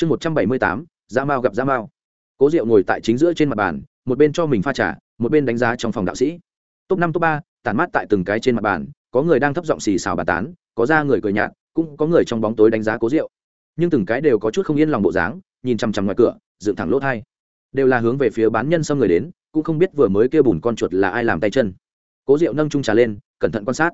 chương một trăm bảy mươi tám dã mao gặp dã mao. Cố diệu ngồi tại chính giữa trên mặt bàn, một bên cho mình pha trà, một bên đánh giá trong phòng đạo sĩ. Top năm, top ba, tản mát tại từng cái trên mặt bàn, có người đang thấp giọng xì xào bà tán, có ra người cười nhạt, cũng có người trong bóng tối đánh giá cố diệu. Nhưng từng cái đều có chút không yên lòng bộ dáng, nhìn chằm chằm ngoài cửa, dựng thẳng lỗ thai. Đều là hướng về phía bán nhân xâm người đến, cũng không biết vừa mới kêu bùn con chuột là ai làm tay chân. Cố diệu nâng trung trà lên, cẩn thận quan sát.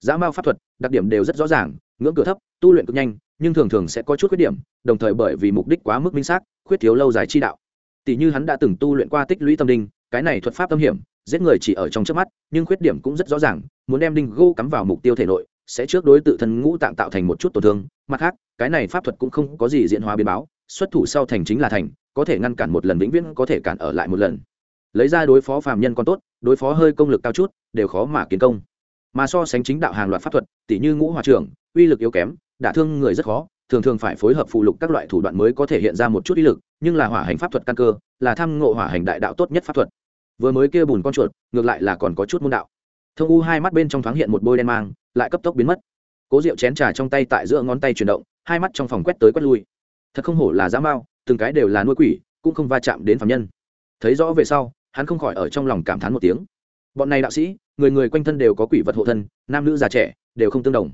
Giá mao pháp thuật, đặc điểm đều rất rõ ràng ngưỡng cửa thấp, tu luyện cực nhanh, nhưng thường thường sẽ có chút khuyết điểm, đồng thời bởi vì mục đích quá mức minh xác, khuyết thiếu lâu dài chi đạo. Tỷ như hắn đã từng tu luyện qua tích lũy tâm đinh cái này thuật pháp tâm hiểm, giết người chỉ ở trong trước mắt, nhưng khuyết điểm cũng rất rõ ràng, muốn đem đinh gô cắm vào mục tiêu thể nội, sẽ trước đối tự thân ngũ tạng tạo thành một chút tổn thương. Mặt khác, cái này pháp thuật cũng không có gì diễn hóa biến báo, xuất thủ sau thành chính là thành, có thể ngăn cản một lần vĩnh viễn, có thể cản ở lại một lần. Lấy ra đối phó phàm nhân còn tốt, đối phó hơi công lực cao chút, đều khó mà kiến công mà so sánh chính đạo hàng loạt pháp thuật tỷ như ngũ hòa trưởng uy lực yếu kém, đả thương người rất khó, thường thường phải phối hợp phụ lục các loại thủ đoạn mới có thể hiện ra một chút uy lực, nhưng là hỏa hành pháp thuật căn cơ, là tham ngộ hỏa hành đại đạo tốt nhất pháp thuật. Vừa mới kia bùn con chuột, ngược lại là còn có chút môn đạo. Thông u hai mắt bên trong thoáng hiện một bôi đen mang, lại cấp tốc biến mất. Cố rượu chén trà trong tay tại giữa ngón tay chuyển động, hai mắt trong phòng quét tới quét lui. Thật không hổ là dã mao, từng cái đều là nuôi quỷ, cũng không va chạm đến phạm nhân. Thấy rõ về sau, hắn không khỏi ở trong lòng cảm thán một tiếng. Bọn này đạo sĩ người người quanh thân đều có quỷ vật hộ thân, nam nữ già trẻ đều không tương đồng.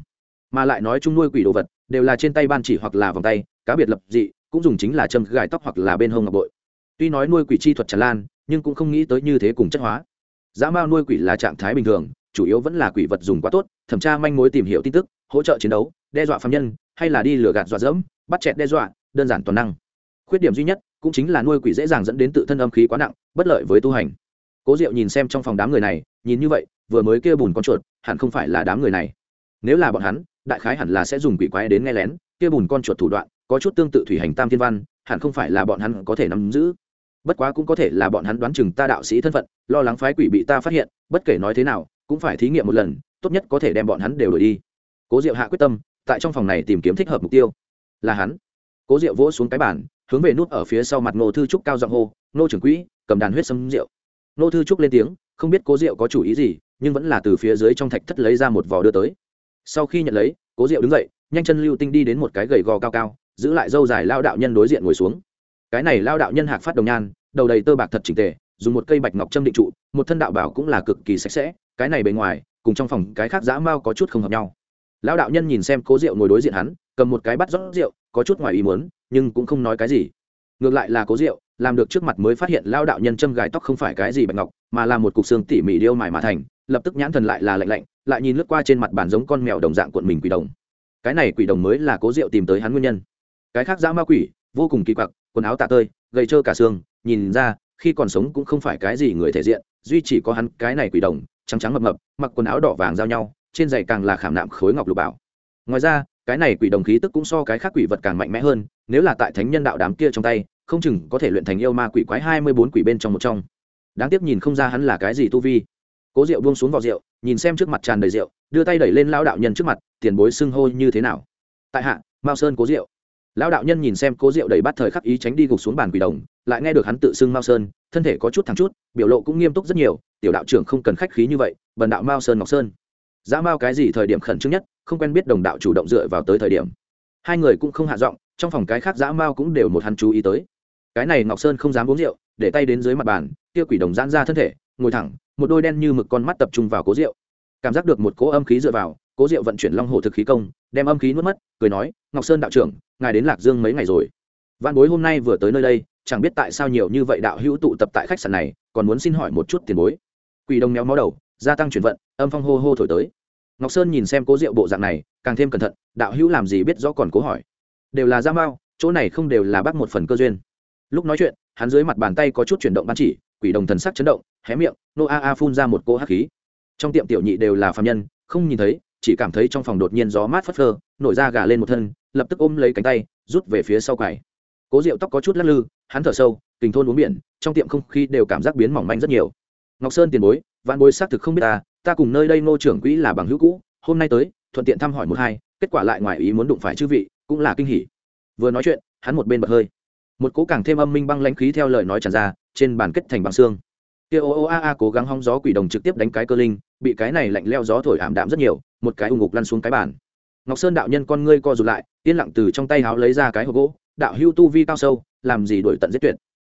Mà lại nói chung nuôi quỷ đồ vật đều là trên tay ban chỉ hoặc là vòng tay, cá biệt lập dị, cũng dùng chính là châm gài tóc hoặc là bên hông ngọc bội. Tuy nói nuôi quỷ chi thuật tràn lan, nhưng cũng không nghĩ tới như thế cùng chất hóa. Dã mao nuôi quỷ là trạng thái bình thường, chủ yếu vẫn là quỷ vật dùng quá tốt, thẩm tra manh mối tìm hiểu tin tức, hỗ trợ chiến đấu, đe dọa phạm nhân, hay là đi lừa gạt dọa dẫm, bắt chẹt đe dọa, đơn giản toàn năng. Khuyết điểm duy nhất cũng chính là nuôi quỷ dễ dàng dẫn đến tự thân âm khí quá nặng, bất lợi với tu hành cố diệu nhìn xem trong phòng đám người này, nhìn như vậy, vừa mới kia bùn con chuột, hẳn không phải là đám người này. Nếu là bọn hắn, đại khái hẳn là sẽ dùng quỷ quái đến nghe lén, kia bùn con chuột thủ đoạn, có chút tương tự thủy hành tam thiên văn, hẳn không phải là bọn hắn có thể nắm giữ. Bất quá cũng có thể là bọn hắn đoán chừng ta đạo sĩ thân phận, lo lắng phái quỷ bị ta phát hiện, bất kể nói thế nào, cũng phải thí nghiệm một lần, tốt nhất có thể đem bọn hắn đều đổi đi. Cố diệu hạ quyết tâm, tại trong phòng này tìm kiếm thích hợp mục tiêu. Là hắn. Cố diệu vỗ xuống cái bàn, hướng về nút ở phía sau mặt ngô thư trúc cao giọng hô nô trưởng quỹ, cầm đàn huyết sâm rượu nô thư trúc lên tiếng, không biết cố diệu có chủ ý gì, nhưng vẫn là từ phía dưới trong thạch thất lấy ra một vò đưa tới. Sau khi nhận lấy, cố diệu đứng dậy, nhanh chân lưu tinh đi đến một cái gầy gò cao cao, giữ lại dâu dài lao đạo nhân đối diện ngồi xuống. Cái này lao đạo nhân hạc phát đồng nhan, đầu đầy tơ bạc thật chỉnh tề, dùng một cây bạch ngọc châm định trụ, một thân đạo bảo cũng là cực kỳ sạch sẽ, cái này bề ngoài, cùng trong phòng cái khác dã mao có chút không hợp nhau. Lão đạo nhân nhìn xem cố diệu ngồi đối diện hắn, cầm một cái bắt rót rượu, có chút ngoài ý muốn, nhưng cũng không nói cái gì ngược lại là cố Diệu, làm được trước mặt mới phát hiện lao đạo nhân châm gài tóc không phải cái gì bạch ngọc mà là một cục xương tỉ mỉ điêu mài mà thành lập tức nhãn thần lại là lạnh lạnh lại nhìn lướt qua trên mặt bàn giống con mèo đồng dạng cuộn mình quỷ đồng. Cái này quỷ đồng mới là cố Diệu tìm tới hắn nguyên nhân. Cái khác dã ma quỷ vô cùng kỳ quặc quần áo tạ tơi gầy trơ cả xương nhìn ra khi còn sống cũng không phải cái gì người thể diện duy chỉ có hắn cái này quỷ đồng trắng trắng mập mập mặc quần áo đỏ vàng giao nhau trên giày càng là khảm nạm khối ngọc lục bảo. Ngoài ra cái này quỷ đồng khí tức cũng so cái khác quỷ vật càng mạnh mẽ hơn, nếu là tại thánh nhân đạo đám kia trong tay, không chừng có thể luyện thành yêu ma quỷ quái hai mươi bốn quỷ bên trong một trong. Đáng tiếc nhìn không ra hắn là cái gì tu vi. Cố rượu buông xuống vào rượu, nhìn xem trước mặt tràn đầy rượu, đưa tay đẩy lên lao đạo nhân trước mặt, tiền bối xưng hô như thế nào? Tại hạ, mao sơn cố rượu lão đạo nhân nhìn xem cố rượu đầy bắt thời khắc ý tránh đi gục xuống bàn quỷ đồng, lại nghe được hắn tự xưng mao sơn, thân thể có chút thẳng chút, biểu lộ cũng nghiêm túc rất nhiều, tiểu đạo trưởng không cần khách khí như vậy, bần đạo mao sơn ngọc sơn. Dã mao cái gì thời điểm khẩn trương nhất không quen biết đồng đạo chủ động dựa vào tới thời điểm. Hai người cũng không hạ giọng, trong phòng cái khác dã mao cũng đều một hắn chú ý tới. Cái này ngọc sơn không dám uống rượu, để tay đến dưới mặt bàn, kia quỷ đồng giãn ra thân thể, ngồi thẳng, một đôi đen như mực con mắt tập trung vào cố rượu. Cảm giác được một cỗ âm khí dựa vào, cố diệu vận chuyển long hồ thực khí công, đem âm khí nuốt mất, cười nói, ngọc sơn đạo trưởng, ngài đến lạc dương mấy ngày rồi? Văn bối hôm nay vừa tới nơi đây, chẳng biết tại sao nhiều như vậy đạo hữu tụ tập tại khách sạn này, còn muốn xin hỏi một chút tiền bối. Quỷ đồng méo máu đầu, gia tăng chuyển vận, âm phong hô hô thổi tới ngọc sơn nhìn xem cố diệu bộ dạng này, càng thêm cẩn thận, đạo hữu làm gì biết rõ còn cố hỏi. Đều là giam bao chỗ này không đều là bắt một phần cơ duyên. Lúc nói chuyện, hắn dưới mặt bàn tay có chút chuyển động ban chỉ, quỷ đồng thần sắc chấn động, hé miệng, nô a a phun ra một cỗ hắc khí. Trong tiệm tiểu nhị đều là phạm nhân, không nhìn thấy, chỉ cảm thấy trong phòng đột nhiên gió mát phất phơ, nổi da gà lên một thân, lập tức ôm lấy cánh tay, rút về phía sau quầy. Cố rượu tóc có chút lắc lư, hắn thở sâu, kình thôn uống biển, trong tiệm không khí đều cảm giác biến mỏng manh rất nhiều. Ngọc sơn tiền bối, vạn bối xác thực không biết ta ta cùng nơi đây ngô trưởng quỹ là bằng hữu cũ, hôm nay tới, thuận tiện thăm hỏi một hai, kết quả lại ngoài ý muốn đụng phải chư vị, cũng là kinh hỉ. Vừa nói chuyện, hắn một bên bật hơi. Một cố càng thêm âm minh băng lãnh khí theo lời nói tràn ra, trên bàn kết thành băng xương. Kia ô ô a a cố gắng hong gió quỷ đồng trực tiếp đánh cái cơ linh, bị cái này lạnh leo gió thổi ảm đạm rất nhiều, một cái ù ngục lăn xuống cái bàn. Ngọc sơn đạo nhân con ngươi co rụt lại, yên lặng từ trong tay háo lấy ra cái hộp gỗ, đạo hưu tu vi cao sâu, làm gì đổi tận giết tuyệt?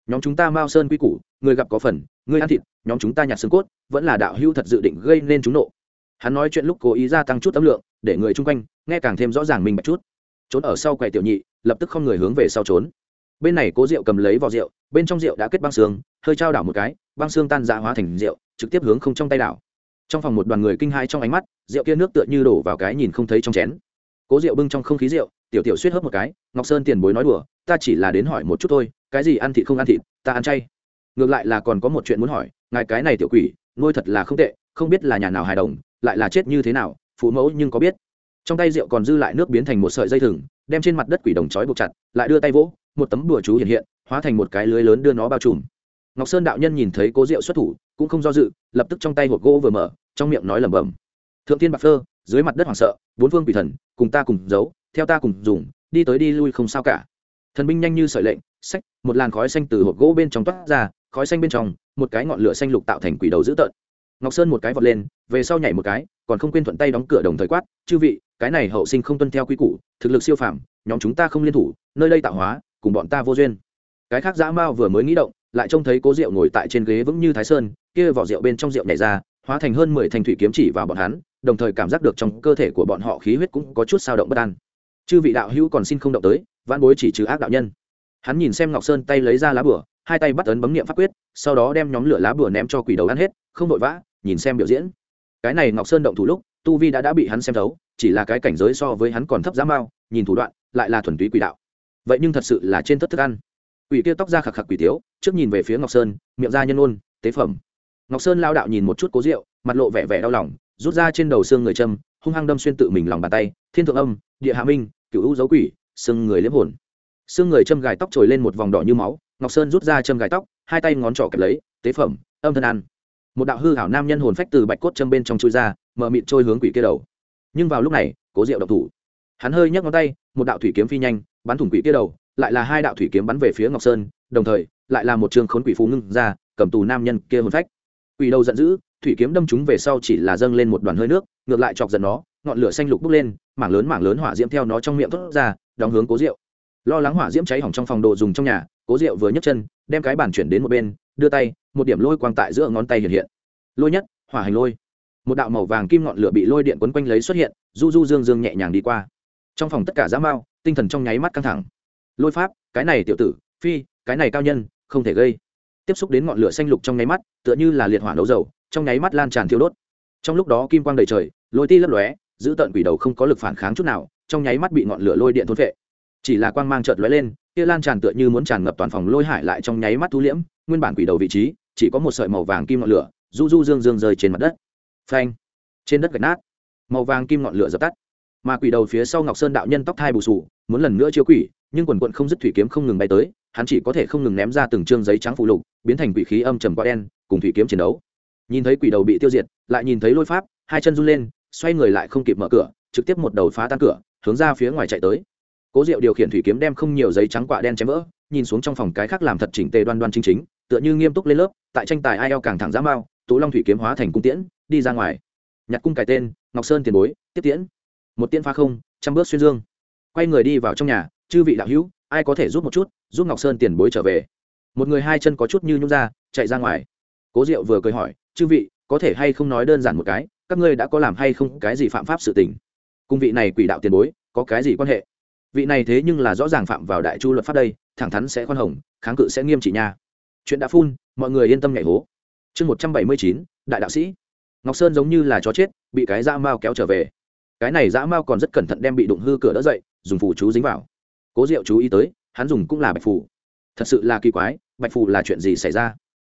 Nhóm chúng ta mao sơn quy củ, người gặp có phần, người ăn thịt, nhóm chúng ta nhặt xương cốt, vẫn là đạo hưu thật dự định gây nên chúng nộ. Hắn nói chuyện lúc cố ý gia tăng chút âm lượng, để người chung quanh nghe càng thêm rõ ràng minh bạch chút. Trốn ở sau quầy tiểu nhị, lập tức không người hướng về sau trốn. Bên này cố rượu cầm lấy vỏ rượu, bên trong rượu đã kết băng xương, hơi trao đảo một cái, băng xương tan dạ hóa thành rượu, trực tiếp hướng không trong tay đảo. Trong phòng một đoàn người kinh hai trong ánh mắt, rượu kia nước tựa như đổ vào cái nhìn không thấy trong chén. Cố rượu bưng trong không khí rượu tiểu tiểu suýt hớp một cái, ngọc sơn tiền bối nói đùa, ta chỉ là đến hỏi một chút thôi, cái gì ăn thịt không ăn thịt, ta ăn chay. Ngược lại là còn có một chuyện muốn hỏi, ngài cái này tiểu quỷ, nuôi thật là không tệ, không biết là nhà nào hài đồng, lại là chết như thế nào, phụ mẫu nhưng có biết. Trong tay rượu còn dư lại nước biến thành một sợi dây thừng, đem trên mặt đất quỷ đồng trói buộc chặt, lại đưa tay vỗ, một tấm bùa chú hiện hiện, hóa thành một cái lưới lớn đưa nó bao trùm. Ngọc sơn đạo nhân nhìn thấy cố rượu xuất thủ, cũng không do dự, lập tức trong tay hộp gỗ vừa mở, trong miệng nói lẩm bẩm. Thượng tiên bạc phơ, dưới mặt đất hoảng sợ, bốn phương quỷ thần, cùng ta cùng giấu theo ta cùng dùng, đi tới đi lui không sao cả. Thần binh nhanh như sợi lệnh sách một làn khói xanh từ hộp gỗ bên trong toát ra, khói xanh bên trong, một cái ngọn lửa xanh lục tạo thành quỷ đầu dữ tợn. Ngọc sơn một cái vọt lên, về sau nhảy một cái, còn không quên thuận tay đóng cửa đồng thời quát, chư vị, cái này hậu sinh không tuân theo quy củ, thực lực siêu phàm, nhóm chúng ta không liên thủ, nơi đây tạo hóa, cùng bọn ta vô duyên. Cái khác dã mao vừa mới nghĩ động, lại trông thấy cố rượu ngồi tại trên ghế vững như thái sơn, kia vỏ rượu bên trong rượu nhảy ra, hóa thành hơn mười thành thủy kiếm chỉ vào bọn hắn, đồng thời cảm giác được trong cơ thể của bọn họ khí huyết cũng có chút sao động bất an chư vị đạo hữu còn xin không động tới văn bối chỉ trừ ác đạo nhân. Hắn nhìn xem ngọc sơn tay lấy ra lá bửa hai tay bắt ấn bấm nghiệm pháp quyết, sau đó đem nhóm lửa lá bửa ném cho quỷ đầu ăn hết, không vội vã, nhìn xem biểu diễn. Cái này ngọc sơn động thủ lúc, tu vi đã đã bị hắn xem thấu, chỉ là cái cảnh giới so với hắn còn thấp giá mao nhìn thủ đoạn, lại là thuần túy quỷ đạo. Vậy nhưng thật sự là trên thất thức ăn. Quỷ kia tóc ra khạc khạc quỷ tiếu, trước nhìn về phía ngọc sơn, miệng ra nhân ôn, tế phẩm. Ngọc sơn lao đạo nhìn một chút cố rượu, mặt lộ vẻ vẻ đau lòng, rút ra trên đầu xương người châm, hung hăng đâm xuyên tự mình lòng bàn tay, thiên thượng âm, địa hạ minh cựu u dấu quỷ, xương người liếm hồn. Xương người châm gài tóc trồi lên một vòng đỏ như máu, ngọc sơn rút ra châm gài tóc, hai tay ngón trỏ kẹp lấy, tế phẩm, âm thân ăn. Một đạo hư hảo nam nhân hồn phách từ bạch cốt châm bên trong chui ra, mở mịt trôi hướng quỷ kia đầu. Nhưng vào lúc này, cố diệu độc thủ. Hắn hơi nhấc ngón tay, một đạo thủy kiếm phi nhanh, bắn thủng quỷ kia đầu, lại là hai đạo thủy kiếm bắn về phía ngọc sơn, đồng thời, lại là một trường khốn quỷ phú ngưng ra, cầm tù nam nhân kia hồn phách. Quỷ đầu giận dữ, thủy kiếm đâm chúng về sau chỉ là dâng lên một đoàn hơi nước, ngược lại chọc giận nó ngọn lửa xanh lục bốc lên, mảng lớn mảng lớn hỏa diễm theo nó trong miệng thốt ra, đóng hướng cố rượu. Lo lắng hỏa diễm cháy hỏng trong phòng đồ dùng trong nhà, cố rượu vừa nhấc chân, đem cái bàn chuyển đến một bên, đưa tay, một điểm lôi quang tại giữa ngón tay hiện hiện. Lôi nhất, hỏa hành lôi. Một đạo màu vàng kim ngọn lửa bị lôi điện quấn quanh lấy xuất hiện, du du dương dương nhẹ nhàng đi qua. Trong phòng tất cả giá mao, tinh thần trong nháy mắt căng thẳng. Lôi pháp, cái này tiểu tử, phi, cái này cao nhân, không thể gây. Tiếp xúc đến ngọn lửa xanh lục trong nháy mắt, tựa như là liệt hỏa nấu dầu, trong nháy mắt lan tràn thiêu đốt. Trong lúc đó kim quang đầy trời, lôi ti lấp lóe giữ tận quỷ đầu không có lực phản kháng chút nào, trong nháy mắt bị ngọn lửa lôi điện thôn vệ chỉ là quang mang chợt lóe lên, kia lan tràn tựa như muốn tràn ngập toàn phòng lôi hải lại trong nháy mắt thu liễm, nguyên bản quỷ đầu vị trí, chỉ có một sợi màu vàng kim ngọn lửa, du du dương dương rơi trên mặt đất. Phanh! Trên đất gạch nát. Màu vàng kim ngọn lửa dập tắt. Mà quỷ đầu phía sau ngọc sơn đạo nhân tóc thai bù sù, muốn lần nữa chiếu quỷ, nhưng quần quận không dứt thủy kiếm không ngừng bay tới, hắn chỉ có thể không ngừng ném ra từng chương giấy trắng phụ lục, biến thành quỷ khí âm trầm quá đen, cùng thủy kiếm chiến đấu. Nhìn thấy quỷ đầu bị tiêu diệt, lại nhìn thấy lôi pháp, hai chân run lên xoay người lại không kịp mở cửa, trực tiếp một đầu phá tan cửa, hướng ra phía ngoài chạy tới. Cố diệu điều khiển thủy kiếm đem không nhiều giấy trắng quạ đen chém vỡ, nhìn xuống trong phòng cái khác làm thật chỉnh tề đoan đoan chính chính, tựa như nghiêm túc lên lớp, tại tranh tài ai eo càng thẳng giá mao, tú long thủy kiếm hóa thành cung tiễn, đi ra ngoài. Nhặt cung cải tên, ngọc sơn tiền bối, tiếp tiễn. Một tiễn pha không, trăm bước xuyên dương. Quay người đi vào trong nhà, chư vị đạo hữu, ai có thể giúp một chút, giúp ngọc sơn tiền bối trở về. Một người hai chân có chút như nhung ra, chạy ra ngoài. Cố diệu vừa cười hỏi, chư vị, có thể hay không nói đơn giản một cái các ngươi đã có làm hay không cái gì phạm pháp sự tình? Cung vị này quỷ đạo tiền bối, có cái gì quan hệ? Vị này thế nhưng là rõ ràng phạm vào đại chu luật pháp đây, thẳng thắn sẽ khoan hồng, kháng cự sẽ nghiêm trị nha. Chuyện đã phun, mọi người yên tâm nhảy hố. Chương một trăm bảy mươi chín, đại đạo sĩ. Ngọc sơn giống như là chó chết, bị cái dã mao kéo trở về. Cái này dã mao còn rất cẩn thận đem bị đụng hư cửa đỡ dậy, dùng phù chú dính vào. Cố diệu chú ý tới, hắn dùng cũng là bạch phù. Thật sự là kỳ quái, bạch phù là chuyện gì xảy ra?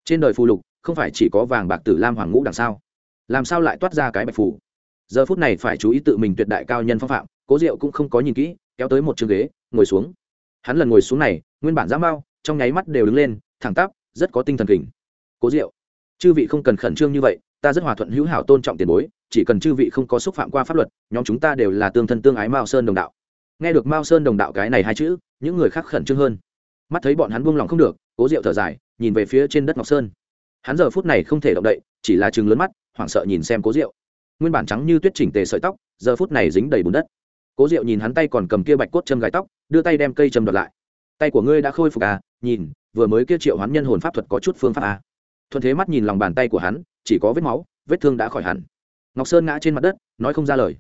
Trên đời phù lục, không phải chỉ có vàng bạc tử lam hoàng ngũ đằng sau làm sao lại toát ra cái bạch phủ? Giờ phút này phải chú ý tự mình tuyệt đại cao nhân phong phạm, cố diệu cũng không có nhìn kỹ, kéo tới một chương ghế, ngồi xuống. Hắn lần ngồi xuống này, nguyên bản dã mao, trong nháy mắt đều đứng lên, thẳng tắp, rất có tinh thần kình. Cố diệu, chư vị không cần khẩn trương như vậy, ta rất hòa thuận hữu hảo tôn trọng tiền bối, chỉ cần chư vị không có xúc phạm qua pháp luật, nhóm chúng ta đều là tương thân tương ái mao sơn đồng đạo. Nghe được mao sơn đồng đạo cái này hai chữ, những người khác khẩn trương hơn. Mắt thấy bọn hắn buông lòng không được, cố diệu thở dài, nhìn về phía trên đất ngọc sơn. Hắn giờ phút này không thể động đậy, chỉ là chừng lớn mắt hoảng sợ nhìn xem cố diệu. Nguyên bản trắng như tuyết chỉnh tề sợi tóc, giờ phút này dính đầy bùn đất. Cố diệu nhìn hắn tay còn cầm kia bạch cốt châm gái tóc, đưa tay đem cây châm đọt lại. Tay của ngươi đã khôi phục à? Nhìn, vừa mới kia triệu hoán nhân hồn pháp thuật có chút phương pháp à? Thuận thế mắt nhìn lòng bàn tay của hắn, chỉ có vết máu, vết thương đã khỏi hẳn. Ngọc sơn ngã trên mặt đất, nói không ra lời.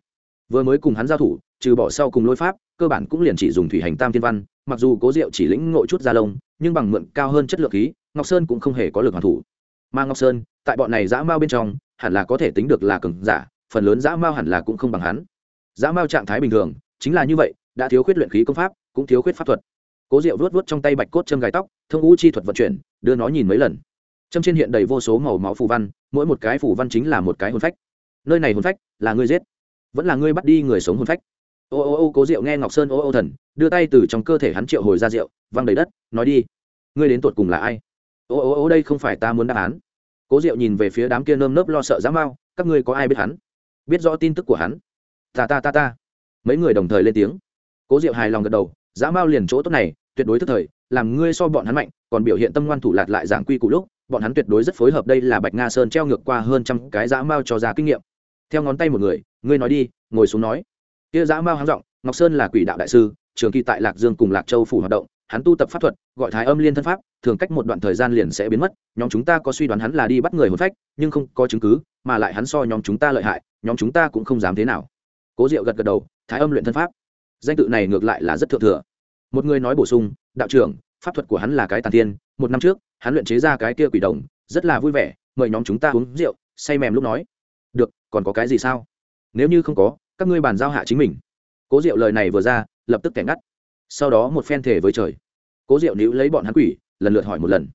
Vừa mới cùng hắn giao thủ, trừ bỏ sau cùng lôi pháp, cơ bản cũng liền chỉ dùng thủy hành tam thiên văn, mặc dù cố diệu chỉ lĩnh ngộ chút ra lông, nhưng bằng mượn cao hơn chất lượng khí, ngọc sơn cũng không hề có lực hoàn thủ. Mà ngọc sơn, tại bọn này dã mao bên trong hẳn là có thể tính được là cường giả, phần lớn dã mao hẳn là cũng không bằng hắn. Dã mao trạng thái bình thường, chính là như vậy, đã thiếu khuyết luyện khí công pháp, cũng thiếu khuyết pháp thuật. Cố diệu vuốt vuốt trong tay bạch cốt châm gai tóc, thông ngũ chi thuật vận chuyển, đưa nó nhìn mấy lần. Châm trên hiện đầy vô số màu máu phù văn, mỗi một cái phù văn chính là một cái hồn phách. Nơi này hồn phách, là ngươi giết. Vẫn là ngươi bắt đi người sống hồn phách. Ô ô ô, cố diệu nghe ngọc sơn ô ô thần, đưa tay từ trong cơ thể hắn triệu hồi ra rượu, văng đầy đất, nói đi. Ngươi đến tột cùng là ai? Ô ô ô, đây không phải ta muốn đáp án cố diệu nhìn về phía đám kia nơm nớp lo sợ Dã mau các ngươi có ai biết hắn? Biết rõ tin tức của hắn? Ta ta ta ta. Mấy người đồng thời lên tiếng. Cố diệu hài lòng gật đầu, dã mao liền chỗ tốt này, tuyệt đối thức thời, làm ngươi so bọn hắn mạnh, còn biểu hiện tâm ngoan thủ lạt lại giảng quy cụ lúc, bọn hắn tuyệt đối rất phối hợp đây là bạch nga sơn treo ngược qua hơn trăm cái dã mao cho ra kinh nghiệm. Theo ngón tay một người, ngươi nói đi, ngồi xuống nói. Kia dã mao háng r ngọc sơn là quỷ đạo đại sư, trường kỳ tại lạc dương cùng lạc châu phủ hoạt động hắn tu tập pháp thuật, gọi thái âm liên thân pháp, thường cách một đoạn thời gian liền sẽ biến mất. Nhóm chúng ta có suy đoán hắn là đi bắt người hồn phách, nhưng không có chứng cứ, mà lại hắn so nhóm chúng ta lợi hại, nhóm chúng ta cũng không dám thế nào. Cố diệu gật gật đầu, thái âm luyện thân pháp. Danh tự này ngược lại là rất thượng thừa. Một người nói bổ sung, đạo trưởng, pháp thuật của hắn là cái tàn tiên, một năm trước, hắn luyện chế ra cái kia quỷ đồng, rất là vui vẻ, mời nhóm chúng ta uống rượu, say mềm lúc nói. Được, còn có cái gì sao? Nếu như không có, các ngươi bàn giao hạ chính mình. Cố diệu lời này vừa ra, lập tức kẻ ngắt sau đó một phen thể với trời. Cố diệu nữ lấy bọn hắn quỷ, lần lượt hỏi một lần.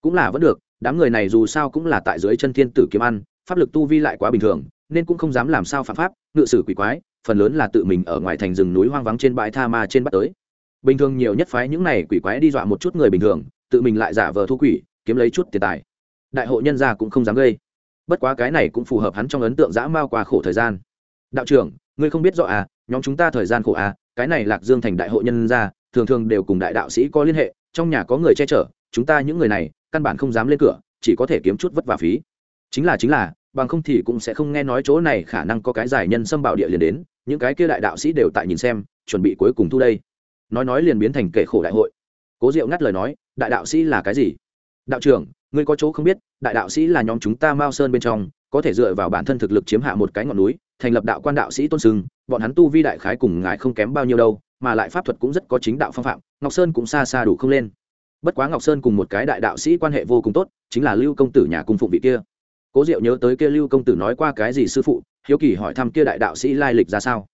Cũng là vẫn được, đám người này dù sao cũng là tại dưới chân thiên tử kiếm ăn, pháp lực tu vi lại quá bình thường, nên cũng không dám làm sao phạm pháp, ngự sử quỷ quái, phần lớn là tự mình ở ngoài thành rừng núi hoang vắng trên bãi tha ma trên bắt tới. Bình thường nhiều nhất phái những này quỷ quái đi dọa một chút người bình thường, tự mình lại giả vờ thu quỷ, kiếm lấy chút tiền tài. Đại hội nhân gia cũng không dám gây. Bất quá cái này cũng phù hợp hắn trong ấn tượng dã mao qua khổ thời gian. Đạo trưởng, ngươi không biết rõ à nhóm chúng ta thời gian khổ à cái này lạc dương thành đại hội nhân ra, thường thường đều cùng đại đạo sĩ có liên hệ trong nhà có người che chở chúng ta những người này căn bản không dám lên cửa chỉ có thể kiếm chút vất vả phí. Chính là chính là bằng không thì cũng sẽ không nghe nói chỗ này khả năng có cái giải nhân xâm bảo địa liền đến những cái kia đại đạo sĩ đều tại nhìn xem chuẩn bị cuối cùng thu đây. Nói nói liền biến thành kể khổ đại hội. Cố diệu ngắt lời nói đại đạo sĩ là cái gì? Đạo trưởng ngươi có chỗ không biết đại đạo sĩ là nhóm chúng ta mao sơn bên trong có thể dựa vào bản thân thực lực chiếm hạ một cái ngọn núi thành lập đạo quan đạo sĩ tôn sưng, bọn hắn tu vi đại khái cùng ngài không kém bao nhiêu đâu, mà lại pháp thuật cũng rất có chính đạo phong phạm, ngọc sơn cũng xa xa đủ không lên. Bất quá ngọc sơn cùng một cái đại đạo sĩ quan hệ vô cùng tốt, chính là lưu công tử nhà cung phụng vị kia. Cố diệu nhớ tới kia lưu công tử nói qua cái gì sư phụ, hiếu kỳ hỏi thăm kia đại đạo sĩ lai lịch ra sao.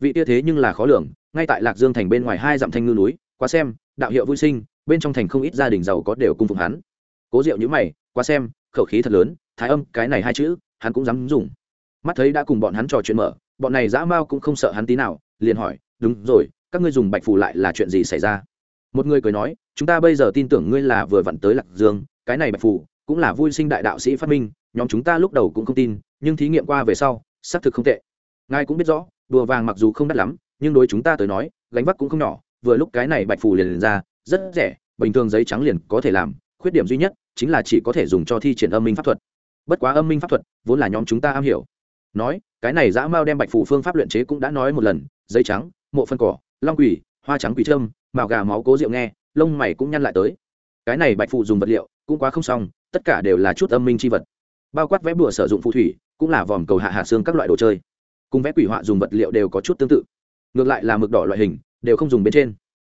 Vị kia thế nhưng là khó lường, ngay tại lạc dương thành bên ngoài hai dặm thanh ngư núi qua xem, đạo hiệu vui sinh, bên trong thành không ít gia đình giàu có đều cung phụng hắn. Cố diệu nhữ mày qua xem, khẩu khí thật lớn, thái âm, cái này hai chữ, hắn cũng dám dùng mắt thấy đã cùng bọn hắn trò chuyện mở bọn này dã mao cũng không sợ hắn tí nào liền hỏi đúng rồi các ngươi dùng bạch phù lại là chuyện gì xảy ra? Một người cười nói chúng ta bây giờ tin tưởng ngươi là vừa vặn tới lạc dương cái này bạch phù cũng là vui sinh đại đạo sĩ phát minh nhóm chúng ta lúc đầu cũng không tin nhưng thí nghiệm qua về sau xác thực không tệ. Ngài cũng biết rõ đùa vàng mặc dù không đắt lắm nhưng đối chúng ta tới nói gánh vác cũng không nhỏ vừa lúc cái này bạch phù liền, liền ra rất rẻ bình thường giấy trắng liền có thể làm khuyết điểm duy nhất chính là chỉ có thể dùng cho thi triển âm minh pháp thuật. Bất quá âm minh pháp thuật vốn là nhóm chúng ta am hiểu nói, cái này dã mao đem bạch phủ phương pháp luyện chế cũng đã nói một lần, giấy trắng, mộ phân cỏ, long quỷ, hoa trắng quỷ trâm, màu gà máu cố rượu nghe, lông mày cũng nhăn lại tới. Cái này bạch phụ dùng vật liệu, cũng quá không xong, tất cả đều là chút âm minh c h i vật. Bao quát vẽ bùa sử dụng phù thủy, cũng là vòm cầu hạ hạ xương các loại đồ chơi. Cùng vẽ quỷ họa dùng vật liệu đều có chút tương tự. Ngược lại là mực đỏ loại hình, đều không dùng bên trên.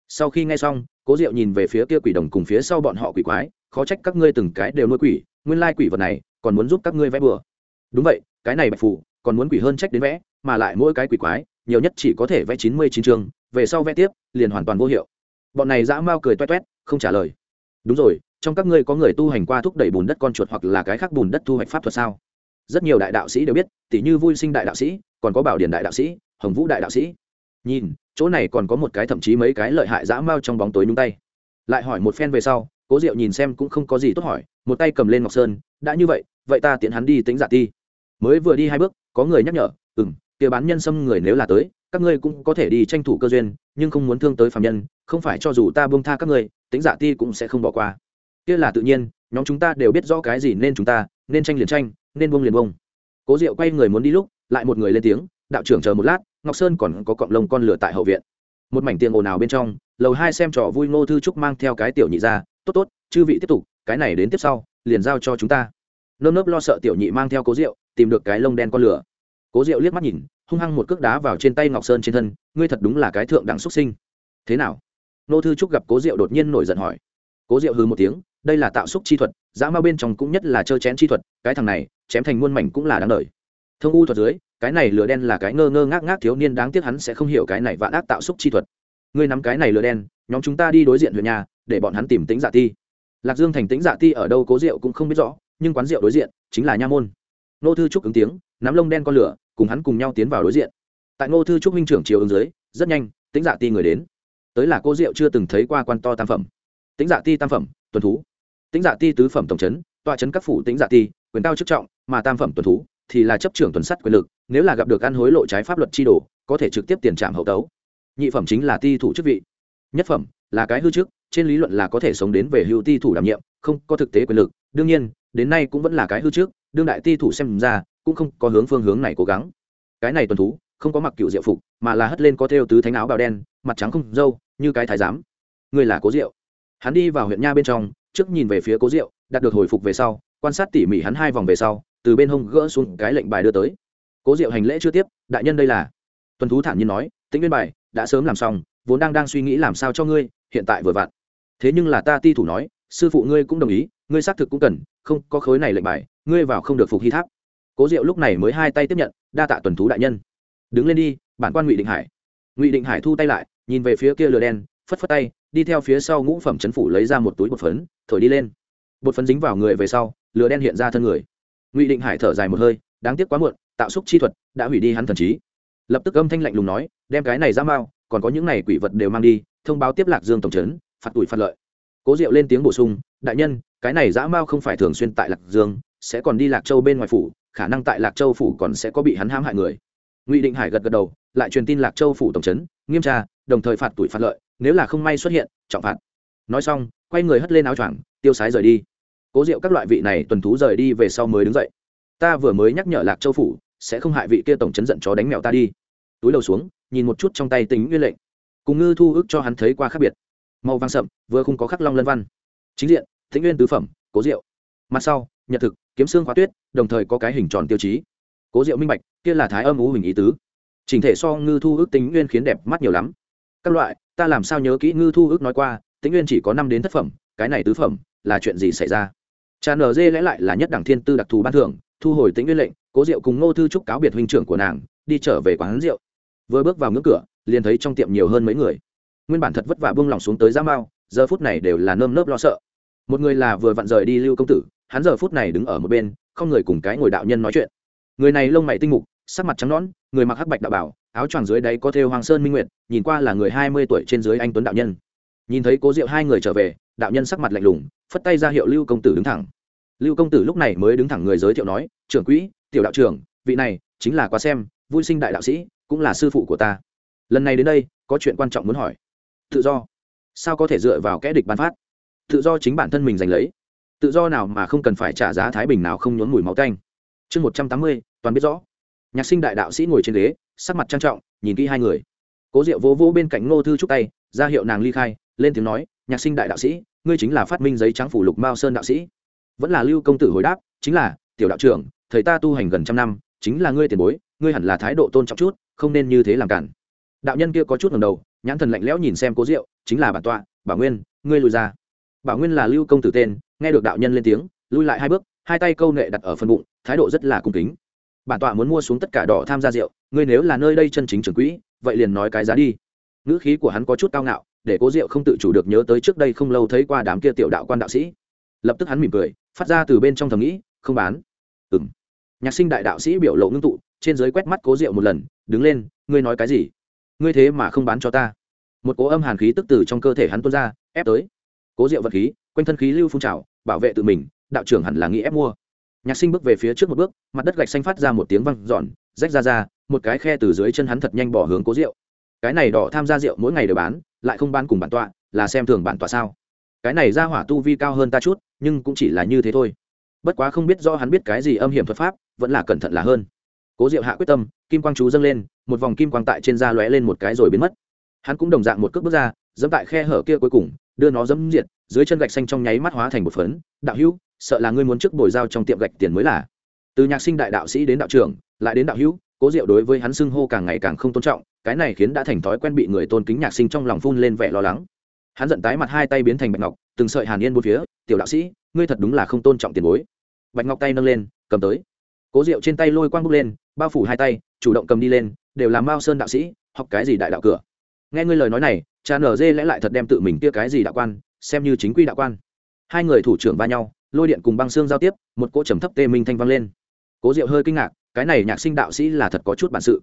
Sau khi nghe xong, cố diệu nhìn về phía kia quỷ đồng cùng phía sau bọn họ quỷ quái, khó trách các ngươi từng cái đều nuôi quỷ, nguyên lai quỷ vật này còn muốn giúp các ngươi vẽ bừa đúng vậy cái này bạch phù còn muốn quỷ hơn trách đến vẽ, mà lại mỗi cái quỷ quái, nhiều nhất chỉ có thể vẽ chín mươi chín chương, về sau vẽ tiếp, liền hoàn toàn vô hiệu. Bọn này dã mau cười toét toét, không trả lời. Đúng rồi, trong các ngươi có người tu hành qua thúc đẩy bùn đất con chuột hoặc là cái khác bùn đất thu hoạch pháp thuật sao? Rất nhiều đại đạo sĩ đều biết tỷ như vui sinh đại đạo sĩ, còn có bảo điển đại đạo sĩ, hồng vũ đại đạo sĩ. Nhìn, chỗ này còn có một cái thậm chí mấy cái lợi hại dã mau trong bóng tối nhung tay. Lại hỏi một phen về sau, cố diệu nhìn xem cũng không có gì tốt hỏi, một tay cầm lên ngọc sơn, đã như vậy vậy ta tiện hắn đi tính giả ti mới vừa đi hai bước, có người nhắc nhở ừ m kia bán nhân xâm người nếu là tới, các ngươi cũng có thể đi tranh thủ cơ duyên, nhưng không muốn thương tới phạm nhân, không phải cho dù ta bông tha các ngươi, tính giả ti cũng sẽ không bỏ qua. Kia là tự nhiên, nhóm chúng ta đều biết rõ cái gì nên chúng ta, nên tranh liền tranh, nên bông liền bông cố diệu quay người muốn đi lúc, lại một người lên tiếng, đạo trưởng chờ một lát, ngọc sơn còn có cọng lông con lửa tại hậu viện. Một mảnh tiền ồn ào bên trong, lầu hai xem trò vui ngô thư trúc mang theo cái tiểu nhị ra, tốt tốt, chư vị tiếp tục, cái này đến tiếp sau, liền giao cho chúng ta. Nơm nớp lo sợ tiểu nhị mang theo cố rượu tìm được cái lông đen con lửa. Cố diệu liếc mắt nhìn, hung hăng một cước đá vào trên tay ngọc sơn trên thân, ngươi thật đúng là cái thượng đẳng xuất sinh. Thế nào? Nô thư trúc gặp cố diệu đột nhiên nổi giận hỏi. Cố diệu hư một tiếng, đây là tạo xúc chi thuật, dã ma bên trong cũng nhất là chơi chén chi thuật, cái thằng này, chém thành muôn mảnh cũng là đáng đời. Thông u thuật dưới, cái này lửa đen là cái ngơ ngơ ngác ngác thiếu niên, đáng tiếc hắn sẽ không hiểu cái này vạn ác tạo xúc chi thuật. Ngươi nắm cái này lửa đen, nhóm chúng ta đi đối diện huyện nhà, để bọn hắn tìm tính dạ ti. Lạc dương thành tính dạ ti ở đâu cố diệu cũng không biết rõ, nhưng quán rượu đối diện chính là nha môn nô thư trúc ứng tiếng, nắm lông đen con lửa, cùng hắn cùng nhau tiến vào đối diện. Tại ngô thư trúc minh trưởng chiều ứng dưới, rất nhanh tính dạ ti người đến. Tới là cô diệu chưa từng thấy qua quan to tam phẩm. Tính dạ ti tam phẩm, tuần thú. Tính dạ ti tứ phẩm tổng trấn tọa trấn các phủ tính dạ ti, quyền cao chức trọng, mà tam phẩm tuần thú thì là chấp trưởng tuần sắt quyền lực, nếu là gặp được ăn hối lộ trái pháp luật chi đồ, có thể trực tiếp tiền trạm hậu tấu. Nhị phẩm chính là ti thủ chức vị. Nhất phẩm là cái hư chức, trên lý luận là có thể sống đến về hưu ti thủ đảm nhiệm, không có thực tế quyền lực, đương nhiên, đến nay cũng vẫn là cái hư trước đương đại ti thủ xem ra, cũng không có hướng phương hướng này cố gắng. Cái này tuần thú, không có mặc cựu diệu phục, mà là hất lên có thêu tứ thánh áo bào đen, mặt trắng không dâu như cái thái giám. Người là cố diệu. Hắn đi vào huyện nha bên trong, trước nhìn về phía cố diệu, đạt được hồi phục về sau, quan sát tỉ mỉ hắn hai vòng về sau, từ bên hông gỡ xuống cái lệnh bài đưa tới. Cố diệu hành lễ chưa tiếp, đại nhân đây là. Tuần thú thản nhiên nói, tĩnh viên bài, đã sớm làm xong, vốn đang đang suy nghĩ làm sao cho ngươi, hiện tại vừa vặn. Thế nhưng là ta ti thủ nói, sư phụ ngươi cũng đồng ý, ngươi xác thực cũng cần không có khối này lệnh bài, ngươi vào không được phục hy tháp. Cố diệu lúc này mới hai tay tiếp nhận, đa tạ tuần thú đại nhân. Đứng lên đi, bản quan ngụy định hải. Ngụy định hải thu tay lại, nhìn về phía kia lửa đen, phất phất tay, đi theo phía sau ngũ phẩm chấn phủ lấy ra một túi bột phấn, thổi đi lên. Bột phấn dính vào người về sau, lửa đen hiện ra thân người. Ngụy định hải thở dài một hơi, đáng tiếc quá muộn, tạo xúc chi thuật, đã hủy đi hắn thần trí. Lập tức âm thanh lạnh lùng nói, đem cái này ra mao còn có những này quỷ vật đều mang đi, thông báo tiếp lạc dương tổng trấn, phạt tuổi phạt lợi. Cố diệu lên tiếng bổ sung, đại nhân cái này dã mao không phải thường xuyên tại lạc dương, sẽ còn đi lạc châu bên ngoài phủ, khả năng tại lạc châu phủ còn sẽ có bị hắn hãm hại người. Ngụy định hải gật gật đầu, lại truyền tin lạc châu phủ tổng trấn, nghiêm tra, đồng thời phạt tuổi phạt lợi, nếu là không may xuất hiện, trọng phạt. Nói xong, quay người hất lên áo choàng, tiêu sái rời đi. Cố diệu các loại vị này tuần thú rời đi về sau mới đứng dậy. Ta vừa mới nhắc nhở lạc châu phủ, sẽ không hại vị kia tổng chấn giận chó đánh mèo ta đi. Túi đầu xuống, nhìn một chút trong tay tính nguyên lệnh. Cùng ngư thu ước cho hắn thấy qua khác biệt. Màu vàng sậm, vừa không có khắc long lân văn. Chính diện thịnh nguyên tứ phẩm, cố diệu. Mặt sau, nhật thực, kiếm xương khóa tuyết, đồng thời có cái hình tròn tiêu chí. Cố diệu minh bạch, kia là thái âm ú hình ý tứ. Chỉnh thể so ngư thu ước tính nguyên khiến đẹp mắt nhiều lắm. Các loại, ta làm sao nhớ kỹ ngư thu ước nói qua tính nguyên chỉ có năm đến thất phẩm, cái này tứ phẩm là chuyện gì xảy ra? Cha nở dê lẽ lại là nhất đảng thiên tư đặc thù ban thưởng, thu hồi tính nguyên lệnh, cố diệu cùng ngô thư trúc cáo biệt huynh trưởng của nàng, đi trở về quán rượu. Vừa bước vào ngưỡng cửa, liền thấy trong tiệm nhiều hơn mấy người. Nguyên bản thật vất vả buông lỏng xuống tới giá mao, giờ phút này đều là nơm nớp lo sợ một người là vừa vặn rời đi lưu công tử, hắn giờ phút này đứng ở một bên, không người cùng cái ngồi đạo nhân nói chuyện. Người này lông mày tinh mục, sắc mặt trắng nõn, người mặc hắc bạch đạo bảo, áo choàng dưới đáy có thêu hoàng sơn minh nguyệt, nhìn qua là người hai mươi tuổi trên dưới anh tuấn đạo nhân. Nhìn thấy cố diệu hai người trở về, đạo nhân sắc mặt lạnh lùng, phất tay ra hiệu lưu công tử đứng thẳng. Lưu công tử lúc này mới đứng thẳng người giới thiệu nói, trưởng quỹ, tiểu đạo trưởng, vị này chính là quá xem, vui sinh đại đạo sĩ, cũng là sư phụ của ta. Lần này đến đây, có chuyện quan trọng muốn hỏi. Tự do. Sao có thể dựa vào kẽ địch bán phát? Tự do chính bản thân mình giành lấy. Tự do nào mà không cần phải trả giá thái bình nào không nhốn mùi máu tanh. Chương một trăm tám mươi, toàn biết rõ. Nhạc sinh đại đạo sĩ ngồi trên ghế, sắc mặt trang trọng, nhìn kỹ hai người. Cố diệu vỗ vỗ bên cạnh ngô thư chúc tay, ra hiệu nàng ly khai, lên tiếng nói, nhạc sinh đại đạo sĩ, ngươi chính là phát minh giấy trắng phủ lục mao sơn đạo sĩ. Vẫn là lưu công tử hồi đáp, chính là, tiểu đạo trưởng, thầy ta tu hành gần trăm năm, chính là ngươi tiền bối, ngươi hẳn là thái độ tôn trọng chút, không nên như thế làm cản. Đạo nhân kia có chút ngầm đầu, nhãn thần lạnh lẽo nhìn xem cố diệu, chính là bản tọa, bảo nguyên, ngươi lùi ra bảo nguyên là lưu công tử tên, nghe được đạo nhân lên tiếng, lui lại hai bước, hai tay câu nệ đặt ở phần bụng, thái độ rất là cung kính. Bản tọa muốn mua xuống tất cả đỏ tham gia rượu, ngươi nếu là nơi đây chân chính trưởng quỹ, vậy liền nói cái giá đi. Ngữ khí của hắn có chút cao ngạo, để cố rượu không tự chủ được nhớ tới trước đây không lâu thấy qua đám kia tiểu đạo quan đạo sĩ. Lập tức hắn mỉm cười, phát ra từ bên trong thầm nghĩ, không bán. Ừ m nhạc sinh đại đạo sĩ biểu lộ ngưng tụ, trên giới quét mắt cố rượu một lần, đứng lên, ngươi nói cái gì? Ngươi thế mà không bán cho ta. Một cố âm hàn khí tức từ trong cơ thể hắn tuôn ra, ép tới cố diệu vật khí, quanh thân khí lưu phun trào, bảo vệ tự mình, đạo trưởng hẳn là nghĩ ép mua. Nhạc sinh bước về phía trước một bước, mặt đất gạch xanh phát ra một tiếng văng giòn rách ra ra, một cái khe từ dưới chân hắn thật nhanh bỏ hướng cố rượu cái này đỏ tham gia rượu mỗi ngày đều bán, lại không bán cùng bản tọa, là xem thường bản tọa sao? Cái này ra hỏa tu vi cao hơn ta chút, nhưng cũng chỉ là như thế thôi. Bất quá không biết do hắn biết cái gì âm hiểm thuật pháp, vẫn là cẩn thận là hơn. Cố diệu hạ quyết tâm, kim quang chú dâng lên, một vòng kim quang tại trên da lóe lên một cái rồi biến mất. Hắn cũng đồng dạng một cước bước ra, dẫm tại khe hở kia cuối cùng đưa nó dẫm diệt, dưới chân gạch xanh trong nháy mắt hóa thành một phấn. Đạo hữu, sợ là ngươi muốn trước bồi giao trong tiệm gạch tiền mới là. Từ nhạc sinh đại đạo sĩ đến đạo trưởng, lại đến đạo hữu, cố diệu đối với hắn xưng hô càng ngày càng không tôn trọng, cái này khiến đã thành thói quen bị người tôn kính nhạc sinh trong lòng phun lên vẻ lo lắng. Hắn giận tái mặt hai tay biến thành bạch ngọc, từng sợi hàn yên bốn phía, tiểu đạo sĩ, ngươi thật đúng là không tôn trọng tiền bối. Bạch ngọc tay nâng lên, cầm tới. Cố diệu trên tay lôi quang bốc lên, bao phủ hai tay, chủ động cầm đi lên, đều là mao sơn đạo sĩ, học cái gì đại đạo cửa? Nghe ngươi lời nói này cha nở dê lẽ lại thật đem tự mình kia cái gì đạo quan, xem như chính quy đạo quan. Hai người thủ trưởng va nhau, lôi điện cùng băng xương giao tiếp, một cỗ trầm thấp tê minh thanh vang lên. Cố diệu hơi kinh ngạc, cái này nhạc sinh đạo sĩ là thật có chút bản sự.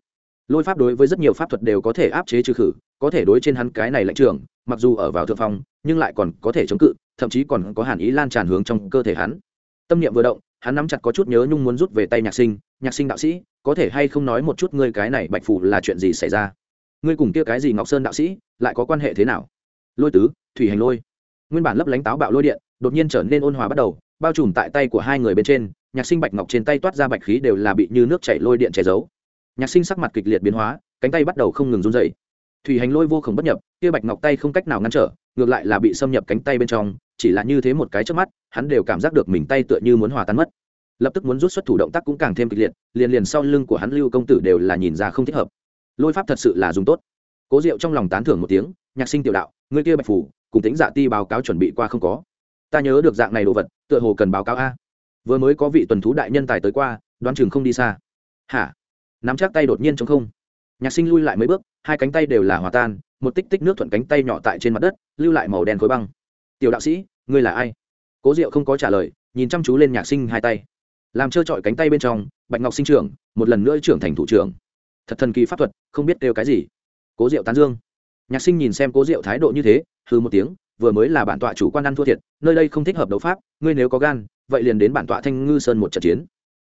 Lôi pháp đối với rất nhiều pháp thuật đều có thể áp chế trừ khử, có thể đối trên hắn cái này lệnh trưởng, mặc dù ở vào thượng phong, nhưng lại còn có thể chống cự, thậm chí còn có hàn ý lan tràn hướng trong cơ thể hắn. Tâm niệm vừa động, hắn nắm chặt có chút nhớ nhung muốn rút về tay nhạc sinh nhạc sinh đạo sĩ, có thể hay không nói một chút ngươi cái này bạch phủ là chuyện gì xảy ra? Ngươi cùng kia cái gì ngọc sơn đạo sĩ, lại có quan hệ thế nào? Lôi tứ, thủy hành lôi. Nguyên bản lấp lánh táo bạo lôi điện, đột nhiên trở nên ôn hòa bắt đầu, bao trùm tại tay của hai người bên trên, nhạc sinh bạch ngọc trên tay toát ra bạch khí đều là bị như nước chảy lôi điện che giấu. Nhạc sinh sắc mặt kịch liệt biến hóa, cánh tay bắt đầu không ngừng run dày thủy hành lôi vô khổng bất nhập, kia bạch ngọc tay không cách nào ngăn trở, ngược lại là bị xâm nhập cánh tay bên trong, chỉ là như thế một cái trước mắt, hắn đều cảm giác được mình tay tựa như muốn hòa tan mất. Lập tức muốn rút xuất thủ động tác cũng càng thêm kịch liệt, liền liền sau lưng của hắn lưu công tử đều là nhìn ra không thích hợp lôi pháp thật sự là dùng tốt. Cố diệu trong lòng tán thưởng một tiếng, nhạc sinh tiểu đạo người kia bạch phủ, cùng tính dạ ti báo cáo chuẩn bị qua không có? Ta nhớ được dạng này đồ vật, tựa hồ cần báo cáo a. Vừa mới có vị tuần thú đại nhân tài tới qua, đoán chừng không đi xa. Hả? Nắm chắc tay đột nhiên trong không. Nhạc sinh lui lại mấy bước, hai cánh tay đều là hòa tan, một tích tích nước thuận cánh tay nhỏ tại trên mặt đất, lưu lại màu đen khối băng. Tiểu đạo sĩ, ngươi là ai? Cố diệu không có trả lời, nhìn chăm chú lên nhạc sinh hai tay. Làm trơ trọi cánh tay bên trong, bạch ngọc sinh trưởng, một lần nữa trưởng thành thủ trưởng thật thần kỳ pháp thuật không biết kêu cái gì. Cố diệu tán dương. Nhạc sinh nhìn xem cố diệu thái độ như thế hư một tiếng vừa mới là bản tọa chủ quan ăn thua thiệt nơi đây không thích hợp đấu pháp ngươi nếu có gan vậy liền đến bản tọa thanh ngư sơn một trận chiến.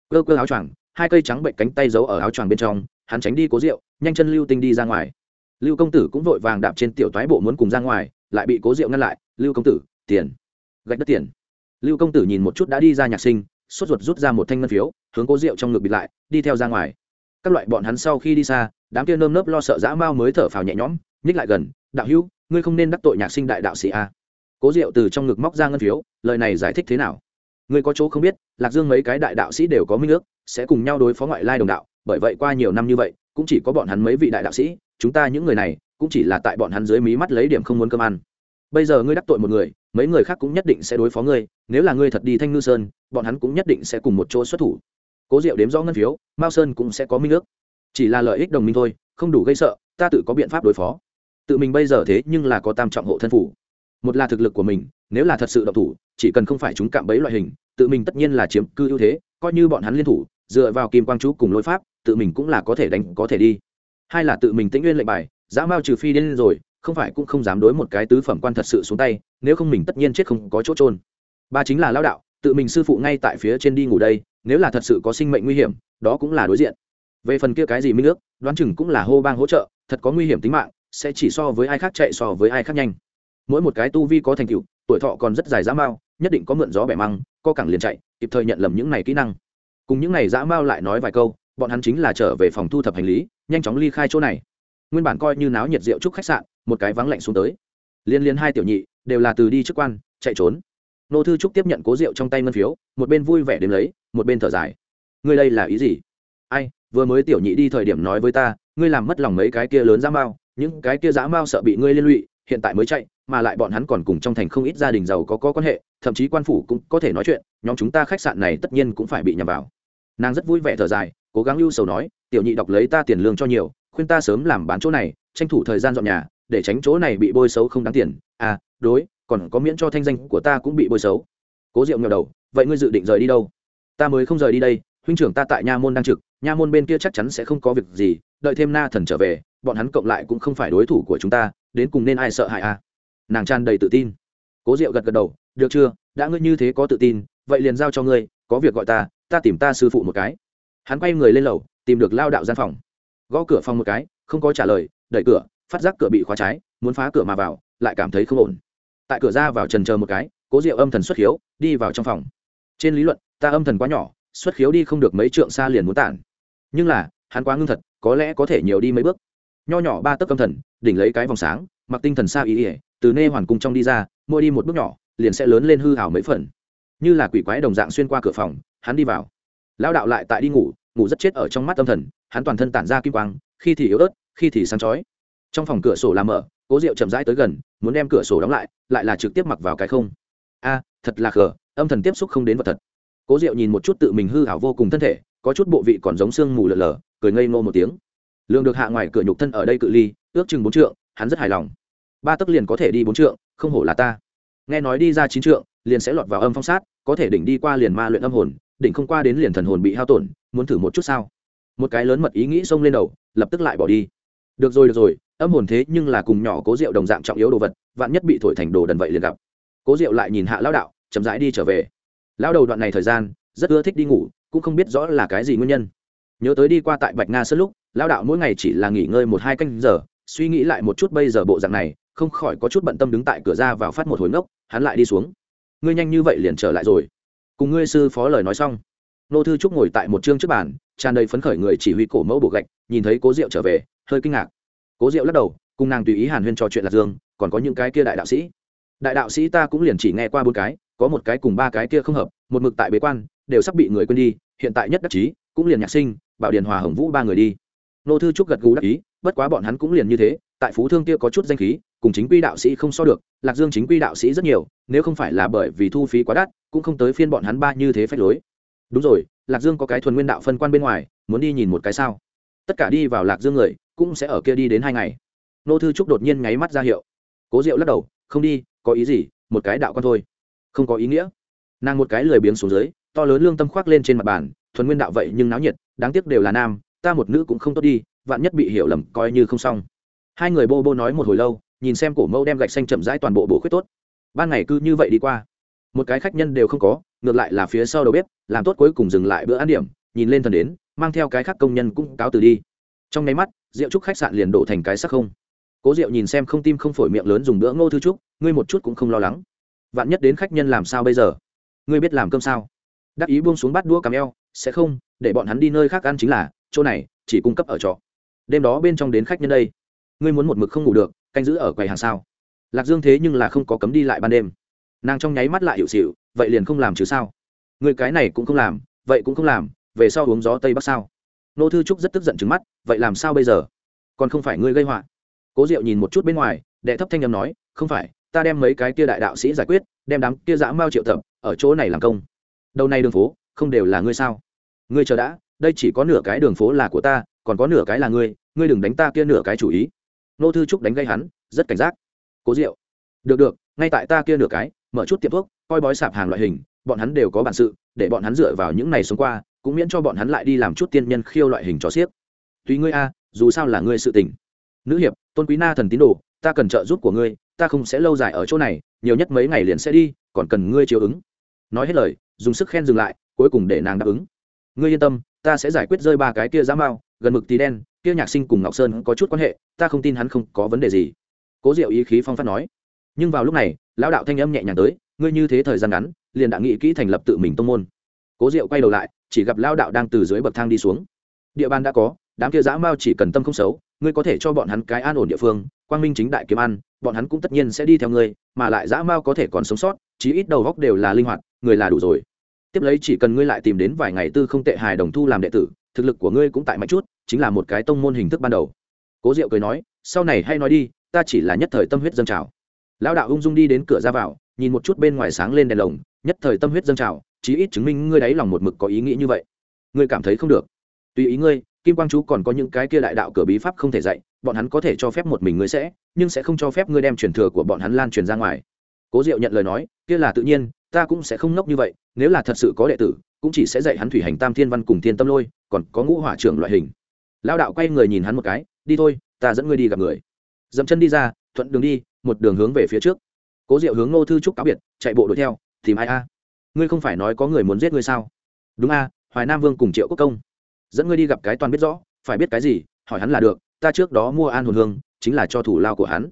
Cơ cơ áo choàng hai cây trắng bệnh cánh tay giấu ở áo choàng bên trong hắn tránh đi cố Diệu, nhanh chân lưu tinh đi ra ngoài. Lưu công tử cũng vội vàng đạp trên tiểu toái bộ muốn cùng ra ngoài lại bị cố Diệu ngăn lại lưu công tử tiền. Gạch đất tiền. Lưu công tử nhìn một chút đã đi ra nhạc sinh sốt ruột rút ra một thanh ngân phiếu hướng cố Diệu trong ngực bịt lại đi theo ra ngoài các loại bọn hắn sau khi đi xa, đám kia nơm nớp lo sợ dã mao mới thở phào nhẹ nhõm, nhích lại gần, đạo hữu, ngươi không nên đắc tội nhạc sinh đại đạo sĩ a. Cố diệu từ trong ngực móc ra ngân phiếu, lời này giải thích thế nào? Ngươi có chỗ không biết, lạc dương mấy cái đại đạo sĩ đều có minh ước, sẽ cùng nhau đối phó ngoại lai đồng đạo, bởi vậy qua nhiều năm như vậy, cũng chỉ có bọn hắn mấy vị đại đạo sĩ, chúng ta những người này, cũng chỉ là tại bọn hắn dưới mí mắt lấy điểm không muốn cơm ăn. Bây giờ ngươi đắc tội một người, mấy người khác cũng nhất định sẽ đối phó ngươi, nếu là ngươi thật đi thanh ngư sơn, bọn hắn cũng nhất định sẽ cùng một chỗ xuất thủ cố diệu đếm rõ ngân phiếu, mao sơn cũng sẽ có minh ước. Chỉ là lợi ích đồng minh thôi, không đủ gây sợ, ta tự có biện pháp đối phó. Tự mình bây giờ thế nhưng là có tam trọng hộ thân phủ. Một là thực lực của mình, nếu là thật sự độc thủ, chỉ cần không phải chúng cạm bẫy loại hình, tự mình tất nhiên là chiếm cư ưu thế, coi như bọn hắn liên thủ, dựa vào kim quang chú cùng lối pháp, tự mình cũng là có thể đánh, có thể đi. Hai là tự mình tĩnh nguyên lệnh bài, dã mao trừ phi đến rồi, không phải cũng không dám đối một cái tứ phẩm quan thật sự xuống tay, nếu không mình tất nhiên chết không có chỗ trôn ba chính là lao đạo, tự mình sư phụ ngay tại phía trên đi ngủ đây nếu là thật sự có sinh mệnh nguy hiểm, đó cũng là đối diện. Về phần kia cái gì minh ước, đoán chừng cũng là hô bang hỗ trợ, thật có nguy hiểm tính mạng, sẽ chỉ so với ai khác chạy so với ai khác nhanh. Mỗi một cái tu vi có thành tựu, tuổi thọ còn rất dài dã mao, nhất định có mượn gió bẻ măng co cẳng liền chạy, kịp thời nhận lầm những này kỹ năng. Cùng những này dã mao lại nói vài câu, bọn hắn chính là trở về phòng thu thập hành lý, nhanh chóng ly khai chỗ này. Nguyên bản coi như náo nhiệt rượu chúc khách sạn, một cái vắng lạnh xuống tới. Liên liên hai tiểu nhị, đều là từ đi chức quan, chạy trốn nô thư trúc tiếp nhận cố rượu trong tay ngân phiếu, một bên vui vẻ đến lấy, một bên thở dài. Ngươi đây là ý gì? Ai, vừa mới tiểu nhị đi thời điểm nói với ta, ngươi làm mất lòng mấy cái kia lớn dã mao, những cái kia dã mao sợ bị ngươi liên lụy, hiện tại mới chạy, mà lại bọn hắn còn cùng trong thành không ít gia đình giàu có có quan hệ, thậm chí quan phủ cũng có thể nói chuyện, nhóm chúng ta khách sạn này tất nhiên cũng phải bị nhầm vào. Nàng rất vui vẻ thở dài, cố gắng lưu sầu nói, tiểu nhị đọc lấy ta tiền lương cho nhiều, khuyên ta sớm làm bán chỗ này, tranh thủ thời gian dọn nhà, để tránh chỗ này bị bôi xấu không đáng tiền. À đối còn có miễn cho thanh danh của ta cũng bị bôi xấu. Cố diệu nghèo đầu, vậy ngươi dự định rời đi đâu? Ta mới không rời đi đây, huynh trưởng ta tại nha môn đang trực, nha môn bên kia chắc chắn sẽ không có việc gì, đợi thêm na thần trở về, bọn hắn cộng lại cũng không phải đối thủ của chúng ta, đến cùng nên ai sợ hại à nàng tràn đầy tự tin. Cố diệu gật gật đầu, được chưa, đã ngươi như thế có tự tin, vậy liền giao cho ngươi, có việc gọi ta ta tìm ta sư phụ một cái. Hắn quay người lên lầu, tìm được lao đạo gian phòng. Gõ cửa phòng một cái, không có trả lời, đẩy cửa, phát giác cửa bị khóa trái, muốn phá cửa mà vào, lại cảm thấy không ổn tại cửa ra vào trần chờ một cái, cố diệu âm thần xuất khiếu, đi vào trong phòng. Trên lý luận, ta âm thần quá nhỏ, xuất khiếu đi không được mấy trượng xa liền muốn tản. Nhưng là, hắn quá ngưng thật, có lẽ có thể nhiều đi mấy bước. Nho nhỏ ba tấc âm thần, đỉnh lấy cái vòng sáng, mặc tinh thần xa ý ỉa từ nê hoàn cung trong đi ra, mỗi đi một bước nhỏ, liền sẽ lớn lên hư hảo mấy phần. Như là quỷ quái đồng dạng xuyên qua cửa phòng, hắn đi vào. Lao đạo lại tại đi ngủ ngủ rất chết ở trong mắt âm thần, hắn toàn thân tản ra kim quang, khi thì yếu ớt, khi thì sáng chói. Trong phòng cửa sổ làm mở cố Diệu chậm rãi tới gần, muốn đem cửa sổ đóng lại lại là trực tiếp mặc vào cái không. A, thật là khờ, âm thần tiếp xúc không đến vật thật. Cố diệu nhìn một chút tự mình hư hảo vô cùng thân thể, có chút bộ vị còn giống sương mù lờ lờ cười ngây ngô một tiếng. Lương được hạ ngoài cửa nhục thân ở đây cự ly, ước chừng bốn trượng, hắn rất hài lòng. Ba tấc liền có thể đi bốn trượng, không hổ là ta. Nghe nói đi ra chín trượng, liền sẽ lọt vào âm phong sát, có thể đỉnh đi qua liền ma luyện âm hồn, đỉnh không qua đến liền thần hồn bị hao tổn, muốn thử một chút sao? Một cái lớn mật ý nghĩ xông lên đầu, lập tức lại bỏ đi. Được rồi được rồi âm hồn thế nhưng là cùng nhỏ cố rượu đồng dạng trọng yếu đồ vật, vạn nhất bị thổi thành đồ đần vậy liền gặp. Cố rượu lại nhìn hạ lão đạo, chậm rãi đi trở về. Lão đầu đoạn này thời gian, rất ưa thích đi ngủ, cũng không biết rõ là cái gì nguyên nhân. Nhớ tới đi qua tại bạch nga sân lúc, lão đạo mỗi ngày chỉ là nghỉ ngơi một hai canh giờ, suy nghĩ lại một chút bây giờ bộ dạng này, không khỏi có chút bận tâm đứng tại cửa ra vào phát một hồi ngốc, hắn lại đi xuống. Ngươi nhanh như vậy liền trở lại rồi. Cùng ngươi sư phó lời nói xong, nô thư trúc ngồi tại một chương trước bàn, tràn đầy phấn khởi người chỉ huy cổ mẫu bộ gạch, nhìn thấy cố diệu trở về, hơi kinh ngạc cố diệu lắc đầu, cùng nàng tùy ý hàn huyên trò chuyện lạc dương, còn có những cái kia đại đạo sĩ. Đại đạo sĩ ta cũng liền chỉ nghe qua bốn cái, có một cái cùng ba cái kia không hợp, một mực tại bế quan, đều sắp bị người quên đi, hiện tại nhất đắc chí, cũng liền nhạc sinh, bảo điền hòa hồng vũ ba người đi. Nô thư trúc gật gù đắc ý, bất quá bọn hắn cũng liền như thế, tại phú thương kia có chút danh khí, cùng chính quy đạo sĩ không so được, lạc dương chính quy đạo sĩ rất nhiều, nếu không phải là bởi vì thu phí quá đắt, cũng không tới phiên bọn hắn ba như thế phách lối. Đúng rồi, lạc dương có cái thuần nguyên đạo phân quan bên ngoài, muốn đi nhìn một cái sao? Tất cả đi vào lạc dương người cũng sẽ ở kia đi đến hai ngày. Nô thư trúc đột nhiên nháy mắt ra hiệu. Cố diệu lắc đầu, không đi, có ý gì? Một cái đạo con thôi. Không có ý nghĩa. Nàng một cái lười biếng xuống dưới, to lớn lương tâm khoác lên trên mặt bàn, thuần nguyên đạo vậy nhưng náo nhiệt, đáng tiếc đều là nam, ta một nữ cũng không tốt đi, vạn nhất bị hiểu lầm, coi như không xong. Hai người bô bô nói một hồi lâu, nhìn xem cổ mẫu đem gạch xanh chậm rãi toàn bộ bổ khuyết tốt. Ban ngày cứ như vậy đi qua. Một cái khách nhân đều không có, ngược lại là phía sau đầu bếp, làm tốt cuối cùng dừng lại bữa ăn điểm, nhìn lên thần đến, mang theo cái khác công nhân cũng cáo từ đi. Trong nháy mắt rượu trúc khách sạn liền đổ thành cái sắc không? Cố rượu nhìn xem không tim không phổi miệng lớn dùng bữa ngô thư trúc, ngươi một chút cũng không lo lắng. Vạn nhất đến khách nhân làm sao bây giờ? Ngươi biết làm cơm sao? Đắc ý buông xuống bắt đũa cắm eo, sẽ không, để bọn hắn đi nơi khác ăn chính là, chỗ này, chỉ cung cấp ở trọ. Đêm đó bên trong đến khách nhân đây. Ngươi muốn một mực không ngủ được, canh giữ ở quầy hàng sao? Lạc dương thế nhưng là không có cấm đi lại ban đêm. Nàng trong nháy mắt lại hiệu xịu vậy liền không làm chứ sao? Người cái này cũng không làm, vậy cũng không làm, về sau uống gió tây bắc sao? Nô thư trúc rất tức giận trứng mắt, vậy làm sao bây giờ? Còn không phải ngươi gây họa? Cố diệu nhìn một chút bên ngoài, đệ thấp thanh â m nói, không phải, ta đem mấy cái kia đại đạo sĩ giải quyết, đem đám kia dã mao triệu tập, ở chỗ này làm công. Đầu này đường phố, không đều là ngươi sao? Ngươi chờ đã, đây chỉ có nửa cái đường phố là của ta, còn có nửa cái là ngươi ngươi đừng đánh ta kia nửa cái chủ ý. Nô thư trúc đánh gây hắn, rất cảnh giác. Cố diệu, được được, ngay tại ta kia nửa cái, mở chút tiệm thuốc, coi bói sạp hàng loại hình, bọn hắn đều có bản sự, để bọn hắn dựa vào những này xuống qua cũng miễn cho bọn hắn lại đi làm chút tiên nhân khiêu loại hình trò xiếc. Tùy ngươi a, dù sao là ngươi sự tình. Nữ hiệp, tôn quý na thần tín đồ, ta cần trợ giúp của ngươi, ta không sẽ lâu dài ở chỗ này, nhiều nhất mấy ngày liền sẽ đi, còn cần ngươi chiếu ứng. Nói hết lời, dùng sức khen dừng lại, cuối cùng để nàng đáp ứng. Ngươi yên tâm, ta sẽ giải quyết rơi ba cái kia giá mao gần mực tí đen, kia nhạc sinh cùng ngọc sơn có chút quan hệ, ta không tin hắn không có vấn đề gì. Cố diệu ý khí phong phát nói. Nhưng vào lúc này, lão đạo thanh âm nhẹ nhàng tới, ngươi như thế thời gian ngắn, liền đã nghĩ kỹ thành lập tự mình tông môn. Cố diệu quay đầu lại chỉ gặp lão đạo đang từ dưới bậc thang đi xuống. Địa bàn đã có, đám kia dã mao chỉ cần tâm không xấu, ngươi có thể cho bọn hắn cái an ổn địa phương, quang minh chính đại kiếm ăn, bọn hắn cũng tất nhiên sẽ đi theo ngươi, mà lại dã mao có thể còn sống sót, chí ít đầu góc đều là linh hoạt, người là đủ rồi. Tiếp lấy chỉ cần ngươi lại tìm đến vài ngày tư không tệ hài đồng thu làm đệ tử, thực lực của ngươi cũng tại mạnh chút, chính là một cái tông môn hình thức ban đầu. Cố diệu cười nói, sau này hay nói đi, ta chỉ là nhất thời tâm huyết dâng trào. Lão đạo ung dung đi đến cửa ra vào, nhìn một chút bên ngoài sáng lên đèn lồng nhất thời tâm huyết dâng trào, chí ít chứng minh ngươi đáy lòng một mực có ý nghĩ như vậy. Ngươi cảm thấy không được. Tùy ý ngươi, kim quang chú còn có những cái kia đại đạo cửa bí pháp không thể dạy, bọn hắn có thể cho phép một mình ngươi sẽ, nhưng sẽ không cho phép ngươi đem truyền thừa của bọn hắn lan truyền ra ngoài. Cố diệu nhận lời nói, kia là tự nhiên, ta cũng sẽ không nốc như vậy, nếu là thật sự có đệ tử, cũng chỉ sẽ dạy hắn thủy hành tam thiên văn cùng thiên tâm lôi, còn có ngũ hỏa trưởng loại hình. Lao đạo quay người nhìn hắn một cái, đi thôi, ta dẫn ngươi đi gặp người. Dẫm chân đi ra, thuận đường đi, một đường hướng về phía trước. Cố diệu hướng ngô thư trúc cáo biệt, chạy bộ đuổi theo tìm ai a? Ngươi không phải nói có người muốn giết ngươi sao? Đúng a, hoài nam vương cùng triệu quốc công. Dẫn ngươi đi gặp cái toàn biết rõ, phải biết cái gì, hỏi hắn là được, ta trước đó mua an hồn hương, chính là cho thủ lao của hắn.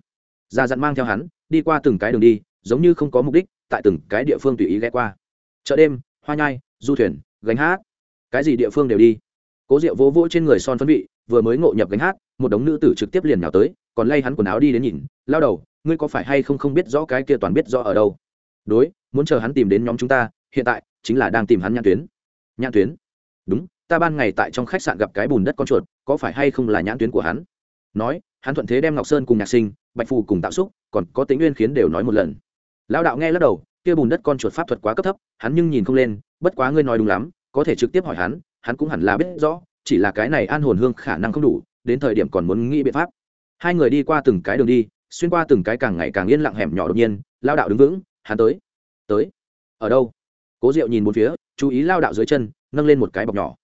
Ra dặn mang theo hắn, đi qua từng cái đường đi, giống như không có mục đích, tại từng cái địa phương tùy ý ghé qua. Chợ đêm, hoa nhai, du thuyền, gánh hát. Cái gì địa phương đều đi. Cố diệu vỗ vỗ trên người son phấn vị, vừa mới ngộ nhập gánh hát, một đống nữ tử trực tiếp liền nhào tới, còn lay hắn quần áo đi đến nhìn, lao đầu, ngươi có phải hay không không biết rõ cái kia toàn biết rõ ở đâu? Đối, muốn chờ hắn tìm đến nhóm chúng ta, hiện tại, chính là đang tìm hắn nhãn tuyến. Nhãn tuyến? Đúng, ta ban ngày tại trong khách sạn gặp cái bùn đất con chuột, có phải hay không là nhãn tuyến của hắn? Nói, hắn thuận thế đem ngọc sơn cùng nhạc sinh, bạch phù cùng tạo xúc, còn có tính nguyên khiến đều nói một lần. Lão đạo nghe lắc đầu, kia bùn đất con chuột pháp thuật quá cấp thấp, hắn nhưng nhìn không lên, bất quá ngươi nói đúng lắm, có thể trực tiếp hỏi hắn hắn cũng hẳn là biết rõ, chỉ là cái này an hồn hương khả năng không đủ, đến thời điểm còn muốn nghĩ biện pháp. Hai người đi qua từng cái đường đi, xuyên qua từng cái càng ngày càng yên lặng hẻm nhỏ đột nhiên lao đạo đứng vững hắn tới tới, ở đâu? Cố diệu nhìn một phía, chú ý lao đạo dưới chân, nâng lên một cái bọc nhỏ.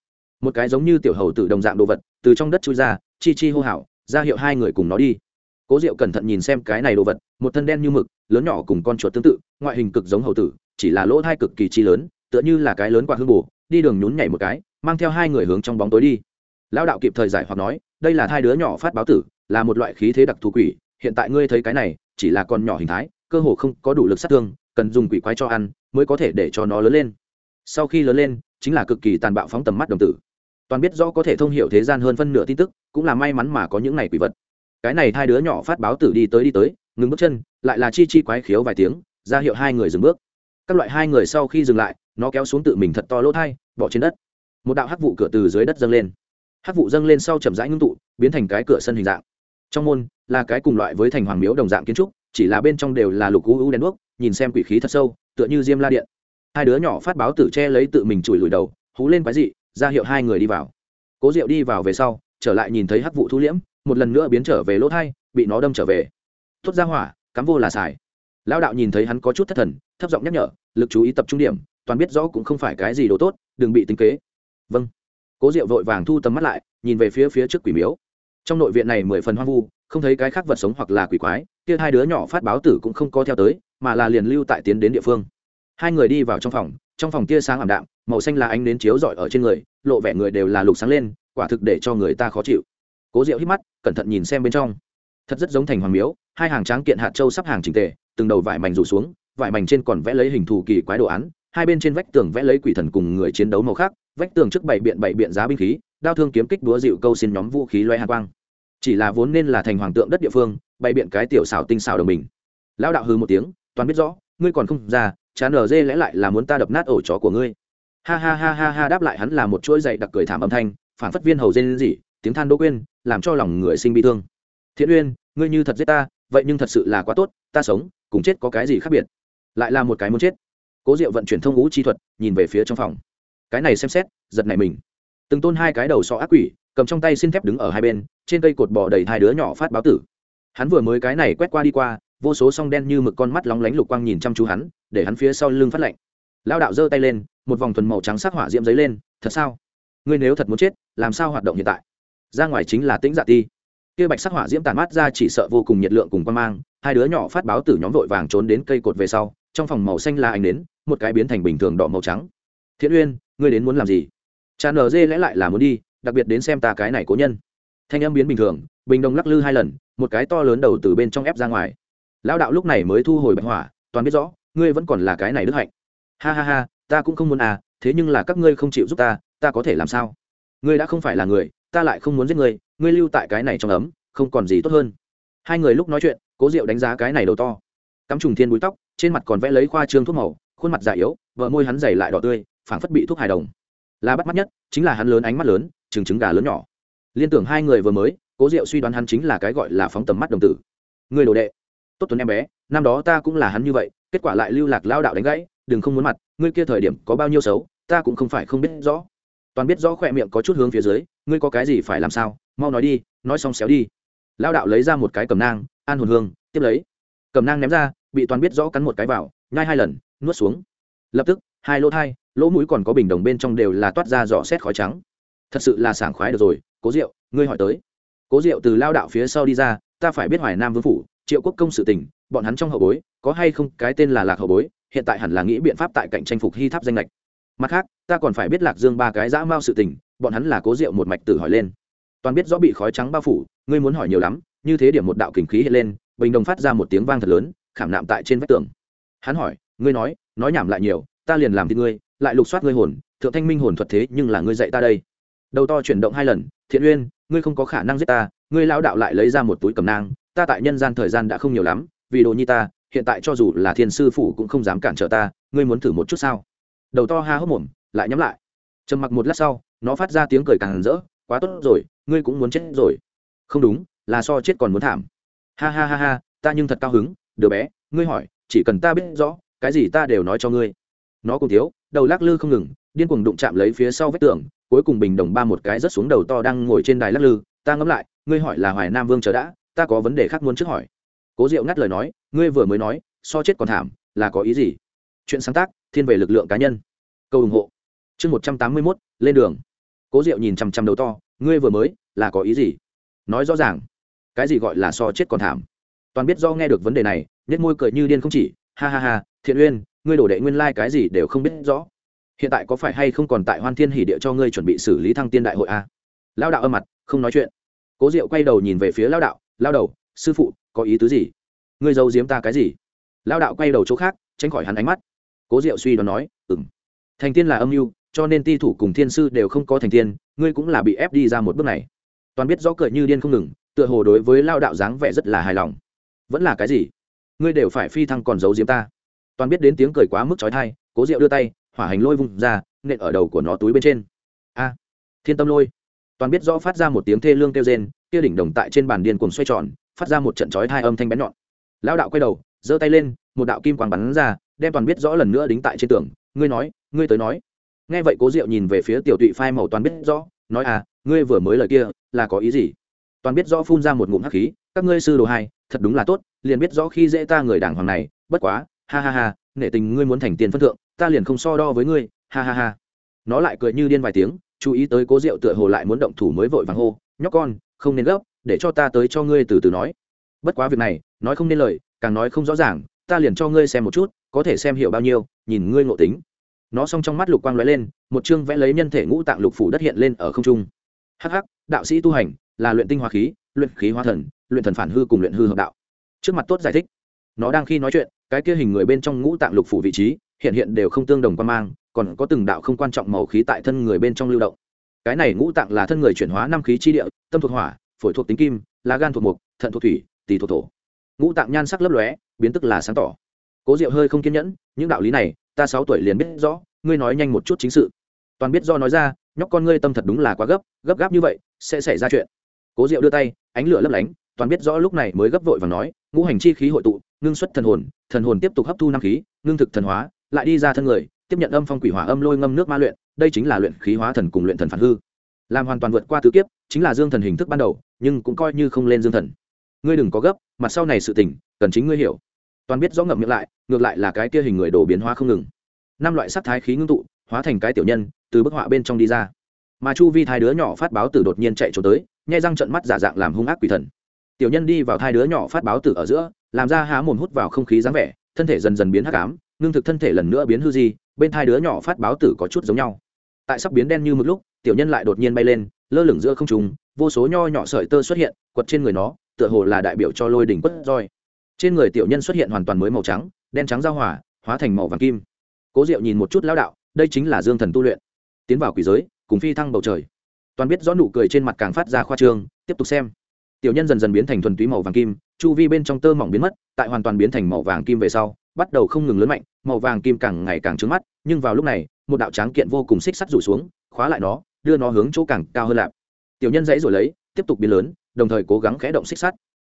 Một cái giống như tiểu hầu tử đồng dạng đồ vật, từ trong đất chui ra, chi chi hô hào, ra hiệu hai người cùng nó đi. Cố diệu cẩn thận nhìn xem cái này đồ vật, một thân đen như mực, lớn nhỏ cùng con chuột tương tự, ngoại hình cực giống hầu tử, chỉ là lỗ thai cực kỳ chi lớn, tựa như là cái lớn quạt hương bù đi đường nhún nhảy một cái, mang theo hai người hướng trong bóng tối đi. Lão đạo kịp thời giải hoặc nói, đây là hai đứa nhỏ phát báo tử, là một loại khí thế đặc thù quỷ, hiện tại ngươi thấy cái này, chỉ là con nhỏ hình thái cơ hồ không có đủ lực sát thương, cần dùng quỷ quái cho ăn mới có thể để cho nó lớn lên. Sau khi lớn lên, chính là cực kỳ tàn bạo phóng tầm mắt đồng tử. Toàn biết rõ có thể thông hiểu thế gian hơn phân nửa tin tức, cũng là may mắn mà có những này quỷ vật. Cái này hai đứa nhỏ phát báo tử đi tới đi tới, ngừng bước chân, lại là chi chi quái khiếu vài tiếng, ra hiệu hai người dừng bước. Các loại hai người sau khi dừng lại, nó kéo xuống tự mình thật to lỗ thai, bỏ trên đất. Một đạo hắc vụ cửa từ dưới đất dâng lên. Hắc vụ dâng lên sau chậm rãi ngưng tụ, biến thành cái cửa sân hình dạng. Trong môn, là cái cùng loại với thành hoàng miếu đồng dạng kiến trúc chỉ là bên trong đều là lục u u đen đuốc, nhìn xem quỷ khí thật sâu, tựa như diêm la điện. Hai đứa nhỏ phát báo tử che lấy tự mình chùi lùi đầu, hú lên quái dị, ra hiệu hai người đi vào. Cố diệu đi vào về sau, trở lại nhìn thấy hắc vụ thu liễm, một lần nữa biến trở về lỗ thai, bị nó đâm trở về. Thốt ra hỏa, cắm vô là xài. Lão đạo nhìn thấy hắn có chút thất thần, thấp giọng nhắc nhở, lực chú ý tập trung điểm, toàn biết rõ cũng không phải cái gì đồ tốt, đừng bị tính kế. Vâng. Cố diệu vội vàng thu tầm mắt lại, nhìn về phía phía trước quỷ miếu. Trong nội viện này mười phần hoang vu không thấy cái khác vật sống hoặc là quỷ quái, kia hai đứa nhỏ phát báo tử cũng không có theo tới, mà là liền lưu tại tiến đến địa phương. Hai người đi vào trong phòng trong phòng tia sáng ảm đạm, màu xanh là ánh đến chiếu rọi ở trên người, lộ vẻ người đều là lục sáng lên, quả thực để cho người ta khó chịu. Cố diệu hít mắt, cẩn thận nhìn xem bên trong. Thật rất giống thành hoàng miếu, hai hàng tráng kiện hạt châu sắp hàng trình tề, từng đầu vải mảnh rủ xuống, vải mảnh trên còn vẽ lấy hình thù kỳ quái đồ án, hai bên trên vách tường vẽ lấy quỷ thần cùng người chiến đấu màu khác, vách tường trước bảy biện bảy biện giá binh khí, đao thương kiếm kích đúa dịu câu xin nhóm vũ khí loe hạ quang chỉ là vốn nên là thành hoàng tượng đất địa phương, bày biện cái tiểu xảo tinh xảo đồng mình. Lão đạo hư một tiếng, toàn biết rõ, ngươi còn không ra, chán ở dê lẽ lại là muốn ta đập nát ổ chó của ngươi. Ha ha ha ha ha, đáp lại hắn là một chuỗi dậy đặc cười thảm âm thanh phản phất viên hầu dê lên gì tiếng than đỗ quên, làm cho lòng người sinh bi thương. Thiện uyên, ngươi như thật giết ta, vậy nhưng thật sự là quá tốt, ta sống, cùng chết có cái gì khác biệt? Lại là một cái muốn chết. Cố diệu vận chuyển thông ngũ chi thuật, nhìn về phía trong phòng. Cái này xem xét, giật này mình. Từng tôn hai cái đầu sọ ác quỷ cầm trong tay xin thép đứng ở hai bên, trên cây cột bò đầy hai đứa nhỏ phát báo tử. Hắn vừa mới cái này quét qua đi qua, vô số song đen như mực con mắt lóng lánh lục quang nhìn chăm chú hắn, để hắn phía sau lưng phát lạnh. Lao đạo giơ tay lên, một vòng thuần màu trắng sắc hỏa diễm giấy lên, thật sao? Ngươi nếu thật muốn chết, làm sao hoạt động hiện tại? Ra ngoài chính là tĩnh dạ ti. Kia bạch sắc hỏa diễm tàn mát ra chỉ sợ vô cùng nhiệt lượng cùng quan mang, hai đứa nhỏ phát báo tử nhóm vội vàng trốn đến cây cột về sau, trong phòng màu xanh là ánh đến một cái biến thành bình thường đỏ màu trắng. Thiện uyên, ngươi đến muốn làm gì? Cha nở dê lẽ lại là muốn đi đặc biệt đến xem ta cái này cố nhân. Thanh âm biến bình thường, bình đồng lắc lư hai lần, một cái to lớn đầu từ bên trong ép ra ngoài. Lão đạo lúc này mới thu hồi bạch hỏa, toàn biết rõ, ngươi vẫn còn là cái này đức hạnh. Ha ha ha, ta cũng không muốn à thế nhưng là các ngươi không chịu giúp ta ta có thể làm sao? Ngươi đã không phải là người, ta lại không muốn giết ngươi ngươi lưu tại cái này trong ấm, không còn gì tốt hơn. Hai người lúc nói chuyện, cố diệu đánh giá cái này đầu to. Cắm trùng thiên búi tóc, trên mặt còn vẽ lấy khoa trương thuốc màu, khuôn mặt già yếu, vợ môi hắn dày lại đỏ tươi, phảng phất bị thuốc hài đồng. Là bắt mắt nhất, chính là hắn lớn ánh mắt lớn trứng trứng gà lớn nhỏ. Liên tưởng hai người vừa mới, cố diệu suy đoán hắn chính là cái gọi là phóng tầm mắt đồng tử. Người đồ đệ. Tốt tuấn em bé, năm đó ta cũng là hắn như vậy, kết quả lại lưu lạc lao đạo đánh gãy, đừng không muốn mặt, ngươi kia thời điểm có bao nhiêu xấu, ta cũng không phải không biết rõ. Toàn biết rõ khỏe miệng có chút hướng phía dưới, ngươi có cái gì phải làm sao, mau nói đi, nói xong xéo đi. Lao đạo lấy ra một cái cầm nang, an hồn hương, tiếp lấy. Cầm nang ném ra, bị toàn biết rõ cắn một cái vào, nhai hai lần, nuốt xuống. Lập tức, hai lỗ thai, lỗ mũi còn có bình đồng bên trong đều là toát ra rõ xét khói trắng thật sự là sảng khoái được rồi, cố diệu, ngươi hỏi tới. Cố diệu từ lao đạo phía sau đi ra, ta phải biết hoài nam vương phủ, triệu quốc công sự tình, bọn hắn trong hậu bối, có hay không cái tên là lạc hậu bối, hiện tại hẳn là nghĩ biện pháp tại cạnh tranh phục hy tháp danh lệch mặt khác, ta còn phải biết lạc dương ba cái dã mao sự tình, bọn hắn là cố diệu một mạch tử hỏi lên. Toàn biết rõ bị khói trắng bao phủ, ngươi muốn hỏi nhiều lắm, như thế điểm một đạo kình khí hiện lên, bình đồng phát ra một tiếng vang thật lớn, khảm nạm tại trên vách tường. Hắn hỏi, ngươi nói nói nhảm lại nhiều, ta liền làm thì ngươi, lại lục soát ngươi hồn, thượng thanh minh hồn thuật thế nhưng là ngươi dạy ta đây đầu to chuyển động hai lần, thiện uyên, ngươi không có khả năng giết ta, ngươi lão đạo lại lấy ra một túi cầm nang, ta tại nhân gian thời gian đã không nhiều lắm, vì đồ nhi ta, hiện tại cho dù là thiên sư phủ cũng không dám cản trở ta, ngươi muốn thử một chút sao? Đầu to ha hốc mồm, lại nhắm lại. Trầm mặc một lát sau, nó phát ra tiếng cười càng rỡ, quá tốt rồi, ngươi cũng muốn chết rồi. Không đúng, là so chết còn muốn thảm. Ha ha ha ha, ta nhưng thật cao hứng, đứa bé, ngươi hỏi, chỉ cần ta biết rõ, cái gì ta đều nói cho ngươi. Nó cùng thiếu, đầu lắc lư không ngừng điên cuồng đụng chạm lấy phía sau vách tường, cuối cùng bình đồng ba một cái rất xuống đầu to đang ngồi trên đài lắc lư, ta ngẫm lại, ngươi hỏi là hoài nam vương chờ đã, ta có vấn đề khác muốn trước hỏi. Cố diệu ngắt lời nói, ngươi vừa mới nói, so chết còn thảm, là có ý gì? Chuyện sáng tác, thiên về lực lượng cá nhân. Câu ủng hộ. Chương một trăm tám mươi mốt, lên đường. Cố diệu nhìn chằm chằm đầu to, ngươi vừa mới, là có ý gì? Nói rõ ràng. Cái gì gọi là so chết còn thảm? Toàn biết do nghe được vấn đề này nhất môi cười như điên không chỉ. Ha ha ha, thiện uyên, ngươi đổ đệ nguyên lai、like、cái gì đều không biết rõ hiện tại có phải hay không còn tại hoan thiên Hỉ địa cho ngươi chuẩn bị xử lý thăng tiên đại hội a lao đạo âm mặt, không nói chuyện. Cố diệu quay đầu nhìn về phía lao đạo, lao đầu, sư phụ, có ý tứ gì? Ngươi giấu giếm ta cái gì? Lao đạo quay đầu chỗ khác, tránh khỏi hắn ánh mắt. Cố diệu suy đoán nói ừng thành tiên là âm mưu, cho nên ti thủ cùng thiên sư đều không có thành tiên, ngươi cũng là bị ép đi ra một bước này. Toàn biết rõ cười như điên không ngừng, tựa hồ đối với lao đạo dáng vẻ rất là hài lòng. Vẫn là cái gì? Ngươi đều phải phi thăng còn giấu diếm ta. Toàn biết đến tiếng cười quá mức trói thai, cố diệu đưa tay hỏa hành lôi vung ra, nện ở đầu của nó túi bên trên. A, thiên tâm lôi. Toàn biết rõ phát ra một tiếng thê lương kêu rên, kia đỉnh đồng tại trên bàn điên cuồng xoay tròn, phát ra một trận chói hai âm thanh bén nhọn. Lão đạo quay đầu, giơ tay lên, một đạo kim quang bắn ra, đem toàn biết rõ lần nữa đính tại trên tường. Ngươi nói, ngươi tới nói. Nghe vậy cố diệu nhìn về phía tiểu tụy phai màu toàn biết rõ, nói à ngươi vừa mới lời kia, là có ý gì? Toàn biết rõ phun ra một ngụm hắc khí, các ngươi sư đồ hai, thật đúng là tốt, liền biết rõ khi dễ ta người đàng hoàng này, bất quá, ha ha ha, nể tình ngươi muốn thành tiền phân thượng ta liền không so đo với ngươi, ha ha ha. Nó lại cười như điên vài tiếng, chú ý tới cố diệu tựa hồ lại muốn động thủ mới vội vàng hô, nhóc con, không nên gấp, để cho ta tới cho ngươi từ từ nói. Bất quá việc này, nói không nên lời, càng nói không rõ ràng, ta liền cho ngươi xem một chút, có thể xem hiểu bao nhiêu, nhìn ngươi ngộ tính. Nó xong trong mắt lục quang lóe lên, một chương vẽ lấy nhân thể ngũ tạng lục phủ đất hiện lên ở không trung. Hh đạo sĩ tu hành, là luyện tinh hoa khí, luyện khí hoa thần, luyện thần phản hư cùng luyện hư hợp đạo. Trước mặt tốt giải thích. Nó đang khi nói chuyện, cái kia hình người bên trong ngũ tạng lục phủ vị trí hiện hiện đều không tương đồng quan mang, còn có từng đạo không quan trọng màu khí tại thân người bên trong lưu động. Cái này ngũ tạng là thân người chuyển hóa năm khí chi địa, tâm thuộc hỏa, phổi thuộc tính kim, lá gan thuộc mục, thận thuộc thủy, tỳ thuộc thổ. Ngũ tạng nhan sắc lấp lóe, biến tức là sáng tỏ. Cố diệu hơi không kiên nhẫn, những đạo lý này, ta sáu tuổi liền biết rõ, ngươi nói nhanh một chút chính sự. Toàn biết do nói ra, nhóc con ngươi tâm thật đúng là quá gấp gấp gáp như vậy, sẽ xảy ra chuyện. Cố diệu đưa tay, ánh lửa lấp lánh, toàn biết rõ lúc này mới gấp vội và nói, ngũ hành chi khí hội tụ, ngưng xuất thần hồn thần hồn tiếp tục hấp thu năm khí, ngưng thực thần hóa lại đi ra thân người, tiếp nhận âm phong quỷ hỏa âm lôi ngâm nước ma luyện, đây chính là luyện khí hóa thần cùng luyện thần phản hư. Làm hoàn toàn vượt qua tứ kiếp, chính là dương thần hình thức ban đầu, nhưng cũng coi như không lên dương thần. Ngươi đừng có gấp mặt sau này sự tình, cần chính ngươi hiểu. Toàn biết rõ ngậm miệng lại, ngược lại là cái kia hình người đồ biến hóa không ngừng. Năm loại sắc thái khí ngưng tụ, hóa thành cái tiểu nhân, từ bức họa bên trong đi ra. Mà chu vi thai đứa nhỏ phát báo tử đột nhiên chạy trốn tới, nhai răng trận mắt giả dạng làm hung ác quỷ thần. Tiểu nhân đi vào thai đứa nhỏ phát báo tử ở giữa, làm ra há mồm hút vào không khí dáng vẻ, thân thể dần dần biến hắc ám ngưng thực thân thể lần nữa biến hư di, bên hai đứa nhỏ phát báo tử có chút giống nhau. Tại sắp biến đen như một lúc, tiểu nhân lại đột nhiên bay lên, lơ lửng giữa không trùng vô số nho nhỏ sợi tơ xuất hiện, quật trên người nó, tựa hồ là đại biểu cho lôi đỉnh quất roi. Trên người tiểu nhân xuất hiện hoàn toàn mới màu trắng, đen trắng giao hỏa hóa thành màu vàng kim. Cố diệu nhìn một chút lão đạo, đây chính là dương thần tu luyện. Tiến vào quỷ giới, cùng phi thăng bầu trời. Toàn biết rõ nụ cười trên mặt càng phát ra khoa trương, tiếp tục xem. Tiểu nhân dần dần biến thành thuần túy màu vàng kim, chu vi bên trong tơ mỏng biến mất, tại hoàn toàn biến thành màu vàng kim về sau bắt đầu không ngừng lớn mạnh, màu vàng kim càng ngày càng trứng mắt, nhưng vào lúc này, một đạo tráng kiện vô cùng xích sắt rủ xuống, khóa lại nó, đưa nó hướng chỗ càng cao hơn lạp. Tiểu nhân dãy rồi lấy, tiếp tục biến lớn, đồng thời cố gắng khẽ động xích sắt.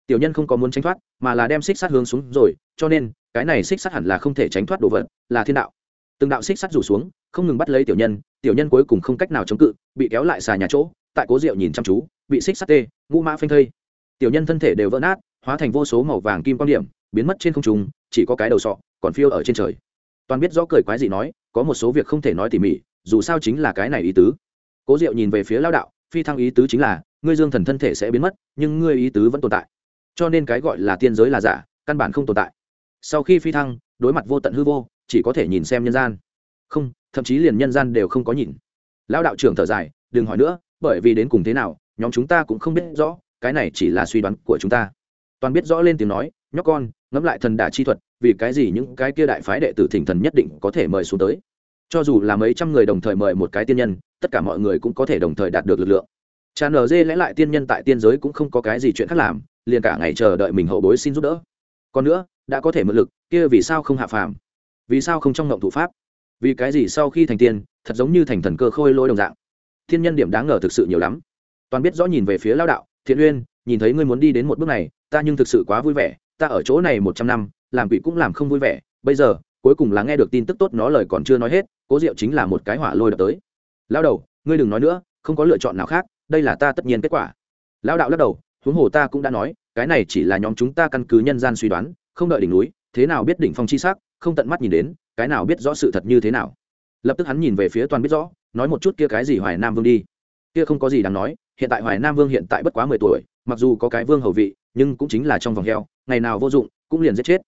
Tiểu nhân không có muốn tránh thoát, mà là đem xích sắt hướng xuống rồi, cho nên, cái này xích sắt hẳn là không thể tránh thoát đồ vật, là thiên đạo. Từng đạo xích sắt rủ xuống, không ngừng bắt lấy tiểu nhân tiểu nhân cuối cùng không cách nào chống cự, bị kéo lại xà nhà chỗ, tại cố rượu nhìn chăm chú, bị xích sắt tê, ngũ mã phanh thây. Tiểu nhân thân thể đều vỡ nát, hóa thành vô số màu vàng kim quan điểm biến mất trên không trung, chỉ có cái đầu sọ, còn phiêu ở trên trời. Toàn biết rõ cười quái gì nói, có một số việc không thể nói tỉ mỉ, dù sao chính là cái này ý tứ. Cố diệu nhìn về phía lao đạo, phi thăng ý tứ chính là, ngươi dương thần thân thể sẽ biến mất, nhưng ngươi ý tứ vẫn tồn tại. Cho nên cái gọi là tiên giới là giả, căn bản không tồn tại. Sau khi phi thăng, đối mặt vô tận hư vô, chỉ có thể nhìn xem nhân gian. Không, thậm chí liền nhân gian đều không có nhìn. Lão đạo trưởng thở dài, đừng hỏi nữa, bởi vì đến cùng thế nào, nhóm chúng ta cũng không biết rõ, cái này chỉ là suy đoán của chúng ta. Toàn biết rõ lên tiếng nói nhóc con, ngẫm lại thần đả chi thuật, vì cái gì những cái kia đại phái đệ tử thỉnh thần nhất định có thể mời xuống tới. Cho dù là mấy trăm người đồng thời mời một cái tiên nhân, tất cả mọi người cũng có thể đồng thời đạt được lực lượng. Cha nở dê lẽ lại tiên nhân tại tiên giới cũng không có cái gì chuyện khác làm, liền cả ngày chờ đợi mình hậu bối xin giúp đỡ. Còn nữa, đã có thể mượn lực, kia vì sao không hạ phàm? Vì sao không trong ngộng thủ pháp? Vì cái gì sau khi thành tiên, thật giống như thành thần cơ khôi lỗi đồng dạng? Thiên nhân điểm đáng ngờ thực sự nhiều lắm. Toàn biết rõ nhìn về phía lao đạo, thiện uyên, nhìn thấy ngươi muốn đi đến một bước này, ta nhưng thực sự quá vui vẻ ta ở chỗ này một trăm năm, làm quỷ cũng làm không vui vẻ, bây giờ, cuối cùng là nghe được tin tức tốt nó lời còn chưa nói hết, cố diệu chính là một cái hỏa lôi đập tới. Lao đầu, ngươi đừng nói nữa, không có lựa chọn nào khác, đây là ta tất nhiên kết quả. Lao đạo lắc đầu, huống hồ ta cũng đã nói, cái này chỉ là nhóm chúng ta căn cứ nhân gian suy đoán, không đợi đỉnh núi, thế nào biết đỉnh phong chi sắc, không tận mắt nhìn đến, cái nào biết rõ sự thật như thế nào. Lập tức hắn nhìn về phía toàn biết rõ, nói một chút kia cái gì hoài nam vương đi. Kia không có gì đáng nói, hiện tại hoài nam vương hiện tại bất quá mười tuổi, mặc dù có cái vương hầu vị nhưng cũng chính là trong vòng heo, ngày nào vô dụng cũng liền giết chết.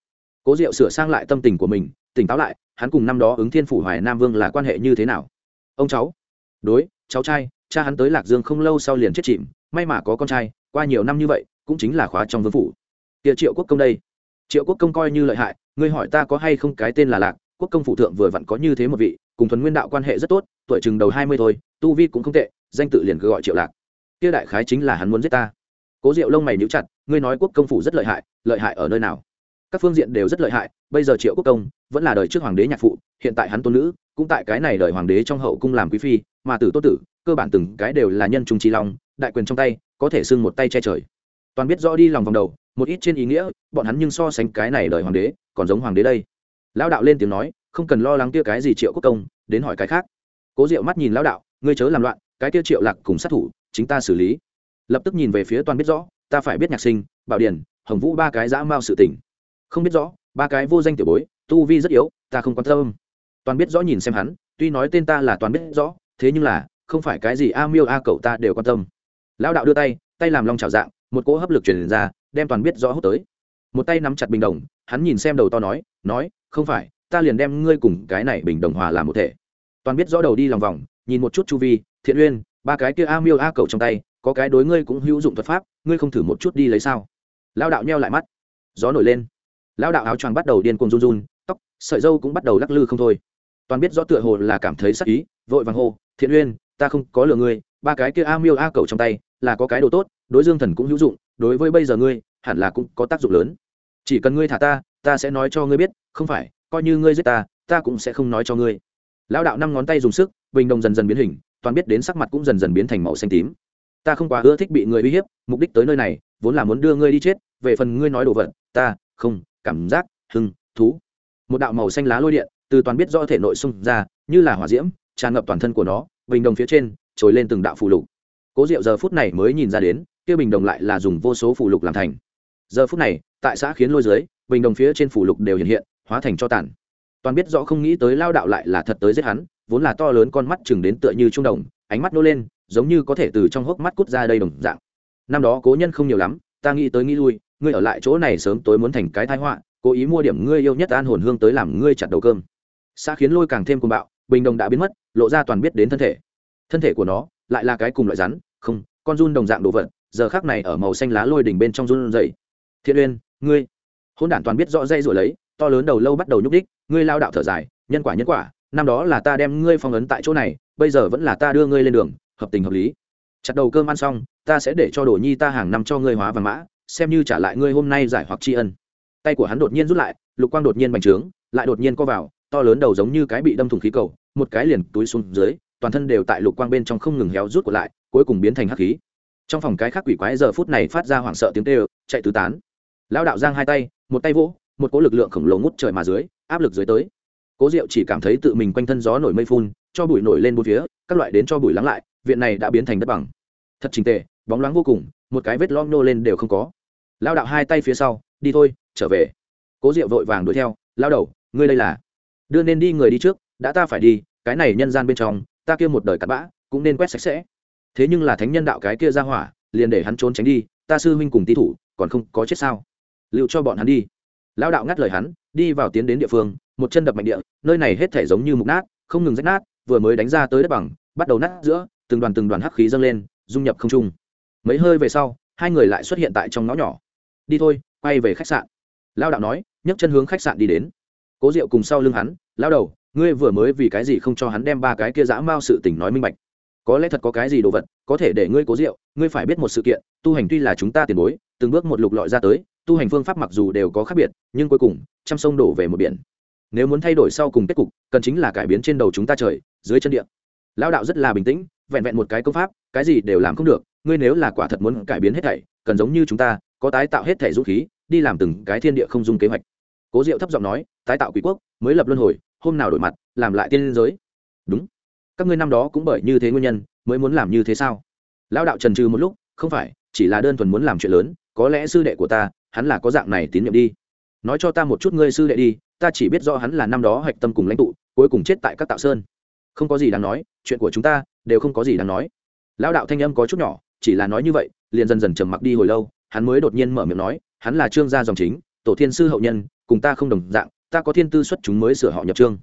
Cố diệu sửa sang lại tâm tình của mình, tỉnh táo lại, hắn cùng năm đó ứng thiên phủ hoài nam vương là quan hệ như thế nào? Ông cháu. Đối, cháu trai, cha hắn tới lạc dương không lâu sau liền chết chìm, may mà có con trai, qua nhiều năm như vậy, cũng chính là khóa trong vương phủ. Địa triệu quốc công đây. Triệu quốc công coi như lợi hại, ngươi hỏi ta có hay không cái tên là lạc, quốc công phủ thượng vừa vặn có như thế một vị, cùng thuần nguyên đạo quan hệ rất tốt, tuổi chừng đầu hai mươi thôi, tu vi cũng không tệ, danh tự liền cứ gọi triệu lạc. Kia đại khái chính là hắn muốn giết ta. Cố diệu lông mày níu chặt ngươi nói quốc công phủ rất lợi hại lợi hại ở nơi nào? Các phương diện đều rất lợi hại, bây giờ triệu quốc công vẫn là đời trước hoàng đế nhạc phụ, hiện tại hắn tôn nữ, cũng tại cái này đời hoàng đế trong hậu cung làm quý phi, mà tử tô tử, cơ bản từng cái đều là nhân trung trí long, đại quyền trong tay, có thể xưng một tay che trời. Toàn biết rõ đi lòng vòng đầu, một ít trên ý nghĩa, bọn hắn nhưng so sánh cái này đời hoàng đế, còn giống hoàng đế đây. Lão đạo lên tiếng nói, không cần lo lắng kia cái gì triệu quốc công, đến hỏi cái khác. Cố diệu mắt nhìn lão đạo, ngươi chớ làm loạn, cái kia triệu lạc cùng sát thủ, chính ta xử lý. Lập tức nhìn về phía toàn biết rõ ta phải biết nhạc sinh, bảo điển, hồng vũ ba cái dã mao sự tình. Không biết rõ, ba cái vô danh tiểu bối, tu vi rất yếu, ta không quan tâm. Toàn biết rõ nhìn xem hắn, tuy nói tên ta là toàn biết rõ, thế nhưng là, không phải cái gì a miêu a cậu ta đều quan tâm. Lão đạo đưa tay tay làm long trào dạng, một cỗ hấp lực truyền ra, đem toàn biết rõ hút tới. Một tay nắm chặt bình đồng, hắn nhìn xem đầu to nói nói, không phải, ta liền đem ngươi cùng cái này bình đồng hòa làm một thể. Toàn biết rõ đầu đi lòng vòng, nhìn một chút chu vi, thiện uyên, ba cái kia a miêu a cậu trong tay có cái đối ngươi cũng hữu dụng thuật pháp, ngươi không thử một chút đi lấy sao? Lao đạo nheo lại mắt. Gió nổi lên. Lao đạo áo choàng bắt đầu điên cuồng run run, tóc, sợi dâu cũng bắt đầu lắc lư không thôi. Toàn biết rõ tựa hồ là cảm thấy sắc ý, vội vàng hô, thiện uyên, ta không có lừa ngươi, ba cái kia a miêu a cầu trong tay, là có cái đồ tốt, đối dương thần cũng hữu dụng, đối với bây giờ ngươi, hẳn là cũng có tác dụng lớn. Chỉ cần ngươi thả ta ta sẽ nói cho ngươi biết, không phải, coi như ngươi giết ta ta cũng sẽ không nói cho ngươi. Lão đạo năm ngón tay dùng sức, bình đồng dần dần biến hình, toàn biết đến sắc mặt cũng dần dần biến thành màu xanh tím ta không quá ưa thích bị người uy hiếp, mục đích tới nơi này, vốn là muốn đưa ngươi đi chết, về phần ngươi nói đồ vật, ta, không, cảm giác, hưng, thú. Một đạo màu xanh lá lôi điện, từ toàn biết do thể nội xung ra, như là hỏa diễm, tràn ngập toàn thân của nó, bình đồng phía trên, trồi lên từng đạo phù lục. Cố diệu giờ phút này mới nhìn ra đến, kia bình đồng lại là dùng vô số phù lục làm thành. Giờ phút này, tại xã khiến lôi dưới, bình đồng phía trên phù lục đều hiện hiện, hóa thành cho tàn. Toàn biết rõ không nghĩ tới lao đạo lại là thật tới giết hắn, vốn là to lớn con mắt chừng đến tựa như trung đồng, ánh mắt nô lên giống như có thể từ trong hốc mắt cút ra đây đồng dạng. Năm đó cố nhân không nhiều lắm, ta nghĩ tới nghĩ lui, ngươi ở lại chỗ này sớm tối muốn thành cái thái họa, cố ý mua điểm ngươi yêu nhất an hồn hương tới làm ngươi chặt đầu cơm. Xã khiến lôi càng thêm cuồng bạo, bình đồng đã biến mất, lộ ra toàn biết đến thân thể. Thân thể của nó lại là cái cùng loại rắn, không, con run đồng dạng đồ vật, giờ khác này ở màu xanh lá lôi đỉnh bên trong run dày thiện uyên, ngươi hôn đản toàn biết rõ dây rồi lấy, to lớn đầu lâu bắt đầu nhúc đích ngươi lao đạo thở dài, nhân quả nhân quả, năm đó là ta đem ngươi phong ấn tại chỗ này, bây giờ vẫn là ta đưa ngươi lên đường hợp tình hợp lý. Chặt đầu cơm ăn xong, ta sẽ để cho đồ nhi ta hàng năm cho ngươi hóa vàng mã, xem như trả lại ngươi hôm nay giải hoặc tri ân. Tay của hắn đột nhiên rút lại, lục quang đột nhiên bành trướng, lại đột nhiên co vào, to lớn đầu giống như cái bị đâm thủng khí cầu, một cái liền túi xuống dưới, toàn thân đều tại lục quang bên trong không ngừng héo rút của lại, cuối cùng biến thành hắc khí. Trong phòng cái khác quỷ quái giờ phút này phát ra hoảng sợ tiếng tê chạy tứ tán. Lão đạo giang hai tay, một tay vỗ, một cỗ lực lượng khổng lồ ngút trời mà dưới, áp lực dưới tới. Cố diệu chỉ cảm thấy tự mình quanh thân gió nổi mây phun, cho bụi nổi lên bốn phía, các loại đến cho bụi lắng lại viện này đã biến thành đất bằng. Thật trình tề, bóng loáng vô cùng, một cái vết lom nô lên đều không có. Lao đạo hai tay phía sau, đi thôi, trở về. Cố diệu vội vàng đuổi theo, lao đầu, ngươi đây là? Đưa nên đi người đi trước, đã ta phải đi, cái này nhân gian bên trong, ta kia một đời cặn bã, cũng nên quét sạch sẽ. Thế nhưng là thánh nhân đạo cái kia ra hỏa, liền để hắn trốn tránh đi, ta sư huynh cùng ti thủ, còn không có chết sao? Liệu cho bọn hắn đi. Lão đạo ngắt lời hắn, đi vào tiến đến địa phương, một chân đập mạnh địa, nơi này hết thể giống như mục nát, không ngừng rách nát, vừa mới đánh ra tới đất bằng, bắt đầu nát giữa từng đoàn từng đoàn hắc khí dâng lên dung nhập không trung. Mấy hơi về sau hai người lại xuất hiện tại trong ngõ nhỏ. Đi thôi quay về khách sạn. Lao đạo nói nhấc chân hướng khách sạn đi đến. Cố diệu cùng sau lưng hắn lao đầu ngươi vừa mới vì cái gì không cho hắn đem ba cái kia dã mao sự tình nói minh bạch? Có lẽ thật có cái gì đồ vật có thể để ngươi cố Diệu, ngươi phải biết một sự kiện tu hành tuy là chúng ta tiền bối từng bước một lục lọi ra tới tu hành phương pháp mặc dù đều có khác biệt nhưng cuối cùng trăm sông đổ về một biển. Nếu muốn thay đổi sau cùng kết cục cần chính là cải biến trên đầu chúng ta trời dưới chân địa. Lão đạo rất là bình tĩnh vẹn vẹn một cái công pháp, cái gì đều làm không được, ngươi nếu là quả thật muốn cải biến hết thảy, cần giống như chúng ta, có tái tạo hết thảy dũng khí, đi làm từng cái thiên địa không dung kế hoạch. Cố diệu thấp giọng nói, tái tạo quý quốc, mới lập luân hồi, hôm nào đổi mặt, làm lại tiên giới. Đúng. Các ngươi năm đó cũng bởi như thế nguyên nhân, mới muốn làm như thế sao? Lão đạo trần trừ một lúc, không phải, chỉ là đơn thuần muốn làm chuyện lớn, có lẽ sư đệ của ta, hắn là có dạng này tín nhiệm đi. Nói cho ta một chút ngươi sư đệ đi, ta chỉ biết do hắn là năm đó hạch tâm cùng lãnh tụ, cuối cùng chết tại các tạo sơn không có gì đáng nói, chuyện của chúng ta đều không có gì đáng nói. Lão đạo thanh âm có chút nhỏ, chỉ là nói như vậy, liền dần dần trầm mặc đi hồi lâu, hắn mới đột nhiên mở miệng nói, hắn là trương gia dòng chính, tổ thiên sư hậu nhân, cùng ta không đồng dạng, ta có thiên tư xuất chúng mới sửa họ nhập trương.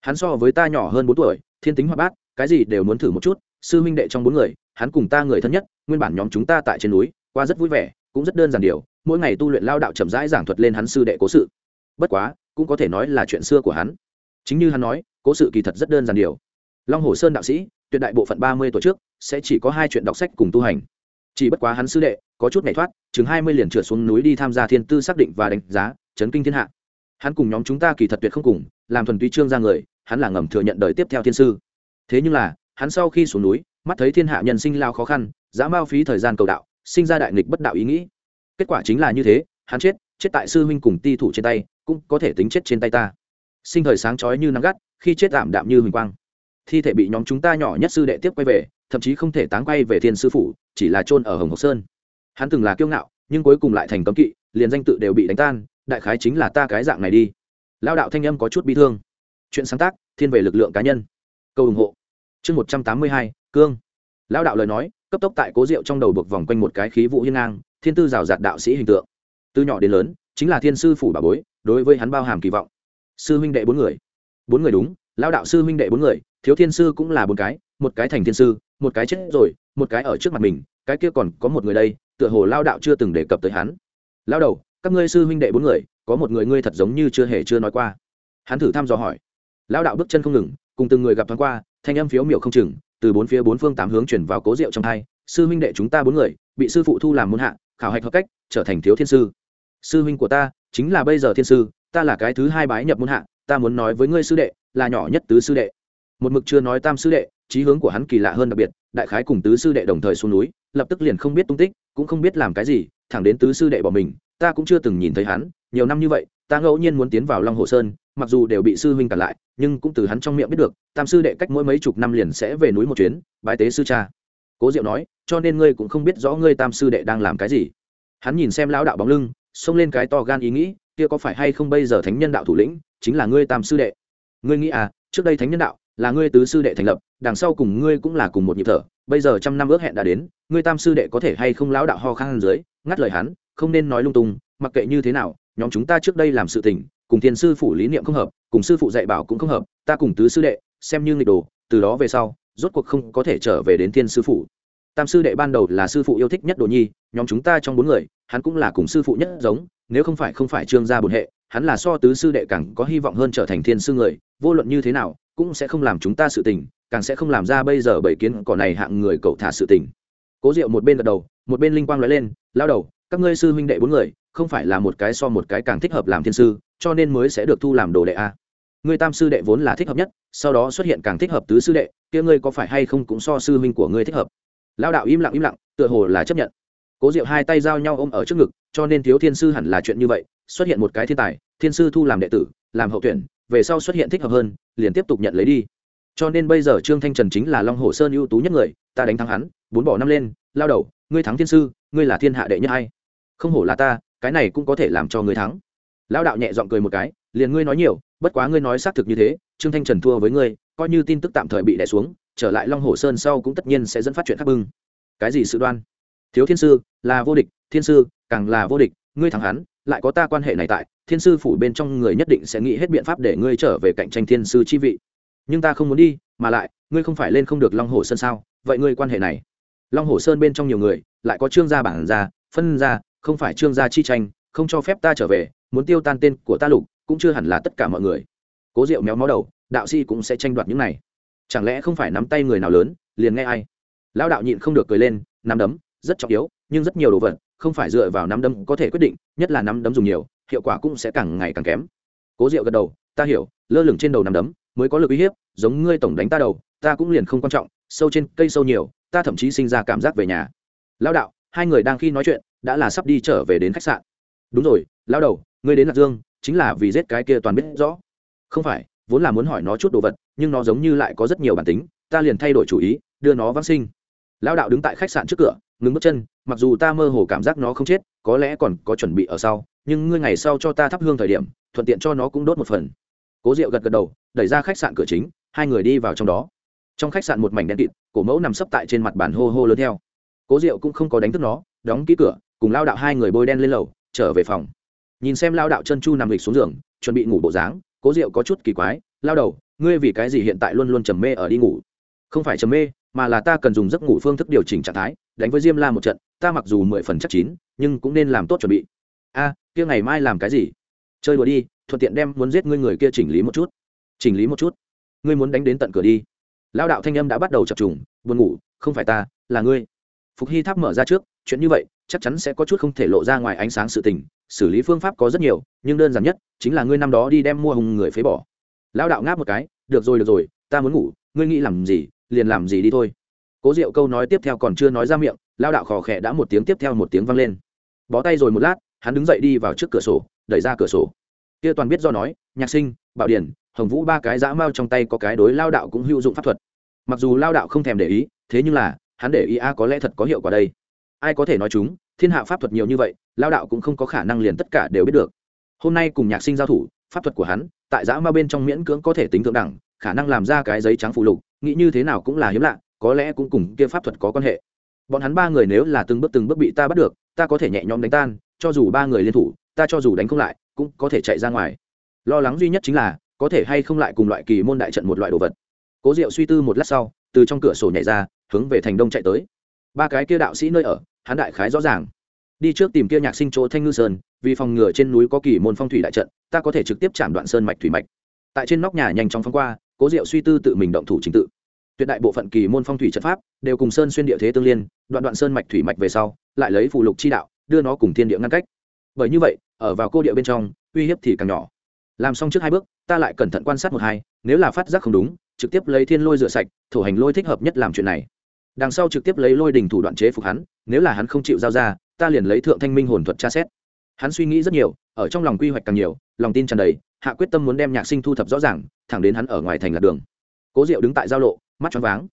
Hắn so với ta nhỏ hơn bốn tuổi, thiên tính hoạt bát, cái gì đều muốn thử một chút, sư huynh đệ trong bốn người, hắn cùng ta người thân nhất, nguyên bản nhóm chúng ta tại trên núi, qua rất vui vẻ, cũng rất đơn giản điều, mỗi ngày tu luyện lao đạo chậm rãi giảng thuật lên hắn sư đệ cố sự. Bất quá, cũng có thể nói là chuyện xưa của hắn. Chính như hắn nói, cố sự kỳ thật rất đơn giản điều long hồ sơn đạo sĩ, tuyệt đại bộ phận ba mươi tuổi trước, sẽ chỉ có hai chuyện đọc sách cùng tu hành. Chỉ bất quá hắn sư đệ, có chút nhảy thoát, chừng hai mươi liền trượt xuống núi đi tham gia thiên tư xác định và đánh giá, chấn kinh thiên hạ. Hắn cùng nhóm chúng ta kỳ thật tuyệt không cùng, làm thuần túy trương ra người, hắn là ngầm thừa nhận đời tiếp theo thiên sư. Thế nhưng là, hắn sau khi xuống núi, mắt thấy thiên hạ nhân sinh lao khó khăn, dã mao phí thời gian cầu đạo, sinh ra đại nghịch bất đạo ý nghĩ. Kết quả chính là như thế, hắn chết chết tại sư huynh cùng ti thủ trên tay, cũng có thể tính chết trên tay ta. Sinh thời sáng chói như nắng gắt, khi chết tạm đạm như huỳnh quang thi thể bị nhóm chúng ta nhỏ nhất sư đệ tiếp quay về, thậm chí không thể táng quay về thiên sư phủ, chỉ là chôn ở hồng ngọc sơn. Hắn từng là kiêu ngạo, nhưng cuối cùng lại thành cấm kỵ, liền danh tự đều bị đánh tan, đại khái chính là ta cái dạng này đi. Lao đạo thanh âm có chút bi thương. Chuyện sáng tác, thiên về lực lượng cá nhân. Câu ủng hộ. Chương một trăm tám mươi hai, cương. Lao đạo lời nói, cấp tốc tại cố rượu trong đầu buộc vòng quanh một cái khí vụ hiên ngang, thiên tư rào rạt đạo sĩ hình tượng. Từ nhỏ đến lớn, chính là thiên sư phủ bà bối, đối với hắn bao hàm kỳ vọng. Sư huynh đệ bốn người. Bốn người đúng lao đạo sư huynh đệ bốn người thiếu thiên sư cũng là bốn cái, một cái thành thiên sư, một cái chết rồi, một cái ở trước mặt mình, cái kia còn có một người đây, tựa hồ lao đạo chưa từng đề cập tới hắn. Lao đầu, các ngươi sư huynh đệ bốn người, có một người ngươi thật giống như chưa hề chưa nói qua. Hắn thử thăm dò hỏi. Lao đạo bước chân không ngừng, cùng từng người gặp thoáng qua, thanh âm phiếu miểu không chừng, từ bốn phía bốn phương tám hướng chuyển vào cố rượu trong hai sư huynh đệ chúng ta bốn người, bị sư phụ thu làm môn hạ, khảo hạch hợp cách, trở thành thiếu thiên sư. Sư huynh của ta, chính là bây giờ thiên sư, ta là cái thứ hai bái nhập môn hạ, ta muốn nói với ngươi sư đệ, là nhỏ nhất tứ sư đệ một mực chưa nói tam sư đệ trí hướng của hắn kỳ lạ hơn đặc biệt, đại khái cùng tứ sư đệ đồng thời xuống núi, lập tức liền không biết tung tích, cũng không biết làm cái gì, thẳng đến tứ sư đệ bỏ mình, ta cũng chưa từng nhìn thấy hắn, nhiều năm như vậy, ta ngẫu nhiên muốn tiến vào long hồ sơn, mặc dù đều bị sư huynh cản lại, nhưng cũng từ hắn trong miệng biết được, tam sư đệ cách mỗi mấy chục năm liền sẽ về núi một chuyến, bái tế sư cha. Cố diệu nói, cho nên ngươi cũng không biết rõ ngươi tam sư đệ đang làm cái gì. Hắn nhìn xem lão đạo bóng lưng, xông lên cái to gan ý nghĩ, kia có phải hay không bây giờ thánh nhân đạo thủ lĩnh, chính là ngươi tam sư đệ. Ngươi nghĩ à trước đây thánh nhân đạo là ngươi tứ sư đệ thành lập, đằng sau cùng ngươi cũng là cùng một nhịp thở, bây giờ trăm năm ước hẹn đã đến, ngươi tam sư đệ có thể hay không lão đạo ho khang dưới, ngắt lời hắn, không nên nói lung tung, mặc kệ như thế nào, nhóm chúng ta trước đây làm sự tình, cùng thiên sư phủ lý niệm không hợp, cùng sư phụ dạy bảo cũng không hợp, ta cùng tứ sư đệ, xem như nghịch đồ, từ đó về sau, rốt cuộc không có thể trở về đến thiên sư phụ. Tam sư đệ ban đầu là sư phụ yêu thích nhất đồ nhi, nhóm chúng ta trong bốn người, hắn cũng là cùng sư phụ nhất giống, nếu không phải không phải trương gia bồn hệ, hắn là so tứ sư đệ càng có hy vọng hơn trở thành thiên sư người, vô luận như thế nào cũng sẽ không làm chúng ta sự tình, càng sẽ không làm ra bây giờ bảy kiến cỏ này hạng người cậu thả sự tình. Cố diệu một bên gật đầu, một bên linh quang nói lên lao đầu, các ngươi sư huynh đệ bốn người, không phải là một cái so một cái càng thích hợp làm thiên sư, cho nên mới sẽ được thu làm đồ đệ a. Ngươi tam sư đệ vốn là thích hợp nhất, sau đó xuất hiện càng thích hợp tứ sư đệ, kia ngươi có phải hay không cũng so sư huynh của ngươi thích hợp? Lao đạo im lặng im lặng, tựa hồ là chấp nhận. Cố diệu hai tay giao nhau ôm ở trước ngực, cho nên thiếu thiên sư hẳn là chuyện như vậy, xuất hiện một cái thiên tài, thiên sư thu làm đệ tử, làm hậu tuyển về sau xuất hiện thích hợp hơn, liền tiếp tục nhận lấy đi. Cho nên bây giờ trương thanh trần chính là long hồ sơn ưu tú nhất người, ta đánh thắng hắn, bốn bỏ năm lên, lao đầu, ngươi thắng thiên sư, ngươi là thiên hạ đệ nhất hay không hổ là ta, cái này cũng có thể làm cho ngươi thắng. Lao đạo nhẹ giọng cười một cái, liền ngươi nói nhiều, bất quá ngươi nói xác thực như thế, trương thanh trần thua với ngươi, coi như tin tức tạm thời bị đẻ xuống, trở lại long hồ sơn sau cũng tất nhiên sẽ dẫn phát chuyện khác bưng. Cái gì sự đoan? Thiếu thiên sư, là vô địch, thiên sư, càng là vô địch, ngươi thắng hắn, lại có ta quan hệ này tại thiên sư phủ bên trong người nhất định sẽ nghĩ hết biện pháp để ngươi trở về cạnh tranh thiên sư chi vị. Nhưng ta không muốn đi, mà lại, ngươi không phải lên không được long hồ sơn sao? Vậy ngươi quan hệ này? Long hồ sơn bên trong nhiều người, lại có trương gia bản gia, phân gia, không phải trương gia chi tranh, không cho phép ta trở về, muốn tiêu tan tên của ta lục, cũng chưa hẳn là tất cả mọi người. Cố diệu méo mó đầu, đạo sĩ cũng sẽ tranh đoạt những này. Chẳng lẽ không phải nắm tay người nào lớn, liền nghe ai? Lão đạo nhịn không được cười lên, nắm đấm, rất trọng yếu, nhưng rất nhiều đồ vật, không phải dựa vào nắm đấm có thể quyết định, nhất là nắm đấm dùng nhiều hiệu quả cũng sẽ càng ngày càng kém. Cố diệu gật đầu, ta hiểu, lơ lửng trên đầu nằm đấm mới có lực uy hiếp, giống ngươi tổng đánh ta đầu, ta cũng liền không quan trọng, sâu trên cây sâu nhiều, ta thậm chí sinh ra cảm giác về nhà. Lao đạo, hai người đang khi nói chuyện, đã là sắp đi trở về đến khách sạn. Đúng rồi lao đầu, ngươi đến lạc dương, chính là vì giết cái kia toàn biết rõ. Không phải, vốn là muốn hỏi nó chút đồ vật, nhưng nó giống như lại có rất nhiều bản tính, ta liền thay đổi chủ ý, đưa nó vãng sinh. Lao đạo đứng tại khách sạn trước cửa, ngừng bước chân, mặc dù ta mơ hồ cảm giác nó không chết, có lẽ còn có chuẩn bị ở sau nhưng ngươi ngày sau cho ta thắp hương thời điểm, thuận tiện cho nó cũng đốt một phần. Cố diệu gật gật đầu, đẩy ra khách sạn cửa chính, hai người đi vào trong đó. Trong khách sạn một mảnh đen kịt, cổ mẫu nằm sấp tại trên mặt bàn hô hô lớn theo. Cố diệu cũng không có đánh thức nó, đóng ký cửa, cùng lao đạo hai người bôi đen lên lầu, trở về phòng. Nhìn xem lao đạo chân chu nằm lịch xuống giường, chuẩn bị ngủ bộ dáng, cố diệu có chút kỳ quái, lao đầu, ngươi vì cái gì hiện tại luôn luôn trầm mê ở đi ngủ? Không phải trầm mê, mà là ta cần dùng giấc ngủ phương thức điều chỉnh trạng thái, đánh với diêm la một trận, ta mặc dù mười phần chắc chín, nhưng cũng nên làm tốt chuẩn bị. A kia ngày mai làm cái gì? Chơi đùa đi, thuận tiện đem muốn giết ngươi người kia chỉnh lý một chút. Chỉnh lý một chút. Ngươi muốn đánh đến tận cửa đi. Lao đạo thanh âm đã bắt đầu chập trùng, buồn ngủ, không phải ta, là ngươi. Phục hy tháp mở ra trước, chuyện như vậy, chắc chắn sẽ có chút không thể lộ ra ngoài ánh sáng sự tình, xử lý phương pháp có rất nhiều, nhưng đơn giản nhất, chính là ngươi năm đó đi đem mua hùng người phế bỏ. Lao đạo ngáp một cái, được rồi được rồi, ta muốn ngủ, ngươi nghĩ làm gì, liền làm gì đi thôi. Cố diệu câu nói tiếp theo còn chưa nói ra miệng lao đạo khò khẽ đã một tiếng tiếp theo một tiếng vang lên. Bó tay rồi một lát hắn đứng dậy đi vào trước cửa sổ, đẩy ra cửa sổ. Kia toàn biết do nói, nhạc sinh, bảo điển, hồng vũ ba cái dã mao trong tay có cái đối lao đạo cũng hữu dụng pháp thuật. Mặc dù lao đạo không thèm để ý, thế nhưng là, hắn để ý a có lẽ thật có hiệu quả đây. Ai có thể nói chúng, thiên hạ pháp thuật nhiều như vậy, lao đạo cũng không có khả năng liền tất cả đều biết được. Hôm nay cùng nhạc sinh giao thủ, pháp thuật của hắn, tại dã ma bên trong miễn cưỡng có thể tính thượng đẳng, khả năng làm ra cái giấy trắng phụ lục, nghĩ như thế nào cũng là hiếm lạ, có lẽ cũng cùng kia pháp thuật có quan hệ. Bọn hắn ba người nếu là từng bước từng bước bị ta bắt được, ta có thể nhẹ nhõm đánh tan cho dù ba người liên thủ, ta cho dù đánh không lại, cũng có thể chạy ra ngoài. Lo lắng duy nhất chính là, có thể hay không lại cùng loại kỳ môn đại trận một loại đồ vật. Cố diệu suy tư một lát sau, từ trong cửa sổ nhảy ra, hướng về thành đông chạy tới. Ba cái kia đạo sĩ nơi ở, hắn đại khái rõ ràng. Đi trước tìm kia nhạc sinh chỗ thanh ngư sơn, vì phòng ngừa trên núi có kỳ môn phong thủy đại trận, ta có thể trực tiếp chạm đoạn sơn mạch thủy mạch. Tại trên nóc nhà nhanh chóng phong qua, cố diệu suy tư tự mình động thủ chính tự. Tuyệt đại bộ phận kỳ môn phong thủy trận pháp, đều cùng sơn xuyên địa thế tương liên, đoạn đoạn sơn mạch thủy mạch về sau, lại lấy phụ lục chi đạo đưa nó cùng thiên địa ngăn cách. Bởi như vậy, ở vào cô địa bên trong, uy hiếp thì càng nhỏ. Làm xong trước hai bước, ta lại cẩn thận quan sát một hai, nếu là phát giác không đúng, trực tiếp lấy thiên lôi rửa sạch thủ hành lôi thích hợp nhất làm chuyện này. Đằng sau trực tiếp lấy lôi đình thủ đoạn chế phục hắn, nếu là hắn không chịu giao ra, ta liền lấy thượng thanh minh hồn thuật tra xét. Hắn suy nghĩ rất nhiều, ở trong lòng quy hoạch càng nhiều, lòng tin tràn đầy, hạ quyết tâm muốn đem nhạc sinh thu thập rõ ràng, thẳng đến hắn ở ngoài thành lạc đường. Cố diệu đứng tại giao lộ, mắt choáng váng.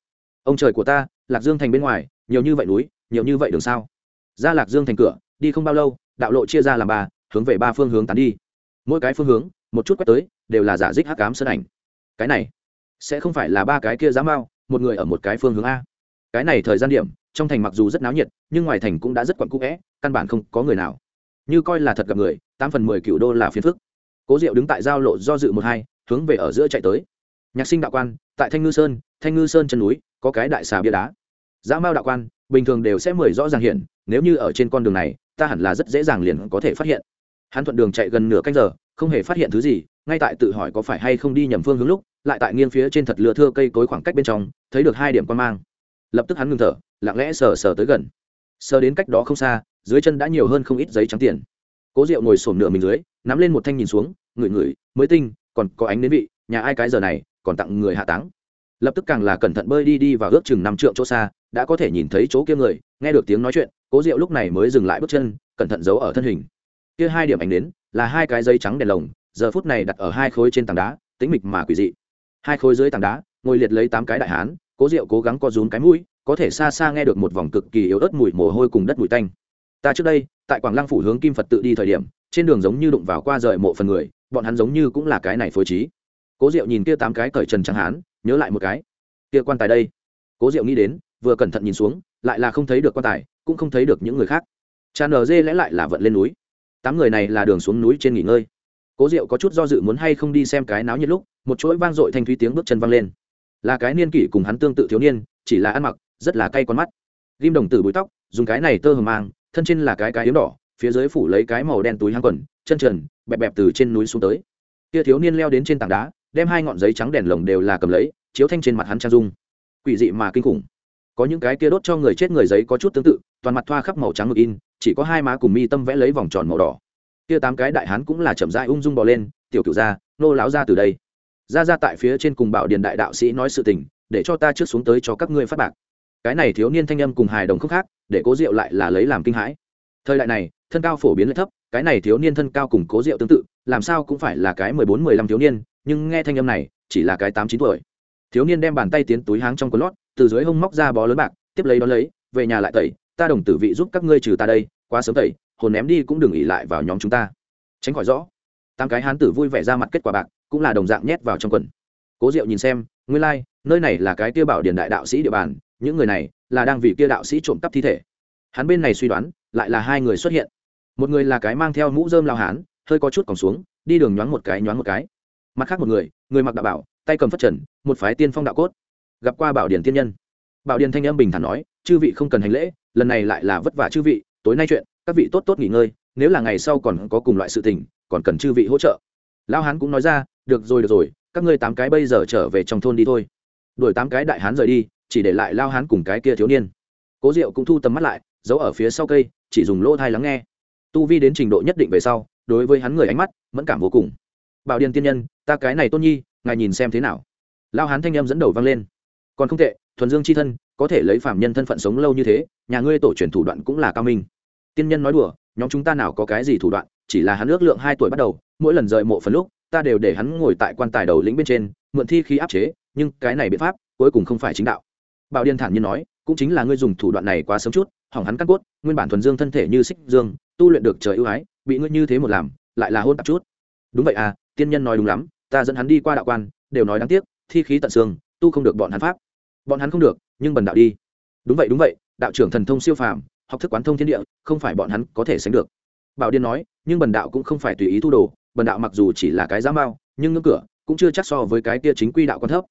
Ông trời của ta, lạc dương thành bên ngoài, nhiều như vậy núi, nhiều như vậy đường sao? Ra lạc dương thành cửa đi không bao lâu, đạo lộ chia ra làm ba, hướng về ba phương hướng tán đi. Mỗi cái phương hướng, một chút quét tới, đều là giả dích hắc cám sơn ảnh. Cái này, sẽ không phải là ba cái kia giá mao, một người ở một cái phương hướng a. Cái này thời gian điểm, trong thành mặc dù rất náo nhiệt, nhưng ngoài thành cũng đã rất quặn cũ vẽ, căn bản không có người nào. Như coi là thật gặp người, tám phần mười cựu đô là phiền phức. Cố diệu đứng tại giao lộ do dự một hai, hướng về ở giữa chạy tới. Nhạc sinh đạo quan, tại thanh ngư sơn, thanh ngư sơn chân núi, có cái đại xà bia đá. Dã mao đạo quan, bình thường đều sẽ mười rõ ràng hiện, nếu như ở trên con đường này ta hẳn là rất dễ dàng liền có thể phát hiện. Hắn thuận đường chạy gần nửa canh giờ, không hề phát hiện thứ gì, ngay tại tự hỏi có phải hay không đi nhầm phương hướng lúc, lại tại nghiêng phía trên thật lừa thưa cây cối khoảng cách bên trong, thấy được hai điểm quan mang. Lập tức hắn ngừng thở, lặng lẽ sờ sờ tới gần. Sờ đến cách đó không xa, dưới chân đã nhiều hơn không ít giấy trắng tiền. Cố rượu ngồi sổm nửa mình dưới, nắm lên một thanh nhìn xuống, ngửi ngửi, mới tinh, còn có ánh đến vị, nhà ai cái giờ này, còn tặng người hạ táng lập tức càng là cẩn thận bơi đi đi và ước chừng năm trượng chỗ xa, đã có thể nhìn thấy chỗ kia người, nghe được tiếng nói chuyện, cố diệu lúc này mới dừng lại bước chân, cẩn thận giấu ở thân hình. Kia hai điểm ánh đến là hai cái dây trắng đèn lồng, giờ phút này đặt ở hai khối trên tảng đá tính mịch mà quỷ dị. Hai khối dưới tảng đá, ngồi liệt lấy tám cái đại hán, cố diệu cố gắng co rúm cái mũi, có thể xa xa nghe được một vòng cực kỳ yếu ớt mùi mồ hôi cùng đất mùi tanh. Ta trước đây, tại quảng lăng phủ hướng kim phật tự đi thời điểm, trên đường giống như đụng vào qua rời mộ phần người, bọn hắn giống như cũng là cái này phối trí cố diệu nhìn kia tám cái cởi trần trắng hán, nhớ lại một cái. Kia quan tài đây. Cố diệu nghĩ đến, vừa cẩn thận nhìn xuống, lại là không thấy được quan tài, cũng không thấy được những người khác. Tràn ở dê lẽ lại là vận lên núi. Tám người này là đường xuống núi trên nghỉ ngơi. Cố diệu có chút do dự muốn hay không đi xem cái náo nhiệt lúc, một chuỗi vang dội thanh thúy tiếng bước chân vang lên. Là cái niên kỷ cùng hắn tương tự thiếu niên, chỉ là ăn mặc, rất là cay con mắt. Ghim đồng tử bụi tóc, dùng cái này tơ hờ mang, thân trên là cái cái yếm đỏ, phía dưới phủ lấy cái màu đen túi hang quần, chân trần, bẹp bẹp từ trên núi xuống tới. Kia thiếu niên leo đến trên tảng đá đem hai ngọn giấy trắng đèn lồng đều là cầm lấy, chiếu thanh trên mặt hắn trang dung. Quỷ dị mà kinh khủng. Có những cái kia đốt cho người chết người giấy có chút tương tự, toàn mặt thoa khắp màu trắng ngực in, chỉ có hai má cùng mi tâm vẽ lấy vòng tròn màu đỏ. Kia tám cái đại hán cũng là chậm rãi ung dung bò lên, tiểu cửu gia, nô láo ra từ đây. Ra ra tại phía trên cùng bảo điền đại đạo sĩ nói sự tình, để cho ta trước xuống tới cho các ngươi phát bạc. Cái này thiếu niên thanh âm cùng hài đồng không khác, để cố diệu lại là lấy làm kinh hãi. Thời đại này, thân cao phổ biến lại thấp, cái này thiếu niên thân cao cùng cố diệu tương tự, làm sao cũng phải là cái mười bốn, mười lăm thiếu niên nhưng nghe thanh âm này chỉ là cái tám chín tuổi. Thiếu niên đem bàn tay tiến túi háng trong quần lót từ dưới hông móc ra bó lớn bạc tiếp lấy đó lấy về nhà lại tẩy ta đồng tử vị giúp các ngươi trừ ta đây quá sớm tẩy hồn ném đi cũng đừng ỉ lại vào nhóm chúng ta. Tránh khỏi rõ tám cái hán tử vui vẻ ra mặt kết quả bạc cũng là đồng dạng nhét vào trong quần. Cố diệu nhìn xem nguyên lai、like, nơi này là cái kia bảo điền đại đạo sĩ địa bàn những người này là đang vì kia đạo sĩ trộm cắp thi thể. Hắn bên này suy đoán lại là hai người xuất hiện. Một người là cái mang theo mũ dơm lao hán hơi có chút còn xuống đi đường nhoáng một cái nhoáng một cái mặt khác một người người mặc đạo bảo, tay cầm phất trần, một phái tiên phong đạo cốt. Gặp qua bảo điển tiên nhân. Bảo điển thanh âm bình thản nói, chư vị không cần hành lễ, lần này lại là vất vả chư vị, tối nay chuyện, các vị tốt tốt nghỉ ngơi, nếu là ngày sau còn có cùng loại sự tình, còn cần chư vị hỗ trợ. Lão hán cũng nói ra, được rồi được rồi, các ngươi tám cái bây giờ trở về trong thôn đi thôi. Đuổi tám cái đại hán rời đi, chỉ để lại lao hán cùng cái kia thiếu niên. Cố diệu cũng thu tầm mắt lại, giấu ở phía sau cây, chỉ dùng lỗ thai lắng nghe. Tu vi đến trình độ nhất định về sau, đối với hắn người ánh mắt, mẫn cảm vô cùng. Bảo điền tiên nhân ta cái này tôn nhi, ngài nhìn xem thế nào. Lao hán thanh em dẫn đầu vang lên. Còn không tệ, thuần dương c h i thân, có thể lấy phạm nhân thân phận sống lâu như thế, nhà ngươi tổ truyền thủ đoạn cũng là cao minh. Tiên nhân nói đùa, nhóm chúng ta nào có cái gì thủ đoạn, chỉ là hắn ước lượng hai tuổi bắt đầu, mỗi lần rời mộ phần lúc, ta đều để hắn ngồi tại quan tài đầu lĩnh bên trên, mượn thi khí áp chế, nhưng cái này biện pháp, cuối cùng không phải chính đạo. Bảo điên thản nhiên nói, cũng chính là ngươi dùng thủ đoạn này quá sớm chút, hỏng hắn căn cốt, nguyên bản thuần dương thân thể như xích dương, tu luyện được trời ưu ái, bị ngươi như thế một làm, lại là hôn tạp chút. Đúng vậy à tiên nhân nói đúng lắm ta dẫn hắn đi qua đạo quan, đều nói đáng tiếc, thi khí tận xương, tu không được bọn hắn pháp. Bọn hắn không được, nhưng bần đạo đi. Đúng vậy đúng vậy, đạo trưởng thần thông siêu phàm, học thức quán thông thiên địa, không phải bọn hắn có thể sánh được. Bảo điên nói, nhưng bần đạo cũng không phải tùy ý thu đồ, bần đạo mặc dù chỉ là cái giá mao, nhưng ngưỡng cửa cũng chưa chắc so với cái kia chính quy đạo quan thấp.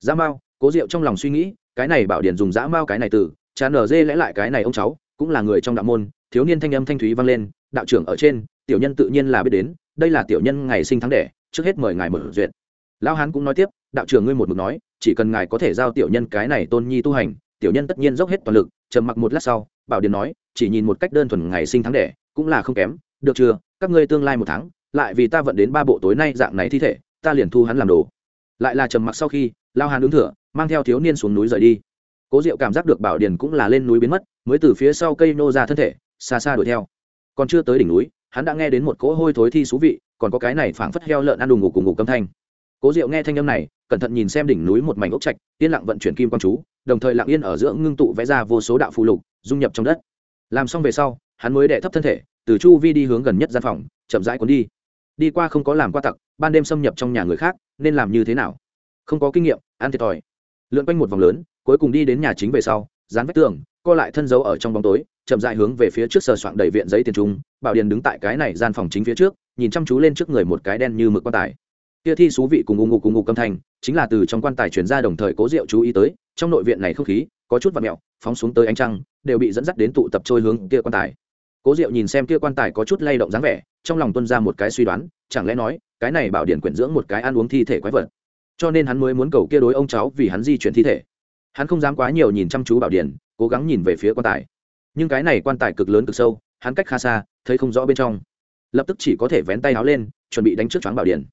Giá mao, cố diệu trong lòng suy nghĩ, cái này bảo điền dùng giá mao cái này từ trà nở dê lẽ lại cái này ông cháu, cũng là người trong đạo môn, thiếu niên thanh âm thanh thúy vang lên, đạo trưởng ở trên, tiểu nhân tự nhiên là biết đến, đây là tiểu nhân ngày sinh tháng đẻ trước hết mời ngài mở duyệt. Lão hán cũng nói tiếp, đạo trưởng ngươi một mực nói, chỉ cần ngài có thể giao tiểu nhân cái này tôn nhi tu hành, tiểu nhân tất nhiên dốc hết toàn lực, trầm mặc một lát sau, bảo điền nói, chỉ nhìn một cách đơn thuần ngày sinh tháng đẻ, cũng là không kém, được chưa, các ngươi tương lai một tháng, lại vì ta vận đến ba bộ tối nay dạng này thi thể, ta liền thu hắn làm đồ. Lại là trầm mặc sau khi lao hán ứng thừa, mang theo thiếu niên xuống núi rời đi. Cố diệu cảm giác được bảo điền cũng là lên núi biến mất, mới từ phía sau cây nô ra thân thể, xa xa đuổi theo. Còn chưa tới đỉnh núi, hắn đã nghe đến một cỗ hôi thối thi thú vị còn có cái này phảng phất heo lợn ăn đùng ngủ cùng ngủ câm thanh. Cố diệu nghe thanh âm này, cẩn thận nhìn xem đỉnh núi một mảnh ốc trạch, yên lặng vận chuyển kim quang chú, đồng thời lặng yên ở giữa ngưng tụ vẽ ra vô số đạo phù lục, dung nhập trong đất. Làm xong về sau, hắn mới đệ thấp thân thể, từ chu vi đi hướng gần nhất gian phòng, chậm rãi cuốn đi. Đi qua không có làm qua tặc, ban đêm xâm nhập trong nhà người khác, nên làm như thế nào? Không có kinh nghiệm, ăn thiệt thòi. Lượn quanh một vòng lớn, cuối cùng đi đến nhà chính về sau, dán vách tường, co lại thân dấu ở trong bóng tối, chậm dại hướng về phía trước sờ soạn đầy viện giấy tiền trung, bảo điền đứng tại cái này gian phòng chính phía trước nhìn chăm chú lên trước người một cái đen như mực quan tài. Kia thi xú vị cùng ung ngục cùng ngục âm thanh, chính là từ trong quan tài chuyển ra đồng thời cố diệu chú ý tới, trong nội viện này không khí, có chút vật mẹo, phóng xuống tới ánh trăng, đều bị dẫn dắt đến tụ tập trôi hướng kia quan tài. Cố diệu nhìn xem kia quan tài có chút lay động dáng vẻ, trong lòng tuân ra một cái suy đoán, chẳng lẽ nói, cái này bảo điển quyển dưỡng một cái ăn uống thi thể quái vật. Cho nên hắn mới muốn cầu kia đối ông cháu vì hắn di chuyển thi thể. Hắn không dám quá nhiều nhìn chăm chú bảo điển cố gắng nhìn về phía quan tài. Nhưng cái này quan tài cực lớn cực sâu, hắn cách khá xa, thấy không rõ bên trong lập tức chỉ có thể vén tay áo lên, chuẩn bị đánh trước choáng bảo Điền.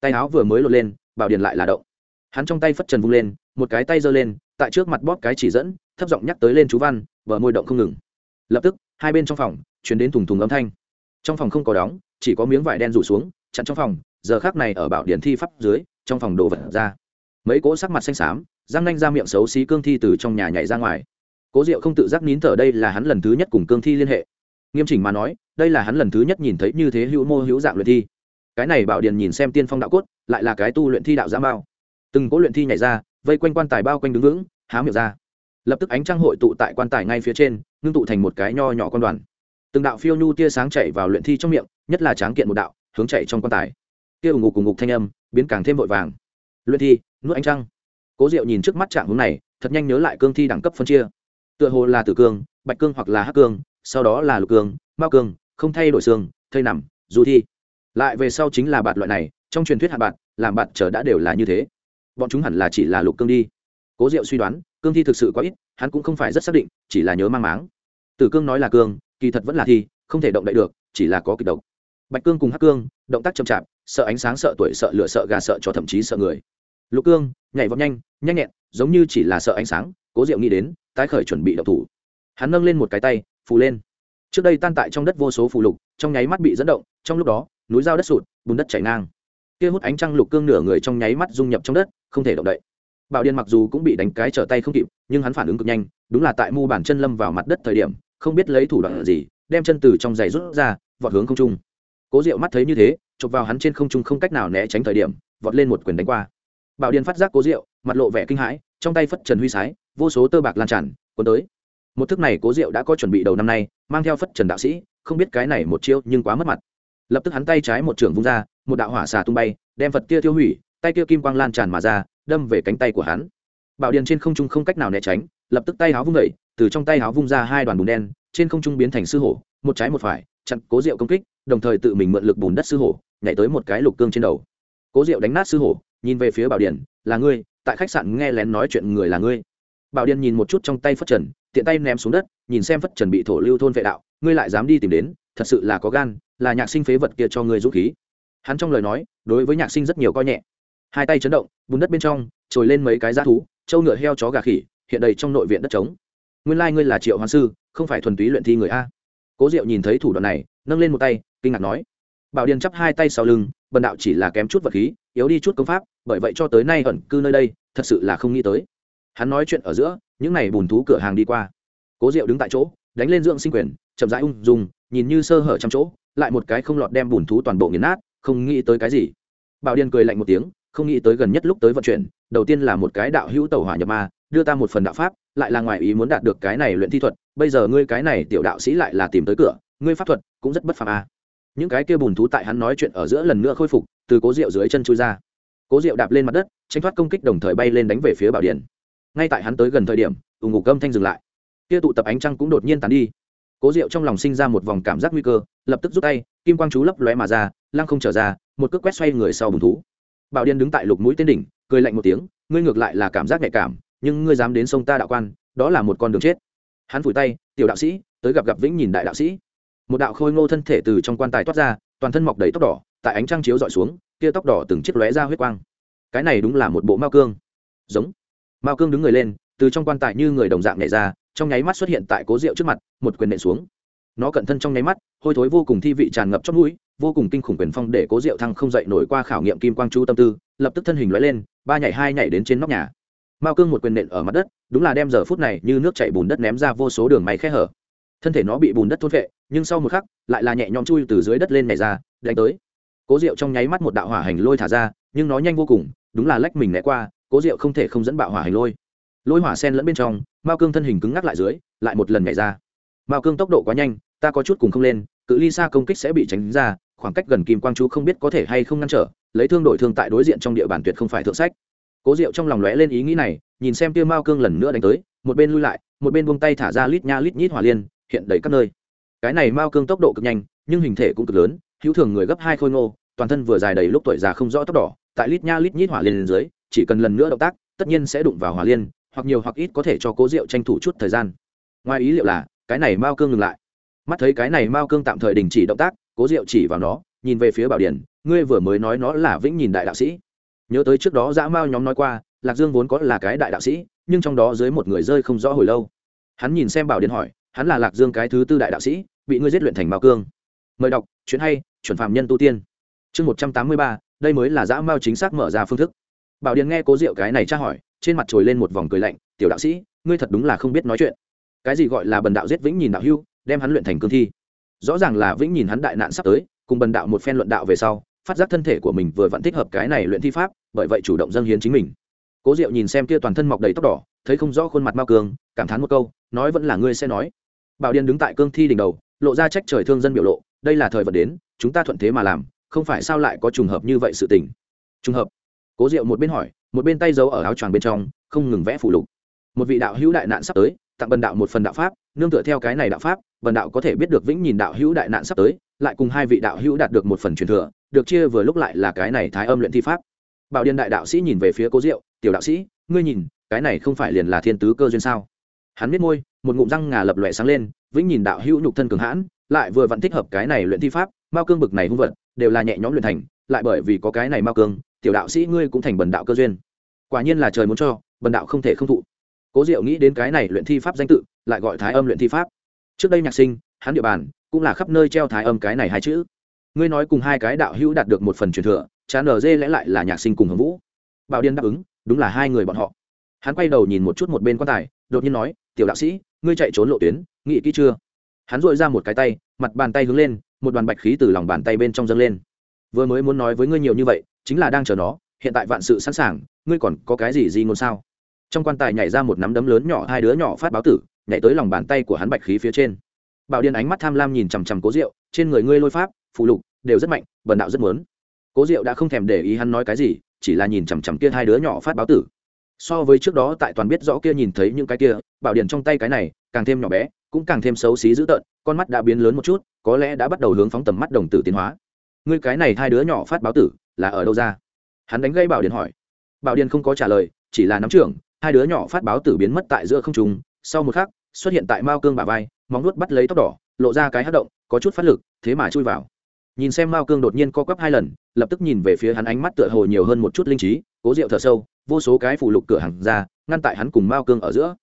tay áo vừa mới lột lên, bảo Điền lại là động. Hắn trong tay phất trần vung lên, một cái tay giơ lên, tại trước mặt bóp cái chỉ dẫn, thấp giọng nhắc tới lên chú văn, bờ môi động không ngừng. Lập tức, hai bên trong phòng chuyển đến thùng thùng âm thanh. Trong phòng không có đóng, chỉ có miếng vải đen rủ xuống, chặn trong phòng, giờ khác này ở bảo điển thi pháp dưới, trong phòng đồ vật ra. Mấy cỗ sắc mặt xanh xám, răng nanh ra miệng xấu xí cương thi từ trong nhà nhảy ra ngoài. Cố diệu không tự giác nín thở, đây là hắn lần thứ nhất cùng cương thi liên hệ. Nghiêm chỉnh mà nói đây là hắn lần thứ nhất nhìn thấy như thế hữu mô hữu dạng luyện thi. Cái này bảo điền nhìn xem tiên phong đạo cốt, lại là cái tu luyện thi đạo giã mao từng cố luyện thi nhảy ra, vây quanh quan tài bao quanh đứng vững, há miệng ra. Lập tức ánh trăng hội tụ tại quan tài ngay phía trên, ngưng tụ thành một cái nho nhỏ quan đoàn. Từng đạo phiêu nhu tia sáng chạy vào luyện thi trong miệng, nhất là tráng kiện một đạo, hướng chạy trong quan tài. Kia ủng ngục cùng ngục thanh âm, biến càng thêm vội vàng. Luyện thi, nuốt ánh trăng. Cố diệu nhìn trước mắt trạng hướng này, thật nhanh nhớ lại cương thi đẳng cấp phân chia. Tựa hồ là tử cương, bạch cương hoặc là hắc cương, sau đó là lục cương, mao cương không thay đổi xương, thây nằm, dù thi. Lại về sau chính là bạt loại này, trong truyền thuyết hạ bạt, làm bạt trở đã đều là như thế. Bọn chúng hẳn là chỉ là lục cương đi. Cố diệu suy đoán, cương thi thực sự quá ít, hắn cũng không phải rất xác định, chỉ là nhớ mang máng. Tử cương nói là cương, kỳ thật vẫn là thi, không thể động đậy được, chỉ là có kịch độc. Bạch cương cùng hắc cương, động tác chậm chạp, sợ ánh sáng, sợ tuổi, sợ lửa, sợ gà, sợ cho thậm chí sợ người. Lục cương, nhảy vọt nhanh nhanh nhẹn, giống như chỉ là sợ ánh sáng, cố diệu nghĩ đến, tái khởi chuẩn bị đậu thủ. Hắn nâng lên một cái tay, phù lên trước đây tan tại trong đất vô số phù lục, trong nháy mắt bị dẫn động, trong lúc đó, núi dao đất sụt, bùn đất chảy ngang. Kia hút ánh trăng lục cương nửa người trong nháy mắt dung nhập trong đất, không thể động đậy. Bảo điên mặc dù cũng bị đánh cái trở tay không kịp, nhưng hắn phản ứng cực nhanh, đúng là tại mu bản chân lâm vào mặt đất thời điểm, không biết lấy thủ đoạn gì, đem chân từ trong giày rút ra, vọt hướng không trung. Cố diệu mắt thấy như thế, chụp vào hắn trên không trung không cách nào né tránh thời điểm, vọt lên một quyền đánh qua. Bảo điên phát giác cố diệu, mặt lộ vẻ kinh hãi, trong tay phất trần huy sái, vô số tơ bạc lan tràn, cuốn tới một thức này cố diệu đã có chuẩn bị đầu năm nay, mang theo phất trần đạo sĩ, không biết cái này một chiêu nhưng quá mất mặt. Lập tức hắn tay trái một trường vung ra, một đạo hỏa xà tung bay, đem phật kia tiêu hủy, tay kia kim quang lan tràn mà ra, đâm về cánh tay của hắn. Bảo điền trên không trung không cách nào né tránh, lập tức tay háo vung vẩy từ trong tay háo vung ra hai đoàn bùn đen, trên không trung biến thành sư hổ, một trái một phải, chặn cố diệu công kích, đồng thời tự mình mượn lực bùn đất sư hổ, nhảy tới một cái lục cương trên đầu. Cố diệu đánh nát sư hổ, nhìn về phía bảo điền, là ngươi, tại khách sạn nghe lén nói chuyện người là ngươi. Bảo điền nhìn một chút trong tay phất trần tiện tay ném xuống đất, nhìn xem phất trần bị thổ lưu thôn vệ đạo, ngươi lại dám đi tìm đến, thật sự là có gan, là nhạc sinh phế vật kia cho ngươi dũng khí. Hắn trong lời nói, đối với nhạc sinh rất nhiều coi nhẹ. Hai tay chấn động, bùn đất bên trong, trồi lên mấy cái g thú, trâu ngựa heo chó gà khỉ, hiện đầy trong nội viện đất trống. Nguyên lai、like、ngươi là triệu hoàng sư, không phải thuần túy luyện thi người a. Cố diệu nhìn thấy thủ đoạn này, nâng lên một tay, kinh ngạc nói. Bảo điền chắp hai tay sau lưng, bần đạo chỉ là kém chút vật khí, yếu đi chút công pháp, bởi vậy cho tới nay ẩn cư nơi đây, thật sự là không nghĩ tới hắn nói chuyện ở giữa, những n à y bùn thú cửa hàng đi qua. Cố diệu đứng tại chỗ, đánh lên dưỡng sinh quyền, chậm rãi ung dùng nhìn như sơ hở trăm chỗ, lại một cái không lọt đem bùn thú toàn bộ nghiền nát, không nghĩ tới cái gì. Bảo điền cười lạnh một tiếng, không nghĩ tới gần nhất lúc tới vận chuyển, đầu tiên là một cái đạo hữu tẩu hỏa nhập ma, đưa ta một phần đạo pháp, lại là ngoài ý muốn đạt được cái này luyện thi thuật, bây giờ ngươi cái này tiểu đạo sĩ lại là tìm tới cửa, ngươi pháp thuật cũng rất bất phàm a. À. những cái kia bùn thú tại hắn nói chuyện ở giữa lần nữa khôi phục, từ cố rượu dưới chân chui ra. Cố rượu đạp lên mặt đất, tranh thoát công kích đồng thời bay lên đánh về phía bảo điền ngay tại hắn tới gần thời điểm ủng ngục âm thanh dừng lại. Kia tụ tập ánh trăng cũng đột nhiên tàn đi. Cố diệu trong lòng sinh ra một vòng cảm giác nguy cơ, lập tức rút tay, kim quang chú lấp lóe mà ra, lăng không trở ra, một cước quét xoay người sau bùn thú. Bảo điên đứng tại lục mũi tên đỉnh, cười lạnh một tiếng, ngươi ngược lại là cảm giác nhạy cảm, nhưng ngươi dám đến sông ta đạo quan, đó là một con đường chết. Hắn phủi tay, tiểu đạo sĩ, tới gặp gặp vĩnh nhìn đại đạo sĩ. Một đạo khôi ngô thân thể từ trong quan tài toát ra, toàn thân mọc đầy tóc đỏ, tại ánh trăng chiếu dọi xuống, kia tóc đỏ từng chiếc lóe ra huyết quang. Cái này đúng là một bộ mao cương. Giống mao cương đứng người lên, từ trong quan tài như người đồng dạng nhảy ra, trong nháy mắt xuất hiện tại cố rượu trước mặt, một quyền nện xuống. Nó cận thân trong nháy mắt, hôi thối vô cùng thi vị tràn ngập trong mũi, vô cùng kinh khủng quyền phong để cố diệu thăng không dậy nổi qua khảo nghiệm kim quang chú tâm tư, lập tức thân hình lóe lên, ba nhảy hai nhảy đến trên nóc nhà. Mao cương một quyền nện ở mặt đất, đúng là đem giờ phút này như nước chảy bùn đất ném ra vô số đường may khe hở. Thân thể nó bị bùn đất thôn vệ nhưng sau một khắc, lại là nhẹ nhõm chui từ dưới đất lên nhảy ra, đánh tới. Cố diệu trong nháy mắt một đạo hỏa hành lôi thả ra, nhưng nó nhanh vô cùng, đúng là lách mình né qua cố diệu không thể không dẫn bạo hỏa hành lôi. Lôi hỏa sen lẫn bên trong, mao cương thân hình cứng ngắc lại dưới, lại một lần nhảy ra. Mao cương tốc độ quá nhanh, ta có chút cùng không lên, cự ly xa công kích sẽ bị tránh ra, khoảng cách gần kim quang chú không biết có thể hay không ngăn trở, lấy thương đổi thương tại đối diện trong địa bàn tuyệt không phải thượng sách. Cố diệu trong lòng lóe lên ý nghĩ này, nhìn xem tiêu mao cương lần nữa đánh tới, một bên lui lại, một bên buông tay thả ra lít nha lít nhít hỏa liên, hiện đầy các nơi. Cái này mao cương tốc độ cực nhanh, nhưng hình thể cũng cực lớn, hữu thường người gấp hai khôi ngô, toàn thân vừa dài đầy lúc tuổi già không rõ tốc đỏ, tại lít nha lít nhít hỏa liên dưới chỉ cần lần nữa động tác, tất nhiên sẽ đụng vào hỏa liên, hoặc nhiều hoặc ít có thể cho cố diệu tranh thủ chút thời gian. Ngoài ý liệu là, cái này mao cương ngừng lại. Mắt thấy cái này mao cương tạm thời đình chỉ động tác, cố diệu chỉ vào nó, nhìn về phía bảo điển, ngươi vừa mới nói nó là vĩnh nhìn đại đạo sĩ. Nhớ tới trước đó dã mao nhóm nói qua, lạc dương vốn có là cái đại đạo sĩ, nhưng trong đó dưới một người rơi không rõ hồi lâu. Hắn nhìn xem bảo điển hỏi, hắn là lạc dương cái thứ tư đại đạo sĩ, bị ngươi giết luyện thành mao cương. Mời đọc, chuyện hay, chuẩn phạm nhân tu tiên. Chương một trăm tám mươi ba, đây mới là dã mao chính xác mở ra phương thức bảo điền nghe cố diệu cái này tra hỏi trên mặt trồi lên một vòng cười lạnh tiểu đạo sĩ ngươi thật đúng là không biết nói chuyện. Cái gì gọi là bần đạo giết vĩnh nhìn đạo hưu đem hắn luyện thành cương thi? Rõ ràng là vĩnh nhìn hắn đại nạn sắp tới cùng bần đạo một phen luận đạo về sau phát giác thân thể của mình vừa vẫn thích hợp cái này luyện thi pháp bởi vậy chủ động dâng hiến chính mình. Cố diệu nhìn xem kia toàn thân mọc đầy tóc đỏ thấy không rõ khuôn mặt mao cường, cảm thán một câu nói vẫn là ngươi sẽ nói. Bảo điền đứng tại cương thi đỉnh đầu lộ ra trách trời thương dân biểu lộ đây là thời vật đến chúng ta thuận thế mà làm không phải sao lại có trùng hợp như vậy sự tình? Trùng hợp cố diệu một bên hỏi, một bên tay giấu ở áo choàng bên trong, không ngừng vẽ phụ lục. Một vị đạo hữu đại nạn sắp tới, tặng bần đạo một phần đạo pháp, nương tựa theo cái này đạo pháp, bần đạo có thể biết được vĩnh nhìn đạo hữu đại nạn sắp tới, lại cùng hai vị đạo hữu đạt được một phần truyền thừa, được chia vừa lúc lại là cái này thái âm luyện thi pháp. Bảo điện đại đạo sĩ nhìn về phía cố diệu, tiểu đạo sĩ, ngươi nhìn, cái này không phải liền là thiên tứ cơ duyên sao? Hắn biết môi, một ngụm răng ngà lập lòe sáng lên, vĩnh nhìn đạo hữu nhục thân cường hãn, lại vừa vẫn thích hợp cái này luyện thi pháp, mao cương bực này hung vật, đều là nhẹ nhõm luyện thành lại bởi vì có cái này mao cương, tiểu đạo sĩ ngươi cũng thành bần đạo cơ duyên. Quả nhiên là trời muốn cho, bần đạo không thể không thụ. Cố diệu nghĩ đến cái này luyện thi pháp danh tự, lại gọi thái âm luyện thi pháp. Trước đây nhạc sinh, hắn địa bàn, cũng là khắp nơi treo thái âm cái này hai chữ. Ngươi nói cùng hai cái đạo hữu đạt được một phần truyền thừa, chán ở dê lẽ lại là nhạc sinh cùng hồng vũ. Bảo điên đáp ứng, đúng là hai người bọn họ. Hắn quay đầu nhìn một chút một bên quan tài, đột nhiên nói, tiểu đạo sĩ, ngươi chạy trốn lộ tuyến, nghĩ kỹ chưa? Hắn dội ra một cái tay, mặt bàn tay hướng lên, một đoàn bạch khí từ lòng bàn tay bên trong dâng lên vừa mới muốn nói với ngươi nhiều như vậy, chính là đang chờ nó, hiện tại vạn sự sẵn sàng, ngươi còn có cái gì gì ngôn sao? Trong quan tài nhảy ra một nắm đấm lớn nhỏ, hai đứa nhỏ phát báo tử, nhảy tới lòng bàn tay của hắn bạch khí phía trên. Bảo điên ánh mắt tham lam nhìn chằm chằm cố rượu trên người ngươi lôi pháp phụ lục, đều rất mạnh, bần đạo rất muốn. Cố diệu đã không thèm để ý hắn nói cái gì, chỉ là nhìn chằm chằm kia hai đứa nhỏ phát báo tử. So với trước đó tại toàn biết rõ kia nhìn thấy những cái kia, bảo điện trong tay cái này, càng thêm nhỏ bé, cũng càng thêm xấu xí dữ tợn, con mắt đã biến lớn một chút, có lẽ đã bắt đầu hướng phóng tầm mắt đồng tử tiến hóa ngươi cái này hai đứa nhỏ phát báo tử, là ở đâu ra? Hắn đánh gây bảo điền hỏi. Bảo điền không có trả lời, chỉ là nắm trưởng, hai đứa nhỏ phát báo tử biến mất tại giữa không trung. Sau một khắc, xuất hiện tại mao cương bà vai, móng nuốt bắt lấy tóc đỏ, lộ ra cái hát động, có chút phát lực, thế mà chui vào. Nhìn xem mao cương đột nhiên co quắp hai lần, lập tức nhìn về phía hắn ánh mắt tựa hồ nhiều hơn một chút linh trí, cố rượu thở sâu, vô số cái phụ lục cửa hàng ra, ngăn tại hắn cùng mao cương ở giữa.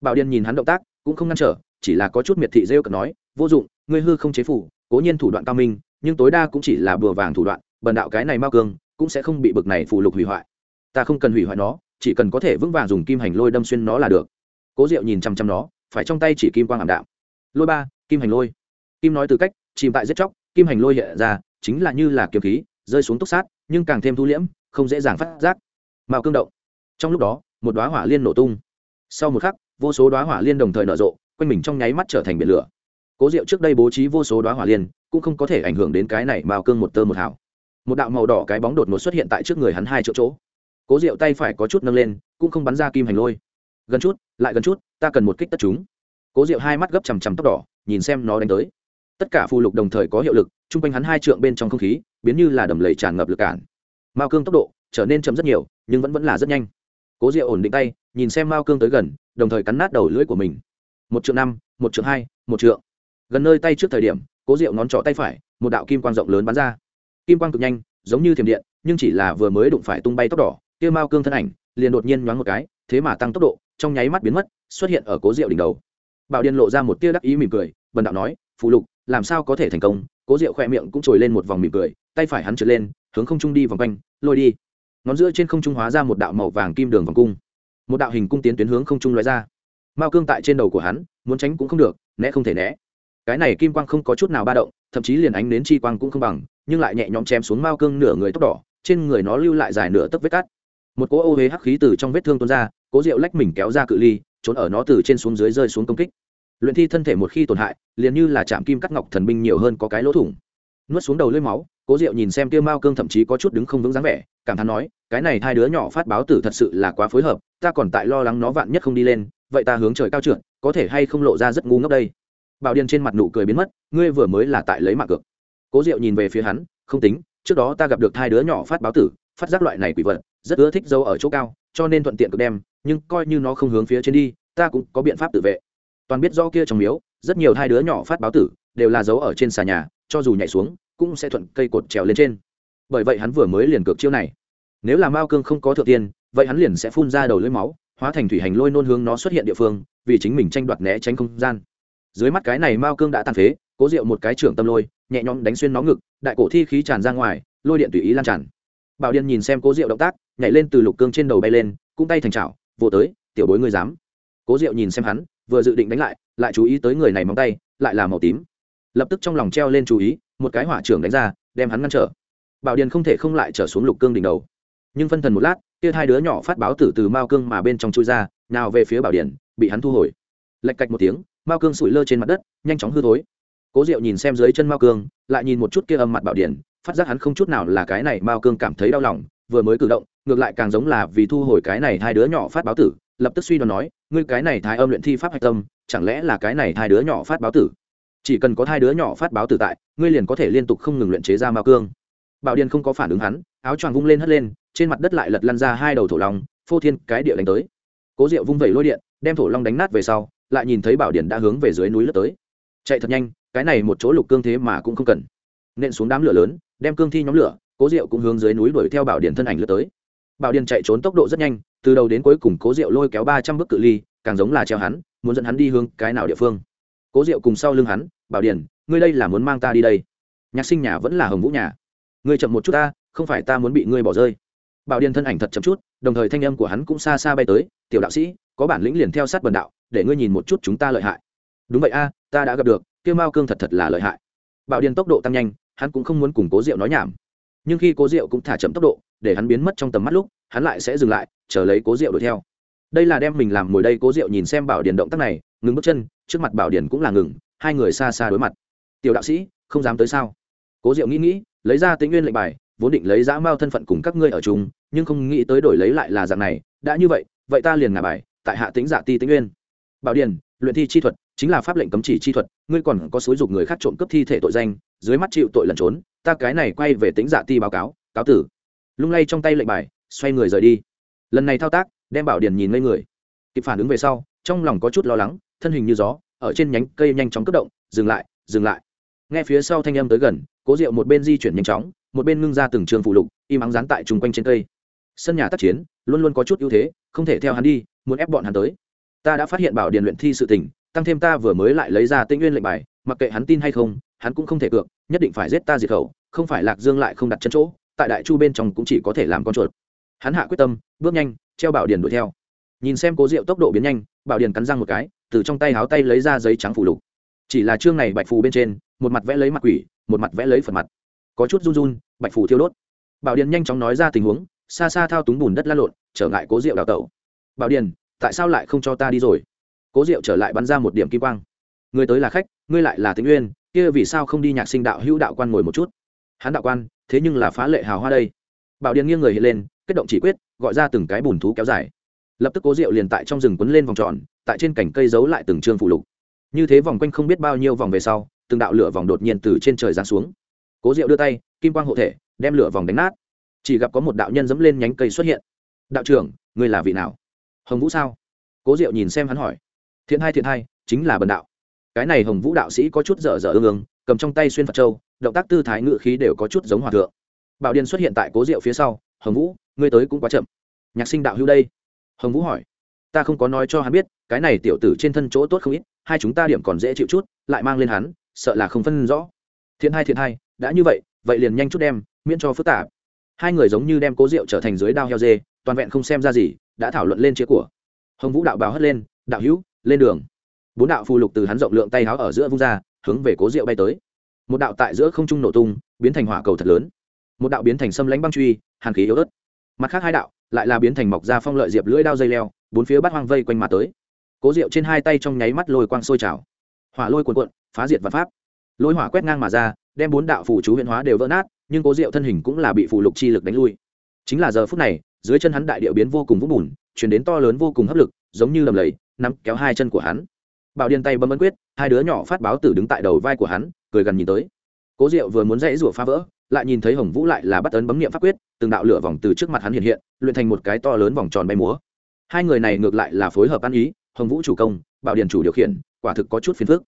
Bảo điền nhìn hắn động tác, cũng không ngăn trở, chỉ là có chút miệt thị rêu cợt nói, vô dụng, ngươi hư không chế phủ, cố nhiên thủ đoạn cao minh nhưng tối đa cũng chỉ là bùa vàng thủ đoạn, bần đạo cái này mao cương cũng sẽ không bị bực này phụ lục hủy hoại. Ta không cần hủy hoại nó, chỉ cần có thể vững vàng dùng kim hành lôi đâm xuyên nó là được. Cố diệu nhìn chăm chăm nó, phải trong tay chỉ kim quang ảm đạm. Lôi ba, kim hành lôi. Kim nói từ cách, chìm tại giết chóc, kim hành lôi hiện ra, chính là như là kiếm khí, rơi xuống túc sát, nhưng càng thêm thu liễm, không dễ dàng phát giác. Mao cương động. Trong lúc đó, một đoá hỏa liên nổ tung. Sau một khắc, vô số đoá hỏa liên đồng thời nở rộ, quanh mình trong nháy mắt trở thành biển lửa. Cố diệu trước đây bố trí vô số đoá hỏa liên cũng không có thể ảnh hưởng đến cái này mao cương một tơ một hào. Một đạo màu đỏ cái bóng đột ngột xuất hiện tại trước người hắn hai chỗ chỗ. Cố diệu tay phải có chút nâng lên, cũng không bắn ra kim hành lôi. Gần chút, lại gần chút, ta cần một kích tất chúng. Cố diệu hai mắt gấp chằm chằm tóc đỏ, nhìn xem nó đánh tới. Tất cả phù lục đồng thời có hiệu lực, chung quanh hắn hai trượng bên trong không khí, biến như là đầm lầy tràn ngập lực cản. Mao cương tốc độ trở nên chậm rất nhiều, nhưng vẫn vẫn là rất nhanh. Cố diệu ổn định tay, nhìn xem mao cương tới gần, đồng thời cắn nát đầu lưỡi của mình. Một trượng năm, một trượng hai, một trượng. Gần nơi tay trước thời điểm cố diệu ngón trỏ tay phải, một đạo kim quang rộng lớn bắn ra. Kim quang cực nhanh, giống như thiểm điện, nhưng chỉ là vừa mới đụng phải tung bay tốc đỏ kia mao cương thân ảnh, liền đột nhiên nhoáng một cái, thế mà tăng tốc độ, trong nháy mắt biến mất, xuất hiện ở cố diệu đỉnh đầu. Bảo điên lộ ra một tia đắc ý mỉm cười, bần đạo nói phụ lục, làm sao có thể thành công? Cố diệu khoe miệng cũng trồi lên một vòng mỉm cười, tay phải hắn trượt lên, hướng không trung đi vòng quanh, lôi đi. Ngón giữa trên không trung hóa ra một đạo màu vàng kim đường vòng cung. Một đạo hình cung tiến tuyến hướng không trung loại ra. Mao cương tại trên đầu của hắn, muốn tránh cũng không được, né không thể né cái này kim quang không có chút nào ba động, thậm chí liền ánh đến chi quang cũng không bằng, nhưng lại nhẹ nhõm chém xuống mao cương nửa người tóc đỏ, trên người nó lưu lại dài nửa tấc vết cắt. Một cỗ ô huế hắc khí từ trong vết thương tuôn ra, cố rượu lách mình kéo ra cự ly, trốn ở nó từ trên xuống dưới rơi xuống công kích. Luyện thi thân thể một khi tổn hại, liền như là chạm kim cắt ngọc thần binh nhiều hơn có cái lỗ thủng. Nuốt xuống đầu lưỡi máu, cố diệu nhìn xem tiêu mao cương thậm chí có chút đứng không vững dáng vẻ, cảm thán nói, cái này hai đứa nhỏ phát báo tử thật sự là quá phối hợp, ta còn tại lo lắng nó vạn nhất không đi lên, vậy ta hướng trời cao trượt, có thể hay không lộ ra rất ngu ngốc đây? Bảo điền trên mặt nụ cười biến mất, ngươi vừa mới là tại lấy mạng cược. Cố diệu nhìn về phía hắn, không tính, trước đó ta gặp được hai đứa nhỏ phát báo tử, phát giác loại này quỷ vật, rất ưa thích dâu ở chỗ cao, cho nên thuận tiện cực đem, nhưng coi như nó không hướng phía trên đi, ta cũng có biện pháp tự vệ. Toàn biết do kia trong miếu, rất nhiều hai đứa nhỏ phát báo tử, đều là giấu ở trên xà nhà, cho dù nhảy xuống, cũng sẽ thuận cây cột trèo lên trên. Bởi vậy hắn vừa mới liền cược chiêu này. Nếu là mao cương không có thượng tiên, vậy hắn liền sẽ phun ra đầu lưỡi máu, hóa thành thủy hành lôi nôn hướng nó xuất hiện địa phương, vì chính mình tranh đoạt né tránh không gian dưới mắt cái này mao cương đã tàn phế, cố diệu một cái trưởng tâm lôi, nhẹ nhõm đánh xuyên nó ngực, đại cổ thi khí tràn ra ngoài, lôi điện tùy ý lan tràn. Bảo điện nhìn xem cố diệu động tác, nhảy lên từ lục cương trên đầu bay lên cung tay thành chảo vỗ tới, tiểu bối ngươi dám. Cố diệu nhìn xem hắn, vừa dự định đánh lại lại chú ý tới người này móng tay, lại là màu tím. Lập tức trong lòng treo lên chú ý, một cái hỏa trưởng đánh ra, đem hắn ngăn trở. Bảo điền không thể không lại trở xuống lục cương đỉnh đầu. Nhưng phân thần một lát, kia hai đứa nhỏ phát báo tử từ mao cương mà bên trong chui ra, nào về phía bảo điền, bị hắn thu hồi. Lạch cạch một tiếng mao cương sủi lơ trên mặt đất, nhanh chóng hư thối. Cố diệu nhìn xem dưới chân mao cương, lại nhìn một chút kia âm mặt bảo điền phát giác hắn không chút nào là cái này mao cương cảm thấy đau lòng, vừa mới cử động, ngược lại càng giống là vì thu hồi cái này hai đứa nhỏ phát báo tử, lập tức suy đoán nói, ngươi cái này thái âm luyện thi pháp hạch tâm, chẳng lẽ là cái này hai đứa nhỏ phát báo tử? Chỉ cần có hai đứa nhỏ phát báo tử tại, ngươi liền có thể liên tục không ngừng luyện chế ra mao cương. Bảo điền không có phản ứng hắn, áo choàng vung lên hất lên, trên mặt đất lại lật lăn ra hai đầu thổ long. phô thiên cái địa đánh tới. Cố diệu vung vẩy lôi điện, đem thổ long đánh nát về sau lại nhìn thấy bảo điện đã hướng về dưới núi lướt tới. Chạy thật nhanh, cái này một chỗ lục cương thế mà cũng không cần. Nện xuống đám lửa lớn, đem cương thi nhóm lửa, cố diệu cũng hướng dưới núi đuổi theo bảo điện thân ảnh lướt tới. Bảo điện chạy trốn tốc độ rất nhanh, từ đầu đến cuối cùng cố diệu lôi kéo ba trăm bước cự ly, càng giống là treo hắn, muốn dẫn hắn đi hướng cái nào địa phương. Cố diệu cùng sau lưng hắn, bảo điền ngươi đây là muốn mang ta đi đây? Nhạc sinh nhà vẫn là hồng vũ nhà. Ngươi chậm một chút ta, không phải ta muốn bị ngươi bỏ rơi. Bảo điền thân ảnh thật chậm chút, đồng thời thanh âm của hắn cũng xa xa bay tới, tiểu đạo sĩ có bản lĩnh liền theo sát bần đạo, để ngươi nhìn một chút chúng ta lợi hại. Đúng vậy a, ta đã gặp được kêu mao cương thật thật là lợi hại. Bảo điền tốc độ tăng nhanh, hắn cũng không muốn cùng cố diệu nói nhảm. Nhưng khi cố diệu cũng thả chậm tốc độ, để hắn biến mất trong tầm mắt lúc, hắn lại sẽ dừng lại, chờ lấy cố diệu đuổi theo. Đây là đem mình làm ngồi đây, cố diệu nhìn xem bảo điền động tác này, ngừng bước chân, trước mặt bảo điền cũng là ngừng, hai người xa xa đối mặt. Tiểu đạo sĩ, không dám tới sao? Cố diệu nghĩ nghĩ, lấy ra tính nguyên lệnh bài, vốn định lấy dã mao thân phận cùng các ngươi ở chung, nhưng không nghĩ tới đổi lấy lại là dạng này, đã như vậy vậy ta liền ngả bài tại hạ tính giả ti tĩnh nguyên bảo điền, luyện thi chi thuật, chính là pháp lệnh cấm chỉ chi thuật, ngươi còn có xúi dục người khác trộm cướp thi thể tội danh, dưới mắt chịu tội lẩn trốn, ta cái này quay về tính giả ti báo cáo cáo tử. Lung lay trong tay lệnh bài, xoay người rời đi. Lần này thao tác, đem bảo điền nhìn ngây người. Kịp phản ứng về sau, trong lòng có chút lo lắng, thân hình như gió, ở trên nhánh cây nhanh chóng cất động, dừng lại dừng lại. Nghe phía sau thanh âm tới gần, cố diệu một bên di chuyển nhanh chóng, một bên ngưng ra từng trường phụ lục, im ắng dán tại chung quanh trên cây sân nhà tác chiến, luôn luôn có chút ưu thế, không thể theo hắn đi, muốn ép bọn hắn tới. Ta đã phát hiện bảo điền luyện thi sự tình, tăng thêm ta vừa mới lại lấy ra tinh nguyên lệnh bài, mặc kệ hắn tin hay không, hắn cũng không thể cược, nhất định phải giết ta diệt khẩu, không phải lạc dương lại không đặt chân chỗ, tại đại chu bên trong cũng chỉ có thể làm con chuột. Hắn hạ quyết tâm, bước nhanh, treo bảo điền đuổi theo. Nhìn xem cố diệu tốc độ biến nhanh, bảo điền cắn răng một cái, từ trong tay háo tay lấy ra giấy trắng phủ lục. Chỉ là chương này bạch phù bên trên, một mặt vẽ lấy mặt quỷ, một mặt vẽ lấy phần mặt. Có chút run run, bạch phù thiêu đốt. Bảo điền nhanh chóng nói ra tình huống xa xa thao túng bùn đất la lộn, trở ngại cố diệu đào tẩu. Bảo điền, tại sao lại không cho ta đi rồi? Cố diệu trở lại bắn ra một điểm kim quang. Người tới là khách, ngươi lại là tĩnh uyên, kia vì sao không đi nhạc sinh đạo hữu đạo quan ngồi một chút? Hắn đạo quan, thế nhưng là phá lệ hào hoa đây. Bảo điền nghiêng người hiện lên, kết động chỉ quyết, gọi ra từng cái bùn thú kéo dài. Lập tức cố diệu liền tại trong rừng quấn lên vòng tròn, tại trên cành cây giấu lại từng trương phụ lục. Như thế vòng quanh không biết bao nhiêu vòng về sau, từng đạo lửa vòng đột nhiên từ trên trời giáng xuống. Cố diệu đưa tay, kim quang hộ thể, đem lửa vòng đánh nát chỉ gặp có một đạo nhân dẫm lên nhánh cây xuất hiện. Đạo trưởng, ngươi là vị nào? Hồng vũ sao? Cố diệu nhìn xem hắn hỏi. Thiện hai thiện hai, chính là bần đạo. Cái này hồng vũ đạo sĩ có chút dở dở ương ương, cầm trong tay xuyên phật châu, động tác tư thái ngự khí đều có chút giống hòa thượng. Bảo điền xuất hiện tại cố diệu phía sau, hồng vũ, ngươi tới cũng quá chậm. Nhạc sinh đạo hữu đây. Hồng vũ hỏi. Ta không có nói cho hắn biết, cái này tiểu tử trên thân chỗ tốt không ít, hai chúng ta điểm còn dễ chịu chút, lại mang lên hắn, sợ là không phân rõ. Thiện hai thiện hai, đã như vậy vậy liền nhanh chút đem, miễn cho phức tạp hai người giống như đem cố rượu trở thành dưới đao heo dê, toàn vẹn không xem ra gì, đã thảo luận lên chia của. Hồng vũ đạo bào hất lên, đạo hữu, lên đường. Bốn đạo phù lục từ hắn rộng lượng tay háo ở giữa vung ra, hướng về cố rượu bay tới. Một đạo tại giữa không trung nổ tung, biến thành hỏa cầu thật lớn. Một đạo biến thành xâm lánh băng truy, hàn khí yếu ớt. Mặt khác hai đạo, lại là biến thành mọc ra phong lợi diệp lưỡi đao dây leo, bốn phía bắt hoang vây quanh mà tới. Cố rượu trên hai tay trong nháy mắt lôi quang sôi trào. Hỏa lôi cuồn cuộn, phá diệt vật pháp. Lôi hỏa quét ngang mà ra, đem bốn đạo phù chú huyện hóa đều vỡ nát nhưng cố diệu thân hình cũng là bị phụ lục chi lực đánh lui. Chính là giờ phút này, dưới chân hắn đại điệu biến vô cùng vũng bùn, chuyển đến to lớn vô cùng hấp lực, giống như lầm lầy, nắm kéo hai chân của hắn. Bảo điên tay bấm ấn quyết, hai đứa nhỏ phát báo tử đứng tại đầu vai của hắn, cười gần nhìn tới. Cố diệu vừa muốn dãy rủa phá vỡ, lại nhìn thấy hồng vũ lại là bắt ấn bấm nghiệm pháp quyết, từng đạo lửa vòng từ trước mặt hắn hiện hiện, luyện thành một cái to lớn vòng tròn bay múa. Hai người này ngược lại là phối hợp ăn ý, hồng vũ chủ công, bảo điền chủ điều khiển, quả thực có chút phiền phức.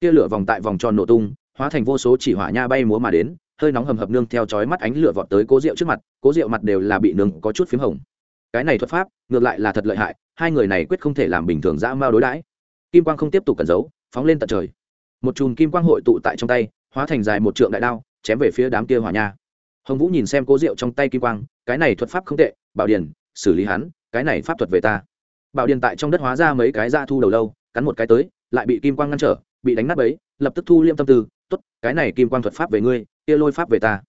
Kia lửa vòng tại vòng tròn nổ tung, hóa thành vô số chỉ hỏa nha bay múa mà đến hơi nóng hầm hập nương theo chói mắt ánh lửa vọt tới cố rượu trước mặt, cố rượu mặt đều là bị nướng có chút p h í m hồng. Cái này thuật pháp, ngược lại là thật lợi hại, hai người này quyết không thể làm bình thường dã mao đối đãi. Kim quang không tiếp tục cẩn giấu, phóng lên tận trời. Một chùm kim quang hội tụ tại trong tay, hóa thành dài một trượng đại đao, chém về phía đám kia hỏa nha. Hồng vũ nhìn xem cố rượu trong tay kim quang, cái này thuật pháp không tệ, bảo điền, xử lý hắn, cái này pháp thuật về ta. Bảo điền tại trong đất hóa ra mấy cái da thu đầu lâu, cắn một cái tới, lại bị kim quang ngăn trở, bị đánh nát bấy, lập tức thu liêm tâm tư, tốt, cái này kim quang thuật pháp về ngươi kia lôi pháp về ta.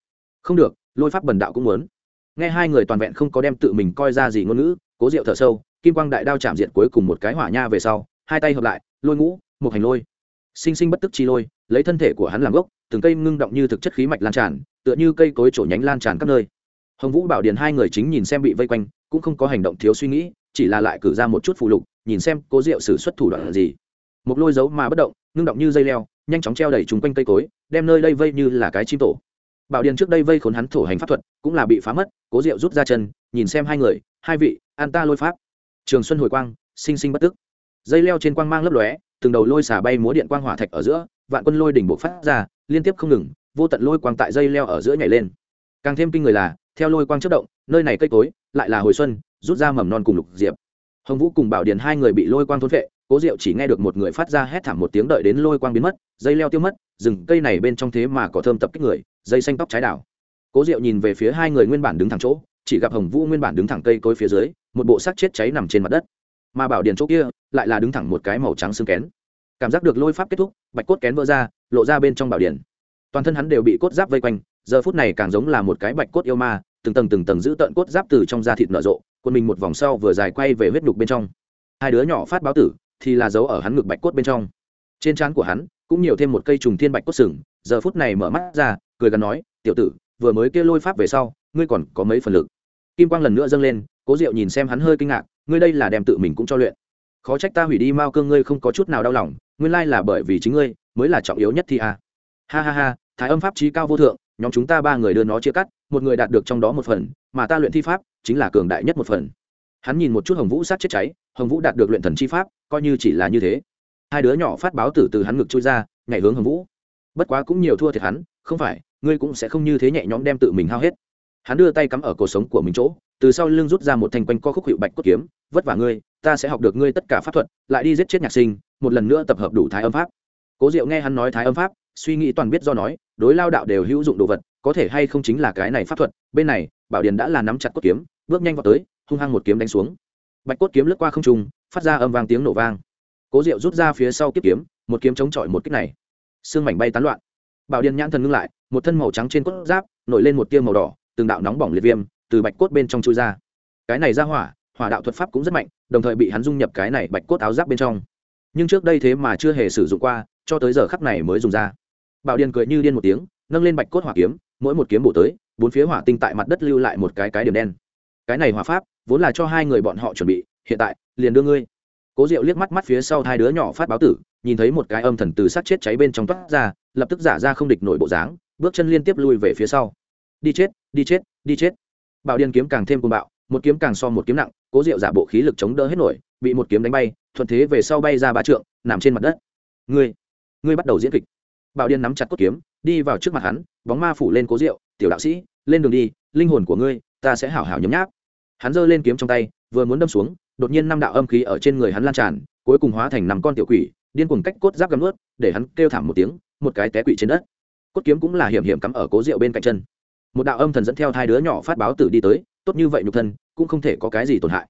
Không được, lôi pháp bần đạo cũng muốn. Nghe hai người toàn vẹn không có đem tự mình coi ra gì ngôn ngữ, cố diệu thở sâu, kim quang đại đao chạm diện cuối cùng một cái hỏa nha về sau, hai tay hợp lại, lôi ngũ, một hành lôi. Sinh sinh bất tức chi lôi, lấy thân thể của hắn làm gốc, từng cây ngưng động như thực chất khí mạch lan tràn, tựa như cây cối trổ nhánh lan tràn các nơi. Hồng vũ bảo điền hai người chính nhìn xem bị vây quanh, cũng không có hành động thiếu suy nghĩ, chỉ là lại cử ra một chút phụ lục, nhìn xem cố diệu xử xuất thủ đoạn là gì. Một lôi dấu mà bất động, ngưng động như dây leo nhanh chóng treo đầy chúng quanh cây cối, đem nơi đây vây như là cái chim tổ. Bảo điền trước đây vây khốn hắn thổ hành pháp thuật, cũng là bị phá mất, cố diệu rút ra chân, nhìn xem hai người, hai vị, an ta lôi pháp. Trường xuân hồi quang, sinh sinh bất tức. Dây leo trên quang mang lấp lóe, từng đầu lôi xả bay múa điện quang hỏa thạch ở giữa, vạn quân lôi đỉnh bộ phát ra, liên tiếp không ngừng, vô tận lôi quang tại dây leo ở giữa nhảy lên. Càng thêm kinh người là, theo lôi quang chất động, nơi này cây cối, lại là hồi xuân, rút ra mầm non cùng lục diệp. Hồng vũ cùng bảo điền hai người bị lôi quang thôn vệ cố diệu chỉ nghe được một người phát ra hét thảm một tiếng đợi đến lôi quang biến mất, dây leo tiêu mất, rừng cây này bên trong thế mà có thơm tập kích người, dây xanh tóc trái đảo. Cố diệu nhìn về phía hai người nguyên bản đứng thẳng chỗ, chỉ gặp hồng vũ nguyên bản đứng thẳng cây cối phía dưới, một bộ xác chết cháy nằm trên mặt đất. Mà bảo điền chỗ kia, lại là đứng thẳng một cái màu trắng xương kén. Cảm giác được lôi pháp kết thúc, bạch cốt kén vỡ ra, lộ ra bên trong bảo điền toàn thân hắn đều bị cốt giáp vây quanh, giờ phút này càng giống là một cái bạch cốt yêu ma, từng tầng từng tầng giữ tận cốt giáp từ trong da thịt nở rộ quân mình một vòng sau vừa dài quay về huyết đục bên trong. Hai đứa nhỏ phát báo tử thì là giấu ở hắn ngực bạch cốt bên trong. Trên trán của hắn cũng nhiều thêm một cây trùng thiên bạch cốt sừng, giờ phút này mở mắt ra, cười gần nói, tiểu tử, vừa mới kia lôi pháp về sau, ngươi còn có mấy phần lực? Kim quang lần nữa dâng lên, cố diệu nhìn xem hắn hơi kinh ngạc, ngươi đây là đem tự mình cũng cho luyện. Khó trách ta hủy đi mao cương ngươi không có chút nào đau lòng, nguyên lai là bởi vì chính ngươi mới là trọng yếu nhất thì à. ha ha ha, thái âm pháp trí cao vô thượng, nhóm chúng ta ba người đưa nó chia cắt, một người đạt được trong đó một phần, mà ta luyện thi pháp chính là cường đại nhất một phần. Hắn nhìn một chút hồng vũ sát chết cháy hồng vũ đạt được luyện thần chi pháp, coi như chỉ là như thế. Hai đứa nhỏ phát báo tử từ hắn ngực trôi ra, nhảy hướng hồng vũ. Bất quá cũng nhiều thua thiệt hắn, không phải, ngươi cũng sẽ không như thế nhẹ nhõm đem tự mình hao hết. Hắn đưa tay cắm ở cổ sống của mình chỗ, từ sau lưng rút ra một thanh quanh co khúc hiệu bạch cốt kiếm, vất vả ngươi, ta sẽ học được ngươi tất cả pháp thuật, lại đi giết chết nhạc sinh, một lần nữa tập hợp đủ thái âm pháp. Cố diệu nghe hắn nói thái âm pháp, suy nghĩ toàn biết do nói, đối lao đạo đều hữu dụng đồ vật, có thể hay không chính là cái này pháp thuật, bên này, bảo điền đã là nắm chặt cốt kiếm, bước nhanh vào tới, hung hăng một kiếm đánh xuống bạch cốt kiếm lướt qua không trung, phát ra âm vang tiếng nổ vang. Cố diệu rút ra phía sau kiếp kiếm, một kiếm chống chọi một kích này. Xương mảnh bay tán loạn. Bảo điện nhãn thần ngưng lại, một thân màu trắng trên cốt giáp, nổi lên một tiêu màu đỏ, từng đạo nóng bỏng liệt viêm từ bạch cốt bên trong chui ra. Cái này ra hỏa hỏa đạo thuật pháp cũng rất mạnh, đồng thời bị hắn dung nhập cái này bạch cốt áo giáp bên trong. Nhưng trước đây thế mà chưa hề sử dụng qua, cho tới giờ khắc này mới dùng ra. Bảo điện cười như điên một tiếng, nâng lên bạch cốt hỏa kiếm, mỗi một kiếm bổ tới, bốn phía hỏa tinh tại mặt đất lưu lại một cái cái điểm đen cái này hòa pháp, vốn là cho hai người bọn họ chuẩn bị, hiện tại, liền đưa ngươi. Cố diệu liếc mắt mắt phía sau hai đứa nhỏ phát báo tử, nhìn thấy một cái âm thần từ sát chết cháy bên trong toát ra, lập tức giả ra không địch nổi bộ dáng, bước chân liên tiếp lui về phía sau. Đi chết đi chết đi chết. Bảo điên kiếm càng thêm cuồng bạo, một kiếm càng so một kiếm nặng, cố diệu giả bộ khí lực chống đỡ hết nổi, bị một kiếm đánh bay, thuận thế về sau bay ra ba trượng, nằm trên mặt đất. Ngươi ngươi bắt đầu diễn kịch. Bảo điên nắm chặt cốt kiếm, đi vào trước mặt hắn, bóng ma phủ lên cố diệu, tiểu đạo sĩ, lên đường đi, linh hồn của ngươi, ta sẽ hảo hảo nhấm nháp hắn giơ lên kiếm trong tay vừa muốn đâm xuống đột nhiên năm đạo âm khí ở trên người hắn lan tràn cuối cùng hóa thành năm con tiểu quỷ điên cuồng cách cốt giáp gắm ướt để hắn kêu thảm một tiếng một cái té quỷ trên đất. Cốt kiếm cũng là hiểm hiểm cắm ở cố rượu bên cạnh chân. Một đạo âm thần dẫn theo hai đứa nhỏ phát báo tử đi tới tốt như vậy nhục thân cũng không thể có cái gì tổn hại.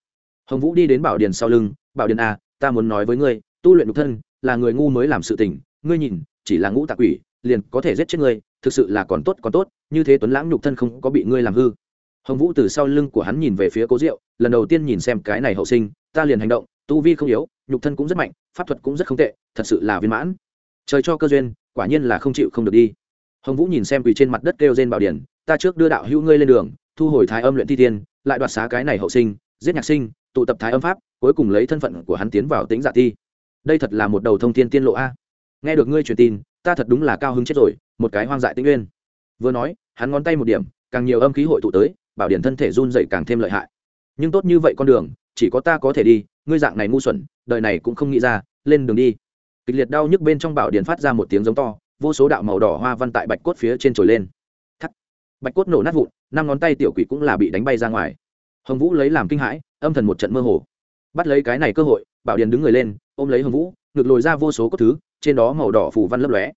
Hồng vũ đi đến bảo điền sau lưng bảo điền a à, ta muốn nói với ngươi tu luyện nhục thân là người ngu mới làm sự tình ngươi nhìn chỉ là ngũ tạ quỷ liền có thể giết chết ngươi thực sự là còn tốt còn tốt như thế tuấn lãng nhục thân không có bị ngươi làm hư hồng vũ từ sau lưng của hắn nhìn về phía cố diệu, lần đầu tiên nhìn xem cái này hậu sinh, ta liền hành động, tu vi không yếu, nhục thân cũng rất mạnh, pháp thuật cũng rất không tệ, thật sự là viên mãn. Trời cho cơ duyên, quả nhiên là không chịu không được đi. Hồng vũ nhìn xem quỳ trên mặt đất kêu trên bảo điển, ta trước đưa đạo hữu ngươi lên đường, thu hồi thái âm luyện thi tiên, lại đoạt xá cái này hậu sinh, giết nhạc sinh, tụ tập thái âm pháp, cuối cùng lấy thân phận của hắn tiến vào tính giả thi. Đây thật là một đầu thông thiên tiên lộ a. Nghe được ngươi truyền tin, ta thật đúng là cao hứng chết rồi, một cái hoang dại tinh nguyên. Vừa nói, hắn ngón tay một điểm, càng nhiều âm khí hội tụ tới bảo điển thân thể run dậy càng thêm lợi hại. Nhưng tốt như vậy con đường, chỉ có ta có thể đi, ngươi dạng này ngu xuẩn, đời này cũng không nghĩ ra, lên đường đi. Kịch liệt đau nhức bên trong bảo điển phát ra một tiếng giống to, vô số đạo màu đỏ hoa văn tại bạch cốt phía trên trồi lên. Thắt. Bạch cốt nổ nát vụn, năm ngón tay tiểu quỷ cũng là bị đánh bay ra ngoài. Hồng vũ lấy làm kinh hãi, âm thần một trận mơ hồ. Bắt lấy cái này cơ hội, bảo điền đứng người lên, ôm lấy hồng vũ ngược lồi ra vô số cốt thứ, trên đó màu đỏ phù văn lấp lóe.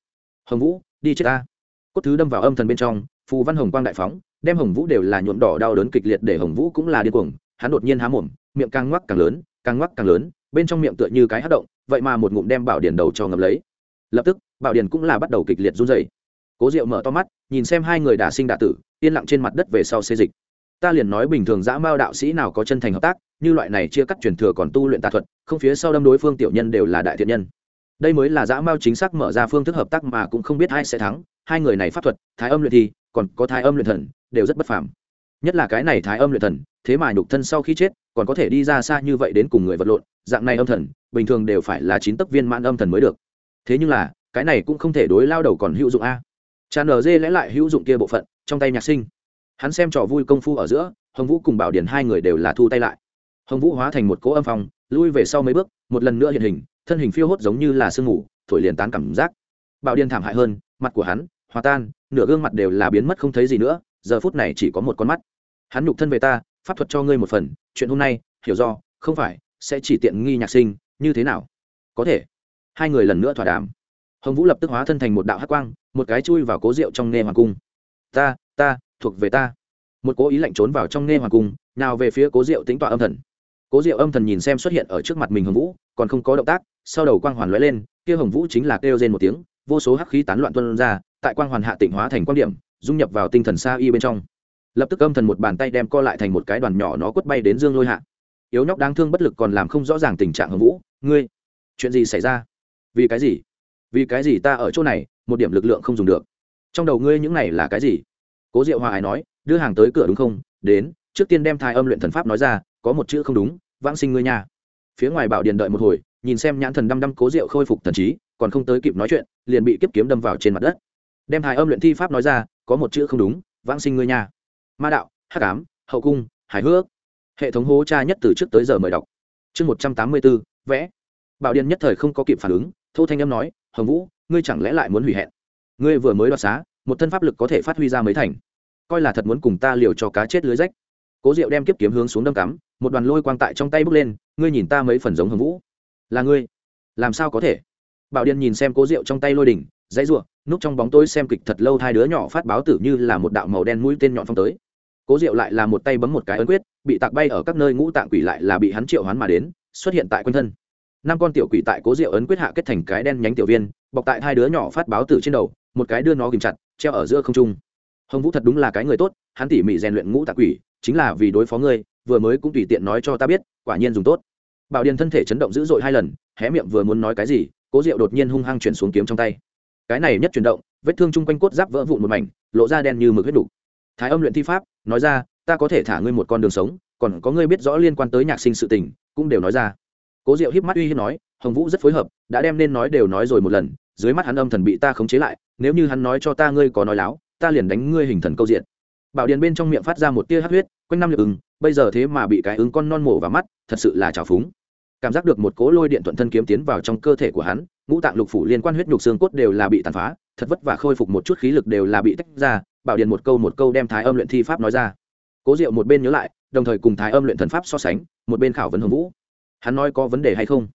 Hồng vũ, đi chết ta. Cốt thứ đâm vào âm thần bên trong, phù văn hồng quang đại phóng đem hồng vũ đều là nhuộm đỏ đau đớn kịch liệt để hồng vũ cũng là điên cuồng, hắn đột nhiên há mồm, miệng càng ngoắc càng lớn, càng ngoắc càng lớn, bên trong miệng tựa như cái hát động, vậy mà một ngụm đem bảo điền đầu cho ngầm lấy. Lập tức, bảo điền cũng là bắt đầu kịch liệt run dày cố diệu mở to mắt, nhìn xem hai người đả sinh đả tử, yên lặng trên mặt đất về sau xê dịch. Ta liền nói bình thường dã mao đạo sĩ nào có chân thành hợp tác, như loại này chia cắt truyền thừa còn tu luyện tà thuật, không phía sau đâm đối phương tiểu nhân đều là đại thiện nhân. Đây mới là dã mao chính xác mở ra phương thức hợp tác mà cũng không biết ai sẽ thắng. Hai người này pháp thuật, thái âm luyện thi, còn có thái âm luyện thần đều rất bất phàm. Nhất là cái này thái âm luyện thần, thế mà nhục thân sau khi chết, còn có thể đi ra xa như vậy đến cùng người vật lộn, dạng này âm thần, bình thường đều phải là chín tấc viên mãn âm thần mới được. Thế nhưng là, cái này cũng không thể đối lao đầu còn hữu dụng a. Tràn ở dê lẽ lại hữu dụng kia bộ phận, trong tay nhạc sinh. Hắn xem trò vui công phu ở giữa, hồng vũ cùng bảo điển hai người đều là thu tay lại. Hồng vũ hóa thành một cỗ âm phong, lui về sau mấy bước, một lần nữa hiện hình, thân hình phiêu hốt giống như là sương mù, thổi liền tán cảm giác. Bảo Điền thảm hại hơn, mặt của hắn hòa tan, nửa gương mặt đều là biến mất không thấy gì nữa, giờ phút này chỉ có một con mắt. Hắn nhục thân về ta, pháp thuật cho ngươi một phần, chuyện hôm nay, hiểu do, không phải, sẽ chỉ tiện nghi nhạc sinh, như thế nào? Có thể. Hai người lần nữa thỏa đàm. Hồng vũ lập tức hóa thân thành một đạo hắc quang, một cái chui vào cố rượu trong nghe hoàng cung. Ta ta, thuộc về ta. Một cố ý lạnh trốn vào trong nghe hoàng cung, nào về phía cố rượu tính tọa âm thần. Cố diệu âm thần nhìn xem xuất hiện ở trước mặt mình hồng vũ, còn không có động tác, sau đầu quang hoàn lóe lên, kia hồng vũ chính là kêu rên một tiếng, vô số hắc khí tán loạn tuân ra tại quang hoàn hạ tịnh hóa thành quan điểm, dung nhập vào tinh thần sa y bên trong. Lập tức âm thần một bàn tay đem co lại thành một cái đoàn nhỏ nó quất bay đến dương lôi hạ. Yếu nhóc đáng thương bất lực còn làm không rõ ràng tình trạng hồng vũ, ngươi, chuyện gì xảy ra? Vì cái gì? Vì cái gì ta ở chỗ này, một điểm lực lượng không dùng được? Trong đầu ngươi những này là cái gì? Cố diệu hòa ái nói, đưa hàng tới cửa đúng không? Đến, trước tiên đem thai âm luyện thần pháp nói ra, có một chữ không đúng, vãng sinh ngươi nha. Phía ngoài bảo điền đợi một hồi, nhìn xem nhãn thần đăm đăm cố diệu khôi phục thần trí, còn không tới kịp nói chuyện, liền bị kiếp kiếm đâm vào trên mặt đất đem hài âm luyện thi pháp nói ra, có một chữ không đúng, vãng sinh ngươi nhà. ma đạo, hắc ám, hậu cung, hài hước. Hệ thống hố tra nhất từ trước tới giờ mời đọc. Chương một trăm tám mươi bốn vẽ. Bảo điền nhất thời không có kịp phản ứng, thô thanh âm nói, hồng vũ, ngươi chẳng lẽ lại muốn hủy hẹn? Ngươi vừa mới đoạt xá, một thân pháp lực có thể phát huy ra mấy thành? Coi là thật muốn cùng ta liều cho cá chết lưới rách. Cố diệu đem kiếp kiếm hướng xuống đâm cắm, một đoàn lôi quang tại trong tay bước lên, ngươi nhìn ta mấy phần giống hồng vũ. Là ngươi. Làm sao có thể? Bảo điền nhìn xem cố diệu trong tay lôi đỉnh dãy ruộng núp trong bóng tối xem kịch thật lâu hai đứa nhỏ phát báo tử như là một đạo màu đen mũi tên nhọn phong tới. Cố diệu lại là một tay bấm một cái ấn quyết, bị tạc bay ở các nơi ngũ tạng quỷ lại là bị hắn triệu hoán mà đến, xuất hiện tại quanh thân. Năm con tiểu quỷ tại cố diệu ấn quyết hạ kết thành cái đen nhánh tiểu viên, bọc tại hai đứa nhỏ phát báo tử trên đầu, một cái đưa nó kìm chặt, treo ở giữa không trung. Hồng vũ thật đúng là cái người tốt, hắn tỉ mỉ rèn luyện ngũ tạng quỷ, chính là vì đối phó ngươi, vừa mới cũng tùy tiện nói cho ta biết, quả nhiên dùng tốt. Bảo điền thân thể chấn động dữ dội hai lần, hé miệng vừa muốn nói cái gì, cố diệu đột nhiên hung hăng chuyển xuống kiếm trong tay cái này nhất chuyển động, vết thương chung quanh cốt giáp vỡ vụn một mảnh, lộ ra đen như mực huyết đủ. thái âm luyện thi pháp, nói ra, ta có thể thả ngươi một con đường sống, còn có ngươi biết rõ liên quan tới nhạc sinh sự tình, cũng đều nói ra. Cố diệu híp mắt uy hiếp nói, hồng vũ rất phối hợp, đã đem nên nói đều nói rồi một lần, dưới mắt hắn âm thần bị ta khống chế lại, nếu như hắn nói cho ta ngươi có nói láo, ta liền đánh ngươi hình thần câu diện. Bảo điền bên trong miệng phát ra một tia hát huyết, quanh năm liệt ứng bây giờ thế mà bị cái ứng con non mổ vào mắt, thật sự là trào phúng cảm giác được một cỗ lôi điện thuận thân kiếm tiến vào trong cơ thể của hắn, ngũ tạng lục phủ liên quan huyết nhục xương cốt đều là bị tàn phá, thật vất vả khôi phục một chút khí lực đều là bị tách ra, bảo điện một câu một câu đem thái âm luyện thi pháp nói ra. Cố diệu một bên nhớ lại, đồng thời cùng thái âm luyện thần pháp so sánh, một bên khảo vấn hồng vũ. Hắn nói có vấn đề hay không?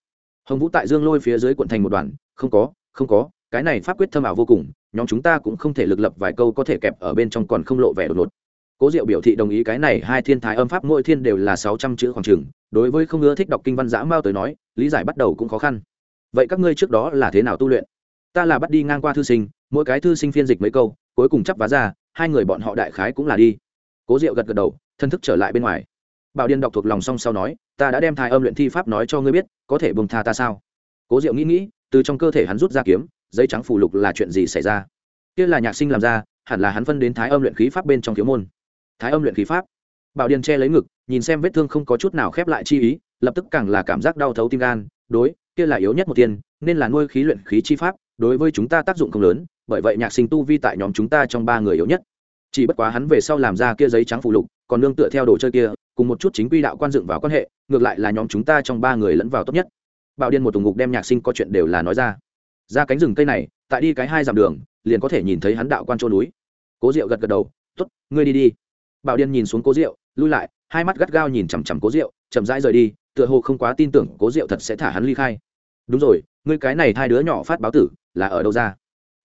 Hồng vũ tại dương lôi phía dưới quận thành một đoàn, không có không có, cái này pháp quyết thâm ảo vô cùng, nhóm chúng ta cũng không thể lực lập vài câu có thể kẹp ở bên trong còn không lộ vẻ đột ngột cố diệu biểu thị đồng ý cái này, hai thiên thái âm pháp mỗi thiên đều là sáu trăm chữ khoảng trường đối với không ưa thích đọc kinh văn giã mao tới nói, lý giải bắt đầu cũng khó khăn. Vậy các ngươi trước đó là thế nào tu luyện? Ta là bắt đi ngang qua thư sinh, mỗi cái thư sinh phiên dịch mấy câu, cuối cùng chấp vá ra, hai người bọn họ đại khái cũng là đi. Cố diệu gật gật đầu, thân thức trở lại bên ngoài. Bảo điên đọc thuộc lòng song sau nói, ta đã đem thái âm luyện thi pháp nói cho ngươi biết, có thể bông tha ta sao? Cố diệu nghĩ nghĩ, từ trong cơ thể hắn rút ra kiếm, giấy trắng phủ lục là chuyện gì xảy ra? Kia là nhạc sinh làm ra, hẳn là hắn phân đến thái âm luyện khí pháp bên trong thiếu môn thái âm luyện khí pháp. Bảo điền che lấy ngực, nhìn xem vết thương không có chút nào khép lại chi ý, lập tức càng là cảm giác đau thấu tim gan, đối, kia là yếu nhất một tiền nên là nuôi khí luyện khí chi pháp, đối với chúng ta tác dụng không lớn, bởi vậy nhạc sinh tu vi tại nhóm chúng ta trong ba người yếu nhất. Chỉ bất quá hắn về sau làm ra kia giấy trắng phụ lục, còn nương tựa theo đồ chơi kia, cùng một chút chính quy đạo quan dựng vào quan hệ, ngược lại là nhóm chúng ta trong ba người lẫn vào tốt nhất. Bảo điên một tùng ngục đem nhạc sinh có chuyện đều là nói ra. Ra cánh rừng cây này, tại đi cái hai dặm đường, liền có thể nhìn thấy hắn đạo quan chỗ núi. Cố diệu gật gật đầu t ố t ngươi đi đi bảo điên nhìn xuống cố diệu lui lại, hai mắt gắt gao nhìn chằm chằm cố diệu chậm rãi rời đi, tựa hồ không quá tin tưởng cố diệu thật sẽ thả hắn ly khai. Đúng rồi, ngươi cái này hai đứa nhỏ phát báo tử, là ở đâu ra?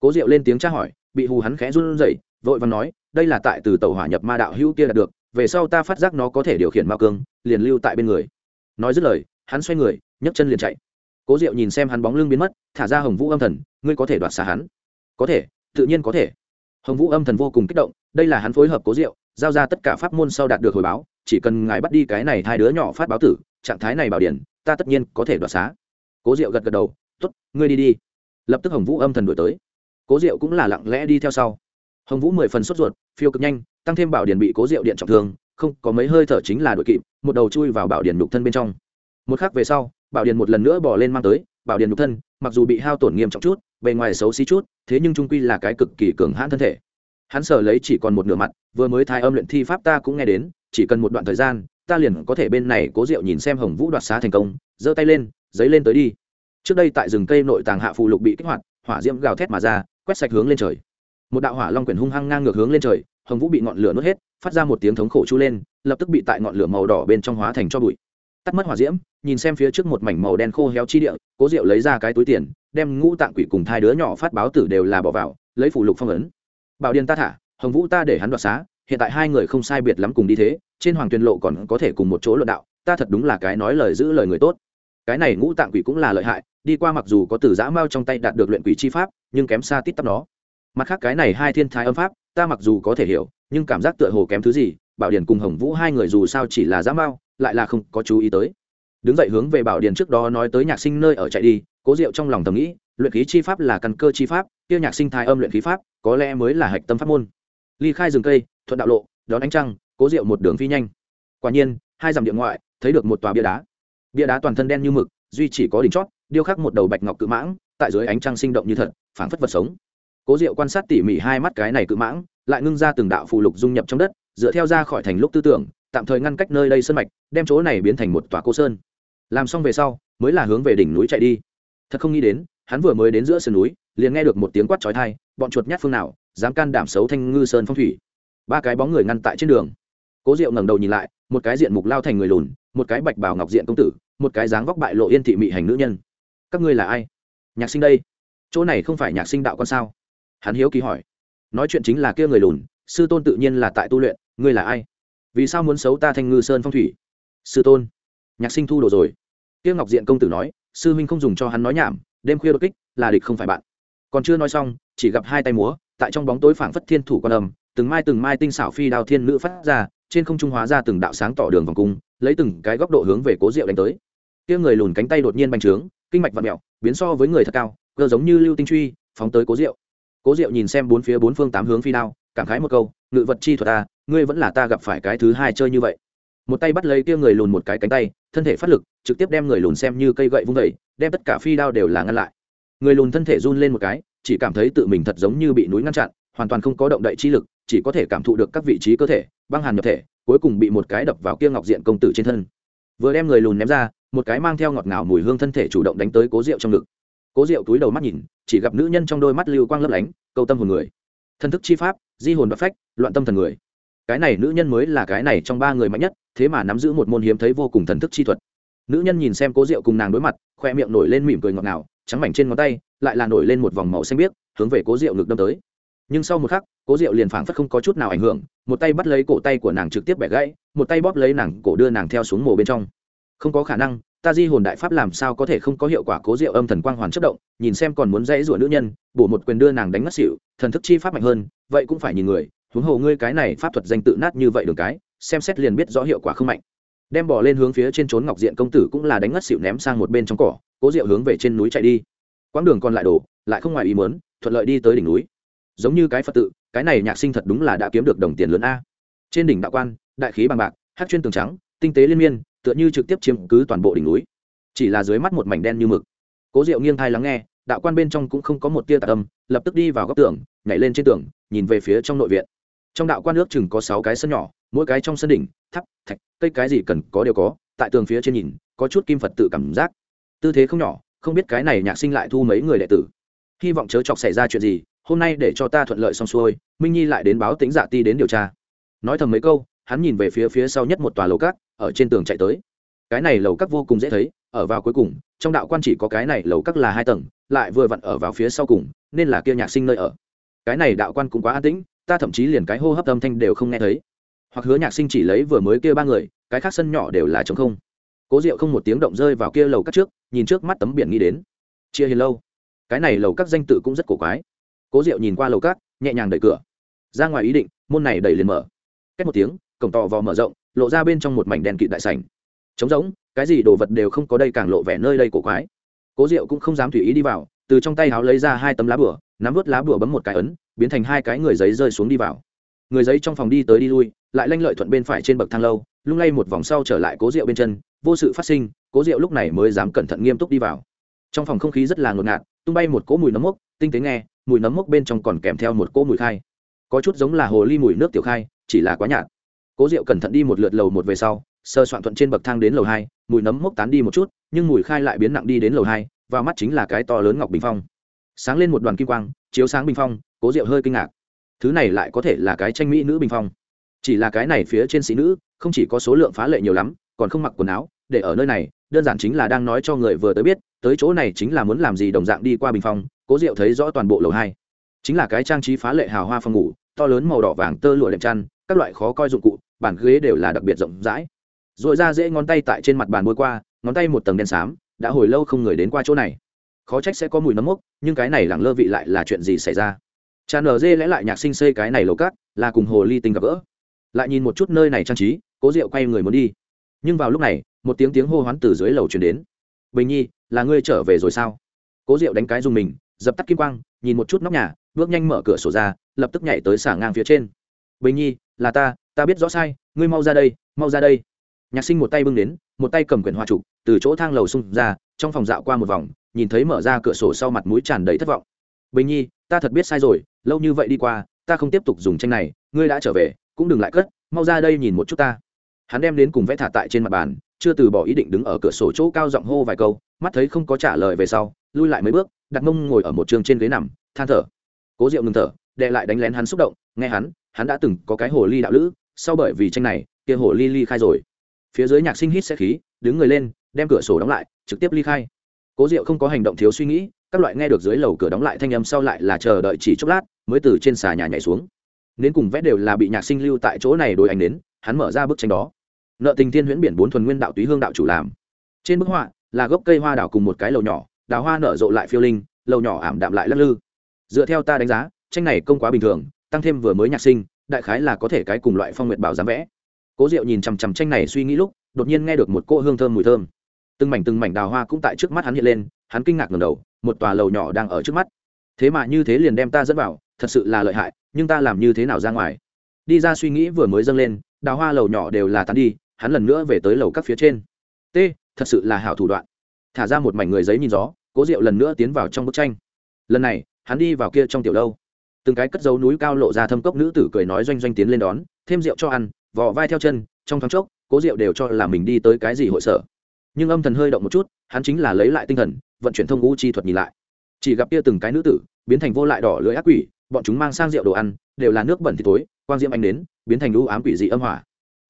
Cố diệu lên tiếng tra hỏi, bị hù hắn khẽ run rẩy, vội và nói, đây là tại từ tàu hỏa nhập ma đạo hữu kia đạt được, về sau ta phát giác nó có thể điều khiển ma cương, liền lưu tại bên người. Nói dứt lời, hắn xoay người, nhấc chân liền chạy. Cố diệu nhìn xem hắn bóng lưng biến mất, thả ra hồng vũ âm thần, ngươi có thể đoạt xả hắn. Có thể, tự nhiên có thể. Hồng vũ âm thần vô cùng kích động, đây là hắn phối hợp cố diệu giao ra tất cả pháp môn sau đạt được hồi báo, chỉ cần ngài bắt đi cái này hai đứa nhỏ phát báo tử, trạng thái này bảo điển, ta tất nhiên có thể đoạt xá. Cố diệu gật gật đầu t ố t ngươi đi đi. Lập tức hồng vũ âm thần đổi tới. Cố diệu cũng là lặng lẽ đi theo sau. Hồng vũ mười phần sốt ruột, phiêu cực nhanh, tăng thêm bảo điển bị cố diệu điện trọng thương, không có mấy hơi thở chính là đội kịp, một đầu chui vào bảo điển nhục thân bên trong. Một khắc về sau, bảo điển một lần nữa bỏ lên mang tới, bảo điển nhục thân, mặc dù bị hao tổn nghiêm trọng chút, bề ngoài xấu xí chút, thế nhưng trung quy là cái cực kỳ cường hãn thân thể hắn sở lấy chỉ còn một nửa mặt, vừa mới thai âm luyện thi pháp ta cũng nghe đến, chỉ cần một đoạn thời gian, ta liền có thể bên này cố diệu nhìn xem hồng vũ đoạt xá thành công, giơ tay lên, giấy lên tới đi. Trước đây tại rừng cây nội tàng hạ phù lục bị kích hoạt, hỏa diễm gào thét mà ra, quét sạch hướng lên trời. Một đạo hỏa long quyển hung hăng ngang ngược hướng lên trời, hồng vũ bị ngọn lửa nuốt hết, phát ra một tiếng thống khổ chu lên, lập tức bị tại ngọn lửa màu đỏ bên trong hóa thành cho bụi. Tắt mất hỏa diễm, nhìn xem phía trước một mảnh màu đen khô héo chi địa, cố diệu lấy ra cái túi tiền, đem ngũ tạng quỷ cùng hai đứa nhỏ phát báo tử đều là bỏ vào, lấy phủ lục phong ấn bảo điền ta thả, hồng vũ ta để hắn đoạt xá, hiện tại hai người không sai biệt lắm cùng đi thế, trên hoàng tuyên lộ còn có thể cùng một chỗ luận đạo, ta thật đúng là cái nói lời giữ lời người tốt. Cái này ngũ tạng quỷ cũng là lợi hại, đi qua mặc dù có từ giã mao trong tay đạt được luyện quỷ chi pháp, nhưng kém xa tít tắp nó. Mặt khác cái này hai thiên thái âm pháp, ta mặc dù có thể hiểu, nhưng cảm giác tựa hồ kém thứ gì, bảo điền cùng hồng vũ hai người dù sao chỉ là giã mao, lại là không có chú ý tới đứng dậy hướng về bảo điện trước đó nói tới nhạc sinh nơi ở chạy đi, cố diệu trong lòng thầm nghĩ, luyện khí chi pháp là căn cơ chi pháp, kia nhạc sinh thái âm luyện khí pháp, có lẽ mới là hạch tâm pháp môn. Ly khai rừng cây, thuận đạo lộ, đón ánh trăng, cố diệu một đường phi nhanh. Quả nhiên, hai dặm điện ngoại, thấy được một tòa bia đá. Bia đá toàn thân đen như mực, duy chỉ có đỉnh chót, điêu khắc một đầu bạch ngọc cự mãng, tại dưới ánh trăng sinh động như thật, phảng phất vật sống. Cố diệu quan sát tỉ mỉ hai mắt cái này cự mãng, lại ngưng ra từng đạo phù lục dung nhập trong đất, dựa theo ra khỏi thành lúc tư tưởng, tạm thời ngăn cách nơi đây sơn mạch, đem chỗ này biến thành một tòa cô sơn làm xong về sau, mới là hướng về đỉnh núi chạy đi. Thật không nghĩ đến, hắn vừa mới đến giữa sườn núi, liền nghe được một tiếng quát trói thai bọn chuột nhát phương nào, dám can đảm xấu thanh ngư sơn phong thủy. Ba cái bóng người ngăn tại trên đường. Cố diệu ngẩng đầu nhìn lại, một cái diện mục lao thành người lùn, một cái bạch bào ngọc diện công tử, một cái dáng vóc bại lộ yên thị mị hành nữ nhân. Các ngươi là ai? Nhạc sinh đây. Chỗ này không phải nhạc sinh đạo con sao? Hắn hiếu kỳ hỏi. Nói chuyện chính là kia người lùn, sư tôn tự nhiên là tại tu luyện, ngươi là ai? Vì sao muốn xấu ta thanh ngư sơn phong thủy? Sư tôn. Nhạc sinh thu đồ rồi tiêu ngọc diện công tử nói, sư huynh không dùng cho hắn nói nhảm, đêm khuya đột kích là địch không phải bạn. Còn chưa nói xong, chỉ gặp hai tay múa, tại trong bóng tối phảng phất thiên thủ quan âm, từng mai từng mai tinh xảo phi đao thiên nữ phát ra, trên không trung hóa ra từng đạo sáng tỏ đường vòng cung, lấy từng cái góc độ hướng về cố diệu đánh tới. Kia người lùn cánh tay đột nhiên bành trướng, kinh mạch vặn mẹo biến so với người thật cao, cơ giống như lưu tinh truy, phóng tới cố diệu. Cố diệu nhìn xem bốn phía bốn phương tám hướng phi đao, cảm khái một câu, ngự vật chi thuật ta, ngươi vẫn là ta gặp phải cái thứ hai chơi như vậy một tay bắt lấy kia người lùn một cái cánh tay, thân thể phát lực, trực tiếp đem người lùn xem như cây gậy vung vẩy đem tất cả phi đao đều là ngăn lại. Người lùn thân thể run lên một cái, chỉ cảm thấy tự mình thật giống như bị núi ngăn chặn, hoàn toàn không có động đậy chi lực, chỉ có thể cảm thụ được các vị trí cơ thể, băng hàn nhập thể, cuối cùng bị một cái đập vào kia ngọc diện công tử trên thân. Vừa đem người lùn ném ra, một cái mang theo ngọt ngào mùi hương thân thể chủ động đánh tới cố rượu trong ngực. Cố rượu túi đầu mắt nhìn, chỉ gặp nữ nhân trong đôi mắt lưu quang lấp lánh, câu tâm hồn người. Thân thức chi pháp, di hồn và phách, loạn tâm thần người cái này nữ nhân mới là cái này trong ba người mạnh nhất, thế mà nắm giữ một môn hiếm thấy vô cùng thần thức chi thuật. Nữ nhân nhìn xem cố diệu cùng nàng đối mặt, khoe miệng nổi lên mỉm cười ngọt ngào, trắng mảnh trên ngón tay, lại là nổi lên một vòng màu xanh biếc, hướng về cố diệu ngực đâm tới. Nhưng sau một khắc, cố diệu liền phảng phất không có chút nào ảnh hưởng, một tay bắt lấy cổ tay của nàng trực tiếp bẻ gãy, một tay bóp lấy nàng cổ đưa nàng theo xuống mồ bên trong. Không có khả năng, ta di hồn đại pháp làm sao có thể không có hiệu quả cố diệu âm thần quang hoàn chất động, nhìn xem còn muốn dãy rủa nữ nhân, bổ một quyền đưa nàng đánh mất xỉu, thần thức chi pháp mạnh hơn, vậy cũng phải nhìn người huống hồ ngươi cái này pháp thuật danh tự nát như vậy đường cái, xem xét liền biết rõ hiệu quả không mạnh. Đem bỏ lên hướng phía trên trốn ngọc diện công tử cũng là đánh ngất xỉu ném sang một bên trong cỏ, cố diệu hướng về trên núi chạy đi. Quãng đường còn lại đổ, lại không ngoài ý muốn, thuận lợi đi tới đỉnh núi. Giống như cái phật tự, cái này nhạc sinh thật đúng là đã kiếm được đồng tiền lớn a. Trên đỉnh đạo quan, đại khí bằng bạc, hát chuyên tường trắng, tinh tế liên miên, tựa như trực tiếp chiếm cứ toàn bộ đỉnh núi. Chỉ là dưới mắt một mảnh đen như mực. Cố diệu nghiêng thai lắng nghe, đạo quan bên trong cũng không có một tia tạ tâm, lập tức đi vào góc tường, nhảy lên trên tường, nhìn về phía trong nội viện trong đạo quan nước chừng có sáu cái sân nhỏ, mỗi cái trong sân đỉnh thắp thạch, cây cái gì cần có đều có, tại tường phía trên nhìn, có chút kim phật tự cảm giác. Tư thế không nhỏ, không biết cái này nhạc sinh lại thu mấy người đệ tử. Hy vọng chớ chọc xảy ra chuyện gì, hôm nay để cho ta thuận lợi xong xuôi, minh nhi lại đến báo tính dạ ti đến điều tra. Nói thầm mấy câu, hắn nhìn về phía phía sau nhất một tòa lầu cát ở trên tường chạy tới. Cái này lầu cát vô cùng dễ thấy, ở vào cuối cùng, trong đạo quan chỉ có cái này lầu cát là hai tầng, lại vừa vặn ở vào phía sau cùng, nên là kia nhạc sinh nơi ở. Cái này đạo quan cũng quá an tĩnh ta thậm chí liền cái hô hấp âm thanh đều không nghe thấy. Hoặc hứa nhạc sinh chỉ lấy vừa mới kia ba người cái khác sân nhỏ đều là trống không. Cố diệu không một tiếng động rơi vào kia lầu cắt trước nhìn trước mắt tấm biển nghĩ đến. Chia hiền lâu. Cái này lầu các danh tự cũng rất cổ quái. Cố diệu nhìn qua lầu cắt, nhẹ nhàng đẩy cửa. Ra ngoài ý định môn này đẩy liền mở. Cách một tiếng cổng tò vò mở rộng lộ ra bên trong một mảnh đèn kịt đại sảnh. Trống rỗng cái gì đồ vật đều không có đây càng lộ vẻ nơi đây cổ quái. Cố diệu cũng không dám tùy ý đi vào từ trong tay háo lấy ra hai tấm lá bửa nắm vớt lá bửa bấm một cái ấn biến thành hai cái người giấy rơi xuống đi vào. Người giấy trong phòng đi tới đi lui, lại lanh lợi thuận bên phải trên bậc thang lâu, lung lay một vòng sau trở lại cố rượu bên chân, vô sự phát sinh, cố rượu lúc này mới dám cẩn thận nghiêm túc đi vào. Trong phòng không khí rất là ngột ngạt, tung bay một cỗ mùi nấm mốc, tinh tế nghe, mùi nấm mốc bên trong còn kèm theo một cỗ mùi khai. Có chút giống là hồ ly mùi nước tiểu khai, chỉ là quá nhạt. Cố rượu cẩn thận đi một lượt lầu một về sau sơ soạn thuận trên bậc thang đến lầu hai, mùi nấm mốc tán đi một chút, nhưng mùi khai lại biến nặng đi đến lầu hai, và mắt chính là cái to lớn ngọc bình phong. Sáng lên một đoàn kim quang, chiếu sáng bình phong cố diệu hơi kinh ngạc. Thứ này lại có thể là cái tranh mỹ nữ bình phong. Chỉ là cái này phía trên sĩ nữ, không chỉ có số lượng phá lệ nhiều lắm, còn không mặc quần áo, để ở nơi này, đơn giản chính là đang nói cho người vừa tới biết, tới chỗ này chính là muốn làm gì đồng dạng đi qua bình phong, cố diệu thấy rõ toàn bộ lầu hai. Chính là cái trang trí phá lệ hào hoa phòng ngủ, to lớn màu đỏ vàng tơ lụa đệm chăn, các loại khó coi dụng cụ, bàn ghế đều là đặc biệt rộng rãi. R ra dễ ngón tay tại trên mặt bàn bôi qua, ngón tay một tầng đen xám, đã hồi lâu không người đến qua chỗ này. Khó trách sẽ có mùi nấm mốc, nhưng cái này lẳng lơ vị lại là chuyện gì xảy ra? Cha nở dê lẽ lại nhạc sinh xây cái này lầu cát, là cùng hồ ly tinh gặp gỡ. Lại nhìn một chút nơi này trang trí, cố diệu quay người muốn đi. Nhưng vào lúc này, một tiếng tiếng hô hoán từ dưới lầu truyền đến. Bình nhi, là ngươi trở về rồi sao? Cố diệu đánh cái dùng mình, dập tắt kim quang, nhìn một chút nóc nhà, bước nhanh mở cửa sổ ra, lập tức nhảy tới xả ngang phía trên. Bình nhi, là ta ta biết rõ sai, ngươi mau ra đây, mau ra đây. Nhạc sinh một tay bưng đến, một tay cầm quyển hoa trục, từ chỗ thang lầu xung ra, trong phòng dạo qua một vòng, nhìn thấy mở ra cửa sổ sau mặt mũi tràn đầy thất vọng. Bình nhi ta thật biết sai rồi, lâu như vậy đi qua, ta không tiếp tục dùng tranh này, ngươi đã trở về, cũng đừng lại cất, mau ra đây nhìn một chút ta. Hắn đem đến cùng vẽ thả tại trên mặt bàn, chưa từ bỏ ý định đứng ở cửa sổ chỗ cao giọng hô vài câu, mắt thấy không có trả lời về sau, lui lại mấy bước, đặt mông ngồi ở một trường trên ghế nằm, than thở. Cố diệu ngừng thở, đệ lại đánh lén hắn xúc động, nghe hắn hắn đã từng có cái hồ ly đạo lữ, sau bởi vì tranh này, kia hồ ly ly khai rồi. Phía dưới nhạc sinh hít xe khí, đứng người lên, đem cửa sổ đóng lại, trực tiếp ly khai. Cố diệu không có hành động thiếu suy nghĩ các loại nghe được dưới lầu cửa đóng lại thanh âm sau lại là chờ đợi chỉ chốc lát, mới từ trên xà nhà nhảy xuống. Nến cùng vẽ đều là bị nhạc sinh lưu tại chỗ này đổi ảnh đến, hắn mở ra bức tranh đó. Nợ tình thiên huyễn biển bốn thuần nguyên đạo túy hương đạo chủ làm. Trên bức họa là gốc cây hoa đảo cùng một cái lầu nhỏ, đào hoa nở rộ lại phiêu linh, lầu nhỏ ảm đạm lại lắc lư. Dựa theo ta đánh giá, tranh này công quá bình thường, tăng thêm vừa mới nhạc sinh, đại khái là có thể cái cùng loại phong nguyệt bảo dám vẽ. Cố diệu nhìn chằm chằm tranh này suy nghĩ lúc, đột nhiên nghe được một cỗ hương thơm mùi thơm. Từng mảnh từng mảnh đào hoa cũng tại trước mắt hắn hiện lên hắn kinh ngạc ngầm đầu, một tòa lầu nhỏ đang ở trước mắt. Thế mà như thế liền đem ta dẫn vào, thật sự là lợi hại, nhưng ta làm như thế nào ra ngoài? Đi ra suy nghĩ vừa mới dâng lên, đào hoa lầu nhỏ đều là tán đi, hắn lần nữa về tới lầu các phía trên. T, thật sự là hảo thủ đoạn. Thả ra một mảnh người giấy nhìn gió, cố diệu lần nữa tiến vào trong bức tranh. Lần này, hắn đi vào kia trong tiểu lâu. Từng cái cất dấu núi cao lộ ra thâm cốc nữ tử cười nói doanh doanh tiến lên đón, thêm rượu cho ăn, vò vai theo chân, trong thoáng chốc, cố diệu đều cho là mình đi tới cái gì hội sở nhưng âm thần hơi động một chút, hắn chính là lấy lại tinh thần, vận chuyển thông ngũ chi thuật nhìn lại. Chỉ gặp kia từng cái nữ tử, biến thành vô lại đỏ lưỡi ác quỷ, bọn chúng mang sang rượu đồ ăn, đều là nước bẩn thì tối quang diễm anh đến biến thành lũ ám quỷ dị âm hỏa.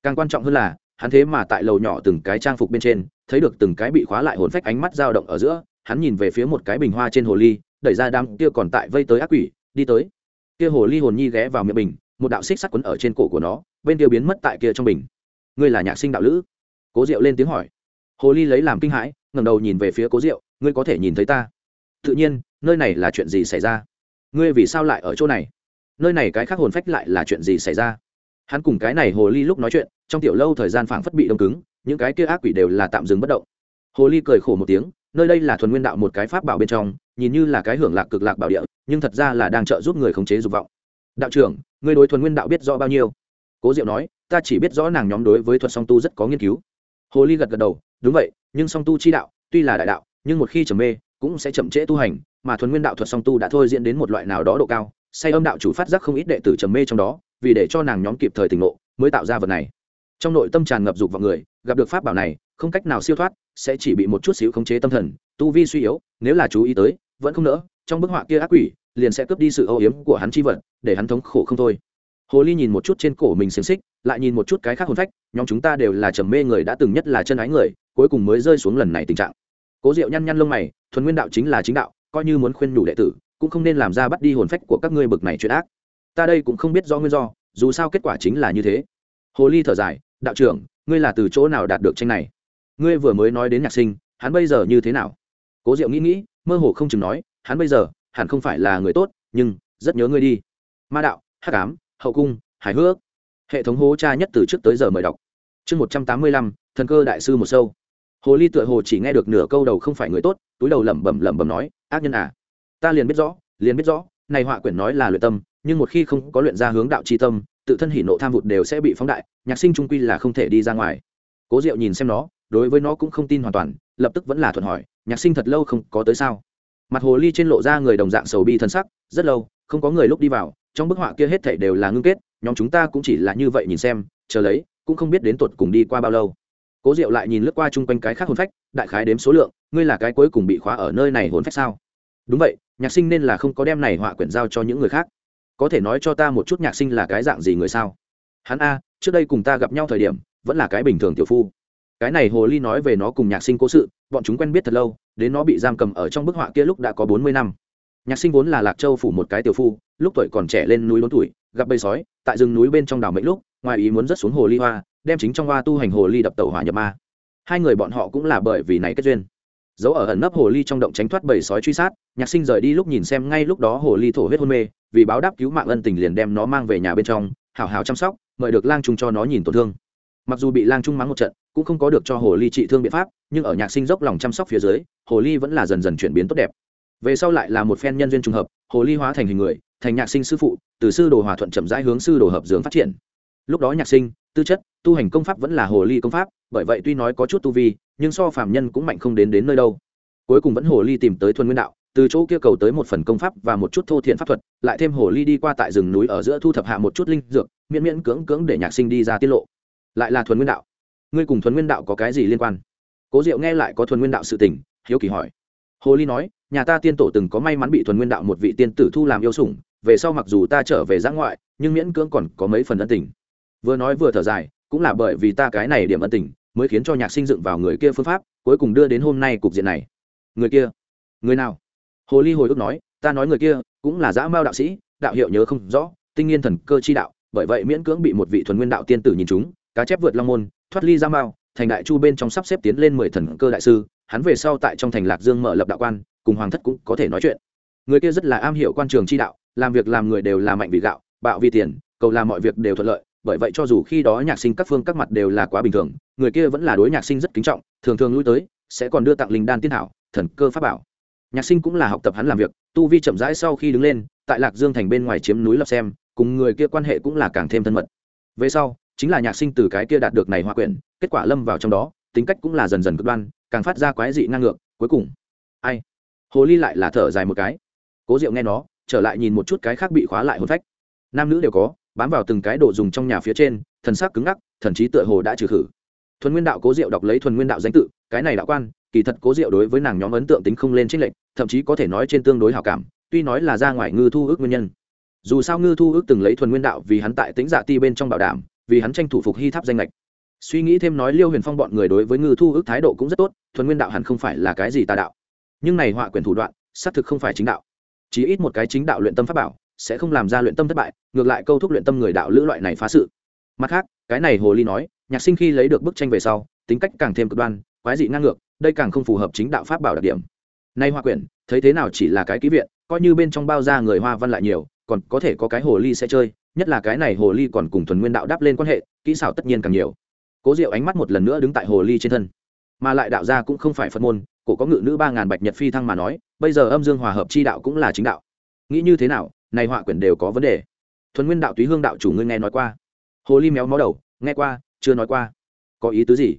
Càng quan trọng hơn là, hắn thế mà tại lầu nhỏ từng cái trang phục bên trên, thấy được từng cái bị khóa lại hồn phách ánh mắt dao động ở giữa, hắn nhìn về phía một cái bình hoa trên hồ ly, đẩy ra đám kia còn tại vây tới ác quỷ, đi tới. Kia hồ ly hồn nhi ghé vào miệng bình, một đạo xích sắt quấn ở trên cổ của nó, bên kia biến mất tại kia trong bình. Ngươi là nhạc sinh đạo lữ? Cố diệu lên tiếng hỏi hồ ly lấy làm kinh hãi, ngẩng đầu nhìn về phía cố diệu, ngươi có thể nhìn thấy ta? Tự nhiên, nơi này là chuyện gì xảy ra? Ngươi vì sao lại ở chỗ này? Nơi này cái khác hồn phách lại là chuyện gì xảy ra? Hắn cùng cái này hồ ly lúc nói chuyện, trong tiểu lâu thời gian phảng phất bị đông cứng, những cái kia ác quỷ đều là tạm dừng bất động. Hồ ly cười khổ một tiếng, nơi đây là thuần nguyên đạo một cái pháp bảo bên trong, nhìn như là cái hưởng lạc cực lạc bảo địa, nhưng thật ra là đang trợ giúp người khống chế dục vọng. Đạo trưởng người đối thuần nguyên đạo biết rõ bao nhiêu? Cố diệu nói, ta chỉ biết rõ nàng nhóm đối với thuật song tu rất có nghiên cứu. Hồ ly gật gật đầu đúng vậy, nhưng song tu chi đạo, tuy là đại đạo, nhưng một khi trầm mê, cũng sẽ chậm trễ tu hành, mà thuần nguyên đạo thuật song tu đã thôi diễn đến một loại nào đó độ cao, say âm đạo chủ phát giác không ít đệ tử trầm mê trong đó, vì để cho nàng nhóm kịp thời tỉnh ngộ, mới tạo ra vật này. Trong nội tâm tràn ngập dục vào người, gặp được pháp bảo này, không cách nào siêu thoát, sẽ chỉ bị một chút xíu khống chế tâm thần, tu vi suy yếu, nếu là chú ý tới, vẫn không nỡ, trong bức họa kia ác quỷ, liền sẽ cướp đi sự âu yếm của hắn chi vật, để hắn thống khổ không thôi hồ ly nhìn một chút trên cổ mình xiềng xích, lại nhìn một chút cái khác hồn phách, nhóm chúng ta đều là trầm mê người đã từng nhất là chân ái người, cuối cùng mới rơi xuống lần này tình trạng. Cố diệu nhăn nhăn lông mày, thuần nguyên đạo chính là chính đạo, coi như muốn khuyên nhủ đệ tử, cũng không nên làm ra bắt đi hồn phách của các ngươi bực này chuyện ác. Ta đây cũng không biết do nguyên do, dù sao kết quả chính là như thế. Hồ ly thở dài, đạo trưởng, ngươi là từ chỗ nào đạt được tranh này? Ngươi vừa mới nói đến nhạc sinh, hắn bây giờ như thế nào? Cố diệu nghĩ nghĩ, mơ hồ không chừng nói, hắn bây giờ hẳn không phải là người tốt, nhưng rất nhớ ngươi đi. Ma đạo, hắc ám hậu cung, hài hước. Hệ thống hố cha nhất từ trước tới giờ mời đọc. Chương một trăm tám mươi lăm, thần cơ đại sư một sâu. Hồ ly tựa hồ chỉ nghe được nửa câu đầu không phải người tốt, túi đầu lẩm bẩm lẩm bẩm nói, ác nhân à ta liền biết rõ, liền biết rõ, này họa quyển nói là luyện tâm, nhưng một khi không có luyện ra hướng đạo c tâm, tự thân hỉ nộ tham vụt đều sẽ bị phóng đại, nhạc sinh trung quy là không thể đi ra ngoài. Cố diệu nhìn xem nó, đối với nó cũng không tin hoàn toàn, lập tức vẫn là thuận hỏi, nhạc sinh thật lâu không có tới sao? Mặt hồ ly trên lộ ra người đồng dạng sầu bi thân sắc, rất lâu, không có người lúc đi vào trong bức họa kia hết thảy đều là ngưng kết, nhóm chúng ta cũng chỉ là như vậy nhìn xem, chờ lấy, cũng không biết đến tuột cùng đi qua bao lâu. Cố diệu lại nhìn lướt qua chung quanh cái khác hồn phách, đại khái đếm số lượng, ngươi là cái cuối cùng bị khóa ở nơi này hồn phách sao? Đúng vậy, nhạc sinh nên là không có đem này họa quyển giao cho những người khác. Có thể nói cho ta một chút nhạc sinh là cái dạng gì người sao? Hắn a, trước đây cùng ta gặp nhau thời điểm, vẫn là cái bình thường tiểu phu. Cái này hồ ly nói về nó cùng nhạc sinh cố sự, bọn chúng quen biết thật lâu, đến nó bị giam cầm ở trong bức họa kia lúc đã có bốn mươi năm. Nhạc sinh vốn là lạc châu phủ một cái tiểu phu lúc tuổi còn trẻ lên núi lớn tuổi, gặp bầy sói, tại rừng núi bên trong đảo mệnh lúc, ngoài ý muốn rớt xuống hồ ly hoa, đem chính trong hoa tu hành hồ ly đập tàu hỏa nhập ma. Hai người bọn họ cũng là bởi vì này kết duyên. Dấu ở ẩn nấp hồ ly trong động tránh thoát bầy sói truy sát, nhạc sinh rời đi lúc nhìn xem ngay lúc đó hồ ly thổ huyết hôn mê, vì báo đáp cứu mạng ân tình liền đem nó mang về nhà bên trong, hào hào chăm sóc, mời được lang trung cho nó nhìn tổn thương. Mặc dù bị lang trung mắng một trận, cũng không có được cho hồ ly trị thương biện pháp, nhưng ở nhạc sinh dốc lòng chăm sóc phía dưới, hồ ly vẫn là dần dần chuyển biến tốt đẹp. Về sau lại là một phen nhân duyên trùng hợp, hồ ly hóa thành hình người thành nhạc sinh sư phụ, từ sư đồ hòa thuận chậm rãi hướng sư đồ hợp dưỡng phát triển. Lúc đó nhạc sinh, tư chất, tu hành công pháp vẫn là hồ ly công pháp, bởi vậy tuy nói có chút tu vi, nhưng so phàm nhân cũng mạnh không đến đến nơi đâu. Cuối cùng vẫn hồ ly tìm tới thuần nguyên đạo, từ chỗ kia cầu tới một phần công pháp và một chút thô thiện pháp thuật, lại thêm hồ ly đi qua tại rừng núi ở giữa thu thập hạ một chút linh dược, miễn miễn cưỡng cưỡng để nhạc sinh đi ra tiết lộ. Lại là thuần nguyên đạo. Ngươi cùng thuần nguyên đạo có cái gì liên quan? Cố diệu nghe lại có thuần nguyên đạo sự tình, hiếu kỳ hỏi. Hồ ly nói, nhà ta tiên tổ từng có may mắn bị thuần nguyên đạo một vị tiên tử thu làm yêu sủng về sau mặc dù ta trở về giã ngoại, nhưng miễn cưỡng còn có mấy phần ân tình. Vừa nói vừa thở dài, cũng là bởi vì ta cái này điểm ân tình, mới khiến cho nhạc sinh dựng vào người kia phương pháp, cuối cùng đưa đến hôm nay cục diện này. Người kia? Người nào? Hồ ly hồi ức nói, ta nói người kia, cũng là dã mao đạo sĩ, đạo hiệu nhớ không rõ, tinh nghiên thần cơ chi đạo, bởi vậy miễn cưỡng bị một vị thuần nguyên đạo tiên tử nhìn chúng cá chép vượt long môn, thoát ly dã mao, thành đại chu bên trong sắp xếp tiến lên mười thần cơ đại sư, hắn về sau tại trong thành lạc dương mở lập đạo quan, cùng hoàng thất cũng có thể nói chuyện. Người kia rất là am hiểu quan trường chi đạo làm việc làm người đều là mạnh vì gạo, bạo vì tiền, cầu làm mọi việc đều thuận lợi. Bởi vậy cho dù khi đó nhạc sinh các phương các mặt đều là quá bình thường, người kia vẫn là đối nhạc sinh rất kính trọng, thường thường lui tới, sẽ còn đưa tặng linh đan tiên hảo, thần cơ pháp bảo. Nhạc sinh cũng là học tập hắn làm việc, tu vi chậm rãi sau khi đứng lên, tại lạc dương thành bên ngoài chiếm núi lập xem, cùng người kia quan hệ cũng là càng thêm thân mật. Về sau, chính là nhạc sinh từ cái kia đạt được này hòa quyển, kết quả lâm vào trong đó, tính cách cũng là dần dần cực đoan, càng phát ra quái dị ngang ngược, cuối cùng, ai? Hồ ly lại là thở dài một cái. Cố diệu nghe nó trở lại nhìn một chút cái khác bị khóa lại hồn phách. Nam nữ đều có, bám vào từng cái đồ dùng trong nhà phía trên, thần sắc cứng ngắc, thần chí tựa hồ đã trừ khử. Thuần nguyên đạo cố diệu đọc lấy thuần nguyên đạo danh tự, cái này đạo quan, kỳ thật cố diệu đối với nàng nhóm ấn tượng tính không lên trích lệnh thậm chí có thể nói trên tương đối hảo cảm, tuy nói là ra ngoài ngư thu ước nguyên nhân. Dù sao ngư thu ước từng lấy thuần nguyên đạo vì hắn tại tính dạ ti bên trong bảo đảm, vì hắn tranh thủ phục hy tháp danh lệch suy nghĩ thêm nói liêu huyền phong bọn người đối với ngư thu ước thái độ cũng rất tốt, thuần nguyên đạo hẳn không phải là cái gì tà đạo. Nhưng này họa quyền thủ đoạn, xác thực không phải chính đạo chỉ ít một cái chính đạo luyện tâm pháp bảo, sẽ không làm ra luyện tâm thất bại, ngược lại câu thúc luyện tâm người đạo lữ loại này phá sự. Mặt khác, cái này hồ ly nói, nhạc sinh khi lấy được bức tranh về sau, tính cách càng thêm cực đoan, quái dị ngang ngược, đây càng không phù hợp chính đạo pháp bảo đặc điểm. Nay hoa quyển, thấy thế nào chỉ là cái ký viện, coi như bên trong bao da người hoa văn lại nhiều, còn có thể có cái hồ ly sẽ chơi, nhất là cái này hồ ly còn cùng thuần nguyên đạo đáp lên quan hệ, kỹ xảo tất nhiên càng nhiều. Cố diệu ánh mắt một lần nữa đứng tại hồ ly trên thân, mà lại đạo gia cũng không phải phật môn, cổ có ngự nữ ba ngàn bạch nhật phi thăng mà nói bây giờ âm dương hòa hợp chi đạo cũng là chính đạo. Nghĩ như thế nào, này họa quyển đều có vấn đề. Thuần nguyên đạo túy hương đạo chủ ngươi nghe nói qua. Hồ ly méo mó đầu, nghe qua, chưa nói qua. Có ý tứ gì?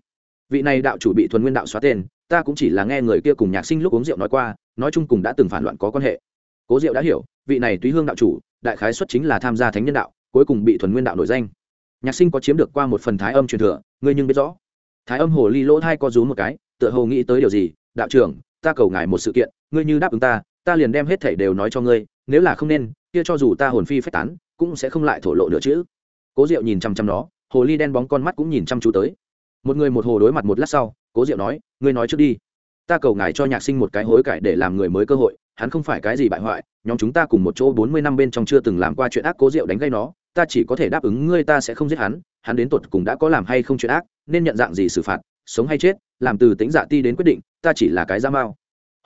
Vị này đạo chủ bị thuần nguyên đạo xóa tên, ta cũng chỉ là nghe người kia cùng nhạc sinh lúc uống rượu nói qua, nói chung cùng đã từng phản loạn có quan hệ. Cố diệu đã hiểu, vị này túy hương đạo chủ, đại khái xuất chính là tham gia thánh nhân đạo, cuối cùng bị thuần nguyên đạo nổi danh. Nhạc sinh có chiếm được qua một phần thái âm truyền thừa, ngươi nhưng biết rõ. Thái âm hồ ly lỗ thai có rú một cái, tựa hồ nghĩ tới điều gì? Đạo trưởng, ta cầu ngài một sự kiện ngươi như đáp ứng ta ta liền đem hết thảy đều nói cho ngươi, nếu là không nên, kia cho dù ta hồn phi phách tán, cũng sẽ không lại thổ lộ nữa chứ. Cố diệu nhìn chăm chăm nó, hồ ly đen bóng con mắt cũng nhìn chăm chú tới. Một người một hồ đối mặt một lát sau, cố diệu nói, ngươi nói trước đi. Ta cầu ngài cho nhạc sinh một cái hối cải để làm người mới cơ hội, hắn không phải cái gì bại hoại, nhóm chúng ta cùng một chỗ bốn mươi năm bên trong chưa từng làm qua chuyện ác. Cố diệu đánh gây nó, ta chỉ có thể đáp ứng ngươi ta sẽ không giết hắn hắn đến tột cùng đã có làm hay không chuyện ác, nên nhận dạng gì xử phạt, sống hay chết, làm từ tính dạ ti đến quyết định, ta chỉ là cái da mao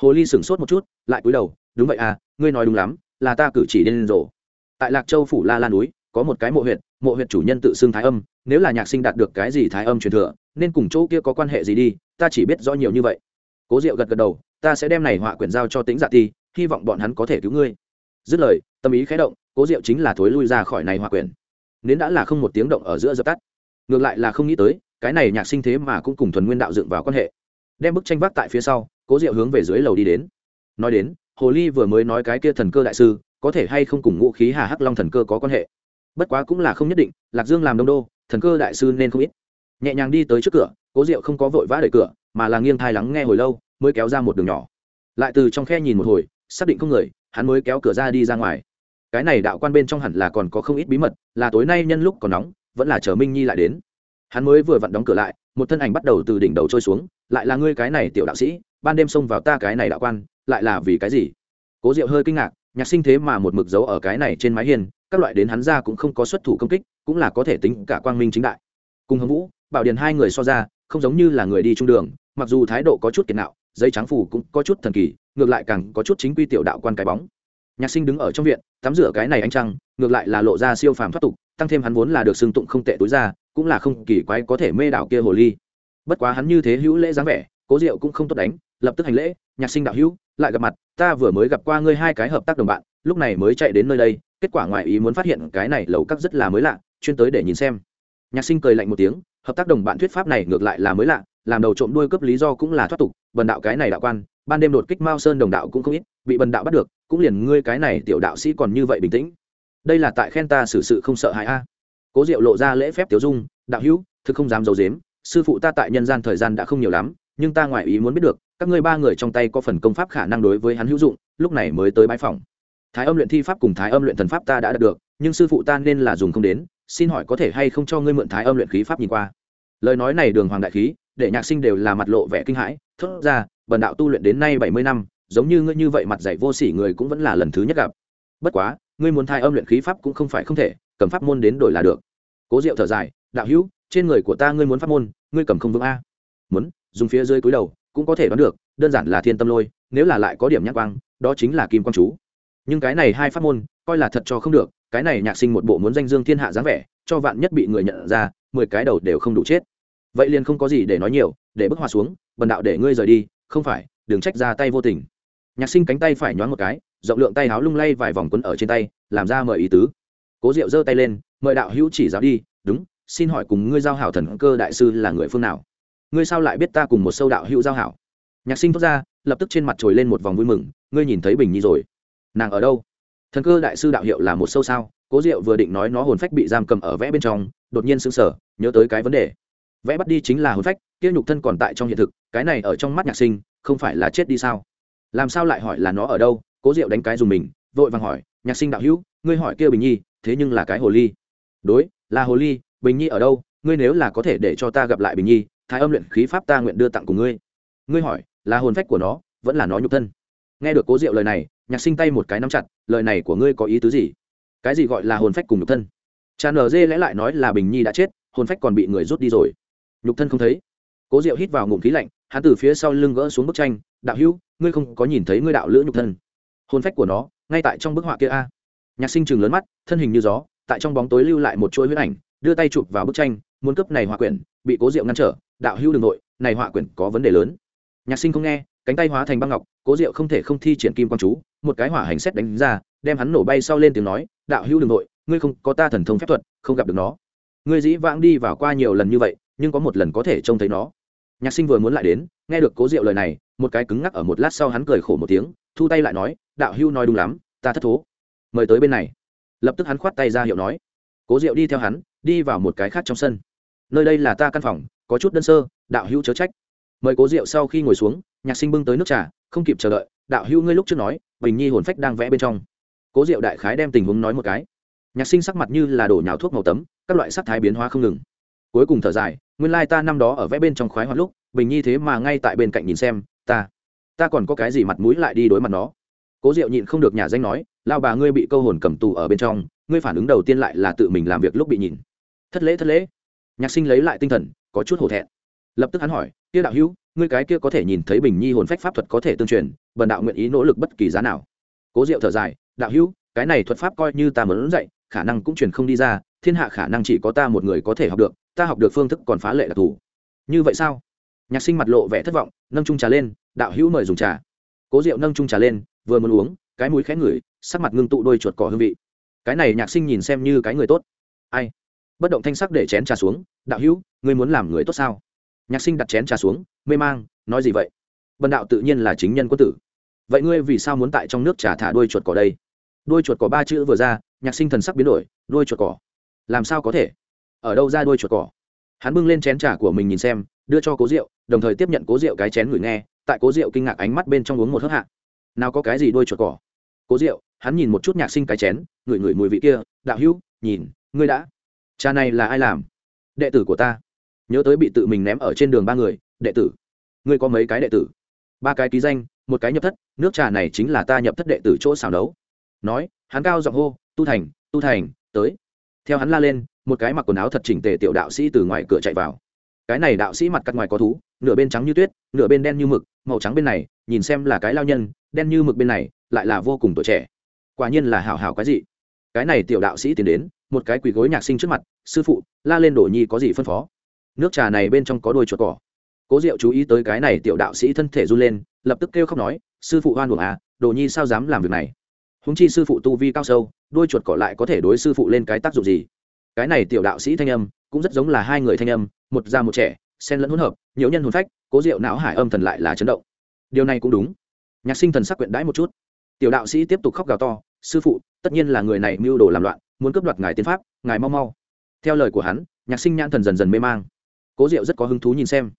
hồ ly sửng sốt một chút, lại cúi đầu, đúng vậy à ngươi nói đúng lắm, là ta cử chỉ đến rổ tại lạc châu phủ la lan núi, có một cái mộ huyện mộ huyện chủ nhân tự xưng thái âm, nếu là nhạc sinh đạt được cái gì thái âm truyền thừa, nên cùng chỗ kia có quan hệ gì đi, ta chỉ biết rõ nhiều như vậy. Cố diệu gật gật đầu, ta sẽ đem này họa quyển giao cho tính dạ ti, hy vọng bọn hắn có thể cứu ngươi. Dứt lời, tâm ý khé động, cố diệu chính là thối lui ra khỏi này họa quyển. Nên đã là không một tiếng động ở giữa dập tắt. Ngược lại là không nghĩ tới, cái này nhạc sinh thế mà cũng cùng thuần nguyên đạo dựng vào quan hệ. Đem bức tranh vác tại phía sau cố diệu hướng về dưới lầu đi đến. Nói đến, hồ ly vừa mới nói cái kia thần cơ đại sư, có thể hay không cùng ngũ khí hà hắc long thần cơ có quan hệ? Bất quá cũng là không nhất định, lạc dương làm đông đô, thần cơ đại sư nên không ít. Nhẹ nhàng đi tới trước cửa, cố diệu không có vội vã đẩy cửa, mà là nghiêng thai lắng nghe hồi lâu, mới kéo ra một đường nhỏ. Lại từ trong khe nhìn một hồi, xác định không người, hắn mới kéo cửa ra đi ra ngoài. Cái này đạo quan bên trong hẳn là còn có không ít bí mật, là tối nay nhân lúc còn nóng, vẫn là chờ minh nhi lại đến. Hắn mới vừa vặn đóng cửa lại một thân ảnh bắt đầu từ đỉnh đầu trôi xuống lại là ngươi cái này tiểu đạo sĩ ban đêm xông vào ta cái này đạo quan lại là vì cái gì? Cố diệu hơi kinh ngạc nhạc sinh thế mà một mực dấu ở cái này trên mái hiền, các loại đến hắn ra cũng không có xuất thủ công kích cũng là có thể tính cả quang minh chính đại. Cùng hồng vũ bảo điền hai người so ra không giống như là người đi trung đường mặc dù thái độ có chút kiệt nạo giấy trắng phủ cũng có chút thần kỳ ngược lại càng có chút chính quy tiểu đạo quan cái bóng. Nhạc sinh đứng ở trong viện tắm rửa cái này anh trăng ngược lại là lộ ra siêu phàm thoát tục tăng thêm hắn vốn là được xưng tụng không tệ túi ra cũng là không kỳ quái có thể mê đảo kia hồ ly. Bất quá hắn như thế hữu lễ dáng vẻ, cố diệu cũng không tốt đánh, lập tức hành lễ, nhạc sinh đạo hữu, lại gặp mặt, ta vừa mới gặp qua ngươi hai cái hợp tác đồng bạn, lúc này mới chạy đến nơi đây, kết quả ngoại ý muốn phát hiện cái này lầu các rất là mới lạ, chuyên tới để nhìn xem. Nhạc sinh cười lạnh một tiếng, hợp tác đồng bạn thuyết pháp này ngược lại là mới lạ, làm đầu trộm đuôi cướp lý do cũng là thoát tục, bần đạo cái này đạo quan, ban đêm đột kích mao sơn đồng đạo cũng không ít, bị bần đạo bắt được, cũng liền ngươi cái này tiểu đạo sĩ còn như vậy bình tĩnh. Đây là tại khen ta xử sự không sợ hãi a cố diệu lộ ra lễ phép tiểu dung, đạo hữu, thực không dám d i ấ u dếm sư phụ ta tại nhân gian thời gian đã không nhiều lắm, nhưng ta ngoại ý muốn biết được, các ngươi ba người trong tay có phần công pháp khả năng đối với hắn hữu dụng, lúc này mới tới bãi phòng thái âm luyện thi pháp cùng thái âm luyện thần pháp ta đã đạt được, nhưng sư phụ ta nên là dùng không đến, xin hỏi có thể hay không cho ngươi mượn thái âm luyện khí pháp nhìn qua? Lời nói này đường hoàng đại khí, để nhạc sinh đều là mặt lộ vẻ kinh hãi, thốt ra, bần đạo tu luyện đến nay bảy mươi năm, giống như ngươi như vậy mặt dạy vô sỉ người cũng vẫn là lần thứ nhất gặp. Bất quá, ngươi muốn thái âm luyện khí pháp cũng không phải không thể cầm pháp môn đến đổi là được. Cố diệu thở dài, đạo hữu, trên người của ta ngươi muốn pháp môn, ngươi cầm không vững a. Muốn, dùng phía dưới cúi đầu cũng có thể đoán được, đơn giản là thiên tâm lôi, nếu là lại có điểm nhắc quang, đó chính là kim quang chú. Nhưng cái này hai pháp môn, coi là thật cho không được, cái này nhạc sinh một bộ muốn danh dương thiên hạ dáng vẻ, cho vạn nhất bị người nhận ra, mười cái đầu đều không đủ chết. Vậy liền không có gì để nói nhiều, để bức hòa xuống, bần đạo để ngươi rời đi, không phải, đừng trách ra tay vô tình. Nhạc sinh cánh tay phải nhoáng một cái, rộng lượng tay háo lung lay vài vòng quấn ở trên tay, làm ra mời ý tứ cố diệu giơ tay lên, mời đạo hữu chỉ giáo đi, đúng, xin hỏi cùng ngươi giao hảo thần cơ đại sư là người phương nào? Ngươi sao lại biết ta cùng một sâu đạo hữu giao hảo? Nhạc sinh thốt ra, lập tức trên mặt trồi lên một vòng vui mừng, ngươi nhìn thấy bình nhi rồi. Nàng ở đâu? Thần cơ đại sư đạo hiệu là một sâu sao? Cố diệu vừa định nói nó hồn phách bị giam cầm ở vẽ bên trong, đột nhiên sững sờ, nhớ tới cái vấn đề. Vẽ bắt đi chính là hồn phách, kia nhục thân còn tại trong hiện thực, cái này ở trong mắt nhạc sinh, không phải là chết đi sao? Làm sao lại hỏi là nó ở đâu? Cố diệu đánh cái dùng mình vội vàng hỏi, nhạc sinh đạo hữu, ngươi hỏi kia bình nhi, thế nhưng là cái hồ ly. Đối, là hồ ly, bình nhi ở đâu? Ngươi nếu là có thể để cho ta gặp lại bình nhi, thái âm luyện khí pháp ta nguyện đưa tặng cùng ngươi. Ngươi hỏi, là hồn phách của nó, vẫn là nó nhục thân? Nghe được cố diệu lời này, nhạc sinh tay một cái nắm chặt, lời này của ngươi có ý tứ gì? Cái gì gọi là hồn phách cùng nhục thân? Cha nở dê lẽ lại nói là bình nhi đã chết, hồn phách còn bị người rút đi rồi. Nhục thân không thấy. Cố diệu hít vào ngụm khí lạnh, hắn từ phía sau lưng gỡ xuống bức tranh, đạo hữu, ngươi không có nhìn thấy ngươi đạo lữ nhục thân? Hồn phách của nó ngay tại trong bức họa kia a. Nhạc sinh chừng lớn mắt, thân hình như gió, tại trong bóng tối lưu lại một chuỗi huyết ảnh, đưa tay chụp vào bức tranh, muốn cấp này họa quyển, bị cố diệu ngăn trở, đạo hữu đường nội, này họa quyển có vấn đề lớn. Nhạc sinh không nghe, cánh tay hóa thành băng ngọc, cố diệu không thể không thi triển kim quang chú, một cái hỏa hành xét đánh ra, đem hắn nổ bay sau lên tiếng nói, đạo hữu đường nội, ngươi không có ta thần thông phép thuật, không gặp được nó. Ngươi dĩ vãng đi vào qua nhiều lần như vậy, nhưng có một lần có thể trông thấy nó. Nhạc sinh vừa muốn lại đến, nghe được cố diệu lời này một cái cứng ngắc ở một lát sau hắn cười khổ một tiếng, thu tay lại nói, đạo hưu nói đúng lắm, ta thất thố. Mời tới bên này. Lập tức hắn khoát tay ra hiệu nói. Cố diệu đi theo hắn, đi vào một cái khác trong sân. Nơi đây là ta căn phòng, có chút đơn sơ, đạo hưu chớ trách. Mời cố diệu sau khi ngồi xuống, nhạc sinh bưng tới nước trà, không kịp chờ đợi, đạo hưu ngươi lúc trước nói, bình nhi hồn phách đang vẽ bên trong. Cố diệu đại khái đem tình huống nói một cái. Nhạc sinh sắc mặt như là đổ nhào thuốc màu tấm, các loại sắc thái biến hóa không ngừng. Cuối cùng thở dài, nguyên lai ta năm đó ở vẽ bên trong khoái hoạt lúc, bình nhi thế mà ngay tại bên cạnh nhìn xem ta ta còn có cái gì mặt mũi lại đi đối mặt nó? Cố diệu nhịn không được nhà danh nói, lao bà ngươi bị câu hồn cầm tù ở bên trong, ngươi phản ứng đầu tiên lại là tự mình làm việc lúc bị nhìn. Thất lễ thất lễ. Nhạc sinh lấy lại tinh thần, có chút hổ thẹn. Lập tức hắn hỏi kia đạo hữu, ngươi cái kia có thể nhìn thấy bình nhi hồn phách pháp thuật có thể tương truyền, bần đạo nguyện ý nỗ lực bất kỳ giá nào? Cố diệu thở dài, đạo hữu, cái này thuật pháp coi như ta muốn dạy, khả năng cũng truyền không đi ra, thiên hạ khả năng chỉ có ta một người có thể học được, ta học được phương thức còn phá lệ đặc thù như vậy sao? Nhạc sinh mặt lộ vẻ thất vọng, nâng trung trà lên, đạo hữu mời dùng trà. Cố diệu nâng trung trà lên, vừa muốn uống, cái mũi khẽ ngửi, sắc mặt ngưng tụ đôi chuột cỏ hương vị. Cái này nhạc sinh nhìn xem như cái người tốt. Ai? Bất động thanh sắc để chén trà xuống, đạo hữu, ngươi muốn làm người tốt sao? Nhạc sinh đặt chén trà xuống, mê mang, nói gì vậy? Bần đạo tự nhiên là chính nhân quân tử. Vậy ngươi vì sao muốn tại trong nước trà thả đôi chuột cỏ đây? Đôi chuột cỏ ba chữ vừa ra, nhạc sinh thần sắc biến đổi, đôi chuột cỏ? Làm sao có thể? Ở đâu ra đôi chuột cỏ? Hắn bưng lên chén trà của mình nhìn xem, đưa cho cố rượu đồng thời tiếp nhận cố rượu cái chén gửi nghe, tại cố rượu kinh ngạc ánh mắt bên trong uống một hớp hạ. Nào có cái gì đôi chuột cỏ. Cố rượu hắn nhìn một chút nhạc sinh cái chén, ngửi ngửi mùi vị kia, đạo hữu, nhìn, ngươi đã. Cha này là ai làm? Đệ tử của ta. Nhớ tới bị tự mình ném ở trên đường ba người, đệ tử, ngươi có mấy cái đệ tử? Ba cái ký danh, một cái nhập thất, nước trà này chính là ta nhập thất đệ tử chỗ xào nấu. Nói, hắn cao giọng hô, tu thành tu thành, tới. Theo hắn la lên một cái mặc quần áo thật chỉnh tề tiểu đạo sĩ từ ngoài cửa chạy vào. Cái này đạo sĩ mặt cắt ngoài có thú, nửa bên trắng như tuyết, nửa bên đen như mực, màu trắng bên này, nhìn xem là cái lao nhân, đen như mực bên này, lại là vô cùng tuổi trẻ. Quả nhiên là hảo hảo cái gì cái này tiểu đạo sĩ tiến đến, một cái quỳ gối nhạc sinh trước mặt, sư phụ, la lên đổ nhi có gì phân phó? Nước trà này bên trong có đôi chuột cỏ. Cố diệu chú ý tới cái này tiểu đạo sĩ thân thể run lên, lập tức kêu khóc nói, sư phụ hoan buồng à đồ nhi sao dám làm việc này? Húng chi sư phụ tu vi cao sâu, đôi chuột cỏ lại có thể đối sư phụ lên cái tác dụng gì? Cái này tiểu đạo sĩ thanh âm, cũng rất giống là hai người thanh âm, một già một trẻ, xen lẫn hỗn hợp, nhiều nhân hồn phách, cố diệu não hải âm thần lại là chấn động. Điều này cũng đúng. Nhạc sinh thần sắc quyện đãi một chút. Tiểu đạo sĩ tiếp tục khóc gào to, sư phụ, tất nhiên là người này mưu đồ làm loạn, muốn cướp đoạt ngài tiên pháp, ngài mau mau. Theo lời của hắn, nhạc sinh nhãn thần dần dần mê mang. Cố diệu rất có hứng thú nhìn xem.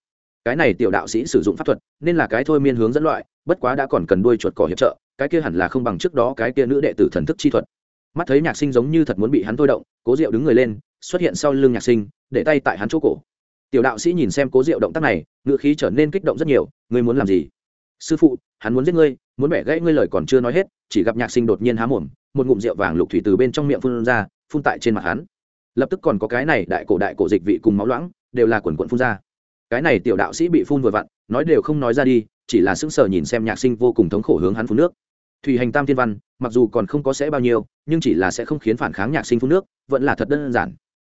Cái này tiểu đạo sĩ sử dụng pháp thuật, nên là cái thôi miên hướng dẫn loại, bất quá đã còn cần đuôi chuột cỏ hiệp trợ, cái kia hẳn là không bằng trước đó cái kia nữ đệ tử thần thức chi thuật mắt thấy nhạc sinh giống như thật muốn bị hắn thôi động, cố diệu đứng người lên, xuất hiện sau lưng nhạc sinh, để tay tại hắn chỗ cổ. Tiểu đạo sĩ nhìn xem cố diệu động tác này ngựa khí trở nên kích động rất nhiều, ngươi muốn làm gì? Sư phụ, hắn muốn giết ngươi, muốn bẻ gãy ngươi lời còn chưa nói hết, chỉ gặp nhạc sinh đột nhiên há mồm, một ngụm rượu vàng lục thủy từ bên trong miệng phun ra, phun tại trên mặt hắn. Lập tức còn có cái này đại cổ đại cổ dịch vị cùng máu loãng, đều là quần quận phun ra. Cái này tiểu đạo sĩ bị phun vừa vặn, nói đều không nói ra đi, chỉ là sững sờ nhìn xem nhạc sinh vô cùng thống khổ hướng hắn phun nước thủy hành tam thiên văn, mặc dù còn không có sẽ bao nhiêu, nhưng chỉ là sẽ không khiến phản kháng nhạc sinh phun nước, vẫn là thật đơn giản.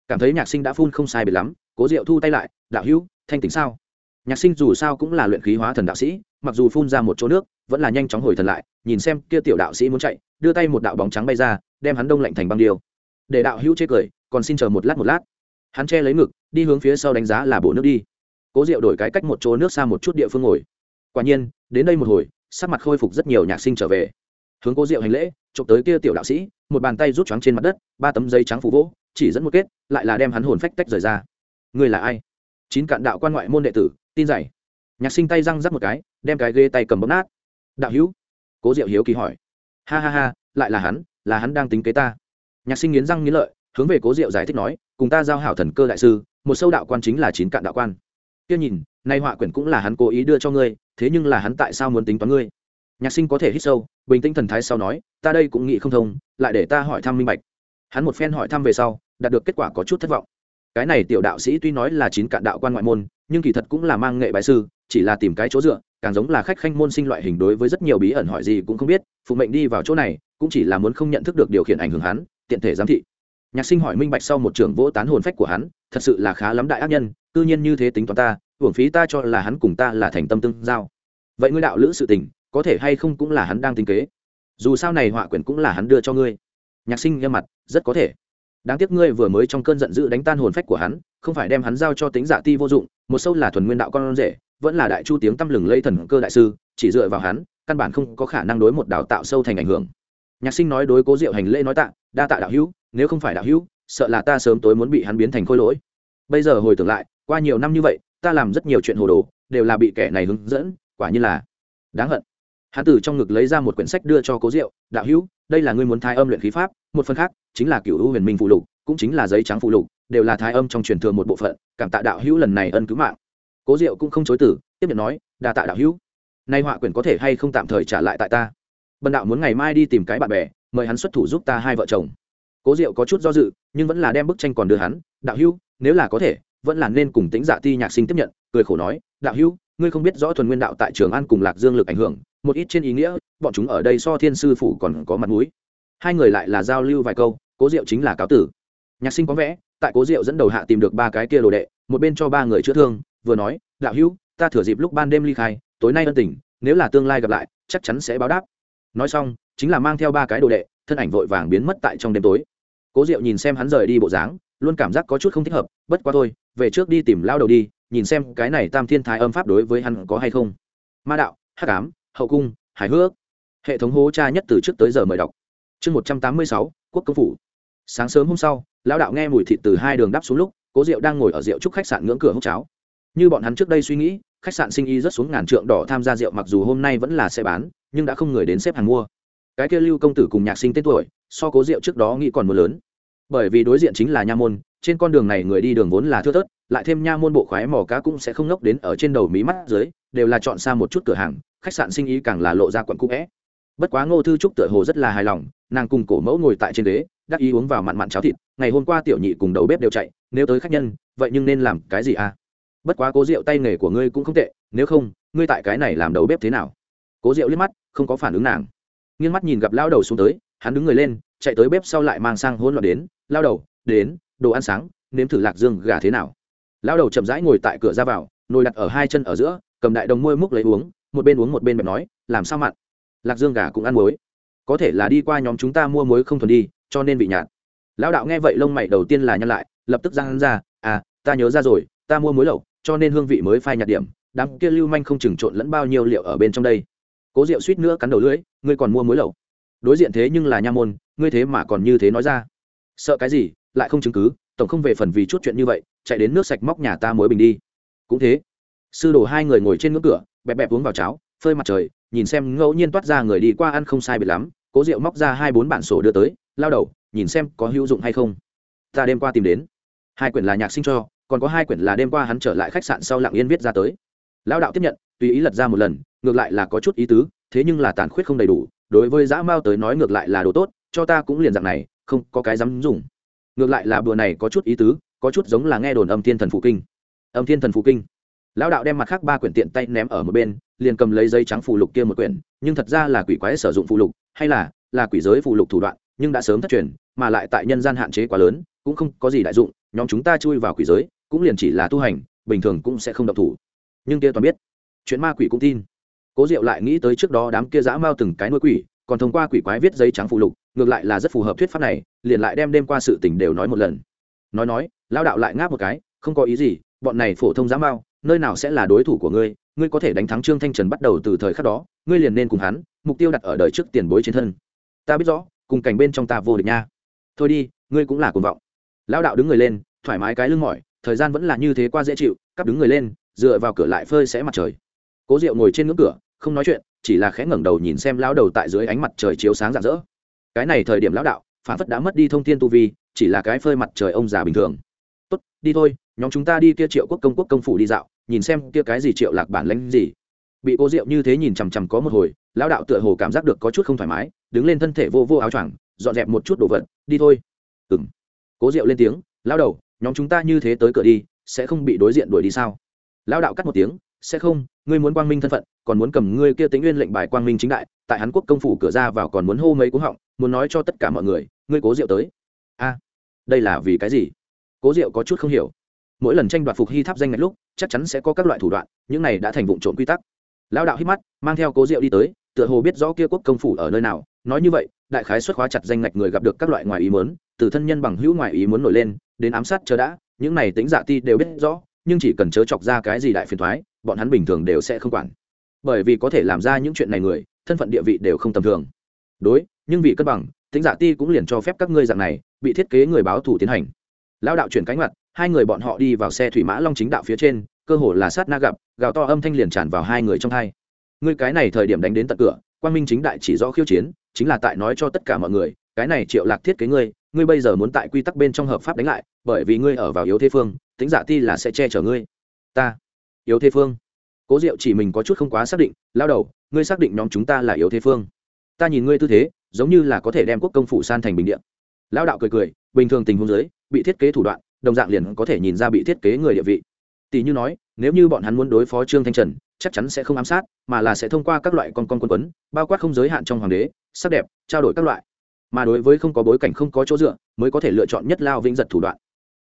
Cảm thấy nhạc sinh đã phun không sai biệt lắm, cố diệu thu tay lại, đạo hữu, thanh tính sao? Nhạc sinh dù sao cũng là luyện khí hóa thần đạo sĩ, mặc dù phun ra một chỗ nước, vẫn là nhanh chóng hồi thần lại, nhìn xem kia tiểu đạo sĩ muốn chạy, đưa tay một đạo bóng trắng bay ra, đem hắn đông lạnh thành băng điêu. Để đạo hữu chê cười, còn xin chờ một lát một lát. Hắn che lấy ngực, đi hướng phía sau đánh giá là bộ nước đi. Cố diệu đổi cái cách một chỗ nước xa một chút địa phương ngồi. Quả nhiên, đến đây một hồi sắc mặt khôi phục rất nhiều nhạc sinh trở về. Hướng cố diệu hành lễ trộm tới kia tiểu đạo sĩ, một bàn tay rút choáng trên mặt đất, ba tấm giấy trắng phủ vỗ, chỉ dẫn một kết, lại là đem hắn hồn phách tách rời ra. Người là ai? Chín cạn đạo quan ngoại môn đệ tử, tin dày nhạc sinh tay răng rắc một cái, đem cái ghê tay cầm bấm nát. Đạo hữu? Cố diệu hiếu kỳ hỏi. Ha ha ha, lại là hắn là hắn đang tính kế ta. Nhạc sinh nghiến răng nghiến lợi, hướng về cố diệu giải thích nói, cùng ta giao hảo thần cơ đại sư, một sâu đạo quan chính là chín cạn đạo quan. Kia nhìn nay họa quyển cũng là hắn cố ý đưa cho ngươi, thế nhưng là hắn tại sao muốn tính toán ngươi? Nhạc sinh có thể hít sâu, bình tĩnh thần thái sau nói, ta đây cũng nghĩ không thông, lại để ta hỏi thăm minh bạch. Hắn một phen hỏi thăm về sau, đạt được kết quả có chút thất vọng. Cái này tiểu đạo sĩ tuy nói là chín cạn đạo quan ngoại môn, nhưng kỳ thật cũng là mang nghệ bài sư, chỉ là tìm cái chỗ dựa, càng giống là khách khanh môn sinh loại hình đối với rất nhiều bí ẩn hỏi gì cũng không biết, phụ mệnh đi vào chỗ này, cũng chỉ là muốn không nhận thức được điều khiển ảnh hưởng hắn, tiện thể giám thị. Nhạc sinh hỏi minh bạch sau một trưởng vỗ tán hồn phách của hắn thật sự là khá lắm đại ác nhân tư nhiên như thế tính toán ta, hưởng phí ta cho là hắn cùng ta là thành tâm tương giao. Vậy ngươi đạo lữ sự tình, có thể hay không cũng là hắn đang tính kế. Dù sao này họa quyển cũng là hắn đưa cho ngươi. Nhạc sinh nghiêm mặt, rất có thể. Đáng tiếc ngươi vừa mới trong cơn giận dữ đánh tan hồn phách của hắn, không phải đem hắn giao cho tính giả ti vô dụng, một sâu là thuần nguyên đạo con rể, vẫn là đại chu tiếng tăm lừng lây thần cơ đại sư, chỉ dựa vào hắn, căn bản không có khả năng đối một đào tạo sâu thành ảnh hưởng. Nhạc sinh nói đối cố diệu hành lễ nói tạ, đa tạ đạo hữu, nếu không phải đạo hữu sợ là ta sớm tối muốn bị hắn biến thành khôi lỗi. Bây giờ hồi tưởng lại, qua nhiều năm như vậy, ta làm rất nhiều chuyện hồ đồ, đều là bị kẻ này hướng dẫn, quả như là đáng hận. Hắn từ trong ngực lấy ra một quyển sách đưa cho cố diệu, đạo hữu, đây là ngươi muốn thái âm luyện khí pháp, một phần khác, chính là cựu hữu huyền minh phụ lục, cũng chính là giấy trắng phụ lục, đều là thái âm trong truyền thừa một bộ phận, cảm tạ đạo hữu lần này ân cứu mạng. Cố diệu cũng không chối từ, tiếp nhận nói, đa tạ đạo hữu. Nay họa quyển có thể hay không tạm thời trả lại tại ta? Bần đạo muốn ngày mai đi tìm cái bạn bè, mời hắn xuất thủ giúp ta hai vợ chồng. Cố diệu có chút do dự nhưng vẫn là đem bức tranh còn đưa hắn, đạo hữu, nếu là có thể, vẫn là nên cùng tính dạ ti nhạc sinh tiếp nhận. Cười khổ nói, đạo hữu, ngươi không biết rõ thuần nguyên đạo tại trường an cùng lạc dương lực ảnh hưởng, một ít trên ý nghĩa, bọn chúng ở đây so thiên sư phủ còn có mặt mũi. Hai người lại là giao lưu vài câu, cố diệu chính là cáo tử. Nhạc sinh có vẽ tại cố diệu dẫn đầu hạ tìm được ba cái kia đồ đệ, một bên cho ba người chữa thương, vừa nói, đạo hữu, ta thừa dịp lúc ban đêm ly khai, tối nay ân tình, nếu là tương lai gặp lại, chắc chắn sẽ báo đáp. Nói xong, chính là mang theo ba cái đồ đệ, thân ảnh vội vàng biến mất tại trong đêm tối cố diệu nhìn xem hắn rời đi bộ dáng, luôn cảm giác có chút không thích hợp, bất quá thôi, về trước đi tìm lao đầu đi, nhìn xem cái này tam thiên thái âm pháp đối với hắn có hay không. Ma đạo, hắc ám, hậu cung hài hước. Hệ thống hố tra nhất từ trước tới giờ mời đọc. Chương một trăm tám mươi sáu, quốc công phủ. Sáng sớm hôm sau, lão đạo nghe mùi thịt từ hai đường đắp xuống lúc, cố diệu đang ngồi ở rượu trúc khách sạn ngưỡng cửa hốc cháo. Như bọn hắn trước đây suy nghĩ, khách sạn sinh y rất xuống ngàn trượng đỏ tham gia rượu mặc dù hôm nay vẫn là xe bán, nhưng đã không người đến xếp hàng mua. Cái kia lưu công tử cùng nhạc sinh tên tuổi so cố rượu trước đó nghĩ còn mưa lớn. Bởi vì đối diện chính là nha môn, trên con đường này người đi đường vốn là thưa thớt, lại thêm nha môn bộ khoái mò cá cũng sẽ không ngốc đến ở trên đầu mí mắt dưới, đều là chọn xa một chút cửa hàng, khách sạn sinh ý càng là lộ ra quận cũ vẽ. Bất quá ngô thư trúc tựa hồ rất là hài lòng, nàng cùng cổ mẫu ngồi tại trên ghế, đắc ý uống vào mặn mặn cháo thịt, ngày hôm qua tiểu nhị cùng đầu bếp đều chạy, nếu tới khách nhân, vậy nhưng nên làm cái gì à? Bất quá cố rượu tay nghề của ngươi cũng không tệ, nếu không, ngươi tại cái này làm đầu bếp thế nào? Cố rượu liếc mắt, không có phản ứng nàng. Nghiêng mắt nhìn gặp lao đầu xuống tới hắn đứng người lên, chạy tới bếp sau lại mang sang hỗn loạn đến, lao đầu, đến, đồ ăn sáng, nếm thử lạc dương gà thế nào? Lao đầu chậm rãi ngồi tại cửa ra vào, nồi đặt ở hai chân ở giữa, cầm đại đồng môi múc lấy uống, một bên uống một bên bẹp nói, làm sao mặn? Lạc dương gà cũng ăn muối. Có thể là đi qua nhóm chúng ta mua muối không thuần đi, cho nên bị nhạt. Lão đạo nghe vậy lông mày đầu tiên là nhăn lại, lập tức giang ra à ta nhớ ra rồi, ta mua muối lẩu, cho nên hương vị mới phai nhạt điểm, đám kia lưu manh không chừng trộn lẫn bao nhiêu liệu ở bên trong đây. Cố rượu suýt nữa cắn đầu lưỡi, ngươi còn mua muối lẩu? Đối diện thế nhưng là nha môn, ngươi thế mà còn như thế nói ra. Sợ cái gì, lại không chứng cứ, tổng không về phần vì chút chuyện như vậy, chạy đến nước sạch móc nhà ta muối bình đi. Cũng thế, sư đồ hai người ngồi trên ngưỡng cửa, bẹp bẹp uống vào cháo, phơi mặt trời, nhìn xem ngẫu nhiên toát ra người đi qua ăn không sai biệt lắm, cố rượu móc ra hai bốn bản sổ đưa tới, lao đầu, nhìn xem có hữu dụng hay không. Ta đêm qua tìm đến. Hai quyển là nhạc sinh cho, còn có hai quyển là đêm qua hắn trở lại khách sạn sau lặng yên viết ra tới. Lao đạo tiếp nhận, tùy ý lật ra một lần, ngược lại là có chút ý tứ, thế nhưng là tàn khuyết không đầy đủ đối với dã mao tới nói ngược lại là đồ tốt, cho ta cũng liền dạng này, không có cái dám dùng. Ngược lại là bữa này có chút ý tứ, có chút giống là nghe đồn âm thiên thần phụ kinh. Âm thiên thần phụ kinh. Lão đạo đem mặt khác ba quyển tiện tay ném ở một bên, liền cầm lấy giấy trắng phụ lục kia một quyển, nhưng thật ra là quỷ quái sử dụng phụ lục, hay là là quỷ giới phụ lục thủ đoạn, nhưng đã sớm thất truyền, mà lại tại nhân gian hạn chế quá lớn, cũng không có gì đại dụng, nhóm chúng ta chui vào quỷ giới, cũng liền chỉ là tu hành, bình thường cũng sẽ không động thủ. Nhưng kia toàn biết, chuyện ma quỷ cũng tin cố diệu lại nghĩ tới trước đó đám kia dã mao từng cái nuôi quỷ, còn thông qua quỷ quái viết giấy trắng phụ lục, ngược lại là rất phù hợp thuyết pháp này, liền lại đem đêm qua sự tình đều nói một lần. Nói nói lao đạo lại ngáp một cái, không có ý gì, bọn này phổ thông dã mao, nơi nào sẽ là đối thủ của ngươi ngươi có thể đánh thắng trương thanh trần bắt đầu từ thời khắc đó, ngươi liền nên cùng hắn, mục tiêu đặt ở đời trước tiền bối trên thân. Ta biết rõ, cùng cảnh bên trong ta vô địch nha. Thôi đi, ngươi cũng là cuồng vọng. Lão đạo đứng người lên, thoải mái cái lưng mỏi, thời gian vẫn là như thế qua dễ chịu, cắp đứng người lên, dựa vào cửa lại phơi sẽ mặt trời. Cố diệu ngồi trên ngưỡng cửa không nói chuyện, chỉ là khẽ ngẩng đầu nhìn xem lão đầu tại dưới ánh mặt trời chiếu sáng rạng rỡ. Cái này thời điểm lão đạo, phản phất đã mất đi thông tin tu vi, chỉ là cái phơi mặt trời ông già bình thường. Tốt, đi thôi, nhóm chúng ta đi kia triệu quốc công quốc công phủ đi dạo, nhìn xem kia cái gì triệu lạc bản lãnh gì. Bị cô diệu như thế nhìn chằm chằm có một hồi, lão đạo tựa hồ cảm giác được có chút không thoải mái, đứng lên thân thể vô vô áo choàng, dọn dẹp một chút đồ vật, đi thôi. Ừng cố diệu lên tiếng, lão đầu, nhóm chúng ta như thế tới cửa đi, sẽ không bị đối diện đuổi đi sao? Lão đạo cắt một tiếng sẽ không, ngươi muốn quang minh thân phận, còn muốn cầm ngươi kia tính nguyên lệnh bài quang minh chính đại, tại hắn quốc công phủ cửa ra vào còn muốn hô mấy cú họng, muốn nói cho tất cả mọi người, ngươi cố diệu tới. A, đây là vì cái gì? Cố diệu có chút không hiểu. Mỗi lần tranh đoạt phục hy tháp danh ngạch lúc, chắc chắn sẽ có các loại thủ đoạn, những này đã thành vụ trộm quy tắc. Lão đạo hít mắt, mang theo cố diệu đi tới, tựa hồ biết rõ kia quốc công phủ ở nơi nào. Nói như vậy, đại khái xuất khóa chặt danh ngạch người gặp được các loại ngoài ý muốn, từ thân nhân bằng hữu ngoài ý muốn nổi lên, đến ám sát chờ đã, những này tính giả ti đều biết rõ, nhưng chỉ cần chớ chọc ra cái gì đại phiền thoái bọn hắn bình thường đều sẽ không quản. Bởi vì có thể làm ra những chuyện này người, thân phận địa vị đều không tầm thường. Đối, nhưng vì cân bằng tính giả dạ ti cũng liền cho phép các ngươi dạng này, bị thiết kế người báo thủ tiến hành. Lao đạo chuyển cánh mặt, hai người bọn họ đi vào xe thủy mã long chính đạo phía trên, cơ hồ là sát na gặp, gào to âm thanh liền tràn vào hai người trong hai. Ngươi cái này thời điểm đánh đến tận cửa quan minh chính đại chỉ rõ khiêu chiến, chính là tại nói cho tất cả mọi người, cái này triệu lạc thiết kế ngươi ngươi bây giờ muốn tại quy tắc bên trong hợp pháp đánh lại, bởi vì ngươi ở vào yếu thế phương tính giả dạ ti là sẽ che chở ngươi. Ta yếu thế phương. Cố diệu chỉ mình có chút không quá xác định lao đầu, ngươi xác định nhóm chúng ta là yếu thế phương. Ta nhìn ngươi tư thế, giống như là có thể đem quốc công phủ san thành bình điện lao đạo cười cười, bình thường tình huống giới bị thiết kế thủ đoạn, đồng dạng liền có thể nhìn ra bị thiết kế người địa vị. Tỷ như nói, nếu như bọn hắn muốn đối phó trương thanh trần, chắc chắn sẽ không ám sát, mà là sẽ thông qua các loại con con quân quấn, bao quát không giới hạn trong hoàng đế, sắc đẹp, trao đổi các loại. Mà đối với không có bối cảnh không có chỗ dựa, mới có thể lựa chọn nhất lao vĩnh giật thủ đoạn.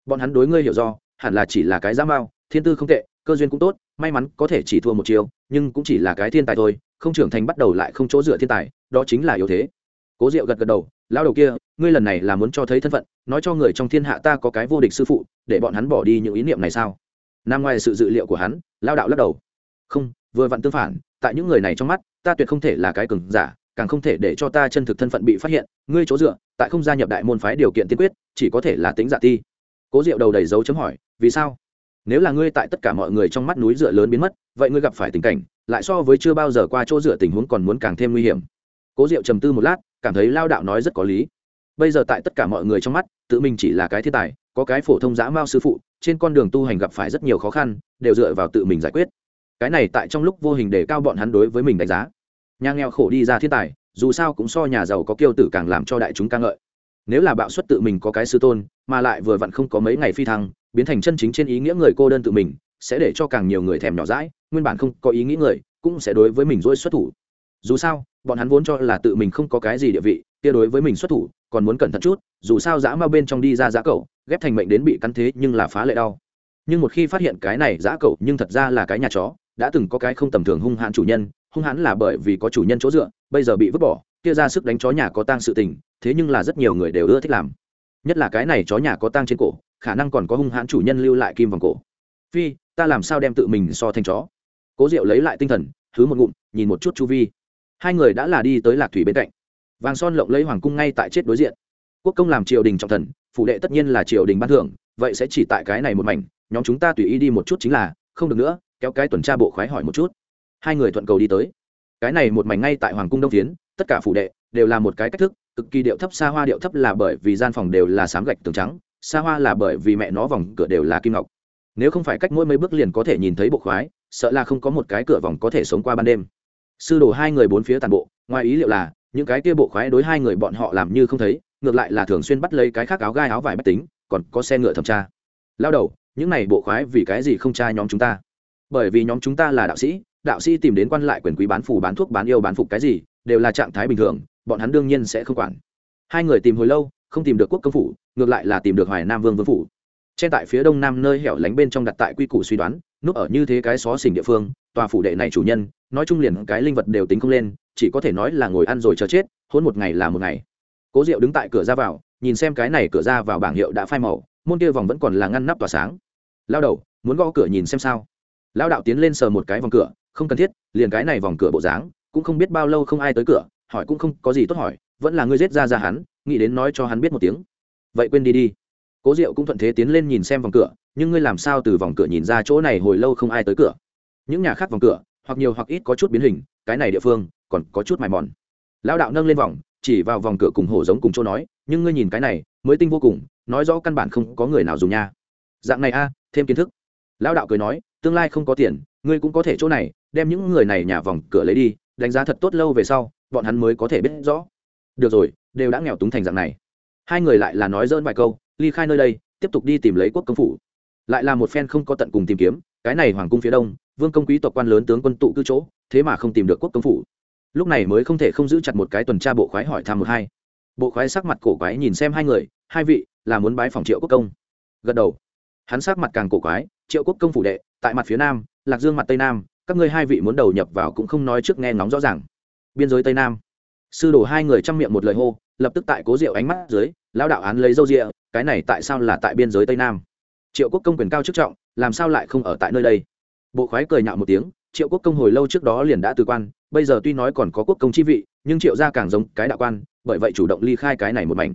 Bọn hắn đối ngươi hiểu do, hẳn là chỉ là cái giá mao thiên tư không tệ cơ duyên cũng tốt, may mắn có thể chỉ thua một chiều nhưng cũng chỉ là cái thiên tài thôi, không trưởng thành bắt đầu lại không chỗ dựa thiên tài, đó chính là yếu thế. Cố diệu gật gật đầu lao đầu kia, ngươi lần này là muốn cho thấy thân phận, nói cho người trong thiên hạ ta có cái vô địch sư phụ, để bọn hắn bỏ đi những ý niệm này sao? Nằm ngoài sự dự liệu của hắn lao đạo lắc đầu, không, vừa vặn tương phản, tại những người này trong mắt, ta tuyệt không thể là cái cừng giả, càng không thể để cho ta chân thực thân phận bị phát hiện, ngươi chỗ dựa, tại không gia nhập đại môn phái điều kiện tiên quyết, chỉ có thể là tính giả ti. Cố diệu đầu đầy dấu chấm hỏi, vì sao? Nếu là ngươi tại tất cả mọi người trong mắt núi dựa lớn biến mất, vậy ngươi gặp phải tình cảnh, lại so với chưa bao giờ qua chỗ dựa tình huống còn muốn càng thêm nguy hiểm. Cố diệu trầm tư một lát, cảm thấy lao đạo nói rất có lý. Bây giờ tại tất cả mọi người trong mắt, tự mình chỉ là cái thiên tài, có cái phổ thông dã mao sư phụ, trên con đường tu hành gặp phải rất nhiều khó khăn, đều dựa vào tự mình giải quyết. Cái này tại trong lúc vô hình để cao bọn hắn đối với mình đánh giá. Nhà nghèo khổ đi ra thiên tài, dù sao cũng so nhà giàu có kiêu tử càng làm cho đại chúng ca ngợi nếu là bạo suất tự mình có cái sư tôn, mà lại vừa vặn không có mấy ngày phi thăng, biến thành chân chính trên ý nghĩa người cô đơn tự mình, sẽ để cho càng nhiều người thèm nhỏ rãi nguyên bản không có ý nghĩ người, cũng sẽ đối với mình dỗi xuất thủ. Dù sao, bọn hắn vốn cho là tự mình không có cái gì địa vị, kia đối với mình xuất thủ, còn muốn cẩn thận chút, dù sao dã ma bên trong đi ra giã cậu, ghép thành mệnh đến bị cắn thế nhưng là phá lệ đau. Nhưng một khi phát hiện cái này giã cậu nhưng thật ra là cái nhà chó, đã từng có cái không tầm thường hung hãn chủ nhân, hung hãn là bởi vì có chủ nhân chỗ dựa, bây giờ bị vứt bỏ kia ra sức đánh chó nhà có tang sự tình, thế nhưng là rất nhiều người đều ưa thích làm. Nhất là cái này chó nhà có tang trên cổ, khả năng còn có hung hãn chủ nhân lưu lại kim vòng cổ. Phi, ta làm sao đem tự mình so thành chó? Cố diệu lấy lại tinh thần thứ một ngụm, nhìn một chút chu vi. Hai người đã là đi tới lạc thủy bên cạnh. Vàng son lộng lấy hoàng cung ngay tại chết đối diện. Quốc công làm triều đình trọng thần phụ đệ tất nhiên là triều đình ban thưởng, vậy sẽ chỉ tại cái này một mảnh, nhóm chúng ta tùy ý đi một chút chính là, không được nữa, kéo cái tuần tra bộ khoái hỏi một chút. Hai người thuận cầu đi tới. Cái này một mảnh ngay tại hoàng cung đông tiến tất cả phủ đệ đều là một cái cách thức, cực kỳ điệu thấp, xa hoa điệu thấp là bởi vì gian phòng đều là sám gạch tường trắng, xa hoa là bởi vì mẹ nó vòng cửa đều là kim ngọc. Nếu không phải cách mỗi mấy bước liền có thể nhìn thấy bộ khoái, sợ là không có một cái cửa vòng có thể sống qua ban đêm. Sư đồ hai người bốn phía tàn bộ, ngoài ý liệu là, những cái kia bộ khoái đối hai người bọn họ làm như không thấy, ngược lại là thường xuyên bắt lấy cái khác áo gai áo vải bách tính, còn có xe ngựa thẩm tra. Lao đầu, những này bộ khoái vì cái gì không tra nhóm chúng ta? Bởi vì nhóm chúng ta là đạo sĩ đạo sĩ tìm đến quan lại quyền quý bán phủ bán thuốc bán yêu bán phục cái gì đều là trạng thái bình thường, bọn hắn đương nhiên sẽ không quản. Hai người tìm hồi lâu, không tìm được quốc công phủ, ngược lại là tìm được hoài nam vương vương phủ. Trên tại phía đông nam nơi hẻo lánh bên trong đặt tại quy củ suy đoán, núp ở như thế cái xó xỉnh địa phương, tòa phủ đệ này chủ nhân, nói chung liền cái linh vật đều tính không lên, chỉ có thể nói là ngồi ăn rồi chờ chết, hôn một ngày là một ngày. Cố diệu đứng tại cửa ra vào, nhìn xem cái này cửa ra vào bảng hiệu đã phai màu, môn kia vòng vẫn còn là ngăn nắp tỏa sáng. Lao đầu, muốn gõ cửa nhìn xem sao. Lao đạo tiến lên sờ một cái vòng cửa, không cần thiết, liền cái này vòng cửa bộ dáng cũng không biết bao lâu không ai tới cửa, hỏi cũng không có gì tốt hỏi, vẫn là ngươi giết ra ra hắn, nghĩ đến nói cho hắn biết một tiếng. Vậy quên đi đi. Cố diệu cũng thuận thế tiến lên nhìn xem vòng cửa, nhưng ngươi làm sao từ vòng cửa nhìn ra chỗ này hồi lâu không ai tới cửa? Những nhà khác vòng cửa, hoặc nhiều hoặc ít có chút biến hình, cái này địa phương còn có chút mài mòn. Lão đạo nâng lên vòng, chỉ vào vòng cửa cùng hổ giống cùng chỗ nói, nhưng ngươi nhìn cái này, mới tinh vô cùng, nói rõ căn bản không có người nào dùng nha. Dạng này a, thêm kiến thức. Lão đạo cười nói, tương lai không có tiền, ngươi cũng có thể chỗ này, đem những người này nhà vòng cửa lấy đi đánh giá thật tốt lâu về sau, bọn hắn mới có thể biết rõ. Được rồi, đều đã nghèo túng thành dạng này. Hai người lại là nói dỡn vài câu, ly khai nơi đây, tiếp tục đi tìm lấy quốc công phủ. Lại là một phen không có tận cùng tìm kiếm, cái này hoàng cung phía đông, vương công quý tộc quan lớn tướng quân tụ cư chỗ, thế mà không tìm được quốc công phủ. Lúc này mới không thể không giữ chặt một cái tuần tra bộ khoái hỏi thăm một hai. Bộ khoái sắc mặt cổ quái nhìn xem hai người, hai vị, là muốn bái phòng triệu quốc công. Gật đầu. Hắn sắc mặt càng cổ quái, triệu quốc công phủ đệ, tại mặt phía nam, lạc dương mặt tây nam các ngươi hai vị muốn đầu nhập vào cũng không nói trước nghe ngóng rõ ràng. Biên giới tây nam. Sư đổ hai người chăm miệng một lời hô, lập tức tại cố diệu ánh mắt dưới, lão đạo án lấy dâu rịa, cái này tại sao là tại biên giới tây nam? Triệu quốc công quyền cao chức trọng, làm sao lại không ở tại nơi đây? Bộ khoái cười nhạo một tiếng, triệu quốc công hồi lâu trước đó liền đã từ quan, bây giờ tuy nói còn có quốc công chi vị, nhưng triệu gia càng giống cái đạo quan, bởi vậy chủ động ly khai cái này một mảnh.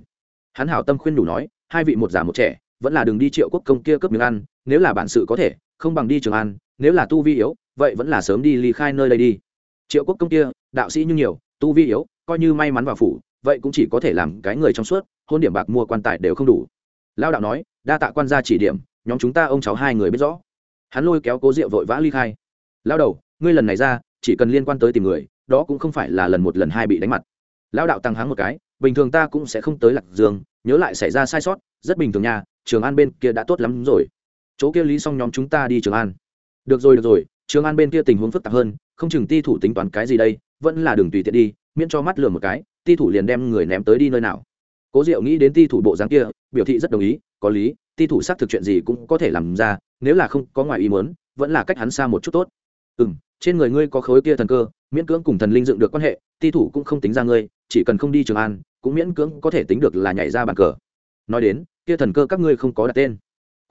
Hắn hảo tâm khuyên đủ nói, hai vị một già một trẻ, vẫn là đừng đi triệu quốc công kia cướp miếng ăn, nếu là bản sự có thể, không bằng đi trường an, nếu là tu vi yếu vậy vẫn là sớm đi ly khai nơi đây đi. Triệu quốc công kia, đạo sĩ như nhiều, tu vi yếu, coi như may mắn vào phủ, vậy cũng chỉ có thể làm cái người trong suốt, hôn điểm bạc mua quan tài đều không đủ. Lao đạo nói, đa tạ quan gia chỉ điểm, nhóm chúng ta ông cháu hai người biết rõ. Hắn lôi kéo cố rượu vội vã ly khai. Lao đầu, ngươi lần này ra, chỉ cần liên quan tới tìm người, đó cũng không phải là lần một lần hai bị đánh mặt. Lao đạo tăng háng một cái, bình thường ta cũng sẽ không tới lạc dương, nhớ lại xảy ra sai sót, rất bình thường nha, trường an bên kia đã tốt lắm rồi. Chỗ kia lý xong nhóm chúng ta đi trường an. Được rồi được rồi trường an bên kia tình huống phức tạp hơn, không chừng ti thủ tính toán cái gì đây, vẫn là đường tùy tiện đi, miễn cho mắt lừa một cái, ti thủ liền đem người ném tới đi nơi nào. Cố diệu nghĩ đến ti thủ bộ dáng kia, biểu thị rất đồng ý, có lý, ti thủ xác thực chuyện gì cũng có thể làm ra, nếu là không có ngoài ý muốn, vẫn là cách hắn xa một chút tốt. Ừ m trên người ngươi có khối kia thần cơ, miễn cưỡng cùng thần linh dựng được quan hệ, ti thủ cũng không tính ra ngươi, chỉ cần không đi trường an, cũng miễn cưỡng có thể tính được là nhảy ra bàn cờ. Nói đến, kia thần cơ các ngươi không có đặt tên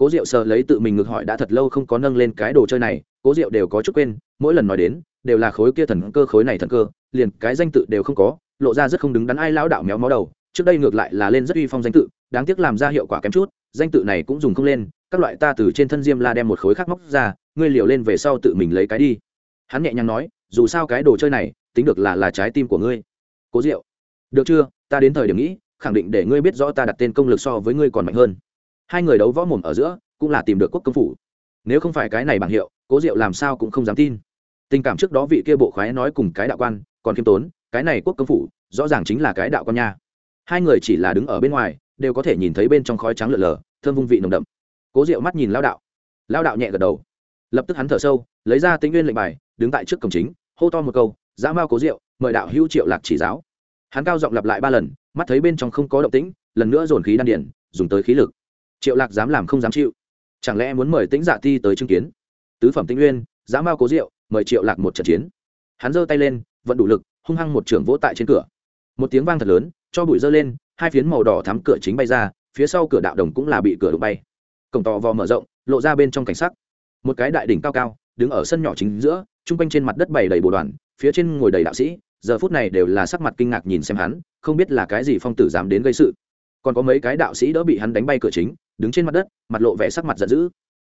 cố diệu sờ lấy tự mình ngược hỏi đã thật lâu không có nâng lên cái đồ chơi này, cố diệu đều có chút quên, mỗi lần nói đến, đều là khối kia thần cơ, khối này thần cơ, liền cái danh tự đều không có, lộ ra rất không đứng đắn ai lão đạo méo mó đầu, trước đây ngược lại là lên rất uy phong danh tự, đáng tiếc làm ra hiệu quả kém chút, danh tự này cũng dùng không lên, các loại ta từ trên thân diêm la đem một khối khác móc ra, ngươi liều lên về sau tự mình lấy cái đi. Hắn nhẹ nhàng nói, dù sao cái đồ chơi này, tính được là là trái tim của ngươi. Cố diệu, được chưa? Ta đến thời điểm nghĩ, khẳng định để ngươi biết rõ ta đặt tên công lực so với ngươi còn mạnh hơn hai người đấu võ mồm ở giữa, cũng là tìm được quốc công phủ. Nếu không phải cái này bằng hiệu, cố diệu làm sao cũng không dám tin. Tình cảm trước đó vị kia bộ khoái nói cùng cái đạo quan, còn khiêm tốn, cái này quốc công phủ, rõ ràng chính là cái đạo quan nha. Hai người chỉ là đứng ở bên ngoài, đều có thể nhìn thấy bên trong khói trắng lợn lờ thơm vung vị nồng đậm. Cố diệu mắt nhìn lao đạo. Lao đạo nhẹ gật đầu. Lập tức hắn thở sâu, lấy ra tính nguyên lệnh bài, đứng tại trước cổng chính, hô to một câu, dã mao cố diệu, mời đạo hữu triệu lạc chỉ giáo. Hắn cao giọng lặp lại ba lần, mắt thấy bên trong không có động tĩnh, lần nữa dồn khí đan điển dùng tới khí lực triệu lạc dám làm không dám chịu. Chẳng lẽ muốn mời tĩnh dạ ti tới chứng kiến? Tứ phẩm tĩnh nguyên giá mao cố diệu, mời triệu lạc một trận chiến. Hắn giơ tay lên, vận đủ lực, hung hăng một trưởng vỗ tại trên cửa. Một tiếng vang thật lớn, cho bụi dơ lên, hai phiến màu đỏ thắm cửa chính bay ra, phía sau cửa đạo đồng cũng là bị cửa đụng bay. Cổng tò vò mở rộng, lộ ra bên trong cảnh sắc. Một cái đại đỉnh cao cao, đứng ở sân nhỏ chính giữa, chung quanh trên mặt đất bày đầy bồ đoàn, phía trên ngồi đầy đạo sĩ, giờ phút này đều là sắc mặt kinh ngạc nhìn xem hắn, không biết là cái gì phong tử dám đến gây sự. Còn có mấy cái đạo sĩ đỡ bị hắn đánh bay cửa chính đứng trên mặt đất, mặt lộ vẻ sắc mặt giận dữ.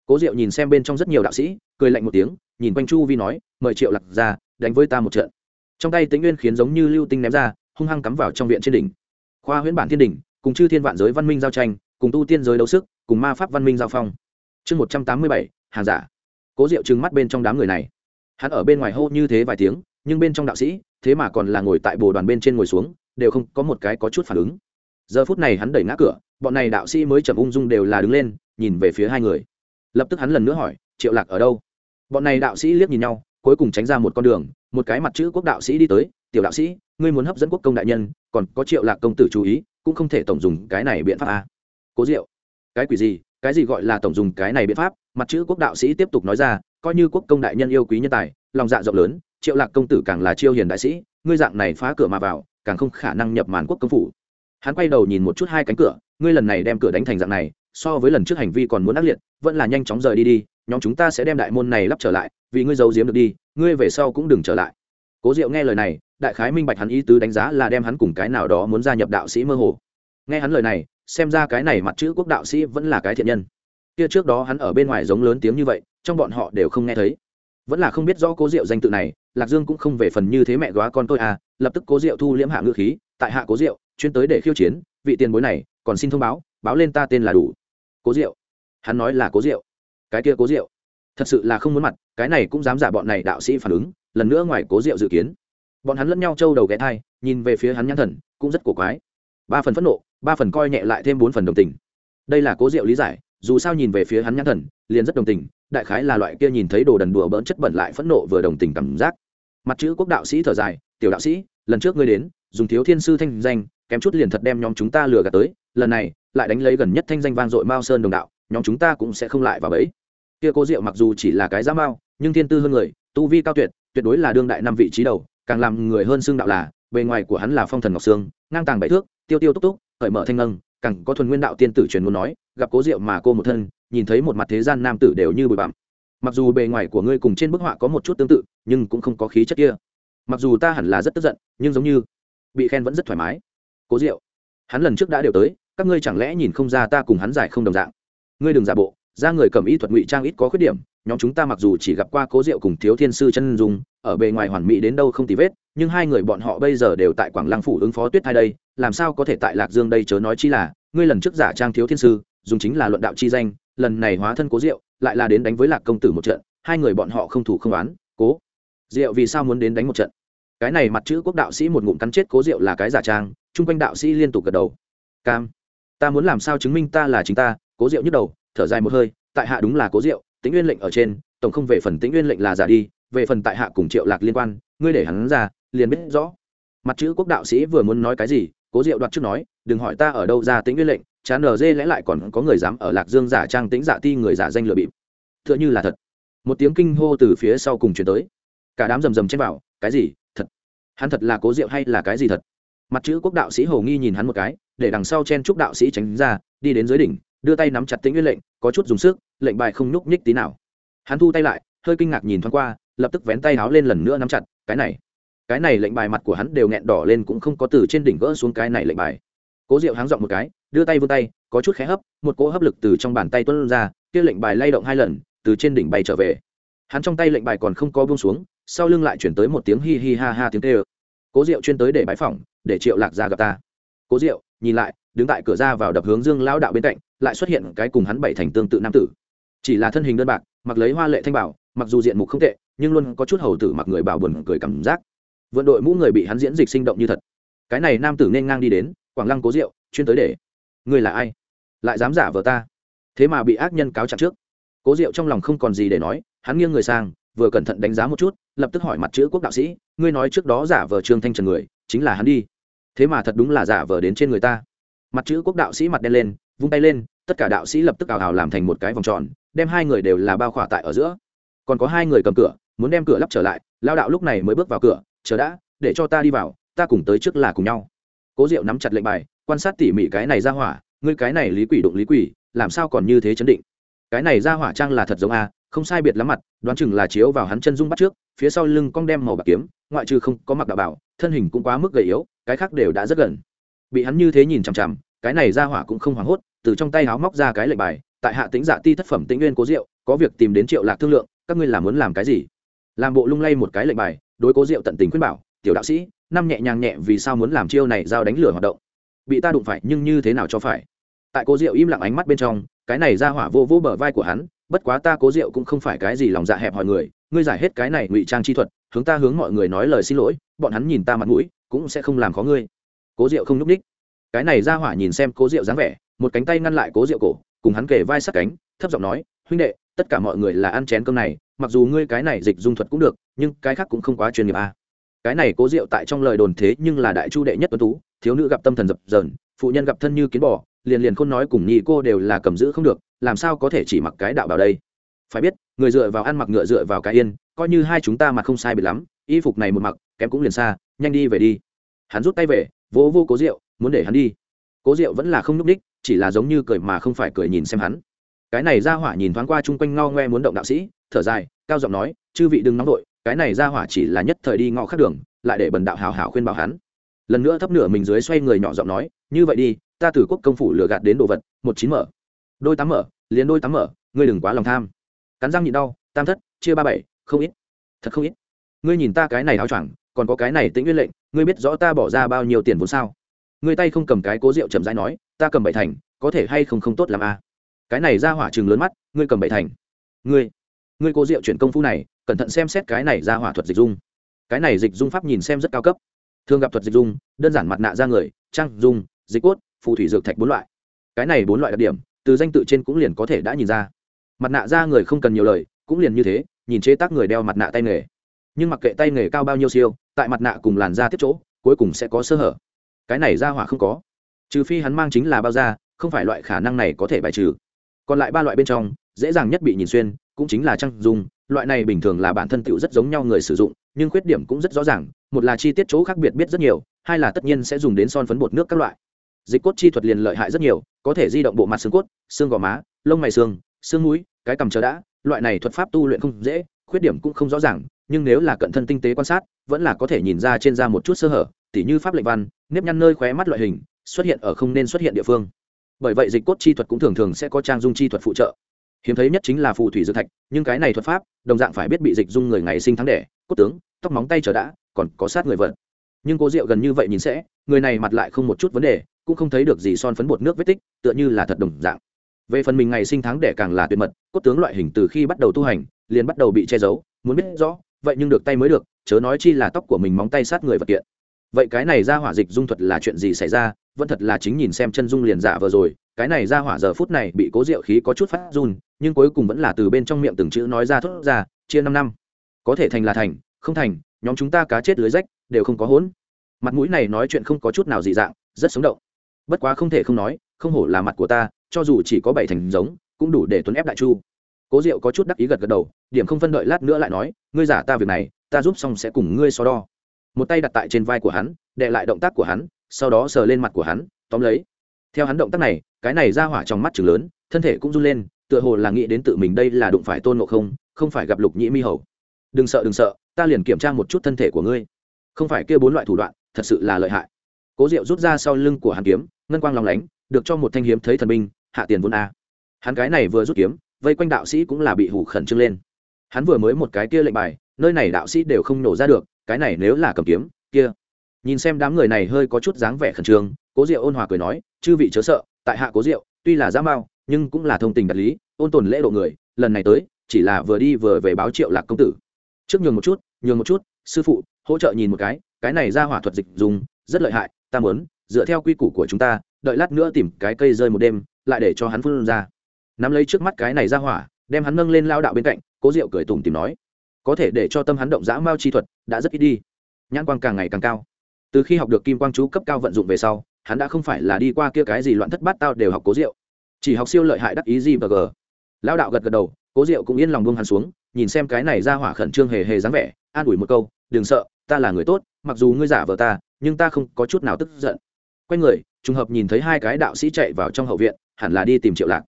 Cố diệu nhìn xem bên trong rất nhiều đạo sĩ, cười lạnh một tiếng, nhìn quanh chu vi nói, mời triệu lạc ra, đánh với ta một trận. Trong tay tĩnh nguyên khiến giống như lưu tinh ném ra, hung hăng cắm vào trong viện trên đỉnh. Khoa huyễn bản thiên đỉnh, cùng chư thiên vạn giới văn minh giao tranh, cùng tu tiên giới đấu sức, cùng ma pháp văn minh giao phong. Chương một trăm tám mươi bảy, hàng giả. Cố diệu trừng mắt bên trong đám người này. Hắn ở bên ngoài hô như thế vài tiếng, nhưng bên trong đạo sĩ, thế mà còn là ngồi tại bồ đoàn bên trên ngồi xuống, đều không có một cái có chút phản ứng. Giờ phút này hắn đẩy ngã cửa bọn này đạo sĩ mới chậm ung dung đều là đứng lên, nhìn về phía hai người. Lập tức hắn lần nữa hỏi, triệu lạc ở đâu? Bọn này đạo sĩ liếc nhìn nhau, cuối cùng tránh ra một con đường, một cái mặt chữ quốc đạo sĩ đi tới, tiểu đạo sĩ, ngươi muốn hấp dẫn quốc công đại nhân, còn có triệu lạc công tử chú ý, cũng không thể tổng dùng cái này biện pháp à. cố diệu. Cái quỷ gì? Cái gì gọi là tổng dùng cái này biện pháp? Mặt chữ quốc đạo sĩ tiếp tục nói ra, coi như quốc công đại nhân yêu quý nhân tài, lòng dạ rộng lớn, triệu lạc công tử càng là chiêu hiền đại sĩ, ngươi dạng này phá cửa mà vào, càng không khả năng nhập màn quốc công phủ hắn quay đầu nhìn một chút hai cánh cửa, ngươi lần này đem cửa đánh thành dạng này, so với lần trước hành vi còn muốn ác liệt, vẫn là nhanh chóng rời đi đi, nhóm chúng ta sẽ đem đại môn này lắp trở lại, vì ngươi giấu giếm được đi, ngươi về sau cũng đừng trở lại. Cố diệu nghe lời này, đại khái minh bạch hắn ý tứ đánh giá là đem hắn cùng cái nào đó muốn gia nhập đạo sĩ mơ hồ. Nghe hắn lời này, xem ra cái này mặt chữ quốc đạo sĩ vẫn là cái thiện nhân. Kia trước đó hắn ở bên ngoài giống lớn tiếng như vậy, trong bọn họ đều không nghe thấy. Vẫn là không biết rõ cố diệu danh tự này, lạc dương cũng không về phần như thế mẹ góa con tôi à lập tức cố diệu thu liễm hạ ngữ khí tại hạ cố diệu, chuyên tới để khiêu chiến, vị tiền bối này, còn xin thông báo báo lên ta tên là đủ. Cố diệu. Hắn nói là cố diệu. Cái kia cố diệu. Thật sự là không muốn mặt, cái này cũng dám giả bọn này đạo sĩ phản ứng, lần nữa ngoài cố diệu dự kiến. Bọn hắn lẫn nhau trâu đầu ghé thai, nhìn về phía hắn nhãn thần, cũng rất cổ quái. Ba phần phẫn nộ, ba phần coi nhẹ lại thêm bốn phần đồng tình. Đây là cố diệu lý giải, dù sao nhìn về phía hắn nhãn thần, liền rất đồng tình, đại khái là loại kia nhìn thấy đồ đần đùa bỡn chất bẩn lại phẫn nộ vừa đồng tình cảm giác. Mặt chữ quốc đạo sĩ thở dài, tiểu đạo sĩ, lần trước ngươi đến dùng thiếu thiên sư thanh danh, kém chút liền thật đem nhóm chúng ta lừa gạt tới, lần này, lại đánh lấy gần nhất thanh danh vang dội mao sơn đồng đạo, nhóm chúng ta cũng sẽ không lại vào bẫy. Kia cố diệu mặc dù chỉ là cái giá mao, nhưng thiên tư hơn người, tu vi cao tuyệt tuyệt đối là đương đại năm vị trí đầu, càng làm người hơn xương đạo là, bề ngoài của hắn là phong thần ngọc sương ngang tàng bảy thước, tiêu tiêu túc túc, khởi mở thanh ngân, càng có thuần nguyên đạo tiên tử truyền muốn nói, gặp cố diệu mà cô một thân, nhìn thấy một mặt thế gian nam tử đều như bụi bặm. Mặc dù bề ngoài của ngươi cùng trên bức họa có một chút tương tự, nhưng cũng không có khí chất kia. Mặc dù ta hẳn là rất tức giận, nhưng giống như bị khen vẫn rất thoải mái. Cố diệu, hắn lần trước đã đều tới, các ngươi chẳng lẽ nhìn không ra ta cùng hắn giải không đồng dạng? Ngươi đừng giả bộ, ra người cầm y thuật ngụy trang ít có khuyết điểm, nhóm chúng ta mặc dù chỉ gặp qua cố diệu cùng thiếu thiên sư chân dung, ở bề ngoài hoàn mỹ đến đâu không tì vết, nhưng hai người bọn họ bây giờ đều tại quảng lăng phủ ứng phó tuyết hai đây, làm sao có thể tại lạc dương đây chớ nói chi là, ngươi lần trước giả trang thiếu thiên sư, dùng chính là luận đạo chi danh, lần này hóa thân cố diệu, lại là đến đánh với lạc công tử một trận, hai người bọn họ không thủ không oán, cố. Diệu vì sao muốn đến đánh một trận? Cái này mặt chữ quốc đạo sĩ một ngụm cắn chết cố diệu là cái giả trang, chung quanh đạo sĩ liên tục gật đầu. Cam, ta muốn làm sao chứng minh ta là chính ta? Cố diệu nhức đầu, thở dài một hơi, tại hạ đúng là cố diệu tĩnh nguyên lệnh ở trên, tổng không về phần tĩnh nguyên lệnh là giả đi, về phần tại hạ cùng triệu lạc liên quan, ngươi để hắn ra, liền biết rõ. Mặt chữ quốc đạo sĩ vừa muốn nói cái gì, cố diệu đoạt trước nói, đừng hỏi ta ở đâu ra tĩnh nguyên lệnh chán nở dê lẽ lại còn có người dám ở lạc dương giả trang tĩnh giả ti người giả danh lừa bịp. Tựa như là thật. Một tiếng kinh hô từ phía sau cùng chuyển tới. Cả đám rầm rầm chen vào, cái gì? Hắn thật là cố diệu hay là cái gì thật? Mặt chữ quốc đạo sĩ hầu nghi nhìn hắn một cái, để đằng sau chen chúc đạo sĩ tránh ra, đi đến dưới đỉnh, đưa tay nắm chặt tĩnh nguyên lệnh, có chút dùng sức, lệnh bài không nhúc nhích tí nào. Hắn thu tay lại, hơi kinh ngạc nhìn thoáng qua, lập tức vén tay áo lên lần nữa nắm chặt, cái này cái này lệnh bài mặt của hắn đều nghẹn đỏ lên cũng không có từ trên đỉnh gỡ xuống cái này lệnh bài. Cố diệu háng dọn một cái, đưa tay vươn tay, có chút khé hấp, một cỗ hấp lực từ trong bàn tay tuân ra, kia lệnh bài lay động hai lần, từ trên đỉnh bay trở về. Hắn trong tay lệnh bài còn không có buông xuống sau lưng lại chuyển tới một tiếng hi hi ha ha tiếng tê ơ cố diệu chuyên tới để bãi phòng, để triệu lạc ra gặp ta. Cố diệu nhìn lại đứng tại cửa ra vào đập hướng dương lao đạo bên cạnh lại xuất hiện cái cùng hắn bảy thành tương tự nam tử. Chỉ là thân hình đơn bạc mặc lấy hoa lệ thanh bảo mặc dù diện mục không tệ nhưng luôn có chút hầu tử mặc người bảo buồn cười cảm giác. Vượn đội mũ người bị hắn diễn dịch sinh động như thật. Cái này nam tử nên ngang đi đến quảng lăng cố diệu chuyên tới để. Ngươi là ai? Lại dám giả vờ ta? Thế mà bị ác nhân cáo chặt trước. Cố diệu trong lòng không còn gì để nói hắn nghiêng người sang vừa cẩn thận đánh giá một chút, lập tức hỏi mặt chữ quốc đạo sĩ, ngươi nói trước đó giả vờ trương thanh trần người, chính là hắn đi. Thế mà thật đúng là giả vờ đến trên người ta. Mặt chữ quốc đạo sĩ mặt đen lên, vung tay lên, tất cả đạo sĩ lập tức ảo ảo làm thành một cái vòng tròn, đem hai người đều là bao khỏa tại ở giữa. Còn có hai người cầm cửa, muốn đem cửa lắp trở lại, lao đạo lúc này mới bước vào cửa, chờ đã, để cho ta đi vào, ta cùng tới trước là cùng nhau. Cố diệu nắm chặt lệnh bài, quan sát tỉ mỉ cái này ra hỏa, ngươi cái này lý quỷ đụng lý quỷ, làm sao còn như thế chấn định? Cái này ra hỏa trang là thật giống a không sai biệt lắm mặt, đoán chừng là chiếu vào hắn chân dung bắt trước, phía sau lưng cong đem màu bạc kiếm, ngoại trừ không có mặc đạo bảo, thân hình cũng quá mức gầy yếu, cái khác đều đã rất gần. Bị hắn như thế nhìn chằm chằm, cái này ra hỏa cũng không hoảng hốt, từ trong tay háo móc ra cái lệnh bài, tại hạ tính dạ ti thất phẩm tĩnh nguyên cố diệu, có việc tìm đến triệu lạc thương lượng, các ngươi làm muốn làm cái gì? Làm bộ lung lay một cái lệnh bài, đối cố diệu tận tình khuyên bảo, tiểu đạo sĩ, năm nhẹ nhàng nhẹ vì sao muốn làm chiêu này giao đánh lửa hoạt động? Bị ta đụng phải nhưng như thế nào cho phải? Tại cố diệu im lặng ánh mắt bên trong, cái này ra hỏa vô vô bờ vai của hắn bất quá ta cố diệu cũng không phải cái gì lòng dạ hẹp hỏi người, ngươi giải hết cái này ngụy trang chi thuật, hướng ta hướng mọi người nói lời xin lỗi, bọn hắn nhìn ta mặt mũi, cũng sẽ không làm khó ngươi cố diệu không nhúc ních cái này ra hỏa nhìn xem cố diệu dáng vẻ, một cánh tay ngăn lại cố diệu cổ, cùng hắn kề vai sát cánh, thấp giọng nói, huynh đệ, tất cả mọi người là ăn chén cơm này, mặc dù ngươi cái này dịch dung thuật cũng được, nhưng cái khác cũng không quá chuyên nghiệp a à. cái này cố diệu tại trong lời đồn thế nhưng là đại chu đệ nhất tuấn tú, thiếu nữ gặp tâm thần dập dờn phụ nhân gặp thân như kiến bò, liền liền khôn nói cùng nhi cô đều là cầm giữ không được, làm sao có thể chỉ mặc cái đạo vào đây? Phải biết, người dựa vào ăn mặc ngựa dựa vào cái yên, coi như hai chúng ta mặc không sai biệt lắm, y phục này một mặc, kém cũng liền xa, nhanh đi về đi. Hắn rút tay về, vỗ vô cố rượu, muốn để hắn đi. Cố rượu vẫn là không n ú c đích, chỉ là giống như cười mà không phải cười nhìn xem hắn. Cái này ra hỏa nhìn thoáng qua chung quanh ngao ngoe muốn động đạo sĩ, thở dài, cao giọng nói, chư vị đừng nóng vội, cái này ra hỏa chỉ là nhất thời đi ngõ khắc đường, lại để bần đạo hào hào khuyên bảo hắn lần nữa thấp nửa mình dưới xoay người nhỏ giọng nói, như vậy đi, ta từ quốc công phủ lừa gạt đến đồ vật, một chín mở. Đôi tám mở, liền đôi tám mở, ngươi đừng quá lòng tham. Cắn răng nhịn đau, tam thất, chia ba bảy, không ít. Thật không ít. Ngươi nhìn ta cái này áo choàng, còn có cái này tĩnh nguyên lệnh, ngươi biết rõ ta bỏ ra bao nhiêu tiền vốn sao? Ngươi tay không cầm cái cố rượu chậm rãi nói, ta cầm bảy thành, có thể hay không không tốt làm a à? cái này ra hỏa chừng lớn mắt, ngươi cầm bảy thành. Ngươi ngươi cố rượu chuyển công phu này, cẩn thận xem xét cái này ra hỏa thuật dịch dung. Cái này dịch dung pháp nhìn xem rất cao cấp thường gặp thuật dịch dung, đơn giản mặt nạ ra người, trang dung, dịch cốt, phù thủy dược thạch bốn loại. Cái này bốn loại đặc điểm, từ danh tự trên cũng liền có thể đã nhìn ra. Mặt nạ ra người không cần nhiều lời, cũng liền như thế, nhìn chế tác người đeo mặt nạ tay nghề. Nhưng mặc kệ tay nghề cao bao nhiêu siêu, tại mặt nạ cùng làn da tiếp chỗ, cuối cùng sẽ có sơ hở. Cái này ra hỏa không có. Trừ phi hắn mang chính là bao da, không phải loại khả năng này có thể bài trừ. Còn lại ba loại bên trong, dễ dàng nhất bị nhìn xuyên, cũng chính là trang dung loại này bình thường là bản thân tựu rất giống nhau người sử dụng, nhưng khuyết điểm cũng rất rõ ràng, một là chi tiết chỗ khác biệt biết rất nhiều, hai là tất nhiên sẽ dùng đến son phấn bột nước các loại. Dịch cốt chi thuật liền lợi hại rất nhiều, có thể di động bộ mặt xương cốt, xương gò má, lông mày xương xương mũi, cái cầm chờ đã, loại này thuật pháp tu luyện không dễ, khuyết điểm cũng không rõ ràng, nhưng nếu là cận thân tinh tế quan sát, vẫn là có thể nhìn ra trên da một chút sơ hở, tỉ như pháp lệnh văn, nếp nhăn nơi khóe mắt loại hình, xuất hiện ở không nên xuất hiện địa phương. Bởi vậy dịch cốt chi thuật cũng thường thường sẽ có trang dung chi thuật phụ trợ hiếm thấy nhất chính là phù thủy dược thạch, nhưng cái này thuật pháp, đồng dạng phải biết bị dịch dung người ngày sinh tháng đẻ, cốt tướng, tóc móng tay trở đã, còn có sát người vật nhưng cố diệu gần như vậy nhìn sẽ, người này mặt lại không một chút vấn đề, cũng không thấy được gì son phấn bột nước vết tích, tựa như là thật đồng dạng. Về phần mình ngày sinh tháng đẻ càng là tuyệt mật, cốt tướng loại hình từ khi bắt đầu tu hành, liền bắt đầu bị che giấu, muốn biết rõ, vậy nhưng được tay mới được, chớ nói chi là tóc của mình móng tay sát người vật kiện. Vậy cái này ra hỏa dịch dung thuật là chuyện gì xảy ra, vẫn thật là chính nhìn xem chân dung liền giả vừa rồi, cái này ra hỏa giờ phút này bị cố rượu khí có chút phát run nhưng cuối cùng vẫn là từ bên trong miệng từng chữ nói ra thốt ra, chia năm năm. Có thể thành là thành, không thành, nhóm chúng ta cá chết lưới rách, đều không có hỗn. Mặt mũi này nói chuyện không có chút nào dị dạng, rất sống động. Bất quá không thể không nói, không hổ là mặt của ta, cho dù chỉ có bảy thành giống, cũng đủ để tuấn ép đại chu. Cố diệu có chút đắc ý gật gật đầu, điểm không phân đợi lát nữa lại nói, ngươi giả ta việc này, ta giúp xong sẽ cùng ngươi so đo. Một tay đặt tại trên vai của hắn đệ lại động tác của hắn, sau đó sờ lên mặt của hắn, tóm lấy. Theo hắn động tác này, cái này ra hỏa trong mắt chừng lớn, thân thể cũng run lên tựa hồ là nghĩ đến tự mình đây là đụng phải tôn ngộ không không phải gặp lục nhĩ mi hầu. Đừng sợ đừng sợ, ta liền kiểm tra một chút thân thể của ngươi. Không phải kia bốn loại thủ đoạn, thật sự là lợi hại. Cố diệu rút ra sau lưng của hàn kiếm, ngân quang lòng lánh, được cho một thanh hiếm thấy thần binh, hạ tiền vốn a. Hắn cái này vừa rút kiếm, vây quanh đạo sĩ cũng là bị hủ khẩn trương lên. Hắn vừa mới một cái kia lệnh bài, nơi này đạo sĩ đều không nổ ra được, cái này nếu là cầm kiếm, kia. Nhìn xem đám người này hơi có chút dáng vẻ khẩn trương, cố diệu ôn hòa cười nói, chư vị chớ sợ, tại hạ cố diệu, tuy là giã mao nhưng cũng là thông tình đạt lý, ôn tồn lễ độ người, lần này tới, chỉ là vừa đi vừa về báo triệu lạc công tử. Trước nhường một chút, nhường một chút, sư phụ, hỗ trợ nhìn một cái cái này ra hỏa thuật dịch dùng, rất lợi hại, ta muốn, dựa theo quy củ của chúng ta, đợi lát nữa tìm cái cây rơi một đêm, lại để cho hắn phun ra. Nắm lấy trước mắt cái này ra hỏa, đem hắn nâng lên lao đạo bên cạnh, cố diệu cười tủm tìm nói, có thể để cho tâm hắn động dã mao chi thuật, đã rất ít đi. Nhãn quang càng ngày càng cao. Từ khi học được kim quang chú cấp cao vận dụng về sau, hắn đã không phải là đi qua kia cái gì loạn thất bát tao đều học cố diệu chỉ học siêu lợi hại đắc ý gì và g. Lao đạo gật gật đầu, cố diệu cũng yên lòng buông hắn xuống, nhìn xem cái này ra hỏa khẩn trương hề hề dáng vẻ, an ủi một câu, đừng sợ, ta là người tốt, mặc dù ngươi giả vờ ta, nhưng ta không có chút nào tức giận. Quay người, trùng hợp nhìn thấy hai cái đạo sĩ chạy vào trong hậu viện, hẳn là đi tìm triệu lạc.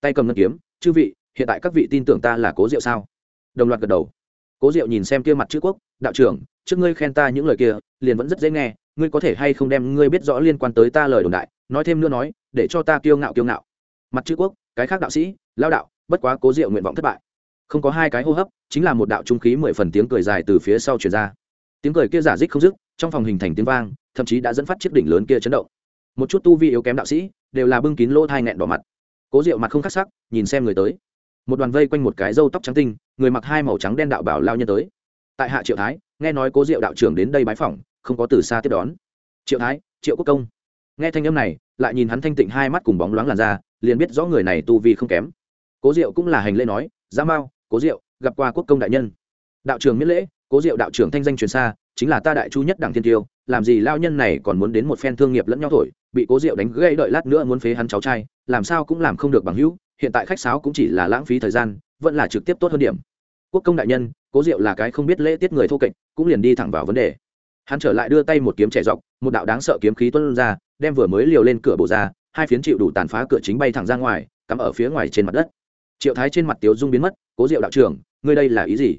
Tay cầm ngân kiếm, chư vị, hiện tại các vị tin tưởng ta là cố diệu sao? Đồng loạt gật đầu. Cố diệu nhìn xem kia mặt chữ quốc, đạo trưởng, trước ngươi khen ta những lời kia, liền vẫn rất dễ nghe, ngươi có thể hay không đem ngươi biết rõ liên quan tới ta lời đồn đại, nói thêm nữa nói, để cho ta kiêu ngạo kiêu ngạo mặt chữ quốc, cái khác đạo sĩ, lao đạo, bất quá cố diệu nguyện vọng thất bại. Không có hai cái hô hấp, chính là một đạo trung khí mười phần tiếng cười dài từ phía sau truyền ra. Tiếng cười kia giả dích không dứt, trong phòng hình thành tiếng vang, thậm chí đã dẫn phát chiếc đỉnh lớn kia chấn động. Một chút tu vi yếu kém đạo sĩ, đều là bưng kín lỗ thai nghẹn đỏ mặt. Cố diệu mặt không khắc sắc, nhìn xem người tới. Một đoàn vây quanh một cái râu tóc trắng tinh, người mặc hai màu trắng đen đạo bảo lao nhân tới. Tại hạ triệu thái, nghe nói cố diệu đạo trưởng đến đây bái phỏng, không có từ xa tiếp đón. Triệu thái, triệu quốc công. Nghe thanh âm này lại nhìn hắn thanh tịnh hai mắt cùng bóng loáng làn da, liền biết rõ người này tu vi không kém. Cố diệu cũng là hành lễ nói giá mao, cố diệu, gặp qua quốc công đại nhân. Đạo trưởng miễn lễ, cố diệu đạo trưởng thanh danh truyền xa, chính là ta đại chu nhất đảng thiên tiêu, làm gì lao nhân này còn muốn đến một phen thương nghiệp lẫn nhau thổi, bị cố diệu đánh gây đợi lát nữa muốn phế hắn cháu trai, làm sao cũng làm không được bằng hữu, hiện tại khách sáo cũng chỉ là lãng phí thời gian, vẫn là trực tiếp tốt hơn điểm. Quốc công đại nhân, cố diệu là cái không biết lễ tiết người thô kệch, cũng liền đi thẳng vào vấn đề. Hắn trở lại đưa tay một kiếm trẻ dọc một đạo đáng sợ kiếm khí tuân ra, đem vừa mới liều lên cửa bổ ra, hai phiến chịu đủ tàn phá cửa chính bay thẳng ra ngoài, cắm ở phía ngoài trên mặt đất. Triệu thái trên mặt tiếu dung biến mất, cố diệu đạo trưởng, ngươi đây là ý gì?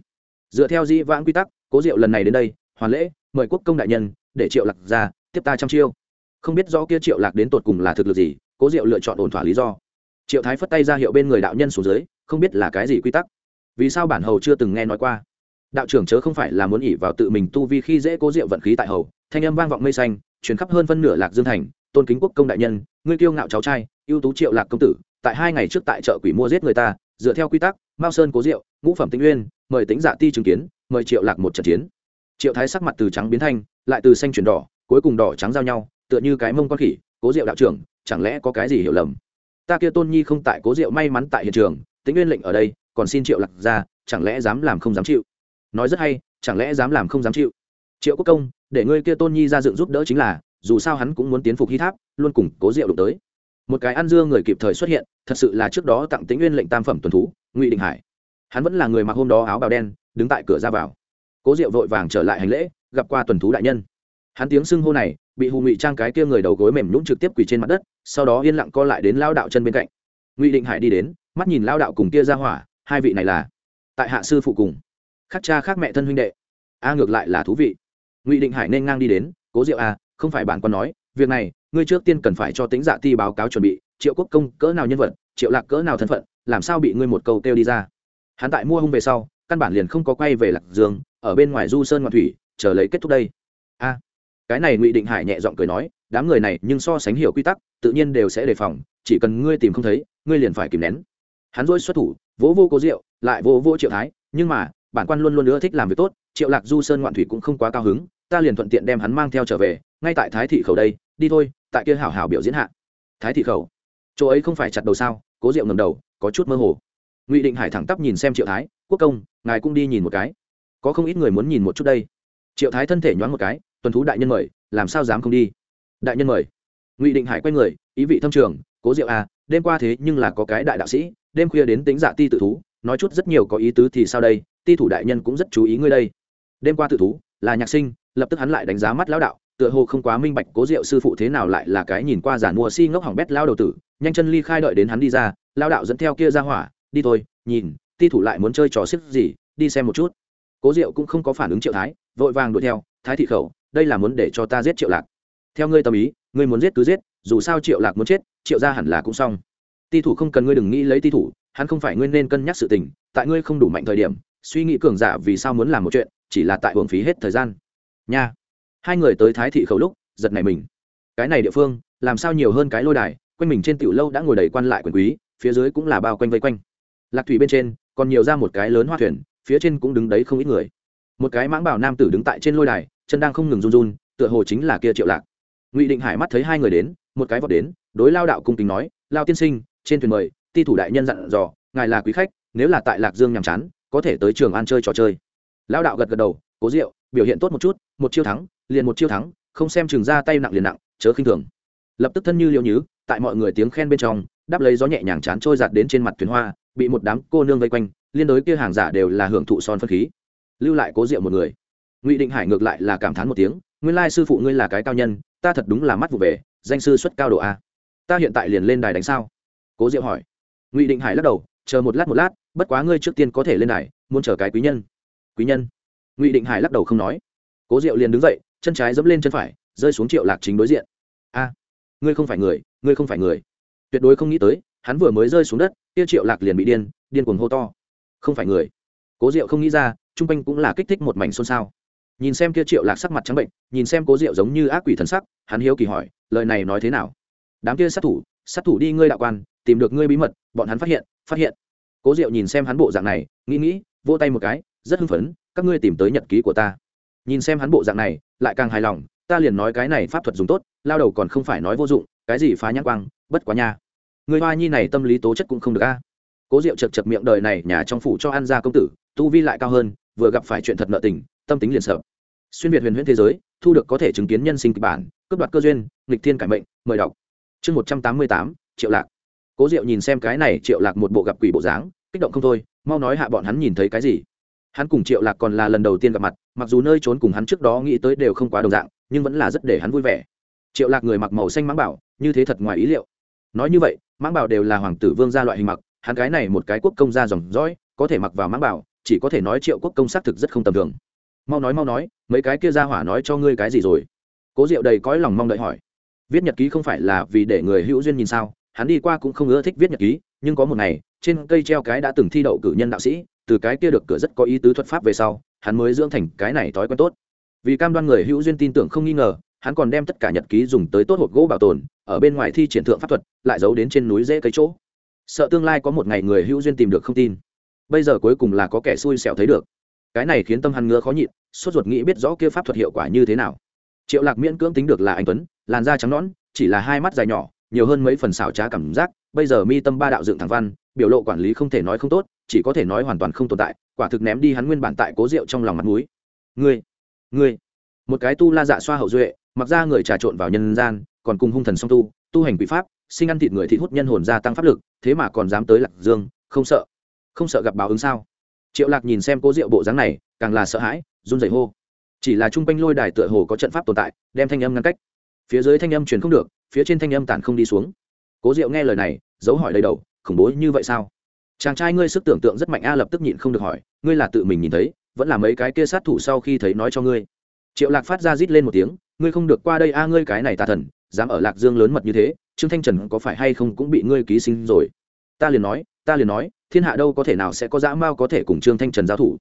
Dựa theo di vãng quy tắc, cố diệu lần này đến đây, hoàn lễ, mời quốc công đại nhân, để triệu lạc ra, tiếp ta trăm chiêu. Không biết rõ kia triệu lạc đến tột cùng là thực lực gì, cố diệu lựa chọn ổn thỏa lý do. Triệu thái phất tay ra hiệu bên người đạo nhân xuống dưới, không biết là cái gì quy tắc. Vì sao bản hầu chưa từng nghe nói qua? Đạo trưởng chớ không phải là muốn ỉ vào tự mình tu vi khi dễ cố diệu vận khí tại hầu thanh âm vang vọng mây xanh chuyển khắp hơn phân nửa lạc dương thành, tôn kính quốc công đại nhân, ngươi kiêu ngạo cháu trai, ưu tú triệu lạc công tử, tại hai ngày trước tại chợ quỷ mua giết người ta, dựa theo quy tắc, mao sơn cố diệu, ngũ phẩm tĩnh uyên, mời tính dạ ti chứng kiến, mời triệu lạc một trận chiến. Triệu thái sắc mặt từ trắng biến thanh, lại từ xanh chuyển đỏ, cuối cùng đỏ trắng giao nhau, tựa như cái mông con khỉ, cố diệu đạo trưởng, chẳng lẽ có cái gì hiểu lầm? Ta kia tôn nhi không tại cố diệu may mắn tại hiện trường tính nguyên lệnh ở đây, còn xin triệu lạc ra, chẳng lẽ dám làm không dám chịu? Nói rất hay, chẳng lẽ dám làm không dám chịu? Triệu quốc công để ngươi kia tôn nhi ra dựng giúp đỡ chính là, dù sao hắn cũng muốn tiến phục hy tháp, luôn cùng cố diệu đụng tới. Một cái ăn dưa người kịp thời xuất hiện, thật sự là trước đó tặng tính nguyên lệnh tam phẩm tuần thú, ngụy đình hải. Hắn vẫn là người mặc hôm đó áo bào đen, đứng tại cửa ra vào. Cố diệu vội vàng trở lại hành lễ, gặp qua tuần thú đại nhân. Hắn tiếng xưng hô này, bị hù ngụy trang cái kia người đầu gối mềm nhũng trực tiếp quỳ trên mặt đất, sau đó yên lặng co lại đến lao đạo chân bên cạnh. Ngụy định hải đi đến, mắt nhìn lao đạo cùng kia ra hỏa, hai vị này là, tại hạ sư phụ cùng. Khác cha khác mẹ thân huynh đệ. A ngược lại là thú vị ngụy định hải nên ngang đi đến cố diệu à, không phải bản quan nói việc này ngươi trước tiên cần phải cho tính dạ ti báo cáo chuẩn bị triệu quốc công cỡ nào nhân vật triệu lạc cỡ nào thân phận làm sao bị ngươi một câu kêu đi ra hắn tại mua hung về sau căn bản liền không có quay về lạc dương ở bên ngoài du sơn ngoại thủy chờ lấy kết thúc đây a cái này ngụy định hải nhẹ giọng cười nói đám người này nhưng so sánh hiểu quy tắc tự nhiên đều sẽ đề phòng chỉ cần ngươi tìm không thấy ngươi liền phải kìm nén hắn dỗi xuất thủ vỗ vô cố Diệu, lại vỗ vô triệu thái nhưng mà bản quan luôn luôn nữa thích làm việc tốt triệu lạc du sơn ngoạn thủy cũng không quá cao hứng ta liền thuận tiện đem hắn mang theo trở về, ngay tại thái thị khẩu đây, đi thôi, tại kia hảo hảo biểu diễn hạ. Thái thị khẩu? Chỗ ấy không phải chặt đầu sao, cố Diệu ngầm đầu, có chút mơ hồ. Ngụy định hải thẳng tắp nhìn xem triệu thái, quốc công, ngài cũng đi nhìn một cái. Có không ít người muốn nhìn một chút đây. Triệu thái thân thể nhoáng một cái, tuần thú đại nhân mời, làm sao dám không đi? Đại nhân mời. Ngụy định hải quay người, ý vị thâm trường, cố diệu à đêm qua thế nhưng là có cái đại đạo sĩ, đêm khuya đến tính dạ ti tự thú, nói chút rất nhiều có ý tứ thì sao đây, ti thủ đại nhân cũng rất chú ý ngươi đây. Đêm qua tự thú, là nhạc sinh lập tức hắn lại đánh giá mắt lão đạo, tựa hồ không quá minh bạch cố diệu sư phụ thế nào lại là cái nhìn qua giản mua si ngốc hỏng bét lao đầu tử, nhanh chân ly khai đợi đến hắn đi ra lao đạo dẫn theo kia ra hỏa, đi thôi, nhìn, ti thủ lại muốn chơi trò xếp gì, đi xem một chút. Cố diệu cũng không có phản ứng triệu thái, vội vàng đuổi theo, thái thị khẩu, đây là muốn để cho ta giết triệu lạc. Theo ngươi tâm ý, ngươi muốn giết cứ giết, dù sao triệu lạc muốn chết, triệu ra hẳn là cũng xong. Ti thủ không cần ngươi đừng nghĩ lấy ti thủ, hắn không phải ngươi nên cân nhắc sự tình, tại ngươi không đủ mạnh thời điểm, suy nghĩ cường giả vì sao muốn làm một chuyện, chỉ là tại hưởng phí hết thời gian nha. Hai người tới thái thị khẩu lúc, giật này mình. Cái này địa phương, làm sao nhiều hơn cái lôi đài, quanh mình trên tiểu lâu đã ngồi đầy quan lại quyền quý, phía dưới cũng là bao quanh vây quanh. Lạc thủy bên trên, còn nhiều ra một cái lớn hoa thuyền, phía trên cũng đứng đấy không ít người. Một cái mãng bảo nam tử đứng tại trên lôi đài, chân đang không ngừng run run, tựa hồ chính là kia triệu lạc. Ngụy định hải mắt thấy hai người đến, một cái vọt đến, đối lao đạo cung kính nói, lao tiên sinh, trên thuyền mời, ti thủ đại nhân dặn dò, ngài là quý khách, nếu là tại lạc dương nhàm chán, có thể tới trường ăn chơi trò chơi. Lao đạo gật gật đầu, cố rượu biểu hiện tốt một chút một chiêu thắng, liền một chiêu thắng, không xem chừng ra tay nặng liền nặng, chớ khinh thường. Lập tức thân như liệu nhứ, tại mọi người tiếng khen bên trong, đáp lấy gió nhẹ nhàng chán trôi giạt đến trên mặt thuyền hoa, bị một đám cô nương vây quanh, liên đối kia hàng giả đều là hưởng thụ son phân khí. Lưu lại cố rượu một người. Ngụy định hải ngược lại là cảm thán một tiếng, nguyên lai sư phụ ngươi là cái cao nhân, ta thật đúng là mắt vụ về, danh sư xuất cao độ a. Ta hiện tại liền lên đài đánh sao? Cố diệu hỏi. Ngụy định hải lắc đầu, chờ một lát một lát, bất quá ngươi trước tiên có thể lên đài, muốn chờ cái quý nhân. Quý nhân? Ngụy định hải lắc đầu không nói cố diệu liền đứng dậy, chân trái dẫm lên chân phải, rơi xuống triệu lạc chính đối diện. A, ngươi không phải người, ngươi không phải người. Tuyệt đối không nghĩ tới, hắn vừa mới rơi xuống đất, kia triệu lạc liền bị điên điên cuồng hô to. Không phải người. Cố diệu không nghĩ ra trung quanh cũng là kích thích một mảnh xôn xao. Nhìn xem kia triệu lạc sắc mặt trắng bệnh, nhìn xem cố diệu giống như ác quỷ thần sắc, hắn hiếu kỳ hỏi, lời này nói thế nào? Đám kia sát thủ sát thủ đi ngươi đạo quan, tìm được ngươi bí mật, bọn hắn phát hiện phát hiện. Cố diệu nhìn xem hắn bộ dạng này, nghĩ nghĩ, vỗ tay một cái, rất hưng phấn, các ngươi tìm tới nhật ký của ta nhìn xem hắn bộ dạng này, lại càng hài lòng, ta liền nói cái này pháp thuật dùng tốt, lao đầu còn không phải nói vô dụng, cái gì phá nhãn quang, bất quá nha. Người hoa nhi này tâm lý tố chất cũng không được a. Cố diệu chật chật miệng đời này nhà trong phủ cho ăn ra công tử, tu vi lại cao hơn, vừa gặp phải chuyện thật nợ tình, tâm tính liền sợ. Xuyên việt huyền huyễn thế giới, thu được có thể chứng kiến nhân sinh kịch bản, cướp đoạt cơ duyên, nghịch thiên cải mệnh, mời đọc. Chương một trăm tám mươi tám, triệu lạc. Cố diệu nhìn xem cái này triệu lạc một bộ gặp quỷ bộ dáng, kích động không thôi, mau nói hạ bọn hắn nhìn thấy cái gì hắn cùng triệu lạc còn là lần đầu tiên gặp mặt, mặc dù nơi trốn cùng hắn trước đó nghĩ tới đều không quá đồng dạng, nhưng vẫn là rất để hắn vui vẻ. Triệu lạc người mặc màu xanh mãng bảo, như thế thật ngoài ý liệu. Nói như vậy, mãng bảo đều là hoàng tử vương gia loại hình mặc, hắn cái này một cái quốc công gia dòng dõi, có thể mặc vào mãng bảo, chỉ có thể nói triệu quốc công xác thực rất không tầm thường. Mau nói mau nói, mấy cái kia ra hỏa nói cho ngươi cái gì rồi? Cố diệu đầy cõi lòng mong đợi hỏi. Viết nhật ký không phải là vì để người hữu duyên nhìn sao? Hắn đi qua cũng không ưa thích viết nhật ký, nhưng có một ngày, trên cây treo cái đã từng thi đậu cử nhân đạo sĩ từ cái kia được cửa rất có ý tứ thuật pháp về sau, hắn mới dưỡng thành cái này thói quen tốt. Vì cam đoan người hữu duyên tin tưởng không nghi ngờ, hắn còn đem tất cả nhật ký dùng tới tốt hộp gỗ bảo tồn, ở bên ngoài thi triển thượng pháp thuật, lại giấu đến trên núi dễ cây chỗ. Sợ tương lai có một ngày người hữu duyên tìm được không tin. Bây giờ cuối cùng là có kẻ xui xẻo thấy được. Cái này khiến tâm hắn ngứa khó nhịn, sốt ruột nghĩ biết rõ kia pháp thuật hiệu quả như thế nào. Triệu lạc miễn cưỡng tính được là anh tuấn, làn da trắng nõn, chỉ là hai mắt dài nhỏ, nhiều hơn mấy phần xảo trá cảm giác bây giờ mi tâm ba đạo dựng thẳng văn, biểu lộ quản lý không thể nói không tốt, chỉ có thể nói hoàn toàn không tồn tại, quả thực ném đi hắn nguyên bản tại cố rượu trong lòng mặt núi ngươi ngươi. Một cái tu la dạ xoa hậu duệ, mặc ra người trà trộn vào nhân gian, còn cùng hung thần song tu tu hành quỷ pháp, sinh ăn thịt người thị hút nhân hồn gia tăng pháp lực, thế mà còn dám tới lạc dương, không sợ. Không sợ gặp báo ứng sao? Triệu lạc nhìn xem cố rượu bộ dáng này, càng là sợ hãi, run rẩy hô. Chỉ là trung quanh lôi đài tựa hồ có trận pháp tồn tại, đem thanh âm ngăn cách. Phía dưới thanh âm truyền không được, phía trên thanh âm tản không đi xuống cố diệu nghe lời này dấu hỏi đầy đầu, khủng bố như vậy sao? Chàng trai ngươi sức tưởng tượng rất mạnh a, lập tức nhịn không được hỏi, ngươi là tự mình nhìn thấy, vẫn là mấy cái kia sát thủ sau khi thấy nói cho ngươi? Triệu lạc phát ra rít lên một tiếng, ngươi không được qua đây a, ngươi cái này tà thần, dám ở lạc dương lớn mật như thế, trương thanh trần có phải hay không cũng bị ngươi ký sinh rồi? Ta liền nói, ta liền nói, thiên hạ đâu có thể nào sẽ có dã mao có thể cùng trương thanh trần giao thủ.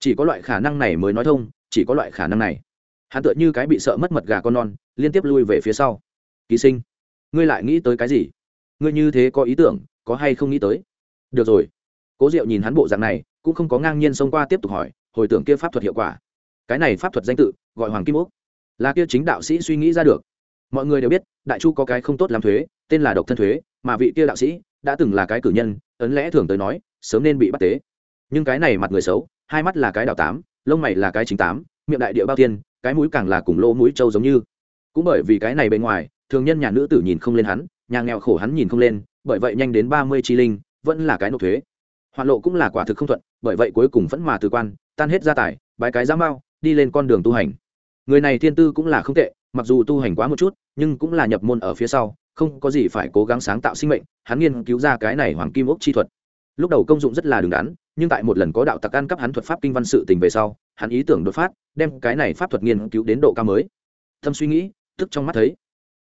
Chỉ có loại khả năng này mới nói thông, chỉ có loại khả năng này. Hắn tựa như cái bị sợ mất mật gà con non, liên tiếp lui về phía sau. Ký sinh, ngươi lại nghĩ tới cái gì? Ngươi như thế có ý tưởng, có hay không nghĩ tới? Được rồi. Cố diệu nhìn hắn bộ dạng này, cũng không có ngang nhiên xông qua tiếp tục hỏi, hồi tưởng kia pháp thuật hiệu quả. Cái này pháp thuật danh tự, gọi hoàng kim úc. Là kia chính đạo sĩ suy nghĩ ra được. Mọi người đều biết, đại chu có cái không tốt làm thuế, tên là độc thân thuế, mà vị kia đạo sĩ đã từng là cái cử nhân, ấn lẽ thường tới nói, sớm nên bị bắt tế. Nhưng cái này mặt người xấu, hai mắt là cái đào tám, lông mày là cái chính tám, miệng đại địa bao tiên cái mũi càng là cùng lỗ mũi trâu giống như. Cũng bởi vì cái này bên ngoài, thường nhân nhà nữ tử nhìn không lên hắn nhà nghèo khổ hắn nhìn không lên, bởi vậy nhanh đến ba mươi chi linh, vẫn là cái nộp thuế. Hoạn lộ cũng là quả thực không thuận, bởi vậy cuối cùng vẫn mà từ quan, tan hết gia tài, bái cái giám bao đi lên con đường tu hành. Người này thiên tư cũng là không tệ, mặc dù tu hành quá một chút, nhưng cũng là nhập môn ở phía sau, không có gì phải cố gắng sáng tạo sinh mệnh, hắn nghiên cứu ra cái này hoàng kim ốc chi thuật. Lúc đầu công dụng rất là đứng đắn, nhưng tại một lần có đạo tặc ăn cắp hắn thuật pháp kinh văn sự tình về sau, hắn ý tưởng đột phát, đem cái này pháp thuật nghiên cứu đến độ cao mới. Thâm suy nghĩ, tức trong mắt thấy,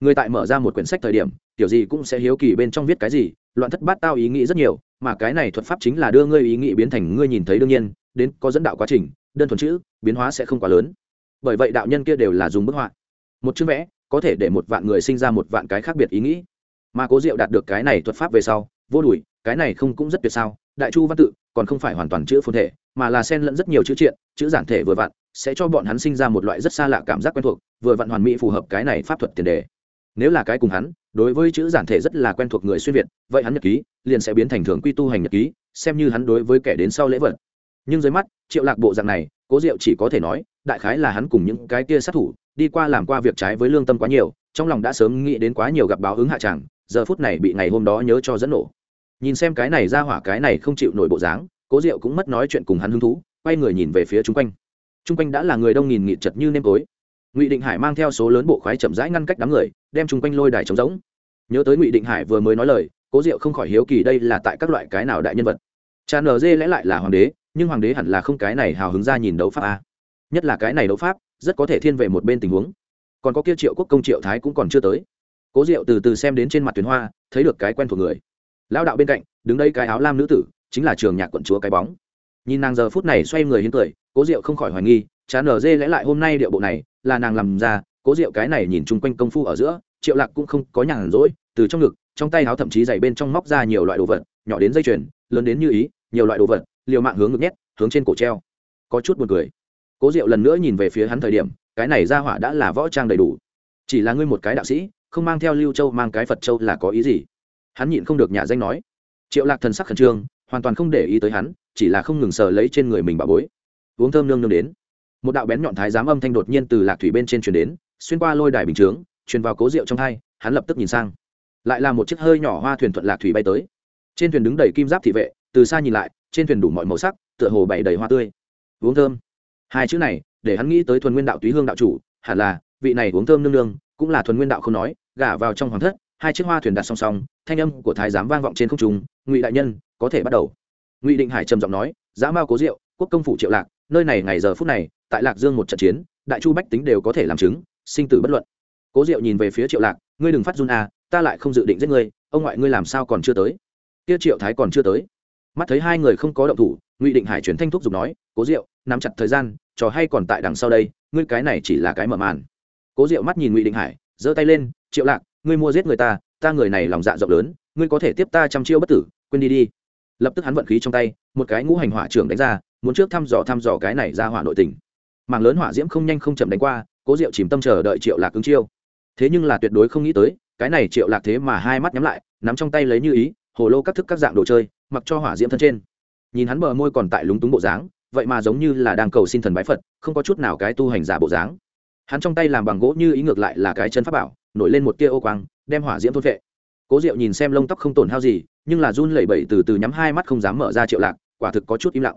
người tại mở ra một quyển sách thời điểm kiểu gì cũng sẽ hiếu kỳ bên trong viết cái gì, loạn thất bát tao ý nghĩ rất nhiều, mà cái này thuật pháp chính là đưa ngươi ý nghĩ biến thành ngươi nhìn thấy đương nhiên, đến có dẫn đạo quá trình, đơn thuần chữ, biến hóa sẽ không quá lớn. Bởi vậy đạo nhân kia đều là dùng bức họa. Một chữ vẽ, có thể để một vạn người sinh ra một vạn cái khác biệt ý nghĩ. Mà cố diệu đạt được cái này thuật pháp về sau, vô đùi, cái này không cũng rất tuyệt sao, đại chu văn tự, còn không phải hoàn toàn chữ phồn thể, mà là xen lẫn rất nhiều chữ triện, chữ giản thể vừa vặn, sẽ cho bọn hắn sinh ra một loại rất xa lạ cảm giác quen thuộc, vừa vặn hoàn mỹ phù hợp cái này pháp thuật tiền đề. Nếu là cái cùng hắn đối với chữ giản thể rất là quen thuộc người xuyên việt, vậy hắn nhật ký liền sẽ biến thành thường quy tu hành nhật ký, xem như hắn đối với kẻ đến sau lễ vật. Nhưng dưới mắt, triệu lạc bộ dạng này, cố diệu chỉ có thể nói, đại khái là hắn cùng những cái kia sát thủ, đi qua làm qua việc trái với lương tâm quá nhiều, trong lòng đã sớm nghĩ đến quá nhiều gặp báo ứng hạ tràng giờ phút này bị ngày hôm đó nhớ cho dẫn nổ. Nhìn xem cái này ra hỏa cái này không chịu nổi bộ dáng, cố diệu cũng mất nói chuyện cùng hắn hứng thú, quay người nhìn về phía chung quanh. Chung quanh đã là người đông nghìn nghịt chật như nêm tối ngụy định hải mang theo số lớn bộ khoái chậm rãi ngăn cách đám người, đem chung quanh lôi đài trống rỗng. Nhớ tới ngụy định hải vừa mới nói lời, cố diệu không khỏi hiếu kỳ đây là tại các loại cái nào đại nhân vật. Cha nờ dê lẽ lại là hoàng đế, nhưng hoàng đế hẳn là không cái này hào hứng ra nhìn đấu pháp a. Nhất là cái này đấu pháp, rất có thể thiên về một bên tình huống. Còn có kia triệu quốc công triệu thái cũng còn chưa tới. Cố diệu từ từ xem đến trên mặt tuyến hoa, thấy được cái quen thuộc người. Lao đạo bên cạnh, đứng đây cái áo lam nữ tử, chính là trường nhạc quận chúa cái bóng. Nhìn nàng giờ phút này xoay người hiến cười, cố diệu không khỏi hoài nghi chán nở dê lẽ lại hôm nay điệu bộ này là nàng làm ra, cố diệu cái này nhìn chung quanh công phu ở giữa, triệu lạc cũng không có nhàn rỗi, từ trong ngực, trong tay áo thậm chí dày bên trong móc ra nhiều loại đồ vật, nhỏ đến dây chuyền, lớn đến như ý, nhiều loại đồ vật, liều mạng hướng ngực nhét, hướng trên cổ treo. Có chút buồn cười. Cố diệu lần nữa nhìn về phía hắn thời điểm, cái này ra hỏa đã là võ trang đầy đủ. Chỉ là ngươi một cái đạo sĩ, không mang theo lưu châu, mang cái phật châu là có ý gì? Hắn nhịn không được nhà danh nói. Triệu lạc thần sắc khẩn trương, hoàn toàn không để ý tới hắn, chỉ là không ngừng sờ lấy trên người mình bà bối. Uống thơm nương nương đến một đạo bén nhọn thái giám âm thanh đột nhiên từ lạc thủy bên trên truyền đến, xuyên qua lôi đài bình chướng, truyền vào cố rượu trong hai, hắn lập tức nhìn sang. Lại là một chiếc hơi nhỏ hoa thuyền thuận lạc thủy bay tới. Trên thuyền đứng đầy kim giáp thị vệ, từ xa nhìn lại, trên thuyền đủ mọi màu sắc, tựa hồ bày đầy hoa tươi. Uống thơm. Hai chữ này, để hắn nghĩ tới thuần nguyên đạo túy hương đạo chủ, hẳn là, vị này uống thơm nương nương, cũng là thuần nguyên đạo không nói, gả vào trong hoàng thất, hai chiếc hoa thuyền đặt song song, thanh âm của thái giám vang vọng trên không trung, ngụy đại nhân, có thể bắt đầu. Ngụy định hải trầm giọng nói giã mao cố diệu, quốc công phủ triệu lạc nơi này ngày giờ phút này, tại lạc dương một trận chiến, đại chu bách tính đều có thể làm chứng, sinh tử bất luận. Cố diệu nhìn về phía triệu lạc, ngươi đừng phát run à ta lại không dự định giết ngươi, ông ngoại ngươi làm sao còn chưa tới? Kia triệu thái còn chưa tới. Mắt thấy hai người không có động thủ, ngụy định hải chuyển thanh thúc giục nói, cố diệu, nắm chặt thời gian, trò hay còn tại đằng sau đây, ngươi cái này chỉ là cái mở màn. Cố diệu mắt nhìn ngụy định hải, giơ tay lên, triệu lạc, ngươi mua giết người ta ta người này lòng dạ rộng lớn, ngươi có thể tiếp ta trăm chiêu bất tử, quên đi đi lập tức hắn vận khí trong tay, một cái ngũ hành hỏa trưởng đánh ra, muốn trước thăm dò thăm dò cái này ra hỏa nội tình. Mảng lớn hỏa diễm không nhanh không chậm đánh qua, cố diệu chìm tâm chờ đợi triệu lạc ứng chiêu. Thế nhưng là tuyệt đối không nghĩ tới, cái này triệu lạc thế mà hai mắt nhắm lại, nắm trong tay lấy như ý, hồ lô các thức các dạng đồ chơi, mặc cho hỏa diễm thân trên. Nhìn hắn bờ môi còn tại lúng túng bộ dáng, vậy mà giống như là đang cầu xin thần bái phật, không có chút nào cái tu hành giả bộ dáng. Hắn trong tay làm bằng gỗ như ý ngược lại là cái chân pháp bảo, nổi lên một tia ô quang, đem hỏa diễm thôn vệ cố diệu nhìn xem lông tóc không tổn hao gì nhưng là run lẩy bẩy từ từ nhắm hai mắt không dám mở ra triệu lạc, quả thực có chút im lặng.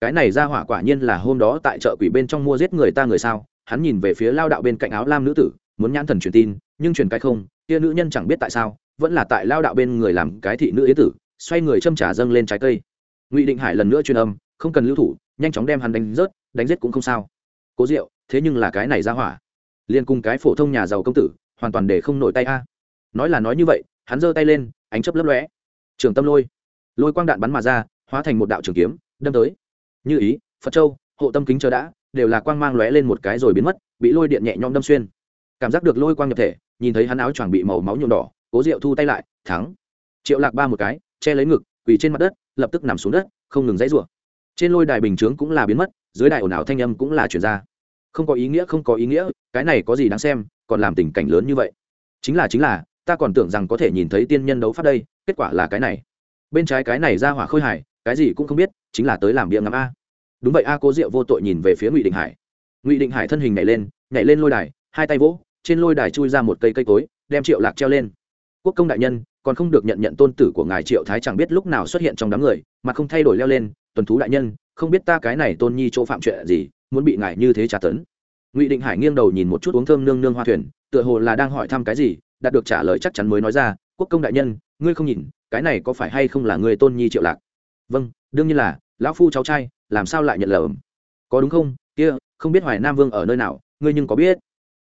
Cái này ra hỏa quả nhiên là hôm đó tại chợ quỷ bên trong mua giết người ta người sao? Hắn nhìn về phía lao đạo bên cạnh áo lam nữ tử, muốn nhãn thần truyền tin, nhưng truyền cái không, kia nữ nhân chẳng biết tại sao, vẫn là tại lao đạo bên người làm cái thị nữ yến tử, xoay người châm trả dâng lên trái cây. Ngụy định hải lần nữa truyền âm, không cần lưu thủ, nhanh chóng đem hắn đánh rớt, đánh giết cũng không sao. Cố diệu, thế nhưng là cái này ra hỏa. Liên cùng cái phổ thông nhà giàu công tử, hoàn toàn để không nổi tay a. Nói là nói như vậy, hắn giơ tay lên, ánh chấp lấp lóe trường tâm lôi. Lôi quang đạn bắn mà ra, hóa thành một đạo trường kiếm, đâm tới. Như ý, phật châu, hộ tâm kính chờ đã, đều là quang mang lóe lên một cái rồi biến mất, bị lôi điện nhẹ nhõm đâm xuyên. Cảm giác được lôi quang nhập thể, nhìn thấy hắn áo choàng bị màu máu nhuộm đỏ, cố diệu thu tay lại, thắng. Triệu lạc ba một cái, che lấy ngực, quỳ trên mặt đất, lập tức nằm xuống đất, không ngừng dãy rủa. Trên lôi đài bình chướng cũng là biến mất, dưới đài ồn ào thanh âm cũng là chuyển ra. Không có ý nghĩa, không có ý nghĩa, cái này có gì đáng xem, còn làm tình cảnh lớn như vậy. Chính là chính là, ta còn tưởng rằng có thể nhìn thấy tiên nhân đấu pháp đây kết quả là cái này. Bên trái cái này ra hỏa khôi hải cái gì cũng không biết, chính là tới làm bia ngắm a. Đúng vậy, a cố diệu vô tội nhìn về phía ngụy định hải. Ngụy định hải thân hình nhảy lên nhảy lên lôi đài, hai tay vỗ, trên lôi đài chui ra một cây cây cối, đem triệu lạc treo lên. Quốc công đại nhân, còn không được nhận nhận tôn tử của ngài triệu thái chẳng biết lúc nào xuất hiện trong đám người, mà không thay đổi leo lên, tuần thú đại nhân, không biết ta cái này tôn nhi chỗ phạm chuyện gì, muốn bị ngài như thế trả tấn. Ngụy định hải nghiêng đầu nhìn một chút uống thơm nương nương hoa thuyền, tựa hồ là đang hỏi thăm cái gì, đạt được trả lời chắc chắn mới nói ra, quốc công đại nhân ngươi không nhìn, cái này có phải hay không là người tôn nhi triệu lạc? Vâng đương nhiên là, lão phu cháu trai, làm sao lại nhận lầm có đúng không? Kia, không biết hoài nam vương ở nơi nào, ngươi nhưng có biết.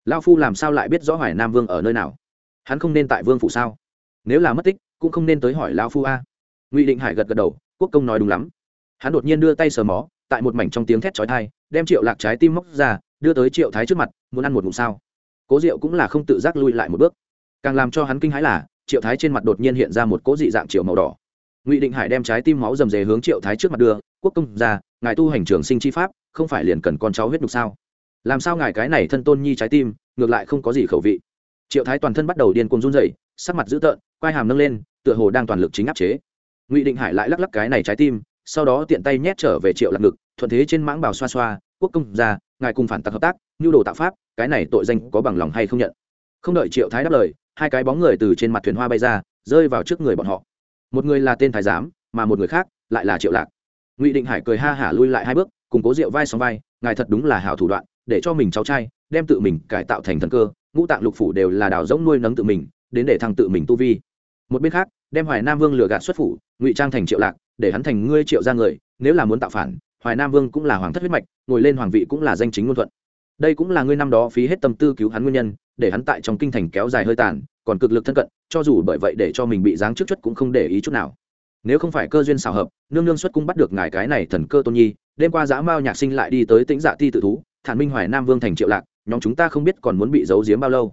Lão phu làm sao lại biết rõ hoài nam vương ở nơi nào? Hắn không nên tại vương phủ sao? Nếu là mất tích, cũng không nên tới hỏi lão phu a. Ngụy định hải gật gật đầu, quốc công nói đúng lắm. Hắn đột nhiên đưa tay sờ mó, tại một mảnh trong tiếng thét chói thai đem triệu lạc trái tim móc ra, đưa tới triệu thái trước mặt, muốn ăn một ngụm sao? Cố diệu cũng là không tự giác lui lại một bước. Càng làm cho hắn kinh hãi là triệu thái trên mặt đột nhiên hiện ra một cỗ dị dạng triệu màu đỏ. Ngụy định hải đem trái tim máu rầm rề hướng triệu thái trước mặt đưa, quốc công ra ngài tu hành trường sinh chi pháp, không phải liền cần con cháu huyết đục sao? Làm sao ngài cái này thân tôn nhi trái tim, ngược lại không có gì khẩu vị? Triệu thái toàn thân bắt đầu điên cuồng run dậy sắc mặt dữ tợn, quai hàm nâng lên, tựa hồ đang toàn lực chính áp chế. Ngụy định hải lại lắc lắc cái này trái tim, sau đó tiện tay nhét trở về triệu lạc ngực, thuận thế trên mãng bào xoa xoa, quốc công ra ngài cùng phản tặc hợp tác, nhu đồ tạo pháp, cái này tội danh có bằng lòng hay không nhận? Không đợi triệu thái đáp lời hai cái bóng người từ trên mặt thuyền hoa bay ra, rơi vào trước người bọn họ. Một người là tên thái giám, mà một người khác lại là triệu lạc. Ngụy định hải cười ha hả lui lại hai bước, cùng cố rượu vai sóng vai, ngài thật đúng là hảo thủ đoạn, để cho mình cháu trai đem tự mình cải tạo thành thần cơ, ngũ tạng lục phủ đều là đào rỗng nuôi nấng tự mình, đến để thăng tự mình tu vi. Một bên khác, đem hoài nam vương lừa gạt xuất phủ, ngụy trang thành triệu lạc, để hắn thành ngươi triệu ra người, nếu là muốn tạo phản, hoài nam vương cũng là hoàng thất huyết mạch, ngồi lên hoàng vị cũng là danh chính ngôn thuận đây cũng là ngươi năm đó phí hết tâm tư cứu hắn nguyên nhân, để hắn tại trong kinh thành kéo dài hơi tàn, còn cực lực thân cận, cho dù bởi vậy để cho mình bị giáng trước chất cũng không để ý chút nào. Nếu không phải cơ duyên xảo hợp, nương nương xuất cung bắt được ngài cái này thần cơ tôn nhi, đêm qua giã mao nhạc sinh lại đi tới tĩnh dạ ti tự thú, thản minh hoài nam vương thành triệu lạc, nhóm chúng ta không biết còn muốn bị giấu giếm bao lâu.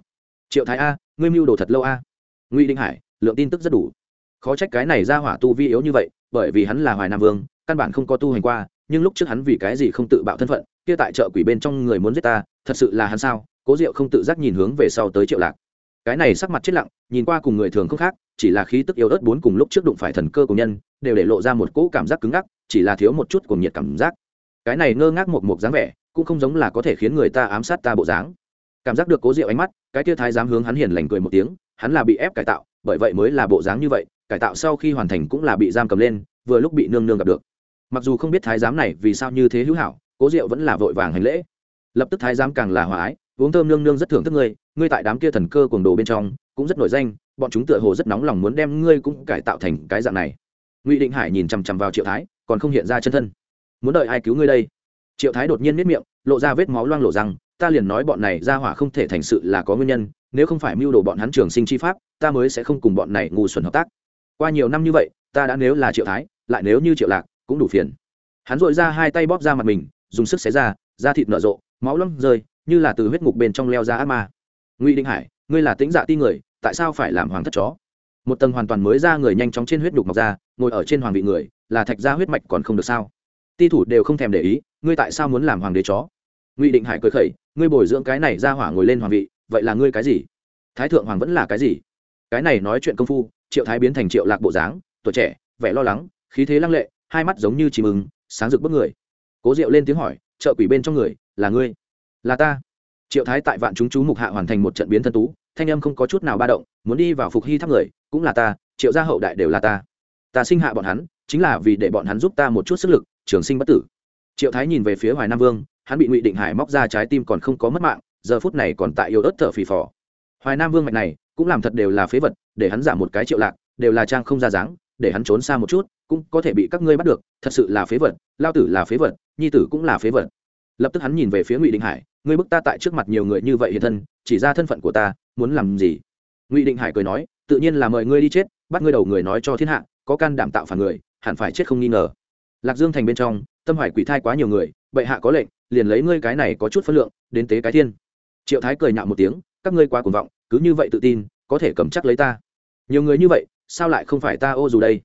Triệu thái a, ngươi mưu đồ thật lâu a. Ngụy đinh hải, lượng tin tức rất đủ. Khó trách cái này ra hỏa tu vi yếu như vậy, bởi vì hắn là hoài nam vương, căn bản không có tu hành qua, nhưng lúc trước hắn vì cái gì không tự bạo thân phận kia tại chợ quỷ bên trong người muốn giết ta, thật sự là hắn sao? Cố diệu không tự giác nhìn hướng về sau tới triệu lạc. Cái này sắc mặt chết lặng, nhìn qua cùng người thường không khác, chỉ là khí tức yếu ớt bốn cùng lúc trước đụng phải thần cơ của nhân, đều để lộ ra một cỗ cảm giác cứng ngắc, chỉ là thiếu một chút cùng nhiệt cảm giác. Cái này ngơ ngác một một dáng vẻ, cũng không giống là có thể khiến người ta ám sát ta bộ dáng. Cảm giác được cố diệu ánh mắt, cái kia thái dám hướng hắn hiền lành cười một tiếng, hắn là bị ép cải tạo, bởi vậy mới là bộ dáng như vậy, cải tạo sau khi hoàn thành cũng là bị giam cầm lên, vừa lúc bị nương nương gặp được. Mặc dù không biết thái giám này vì sao như thế hữu hảo cố diệu vẫn là vội vàng hành lễ. Lập tức thái giám càng là hòa ái, uống thơm nương nương rất thưởng thức ngươi ngươi tại đám kia thần cơ cuồng đồ bên trong cũng rất nổi danh, bọn chúng tựa hồ rất nóng lòng muốn đem ngươi cũng cải tạo thành cái dạng này. Ngụy định hải nhìn chằm chằm vào triệu thái, còn không hiện ra chân thân. Muốn đợi ai cứu ngươi đây? Triệu thái đột nhiên nếp miệng, lộ ra vết máu loang lộ rằng ta liền nói bọn này ra hỏa không thể thành sự là có nguyên nhân, nếu không phải mưu đồ bọn hắn trường sinh chi pháp, ta mới sẽ không cùng bọn này ngu xuẩn hợp tác. Qua nhiều năm như vậy, ta đã nếu là triệu thái, lại nếu như triệu lạc, cũng đủ phiền. Hắn dội ra hai tay bóp ra mặt mình dùng sức xé ra da thịt nở rộ, máu lăng rơi, như là từ huyết ngục bên trong leo ra ác ma. Ngụy định hải, ngươi là tính dạ ti người, tại sao phải làm hoàng thất chó? Một tầng hoàn toàn mới ra người nhanh chóng trên huyết đục mọc ra, ngồi ở trên hoàng vị người, là thạch ra huyết mạch còn không được sao? Ti thủ đều không thèm để ý, ngươi tại sao muốn làm hoàng đế chó? Ngụy định hải cười khẩy, ngươi bồi dưỡng cái này ra hỏa ngồi lên hoàng vị, vậy là ngươi cái gì? Thái thượng hoàng vẫn là cái gì? Cái này nói chuyện công phu, triệu thái biến thành triệu lạc bộ dáng, tuổi trẻ, vẻ lo lắng, khí thế lăng lệ, hai mắt giống như chìm ứng sáng rực bức người cố diệu lên tiếng hỏi, trợ quỷ bên trong người là ngươi? Là ta. Triệu thái tại vạn chúng chú mục hạ hoàn thành một trận biến thân tú, thanh âm không có chút nào ba động, muốn đi vào phục hy tháp người, cũng là ta, triệu gia hậu đại đều là ta. Ta sinh hạ bọn hắn, chính là vì để bọn hắn giúp ta một chút sức lực, trường sinh bất tử. Triệu thái nhìn về phía hoài nam vương, hắn bị ngụy định hải móc ra trái tim còn không có mất mạng, giờ phút này còn tại yêu ớt thở phì phò. Hoài nam vương mạch này, cũng làm thật đều là phế vật, để hắn giảm một cái triệu lạc, đều là trang không ra dáng, để hắn trốn xa một chút, cũng có thể bị các ngươi bắt được, thật sự là phế vật, lao tử là phế vật nhi tử cũng là phế vật. Lập tức hắn nhìn về phía ngụy định hải, ngươi bức ta tại trước mặt nhiều người như vậy hiện thân, chỉ ra thân phận của ta, muốn làm gì? Ngụy định hải cười nói, tự nhiên là mời ngươi đi chết, bắt ngươi đầu người nói cho thiên hạ, có can đảm tạo phản người, hẳn phải chết không nghi ngờ. Lạc dương thành bên trong, tâm hoài quỷ thai quá nhiều người, bệ hạ có lệnh, liền lấy ngươi cái này có chút phân lượng, đến tế cái thiên. Triệu thái cười nhạo một tiếng, các ngươi quá cuồng vọng, cứ như vậy tự tin, có thể cầm chắc lấy ta. Nhiều người như vậy, sao lại không phải ta ô dù đây?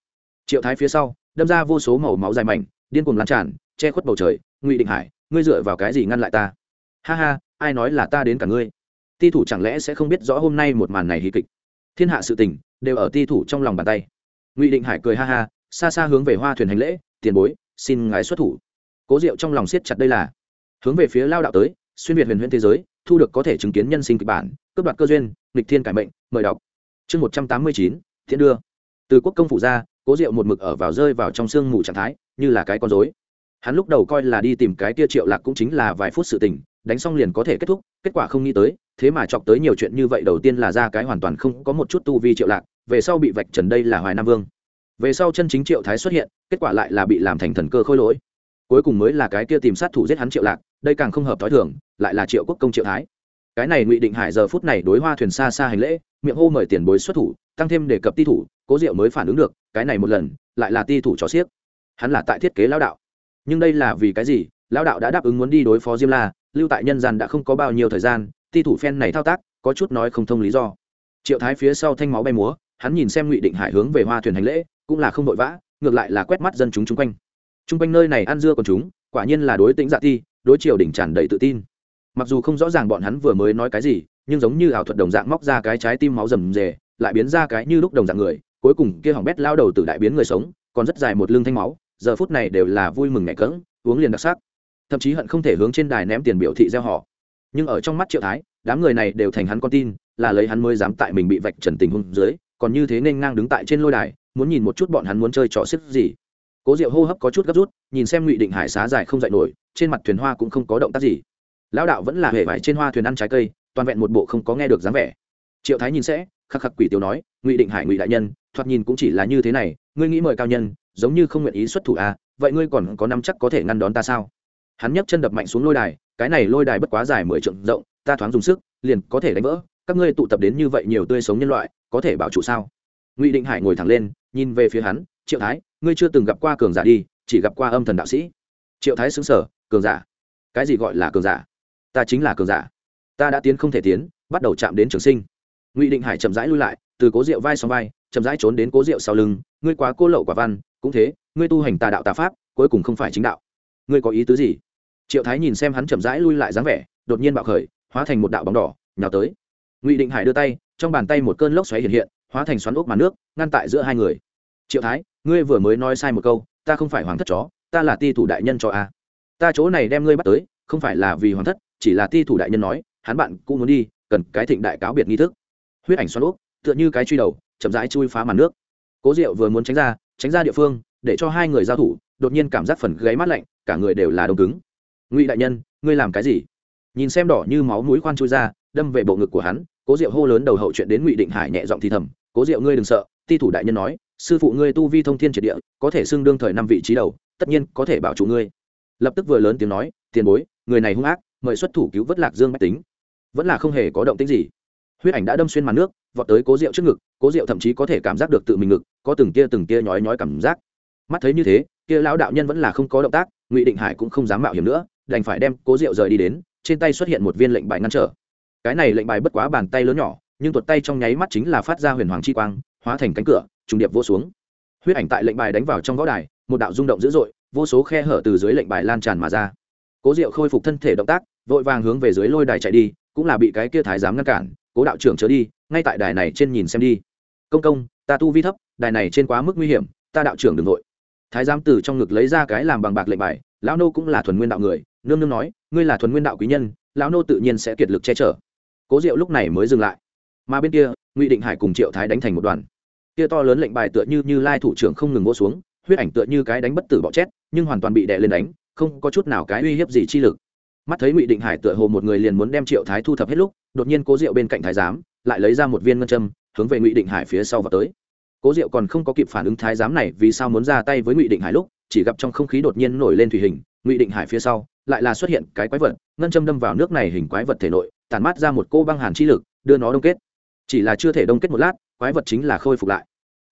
Triệu thái phía sau, đâm ra vô số màu máu dài mảnh, điên cuồng lan tràn che khuất bầu trời, ngụy định hải, ngươi dựa vào cái gì ngăn lại ta? Ha ha, ai nói là ta đến cả ngươi? Ti thủ chẳng lẽ sẽ không biết rõ hôm nay một màn này hí kịch? Thiên hạ sự tình, đều ở ti thủ trong lòng bàn tay. Ngụy định hải cười ha ha, xa xa hướng về hoa thuyền hành lễ, tiền bối, xin ngài xuất thủ. Cố diệu trong lòng siết chặt đây là, hướng về phía lao đạo tới, xuyên việt huyền huyền thế giới, thu được có thể chứng kiến nhân sinh kịch bản, cướp đoạt cơ duyên, nghịch thiên cải mệnh, mời đọc. Chương một trăm tám mươi chín, thiện đưa. Từ quốc công phủ ra, cố diệu một mực ở vào rơi vào trong sương mù trạng thái, như là cái con dối hắn lúc đầu coi là đi tìm cái tia triệu lạc cũng chính là vài phút sự tình, đánh xong liền có thể kết thúc, kết quả không nghĩ tới, thế mà chọc tới nhiều chuyện như vậy đầu tiên là ra cái hoàn toàn không có một chút tu vi triệu lạc, về sau bị vạch trần đây là hoài nam vương. Về sau chân chính triệu thái xuất hiện, kết quả lại là bị làm thành thần cơ khôi lỗi. Cuối cùng mới là cái kia tìm sát thủ giết hắn triệu lạc, đây càng không hợp t h ó i thường, lại là triệu quốc công triệu thái. Cái này ngụy định hải giờ phút này đối hoa thuyền xa xa hành lễ, miệng hô mời tiền bối xuất thủ, tăng thêm đề cập ti thủ, cố diệu mới phản ứng được, cái này một lần, lại là ti thủ cho xiếc. Hắn là tại thiết kế lão đạo nhưng đây là vì cái gì? Lão đạo đã đáp ứng muốn đi đối phó diêm la, lưu tại nhân gian đã không có bao nhiêu thời gian ti thủ phen này thao tác, có chút nói không thông lý do. Triệu thái phía sau thanh máu bay múa, hắn nhìn xem ngụy định hải hướng về hoa thuyền hành lễ, cũng là không vội vã, ngược lại là quét mắt dân chúng chung quanh. Chung quanh nơi này ăn dưa còn chúng, quả nhiên là đối tính dạ ti đối triều đỉnh tràn đầy tự tin. Mặc dù không rõ ràng bọn hắn vừa mới nói cái gì, nhưng giống như ảo thuật đồng dạng móc ra cái trái tim máu rầm rề, lại biến ra cái như lúc đồng dạng người, cuối cùng kia hỏng bét lao đầu từ đại biến người sống, còn rất dài một lưng thanh máu giờ phút này đều là vui mừng nhẹ cỡng uống liền đặc sắc. Thậm chí hận không thể hướng trên đài ném tiền biểu thị gieo họ. Nhưng ở trong mắt triệu thái, đám người này đều thành hắn con tin, là lấy hắn mới dám tại mình bị vạch trần tình hôn dưới, còn như thế nên ngang đứng tại trên lôi đài, muốn nhìn một chút bọn hắn muốn chơi trò xếp gì. Cố diệu hô hấp có chút gấp rút, nhìn xem ngụy định hải xá dài không dậy nổi, trên mặt thuyền hoa cũng không có động tác gì. Lão đạo vẫn là hề vải trên hoa thuyền ăn trái cây, toàn vẹn một bộ không có nghe được dáng vẻ. Triệu thái nhìn sẽ, khắc khắc quỷ tiêu nói, ngụy định hải, ngụy đại nhân, thoạt nhìn cũng chỉ là như thế này, ngươi nghĩ mời cao nhân giống như không nguyện ý xuất thủ à vậy ngươi còn có năm chắc có thể ngăn đón ta sao? Hắn nhấc chân đập mạnh xuống lôi đài, cái này lôi đài bất quá dài mười trượng rộng, ta thoáng dùng sức, liền có thể đánh vỡ, các ngươi tụ tập đến như vậy nhiều tươi sống nhân loại, có thể bảo chủ sao? Ngụy định hải ngồi thẳng lên, nhìn về phía hắn, triệu thái, ngươi chưa từng gặp qua cường giả đi, chỉ gặp qua âm thần đạo sĩ. Triệu thái xứng sở cường giả? Cái gì gọi là cường giả? Ta chính là cường giả. Ta đã tiến không thể tiến, bắt đầu chạm đến trường sinh. Ngụy định hải chậm rãi lui lại, từ cố rượu vai sau vai, chậm rãi trốn đến cố rượu sau lưng ngươi quá cô lậu quả văn, cũng thế, ngươi tu hành tà đạo tà pháp, cuối cùng không phải chính đạo. Ngươi có ý tứ gì? Triệu thái nhìn xem hắn chậm rãi lui lại dáng vẻ, đột nhiên bạo khởi, hóa thành một đạo bóng đỏ, nhào tới. Ngụy định hải đưa tay, trong bàn tay một cơn lốc xoáy hiện hiện, hóa thành xoắn ốc màn nước, ngăn tại giữa hai người. Triệu thái, ngươi vừa mới nói sai một câu, ta không phải hoàng thất chó, ta là ti thủ đại nhân cho a. Ta chỗ này đem ngươi bắt tới, không phải là vì hoàng thất, chỉ là ti thủ đại nhân nói, hắn bạn cũng muốn đi, cần cái thịnh đại cáo biệt nghi thức. Huyết ảnh xoắn ốc, tựa như cái truy đầu, chậm rãi chui phá màn nước cố diệu vừa muốn tránh ra tránh ra địa phương, để cho hai người giao thủ, đột nhiên cảm giác phần gáy mát lạnh, cả người đều là đông cứng. Ngụy đại nhân, ngươi làm cái gì? Nhìn xem đỏ như máu mũi khoan chui ra, đâm về bộ ngực của hắn, cố diệu hô lớn đầu hậu chuyện đến ngụy định hải nhẹ giọng thì thầm, cố diệu ngươi đừng sợ, ti thủ đại nhân nói, sư phụ ngươi tu vi thông thiên triệt địa, có thể xưng đương thời năm vị trí đầu, tất nhiên có thể bảo trụ ngươi. Lập tức vừa lớn tiếng nói, tiền bối, người này hung ác, mời xuất thủ cứu vất lạc dương bách tính. Vẫn là không hề có động tính gì huyết ảnh đã đâm xuyên màn nước, vọt tới cố rượu trước ngực, cố rượu thậm chí có thể cảm giác được tự mình ngực, có từng tia từng tia nhói nhói cảm giác. Mắt thấy như thế, kia lão đạo nhân vẫn là không có động tác, ngụy định hải cũng không dám mạo hiểm nữa, đành phải đem cố rượu rời đi đến, trên tay xuất hiện một viên lệnh bài ngăn trở. Cái này lệnh bài bất quá bàn tay lớn nhỏ, nhưng tuột tay trong nháy mắt chính là phát ra huyền hoàng chi quang, hóa thành cánh cửa, trùng điệp vô xuống. Huyết ảnh tại lệnh bài đánh vào trong võ đài, một đạo rung động dữ dội, vô số khe hở từ dưới lệnh bài lan tràn mà ra. Cố diệu khôi phục thân thể động tác, vội vàng hướng về dưới lôi đài chạy đi, cũng là bị cái kia thái giám ngăn cản cố đạo trưởng trở đi, ngay tại đài này trên nhìn xem đi. Công công, ta tu vi thấp, đài này trên quá mức nguy hiểm, ta đạo trưởng đừng vội. Thái giám từ trong ngực lấy ra cái làm bằng bạc lệnh bài, lão nô cũng là thuần nguyên đạo người, nương nương nói, ngươi là thuần nguyên đạo quý nhân, lão nô tự nhiên sẽ kiệt lực che chở. Cố diệu lúc này mới dừng lại. Mà bên kia, ngụy định hải cùng triệu thái đánh thành một đoàn. Kia to lớn lệnh bài tựa như như lai thủ trưởng không ngừng ngỗ xuống, huyết ảnh tựa như cái đánh bất tử bọ chét, nhưng hoàn toàn bị đè lên đánh, không có chút nào cái uy hiếp gì chi lực. Mắt thấy ngụy định hải tựa hồ một người liền muốn đem triệu thái thu thập hết lúc đột nhiên cố diệu bên cạnh thái giám lại lấy ra một viên ngân châm, hướng về ngụy định hải phía sau và tới. cố diệu còn không có kịp phản ứng thái giám này vì sao muốn ra tay với ngụy định hải lúc, chỉ gặp trong không khí đột nhiên nổi lên thủy hình, ngụy định hải phía sau lại là xuất hiện cái quái vật, ngân châm đâm vào nước này hình quái vật thể nội tàn mát ra một cô băng hàn chi lực, đưa nó đông kết. chỉ là chưa thể đông kết một lát, quái vật chính là khôi phục lại.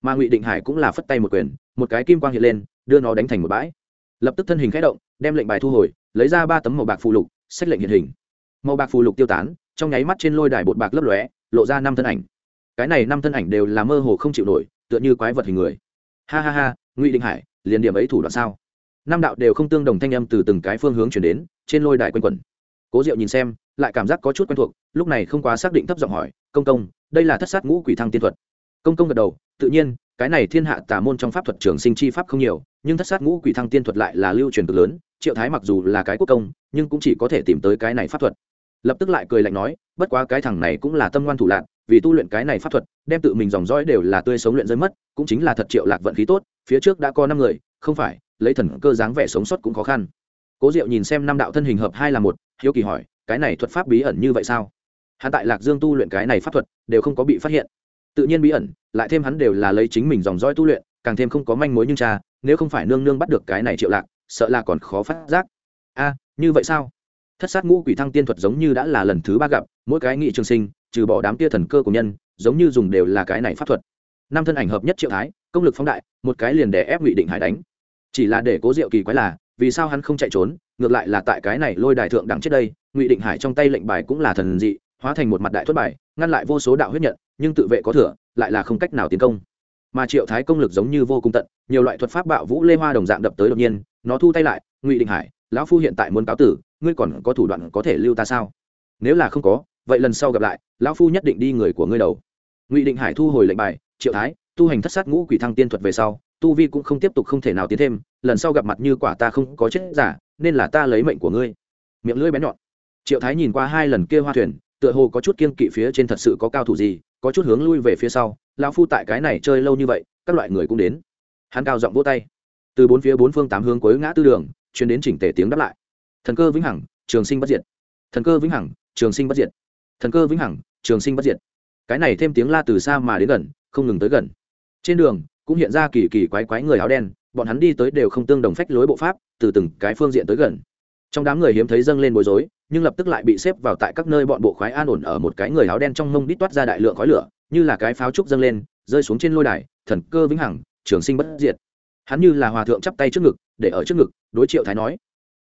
mà ngụy định hải cũng là phất tay một quyền, một cái kim quang hiện lên, đưa nó đánh thành một bãi. lập tức thân hình khẽ động, đem lệnh bài thu hồi, lấy ra ba tấm màu bạc phù lục sách lệnh hiện hình. màu bạc phù lục tiêu tán trong nháy mắt trên lôi đài bột bạc lấp lóe, lộ ra năm thân ảnh. Cái này năm thân ảnh đều là mơ hồ không chịu nổi, tựa như quái vật hình người. Ha ha ha, ngụy định hải, liền điểm ấy thủ đoạn sao? Năm đạo đều không tương đồng thanh âm từ từng cái phương hướng chuyển đến, trên lôi đài quanh quẩn. Cố diệu nhìn xem, lại cảm giác có chút quen thuộc, lúc này không quá xác định thấp giọng hỏi, công công, đây là thất sát ngũ quỷ thăng tiên thuật. Công công gật đầu, tự nhiên, cái này thiên hạ tà môn trong pháp thuật trường sinh chi pháp không nhiều, nhưng thất sát ngũ quỷ thăng tiên thuật lại là lưu truyền cực lớn, triệu thái mặc dù là cái quốc công, nhưng cũng chỉ có thể tìm tới cái này pháp thuật lập tức lại cười lạnh nói, bất quá cái thằng này cũng là tâm ngoan thủ lạc, vì tu luyện cái này pháp thuật, đem tự mình dòng dõi đều là tươi sống luyện rơi mất, cũng chính là thật triệu lạc vận khí tốt, phía trước đã có năm người, không phải, lấy thần cơ dáng vẻ sống sót cũng khó khăn. Cố diệu nhìn xem năm đạo thân hình hợp hai là một, hiếu kỳ hỏi, cái này thuật pháp bí ẩn như vậy sao? Hắn tại lạc dương tu luyện cái này pháp thuật, đều không có bị phát hiện. Tự nhiên bí ẩn, lại thêm hắn đều là lấy chính mình dòng dõi tu luyện, càng thêm không có manh mối nhưng cha, nếu không phải nương nương bắt được cái này triệu lạc, sợ là còn khó phát giác. A, như vậy sao? Thất sát ngũ quỷ thăng tiên thuật giống như đã là lần thứ ba gặp, mỗi cái nghị trường sinh, trừ bỏ đám tia thần cơ của nhân, giống như dùng đều là cái này pháp thuật. Năm thân ảnh hợp nhất triệu thái, công lực phóng đại, một cái liền đè ép ngụy định hải đánh. Chỉ là để cố diệu kỳ quái là, vì sao hắn không chạy trốn, ngược lại là tại cái này lôi đài thượng đẳng trước đây, ngụy định hải trong tay lệnh bài cũng là thần dị, hóa thành một mặt đại thuật bài, ngăn lại vô số đạo huyết nhận, nhưng tự vệ có thừa, lại là không cách nào tiến công. Mà triệu thái công lực giống như vô cùng tận, nhiều loại thuật pháp bạo vũ lê hoa đồng dạng đập tới đột nhiên, nó thu tay lại, ngụy định hải, lão phu hiện tại muốn cáo tử ngươi còn có thủ đoạn có thể lưu ta sao? Nếu là không có, vậy lần sau gặp lại, lão phu nhất định đi người của ngươi đầu. Ngụy định hải thu hồi lệnh bài, triệu thái, tu hành thất sát ngũ quỷ thăng tiên thuật về sau, tu vi cũng không tiếp tục không thể nào tiến thêm, lần sau gặp mặt như quả ta không có chết giả, nên là ta lấy mệnh của ngươi. Miệng lưỡi bén nhọn. Triệu thái nhìn qua hai lần kia hoa thuyền, tựa hồ có chút kiên kỵ phía trên thật sự có cao thủ gì, có chút hướng lui về phía sau, lão phu tại cái này chơi lâu như vậy, các loại người cũng đến. Hắn cao giọng vỗ tay. Từ bốn phía bốn phương tám hướng cuối ngã tư đường chuyến đến chỉnh tề tiếng đáp lại thần cơ vĩnh hằng, trường sinh bất diệt. Thần cơ vĩnh hằng, trường sinh bất diệt. Thần cơ vĩnh hằng, trường sinh bất diệt. Cái này thêm tiếng la từ xa mà đến gần, không ngừng tới gần. Trên đường, cũng hiện ra kỳ kỳ quái quái người áo đen, bọn hắn đi tới đều không tương đồng phách lối bộ pháp, từ từng cái phương diện tới gần. Trong đám người hiếm thấy dâng lên bối rối, nhưng lập tức lại bị xếp vào tại các nơi bọn bộ khoái an ổn ở một cái người áo đen trong mông đít toát ra đại lượng khói lửa, như là cái pháo trúc dâng lên, rơi xuống trên lôi đài, thần cơ vĩnh hằng, trường sinh bất diệt. Hắn như là hòa thượng chắp tay trước ngực, để ở trước ngực, đối triệu thái nói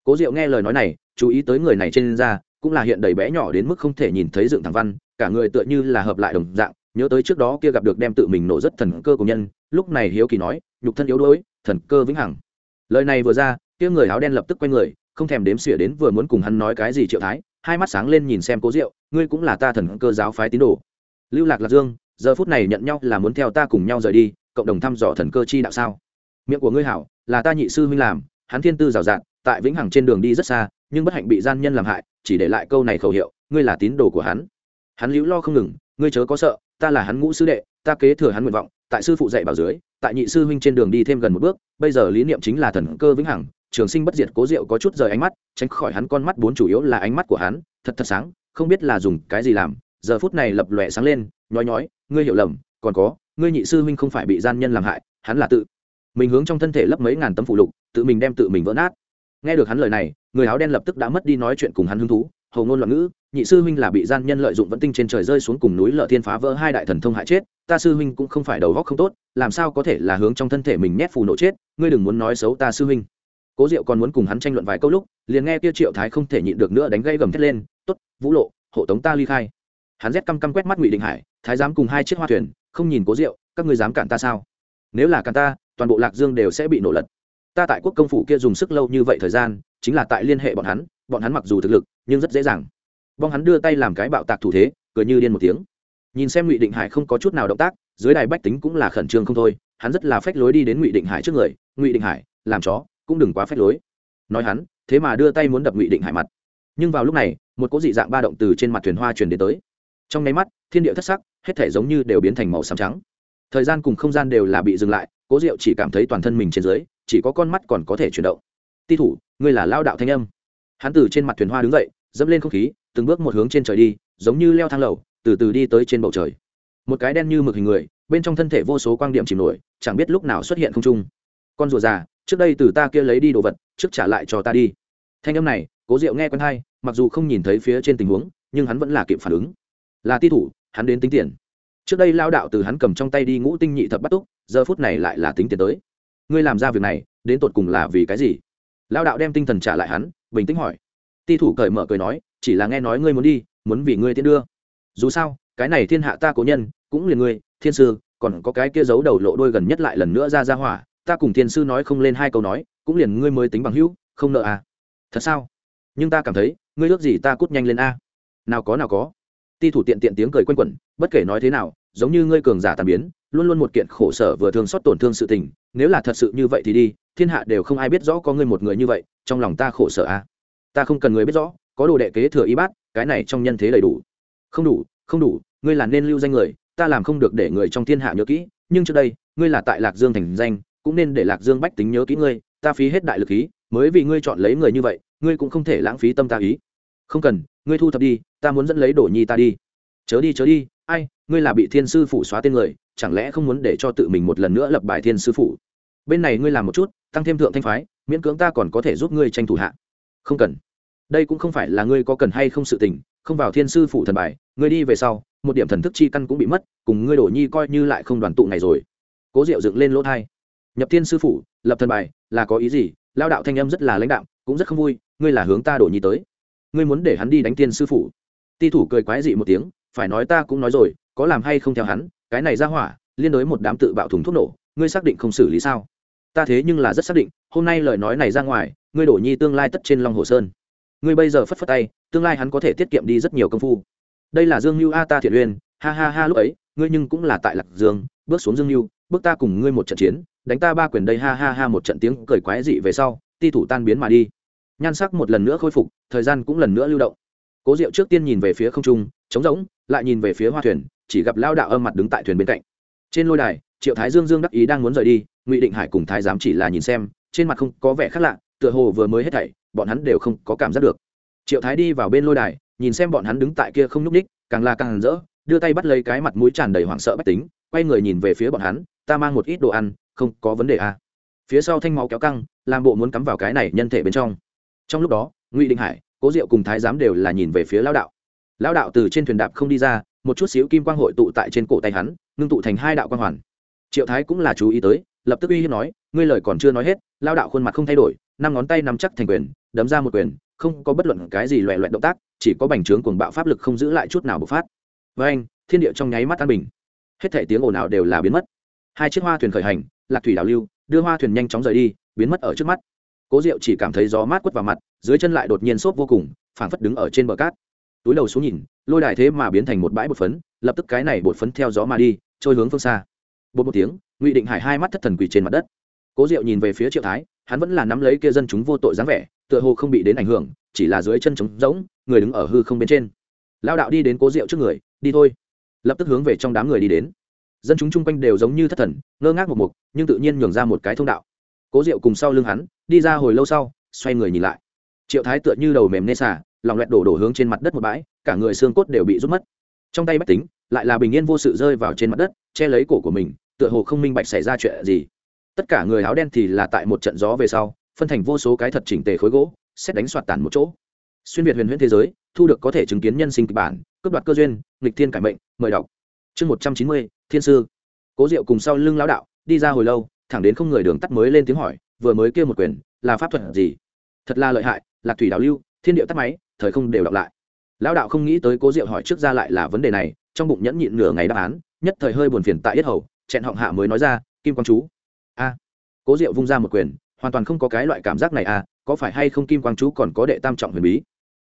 cố diệu nghe lời nói này, chú ý tới người này trên da, cũng là hiện đầy bé nhỏ đến mức không thể nhìn thấy dựng thẳng văn, cả người tựa như là hợp lại đồng dạng, nhớ tới trước đó kia gặp được đem tự mình nổ rất thần cơ của nhân, lúc này hiếu kỳ nói, nhục thân yếu đuối, thần cơ vĩnh hằng. Lời này vừa ra, kia người áo đen lập tức quay người, không thèm đếm xỉa đến vừa muốn cùng hắn nói cái gì triệu thái, hai mắt sáng lên nhìn xem cố diệu, ngươi cũng là ta thần cơ giáo phái tín đồ. Lưu lạc lạc dương, giờ phút này nhận nhau là muốn theo ta cùng nhau rời đi, cộng đồng thăm dò thần cơ chi đạo sao? Miệng của ngươi hảo, là ta nhị sư huynh làm, hắn thiên tư rào rạt tại vĩnh hằng trên đường đi rất xa, nhưng bất hạnh bị gian nhân làm hại, chỉ để lại câu này khẩu hiệu, ngươi là tín đồ của hắn. Hắn liễu lo không ngừng, ngươi chớ có sợ, ta là hắn ngũ sư đệ, ta kế thừa hắn nguyện vọng, tại sư phụ dạy bảo dưới, tại nhị sư huynh trên đường đi thêm gần một bước, bây giờ lý niệm chính là thần cơ vĩnh hằng, trường sinh bất diệt cố diệu có chút rời ánh mắt, tránh khỏi hắn con mắt bốn chủ yếu là ánh mắt của hắn, thật thật sáng, không biết là dùng cái gì làm, giờ phút này lập lòe sáng lên, nhói nhói, ngươi hiểu lầm, còn có, ngươi nhị sư huynh không phải bị gian nhân làm hại, hắn là tự, mình hướng trong thân thể lấp mấy ngàn tấm phụ lục, tự mình đem tự mình vỡ nát nghe được hắn lời này, người áo đen lập tức đã mất đi nói chuyện cùng hắn hứng thú. Hầu ngôn loạn ngữ, nhị sư huynh là bị gian nhân lợi dụng vẫn tinh trên trời rơi xuống cùng núi lợ thiên phá vỡ hai đại thần thông hại chết, ta sư huynh cũng không phải đầu góc không tốt, làm sao có thể là hướng trong thân thể mình nhét phù nổ chết, ngươi đừng muốn nói xấu ta sư huynh. Cố diệu còn muốn cùng hắn tranh luận vài câu lúc, liền nghe kia triệu thái không thể nhịn được nữa đánh gây gầm thét lên t ố t vũ lộ, hộ tống ta ly khai. Hắn rét căm căm quét mắt ngụy định hải, thái giám cùng hai chiếc hoa thuyền, không nhìn cố diệu, các ngươi dám cản ta sao? Nếu là cản ta, toàn bộ lạc dương đều sẽ bị nổ lật ta tại quốc công phủ kia dùng sức lâu như vậy thời gian, chính là tại liên hệ bọn hắn bọn hắn mặc dù thực lực, nhưng rất dễ dàng. Bong hắn đưa tay làm cái bạo tạc thủ thế, cười như điên một tiếng. Nhìn xem ngụy định hải không có chút nào động tác, dưới đài bách tính cũng là khẩn trương không thôi, hắn rất là phách lối đi đến ngụy định hải trước người, ngụy định hải, làm chó, cũng đừng quá phách lối. Nói hắn, thế mà đưa tay muốn đập ngụy định hải mặt. Nhưng vào lúc này, một cỗ dị dạng ba động từ trên mặt thuyền hoa truyền đến tới. Trong nháy mắt, thiên địa thất sắc, hết thể giống như đều biến thành màu xám trắng. Thời gian cùng không gian đều là bị dừng lại, cố diệu chỉ cảm thấy toàn thân mình trên dưới chỉ có con mắt còn có thể chuyển động. Ti thủ, ngươi là lao đạo thanh âm. Hắn từ trên mặt thuyền hoa đứng dậy, dẫm lên không khí, từng bước một hướng trên trời đi, giống như leo thang lầu, từ từ đi tới trên bầu trời. Một cái đen như mực hình người, bên trong thân thể vô số quang điểm chìm nổi, chẳng biết lúc nào xuất hiện không trung. Con rùa già, trước đây từ ta kia lấy đi đồ vật, trước trả lại cho ta đi. Thanh âm này, cố diệu nghe quen hay, mặc dù không nhìn thấy phía trên tình huống, nhưng hắn vẫn là kịp phản ứng. Là ti thủ, hắn đến tính tiền. Trước đây lao đạo từ hắn cầm trong tay đi ngũ tinh nhị thập bắt túc, giờ phút này lại là tính tiền tới ngươi làm ra việc này, đến tột cùng là vì cái gì? Lao đạo đem tinh thần trả lại hắn, bình tĩnh hỏi. Ti thủ cởi mở cười nói, chỉ là nghe nói ngươi muốn đi, muốn vì ngươi tiến đưa. Dù sao, cái này thiên hạ ta cố nhân, cũng liền ngươi, thiên sư, còn có cái kia giấu đầu lộ đôi gần nhất lại lần nữa ra ra hỏa, ta cùng thiên sư nói không lên hai câu nói, cũng liền ngươi mới tính bằng hữu, không nợ à. Thật sao? Nhưng ta cảm thấy, ngươi ước gì ta cút nhanh lên a? Nào có nào có. Ti thủ tiện tiện tiếng cười quanh quẩn, bất kể nói thế nào giống như ngươi cường giả tàn biến, luôn luôn một kiện khổ sở vừa thương xót tổn thương sự tình, nếu là thật sự như vậy thì đi, thiên hạ đều không ai biết rõ có ngươi một người như vậy, trong lòng ta khổ sở a ta không cần người biết rõ, có đồ đệ kế thừa y bát, cái này trong nhân thế đầy đủ. Không đủ không đủ, ngươi là nên lưu danh người, ta làm không được để người trong thiên hạ nhớ kỹ, nhưng trước đây, ngươi là tại lạc dương thành danh, cũng nên để lạc dương bách tính nhớ kỹ ngươi, ta phí hết đại lực ý mới vì ngươi chọn lấy người như vậy, ngươi cũng không thể lãng phí tâm ta ý. Không cần, ngươi thu thập đi, ta muốn dẫn lấy đổ nhi ta đi. Chớ đi chớ đi ai, ngươi là bị thiên sư phủ xóa tên người, chẳng lẽ không muốn để cho tự mình một lần nữa lập bài thiên sư phủ? Bên này ngươi làm một chút, tăng thêm thượng thanh phái, miễn cưỡng ta còn có thể giúp ngươi tranh thủ hạ. Không cần. Đây cũng không phải là ngươi có cần hay không sự tình, không vào thiên sư phụ thần bài, ngươi đi về sau, một điểm thần thức chi căn cũng bị mất, cùng ngươi đổ nhi coi như lại không đoàn tụ này rồi. Cố diệu dựng lên lỗ thai. Nhập thiên sư phụ lập thần bài, là có ý gì? Lao đạo thanh âm rất là lãnh đạo cũng rất không vui, ngươi là hướng ta đổ nhi tới. Ngươi muốn để hắn đi đánh Thiên sư phụ ti thủ cười quái dị một tiếng phải nói ta cũng nói rồi, có làm hay không theo hắn, cái này ra hỏa, liên đối một đám tự bạo thùng thuốc nổ, ngươi xác định không xử lý sao? Ta thế nhưng là rất xác định, hôm nay lời nói này ra ngoài, ngươi đổ nhi tương lai tất trên long hồ sơn. Ngươi bây giờ phất phất tay, tương lai hắn có thể tiết kiệm đi rất nhiều công phu. Đây là dương lưu a ta thiện uyên, ha ha ha lúc ấy, ngươi nhưng cũng là tại lạc dương, bước xuống dương lưu bước ta cùng ngươi một trận chiến, đánh ta ba quyền đây ha ha ha một trận tiếng cười quái dị về sau, ti thủ tan biến mà đi. Nhan sắc một lần nữa khôi phục, thời gian cũng lần nữa lưu động cố diệu trước tiên nhìn về phía không trung, trống rỗng, lại nhìn về phía hoa thuyền, chỉ gặp lao đạo âm mặt đứng tại thuyền bên cạnh. Trên lôi đài, triệu thái dương dương đắc ý đang muốn rời đi, ngụy định hải cùng thái giám chỉ là nhìn xem, trên mặt không có vẻ khác lạ, tựa hồ vừa mới hết thảy, bọn hắn đều không có cảm giác được. Triệu thái đi vào bên lôi đài, nhìn xem bọn hắn đứng tại kia không nhúc ních càng là càng rỡ, đưa tay bắt lấy cái mặt mũi tràn đầy hoảng sợ bách tính, quay người nhìn về phía bọn hắn, ta mang một ít đồ ăn, không có vấn đề à. phía sau thanh máu kéo căng, làm bộ muốn cắm vào cái này nhân thể bên trong. Trong lúc đó, ngụy định hải cố diệu cùng thái giám đều là nhìn về phía lao đạo. Lao đạo từ trên thuyền đạp không đi ra, một chút xíu kim quang hội tụ tại trên cổ tay hắn, ngưng tụ thành hai đạo quang hoàn. Triệu thái cũng là chú ý tới, lập tức uy hiếp nói, ngươi lời còn chưa nói hết lao đạo khuôn mặt không thay đổi, năm ngón tay nắm chắc thành quyền, đấm ra một quyền, không có bất luận cái gì loẹ loẹt động tác, chỉ có bành trướng cuồng bạo pháp lực không giữ lại chút nào bộc phát. Với anh, thiên địa trong nháy mắt an bình. Hết thể tiếng ồn ào đều là biến mất. Hai chiếc hoa thuyền khởi hành, lạc thủy đảo lưu, đưa hoa thuyền nhanh chóng rời đi, biến mất ở trước mắt. Cố diệu chỉ cảm thấy gió mát quất vào mặt dưới chân lại đột nhiên xốp vô cùng, phảng phất đứng ở trên bờ cát. Túi đầu xuống nhìn, lôi đài thế mà biến thành một bãi bột phấn, lập tức cái này bột phấn theo gió mà đi, trôi hướng phương xa. Bột một tiếng, ngụy định hải hai mắt thất thần quỳ trên mặt đất. Cố diệu nhìn về phía triệu thái, hắn vẫn là nắm lấy kia dân chúng vô tội dáng vẻ, tựa hồ không bị đến ảnh hưởng, chỉ là dưới chân trống rỗng, người đứng ở hư không bên trên. Lao đạo đi đến cố diệu trước người, đi thôi. Lập tức hướng về trong đám người đi đến. Dân chúng chung quanh đều giống như thất thần, ngơ ngác một mục, nhưng tự nhiên nhường ra một cái thông đạo. Cố diệu cùng sau lưng hắn, đi ra hồi lâu sau, xoay người nhìn lại triệu thái tựa như đầu mềm nê xả lòng loẹt đổ đổ hướng trên mặt đất một bãi, cả người xương cốt đều bị rút mất. Trong tay bách tính, lại là bình yên vô sự rơi vào trên mặt đất, che lấy cổ của mình, tựa hồ không minh bạch xảy ra chuyện gì. Tất cả người áo đen thì là tại một trận gió về sau, phân thành vô số cái thật chỉnh tề khối gỗ, xét đánh soạt tản một chỗ. Xuyên việt huyền huyễn thế giới, thu được có thể chứng kiến nhân sinh kịch bản, cướp đoạt cơ duyên, nghịch thiên cải mệnh, mời đọc. Chương một trăm chín mươi, thiên sư. Cố diệu cùng sau lưng lão đạo, đi ra hồi lâu, thẳng đến không người đường tắt mới lên tiếng hỏi, vừa mới kêu một quyền, là pháp thuật gì? Thật là lợi hại lạc thủy đảo lưu, thiên điệu tắt máy, thời không đều đọc lại. Lão đạo không nghĩ tới cố diệu hỏi trước ra lại là vấn đề này, trong bụng nhẫn nhịn nửa ngày đáp án, nhất thời hơi buồn phiền tại yết hầu, chẹn họng hạ mới nói ra, kim quang chú. A. Cố diệu vung ra một quyền, hoàn toàn không có cái loại cảm giác này à có phải hay không kim quang chú còn có đệ tam trọng huyền bí?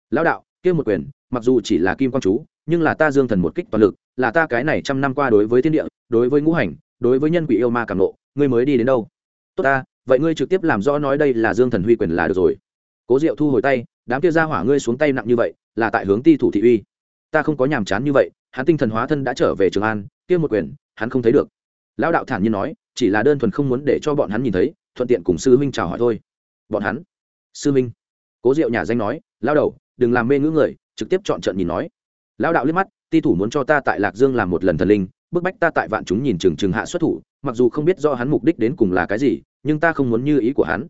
Lão đạo kêu một quyền, mặc dù chỉ là kim quang chú, nhưng là ta dương thần một kích toàn lực, là ta cái này trăm năm qua đối với thiên địa, đối với ngũ hành, đối với nhân quỷ yêu ma cảm nộ ngươi mới đi đến đâu? Tốt ta, vậy ngươi trực tiếp làm rõ nói đây là dương thần huy quyền là được rồi cố diệu thu hồi tay, đám kia ra hỏa ngươi xuống tay nặng như vậy, là tại hướng ti thủ thị uy. Ta không có nhàm chán như vậy, hắn tinh thần hóa thân đã trở về trường an, kia một quyền, hắn không thấy được. Lão đạo thản nhiên nói, chỉ là đơn thuần không muốn để cho bọn hắn nhìn thấy, thuận tiện cùng sư huynh chào hỏi thôi. Bọn hắn? Sư huynh? Cố diệu nhà danh nói lao đầu, đừng làm mê ngữ người, trực tiếp chọn trận nhìn nói. Lão đạo liếc mắt, ti thủ muốn cho ta tại lạc dương làm một lần thần linh, bức bách ta tại vạn chúng nhìn chừng chừng hạ xuất thủ, mặc dù không biết do hắn mục đích đến cùng là cái gì, nhưng ta không muốn như ý của hắn.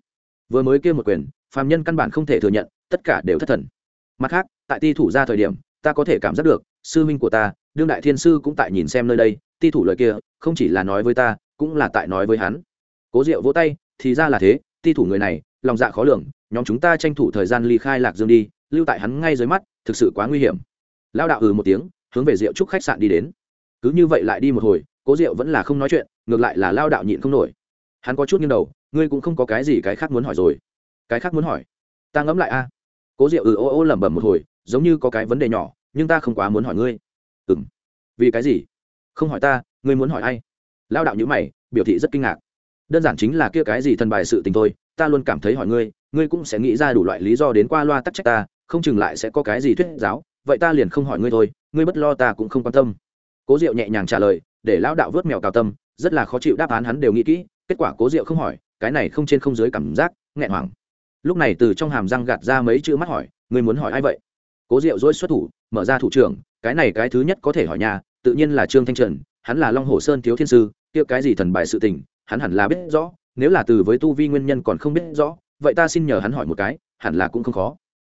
Vừa mới kia một quyền phàm nhân căn bản không thể thừa nhận, tất cả đều thất thần. Mặt khác, tại ti thủ ra thời điểm, ta có thể cảm giác được, sư minh của ta, đương đại thiên sư cũng tại nhìn xem nơi đây, ti thủ lời kia, không chỉ là nói với ta, cũng là tại nói với hắn. Cố diệu vỗ tay, thì ra là thế, ti thủ người này, lòng dạ khó lường, nhóm chúng ta tranh thủ thời gian ly khai lạc dương đi, lưu tại hắn ngay dưới mắt, thực sự quá nguy hiểm. Lao đạo ừ một tiếng, hướng về rượu trúc khách sạn đi đến. Cứ như vậy lại đi một hồi, cố diệu vẫn là không nói chuyện, ngược lại là lao đạo nhịn không nổi. Hắn có chút nghiêng đầu, ngươi cũng không có cái gì cái khác muốn hỏi rồi cái khác muốn hỏi. Ta ngẫm lại a. Cố diệu ừ ô ô lẩm bẩm một hồi, giống như có cái vấn đề nhỏ, nhưng ta không quá muốn hỏi ngươi. Ừ m vì cái gì? Không hỏi ta, ngươi muốn hỏi ai? Lao đạo nhữ mày, biểu thị rất kinh ngạc. Đơn giản chính là kia cái gì thần bài sự tình thôi, ta luôn cảm thấy hỏi ngươi ngươi cũng sẽ nghĩ ra đủ loại lý do đến qua loa tắc trách ta, không chừng lại sẽ có cái gì thuyết giáo, vậy ta liền không hỏi ngươi thôi, ngươi bất lo ta cũng không quan tâm. Cố diệu nhẹ nhàng trả lời, để lão đạo vớt mèo cào tâm, rất là khó chịu đáp án hắn đều nghĩ kỹ, kết quả cố diệu không hỏi, cái này không trên không dưới cảm giác nghẹn hoảng lúc này từ trong hàm răng gạt ra mấy chữ mắt hỏi, ngươi muốn hỏi ai vậy? Cố diệu dối xuất thủ, mở ra thủ trưởng, cái này cái thứ nhất có thể hỏi nhà, tự nhiên là trương thanh trần, hắn là long hồ sơn thiếu thiên sư, kia cái gì thần bài sự tình, hắn hẳn là biết rõ, nếu là từ với tu vi nguyên nhân còn không biết rõ, vậy ta xin nhờ hắn hỏi một cái, hẳn là cũng không khó.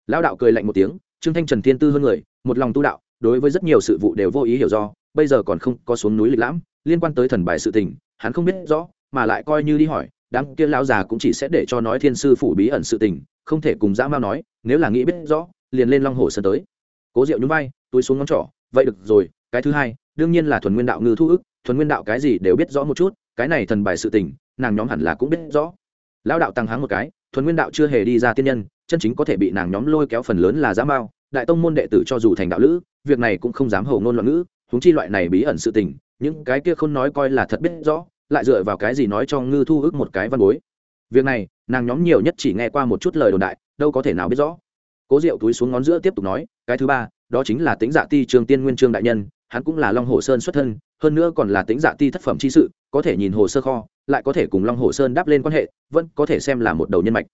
Lão đạo cười lạnh một tiếng, trương thanh trần thiên tư hơn người, một lòng tu đạo, đối với rất nhiều sự vụ đều vô ý hiểu do, bây giờ còn không có xuống núi lịch lãm, liên quan tới thần bài sự tình, hắn không biết rõ, mà lại coi như đi hỏi đám kia lão già cũng chỉ sẽ để cho nói thiên sư phủ bí ẩn sự tình, không thể cùng dã mao nói, nếu là nghĩ biết rõ, liền lên long hồ sơn tới. Cố diệu nhún vai, túi xuống ngón trỏ, vậy được rồi, cái thứ hai, đương nhiên là thuần nguyên đạo ngư thu ức, thuần nguyên đạo cái gì đều biết rõ một chút, cái này thần bài sự tình, nàng nhóm hẳn là cũng biết rõ. Lão đạo tăng háng một cái, thuần nguyên đạo chưa hề đi ra tiên nhân, chân chính có thể bị nàng nhóm lôi kéo phần lớn là giã mao, đại tông môn đệ tử cho dù thành đạo lữ, việc này cũng không dám hầu ngôn loạn ngữ, huống chi loại này bí ẩn sự tình, những cái kia không nói coi là thật biết rõ lại dựa vào cái gì nói cho ngư thu ước một cái văn bối? Việc này, nàng nhóm nhiều nhất chỉ nghe qua một chút lời đồn đại, đâu có thể nào biết rõ. Cố diệu túi xuống ngón giữa tiếp tục nói, cái thứ ba, đó chính là tính dạ ti trường tiên nguyên trương đại nhân, hắn cũng là long hồ sơn xuất thân, hơn nữa còn là tính dạ ti thất phẩm chi sự, có thể nhìn hồ sơ kho, lại có thể cùng long hồ sơn đáp lên quan hệ, vẫn có thể xem là một đầu nhân mạch.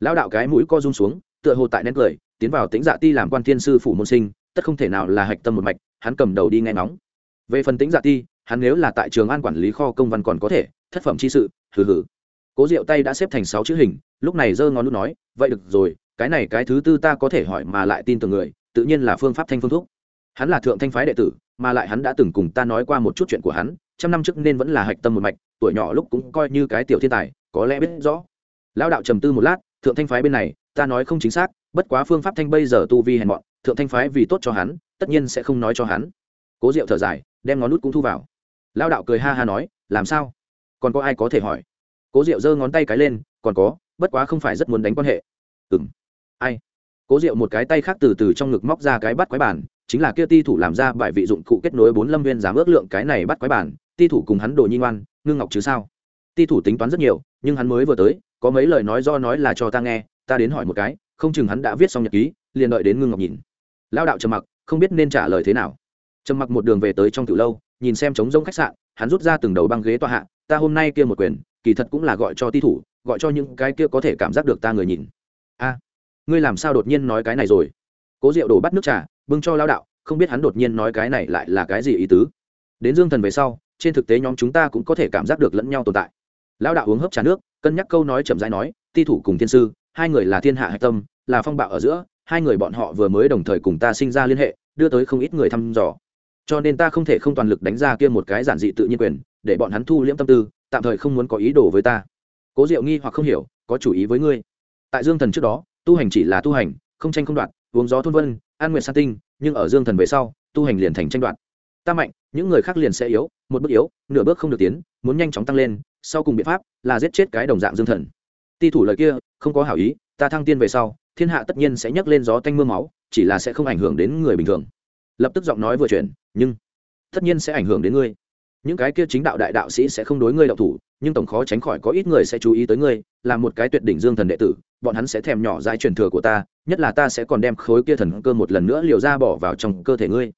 Lão đạo cái mũi co rung xuống, tựa hồ tại nén cười, tiến vào tính dạ ti làm quan thiên sư phủ môn sinh, tất không thể nào là hạch tâm một mạch, hắn cầm đầu đi nghe ngóng. Về phần tính dạ ti hắn nếu là tại trường an quản lý kho công văn còn có thể, thất phẩm chi sự, hừ hừ. Cố diệu tay đã xếp thành sáu chữ hình, lúc này giơ ngón lúc nói, vậy được rồi, cái này cái thứ tư ta có thể hỏi mà lại tin tưởng người, tự nhiên là phương pháp thanh phương thúc. Hắn là thượng thanh phái đệ tử, mà lại hắn đã từng cùng ta nói qua một chút chuyện của hắn, trăm năm trước nên vẫn là hạch tâm một mạch, tuổi nhỏ lúc cũng coi như cái tiểu thiên tài, có lẽ biết rõ. Lão đạo trầm tư một lát, thượng thanh phái bên này, ta nói không chính xác, bất quá phương pháp thanh bây giờ tu vi hèn mọn, thượng thanh phái vì tốt cho hắn, tất nhiên sẽ không nói cho hắn. Cố diệu thở dài, đem ngón nút cũng thu vào lão đạo cười ha ha nói, làm sao? Còn có ai có thể hỏi? Cố diệu giơ ngón tay cái lên, còn có, bất quá không phải rất muốn đánh quan hệ. Ừng ai? Cố diệu một cái tay khác từ từ trong ngực móc ra cái bắt quái bản chính là kia ti thủ làm ra bài vị dụng cụ kết nối bốn lâm viên dám ước lượng cái này bắt quái bản ti thủ cùng hắn đồ nhi ngoan, ngưng ngọc chứ sao? Ti thủ tính toán rất nhiều, nhưng hắn mới vừa tới, có mấy lời nói do nói là cho ta nghe, ta đến hỏi một cái, không chừng hắn đã viết xong nhật ký, liền đợi đến ngưng ngọc nhìn. Lao đạo trầm mặc, không biết nên trả lời thế nào. Trầm mặc một đường về tới trong từ lâu nhìn xem trống rông khách sạn, hắn rút ra từng đầu băng ghế tọa hạ, ta hôm nay kia một quyền, kỳ thật cũng là gọi cho ti thủ, gọi cho những cái kia có thể cảm giác được ta người nhìn. A, ngươi làm sao đột nhiên nói cái này rồi? Cố diệu đổ bắt nước trà, bưng cho lao đạo, không biết hắn đột nhiên nói cái này lại là cái gì ý tứ. Đến dương thần về sau, trên thực tế nhóm chúng ta cũng có thể cảm giác được lẫn nhau tồn tại. Lao đạo uống hấp trà nước, cân nhắc câu nói chậm rãi nói, ti thủ cùng thiên sư, hai người là thiên hạ hạch tâm, là phong bạo ở giữa, hai người bọn họ vừa mới đồng thời cùng ta sinh ra liên hệ, đưa tới không ít người thăm dò cho nên ta không thể không toàn lực đánh ra kia một cái giản dị tự nhiên quyền, để bọn hắn thu liễm tâm tư, tạm thời không muốn có ý đồ với ta. Cố diệu nghi hoặc không hiểu, có chủ ý với ngươi. Tại dương thần trước đó, tu hành chỉ là tu hành, không tranh không đoạt, uống gió thôn vân, an nguyện san tinh, nhưng ở dương thần về sau, tu hành liền thành tranh đoạt. Ta mạnh, những người khác liền sẽ yếu, một bước yếu, nửa bước không được tiến, muốn nhanh chóng tăng lên, sau cùng biện pháp là giết chết cái đồng dạng dương thần. Ti thủ lời kia, không có hảo ý, ta thăng tiên về sau, thiên hạ tất nhiên sẽ nhấc lên gió tanh m ư a máu, chỉ là sẽ không ảnh hưởng đến người bình thường. Lập tức giọng nói vừa chuyển nhưng tất nhiên sẽ ảnh hưởng đến ngươi. Những cái kia chính đạo đại đạo sĩ sẽ không đối ngươi đạo thủ, nhưng tổng khó tránh khỏi có ít người sẽ chú ý tới ngươi, là một cái tuyệt đỉnh dương thần đệ tử, bọn hắn sẽ thèm nhỏ dãi truyền thừa của ta, nhất là ta sẽ còn đem khối kia thần cơ một lần nữa liều ra bỏ vào trong cơ thể ngươi.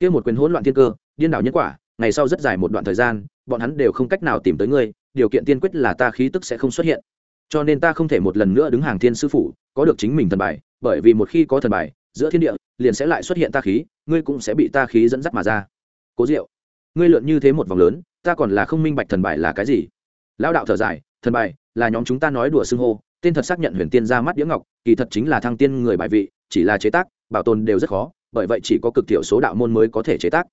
Kia một quyền hỗn loạn thiên cơ, điên đảo nhân quả, ngày sau rất dài một đoạn thời gian, bọn hắn đều không cách nào tìm tới ngươi, điều kiện tiên quyết là ta khí tức sẽ không xuất hiện. Cho nên ta không thể một lần nữa đứng hàng thiên sư phụ có được chính mình thần bài, bởi vì một khi có thần bài, giữa thiên địa, liền sẽ lại xuất hiện ta khí ngươi cũng sẽ bị ta khí dẫn dắt mà ra. Cố diệu, ngươi lượn như thế một vòng lớn, ta còn là không minh bạch thần bài là cái gì. Lão đạo thở dài, thần bài là nhóm chúng ta nói đùa xưng hô, tên thật xác nhận huyền tiên ra mắt đĩa ngọc, kỳ thật chính là thăng tiên người bài vị, chỉ là chế tác, bảo tồn đều rất khó, bởi vậy chỉ có cực thiểu số đạo môn mới có thể chế tác.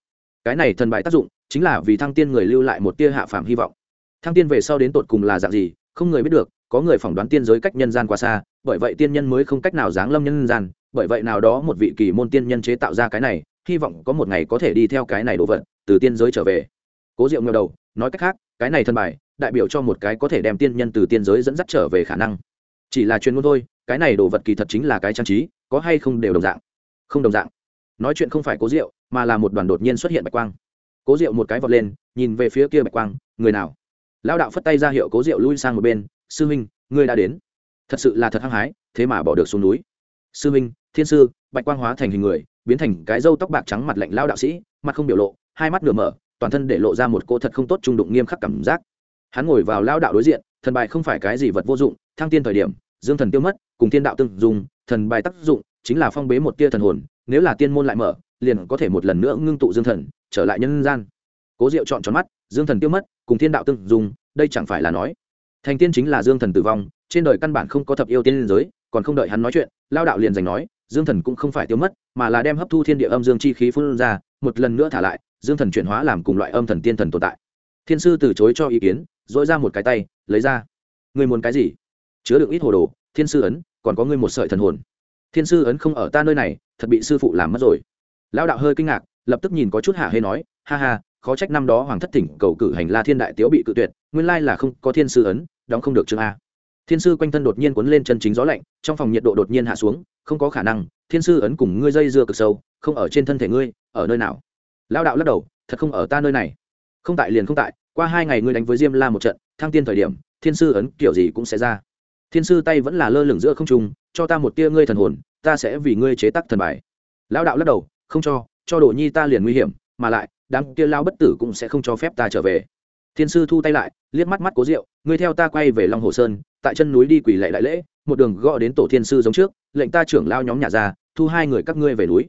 Cái này thần bài tác dụng chính là vì thăng tiên người lưu lại một tia hạ phàm hy vọng. Thăng tiên về sau đến tột cùng là dạng gì, không người biết được, có người phỏng đoán tiên giới cách nhân gian quá xa, bởi vậy tiên nhân mới không cách nào giáng lâm nhân gian bởi vậy nào đó một vị kỳ môn tiên nhân chế tạo ra cái này, hy vọng có một ngày có thể đi theo cái này đồ vật, từ tiên giới trở về. Cố diệu ngờ đầu, nói cách khác, cái này thân bài, đại biểu cho một cái có thể đem tiên nhân từ tiên giới dẫn dắt trở về khả năng. Chỉ là chuyên môn thôi, cái này đồ vật kỳ thật chính là cái trang trí, có hay không đều đồng dạng. Không đồng dạng. Nói chuyện không phải cố diệu, mà là một đoàn đột nhiên xuất hiện bạch quang. Cố diệu một cái vọt lên, nhìn về phía kia bạch quang, người nào? Lao đạo phất tay ra hiệu cố diệu lui sang một bên, sư huynh ngươi đã đến. Thật sự là thật hăng hái, thế mà bỏ được xuống núi. Sư huynh thiên sư, bạch quang hóa thành hình người, biến thành cái râu tóc bạc trắng mặt lạnh lao đạo sĩ, mặt không biểu lộ, hai mắt nửa mở, toàn thân để lộ ra một cô thật không tốt trung đụng nghiêm khắc cảm giác. Hắn ngồi vào lao đạo đối diện, thần bài không phải cái gì vật vô dụng, thăng tiên thời điểm, dương thần tiêu mất, cùng thiên đạo tương dùng thần bài tác dụng chính là phong bế một tia thần hồn, nếu là tiên môn lại mở, liền có thể một lần nữa ngưng tụ dương thần, trở lại nhân gian. Cố diệu chọn tròn mắt, dương thần tiêu mất, cùng thiên đạo tương dùng đây chẳng phải là nói. Thành tiên chính là dương thần tử vong, trên đời căn bản không có thập yêu tiên giới, còn không đợi hắn nói chuyện, lao đạo liền giành nói dương thần cũng không phải tiêu mất, mà là đem hấp thu thiên địa âm dương chi khí phun ra, một lần nữa thả lại, dương thần chuyển hóa làm cùng loại âm thần tiên thần tồn tại. Thiên sư từ chối cho ý kiến dỗi ra một cái tay, lấy ra. Người muốn cái gì? Chứa được ít hồ đồ, thiên sư ấn, còn có ngươi một sợi thần hồn. Thiên sư ấn không ở ta nơi này, thật bị sư phụ làm mất rồi. Lão đạo hơi kinh ngạc, lập tức nhìn có chút hạ hê nói, ha ha, khó trách năm đó hoàng thất thỉnh cầu cử hành la thiên đại tiếu bị cự tuyệt, nguyên lai là không có thiên sư ấn, đóng không được chương a thiên sư quanh thân đột nhiên cuốn lên chân chính gió lạnh, trong phòng nhiệt độ đột nhiên hạ xuống, không có khả năng, thiên sư ấn cùng ngươi dây dưa cực sâu, không ở trên thân thể ngươi, ở nơi nào? Lão đạo lắc đầu, thật không ở ta nơi này. Không tại liền không tại, qua hai ngày ngươi đánh với diêm la một trận, thăng tiên thời điểm, thiên sư ấn kiểu gì cũng sẽ ra. Thiên sư tay vẫn là lơ lửng giữa không trung, cho ta một tia ngươi thần hồn, ta sẽ vì ngươi chế tác thần bài. Lão đạo lắc đầu, không cho cho đồ nhi ta liền nguy hiểm, mà lại, đám kia lao bất tử cũng sẽ không cho phép ta trở về thiên sư thu tay lại, liếc mắt mắt cố rượu ngươi theo ta quay về long hồ sơn, tại chân núi đi quỳ lệ đại lễ, một đường gõ đến tổ thiên sư giống trước, lệnh ta trưởng lao nhóm nhà ra, thu hai người các ngươi về núi.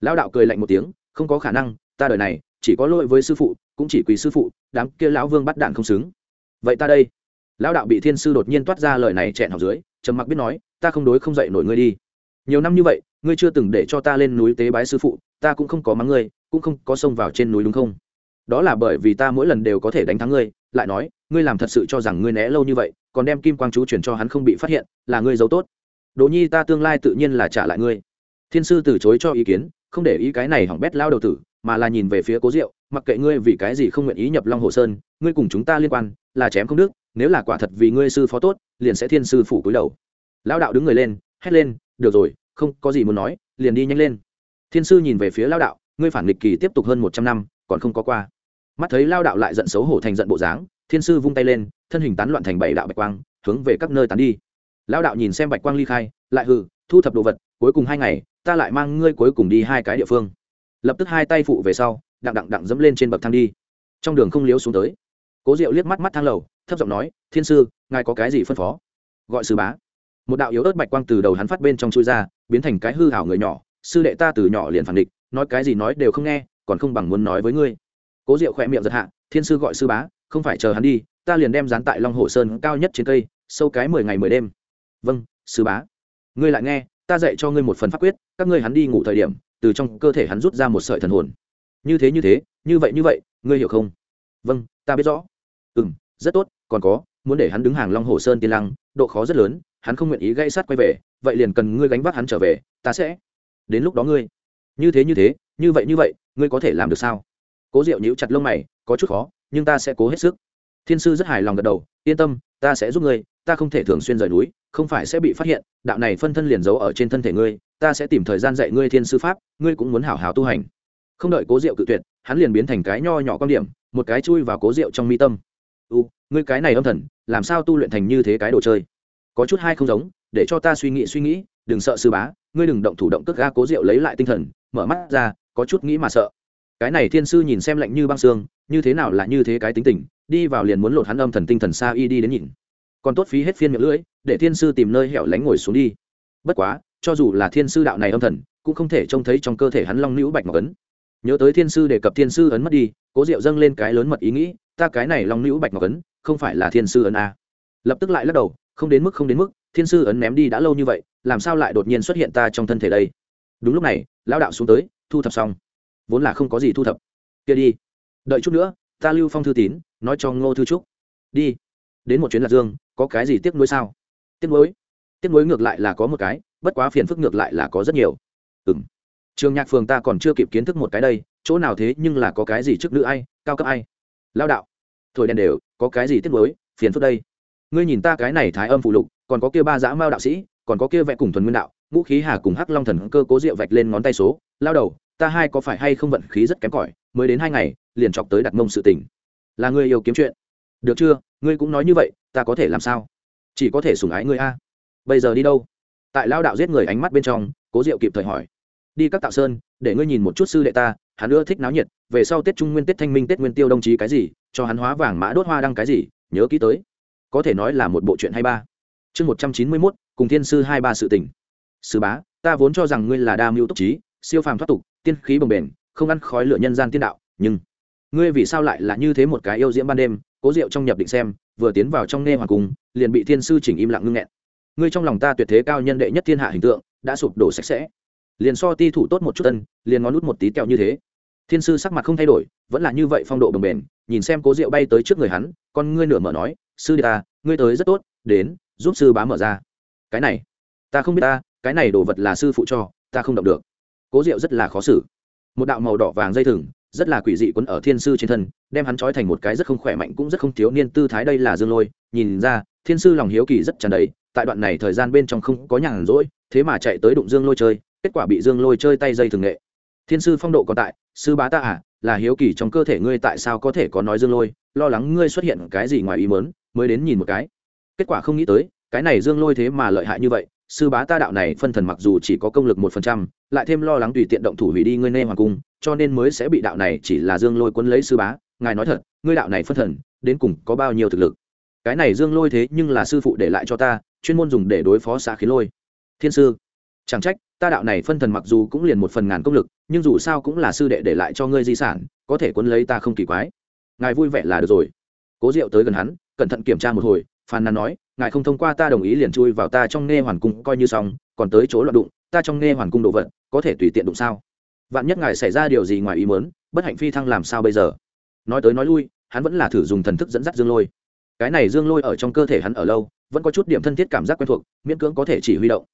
Lão đạo cười lạnh một tiếng, không có khả năng, ta đời này chỉ có lỗi với sư phụ, cũng chỉ quỳ sư phụ, đám kia lão vương bắt đạn không xứng. Vậy ta đây. Lão đạo bị thiên sư đột nhiên toát ra lời này chẹn học dưới, trầm mặc biết nói, ta không đối không dậy nổi ngươi đi. Nhiều năm như vậy, ngươi chưa từng để cho ta lên núi tế bái sư phụ, ta cũng không có mắng ngươi, cũng không có xông vào trên núi đúng không? Đó là bởi vì ta mỗi lần đều có thể đánh thắng ngươi, lại nói, ngươi làm thật sự cho rằng ngươi né lâu như vậy, còn đem kim quang chú chuyển cho hắn không bị phát hiện, là ngươi giấu tốt. Đỗ nhi, ta tương lai tự nhiên là trả lại ngươi. Thiên sư từ chối cho ý kiến, không để ý cái này hỏng bét lao đầu tử, mà là nhìn về phía cố diệu, mặc kệ ngươi vì cái gì không nguyện ý nhập long hồ sơn, ngươi cùng chúng ta liên quan, là chém không đức nếu là quả thật vì ngươi sư phó tốt, liền sẽ thiên sư phủ cúi đầu. Lao đạo đứng người lên, hét lên, được rồi, không có gì muốn nói, liền đi nhanh lên. Thiên sư nhìn về phía lao đạo, ngươi phản nghịch kỳ tiếp tục hơn một trăm năm, còn không có qua mắt thấy lao đạo lại giận xấu hổ thành giận bộ dáng, thiên sư vung tay lên, thân hình tán loạn thành bảy đạo bạch quang, hướng về các nơi tán đi. Lao đạo nhìn xem bạch quang ly khai, lại hừ, thu thập đồ vật, cuối cùng hai ngày, ta lại mang ngươi cuối cùng đi hai cái địa phương. Lập tức hai tay phụ về sau, đặng đặng đặng dẫm lên trên bậc thang đi. Trong đường không liếu xuống tới. Cố diệu liếc mắt mắt thang lầu, thấp giọng nói, thiên sư, ngài có cái gì phân phó? Gọi sư bá. Một đạo yếu ớt bạch quang từ đầu hắn phát bên trong chui ra, biến thành cái hư hảo người nhỏ, sư đệ ta từ nhỏ liền phản địch, nói cái gì nói đều không nghe, còn không bằng muốn nói với ngươi cố diệu khỏe miệng giật hạ, thiên sư gọi sư bá, không phải chờ hắn đi, ta liền đem dán tại long hồ sơn cao nhất trên cây, sâu cái mười ngày mười đêm. Vâng sư bá. Ngươi lại nghe, ta dạy cho ngươi một phần pháp quyết, các ngươi hắn đi ngủ thời điểm, từ trong cơ thể hắn rút ra một sợi thần hồn. Như thế như thế, như vậy như vậy, ngươi hiểu không? Vâng ta biết rõ. Ừ m rất tốt, còn có, muốn để hắn đứng hàng long hồ sơn tiên lăng, độ khó rất lớn, hắn không nguyện ý gây sát quay về, vậy liền cần ngươi gánh vác hắn trở về, ta sẽ đến lúc đó ngươi. Như thế như thế, như vậy như vậy, ngươi có thể làm được sao? Cố diệu nhíu chặt lông mày, có chút khó, nhưng ta sẽ cố hết sức. Thiên sư rất hài lòng gật đầu, yên tâm, ta sẽ giúp ngươi, ta không thể thường xuyên rời núi, không phải sẽ bị phát hiện, đạo này phân thân liền giấu ở trên thân thể ngươi, ta sẽ tìm thời gian dạy ngươi thiên sư pháp, ngươi cũng muốn hảo hảo tu hành. Không đợi cố diệu cự tuyệt, hắn liền biến thành cái nho nhỏ quan điểm, một cái chui vào cố diệu trong mi tâm. U ngươi cái này âm thần, làm sao tu luyện thành như thế cái đồ chơi? Có chút hai không giống, để cho ta suy nghĩ suy nghĩ, đừng sợ sư bá, ngươi đừng động thủ động tức ga cố diệu lấy lại tinh thần, mở mắt ra, có chút nghĩ mà sợ cái này thiên sư nhìn xem lạnh như băng xương, như thế nào là như thế cái tính tình, đi vào liền muốn lột hắn âm thần tinh thần xa y đi đến nhìn. Còn tốt phí hết phiên miệng lưỡi, để thiên sư tìm nơi hẻo lánh ngồi xuống đi. Bất quá, cho dù là thiên sư đạo này âm thần, cũng không thể trông thấy trong cơ thể hắn long nữ bạch ngọc ấn. Nhớ tới thiên sư đề cập thiên sư ấn mất đi, cố diệu dâng lên cái lớn mật ý nghĩ, ta cái này long nữ bạch ngọc ấn, không phải là thiên sư ấn a lập tức lại lắc đầu, không đến mức, không đến mức, thiên sư ấn ném đi đã lâu như vậy, làm sao lại đột nhiên xuất hiện ta trong thân thể đây? Đúng lúc này, lão đạo xuống tới, thu thập xong vốn là không có gì thu thập. Kia đi. Đợi chút nữa, ta lưu phong thư tín, nói cho ngô thư trúc. Đi. Đến một chuyến lạc dương, có cái gì tiếc nuối sao? Tiếc nuối. Tiếc nuối ngược lại là có một cái, bất quá phiền phức ngược lại là có rất nhiều. Ừ m trường nhạc phường ta còn chưa kịp kiến thức một cái đây, chỗ nào thế nhưng là có cái gì trước nữ ai, cao cấp ai? Lao đạo. Thổi đèn đều, có cái gì tiếc nuối, phiền phức đây. Ngươi nhìn ta cái này thái âm phụ lục, còn có kia ba dã mao đạo sĩ, còn có kia vẽ cùng thuần nguyên đạo, ngũ khí hà cùng hắc long thần cơ cố diệu vạch lên ngón tay số, lao đầu ta hai có phải hay không vận khí rất kém cỏi, mới đến hai ngày, liền chọc tới đặt mông sự tình. Là ngươi yêu kiếm chuyện. Được chưa? Ngươi cũng nói như vậy, ta có thể làm sao? Chỉ có thể sủng ái ngươi a. Bây giờ đi đâu? Tại lao đạo giết người ánh mắt bên trong, cố diệu kịp thời hỏi. Đi các tạo sơn, để ngươi nhìn một chút sư đệ ta, hắn ưa thích náo nhiệt, về sau tết trung nguyên, tết thanh minh, tết nguyên tiêu đồng chí cái gì, cho hắn hóa vàng mã đốt hoa đăng cái gì, nhớ kỹ tới. Có thể nói là một bộ chuyện hay ba. Chương một trăm chín mươi mốt, cùng thiên sư hai ba sự tình. Sư bá, ta vốn cho rằng ngươi là đa mưu túc trí siêu phàm thoát tục, tiên khí bồng bềnh, không ăn khói lửa nhân gian tiên đạo, nhưng ngươi vì sao lại là như thế một cái yêu diễm ban đêm, cố diệu trong nhập định xem, vừa tiến vào trong nghe hoàng cung, liền bị thiên sư chỉnh im lặng ngưng nghẹn. Ngươi trong lòng ta tuyệt thế cao nhân đệ nhất thiên hạ hình tượng, đã sụp đổ sạch sẽ. Liền so ti thủ tốt một chút tân liền ngón nút một tí kẹo như thế. Thiên sư sắc mặt không thay đổi, vẫn là như vậy phong độ đồng bền nhìn xem cố rượu bay tới trước người hắn, con ngươi nửa mở nói, sư đệ ta, ngươi tới rất tốt, đến, giúp sư bá mở ra. Cái này, ta không biết ta, cái này đồ vật là sư phụ cho, ta không động được cố diệu rất là khó xử. Một đạo màu đỏ vàng dây thừng, rất là quỷ dị quấn ở thiên sư trên thân, đem hắn trói thành một cái rất không khỏe mạnh cũng rất không thiếu niên tư thái đây là dương lôi. Nhìn ra, thiên sư lòng hiếu kỳ rất tràn đầy, tại đoạn này thời gian bên trong không có nhàn rỗi, thế mà chạy tới đụng dương lôi chơi, kết quả bị dương lôi chơi tay dây thường nghệ. Thiên sư phong độ còn tại, sư bá ta à là hiếu kỳ trong cơ thể ngươi tại sao có thể có nói dương lôi, lo lắng ngươi xuất hiện cái gì ngoài ý mớn mới đến nhìn một cái. Kết quả không nghĩ tới, cái này dương lôi thế mà lợi hại như vậy sư bá ta đạo này phân thần mặc dù chỉ có công lực một phần trăm, lại thêm lo lắng tùy tiện động thủ hủy đi ngươi nê hoàng cung, cho nên mới sẽ bị đạo này chỉ là dương lôi quân lấy sư bá. Ngài nói thật, ngươi đạo này phân thần, đến cùng có bao nhiêu thực lực? Cái này dương lôi thế nhưng là sư phụ để lại cho ta, chuyên môn dùng để đối phó xã khí lôi. Thiên sư, chẳng trách, ta đạo này phân thần mặc dù cũng liền một phần ngàn công lực, nhưng dù sao cũng là sư đệ để lại cho ngươi di sản, có thể quân lấy ta không kỳ quái. Ngài vui vẻ là được rồi. Cố diệu tới gần hắn, cẩn thận kiểm tra một hồi, phàn nàn nói ngài không thông qua ta đồng ý liền chui vào ta trong nghe hoàn cung, coi như xong, còn tới chỗ loạn đụng, ta trong nghe hoàn cung đồ vật, có thể tùy tiện đụng sao? Vạn nhất ngài xảy ra điều gì ngoài ý mớn bất hạnh phi thăng làm sao bây giờ? Nói tới nói lui, hắn vẫn là thử dùng thần thức dẫn dắt dương lôi. Cái này dương lôi ở trong cơ thể hắn ở lâu, vẫn có chút điểm thân thiết cảm giác quen thuộc, miễn cưỡng có thể chỉ huy động.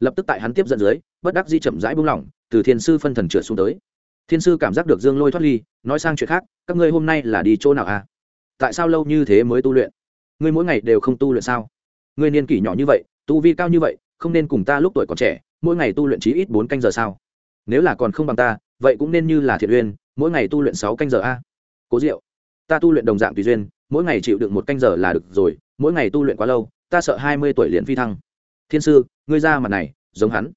Lập tức tại hắn tiếp dẫn dưới, bất đắc di chậm rãi buông lỏng, từ thiên sư phân thần trượt xuống tới. Thiên sư cảm giác được dương lôi thoát ly, nói sang chuyện khác, các ngươi hôm nay là đi chỗ nào à? Tại sao lâu như thế mới tu luyện? Ngươi mỗi ngày đều không tu luyện sao? Ngươi niên kỷ nhỏ như vậy, tu vi cao như vậy, không nên cùng ta lúc tuổi còn trẻ, mỗi ngày tu luyện chí ít bốn canh giờ sao? Nếu là còn không bằng ta, vậy cũng nên như là thiện uyên, mỗi ngày tu luyện sáu canh giờ a. Cố diệu, ta tu luyện đồng dạng tùy duyên, mỗi ngày chịu đựng một canh giờ là được rồi, mỗi ngày tu luyện quá lâu, ta sợ hai mươi tuổi liền phi thăng. Thiên sư, ngươi ra mặt này, giống hắn.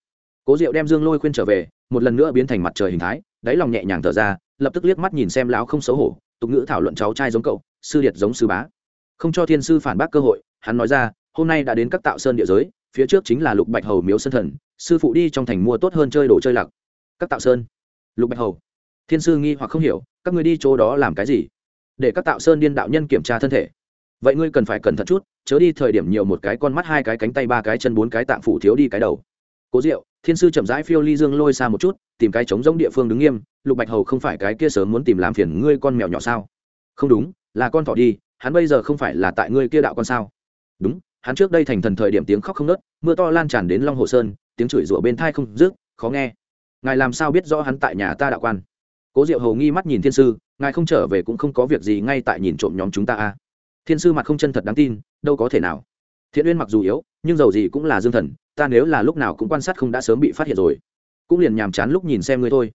Cố diệu đem dương lôi khuyên trở về, một lần nữa biến thành mặt trời hình thái, đáy lòng nhẹ nhàng thở ra, lập tức liếc mắt nhìn xem lão không xấu hổ, tục ngữ thảo luận cháu trai giống cậu, sư điệt giống sư bá không cho thiên sư phản bác cơ hội, hắn nói ra, hôm nay đã đến các tạo sơn địa giới, phía trước chính là lục bạch hầu miếu sân thần, sư phụ đi trong thành mua tốt hơn chơi đồ chơi lặc các tạo sơn? Lục bạch hầu. Thiên sư nghi hoặc không hiểu, các ngươi đi chỗ đó làm cái gì? Để các tạo sơn điên đạo nhân kiểm tra thân thể. Vậy ngươi cần phải cẩn thận chút, chớ đi thời điểm nhiều một cái con mắt, hai cái cánh tay, ba cái chân, bốn cái tạng phủ thiếu đi cái đầu. Cố diệu, thiên sư chậm rãi phiêu ly dương lôi xa một chút, tìm cái trống giống địa phương đứng nghiêm, lục bạch hầu không phải cái kia sớm muốn tìm làm phiền ngươi con mèo nhỏ sao? Không đúng, là con thỏ đi hắn bây giờ không phải là tại ngươi kia đạo con sao? Đúng, hắn trước đây thành thần thời điểm tiếng khóc không nớt mưa to lan tràn đến long hồ sơn, tiếng chửi rủa bên thai không rước khó nghe. Ngài làm sao biết rõ hắn tại nhà ta đạo quan? Cố diệu hầu nghi mắt nhìn thiên sư, ngài không trở về cũng không có việc gì ngay tại nhìn trộm nhóm chúng ta a à. thiên sư mặt không chân thật đáng tin, đâu có thể nào. Thiện uyên mặc dù yếu, nhưng dầu gì cũng là dương thần, ta nếu là lúc nào cũng quan sát không đã sớm bị phát hiện rồi. Cũng liền nhàm chán lúc nhìn xem ngươi thôi.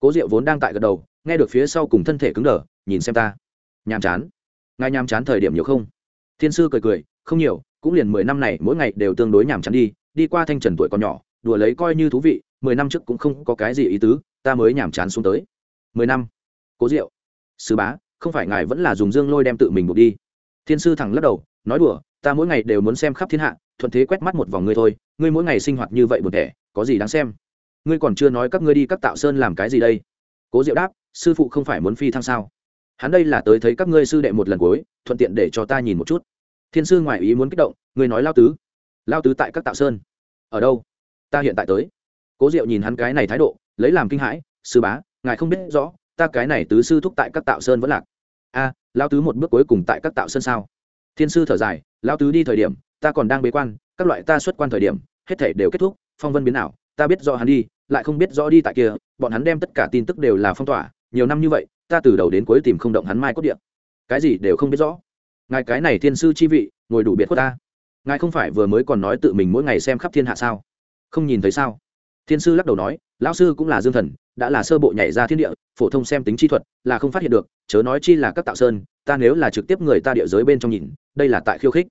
Cố diệu vốn đang tại gật đầu, nghe được phía sau cùng thân thể cứng đờ, nhìn xem ta. Nhàm chán ngài nhàm chán thời điểm nhiều không? Thiên sư cười cười, không nhiều, cũng liền mười năm này mỗi ngày đều tương đối nhàm chán đi đi qua thanh trần tuổi còn nhỏ, đùa lấy coi như thú vị, mười năm trước cũng không có cái gì ý tứ, ta mới nhàm chán xuống tới. Mười năm. Cố diệu. Sư bá, không phải ngài vẫn là dùng dương lôi đem tự mình buộc đi. Thiên sư thẳng lắc đầu, nói đùa, ta mỗi ngày đều muốn xem khắp thiên hạ, thuận thế quét mắt một vòng ngươi thôi, ngươi mỗi ngày sinh hoạt như vậy buồn thẻ, có gì đáng xem? Ngươi còn chưa nói các ngươi đi các tạo sơn làm cái gì đây? Cố diệu đáp, sư phụ không phải muốn phi thăng sao? Hắn đây là tới thấy các ngươi sư đệ một lần cuối, thuận tiện để cho ta nhìn một chút. Thiên sư ngoại ý muốn kích động, ngươi nói lao tứ. Lao tứ tại các tạo sơn. Ở đâu? Ta hiện tại tới. Cố diệu nhìn hắn cái này thái độ, lấy làm kinh hãi, sư bá, ngài không biết rõ, ta cái này tứ sư thúc tại các tạo sơn vẫn lạc. A, lao tứ một bước cuối cùng tại các tạo sơn sao? Thiên sư thở dài, lao tứ đi thời điểm, ta còn đang bế quan, các loại ta xuất quan thời điểm, hết thể đều kết thúc, phong vân biến nào ta biết rõ hắn đi, lại không biết rõ đi tại kia, bọn hắn đem tất cả tin tức đều là phong tỏa, nhiều năm như vậy ta từ đầu đến cuối tìm không động hắn mai cốt điện cái gì đều không biết rõ. Ngài cái này thiên sư chi vị, ngồi đủ biệt của ta. Ngài không phải vừa mới còn nói tự mình mỗi ngày xem khắp thiên hạ sao? Không nhìn thấy sao? Thiên sư lắc đầu nói, lão sư cũng là dương thần, đã là sơ bộ nhảy ra thiên địa, phổ thông xem tính chi thuật, là không phát hiện được, chớ nói chi là các tạo sơn, ta nếu là trực tiếp người ta địa giới bên trong nhìn, đây là tại khiêu khích.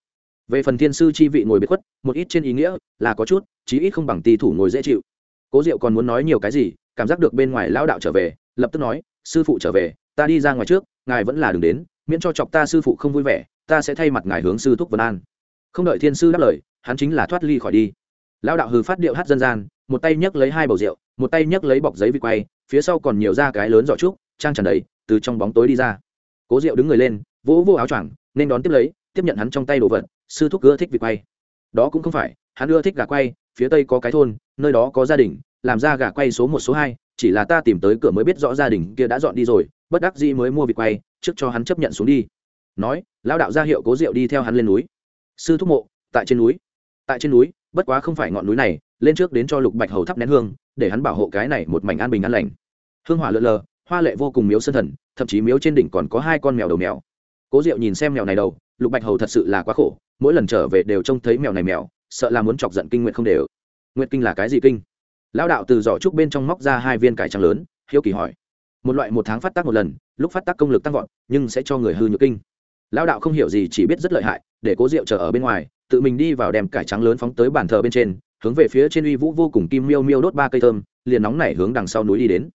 Về phần thiên sư chi vị ngồi biệt khuất, một ít trên ý nghĩa, là có chút, chí ít không bằng ti thủ ngồi dễ chịu. Cố diệu còn muốn nói nhiều cái gì, cảm giác được bên ngoài lão đạo trở về, lập tức nói sư phụ trở về, ta đi ra ngoài trước, ngài vẫn là đừng đến, miễn cho chọc ta sư phụ không vui vẻ, ta sẽ thay mặt ngài hướng sư thúc vân an. Không đợi thiên sư đáp lời, hắn chính là thoát ly khỏi đi. Lão đạo hừ phát điệu hát dân gian, một tay nhấc lấy hai bầu rượu, một tay nhấc lấy bọc giấy vị quay, phía sau còn nhiều da cái lớn giỏ trúc, trang tràn đầy, từ trong bóng tối đi ra. Cố rượu đứng người lên, vỗ vô áo choàng, nên đón tiếp lấy, tiếp nhận hắn trong tay đồ vật, sư thúc ưa thích vị quay. Đó cũng không phải, hắn ưa thích gà quay, phía tây có cái thôn, nơi đó có gia đình, làm ra gà quay số một, số hai chỉ là ta tìm tới cửa mới biết rõ gia đình kia đã dọn đi rồi, bất đắc dĩ mới mua vịt quay, trước cho hắn chấp nhận xuống đi. Nói, lão đạo ra hiệu cố rượu đi theo hắn lên núi. Sư thúc mộ, tại trên núi. Tại trên núi, bất quá không phải ngọn núi này, lên trước đến cho lục bạch hầu thắp nén hương, để hắn bảo hộ cái này một mảnh an bình an lành. Hương hỏa lượn lờ, hoa lệ vô cùng miếu sơn thần, thậm chí miếu trên đỉnh còn có hai con mèo đầu mèo. Cố diệu nhìn xem mèo này đầu, lục bạch hầu thật sự là quá khổ, mỗi lần trở về đều trông thấy mèo này mèo, sợ là muốn chọc giận kinh nguyện không đều. Nguyện kinh là cái gì kinh? Lão đạo từ giỏ trúc bên trong móc ra hai viên cải trắng lớn, hiếu kỳ hỏi. Một loại một tháng phát tác một lần, lúc phát tác công lực tăng vọt, nhưng sẽ cho người hư nhược kinh. Lão đạo không hiểu gì, chỉ biết rất lợi hại, để cố diệu chờ ở bên ngoài, tự mình đi vào đem cải trắng lớn phóng tới bàn thờ bên trên, hướng về phía trên uy vũ vô cùng kim miêu miêu đốt ba cây thơm, liền nóng nảy hướng đằng sau núi đi đến.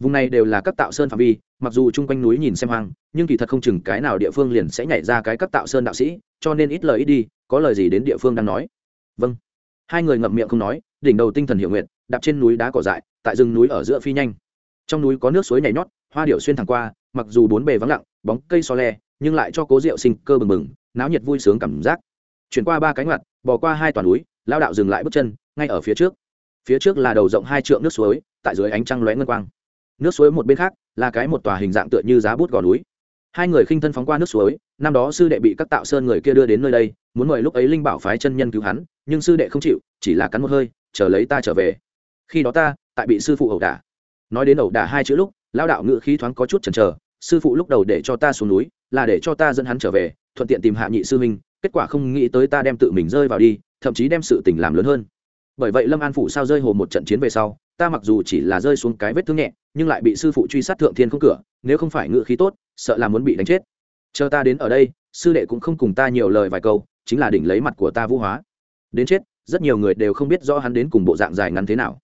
Vùng này đều là các tạo sơn phạm vi, mặc dù chung quanh núi nhìn xem hoang, nhưng kỳ thật không chừng cái nào địa phương liền sẽ nhảy ra cái các tạo sơn đạo sĩ, cho nên ít lời ít đi, có lời gì đến địa phương đang nói. Vâng. Hai người ngậm miệng không nói đỉnh đầu tinh thần hiệu nguyện, đạp trên núi đá cỏ dại, tại rừng núi ở giữa phi nhanh. Trong núi có nước suối nhảy nhót, hoa điệu xuyên thẳng qua, mặc dù bốn bề vắng lặng, bóng cây so le, nhưng lại cho cố rượu sinh cơ bừng bừng, náo nhiệt vui sướng cảm giác. Chuyển qua ba cánh mặt bỏ qua hai toàn núi, lao đạo dừng lại bước chân, ngay ở phía trước. Phía trước là đầu rộng hai trượng nước suối, tại dưới ánh trăng lóe ngân quang. Nước suối một bên khác, là cái một tòa hình dạng tựa như giá bút gò núi. Hai người khinh thân phóng qua nước suối, năm đó sư đệ bị các tạo sơn người kia đưa đến nơi đây, muốn mời lúc ấy linh bảo phái chân nhân cứu hắn, nhưng sư đệ không chịu, chỉ là cắn một hơi chờ lấy ta trở về. Khi đó ta, tại bị sư phụ ẩu đả. Nói đến ẩu đả hai chữ lúc lao đạo ngự khí thoáng có chút chần chờ, sư phụ lúc đầu để cho ta xuống núi, là để cho ta dẫn hắn trở về, thuận tiện tìm hạ nhị sư huynh, kết quả không nghĩ tới ta đem tự mình rơi vào đi, thậm chí đem sự tình làm lớn hơn. Bởi vậy lâm an phủ sao rơi hồ một trận chiến về sau, ta mặc dù chỉ là rơi xuống cái vết thương nhẹ, nhưng lại bị sư phụ truy sát thượng thiên không cửa, nếu không phải ngự khí tốt, sợ là muốn bị đánh chết. Chờ ta đến ở đây, sư đệ cũng không cùng ta nhiều lời vài câu, chính là đỉnh lấy mặt của ta vũ hóa. Đến chết rất nhiều người đều không biết rõ hắn đến cùng bộ dạng dài ngắn thế nào.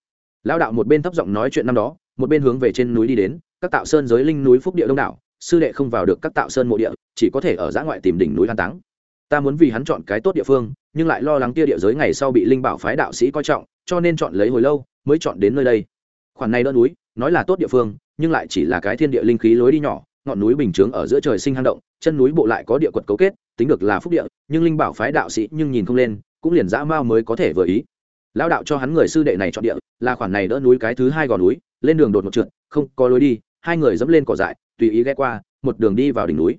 Lao đạo một bên thấp giọng nói chuyện năm đó, một bên hướng về trên núi đi đến, các tạo sơn giới linh núi phúc địa đông đảo, sư đệ không vào được các tạo sơn mộ địa, chỉ có thể ở giã ngoại tìm đỉnh núi an táng. Ta muốn vì hắn chọn cái tốt địa phương, nhưng lại lo lắng kia địa giới ngày sau bị linh bảo phái đạo sĩ coi trọng, cho nên chọn lấy hồi lâu mới chọn đến nơi đây. Khoản này đỡ núi, nói là tốt địa phương, nhưng lại chỉ là cái thiên địa linh khí lối đi nhỏ, ngọn núi bình chướng ở giữa trời sinh hang động, chân núi bộ lại có địa quật cấu kết, tính được là phúc địa, nhưng linh bảo phái đạo sĩ nhưng nhìn không lên cũng liền dã mao mới có thể vừa ý. Lão đạo cho hắn người sư đệ này chọn địa, là khoản này đỡ núi cái thứ hai gò núi, lên đường đột một trượt, không, có lối đi, hai người dẫm lên cỏ dại, tùy ý ghé qua, một đường đi vào đỉnh núi.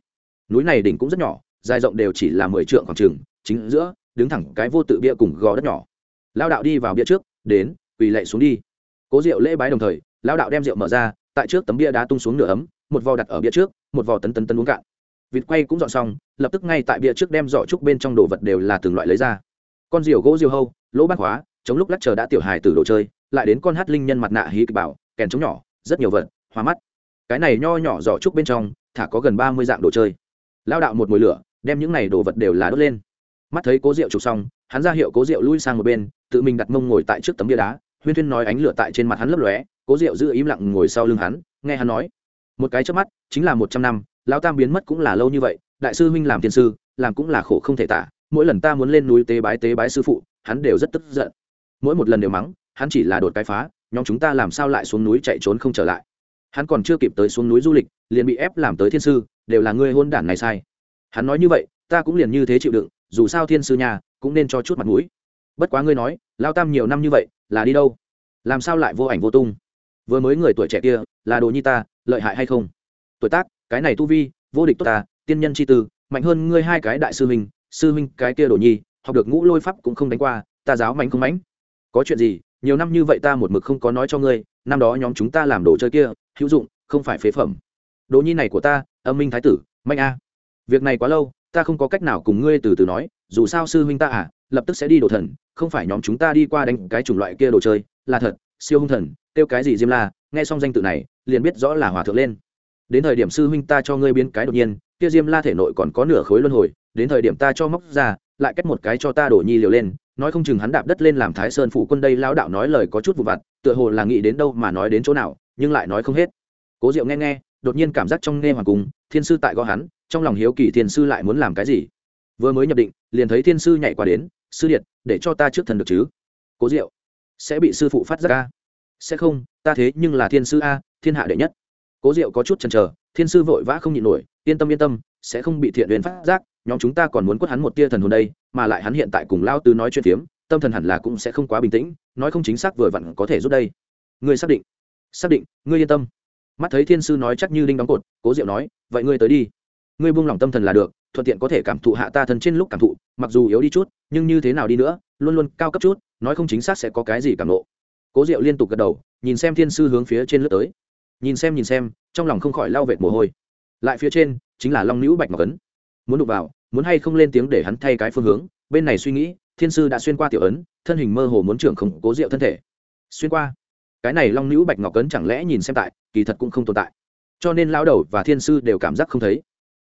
Núi này đỉnh cũng rất nhỏ, dài rộng đều chỉ là mười trượng khoảng trừng chính giữa, đứng thẳng cái vô tự bia cùng gò đất nhỏ. Lao đạo đi vào bia trước, đến, quỳ lệ xuống đi. Cố rượu lễ bái đồng thời lao đạo đem rượu mở ra, tại trước tấm bia đá tung xuống nửa ấm, một vò đặt ở bia trước, một vò tấn tấn tấn uống cạn. Vịt quay cũng dọn xong, lập tức ngay tại bia trước đem giỏ trúc bên trong đồ vật đều là từng loại lấy ra con diều gỗ diều hâu, lỗ bát hóa chống lúc lắc chờ đã tiểu hài từ đồ chơi, lại đến con hát linh nhân mặt nạ hí kịch bảo, kèn chống nhỏ, rất nhiều vật, hoa mắt. Cái này nho nhỏ giỏ trúc bên trong, thả có gần ba mươi dạng đồ chơi. Lao đạo một mùi lửa, đem những này đồ vật đều là đốt lên. Mắt thấy cố rượu trục xong, hắn ra hiệu cố rượu lui sang một bên, tự mình đặt mông ngồi tại trước tấm bia đá, huyên thuyên nói ánh lửa tại trên mặt hắn lấp lóe, cố rượu giữ im lặng ngồi sau lưng hắn, nghe hắn nói. Một cái trước mắt, chính là một trăm năm, lão tam biến mất cũng là lâu như vậy, đại sư huynh làm tiên sư, làm cũng là khổ không thể tả mỗi lần ta muốn lên núi tế bái tế bái sư phụ, hắn đều rất tức giận. Mỗi một lần đều mắng, hắn chỉ là đột cái phá, nhóm chúng ta làm sao lại xuống núi chạy trốn không trở lại? Hắn còn chưa kịp tới xuống núi du lịch, liền bị ép làm tới thiên sư, đều là ngươi hôn đản này sai. Hắn nói như vậy, ta cũng liền như thế chịu đựng, dù sao thiên sư nhà, cũng nên cho chút mặt mũi. Bất quá ngươi nói, lao tam nhiều năm như vậy, là đi đâu? Làm sao lại vô ảnh vô tung? Vừa mới người tuổi trẻ kia, là đồ nhi ta, lợi hại hay không? Tuổi tác, cái này tu vi, vô địch tốt ta, tiên nhân c h i tư, mạnh hơn ngươi hai cái đại sư huynh sư huynh, cái kia đồ nhi, học được ngũ lôi pháp cũng không đánh qua, ta giáo mạnh không mánh. có chuyện gì, nhiều năm như vậy ta một mực không có nói cho ngươi, năm đó nhóm chúng ta làm đồ chơi kia, hữu dụng, không phải phế phẩm. Đồ nhi này của ta, âm minh thái tử mạnh a. Việc này quá lâu, ta không có cách nào cùng ngươi từ từ nói, dù sao sư huynh ta à lập tức sẽ đi đồ thần, không phải nhóm chúng ta đi qua đánh cái chủng loại kia đồ chơi, là thật, siêu hung thần, kêu cái gì diêm la, nghe xong danh tự này, liền biết rõ là hòa thượng lên. Đến thời điểm sư huynh ta cho ngươi biến cái đột nhiên, kia diêm la thể nội còn có nửa khối luân hồi đến thời điểm ta cho móc ra, lại cách một cái cho ta đổ nhi liều lên, nói không chừng hắn đạp đất lên làm thái sơn phụ quân đây lão đạo nói lời có chút vụ vặt, tựa hồ là nghĩ đến đâu mà nói đến chỗ nào, nhưng lại nói không hết. Cố diệu nghe nghe, đột nhiên cảm giác trong nghe hoàng cung, thiên sư tại gõ hắn, trong lòng hiếu kỳ thiên sư lại muốn làm cái gì. Vừa mới nhập định, liền thấy thiên sư nhảy qua đến, sư điện, để cho ta trước thần được chứ. Cố diệu, sẽ bị sư phụ phát giác ca sẽ không, ta thế nhưng là thiên sư a, thiên hạ đệ nhất. Cố diệu có chút chần chờ, thiên sư vội vã không nhịn nổi, yên tâm yên tâm, sẽ không bị thiện huyền phát giác nhóm chúng ta còn muốn quất hắn một tia thần hồn đây, mà lại hắn hiện tại cùng lao tứ nói chuyện phiếm, tâm thần hẳn là cũng sẽ không quá bình tĩnh, nói không chính xác vừa vặn có thể rút đây. Ngươi xác định. Xác định, ngươi yên tâm. Mắt thấy thiên sư nói chắc như đinh đóng cột, cố diệu nói, vậy ngươi tới đi. Ngươi buông lỏng tâm thần là được, thuận tiện có thể cảm thụ hạ ta thân trên lúc cảm thụ, mặc dù yếu đi chút, nhưng như thế nào đi nữa, luôn luôn cao cấp chút, nói không chính xác sẽ có cái gì cảm nộ. Cố diệu liên tục gật đầu, nhìn xem thiên sư hướng phía trên lướt tới. Nhìn xem nhìn xem, trong lòng không khỏi lau vệt mồ hôi. Lại phía trên, chính là long nữ bạch ngọc ấn. Muốn đụng vào muốn hay không lên tiếng để hắn thay cái phương hướng, bên này suy nghĩ, thiên sư đã xuyên qua tiểu ấn, thân hình mơ hồ muốn trưởng khống cố diệu thân thể. Xuyên qua. Cái này long nữ bạch ngọc cấn chẳng lẽ nhìn xem tại, kỳ thật cũng không tồn tại. Cho nên lao đầu và thiên sư đều cảm giác không thấy.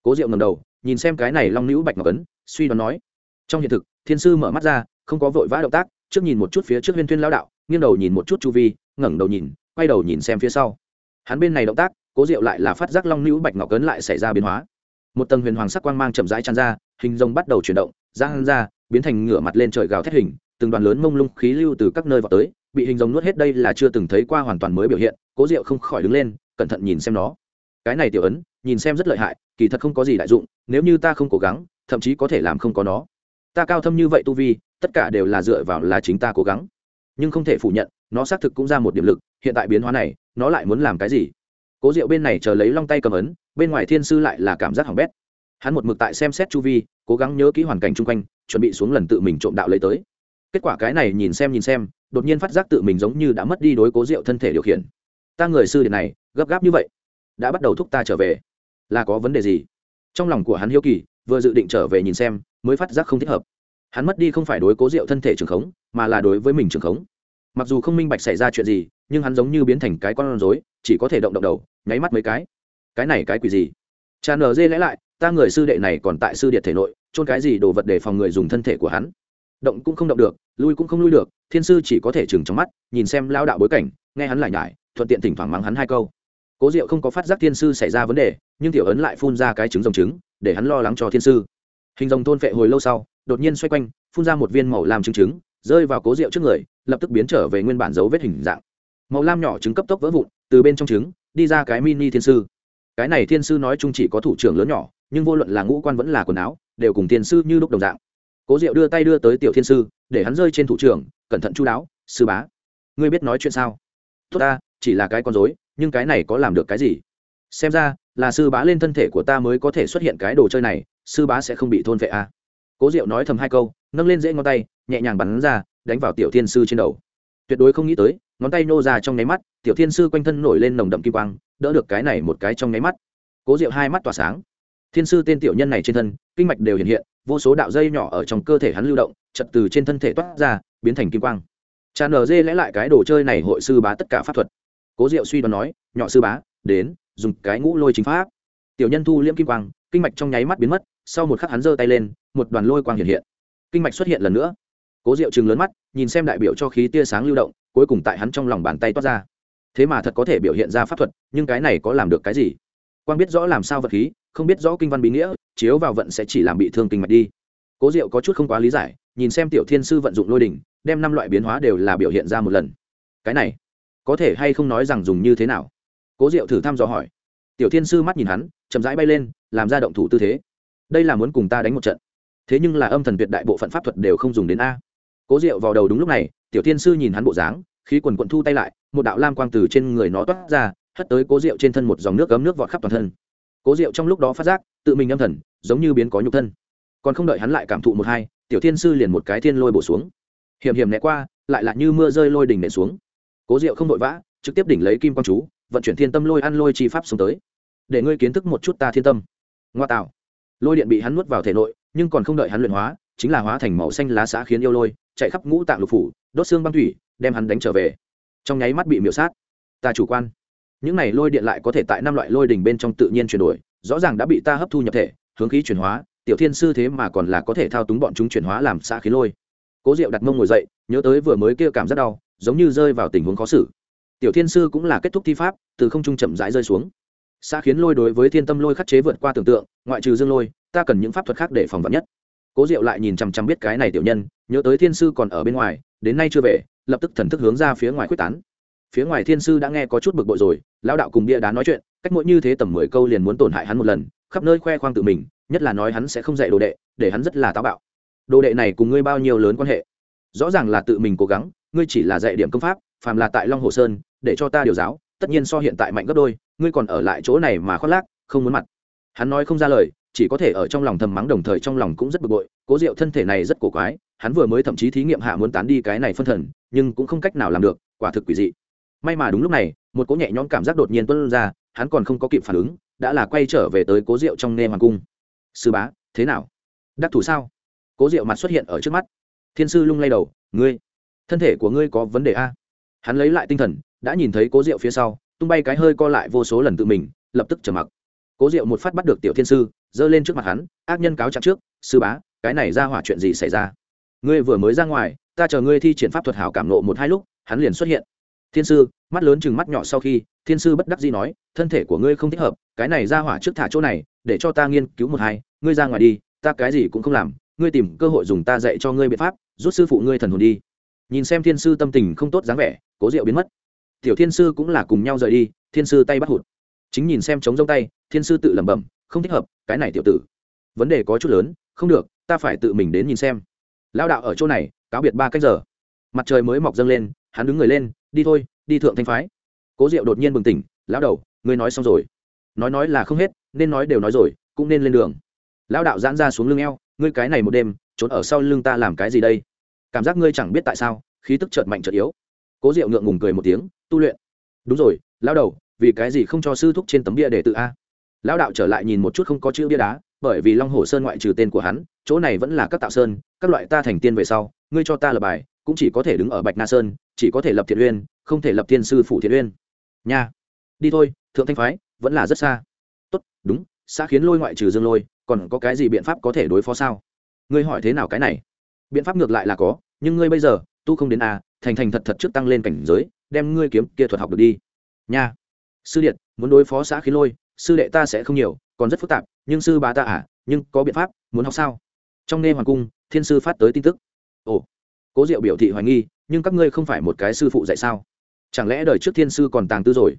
Cố diệu ngầm đầu, nhìn xem cái này long nữ bạch ngọc cấn suy đoán nói. Trong hiện thực, thiên sư mở mắt ra, không có vội vã động tác, trước nhìn một chút phía trước huyên tuyên lao đạo, nghiêng đầu nhìn một chút chu vi, ngẩng đầu nhìn, quay đầu nhìn xem phía sau. Hắn bên này động tác, cố diệu lại là phát giác long nữ bạch ngọc cấn lại xảy ra biến hóa một tầng huyền hoàng sắc quang mang chậm rãi tràn ra, hình rồng bắt đầu chuyển động, giang ra, biến thành ngửa mặt lên trời gào thét hình, từng đoàn lớn mông lung khí lưu từ các nơi vào tới, bị hình rồng nuốt hết đây là chưa từng thấy qua hoàn toàn mới biểu hiện, cố diệu không khỏi đứng lên, cẩn thận nhìn xem nó. Cái này tiểu ấn, nhìn xem rất lợi hại, kỳ thật không có gì đại dụng, nếu như ta không cố gắng, thậm chí có thể làm không có nó. Ta cao thâm như vậy tu vi, tất cả đều là dựa vào là chính ta cố gắng. Nhưng không thể phủ nhận, nó xác thực cũng ra một điểm lực, hiện tại biến hóa này, nó lại muốn làm cái gì? Cố diệu bên này chờ lấy long tay cầm ấn bên ngoài thiên sư lại là cảm giác hỏng bét. Hắn một mực tại xem xét chu vi, cố gắng nhớ kỹ hoàn cảnh chung quanh, chuẩn bị xuống lần tự mình trộm đạo lấy tới. Kết quả cái này nhìn xem nhìn xem, đột nhiên phát giác tự mình giống như đã mất đi đối cố diệu thân thể điều khiển. Ta người sư điện này, gấp gáp như vậy, đã bắt đầu thúc ta trở về. Là có vấn đề gì? Trong lòng của hắn hiếu kỳ, vừa dự định trở về nhìn xem, mới phát giác không thích hợp. Hắn mất đi không phải đối cố diệu thân thể trường khống, mà là đối với mình trường khống. Mặc dù không minh bạch xảy ra chuyện gì, nhưng hắn giống như biến thành cái con rối, chỉ có thể động động đầu, nháy mắt mấy cái cái này cái quỷ gì? Cha nờ dê lẽ lại, ta người sư đệ này còn tại sư điện thể nội trôn cái gì đồ vật để phòng người dùng thân thể của hắn? Động cũng không động được, lui cũng không lui được, thiên sư chỉ có thể chừng trong mắt, nhìn xem lao đạo bối cảnh, nghe hắn lại nhải, thuận tiện thỉnh thoảng mắng hắn hai câu. Cố diệu không có phát giác thiên sư xảy ra vấn đề, nhưng tiểu ấn lại phun ra cái trứng rồng trứng, để hắn lo lắng cho thiên sư. Hình rồng thôn phệ hồi lâu sau, đột nhiên xoay quanh, phun ra một viên màu lam trứng trứng, rơi vào cố diệu trước người, lập tức biến trở về nguyên bản dấu vết hình dạng. Màu lam nhỏ trứng cấp tốc vỡ vụn, từ bên trong trứng, đi ra cái mini thiên sư cái này thiên sư nói chung chỉ có thủ trưởng lớn nhỏ, nhưng vô luận là ngũ quan vẫn là quần áo, đều cùng thiên sư như lúc đồng dạng. Cố diệu đưa tay đưa tới tiểu thiên sư, để hắn rơi trên thủ trưởng, cẩn thận chú đáo, sư bá, ngươi biết nói chuyện sao? Tốt ta, chỉ là cái con dối nhưng cái này có làm được cái gì? Xem ra, là sư bá lên thân thể của ta mới có thể xuất hiện cái đồ chơi này, sư bá sẽ không bị thôn vệ à. cố diệu nói thầm hai câu, nâng lên dễ ngón tay, nhẹ nhàng bắn ra, đánh vào tiểu thiên sư trên đầu. Tuyệt đối không nghĩ tới, ngón tay nô ra trong nháy mắt, tiểu thiên sư quanh thân nổi lên nồng đậm kim quang đỡ được cái này một cái trong nháy mắt. Cố diệu hai mắt tỏa sáng. Thiên sư tên tiểu nhân này trên thân, kinh mạch đều hiện hiện, vô số đạo dây nhỏ ở trong cơ thể hắn lưu động chợt từ trên thân thể toát ra, biến thành kim quang. Trà nở dê lẽ lại cái đồ chơi này hội sư bá tất cả pháp thuật. Cố diệu suy đoán nói, nhỏ sư bá, đến, dùng cái ngũ lôi chính pháp. Tiểu nhân thu liễm kim quang, kinh mạch trong nháy mắt biến mất, sau một khắc hắn giơ tay lên, một đoàn lôi quang hiện hiện. Kinh mạch xuất hiện lần nữa. Cố diệu chừng lớn mắt, nhìn xem đại biểu cho khí tia sáng lưu động, cuối cùng tại hắn trong lòng bàn tay toát ra thế mà thật có thể biểu hiện ra pháp thuật nhưng cái này có làm được cái gì? Quang biết rõ làm sao vật khí không biết rõ kinh văn bí nghĩa chiếu vào vận sẽ chỉ làm bị thương kinh mạch đi. Cố diệu có chút không quá lý giải nhìn xem tiểu thiên sư vận dụng lôi đình, đem năm loại biến hóa đều là biểu hiện ra một lần. Cái này có thể hay không nói rằng dùng như thế nào? Cố diệu thử thăm dò hỏi. Tiểu thiên sư mắt nhìn hắn chậm rãi bay lên làm ra động thủ tư thế. Đây là muốn cùng ta đánh một trận. Thế nhưng là âm thần tuyệt đại bộ phận pháp thuật đều không dùng đến a. Cố diệu vào đầu đúng lúc này tiểu thiên sư nhìn hắn bộ dáng khí quần quận thu tay lại một đạo lam quang từ trên người nó toát ra, hất tới cố diệu trên thân một dòng nước cấm nước vọt khắp toàn thân. Cố diệu trong lúc đó phát giác, tự mình âm thần, giống như biến có nhục thân. Còn không đợi hắn lại cảm thụ một hai, tiểu thiên sư liền một cái thiên lôi bổ xuống. Hiểm hiểm né qua, lại là như mưa rơi lôi đỉnh nện xuống. Cố diệu không vội vã, trực tiếp đỉnh lấy kim quang chú, vận chuyển thiên tâm lôi ăn lôi chi pháp xuống tới. Để ngươi kiến thức một chút ta thiên tâm. Ngoa tạo. Lôi điện bị hắn nuốt vào thể nội, nhưng còn không đợi hắn luyện hóa, chính là hóa thành màu xanh lá xã khiến yêu lôi, chạy khắp ngũ tạng lục phủ, đốt xương băng thủy, đem hắn đánh trở về trong nháy mắt bị miểu sát. Ta chủ quan. Những này lôi điện lại có thể tại năm loại lôi đỉnh bên trong tự nhiên chuyển đổi, rõ ràng đã bị ta hấp thu nhập thể, hướng khí chuyển hóa, tiểu thiên sư thế mà còn là có thể thao túng bọn chúng chuyển hóa làm xã khí lôi. Cố diệu đặt mông ngồi dậy, nhớ tới vừa mới kia cảm rất đau, giống như rơi vào tình huống khó xử. Tiểu thiên sư cũng là kết thúc thi pháp, từ không trung chậm rãi rơi xuống. Xã khiến lôi đối với thiên tâm lôi khắc chế vượt qua tưởng tượng, ngoại trừ dương lôi, ta cần những pháp thuật khác để phòng vật nhất. Cố diệu lại nhìn chằm chằm biết cái này tiểu nhân, nhớ tới thiên sư còn ở bên ngoài, đến nay chưa về lập tức thần thức hướng ra phía ngoài quyết tán. Phía ngoài thiên sư đã nghe có chút bực bội rồi, lão đạo cùng bia đá nói chuyện, cách mỗi như thế tầm mười câu liền muốn tổn hại hắn một lần, khắp nơi khoe khoang tự mình, nhất là nói hắn sẽ không dạy đồ đệ, để hắn rất là táo bạo. Đồ đệ này cùng ngươi bao nhiêu lớn quan hệ? Rõ ràng là tự mình cố gắng, ngươi chỉ là dạy điểm công pháp, phàm là tại long hồ sơn, để cho ta điều giáo, tất nhiên so hiện tại mạnh gấp đôi, ngươi còn ở lại chỗ này mà khoác lác, không muốn mặt. Hắn nói không ra lời, chỉ có thể ở trong lòng thầm mắng đồng thời trong lòng cũng rất bực bội, cố diệu thân thể này rất cổ quái hắn vừa mới thậm chí thí nghiệm hạ muốn tán đi cái này phân thần, nhưng cũng không cách nào làm được, quả thực quỷ dị. May mà đúng lúc này, một cỗ nhẹ nhõm cảm giác đột nhiên tuân ra, hắn còn không có kịp phản ứng, đã là quay trở về tới cố diệu trong nê hoàng cung. Sư bá, thế nào? Đắc thủ sao? Cố diệu mặt xuất hiện ở trước mắt. Thiên sư lung lay đầu, ngươi, thân thể của ngươi có vấn đề a? Hắn lấy lại tinh thần, đã nhìn thấy cố diệu phía sau, tung bay cái hơi co lại vô số lần tự mình, lập tức trở mặc. Cố diệu một phát bắt được tiểu thiên sư, giơ lên trước mặt hắn, ác nhân cáo trạng trước, sư bá, cái này ra hỏa chuyện gì xảy ra? Ngươi vừa mới ra ngoài, ta chờ ngươi thi triển pháp thuật hảo cảm nộ một hai lúc, hắn liền xuất hiện. Thiên sư, mắt lớn chừng mắt nhỏ sau khi, thiên sư bất đắc dĩ nói, thân thể của ngươi không thích hợp, cái này ra hỏa trước thả chỗ này, để cho ta nghiên cứu một hai, ngươi ra ngoài đi, ta cái gì cũng không làm, ngươi tìm cơ hội dùng ta dạy cho ngươi biện pháp, rút sư phụ ngươi thần hồn đi. Nhìn xem thiên sư tâm tình không tốt dáng vẻ, cố diệu biến mất. Tiểu thiên sư cũng là cùng nhau rời đi, thiên sư tay bắt hụt. Chính nhìn xem chống rông tay, thiên sư tự lẩm bẩm, không thích hợp, cái này tiểu tử. Vấn đề có chút lớn, không được, ta phải tự mình đến nhìn xem lao đạo ở chỗ này, cáo biệt ba cách giờ. Mặt trời mới mọc dâng lên, hắn đứng người lên, đi thôi, đi thượng thanh phái. Cố diệu đột nhiên bừng tỉnh, lão đầu, ngươi nói xong rồi. Nói nói là không hết, nên nói đều nói rồi, cũng nên lên đường. Lão đạo giãn ra xuống lưng eo, ngươi cái này một đêm, trốn ở sau lưng ta làm cái gì đây? Cảm giác ngươi chẳng biết tại sao, khí tức chợt mạnh chợt yếu. Cố diệu ngượng ngùng cười một tiếng, tu luyện. Đúng rồi, lão đầu, vì cái gì không cho sư thúc trên tấm bia để tự a? Lão đạo trở lại nhìn một chút không có chữ bia đá bởi vì long hồ sơn ngoại trừ tên của hắn chỗ này vẫn là các tạo sơn các loại ta thành tiên về sau ngươi cho ta lập bài cũng chỉ có thể đứng ở bạch na sơn chỉ có thể lập thiện uyên không thể lập thiên sư phủ thiện uyên. Nha. Đi thôi thượng thanh phái vẫn là rất xa. Tốt đúng xã khiến lôi ngoại trừ dương lôi còn có cái gì biện pháp có thể đối phó sao? Ngươi hỏi thế nào cái này? Biện pháp ngược lại là có nhưng ngươi bây giờ tu không đến a à, thành thành thật thật trước tăng lên cảnh giới đem ngươi kiếm kia thuật học được đi. Nha. Sư điện muốn đối phó xã khiến lôi sư đệ ta sẽ không nhiều còn rất phức tạp, nhưng sư bá ta à nhưng có biện pháp, muốn học sao? Trong nghe hoàng cung, thiên sư phát tới tin tức. Ồ, cố diệu biểu thị hoài nghi, nhưng các ngươi không phải một cái sư phụ dạy sao? Chẳng lẽ đời trước thiên sư còn tàng tư rồi?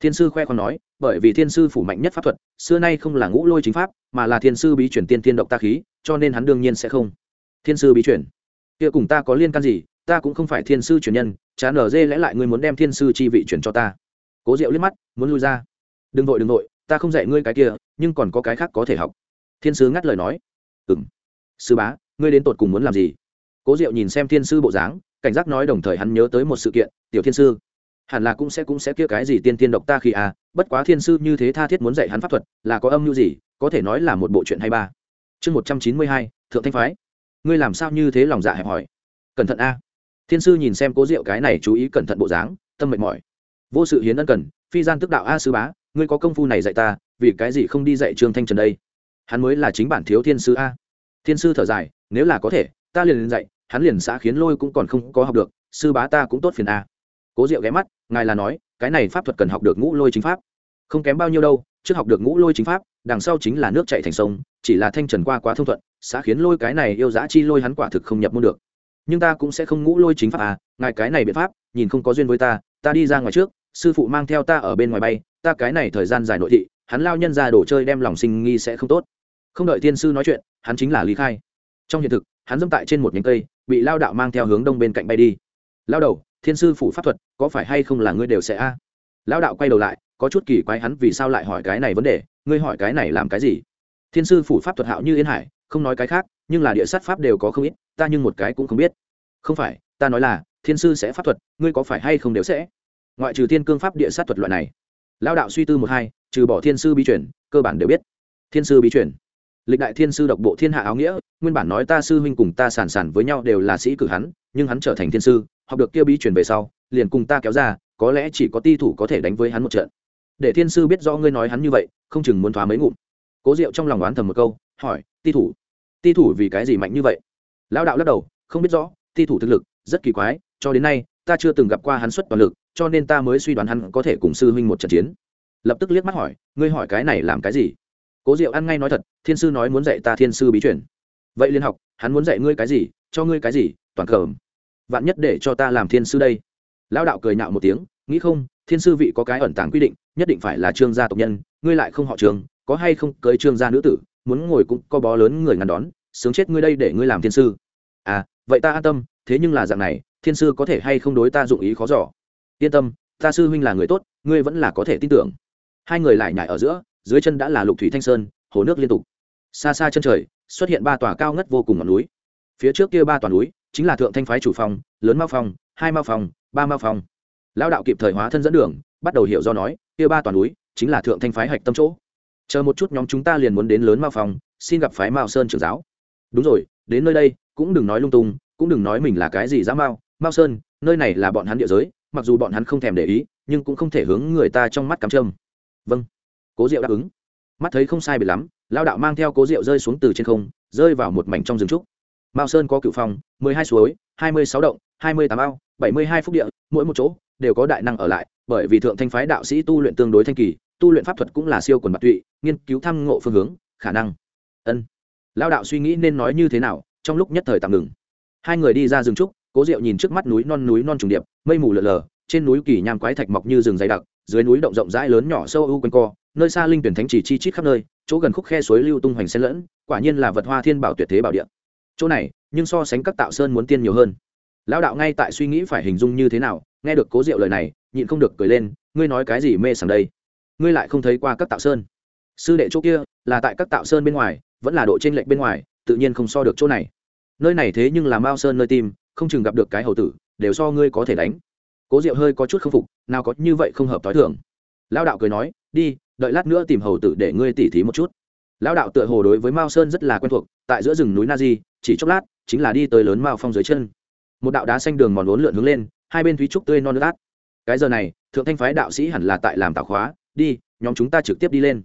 Thiên sư khoe còn nói, bởi vì thiên sư phủ mạnh nhất pháp thuật, xưa nay không là ngũ lôi chính pháp, mà là thiên sư bí chuyển tiên tiên độc ta khí, cho nên hắn đương nhiên sẽ không. Thiên sư bí chuyển kia cùng ta có liên can gì? Ta cũng không phải thiên sư truyền nhân chán ở dê lẽ lại ngươi muốn đem thiên sư chi vị chuyển cho ta. Cố diệu liếc mắt, muốn lui ra. Đừng vội đừng vội, ta không dạy ngươi cái kia nhưng còn có cái khác có thể học. Thiên sứ ngắt lời nói. Ừ m sư bá, ngươi đến tột cùng muốn làm gì? Cố diệu nhìn xem thiên sư bộ dáng, cảnh giác nói đồng thời hắn nhớ tới một sự kiện, tiểu thiên sư hẳn là cũng sẽ cũng sẽ kia cái gì tiên tiên độc ta khi à bất quá thiên sư như thế tha thiết muốn dạy hắn pháp thuật, là có âm mưu gì, có thể nói là một bộ chuyện hay ba. Chương một trăm chín mươi hai, thượng thanh phái. Ngươi làm sao như thế lòng dạ hẹp hỏi cẩn thận a. Thiên sư nhìn xem cố diệu cái này chú ý cẩn thận bộ dáng, tâm mệt mỏi. Vô sự hiến ân cần, phi gian tức đạo a sư bá ngươi có công phu này dạy ta, vì cái gì không đi dạy trương thanh trần đây? Hắn mới là chính bản thiếu thiên sư a. Thiên sư thở dài, nếu là có thể, ta liền dạy, hắn liền xã khiến lôi cũng còn không có học được, sư bá ta cũng tốt phiền a. Cố diệu ghé mắt, ngài là nói, cái này pháp thuật cần học được ngũ lôi chính pháp. Không kém bao nhiêu đâu, trước học được ngũ lôi chính pháp, đằng sau chính là nước chạy thành sông, chỉ là thanh trần qua quá thông thuận, xã khiến lôi cái này yêu dã chi lôi hắn quả thực không nhập môn được. Nhưng ta cũng sẽ không ngũ lôi chính pháp à ngài cái này biện pháp, nhìn không có duyên với ta ta đi ra ngoài trước, sư phụ mang theo ta ở bên ngoài bay ta cái này thời gian dài nội thị, hắn lao nhân ra đồ chơi đem lòng sinh nghi sẽ không tốt. Không đợi tiên sư nói chuyện, hắn chính là lý khai. Trong hiện thực, hắn dẫm tại trên một nhánh cây, bị lao đạo mang theo hướng đông bên cạnh bay đi. Lao đầu, thiên sư phủ pháp thuật, có phải hay không là ngươi đều sẽ a? À? lao đạo quay đầu lại, có chút kỳ quái hắn vì sao lại hỏi cái này vấn đề, ngươi hỏi cái này làm cái gì? Thiên sư phủ pháp thuật hạo như yên hải, không nói cái khác, nhưng là địa sát pháp đều có không ít, ta nhưng một cái cũng không biết. Không phải, ta nói là, thiên sư sẽ pháp thuật, ngươi có phải hay không đều sẽ? Ngoại trừ thiên cương pháp địa sát thuật loại này lao đạo suy tư một hai, trừ bỏ thiên sư bí chuyển cơ bản đều biết. Thiên sư bí chuyển lịch đại thiên sư độc bộ thiên hạ áo nghĩa, nguyên bản nói ta sư huynh cùng ta sản sản với nhau đều là sĩ cử hắn, nhưng hắn trở thành thiên sư, học được kia bí chuyển về sau, liền cùng ta kéo ra, có lẽ chỉ có ti thủ có thể đánh với hắn một trận. Để thiên sư biết rõ ngươi nói hắn như vậy, không chừng muốn thoá mấy ngụm. Cố diệu trong lòng oán thầm một câu, hỏi, ti thủ ti thủ vì cái gì mạnh như vậy? Lão đạo lắc đầu, không biết rõ, ti thủ thực lực rất kỳ quái, cho đến nay ta chưa từng gặp qua hắn xuất toàn lực, cho nên ta mới suy đoán hắn có thể cùng sư huynh một trận chiến. Lập tức liếc mắt hỏi, ngươi hỏi cái này làm cái gì? Cố diệu ăn ngay nói thật, thiên sư nói muốn dạy ta thiên sư bí chuyển vậy liên học, hắn muốn dạy ngươi cái gì, cho ngươi cái gì, toàn cờ vạn nhất để cho ta làm thiên sư đây. Lão đạo cười nhạo một tiếng, nghĩ không, thiên sư vị có cái ẩn tàng quy định, nhất định phải là trương gia tộc nhân, ngươi lại không họ trường có hay không cưới trương gia nữ tử, muốn ngồi cũng có bó lớn người ngăn đón, sướng chết ngươi đây để ngươi làm thiên sư. À vậy ta an tâm, thế nhưng là dạng này thiên sư có thể hay không đối ta dụng ý khó giỏ yên tâm ta sư huynh là người tốt ngươi vẫn là có thể tin tưởng. Hai người lại nhảy ở giữa dưới chân đã là lục thủy thanh sơn hồ nước liên tục. Xa xa chân trời xuất hiện ba tòa cao ngất vô cùng ngọn núi. Phía trước kia ba tòa núi chính là thượng thanh phái chủ phòng, lớn mao phòng, hai mao phòng, ba mao phòng. lão đạo kịp thời hóa thân dẫn đường bắt đầu hiểu do nói kia ba tòa núi chính là thượng thanh phái hạch tâm chỗ. Chờ một chút nhóm chúng ta liền muốn đến lớn mao phòng, xin gặp phái mao sơn trưởng giáo. Đúng rồi đến nơi đây cũng đừng nói lung tung cũng đừng nói mình là cái gì dã mao mao sơn nơi này là bọn hắn địa giới mặc dù bọn hắn không thèm để ý nhưng cũng không thể hướng người ta trong mắt cắm trâm vâng. Cố diệu đáp ứng. Mắt thấy không sai biệt lắm lao đạo mang theo cố diệu rơi xuống từ trên không rơi vào một mảnh trong rừng trúc. Mao sơn có cựu phòng, mười hai suối hai mươi sáu động hai mươi tám ao bảy mươi hai phúc địa mỗi một chỗ đều có đại năng ở lại bởi vì thượng thanh phái đạo sĩ tu luyện tương đối thanh kỳ tu luyện pháp thuật cũng là siêu quần bạc tụy nghiên cứu thăm ngộ phương hướng khả năng. Ân. Lao đạo suy nghĩ nên nói như thế nào trong lúc nhất thời tạm ngừng. Hai người đi ra rừng trúc cố diệu nhìn trước mắt núi non núi non trùng điệp, mây mù lờ lờ trên núi kỳ nham quái thạch mọc như rừng dày đặc, dưới núi động rộng rãi lớn nhỏ sâu u quanh co, nơi xa linh tuyển thánh chỉ chi chít khắp nơi, chỗ gần khúc khe suối lưu tung hoành xen lẫn, quả nhiên là vật hoa thiên bảo tuyệt thế bảo địa. Chỗ này, nhưng so sánh các tạo sơn muốn tiên nhiều hơn. Lão đạo ngay tại suy nghĩ phải hình dung như thế nào, nghe được cố diệu lời này, nhịn không được cười lên, ngươi nói cái gì mê sảng đây? Ngươi lại không thấy qua các tạo sơn? Sư đệ chỗ kia, là tại các tạo sơn bên ngoài, vẫn là độ trên lệnh bên ngoài, tự nhiên không so được chỗ này. Nơi này thế nhưng là mao sơn nơi tim không chừng gặp được cái hầu tử, đều so ngươi có thể đánh. Cố diệu hơi có chút k phục, nào có như vậy không hợp t h o i thường. Lao đạo cười nói, đi, đợi lát nữa tìm hầu tử để ngươi tỉ thí một chút. Lao đạo tựa hồ đối với mao sơn rất là quen thuộc, tại giữa rừng núi na di chỉ chốc lát, chính là đi tới lớn mao phong dưới chân. Một đạo đá xanh đường mòn lốn lượn hướng lên, hai bên thúy trúc tươi non nước át. Cái giờ này, thượng thanh phái đạo sĩ hẳn là tại làm tạo khóa, đi, nhóm chúng ta trực tiếp đi lên.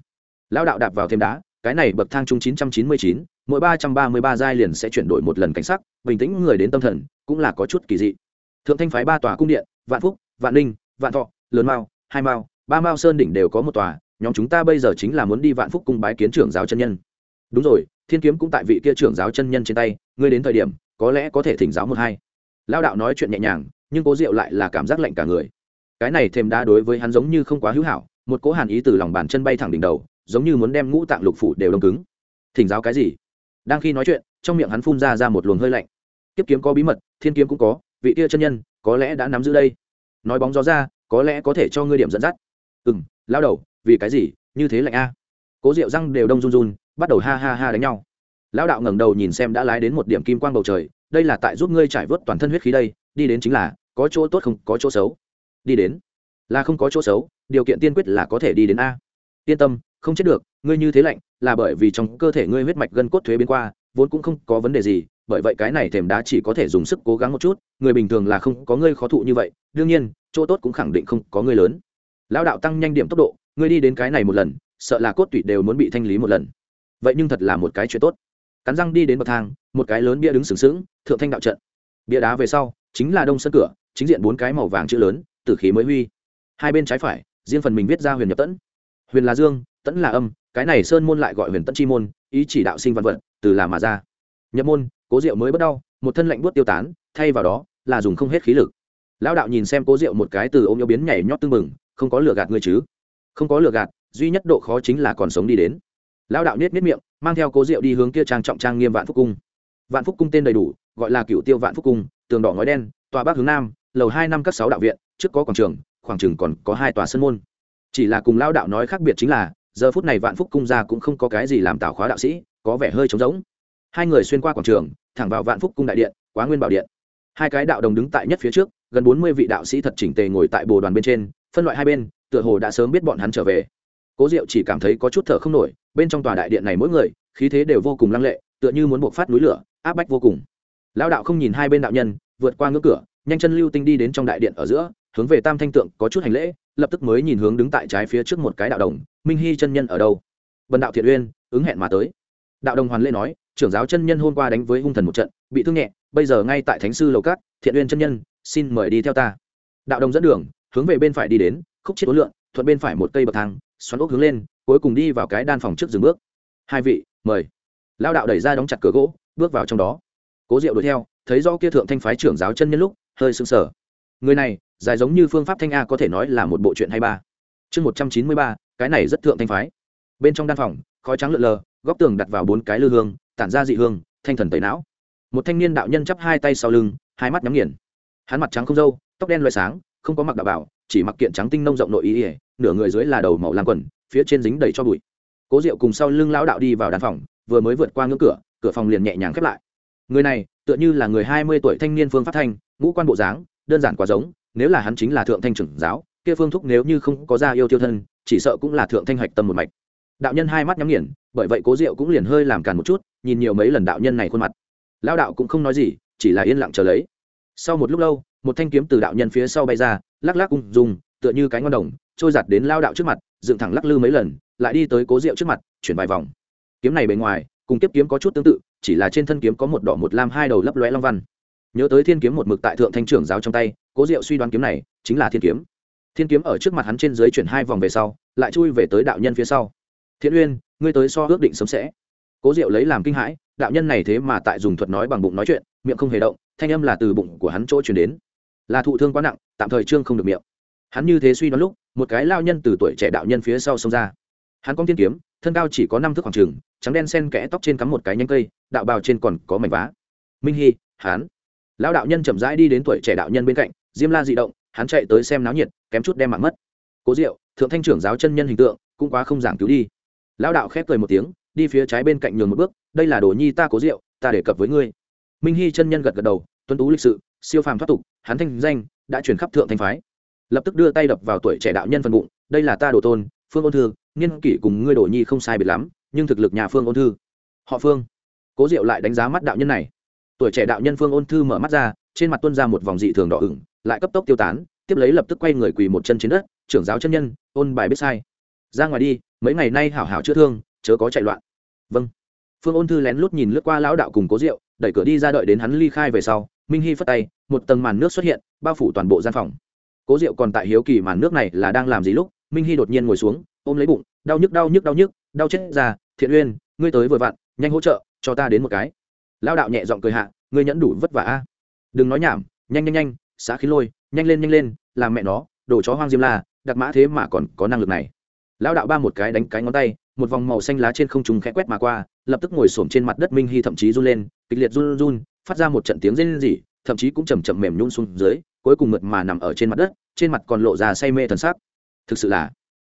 Lao đạo đạp vào thêm đá cái này bậc thang chung chín trăm chín mươi chín, mỗi ba trăm ba mươi ba giai liền sẽ chuyển đổi một lần cảnh sắc, bình tĩnh người đến tâm thần cũng là có chút kỳ dị. Thượng thanh phái ba tòa cung điện, vạn phúc, vạn ninh, vạn thọ, lớn mao, hai mao, ba mao sơn đỉnh đều có một tòa, nhóm chúng ta bây giờ chính là muốn đi vạn phúc cung bái kiến trưởng giáo chân nhân. Đúng rồi, thiên kiếm cũng tại vị kia trưởng giáo chân nhân trên tay, ngươi đến thời điểm, có lẽ có thể thỉnh giáo một hai. Lao đạo nói chuyện nhẹ nhàng, nhưng cố diệu lại là cảm giác lạnh cả người. Cái này thêm đá đối với hắn giống như không quá hữu hảo, một cố hàn ý từ lòng bàn chân bay thẳng đỉnh đầu giống như muốn đem ngũ tạng lục phủ đều đông cứng. Thỉnh giáo cái gì? Đang khi nói chuyện, trong miệng hắn phun ra ra một luồng hơi lạnh. Kiếp kiếm có bí mật, thiên kiếm cũng có, vị tia chân nhân, có lẽ đã nắm giữ đây. Nói bóng gió ra, có lẽ có thể cho ngươi điểm dẫn dắt. Ừ m lao đầu, vì cái gì? Như thế lạnh a. Cố rượu răng đều đông run run, bắt đầu ha ha ha đánh nhau. Lão đạo ngẩng đầu nhìn xem đã lái đến một điểm kim quang bầu trời, đây là tại giúp ngươi trải vớt toàn thân huyết khí đây, đi đến chính là, có chỗ tốt không, có chỗ xấu. Đi đến. Là không có chỗ xấu, điều kiện tiên quyết là có thể đi đến a. Yên tâm không chết được, ngươi như thế lạnh, là bởi vì trong cơ thể ngươi huyết mạch gân cốt thuế biến qua, vốn cũng không có vấn đề gì, bởi vậy cái này thềm đá chỉ có thể dùng sức cố gắng một chút, người bình thường là không có ngươi khó thụ như vậy, đương nhiên, chỗ tốt cũng khẳng định không có ngươi lớn. Lão đạo tăng nhanh điểm tốc độ, ngươi đi đến cái này một lần, sợ là cốt tủy đều muốn bị thanh lý một lần. Vậy nhưng thật là một cái chuyện tốt. Cắn răng đi đến bậc thang, một cái lớn bia đứng sừng sững, thượng thanh đạo trận. Bia đá về sau, chính là đông sân cửa, chính diện bốn cái màu vàng chữ lớn, tử khí mới huy. Hai bên trái phải, riêng phần mình viết ra huyền nhập tẫn. Huyền là dương tẫn là âm, cái này sơn môn lại gọi huyền tẫn chi môn, ý chỉ đạo sinh văn vật, từ là mà ra. Nhập môn, cố diệu mới bất đau, một thân lạnh buốt tiêu tán, thay vào đó là dùng không hết khí lực. Lão đạo nhìn xem cố diệu một cái từ ôm yêu biến nhảy nhót tưng bừng, không có lừa gạt ngươi chứ? Không có lừa gạt, duy nhất độ khó chính là còn sống đi đến. Lão đạo niết niết miệng, mang theo cố diệu đi hướng kia trang trọng trang nghiêm vạn phúc cung. Vạn phúc cung tên đầy đủ, gọi là cựu tiêu vạn phúc cung, tường đỏ ngói đen, tòa bắc hướng nam, lầu hai năm các sáu đạo viện, trước có quảng trường khoảng trường còn có hai tòa sân môn. Chỉ là cùng lão đạo nói khác biệt chính là giờ phút này vạn phúc cung ra cũng không có cái gì làm tạo khóa đạo sĩ, có vẻ hơi trống rỗng. Hai người xuyên qua quảng trường, thẳng vào vạn phúc cung đại điện, quá nguyên bảo điện. Hai cái đạo đồng đứng tại nhất phía trước, gần bốn mươi vị đạo sĩ thật chỉnh tề ngồi tại bồ đoàn bên trên, phân loại hai bên, tựa hồ đã sớm biết bọn hắn trở về. Cố diệu chỉ cảm thấy có chút thở không nổi, bên trong tòa đại điện này mỗi người, khí thế đều vô cùng lăng lệ, tựa như muốn buộc phát núi lửa, áp bách vô cùng. Lão đạo không nhìn hai bên đạo nhân, vượt qua ngưỡng cửa, nhanh chân lưu tinh đi đến trong đại điện ở giữa, hướng về tam thanh tượng có chút hành lễ, lập tức mới nhìn hướng đứng tại trái phía trước một cái đạo đồng minh hy chân nhân ở đâu? Vần đạo thiện uyên, ứng hẹn mà tới. Đạo đồng hoàn lễ nói, trưởng giáo chân nhân hôm qua đánh với hung thần một trận, bị thương nhẹ, bây giờ ngay tại thánh sư lầu cát, thiện uyên chân nhân, xin mời đi theo ta. Đạo đồng dẫn đường, hướng về bên phải đi đến, khúc chiết tối lượng thuận bên phải một cây bậc thang, xoắn ốc hướng lên, cuối cùng đi vào cái đan phòng trước dừng bước. Hai vị, mời. Lao đạo đẩy ra đóng chặt cửa gỗ, bước vào trong đó. Cố diệu đuổi theo, thấy do kia thượng thanh phái trưởng giáo chân nhân lúc, hơi sưng sở người này, dài giống như phương pháp thanh a có thể nói là một bộ chuyện hay ba. Chương một trăm chín mươi ba cái này rất thượng thanh phái. Bên trong đan phòng, khói trắng lượn lờ, góc tường đặt vào bốn cái lư hương, tản ra dị hương, thanh thần tẩy não. Một thanh niên đạo nhân chắp hai tay sau lưng, hai mắt nhắm nghiền. Hắn mặt trắng không râu, tóc đen loại sáng, không có mặc đạo bảo, chỉ mặc kiện trắng tinh nông rộng nội ý ỉa nửa người dưới là đầu màu lam quần, phía trên dính đầy cho bụi. Cố diệu cùng sau lưng lão đạo đi vào đàn phòng, vừa mới vượt qua ngưỡng cửa cửa phòng liền nhẹ nhàng khép lại. Người này, tựa như là người hai mươi tuổi thanh niên phương pháp thanh, ngũ quan bộ dáng, đơn giản quá giống, nếu là hắn chính là thượng thanh trưởng giáo, kia phương thúc nếu như không có ra yêu tiêu thân chỉ sợ cũng là thượng thanh hạch tâm một mạch. Đạo nhân hai mắt nhắm nghiền, bởi vậy cố diệu cũng liền hơi làm càn một chút, nhìn nhiều mấy lần đạo nhân này khuôn mặt. Lao đạo cũng không nói gì, chỉ là yên lặng chờ lấy. Sau một lúc lâu, một thanh kiếm từ đạo nhân phía sau bay ra, lắc lắc ung dùng tựa như cái ngon đồng, trôi giặt đến lao đạo trước mặt, dựng thẳng lắc lư mấy lần, lại đi tới cố diệu trước mặt, chuyển vài vòng. Kiếm này bề ngoài, cùng tiếp kiếm có chút tương tự, chỉ là trên thân kiếm có một đỏ một lam hai đầu lấp lóe long văn. Nhớ tới thiên kiếm một mực tại thượng thanh trưởng giáo trong tay, cố diệu suy đoán kiếm này chính là thiên kiếm thiên kiếm ở trước mặt hắn trên dưới chuyển hai vòng về sau, lại chui về tới đạo nhân phía sau. Thiện uyên, ngươi tới so ước định sớm sẽ. Cố diệu lấy làm kinh hãi, đạo nhân này thế mà tại dùng thuật nói bằng bụng nói chuyện, miệng không hề động, thanh âm là từ bụng của hắn chỗ chuyển đến. Là thụ thương quá nặng, tạm thời trương không được miệng. Hắn như thế suy đoán lúc, một cái lao nhân từ tuổi trẻ đạo nhân phía sau xông ra. Hắn có thiên kiếm, thân cao chỉ có năm thước khoảng trường trắng đen sen kẽ tóc trên cắm một cái nhánh cây, đạo bào trên còn có mảnh vá. Minh hy hắn lão đạo nhân chậm rãi đi đến tuổi trẻ đạo nhân bên cạnh, diêm la dị động hắn chạy tới xem náo nhiệt, kém chút đem mạng mất. Cố diệu, thượng thanh trưởng giáo chân nhân hình tượng, cũng quá không giảng cứu đi. Lão đạo khép cười một tiếng, đi phía trái bên cạnh nhường một bước, đây là đồ nhi ta cố diệu, ta đề cập với ngươi. Minh hy chân nhân gật gật đầu tuân tú lịch sự, siêu phàm thoát tục, hắn thanh danh, đã chuyển khắp thượng thanh phái. Lập tức đưa tay đập vào tuổi trẻ đạo nhân phần bụng, đây là ta đồ tôn, phương ôn thư niên kỷ cùng ngươi đồ nhi không sai biệt lắm, nhưng thực lực nhà phương ôn thư. Họ phương. Cố diệu lại đánh giá mắt đạo nhân này. Tuổi trẻ đạo nhân phương ôn thư mở mắt ra trên mặt tuân ra một vòng dị thường đỏ ửng, lại cấp tốc tiêu tán, tiếp lấy lập tức quay người quỳ một chân trên đất, trưởng giáo chân nhân, ôn bài biết sai. Ra ngoài đi, mấy ngày nay hảo hảo chữa thương, chớ có chạy loạn. Vâng. Phương ôn thư lén lút nhìn lướt qua lão đạo cùng cố diệu, đẩy cửa đi ra đợi đến hắn ly khai về sau, minh hy phất tay, một tầng màn nước xuất hiện, bao phủ toàn bộ gian phòng. Cố diệu còn tại hiếu kỳ màn nước này là đang làm gì lúc, minh hy đột nhiên ngồi xuống, ôm lấy bụng, đau nhức đau nhức đau nhức, đau chết ra, thiện uyên, ngươi tới vừa vặn, nhanh hỗ trợ, cho ta đến một cái. Lão đạo nhẹ giọng cười hạ, ngươi nhẫn đủ vất vả a đừng nói nhảm, nhanh nhanh nhanh, xã khí lôi, nhanh lên nhanh lên, làm mẹ nó, đồ chó hoang diêm la, đặc mã thế mà còn có năng lực này. Lão đạo ba một cái đánh cái ngón tay, một vòng màu xanh lá trên không trùng khẽ quét mà qua, lập tức ngồi xổm trên mặt đất minh hy thậm chí run lên, kịch liệt run run phát ra một trận tiếng rên rỉ, thậm chí cũng chầm chậm mềm nhún xuống dưới, cuối cùng mượt mà nằm ở trên mặt đất, trên mặt còn lộ ra say mê thần sắc. Thực sự là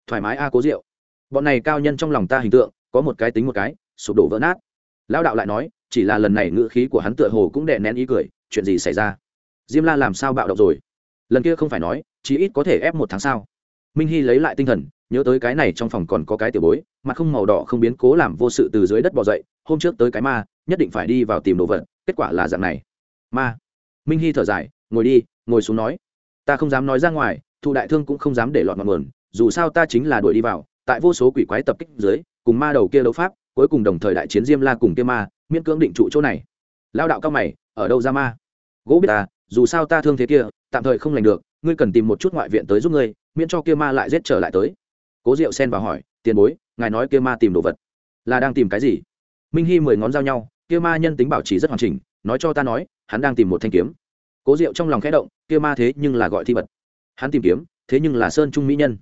thoải mái a à, cố rượu bọn này cao nhân trong lòng ta hình tượng, có một cái tính một cái, sụp đổ vỡ nát. Lão đạo lại nói, chỉ là lần này ngữ khí của hắn tựa hồ cũng đè nén ý cười chuyện gì xảy ra? Diêm la làm sao bạo động rồi? Lần kia không phải nói, chí ít có thể ép một tháng sau minh hy lấy lại tinh thần, nhớ tới cái này trong phòng còn có cái tiểu bối, mặt không màu đỏ không biến cố làm vô sự từ dưới đất bỏ dậy, hôm trước tới cái ma, nhất định phải đi vào tìm đồ vật, kết quả là dạng này. Ma. Minh hy thở dài, ngồi đi, ngồi xuống nói. Ta không dám nói ra ngoài, thụ đại thương cũng không dám để lọt mặt mườn dù sao ta chính là đuổi đi vào, tại vô số quỷ quái tập kích dưới, cùng ma đầu kia đấu pháp, cuối cùng đồng thời đại chiến diêm la cùng kia ma, miễn cưỡng định trụ chỗ này. Lao đạo cao mày ở đâu ra ma? Gỗ biết ta dù sao ta thương thế kia tạm thời không lành được ngươi cần tìm một chút ngoại viện tới giúp ngươi miễn cho kia ma lại giết trở lại tới. Cố diệu xen vào hỏi tiền bối ngài nói kia ma tìm đồ vật là đang tìm cái gì? Minh hy mười ngón giao nhau kia ma nhân tính bảo trì rất hoàn chỉnh nói cho ta nói hắn đang tìm một thanh kiếm. Cố diệu trong lòng khẽ động kia ma thế nhưng là gọi thi vật, hắn tìm kiếm thế nhưng là sơn trung mỹ nhân.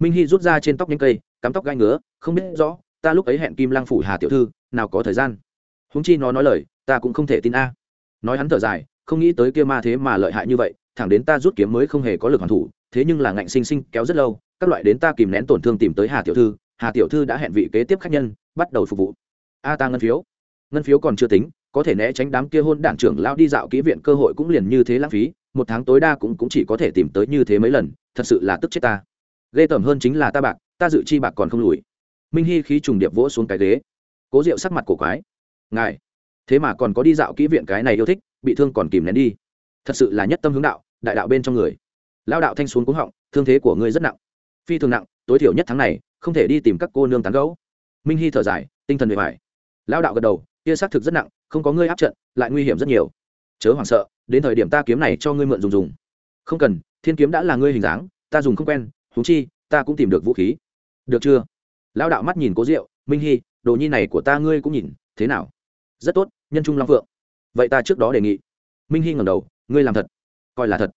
Minh hy rút ra trên tóc những cây cắm tóc gai ngứa không biết rõ ta lúc ấy hẹn kim lang phủ hà tiểu thư nào có thời gian? Húng chi nó nói lời ta cũng không thể tin a nói hắn thở dài không nghĩ tới kia ma thế mà lợi hại như vậy thẳng đến ta rút kiếm mới không hề có lực hoàn thủ thế nhưng là ngạnh sinh sinh kéo rất lâu các loại đến ta kìm nén tổn thương tìm tới hà tiểu thư hà tiểu thư đã hẹn vị kế tiếp khách nhân bắt đầu phục vụ. A ta ngân phiếu. Ngân phiếu còn chưa tính có thể né tránh đám kia hôn đảng trưởng lao đi dạo kỹ viện cơ hội cũng liền như thế lãng phí một tháng tối đa cũng, cũng chỉ có thể tìm tới như thế mấy lần thật sự là tức chết ta. Ghê tởm hơn chính là ta bạc ta dự chi bạc còn không lùi. Minh hy khí trùng điệp vỗ xuống cái ghế. Cố rượu sắc mặt cổ quái. Ngài thế mà còn có đi dạo kỹ viện cái này yêu thích, bị thương còn kìm nén đi. Thật sự là nhất tâm hướng đạo, đại đạo bên trong người. Lao đạo thanh xuống cúng họng, thương thế của ngươi rất nặng. Phi thường nặng, tối thiểu nhất tháng này, không thể đi tìm các cô nương tán gấu minh hy thở dài, tinh thần bề mải lao đạo gật đầu kia xác thực rất nặng, không có ngươi áp trận, lại nguy hiểm rất nhiều. Chớ hoảng sợ, đến thời điểm ta kiếm này cho ngươi mượn dùng dùng. Không cần, thiên kiếm đã là ngươi hình dáng, ta dùng không quen thú chi, ta cũng tìm được vũ khí. Được chưa? Lao đạo mắt nhìn cố rượu minh hy, đồ nhi này của ta ngươi cũng nhìn, thế nào? Rất tốt, nhân trung long phượng. Vậy ta trước đó đề nghị. Minh hy ngẩng đầu, ngươi làm thật. Coi là thật.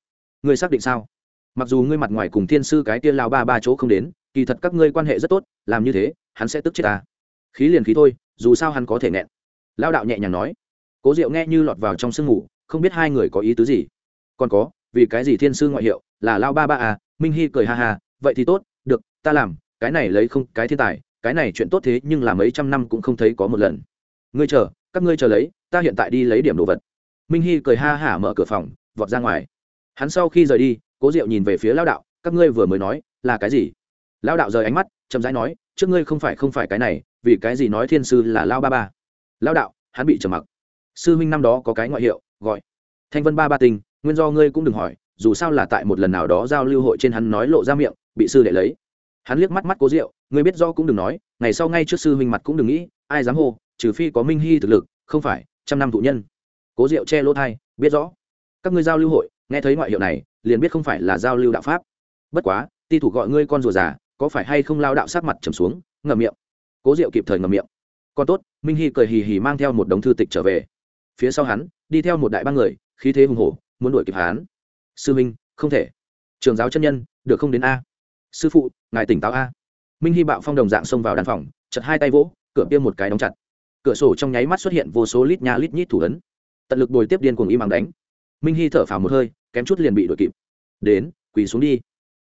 Ngươi xác định sao? Mặc dù ngươi mặt ngoài cùng thiên sư cái tia lao ba ba chỗ không đến, kỳ thật các ngươi quan hệ rất tốt, làm như thế, hắn sẽ tức chết ta. Khí liền khí thôi, dù sao hắn có thể nghẹn. Lao đạo nhẹ nhàng nói. Cố diệu nghe như lọt vào trong sương ngủ, không biết hai người có ý tứ gì. Còn có, vì cái gì thiên sư ngoại hiệu là lao ba ba à? Minh hy cười ha ha, vậy thì tốt, được, ta làm, cái này lấy không, cái thiên tài, cái này chuyện tốt thế nhưng là mấy trăm năm cũng không thấy có một lần. Ngươi chờ các ngươi chờ lấy, ta hiện tại đi lấy điểm đồ vật. Minh hy cười ha hả mở cửa phòng, vọt ra ngoài. Hắn sau khi rời đi, cố diệu nhìn về phía lao đạo, các ngươi vừa mới nói, là cái gì? Lao đạo rời ánh mắt, chậm rãi nói, trước ngươi không phải không phải cái này, vì cái gì nói thiên sư là lao ba ba? Lao đạo, hắn bị trầm mặc. Sư huynh năm đó có cái ngoại hiệu, gọi thanh vân ba ba tình, nguyên do ngươi cũng đừng hỏi, dù sao là tại một lần nào đó giao lưu hội trên hắn nói lộ ra miệng, bị sư đệ lấy. Hắn liếc mắt mắt cố diệu, ngươi biết do cũng đừng nói, ngày sau ngay trước sư huynh mặt cũng đừng nghĩ, ai dám hô trừ phi có minh hy thực lực, không phải, trăm năm thụ nhân. Cố diệu che lỗ thai, biết rõ. Các ngươi giao lưu hội, nghe thấy ngoại hiệu này, liền biết không phải là giao lưu đạo pháp. Bất quá, ti thủ gọi ngươi con rùa già, có phải hay không lao đạo sát mặt trầm xuống, ngậm miệng. Cố diệu kịp thời ngậm miệng. Còn tốt, minh hy cười hì hì mang theo một đống thư tịch trở về. Phía sau hắn, đi theo một đại ba người, khí thế hùng hổ, muốn đuổi kịp hắn. Sư minh, không thể. Trường giáo chân nhân, được không đến a. Sư phụ, ngài tỉnh táo a. Minh hy bạo phong đồng dạng xông vào đàn phòng, chật hai tay vỗ, cửa kia một cái đóng chặt cửa sổ trong nháy mắt xuất hiện vô số lít nha lít nhít thủ ấn. Tận lực bồi tiếp điên cuồng im ắng đánh. Minh hy thở phào một hơi, kém chút liền bị đuổi kịp. Đến, quỳ xuống đi.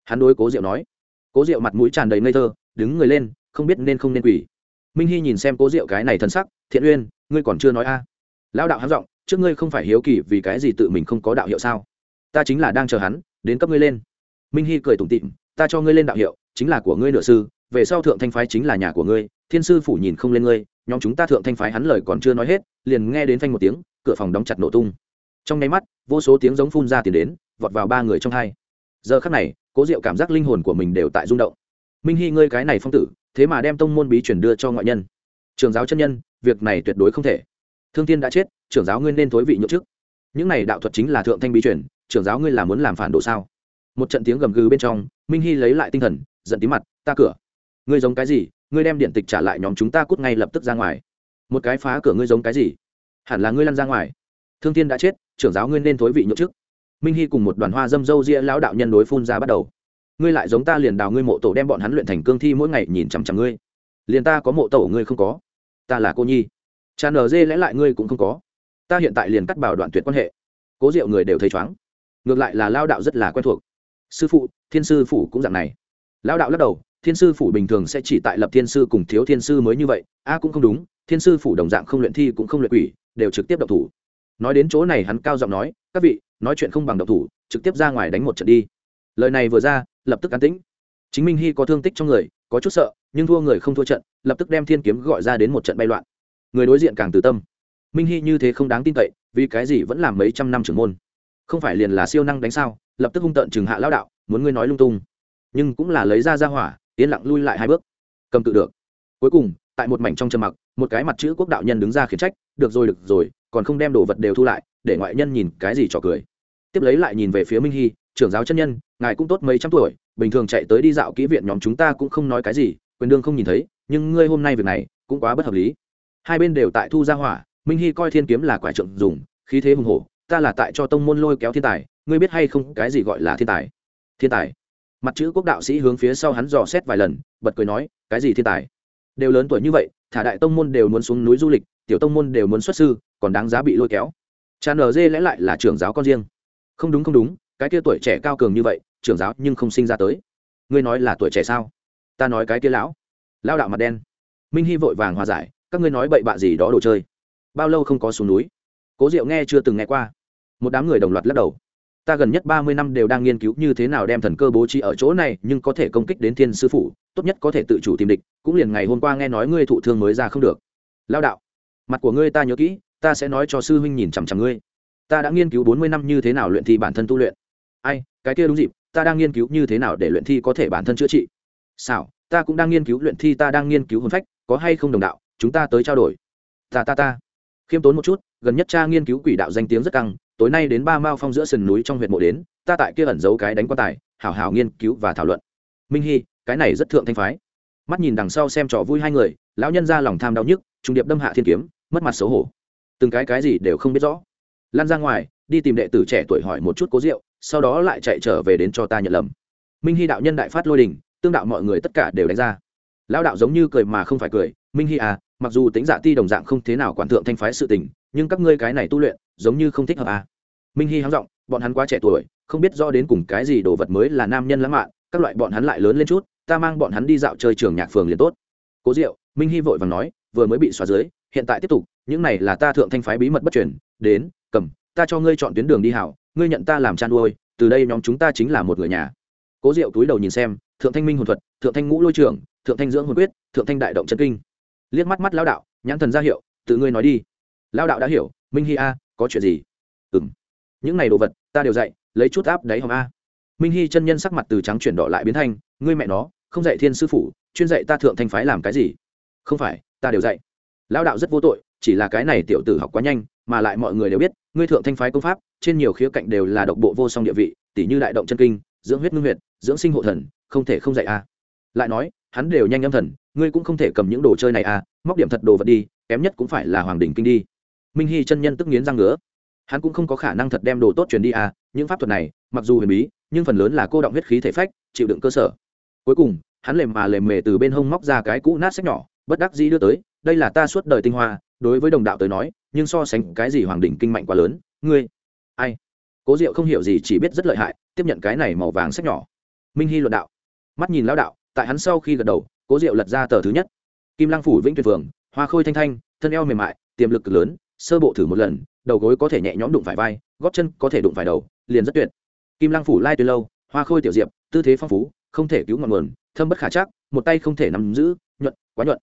Hắn đối cố diệu nói. Cố diệu mặt mũi tràn đầy ngây thơ, đứng người lên, không biết nên không nên quỳ. Minh hy nhìn xem cố diệu cái này thân sắc, thiện uyên, ngươi còn chưa nói a? Lão đạo hắn giọng, trước ngươi không phải hiếu kỳ vì cái gì tự mình không có đạo hiệu sao? Ta chính là đang chờ hắn, đến cấp ngươi lên. Minh hy cười tủm tịm ta cho ngươi lên đạo hiệu, chính là của ngươi nửa sư, về sau thượng thanh phái chính là nhà của ngươi, thiên sư phủ nhìn không lên ngươi nhóm chúng ta thượng thanh phái hắn lời còn chưa nói hết, liền nghe đến phanh một tiếng, cửa phòng đóng chặt nổ tung. Trong nháy mắt, vô số tiếng giống phun ra tiền đến, vọt vào ba người trong hai. Giờ khắc này, cố diệu cảm giác linh hồn của mình đều tại rung động. Minh hy, ngươi cái này phong tử, thế mà đem tông môn bí truyền đưa cho ngoại nhân. Trường giáo chân nhân, việc này tuyệt đối không thể. Thương tiên đã chết, trưởng giáo ngươi nên thối vị nhậu chức. Những này đạo thuật chính là thượng thanh bí truyền, trưởng giáo ngươi là muốn làm phản đồ sao? Một trận tiếng gầm gừ bên trong, minh hy lấy lại tinh thần, giận tí mặt, ta cửa. Ngươi giống cái gì ngươi đem điện tịch trả lại nhóm chúng ta cút ngay lập tức ra ngoài. Một cái phá cửa ngươi giống cái gì? Hẳn là ngươi lăn ra ngoài. Thương Thiên đã chết, trưởng giáo ngươi nên thối vị nhậu chức. Minh hy cùng một đoàn hoa dâm dâu ria lão đạo nhân đối phun ra bắt đầu. Ngươi lại giống ta liền đào ngươi mộ tổ đem bọn hắn luyện thành cương thi mỗi ngày nhìn chằm chằm ngươi. Liền ta có mộ tổ ngươi không có. Ta là cô nhi. Cha nở dê lẽ lại ngươi cũng không có. Ta hiện tại liền cắt bảo đoạn tuyệt quan hệ. Cố diệu người đều thấy chóng ngược lại là lao đạo rất là quen thuộc. Sư phụ, thiên sư phủ cũng dạng này. Lao đạo lắc đầu thiên sư phủ bình thường sẽ chỉ tại lập thiên sư cùng thiếu thiên sư mới như vậy. A cũng không đúng, thiên sư phủ đồng dạng không luyện thi cũng không luyện quỷ, đều trực tiếp độc thủ. Nói đến chỗ này hắn cao giọng nói, các vị, nói chuyện không bằng độc thủ, trực tiếp ra ngoài đánh một trận đi. Lời này vừa ra, lập tức an tĩnh. Chính minh hy có thương tích trong người, có chút sợ, nhưng thua người không thua trận, lập tức đem thiên kiếm gọi ra đến một trận bay loạn. Người đối diện càng từ tâm. Minh hy như thế không đáng tin cậy, vì cái gì vẫn làm mấy trăm năm trưởng môn? Không phải liền là siêu năng đánh sao, lập tức hung tợn chừng hạ lao đạo, muốn ngươi nói lung tung. Nhưng cũng là lấy ra ra hỏa yên lặng lui lại hai bước. Cầm tự được. Cuối cùng, tại một mảnh trong trầm mặc, một cái mặt chữ quốc đạo nhân đứng ra khiển trách, được rồi được rồi, còn không đem đồ vật đều thu lại, để ngoại nhân nhìn cái gì trò cười. Tiếp lấy lại nhìn về phía minh hy, trưởng giáo chân nhân, ngài cũng tốt mấy trăm tuổi, bình thường chạy tới đi dạo kỹ viện nhóm chúng ta cũng không nói cái gì, quyền đương không nhìn thấy, nhưng ngươi hôm nay việc này cũng quá bất hợp lý. Hai bên đều tại thu ra hỏa, minh hy coi thiên kiếm là quả trượng dùng, khí thế hùng hổ, ta là tại cho tông môn lôi kéo thiên tài, ngươi biết hay không cái gì gọi là thiên tài? Thiên tài? Mặt chữ quốc đạo sĩ hướng phía sau hắn dò xét vài lần, bật cười nói, cái gì thiên tài? Đều lớn tuổi như vậy, thả đại tông môn đều muốn xuống núi du lịch, tiểu tông môn đều muốn xuất sư, còn đáng giá bị lôi kéo. Cha nờ dê lẽ lại là trưởng giáo con riêng. Không đúng không đúng, cái kia tuổi trẻ cao cường như vậy, trưởng giáo nhưng không sinh ra tới. Ngươi nói là tuổi trẻ sao? Ta nói cái kia lão. Lao đạo mặt đen. Minh hy vội vàng hòa giải, các ngươi nói bậy bạ gì đó đồ chơi? Bao lâu không có xuống núi? Cố diệu nghe chưa từng nghe qua. Một đám người đồng loạt lắc đầu ta gần nhất ba mươi năm đều đang nghiên cứu như thế nào đem thần cơ bố trí ở chỗ này, nhưng có thể công kích đến thiên sư phụ tốt nhất có thể tự chủ tìm địch, cũng liền ngày hôm qua nghe nói ngươi thụ thương mới ra không được. Lao đạo, mặt của ngươi ta nhớ kỹ, ta sẽ nói cho sư huynh nhìn chằm chằm ngươi. Ta đã nghiên cứu bốn mươi năm như thế nào luyện thi bản thân tu luyện. Ai, cái kia đúng dịp, ta đang nghiên cứu như thế nào để luyện thi có thể bản thân chữa trị. Sao ta cũng đang nghiên cứu luyện thi, ta đang nghiên cứu hồn phách, có hay không đồng đạo, chúng ta tới trao đổi. Ta ta ta. Khiêm tốn một chút, gần nhất cha nghiên cứu quỷ đạo danh tiếng rất căng tối nay đến ba mao phong giữa sườn núi trong huyện mộ đến, ta tại kia ẩn giấu cái đánh quan tài, hảo hảo nghiên cứu và thảo luận. Minh hy, cái này rất thượng thanh phái. Mắt nhìn đằng sau xem trò vui hai người, lão nhân ra lòng tham đau nhức trung điệp đâm hạ thiên kiếm, mất mặt xấu hổ. Từng cái cái gì đều không biết rõ. Lan ra ngoài, đi tìm đệ tử trẻ tuổi hỏi một chút cố rượu sau đó lại chạy trở về đến cho ta nhận lầm. Minh hy đạo nhân đại phát lôi đình, tương đạo mọi người tất cả đều đánh ra. Lão đạo giống như cười mà không phải cười, minh hy à mặc dù tính giả ti đồng dạng không thế nào quản thượng thanh phái sự tình, nhưng các ngươi cái này tu luyện, giống như không thích hợp à minh hy hắng giọng, bọn hắn quá trẻ tuổi, không biết do đến cùng cái gì đồ vật mới là nam nhân lãng mạn, các loại bọn hắn lại lớn lên chút, ta mang bọn hắn đi dạo chơi trường nhạc phường liền tốt. Cố diệu, minh hy vội vàng nói, vừa mới bị xóa dưới, hiện tại tiếp tục, những này là ta thượng thanh phái bí mật bất truyền, đến, cầm, ta cho ngươi chọn tuyến đường đi hảo, ngươi nhận ta làm chăn nuôi, từ đây nhóm chúng ta chính là một người nhà. Cố diệu túi đầu nhìn xem, thượng thanh minh hồn thuật, thượng thanh ngũ lôi trưởng thượng thanh dưỡng hồn quyết, thượng thanh đại động chân kinh. Liếc mắt mắt lao đạo, nhãn thần ra hiệu, tự ngươi nói đi. Lao đạo đã hiểu, minh hy a, có chuyện gì? Những này đồ vật ta đều dạy lấy chút áp đáy hòm a. Minh hy chân nhân sắc mặt từ trắng chuyển đỏ lại biến thanh ngươi mẹ nó không dạy thiên sư Phủ, chuyên dạy ta thượng thanh phái làm cái gì? Không phải ta đều dạy. Lao đạo rất vô tội chỉ là cái này tiểu tử học quá nhanh mà lại mọi người đều biết ngươi thượng thanh phái công pháp trên nhiều khía cạnh đều là độc bộ vô song địa vị tỷ như đại động chân kinh dưỡng huyết ngưng huyệt dưỡng sinh hộ thần không thể không dạy a. Lại nói hắn đều nhanh âm thần ngươi cũng không thể cầm những đồ chơi này a móc điểm thật đồ vật đi kém nhất cũng phải là hoàng đình kinh đi. Minh hy chân nhân tức nghiến răng ngứa hắn cũng không có khả năng thật đem đồ tốt truyền đi à? những pháp thuật này, mặc dù huyền bí, nhưng phần lớn là cô động huyết khí thể phách, chịu đựng cơ sở. Cuối cùng, hắn lềm mà lềm mề từ bên hông móc ra cái cũ nát sách nhỏ, bất đắc dĩ đưa tới, đây là ta suốt đời tinh hoa, đối với đồng đạo tới nói, nhưng so sánh cái gì hoàng đỉnh kinh mạnh quá lớn, ngươi, ai? Cố diệu không hiểu gì, chỉ biết rất lợi hại, tiếp nhận cái này màu vàng sách nhỏ. Minh hy luận đạo. Mắt nhìn lão đạo, tại hắn sau khi gật đầu, cố diệu lật ra tờ thứ nhất. Kim lang phủ vĩnh tuyệt phường hoa khôi thanh thanh, thân eo mềm mại, tiềm lực cực lớn, sơ bộ thử một lần đầu gối có thể nhẹ nhõm đụng phải vai, gót chân có thể đụng phải đầu, liền rất tuyệt. Kim lang phủ lai tuyệt lâu, hoa khôi tiểu diệp, tư thế phong phú, không thể cứu ngọn nguồn, thâm bất khả chắc, một tay không thể nắm giữ, nhuận, quá nhuận.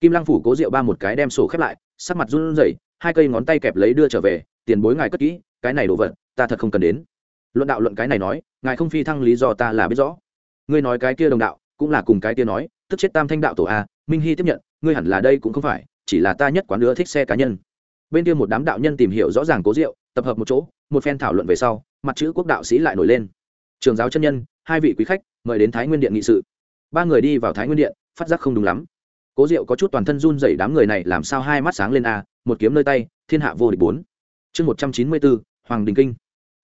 Kim lang phủ cố rượu ba một cái đem sổ khép lại, sắc mặt run rẩy, hai cây ngón tay kẹp lấy đưa trở về, tiền bối ngài cất kỹ, cái này đồ vật, ta thật không cần đến. Luận đạo luận cái này nói, ngài không phi thăng lý do ta là biết rõ. Ngươi nói cái kia đồng đạo, cũng là cùng cái kia nói, tức chết tam thanh đạo tổ a, minh hy tiếp nhận, ngươi hẳn là đây cũng không phải, chỉ là ta nhất quán nữa thích xe cá nhân bên kia một đám đạo nhân tìm hiểu rõ ràng cố diệu, tập hợp một chỗ, một phen thảo luận về sau, mặt chữ quốc đạo sĩ lại nổi lên. Trường giáo chân nhân, hai vị quý khách, mời đến thái nguyên điện nghị sự. Ba người đi vào thái nguyên điện, phát giác không đúng lắm. Cố diệu có chút toàn thân run dày đám người này làm sao hai mắt sáng lên a, một kiếm nơi tay, thiên hạ vô địch bốn. Chương một trăm chín mươi bốn, hoàng đình kinh.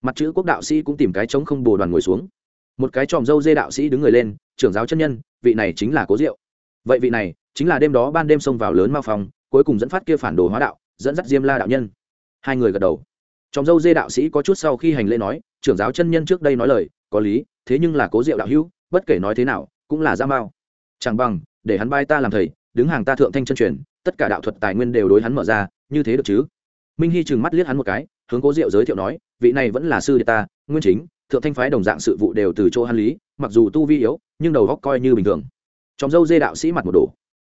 Mặt chữ quốc đạo sĩ cũng tìm cái trống không bồ đoàn ngồi xuống. Một cái tròm dâu dê đạo sĩ đứng người lên trưởng giáo chân nhân, vị này chính là cố diệu. Vậy vị này, chính là đêm đó ban đêm xông vào lớn mao phòng, cuối cùng dẫn phát kia phản đồ hóa đạo dẫn dắt diêm la đạo nhân. Hai người gật đầu. Trong dâu dê đạo sĩ có chút sau khi hành lễ nói, trưởng giáo chân nhân trước đây nói lời, có lý, thế nhưng là cố diệu đạo hữu, bất kể nói thế nào, cũng là gia mao chẳng bằng, để hắn bay ta làm thầy, đứng hàng ta thượng thanh chân truyền, tất cả đạo thuật tài nguyên đều đối hắn mở ra, như thế được chứ? Minh hy trừng mắt liếc hắn một cái, hướng cố diệu giới thiệu nói, vị này vẫn là sư đệ ta, nguyên chính, thượng thanh phái đồng dạng sự vụ đều từ chỗ hắn lý, mặc dù tu vi yếu, nhưng đầu góc coi như bình thường. Trong dâu dê đạo sĩ mặt một đồ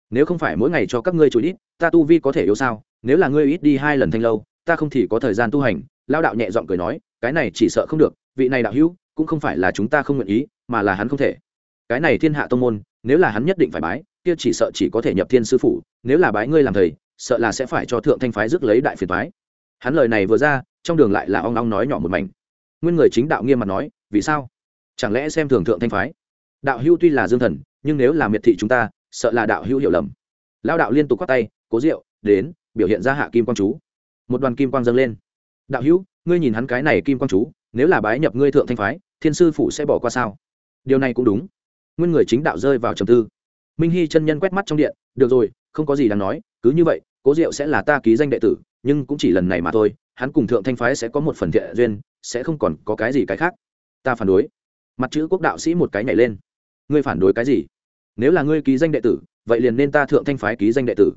nếu không phải mỗi ngày cho các ngươi chối ít ta tu vi có thể yếu sao? Nếu là ngươi ít đi hai lần thanh lâu, ta không thì có thời gian tu hành. Lao đạo nhẹ giọng cười nói, cái này chỉ sợ không được, vị này đạo hữu, cũng không phải là chúng ta không nguyện ý, mà là hắn không thể. Cái này thiên hạ tông môn, nếu là hắn nhất định phải bái, kia chỉ sợ chỉ có thể nhập thiên sư phụ nếu là bái ngươi làm thầy, sợ là sẽ phải cho thượng thanh phái rước lấy đại phiền phái hắn lời này vừa ra, trong đường lại là ong ong nói nhỏ một mảnh. Nguyên người chính đạo nghiêm mặt nói, vì sao? Chẳng lẽ xem thường thượng thanh phái? Đạo hữu tuy là dương thần, nhưng nếu là miệt thị chúng ta sợ là đạo hữu hiểu lầm. Lao đạo liên tục quát tay, cố rượu đến, biểu hiện ra hạ kim quang chú. Một đoàn kim quang dâng lên. Đạo hữu, ngươi nhìn hắn cái này kim quang chú, nếu là bái nhập ngươi thượng thanh phái, thiên sư phụ sẽ bỏ qua sao? Điều này cũng đúng. Nguyên người chính đạo rơi vào trầm tư. Minh hy chân nhân quét mắt trong điện, được rồi, không có gì đáng nói, cứ như vậy, cố diệu sẽ là ta ký danh đệ tử, nhưng cũng chỉ lần này mà thôi, hắn cùng thượng thanh phái sẽ có một phần thiện duyên, sẽ không còn có cái gì cái khác. Ta phản đối. Mặt chữ quốc đạo sĩ một cái nhảy lên. Ngươi phản đối cái gì? Nếu là ngươi ký danh đệ tử, vậy liền nên ta thượng thanh phái ký danh đệ tử.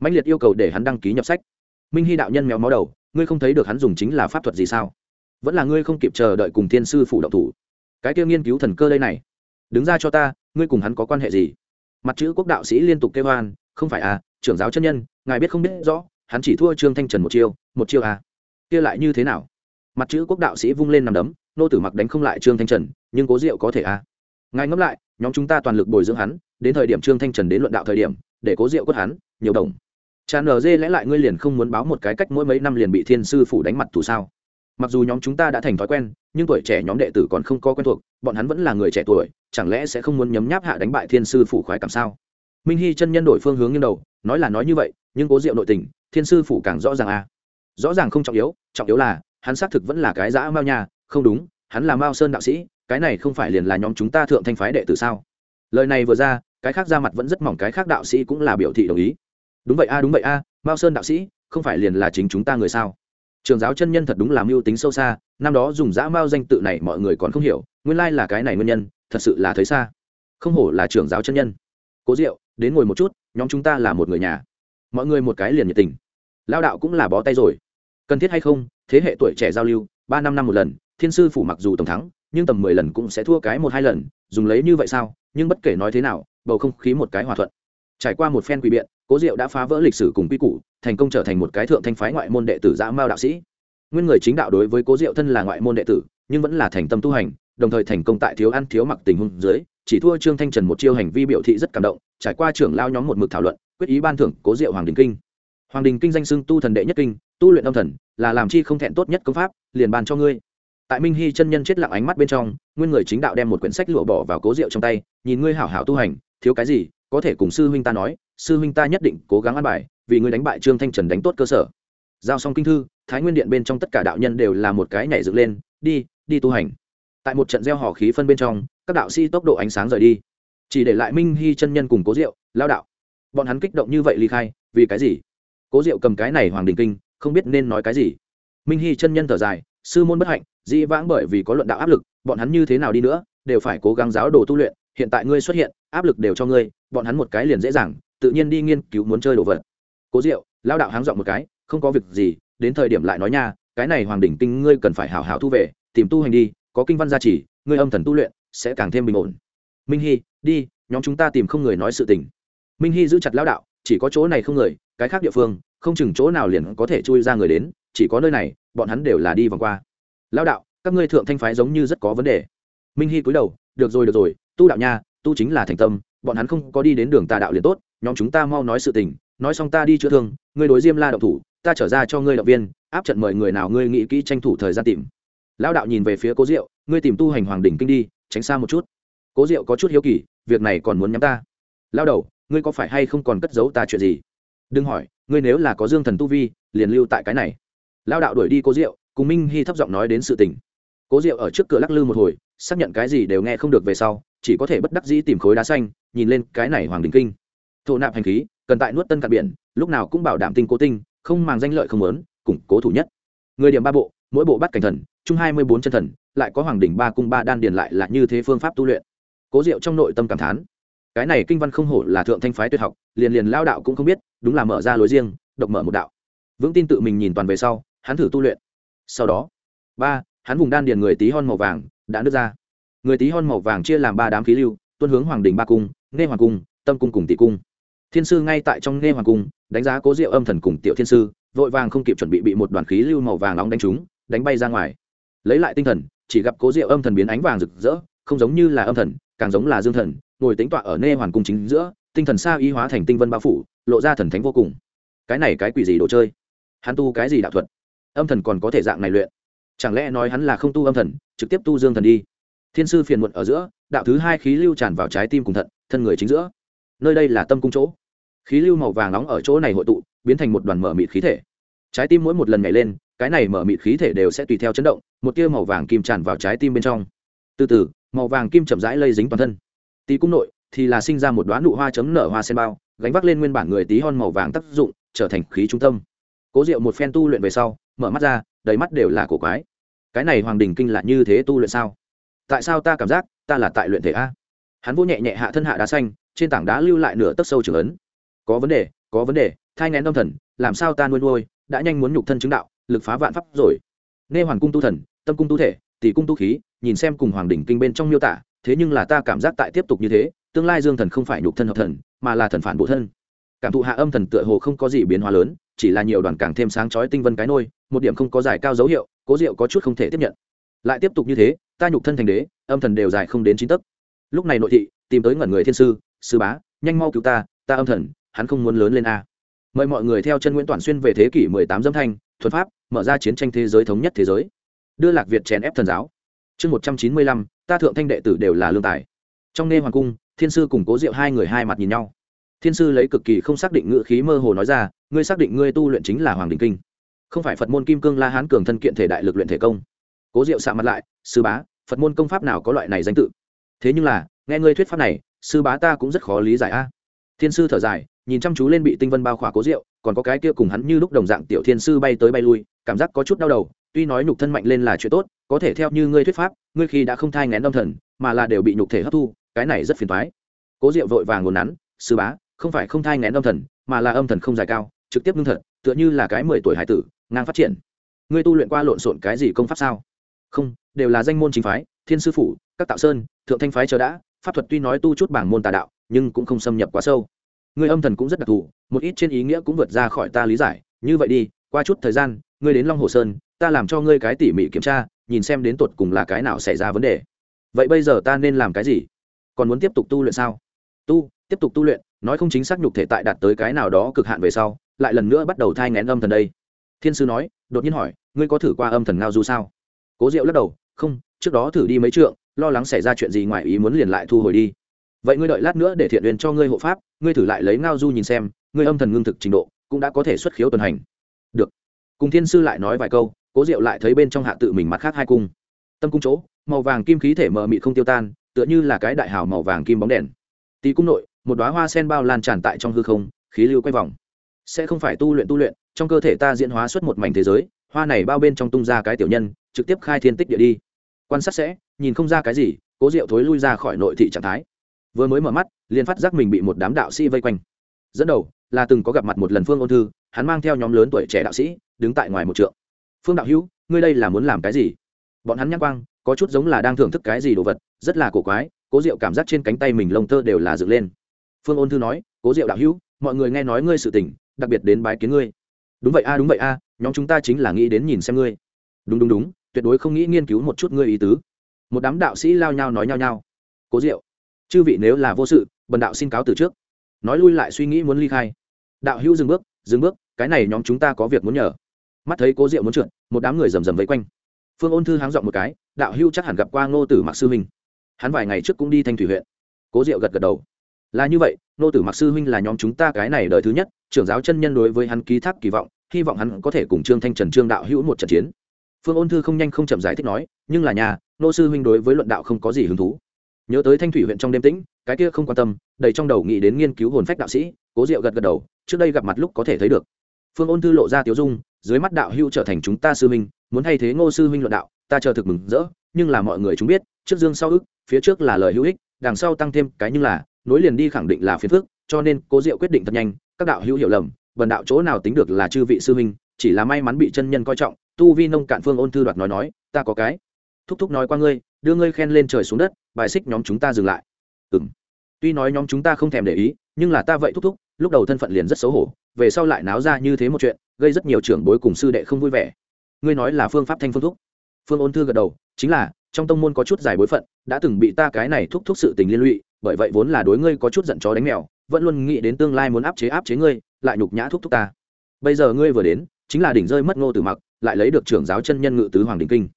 Mạnh liệt yêu cầu để hắn đăng ký nhập sách. Minh hy đạo nhân méo mó đầu, ngươi không thấy được hắn dùng chính là pháp thuật gì sao? Vẫn là ngươi không kịp chờ đợi cùng thiên sư phủ động thủ. Cái kia nghiên cứu thần cơ đây này. Đứng ra cho ta, ngươi cùng hắn có quan hệ gì? Mặt chữ quốc đạo sĩ liên tục kêu hoan không phải à trưởng giáo chân nhân, ngài biết không biết rõ, hắn chỉ thua trương thanh trần một chiêu một chiêu à. Kia lại như thế nào? Mặt chữ quốc đạo sĩ vung lên nằm đấm, nô tử mặc đánh không lại trương thanh trần, nhưng cố diệu có thể à. Ngài ngẫm lại nhóm chúng ta toàn lực bồi dưỡng hắn, đến thời điểm trương thanh trần đến luận đạo thời điểm, để cố diệu quất hắn, nhiều đồng. Tràn nở dê lẽ lại ngươi liền không muốn báo một cái cách mỗi mấy năm liền bị thiên sư phủ đánh mặt thù sao? Mặc dù nhóm chúng ta đã thành thói quen, nhưng tuổi trẻ nhóm đệ tử còn không có quen thuộc, bọn hắn vẫn là người trẻ tuổi, chẳng lẽ sẽ không muốn nhấm nháp hạ đánh bại thiên sư phủ khoái cảm sao? Minh hy chân nhân đổi phương hướng như đầu, nói là nói như vậy, nhưng cố diệu nội tình, thiên sư phủ càng rõ ràng à. Rõ ràng không trọng yếu trọng yếu là, hắn xác thực vẫn là cái dã mao nhà không đúng, hắn là mao sơn đạo sĩ cái này không phải liền là nhóm chúng ta thượng thanh phái đệ tử sao? Lời này vừa ra, cái khác ra mặt vẫn rất mỏng, cái khác đạo sĩ cũng là biểu thị đồng ý. Đúng vậy a, đúng vậy a, mao sơn đạo sĩ, không phải liền là chính chúng ta người sao? Trường giáo chân nhân thật đúng là mưu tính sâu xa, năm đó dùng dã mao danh tự này mọi người còn không hiểu, nguyên lai là cái này nguyên nhân, thật sự là thấy xa. Không hổ là trường giáo chân nhân. Cố diệu, đến ngồi một chút, nhóm chúng ta là một người nhà. Mọi người một cái liền nhiệt tình. Lao đạo cũng là bó tay rồi. Cần thiết hay không, thế hệ tuổi trẻ giao lưu, ba năm năm một lần, thiên sư phủ mặc dù tổng thắng nhưng tầm mười lần cũng sẽ thua cái một hai lần, dùng lấy như vậy sao? Nhưng bất kể nói thế nào, bầu không khí một cái hòa thuận. Trải qua một phen quỷ biện, cố diệu đã phá vỡ lịch sử cùng quy củ, thành công trở thành một cái thượng thanh phái ngoại môn đệ tử dã mao đạo sĩ. Nguyên người chính đạo đối với cố diệu thân là ngoại môn đệ tử, nhưng vẫn là thành tâm tu hành, đồng thời thành công tại thiếu ăn thiếu mặc tình huống dưới, chỉ thua trương thanh trần một chiêu hành vi biểu thị rất cảm động, trải qua trưởng lao nhóm một mực thảo luận, quyết ý ban thưởng cố diệu hoàng đình kinh. Hoàng đình kinh danh xưng tu thần đệ nhất kinh, tu luyện âm thần, là làm chi không thẹn tốt nhất công pháp, liền bàn cho ngươi tại minh hy chân nhân chết lặng ánh mắt bên trong, nguyên người chính đạo đem một quyển sách lụa bỏ vào cố rượu trong tay, nhìn ngươi hảo hảo tu hành, thiếu cái gì, có thể cùng sư huynh ta nói, sư huynh ta nhất định cố gắng ăn bài, vì ngươi đánh bại trương thanh trần đánh tốt cơ sở. Giao xong kinh thư, thái nguyên điện bên trong tất cả đạo nhân đều là một cái nhảy dựng lên, đi đi tu hành. Tại một trận gieo hò khí phân bên trong, các đạo sĩ tốc độ ánh sáng rời đi. Chỉ để lại minh hy chân nhân cùng cố diệu lao đạo. Bọn hắn kích động như vậy ly khai, vì cái gì? Cố diệu cầm cái này hoàng đình kinh, không biết nên nói cái gì. Minh hy chân nhân thở dài sư môn bất hạnh, dĩ vãng bởi vì có luận đạo áp lực, bọn hắn như thế nào đi nữa, đều phải cố gắng giáo đồ tu luyện, hiện tại ngươi xuất hiện, áp lực đều cho ngươi, bọn hắn một cái liền dễ dàng, tự nhiên đi nghiên cứu muốn chơi đồ vật. Cố diệu, lao đạo háng dọn một cái, không có việc gì, đến thời điểm lại nói nha, cái này hoàng đỉnh kinh ngươi cần phải hảo hảo thu về, tìm tu hành đi, có kinh văn gia trì, ngươi âm thần tu luyện, sẽ càng thêm bình ổn. Minh hy, đi, nhóm chúng ta tìm không người nói sự tình. Minh hy giữ chặt lão đạo, chỉ có chỗ này không người, cái khác địa phương, không chừng chỗ nào liền có thể chui ra người đến chỉ có nơi này, bọn hắn đều là đi vòng qua. Lão đạo, các ngươi thượng thanh phái giống như rất có vấn đề. Minh hy cúi đầu, được rồi được rồi, tu đạo nha, tu chính là thành tâm, bọn hắn không có đi đến đường tà đạo liền tốt, nhóm chúng ta mau nói sự tình, nói xong ta đi chữa thương, ngươi đối diêm la động thủ, ta trở ra cho ngươi động viên, áp trận mời người nào ngươi nghĩ kỹ tranh thủ thời gian tìm. Lão đạo nhìn về phía cố diệu, ngươi tìm tu hành hoàng đỉnh kinh đi, tránh xa một chút. Cố diệu có chút hiếu kỳ, việc này còn muốn nhắm ta. Lao đầu, ngươi có phải hay không còn cất giấu ta chuyện gì? Đừng hỏi, ngươi nếu là có dương thần tu vi, liền lưu tại cái này lao đạo đuổi đi cô diệu, cùng minh hy thấp giọng nói đến sự tình. Cố diệu ở trước cửa lắc lư một hồi, xác nhận cái gì đều nghe không được về sau, chỉ có thể bất đắc dĩ tìm khối đá xanh, nhìn lên cái này hoàng đình kinh. Thổ nạp hành khí, cần tại nuốt tân cạn biển, lúc nào cũng bảo đảm tinh cố tinh, không màng danh lợi không lớn, củng cố thủ nhất. Người điểm ba bộ, mỗi bộ bắt cảnh thần, chung hai mươi bốn chân thần, lại có hoàng đỉnh ba cung ba đan điền lại là như thế phương pháp tu luyện. Cố diệu trong nội tâm cảm thán, cái này kinh văn không hổ là thượng thanh phái tuyệt học, liền liền lao đạo cũng không biết, đúng là mở ra lối riêng, độc mở một đạo. Vững tin tự mình nhìn toàn về sau hắn thử tu luyện. Sau đó, ba, hắn vùng đan điền người tí hon màu vàng đã nứt ra. Người tí hon màu vàng chia làm ba đám khí lưu, tuân hướng hoàng đình ba cung nghe hoàng cung, tâm cung cùng tỷ cung. Thiên sư ngay tại trong nghe hoàng cung, đánh giá cố diệu âm thần cùng tiểu thiên sư, vội vàng không kịp chuẩn bị bị một đoàn khí lưu màu vàng nóng đánh trúng, đánh bay ra ngoài. Lấy lại tinh thần, chỉ gặp cố diệu âm thần biến ánh vàng rực rỡ, không giống như là âm thần, càng giống là dương thần, ngồi tính tọa ở nê hoàn cung chính giữa, tinh thần xa y hóa thành tinh vân bao phủ, lộ ra thần thánh vô cùng. Cái này cái quỷ gì đồ chơi? Hắn tu cái gì đạo thuật? Âm thần còn có thể dạng này luyện. Chẳng lẽ nói hắn là không tu âm thần, trực tiếp tu dương thần đi? Thiên sư phiền muộn ở giữa, đạo thứ hai khí lưu tràn vào trái tim cùng thận, thân người chính giữa. Nơi đây là tâm cung chỗ. Khí lưu màu vàng nóng ở chỗ này hội tụ, biến thành một đoàn mở mịt khí thể. Trái tim mỗi một lần nhảy lên, cái này mở mịt khí thể đều sẽ tùy theo chấn động, một tia màu vàng kim tràn vào trái tim bên trong. Từ từ, màu vàng kim chậm rãi lây dính toàn thân. Tí cung nội thì là sinh ra một đoán nụ hoa chấm nở hoa sen bao, gánh vác lên nguyên bản người tí hon màu vàng tác dụng, trở thành khí trung tâm. Cố diệu một phen tu luyện về sau mở mắt ra, đầy mắt đều là cổ quái. Cái này hoàng đình kinh là như thế tu luyện sao? Tại sao ta cảm giác ta là tại luyện thể a? Hắn vô nhẹ nhẹ hạ thân hạ đá xanh, trên tảng đá lưu lại nửa tấc sâu trường ấn. Có vấn đề, có vấn đề, thai ngén tâm thần, làm sao ta nuôi nuôi, đã nhanh muốn nhục thân chứng đạo, lực phá vạn pháp rồi. Nghe hoàn cung tu thần, tâm cung tu thể, tỷ cung tu khí, nhìn xem cùng hoàng đỉnh kinh bên trong miêu tả, thế nhưng là ta cảm giác tại tiếp tục như thế, tương lai dương thần không phải nhục thân hợp thần, mà là thần phản bộ thân. Cảm thụ hạ âm thần tựa hồ không có gì biến hóa lớn chỉ là nhiều đoàn càng thêm sáng chói tinh vân cái nôi một điểm không có giải cao dấu hiệu cố diệu có chút không thể tiếp nhận. Lại tiếp tục như thế ta nhục thân thành đế âm thần đều dài không đến chín tấc. Lúc này nội thị tìm tới ngẩn người thiên sư sư bá nhanh mau cứu ta ta âm thần hắn không muốn lớn lên a. Mời mọi người theo chân nguyễn toàn xuyên về thế kỷ 18 dâm thanh thuật pháp mở ra chiến tranh thế giới thống nhất thế giới. Đưa lạc việt chèn ép thần giáo. Chương 195, ta thượng thanh đệ tử đều là lương tài. Trong nê hoàng cung thiên sư cùng cố diệu hai người hai mặt nhìn nhau thiên sư lấy cực kỳ không xác định ngữ khí mơ hồ nói ra ngươi xác định ngươi tu luyện chính là hoàng đình kinh. Không phải phật môn kim cương la hán cường thân kiện thể đại lực luyện thể công. Cố diệu xạ mặt lại sư bá phật môn công pháp nào có loại này danh tự? Thế nhưng là nghe ngươi thuyết pháp này sư bá ta cũng rất khó lý giải a. Thiên sư thở dài nhìn chăm chú lên bị tinh vân bao khỏa cố Diệu, còn có cái kia cùng hắn như lúc đồng dạng tiểu thiên sư bay tới bay lui cảm giác có chút đau đầu tuy nói nhục thân mạnh lên là chuyện tốt có thể theo như ngươi thuyết pháp ngươi khi đã không thai ngén tâm thần mà là đều bị nhục thể hấp thu cái này rất phiền thoái cố diệu vội vàng ngồn nắn sư bá không phải không thai ngén âm thần, mà là âm thần không dài cao, trực tiếp ngưng thật, tựa như là cái mười tuổi hải tử, ngang phát triển. Ngươi tu luyện qua lộn xộn cái gì công pháp sao? Không, đều là danh môn chính phái, thiên sư phủ, các tạo sơn, thượng thanh phái chờ đã, pháp thuật tuy nói tu chút bảng môn tà đạo, nhưng cũng không xâm nhập quá sâu. Ngươi âm thần cũng rất đặc thù, một ít trên ý nghĩa cũng vượt ra khỏi ta lý giải. Như vậy đi, qua chút thời gian, ngươi đến long hồ sơn, ta làm cho ngươi cái tỉ mỉ kiểm tra, nhìn xem đến tột cùng là cái nào xảy ra vấn đề. Vậy bây giờ ta nên làm cái gì? Còn muốn tiếp tục tu luyện sao? Tu, tiếp tục tu luyện nói không chính xác nhục thể tại đạt tới cái nào đó cực hạn về sau, lại lần nữa bắt đầu thai ngén âm thần đây. Thiên sư nói, đột nhiên hỏi, ngươi có thử qua âm thần ngao du sao? Cố diệu lắc đầu, không, trước đó thử đi mấy trượng, lo lắng xảy ra chuyện gì ngoài ý muốn liền lại thu hồi đi. Vậy ngươi đợi lát nữa để thiện huyền cho ngươi hộ pháp, ngươi thử lại lấy ngao du nhìn xem, ngươi âm thần ngưng thực trình độ cũng đã có thể xuất khiếu tuần hành. Được. Cùng thiên sư lại nói vài câu, cố diệu lại thấy bên trong hạ tự mình mặt khác hai cung. Tâm cung chỗ, màu vàng kim khí thể mờ mị không tiêu tan, tựa như là cái đại hào màu vàng kim bóng đèn. Tì cung nội một đoá hoa sen bao lan tràn tại trong hư không, khí lưu quay vòng. Sẽ không phải tu luyện tu luyện, trong cơ thể ta diễn hóa xuất một mảnh thế giới, hoa này bao bên trong tung ra cái tiểu nhân, trực tiếp khai thiên tích địa đi. Quan sát sẽ, nhìn không ra cái gì, cố diệu thối lui ra khỏi nội thị trạng thái. Vừa mới mở mắt, liền phát giác mình bị một đám đạo sĩ vây quanh. Dẫn đầu là từng có gặp mặt một lần phương ôn thư, hắn mang theo nhóm lớn tuổi trẻ đạo sĩ, đứng tại ngoài một trượng. Phương đạo hữu, ngươi đây là muốn làm cái gì? Bọn hắn nhắc quang, có chút giống là đang thưởng thức cái gì đồ vật, rất là cổ quái, cố diệu cảm giác trên cánh tay mình lông tơ đều là dựng lên phương ôn thư nói, cố diệu đạo hữu, mọi người nghe nói ngươi sự tình, đặc biệt đến bái kiến ngươi. Đúng vậy a, đúng vậy a, nhóm chúng ta chính là nghĩ đến nhìn xem ngươi. Đúng đúng đúng, tuyệt đối không nghĩ nghiên cứu một chút ngươi ý tứ. Một đám đạo sĩ lao nhau nói nhau nhau. Cố diệu, chư vị nếu là vô sự, bần đạo xin cáo từ trước. Nói lui lại suy nghĩ muốn ly khai. Đạo hữu dừng bước dừng bước, cái này nhóm chúng ta có việc muốn nhờ. Mắt thấy cố diệu muốn trượt, một đám người rầm rầm vây quanh. Phương ôn thư háng dọn một cái, đạo hữu chắc hẳn gặp qua ngô tử mặc sư minh. Hắn vài ngày trước cũng đi thanh thủy huyện. Cố diệu gật gật đầu là như vậy, nô tử mặc sư huynh là nhóm chúng ta cái này đời thứ nhất, trưởng giáo chân nhân đối với hắn ký thác kỳ vọng, hy vọng hắn có thể cùng trương thanh trần trương đạo hữu một trận chiến. Phương ôn thư không nhanh không chậm giải thích nói, nhưng là nhà, nô sư huynh đối với luận đạo không có gì hứng thú. Nhớ tới thanh thủy huyện trong đêm tĩnh, cái kia không quan tâm, đầy trong đầu nghĩ đến nghiên cứu hồn phách đạo sĩ, cố diệu gật gật đầu, trước đây gặp mặt lúc có thể thấy được. Phương ôn thư lộ ra tiếu dung, dưới mắt đạo hưu trở thành chúng ta sư huynh, muốn thay thế ngô sư huynh luận đạo, ta chờ thực mừng rỡ, nhưng là mọi người chúng biết, trước dương sau ức, phía trước là lời hữu ích, đằng sau tăng thêm cái nhưng là nối liền đi khẳng định là phiền phức, cho nên cố diệu quyết định thật nhanh các đạo hữu hiểu lầm vần đạo chỗ nào tính được là chư vị sư huynh chỉ là may mắn bị chân nhân coi trọng tu vi nông cạn phương ôn thư đoạt nói nói ta có cái. Thúc thúc nói qua ngươi đưa ngươi khen lên trời xuống đất bài xích nhóm chúng ta dừng lại. Ừng tuy nói nhóm chúng ta không thèm để ý nhưng là ta vậy thúc thúc lúc đầu thân phận liền rất xấu hổ về sau lại náo ra như thế một chuyện gây rất nhiều trưởng bối cùng sư đệ không vui vẻ. Ngươi nói là phương pháp thanh phương thúc. Phương ôn thư gật đầu chính là trong tông môn có chút giải bối phận đã từng bị ta cái này thúc thúc sự tình liên lụy bởi vậy vốn là đối ngươi có chút giận chó đánh mèo, vẫn luôn nghĩ đến tương lai muốn áp chế áp chế ngươi, lại nhục nhã thúc thúc ta. Bây giờ ngươi vừa đến, chính là đỉnh rơi mất ngô tử mặc, lại lấy được trưởng giáo chân nhân ngự tứ hoàng đình kinh.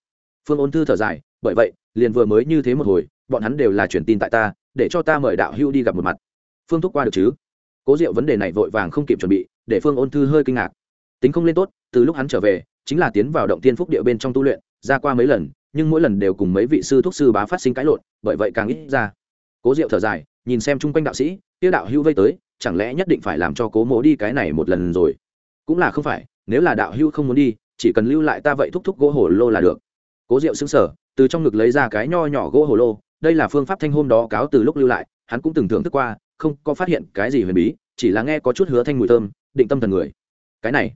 Phương ôn thư thở dài, bởi vậy, liền vừa mới như thế một hồi, bọn hắn đều là truyền tin tại ta, để cho ta mời đạo hưu đi gặp một mặt. Phương thúc qua được chứ? Cố diệu vấn đề này vội vàng không kịp chuẩn bị, để phương ôn thư hơi kinh ngạc. Tính không lên tốt, từ lúc hắn trở về, chính là tiến vào động tiên phúc địa bên trong tu luyện, ra qua mấy lần, nhưng mỗi lần đều cùng mấy vị sư thuốc sư bá phát sinh cãi lộn, bởi vậy càng ít ra cố diệu thở dài, nhìn xem chung quanh đạo sĩ tiêu đạo hưu vây tới, chẳng lẽ nhất định phải làm cho cố mỗ đi cái này một lần rồi? Cũng là không phải, nếu là đạo hưu không muốn đi, chỉ cần lưu lại ta vậy thúc thúc gỗ hồ lô là được. Cố diệu xứng sở từ trong ngực lấy ra cái nho nhỏ gỗ hồ lô, đây là phương pháp thanh hôm đó cáo từ lúc lưu lại, hắn cũng từng thưởng thức qua, không có phát hiện cái gì huyền bí, chỉ là nghe có chút hứa thanh mùi thơm, định tâm thần người. Cái này,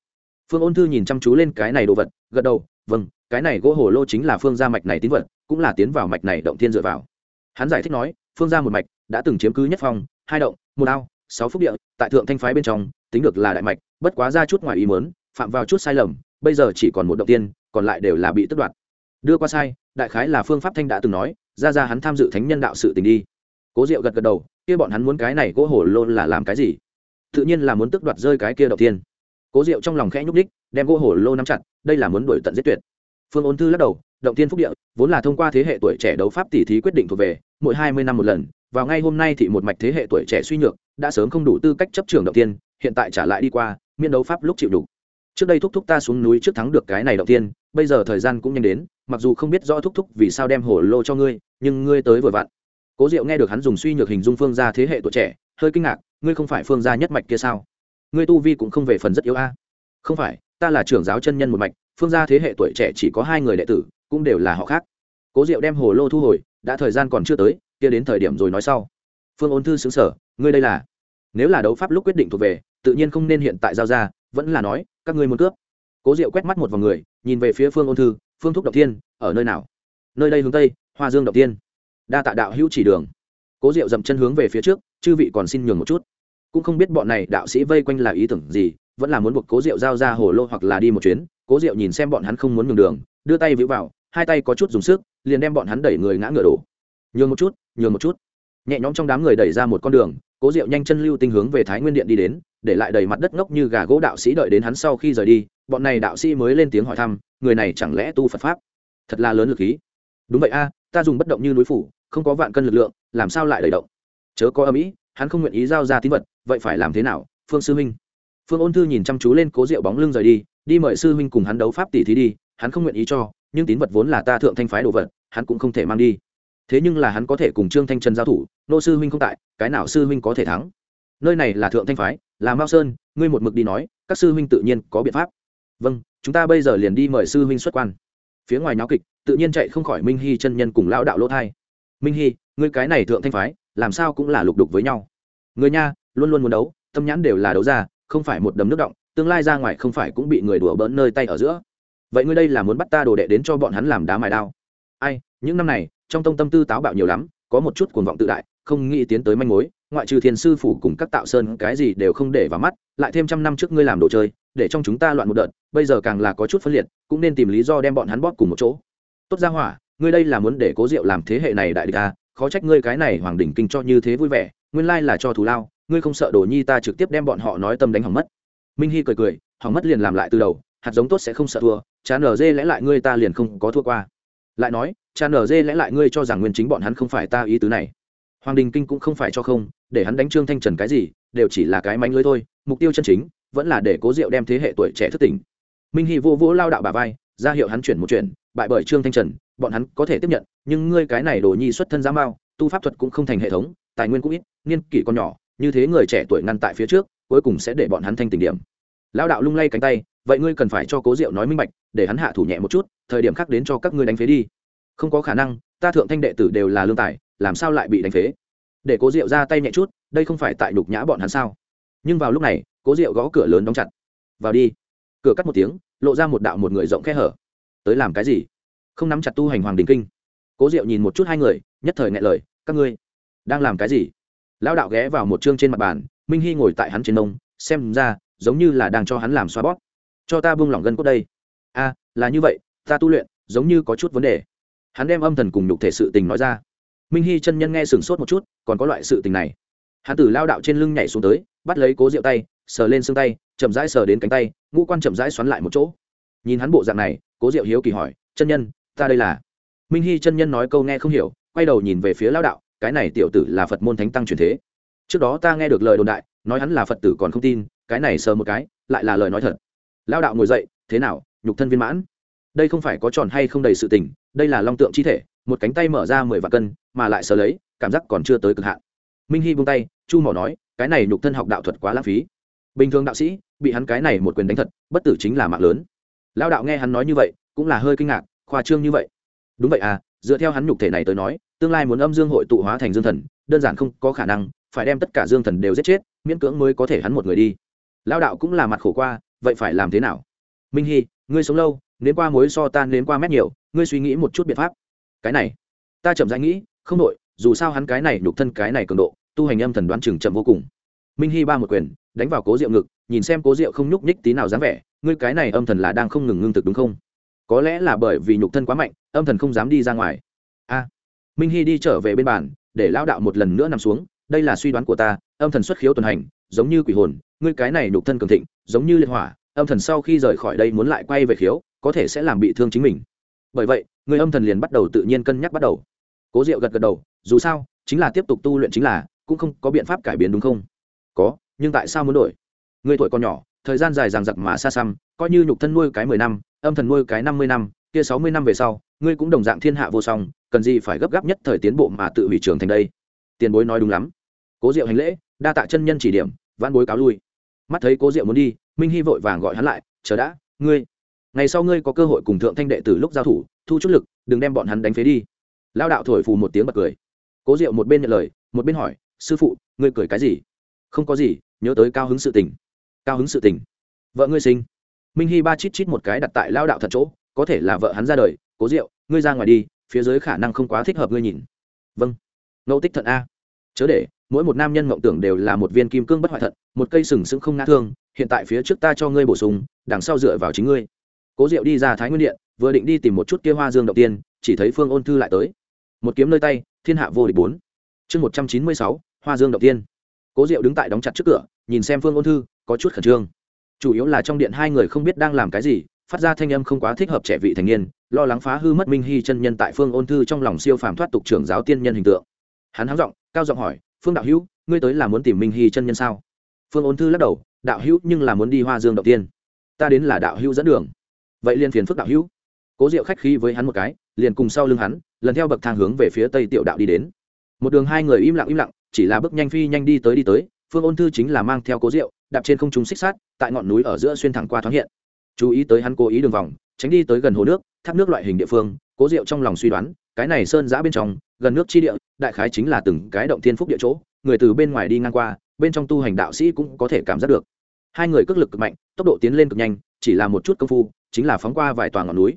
phương ôn thư nhìn chăm chú lên cái này đồ vật, gật đầu vâng cái này gỗ hồ lô chính là phương gia mạch này tín vật, cũng là tiến vào mạch này động thiên dựa vào. Hắn giải thích nói phương gia một mạch, đã từng chiếm cứ nhất phong, hai động, một ao, sáu phúc địa, tại thượng thanh phái bên trong, tính được là đại mạch, bất quá ra chút ngoài ý mớn phạm vào chút sai lầm, bây giờ chỉ còn một động tiên, còn lại đều là bị tước đoạt. Đưa qua sai, đại khái là phương pháp thanh đã từng nói, ra ra hắn tham dự thánh nhân đạo sự tình đi. Cố diệu gật gật đầu, kia bọn hắn muốn cái này gỗ hổ lô là làm cái gì? Tự nhiên là muốn tước đoạt rơi cái kia đầu tiên. Cố diệu trong lòng khẽ nhúc đích đem gỗ hổ lô nắm chặt, đây là muốn đuổi tận giết tuyệt. Phương ôn thư lắc đầu, động tiên phúc địa, vốn là thông qua thế hệ tuổi trẻ đấu pháp tỷ thí quyết định thuộc về mỗi hai mươi năm một lần, vào ngay hôm nay thì một mạch thế hệ tuổi trẻ suy nhược, đã sớm không đủ tư cách chấp trường động tiên, hiện tại trả lại đi qua, miễn đấu pháp lúc chịu đủ. Trước đây thúc thúc ta xuống núi trước thắng được cái này đầu tiên, bây giờ thời gian cũng nhanh đến, mặc dù không biết rõ thúc thúc vì sao đem hổ lô cho ngươi, nhưng ngươi tới vừa vặn. Cố diệu nghe được hắn dùng suy nhược hình dung phương gia thế hệ tuổi trẻ, hơi kinh ngạc, ngươi không phải phương gia nhất mạch kia sao? Ngươi tu vi cũng không về phần rất yếu a. Không phải, ta là trưởng giáo chân nhân một mạch, phương gia thế hệ tuổi trẻ chỉ có hai người đệ tử, cũng đều là họ khác. Cố diệu đem hồ lô thu hồi đã thời gian còn chưa tới, kia đến thời điểm rồi nói sau. Phương ôn thư xứng sở ngươi đây là? Nếu là đấu pháp lúc quyết định thuộc về, tự nhiên không nên hiện tại giao ra, vẫn là nói, các ngươi muốn cướp. Cố diệu quét mắt một vòng người, nhìn về phía phương ôn thư, phương thúc động thiên, ở nơi nào? Nơi đây hướng tây, hoa dương động tiên đa tạ đạo hữu chỉ đường. Cố diệu dậm chân hướng về phía trước, chư vị còn xin nhường một chút. Cũng không biết bọn này đạo sĩ vây quanh là ý tưởng gì, vẫn là muốn buộc cố diệu giao ra hồ lô hoặc là đi một chuyến. Cố diệu nhìn xem bọn hắn không muốn nhường đường, đưa tay vĩu vào hai tay có chút dùng sức, liền đem bọn hắn đẩy người ngã ngựa đổ. Nhường một chút, nhường một chút. Nhẹ nhõm trong đám người đẩy ra một con đường, cố diệu nhanh chân lưu tinh hướng về thái nguyên điện đi đến, để lại đầy mặt đất ngốc như gà gỗ đạo sĩ đợi đến hắn sau khi rời đi, bọn này đạo sĩ mới lên tiếng hỏi thăm, người này chẳng lẽ tu phật pháp? Thật là lớn lực khí. Đúng vậy a, ta dùng bất động như núi phủ, không có vạn cân lực lượng, làm sao lại đẩy động? Chớ có âm ý, hắn không nguyện ý giao ra tín vật, vậy phải làm thế nào, phương sư huynh phương ôn thư nhìn chăm chú lên cố diệu bóng lưng rời đi đi mời sư huynh cùng hắn đấu pháp tỷ thí đi, hắn không nguyện ý cho nhưng tín vật vốn là ta thượng thanh phái đồ vật, hắn cũng không thể mang đi. Thế nhưng là hắn có thể cùng trương thanh trần giao thủ, nô sư huynh không tại, cái nào sư huynh có thể thắng? Nơi này là thượng thanh phái, là mao sơn, ngươi một mực đi nói, các sư huynh tự nhiên có biện pháp. Vâng chúng ta bây giờ liền đi mời sư huynh xuất quan. Phía ngoài nháo kịch, tự nhiên chạy không khỏi minh hy chân nhân cùng lão đạo lỗ thai. Minh hy ngươi cái này thượng thanh phái, làm sao cũng là lục đục với nhau. Người nha, luôn luôn muốn đấu, tâm nhãn đều là đấu ra, không phải một đấm nước động, tương lai ra ngoài không phải cũng bị người đùa bỡn nơi tay ở giữa vậy ngươi đây là muốn bắt ta đồ đệ đến cho bọn hắn làm đá mài đao? Ai, những năm này, trong tông tâm tư táo bạo nhiều lắm, có một chút cuồng vọng tự đại, không nghĩ tiến tới manh mối, ngoại trừ thiền sư phủ cùng các tạo sơn, cái gì đều không để vào mắt, lại thêm trăm năm trước ngươi làm đồ chơi, để trong chúng ta loạn một đợt, bây giờ càng là có chút phân liệt, cũng nên tìm lý do đem bọn hắn bóp cùng một chỗ. Tốt ra hỏa, ngươi đây là muốn để cố diệu làm thế hệ này đại địch à khó trách ngươi cái này hoàng đỉnh kinh cho như thế vui vẻ, nguyên lai là cho thù lao, ngươi không sợ đồ nhi ta trực tiếp đem bọn họ nói tâm đánh hỏng mất. Minh hy cười cười, hỏng mất liền làm lại từ đầu hạt giống tốt sẽ không sợ thua, cha ở dê lẽ lại ngươi ta liền không có thua qua. Lại nói, cha ở dê lẽ lại ngươi cho rằng nguyên chính bọn hắn không phải ta ý tứ này. Hoàng đình kinh cũng không phải cho không, để hắn đánh trương thanh trần cái gì, đều chỉ là cái mánh lưới thôi, mục tiêu chân chính, vẫn là để cố diệu đem thế hệ tuổi trẻ thức tỉnh. Minh hy vô vỗ lao đạo bà vai, ra hiệu hắn chuyển một chuyện, bại bởi trương thanh trần, bọn hắn có thể tiếp nhận, nhưng ngươi cái này đồ nhi xuất thân giá mao tu pháp thuật cũng không thành hệ thống, tài nguyên cũng ít, niên kỷ còn nhỏ, như thế người trẻ tuổi ngăn tại phía trước, cuối cùng sẽ để bọn hắn thanh tình điểm. Lao đạo lung lay cánh tay vậy ngươi cần phải cho cố diệu nói minh bạch, để hắn hạ thủ nhẹ một chút, thời điểm khác đến cho các ngươi đánh phế đi. Không có khả năng, ta thượng thanh đệ tử đều là lương tài, làm sao lại bị đánh phế? Để cố diệu ra tay nhẹ chút, đây không phải tại nhục nhã bọn hắn sao? Nhưng vào lúc này, cố diệu gõ cửa lớn đóng chặt. Vào đi. Cửa cắt một tiếng, lộ ra một đạo một người rộng khe hở. Tới làm cái gì? Không nắm chặt tu hành hoàng đình kinh. Cố diệu nhìn một chút hai người, nhất thời ngại lời, các ngươi đang làm cái gì? Lão đạo ghé vào một chương trên mặt bàn, minh hy ngồi tại hắn trên nông, xem ra giống như là đang cho hắn làm xoa bóp cho ta buông lỏng gân cốt đây. A là như vậy, ta tu luyện, giống như có chút vấn đề. Hắn đem âm thần cùng nhục thể sự tình nói ra. Minh hy chân nhân nghe sửng sốt một chút, còn có loại sự tình này. Hắn tử lao đạo trên lưng nhảy xuống tới, bắt lấy cố rượu tay, sờ lên xương tay, chậm rãi sờ đến cánh tay, ngũ quan chậm rãi xoắn lại một chỗ. Nhìn hắn bộ dạng này, cố diệu hiếu kỳ hỏi, chân nhân, ta đây là? Minh hy chân nhân nói câu nghe không hiểu, quay đầu nhìn về phía lao đạo, cái này tiểu tử là phật môn thánh tăng truyền thế. Trước đó ta nghe được lời đồn đại, nói hắn là phật tử còn không tin, cái này sờ một cái, lại là lời nói thật lao đạo ngồi dậy, thế nào, nhục thân viên mãn? Đây không phải có tròn hay không đầy sự tình, đây là long tượng chi thể, một cánh tay mở ra mười vạn cân, mà lại sờ lấy, cảm giác còn chưa tới cực hạn. Minh hy buông tay, chu mỏ nói, cái này nhục thân học đạo thuật quá lãng phí. Bình thường đạo sĩ, bị hắn cái này một quyền đánh thật, bất tử chính là mạng lớn. Lao đạo nghe hắn nói như vậy, cũng là hơi kinh ngạc, khoa trương như vậy. Đúng vậy à dựa theo hắn nhục thể này tới nói, tương lai muốn âm dương hội tụ hóa thành dương thần, đơn giản không có khả năng, phải đem tất cả dương thần đều giết chết, miễn cưỡng mới có thể hắn một người đi. Lao đạo cũng là mặt khổ qua vậy phải làm thế nào? Minh hy ngươi sống lâu, nếm qua mối so tan nếm qua mét nhiều, ngươi suy nghĩ một chút biện pháp. Cái này, ta chậm rãi nghĩ, không đội dù sao hắn cái này nhục thân cái này cường độ, tu hành âm thần đoán chừng chậm vô cùng. Minh hy ba một quyền, đánh vào cố rượu ngực, nhìn xem cố rượu không nhúc nhích tí nào dáng vẻ, ngươi cái này âm thần là đang không ngừng ngưng thực đúng không? Có lẽ là bởi vì nhục thân quá mạnh, âm thần không dám đi ra ngoài. A, minh hy đi trở về bên bàn, để lao đạo một lần nữa nằm xuống, đây là suy đoán của ta, âm thần xuất khiếu tuần hành, giống như quỷ hồn, ngươi cái này nhục thân cường thịnh giống như liệt hỏa, âm thần sau khi rời khỏi đây muốn lại quay về khiếu, có thể sẽ làm bị thương chính mình. Bởi vậy, người âm thần liền bắt đầu tự nhiên cân nhắc bắt đầu. Cố diệu gật gật đầu, dù sao, chính là tiếp tục tu luyện chính là, cũng không có biện pháp cải biến đúng không? Có, nhưng tại sao muốn đổi? Người tuổi còn nhỏ, thời gian dài dằng dặc mà xa xăm, coi như nhục thân nuôi cái mười năm, âm thần nuôi cái năm mươi năm, kia sáu mươi năm về sau, ngươi cũng đồng dạng thiên hạ vô song, cần gì phải gấp gáp nhất thời tiến bộ mà tự hủy trường thành đây? Tiền bối nói đúng lắm. Cố diệu hành lễ, đa tạ chân nhân chỉ điểm văn bối cáo lui mắt thấy cố diệu muốn đi, minh hy vội vàng gọi hắn lại, chờ đã, ngươi, ngày sau ngươi có cơ hội cùng thượng thanh đệ từ lúc giao thủ, thu chút lực, đừng đem bọn hắn đánh phế đi. Lao đạo thổi phù một tiếng bật cười. Cố diệu một bên nhận lời, một bên hỏi, sư phụ, ngươi cười cái gì? Không có gì, nhớ tới cao hứng sự tình. Cao hứng sự tình? Vợ ngươi sinh? Minh hy ba chít chít một cái đặt tại lao đạo thật chỗ, có thể là vợ hắn ra đời, cố diệu, ngươi ra ngoài đi, phía dưới khả năng không quá thích hợp ngươi nhìn. Vâng. Ngẫu tích thận a. Chớ để mỗi một nam nhân mộng tưởng đều là một viên kim cương bất hoại thận một cây sừng sững không ngã thương, hiện tại phía trước ta cho ngươi bổ sung, đằng sau dựa vào chính ngươi. Cố diệu đi ra thái nguyên điện, vừa định đi tìm một chút kia hoa dương đầu tiên, chỉ thấy phương ôn thư lại tới. Một kiếm nơi tay, thiên hạ vô địch bốn. Chương một trăm chín mươi sáu, hoa dương đầu tiên. Cố diệu đứng tại đóng chặt trước cửa, nhìn xem phương ôn thư, có chút khẩn trương. Chủ yếu là trong điện hai người không biết đang làm cái gì, phát ra thanh âm không quá thích hợp trẻ vị thành niên, lo lắng phá hư mất minh hy chân nhân tại phương ôn thư trong lòng siêu phàm thoát tục trưởng giáo tiên nhân hình tượng. Hắn háng giọng, cao giọng hỏi phương đạo hữu, ngươi tới là muốn tìm minh hy chân nhân sao? Phương ôn thư lắc đầu, đạo hữu, nhưng là muốn đi hoa dương đầu tiên. Ta đến là đạo hữu dẫn đường. Vậy liền phiền phức đạo hữu. Cố diệu khách khí với hắn một cái, liền cùng sau lưng hắn, lần theo bậc thang hướng về phía tây tiểu đạo đi đến. Một đường hai người im lặng im lặng, chỉ là bước nhanh phi nhanh đi tới đi tới, phương ôn thư chính là mang theo cố diệu, đạp trên không trung xích sát tại ngọn núi ở giữa xuyên thẳng qua thoáng hiện. Chú ý tới hắn cố ý đường vòng, tránh đi tới gần hồ nước, thác nước loại hình địa phương, cố diệu trong lòng suy đoán cái này sơn giã bên trong, gần nước chi địa, đại khái chính là từng cái động thiên phúc địa chỗ, người từ bên ngoài đi ngang qua, bên trong tu hành đạo sĩ cũng có thể cảm giác được. Hai người cước lực cực mạnh, tốc độ tiến lên cực nhanh, chỉ là một chút công phu, chính là phóng qua vài tòa ngọn núi.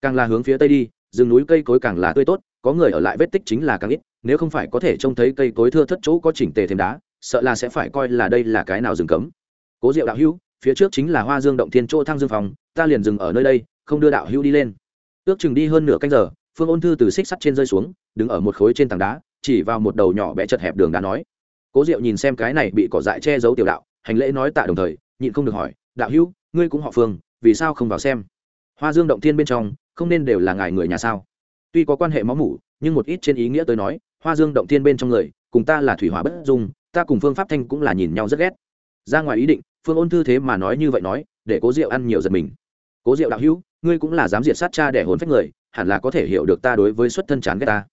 Càng là hướng phía tây đi, rừng núi cây cối càng là tươi tốt, có người ở lại vết tích chính là càng ít, nếu không phải có thể trông thấy cây cối thưa thất chỗ có chỉnh tề thêm đá, sợ là sẽ phải coi là đây là cái nào rừng cấm. Cố diệu đạo hữu, phía trước chính là hoa dương động thiên chỗ thang dương phòng, ta liền dừng ở nơi đây, không đưa đạo hữu đi lên. Ước chừng đi hơn nửa canh giờ phương ôn thư từ xích sắt trên rơi xuống, đứng ở một khối trên tảng đá, chỉ vào một đầu nhỏ bé chật hẹp đường đá nói, cố diệu nhìn xem cái này bị cỏ dại che giấu tiểu đạo, hành lễ nói tạ đồng thời, nhịn không được hỏi, đạo hữu, ngươi cũng họ phương, vì sao không vào xem? Hoa dương động thiên bên trong, không nên đều là ngài người nhà sao? Tuy có quan hệ máu mủ, nhưng một ít trên ý nghĩa tôi nói, hoa dương động thiên bên trong người, cùng ta là thủy hỏa bất dung, ta cùng phương pháp thanh cũng là nhìn nhau rất ghét. Ra ngoài ý định, phương ôn thư thế mà nói như vậy nói, để cố diệu ăn nhiều giật mình. Cố diệu đạo hữu, ngươi cũng là dám diệt sát cha để hồn phách người hẳn là có thể hiểu được ta đối với xuất thân chán ghét ta.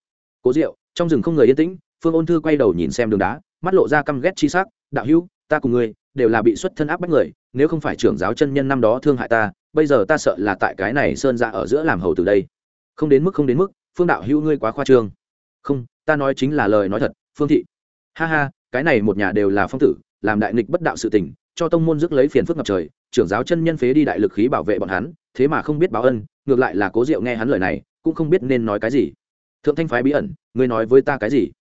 Cố diệu, trong rừng không người yên tĩnh, phương ôn thư quay đầu nhìn xem đường đá, mắt lộ ra căm ghét chi sắc, đạo hữu, ta cùng ngươi đều là bị xuất thân áp bách người, nếu không phải trưởng giáo chân nhân năm đó thương hại ta, bây giờ ta sợ là tại cái này sơn ra ở giữa làm hầu từ đây. Không đến mức, không đến mức, phương đạo hữu ngươi quá khoa trương. Không, ta nói chính là lời nói thật, phương thị. Ha ha, cái này một nhà đều là phong tử, làm đại nghịch bất đạo sự tình, cho tông môn rước lấy phiền phức ngập trời, trưởng giáo chân nhân phế đi đại lực khí bảo vệ bọn hắn, thế mà không biết báo ân ngược lại là cố diệu nghe hắn lời này, cũng không biết nên nói cái gì. Thượng thanh phái bí ẩn, ngươi nói với ta cái gì?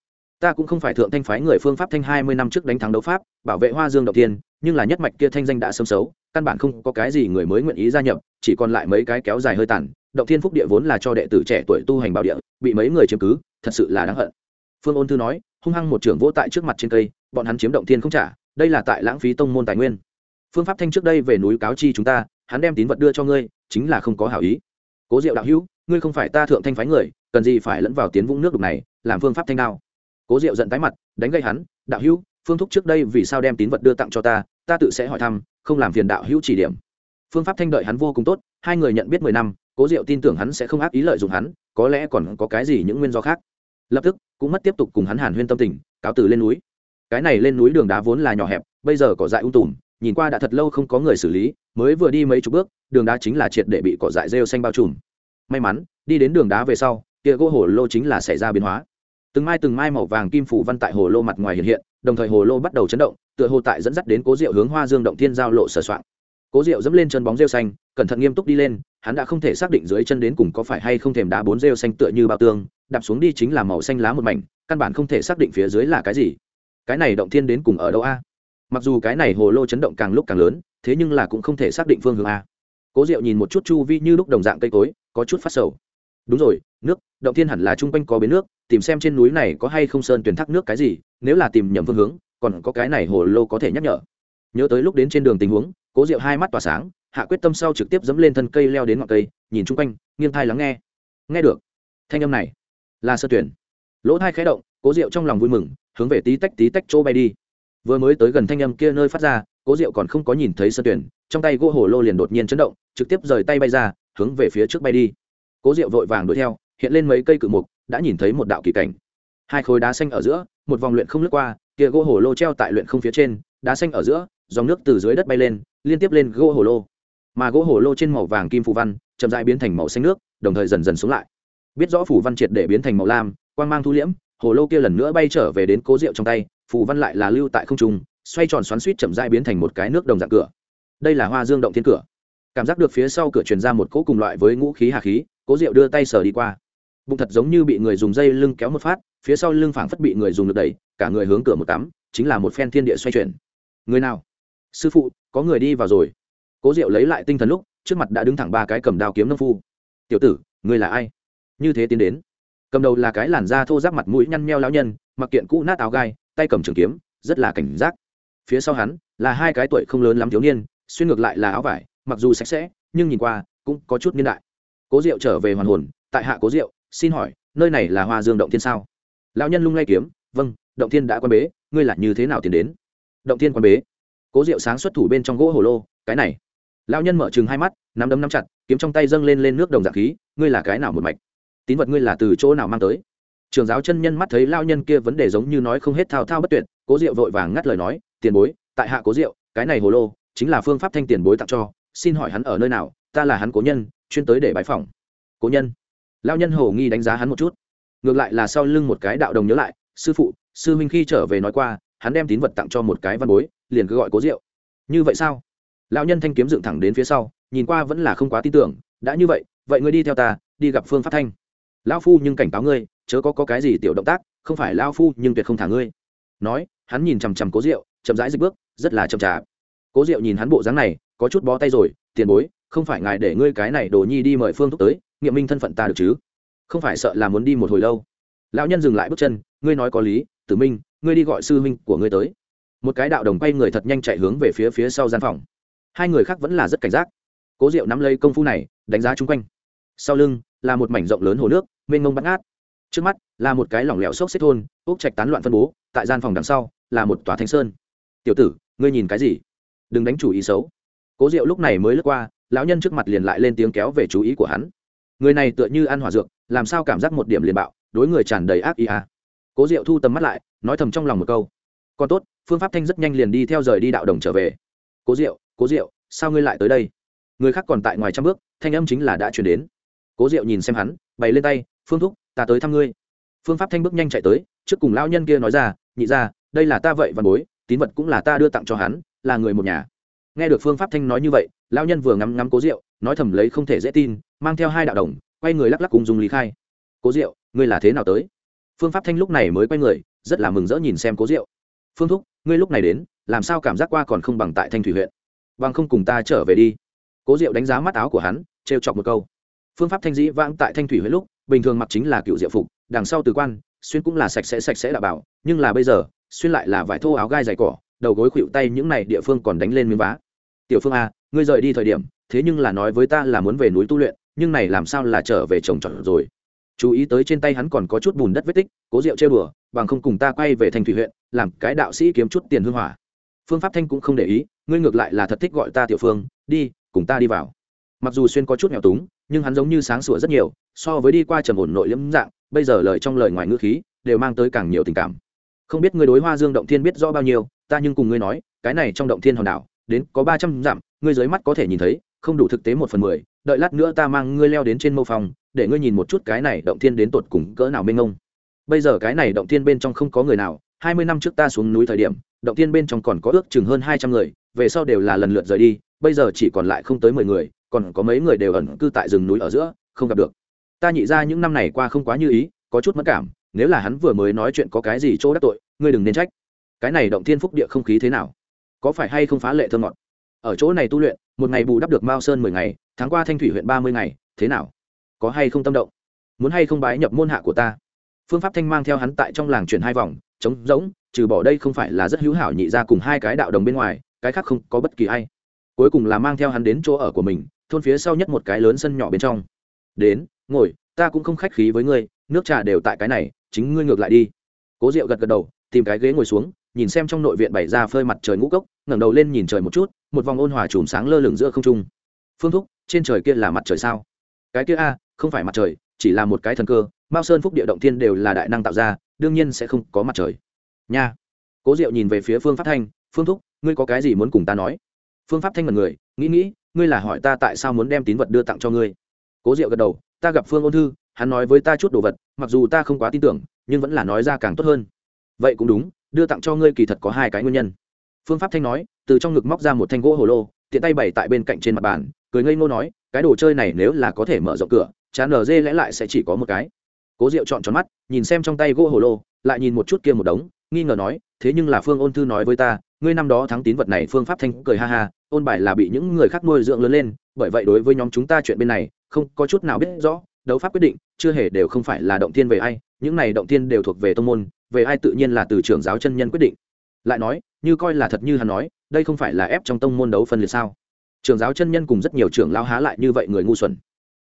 Ta cũng không phải thượng thanh phái người phương pháp thanh hai mươi năm trước đánh thắng đấu pháp, bảo vệ hoa dương đầu tiên nhưng là nhất mạch kia thanh danh đã sớm xấu, căn bản không có cái gì người mới nguyện ý gia nhập, chỉ còn lại mấy cái kéo dài hơi tàn. Động thiên phúc địa vốn là cho đệ tử trẻ tuổi tu hành bảo địa, bị mấy người chiếm cứ, thật sự là đáng hận. Phương ôn thư nói, hung hăng một trưởng vỗ tại trước mặt trên cây, bọn hắn chiếm động thiên không trả, đây là tại lãng phí tông môn tài nguyên. Phương pháp thanh trước đây về núi cáo chi chúng ta, hắn đem tín vật đưa cho ngươi, chính là không có hảo ý cố diệu đạo hữu, ngươi không phải ta thượng thanh phái người, cần gì phải lẫn vào tiến vũng nước đục này, làm phương pháp thanh đao. Cố diệu giận tái mặt, đánh gây hắn, đạo hữu, phương thúc trước đây vì sao đem tín vật đưa tặng cho ta ta tự sẽ hỏi thăm, không làm phiền đạo hữu chỉ điểm. Phương pháp thanh đợi hắn vô cùng tốt, hai người nhận biết mười năm, cố diệu tin tưởng hắn sẽ không ác ý lợi dụng hắn, có lẽ còn có cái gì những nguyên do khác. Lập tức, cũng mất tiếp tục cùng hắn hàn huyên tâm tình, cáo từ lên núi. Cái này lên núi đường đá vốn là nhỏ hẹp, bây giờ cỏ dại ung tùm nhìn qua đã thật lâu không có người xử lý, mới vừa đi mấy chục bước, đường đá chính là triệt để bị cỏ dại rêu xanh bao trùm. May mắn, đi đến đường đá về sau, kia gỗ hồ lô chính là xảy ra biến hóa. Từng mai từng mai màu vàng kim phủ văn tại hồ lô mặt ngoài hiện hiện, đồng thời hồ lô bắt đầu chấn động, tựa hồ tại dẫn dắt đến cố diệu hướng hoa dương động thiên giao lộ sửa soạn. Cố diệu dẫm lên chân bóng rêu xanh, cẩn thận nghiêm túc đi lên, hắn đã không thể xác định dưới chân đến cùng có phải hay không thèm đá bốn rêu xanh tựa như bao tương, đạp xuống đi chính là màu xanh lá một mảnh, căn bản không thể xác định phía dưới là cái gì. Cái này động thiên đến cùng ở đâu a? Mặc dù cái này hồ lô chấn động càng lúc càng lớn, thế nhưng là cũng không thể xác định phương hướng a. Cố diệu nhìn một chút chu vi như lúc đồng dạng cây cối, có chút phát sầu. Đúng rồi, nước, động thiên hẳn là chung quanh có bến nước, tìm xem trên núi này có hay không sơn tuyển thác nước cái gì, nếu là tìm nhầm phương hướng, còn có cái này hồ lô có thể nhắc nhở. Nhớ tới lúc đến trên đường tình huống, cố diệu hai mắt tỏa sáng, hạ quyết tâm sau trực tiếp dẫm lên thân cây leo đến ngọn cây, nhìn chung quanh, nghiêng thai lắng nghe. Nghe được thanh âm này, là sơ tuyển. Lỗ thai khé động, cố diệu trong lòng vui mừng, hướng về tí tách tí tách chỗ bay đi vừa mới tới gần thanh âm kia nơi phát ra, cố diệu còn không có nhìn thấy sơ tuyển, trong tay gỗ hồ lô liền đột nhiên chấn động, trực tiếp rời tay bay ra, hướng về phía trước bay đi. Cố diệu vội vàng đuổi theo, hiện lên mấy cây cự mục, đã nhìn thấy một đạo kỳ cảnh. Hai khối đá xanh ở giữa, một vòng luyện không lướt qua, kia gỗ hồ lô treo tại luyện không phía trên, đá xanh ở giữa, dòng nước từ dưới đất bay lên, liên tiếp lên gỗ hồ lô. Mà gỗ hồ lô trên màu vàng kim phù văn, chậm dại biến thành màu xanh nước, đồng thời dần dần xuống lại. Biết rõ phù văn triệt để biến thành màu lam, quang mang thu liễm hồ lô kia lần nữa bay trở về đến cố rượu trong tay, phù văn lại là lưu tại không trung, xoay tròn xoắn suýt chậm dai biến thành một cái nước đồng dạng cửa. Đây là hoa dương động thiên cửa. Cảm giác được phía sau cửa truyền ra một cỗ cùng loại với ngũ khí hà khí, cố rượu đưa tay sờ đi qua. Bụng thật giống như bị người dùng dây lưng kéo một phát, phía sau lưng phảng phất bị người dùng lực đẩy, cả người hướng cửa một tắm chính là một phen thiên địa xoay chuyển. Người nào? Sư phụ, có người đi vào rồi. Cố diệu lấy lại tinh thần lúc, trước mặt đã đứng thẳng ba cái cầm đao kiếm nông phu. Tiểu tử, người là ai? Như thế tiến đến cầm đầu là cái làn da thô ráp mặt mũi nhăn nheo lão nhân, mặc kiện cũ nát áo gai, tay cầm trường kiếm, rất là cảnh giác. Phía sau hắn là hai cái tuổi không lớn lắm thiếu niên, xuyên ngược lại là áo vải, mặc dù sạch sẽ, nhưng nhìn qua cũng có chút niên đại. Cố diệu trở về hoàn hồn, tại hạ cố diệu, xin hỏi, nơi này là hoa dương động thiên sao? Lão nhân lung lay kiếm vâng động thiên đã quan bế, ngươi là như thế nào tiến đến? Động thiên quan bế. Cố diệu sáng xuất thủ bên trong gỗ hồ lô, cái này. Lão nhân mở chừng hai mắt, nắm đấm nắm chặt, kiếm trong tay dâng lên lên nước đồng dạng khí, ngươi là cái nào một mạch? Tín vật ngươi là từ chỗ nào mang tới? Trường giáo chân nhân mắt thấy lao nhân kia vấn đề giống như nói không hết thao thao bất tuyệt, cố diệu vội vàng ngắt lời nói, tiền bối, tại hạ cố diệu, cái này hồ lô chính là phương pháp thanh tiền bối tặng cho, xin hỏi hắn ở nơi nào, ta là hắn cố nhân, chuyên tới để bãi phòng cố nhân? Lao nhân hồ nghi đánh giá hắn một chút. Ngược lại là sau lưng một cái đạo đồng nhớ lại, sư phụ, sư minh khi trở về nói qua, hắn đem tín vật tặng cho một cái văn bối, liền cứ gọi cố diệu. Như vậy sao? Lão nhân thanh kiếm dựng thẳng đến phía sau, nhìn qua vẫn là không quá tin tưởng, đã như vậy vậy ngươi đi theo ta, đi gặp phương pháp thanh lão phu nhưng cảnh cáo ngươi chớ có, có cái gì tiểu động tác không phải lão phu nhưng tuyệt không thả ngươi. Nói hắn nhìn chằm chằm cố diệu chậm rãi dịch bước rất là chậm chạp. Cố diệu nhìn hắn bộ dáng này có chút bó tay rồi tiền bối không phải ngài để ngươi cái này đồ nhi đi mời phương thúc tới nghiệm minh thân phận ta được chứ? Không phải sợ là muốn đi một hồi lâu. Lão nhân dừng lại bước chân ngươi nói có lý tử minh ngươi đi gọi sư minh của ngươi tới. Một cái đạo đồng quay người thật nhanh chạy hướng về phía phía sau gian phòng. Hai người khác vẫn là rất cảnh giác. Cố diệu nắm lấy công phu này đánh giá chung quanh. Sau lưng là một mảnh rộng lớn hồ nước mênh mông bắt ngát. Trước mắt là một cái lỏng lẻo xốc xếp thôn, ốc trạch tán loạn phân bố, tại gian phòng đằng sau là một tòa thanh sơn. Tiểu tử, ngươi nhìn cái gì? Đừng đánh chủ ý xấu. Cố diệu lúc này mới lướt qua, lão nhân trước mặt liền lại lên tiếng kéo về chú ý của hắn. Người này tựa như ăn hòa dược, làm sao cảm giác một điểm liền bạo, đối người tràn đầy ác ý à. cố diệu thu tầm mắt lại, nói thầm trong lòng một câu. Còn tốt, phương pháp thanh rất nhanh liền đi theo rời đi đạo đồng trở về. Cố diệu cố diệu, sao ngươi lại tới đây? Người khác còn tại ngoài trăm bước, thanh âm chính là đã chuyển đến. Cố diệu nhìn xem hắn, bày lên tay phương thúc, ta tới thăm ngươi. Phương pháp thanh bước nhanh chạy tới, trước cùng lao nhân kia nói ra, nhị ra đây là ta vậy văn bối, tín vật cũng là ta đưa tặng cho hắn, là người một nhà. Nghe được phương pháp thanh nói như vậy lao nhân vừa ngắm ngắm cố diệu nói thầm lấy không thể dễ tin, mang theo hai đạo đồng, quay người lắc lắc cùng dùng lý khai. Cố diệu ngươi là thế nào tới? Phương pháp thanh lúc này mới quay người, rất là mừng rỡ nhìn xem cố diệu phương thúc, ngươi lúc này đến, làm sao cảm giác qua còn không bằng tại thanh thủy huyện? Bằng không cùng ta trở về đi. Cố diệu đánh giá mắt áo của hắn, trêu chọc một câu. Phương pháp thanh dĩ vãng tại thanh thủy huyện lúc bình thường mặc chính là cựu diệu phục, đằng sau từ quan, xuyên cũng là sạch sẽ sạch sẽ đạo bảo, nhưng là bây giờ, xuyên lại là vải thô áo gai dày cỏ, đầu gối khuỵu tay những này địa phương còn đánh lên miếng vá. Tiểu phương a, ngươi rời đi thời điểm, thế nhưng là nói với ta là muốn về núi tu luyện, nhưng này làm sao là trở về trồng trọt rồi? Chú ý tới trên tay hắn còn có chút bùn đất vết tích, cố rượu chơi bừa, bằng không cùng ta quay về thành thủy huyện, làm cái đạo sĩ kiếm chút tiền hương hỏa. Phương pháp thanh cũng không để ý, ngươi ngược lại là thật thích gọi ta tiểu phương, đi, cùng ta đi vào. Mặc dù xuyên có chút nghèo túng nhưng hắn giống như sáng sủa rất nhiều, so với đi qua trầm ổn nội liễm dạng, bây giờ lời trong lời ngoài ngữ khí, đều mang tới càng nhiều tình cảm. Không biết ngươi đối hoa dương động thiên biết rõ bao nhiêu, ta nhưng cùng ngươi nói, cái này trong động thiên hòn đảo, đến có ba trăm dặm, ngươi dưới mắt có thể nhìn thấy, không đủ thực tế một phần mười, đợi lát nữa ta mang ngươi leo đến trên mâu phòng, để ngươi nhìn một chút cái này động thiên đến tột cùng cỡ nào mênh ngông bây giờ cái này động thiên bên trong không có người nào, hai mươi năm trước ta xuống núi thời điểm, động thiên bên trong còn có ước chừng hơn hai trăm người, về sau đều là lần lượt rời đi, bây giờ chỉ còn lại không tới mười người còn có mấy người đều ẩn cư tại rừng núi ở giữa, không gặp được. Ta nhị ra những năm này qua không quá như ý, có chút mất cảm, nếu là hắn vừa mới nói chuyện có cái gì chỗ đắc tội, ngươi đừng nên trách. Cái này động thiên phúc địa không khí thế nào? Có phải hay không phá lệ thơ ngọt? Ở chỗ này tu luyện, một ngày bù đắp được mao sơn mười ngày, tháng qua thanh thủy huyện ba mươi ngày, thế nào? Có hay không tâm động? Muốn hay không bái nhập môn hạ của ta? Phương pháp thanh mang theo hắn tại trong làng chuyển hai vòng, trống rỗng, trừ bỏ đây không phải là rất hữu hảo nhị ra cùng hai cái đạo đồng bên ngoài, cái khác không có bất kỳ ai. Cuối cùng là mang theo hắn đến chỗ ở của mình thôn phía sau nhất một cái lớn sân nhỏ bên trong. Đến, ngồi, ta cũng không khách khí với ngươi, nước trà đều tại cái này, chính ngươi ngược lại đi. Cố diệu gật gật đầu, tìm cái ghế ngồi xuống, nhìn xem trong nội viện bày ra phơi mặt trời ngũ cốc, ngẩng đầu lên nhìn trời một chút, một vòng ôn hòa chùm sáng lơ lửng giữa không trung. Phương thúc, trên trời kia là mặt trời sao? Cái kia a, không phải mặt trời, chỉ là một cái thần cơ, mao sơn phúc địa động thiên đều là đại năng tạo ra, đương nhiên sẽ không có mặt trời. Nha. Cố diệu nhìn về phía phương pháp thanh, phương thúc, ngươi có cái gì muốn cùng ta nói? Phương pháp thanh mật người, nghĩ nghĩ ngươi là hỏi ta tại sao muốn đem tín vật đưa tặng cho ngươi? Cố diệu gật đầu, ta gặp phương ôn thư, hắn nói với ta chút đồ vật, mặc dù ta không quá tin tưởng, nhưng vẫn là nói ra càng tốt hơn. Vậy cũng đúng, đưa tặng cho ngươi kỳ thật có hai cái nguyên nhân. Phương pháp thanh nói, từ trong ngực móc ra một thanh gỗ hồ lô, tiện tay bày tại bên cạnh trên mặt bàn, cười ngây ngô nói, cái đồ chơi này nếu là có thể mở rộng cửa, chán nở dê lẽ lại sẽ chỉ có một cái. Cố diệu chọn tròn mắt, nhìn xem trong tay gỗ hồ lô lại nhìn một chút kia một đống, nghi ngờ nói, thế nhưng là phương ôn thư nói với ta, ngươi năm đó thắng tín vật này phương pháp thanh cười ha ha, ôn bài là bị những người khác nuôi dưỡng lớn lên, bởi vậy đối với nhóm chúng ta chuyện bên này, không có chút nào biết rõ, đấu pháp quyết định, chưa hề đều không phải là động thiên về ai, những này động thiên đều thuộc về tông môn, về ai tự nhiên là từ trưởng giáo chân nhân quyết định. Lại nói, như coi là thật như hắn nói, đây không phải là ép trong tông môn đấu phân liệt sao? Trưởng giáo chân nhân cùng rất nhiều trưởng lao há lại như vậy người ngu xuẩn.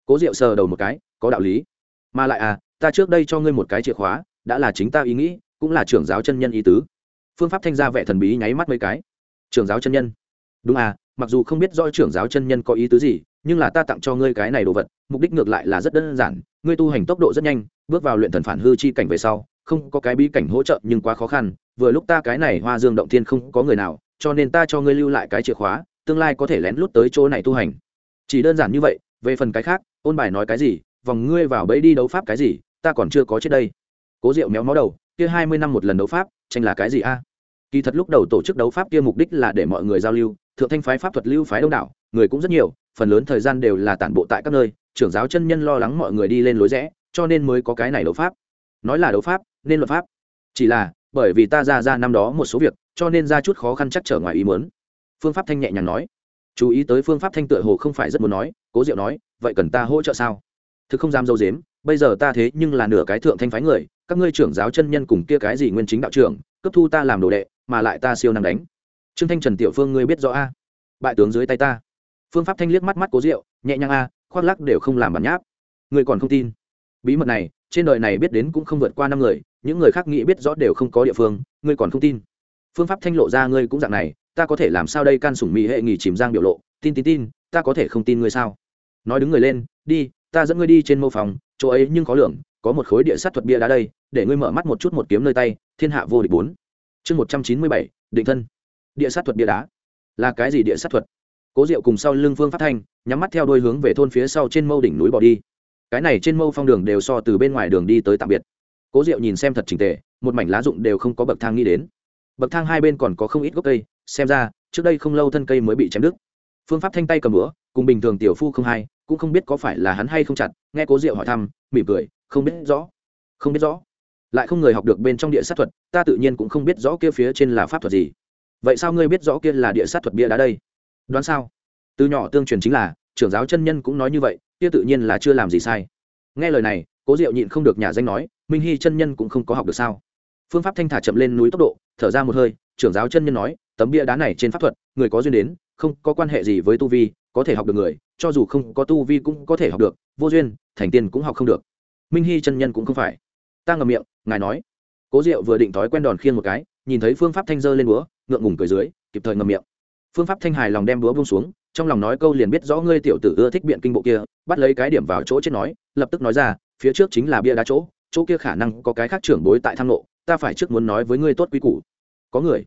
Cố diệu sờ đầu một cái, có đạo lý. Mà lại à ta trước đây cho ngươi một cái chìa khóa đã là chính ta ý nghĩ, cũng là trưởng giáo chân nhân ý tứ. Phương pháp thanh gia vẻ thần bí nháy mắt mấy cái. Trưởng giáo chân nhân? Đúng à mặc dù không biết do trưởng giáo chân nhân có ý tứ gì, nhưng là ta tặng cho ngươi cái này đồ vật, mục đích ngược lại là rất đơn giản, ngươi tu hành tốc độ rất nhanh, bước vào luyện thần phản hư chi cảnh về sau, không có cái bí cảnh hỗ trợ nhưng quá khó khăn, vừa lúc ta cái này hoa dương động thiên không có người nào, cho nên ta cho ngươi lưu lại cái chìa khóa, tương lai có thể lén lút tới chỗ này tu hành. Chỉ đơn giản như vậy, về phần cái khác, ôn bài nói cái gì, vòng ngươi vào bẫy đi đấu pháp cái gì, ta còn chưa có chết đây cố diệu méo mó đầu, kia hai mươi năm một lần đấu pháp, tranh là cái gì a? Kỳ thật lúc đầu tổ chức đấu pháp kia mục đích là để mọi người giao lưu, thượng thanh phái pháp thuật lưu phái đông đảo, người cũng rất nhiều, phần lớn thời gian đều là tản bộ tại các nơi, trưởng giáo chân nhân lo lắng mọi người đi lên lối rẽ, cho nên mới có cái này đấu pháp. Nói là đấu pháp, nên luật pháp. Chỉ là, bởi vì ta ra ra năm đó một số việc, cho nên ra chút khó khăn chắc trở ngoài ý muốn. Phương pháp thanh nhẹ nhàng nói. Chú ý tới phương pháp thanh tựa hồ không phải rất muốn nói, cố diệu nói, vậy cần ta hỗ trợ sao? Thực không dám dâu dếm bây giờ ta thế nhưng là nửa cái thượng thanh phái người, các ngươi trưởng giáo chân nhân cùng kia cái gì nguyên chính đạo trưởng, cấp thu ta làm đồ đệ, mà lại ta siêu năng đánh. Trương thanh trần tiểu phương ngươi biết rõ a? Bại tướng dưới tay ta. Phương pháp thanh liếc mắt mắt cố rượu nhẹ nhàng a, khoác lắc đều không làm bản nháp. Ngươi còn không tin. Bí mật này, trên đời này biết đến cũng không vượt qua năm người, những người khác nghĩ biết rõ đều không có địa phương, ngươi còn không tin. Phương pháp thanh lộ ra ngươi cũng dạng này, ta có thể làm sao đây can sủng mỹ hệ nghỉ chìm giang biểu lộ, tin tin tin, ta có thể không tin ngươi sao? Nói đứng người lên, đi, ta dẫn ngươi đi trên mô phòng chỗ ấy nhưng có lượng có một khối địa sát thuật bia đá đây, để ngươi mở mắt một chút một kiếm nơi tay, thiên hạ vô địch bốn. Chương một trăm chín mươi bảy, định thân. Địa sát thuật bia đá. Là cái gì địa sát thuật? Cố diệu cùng sau lưng phương phát thanh, nhắm mắt theo đôi hướng về thôn phía sau trên mâu đỉnh núi bỏ đi. Cái này trên mâu phong đường đều so từ bên ngoài đường đi tới tạm biệt. Cố diệu nhìn xem thật trình tề, một mảnh lá rụng đều không có bậc thang nghĩ đến. Bậc thang hai bên còn có không ít gốc cây, xem ra, trước đây không lâu thân cây mới bị chém đứt. Phương pháp thanh tay cầm bữa cùng bình thường tiểu phu không hay cũng không biết có phải là hắn hay không chặt, nghe cố diệu hỏi thăm, mỉm cười, không biết rõ. Không biết rõ. Lại không người học được bên trong địa sát thuật, ta tự nhiên cũng không biết rõ kia phía trên là pháp thuật gì. Vậy sao ngươi biết rõ kia là địa sát thuật bia đá đây? Đoán sao? Từ nhỏ tương truyền chính là, trưởng giáo chân nhân cũng nói như vậy, kia tự nhiên là chưa làm gì sai. Nghe lời này, cố diệu nhịn không được nhà danh nói, minh hy chân nhân cũng không có học được sao? Phương pháp thanh thả chậm lên núi tốc độ, thở ra một hơi, trưởng giáo chân nhân nói, tấm bia đá này trên pháp thuật, người có duyên đến, không có quan hệ gì với tu vi có thể học được người, cho dù không có tu vi cũng có thể học được, vô duyên, thành tiên cũng học không được. Minh hy chân nhân cũng không phải. Ta ngầm miệng, ngài nói. Cố diệu vừa định thói quen đòn khiên một cái, nhìn thấy phương pháp thanh dơ lên búa, ngượng ngùng cười dưới, kịp thời ngầm miệng. Phương pháp thanh hài lòng đem búa bông xuống, trong lòng nói câu liền biết rõ ngươi tiểu tử ưa thích biện kinh bộ kia, bắt lấy cái điểm vào chỗ chết nói, lập tức nói ra, phía trước chính là bia đá chỗ chỗ kia khả năng có cái khác trưởng bối tại thang lộ, ta phải trước muốn nói với ngươi tốt quý củ. Có người.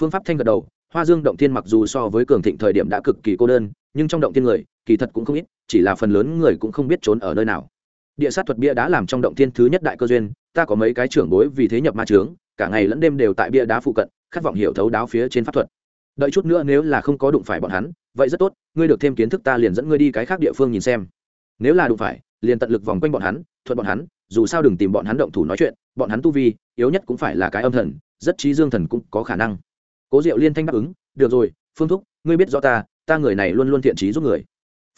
Phương pháp thanh gật đầu, hoa dương động thiên mặc dù so với cường thịnh thời điểm đã cực kỳ cô đơn nhưng trong động thiên người, kỳ thật cũng không ít, chỉ là phần lớn người cũng không biết trốn ở nơi nào. Địa sát thuật bia đá làm trong động thiên thứ nhất đại cơ duyên, ta có mấy cái trưởng bối vì thế nhập ma trướng, cả ngày lẫn đêm đều tại bia đá phụ cận, khát vọng hiểu thấu đáo phía trên pháp thuật. Đợi chút nữa nếu là không có đụng phải bọn hắn, vậy rất tốt, ngươi được thêm kiến thức ta liền dẫn ngươi đi cái khác địa phương nhìn xem. Nếu là đụng phải, liền tận lực vòng quanh bọn hắn, thuận bọn hắn, dù sao đừng tìm bọn hắn động thủ nói chuyện, bọn hắn tu vi, yếu nhất cũng phải là cái âm thần, rất trí dương thần cũng có khả năng. Cố diệu liên thanh đáp ứng, được rồi, phương thúc, ngươi biết rõ ta ta người này luôn luôn thiện trí giúp người.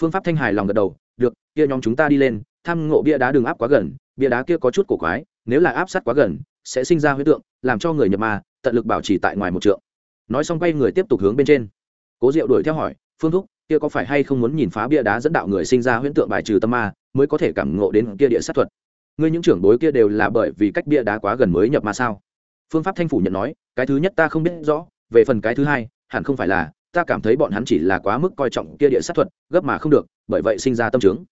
Phương pháp thanh hài lòng gật đầu, được, kia nhóm chúng ta đi lên thăm ngộ bia đá đường áp quá gần, bia đá kia có chút cổ quái, nếu là áp sát quá gần, sẽ sinh ra huyết tượng, làm cho người nhập ma, tận lực bảo trì tại ngoài một trượng. Nói xong quay người tiếp tục hướng bên trên. Cố diệu đuổi theo hỏi, phương thúc, kia có phải hay không muốn nhìn phá bia đá dẫn đạo người sinh ra huyễn tượng bài trừ tâm ma, mới có thể cảm ngộ đến kia địa sát thuật? Ngươi những trưởng bối kia đều là bởi vì cách bia đá quá gần mới nhập ma sao? Phương pháp thanh phủ nhận nói, cái thứ nhất ta không biết rõ, về phần cái thứ hai, hẳn không phải là ta cảm thấy bọn hắn chỉ là quá mức coi trọng kia địa sát thuật, gấp mà không được, bởi vậy sinh ra tâm trướng.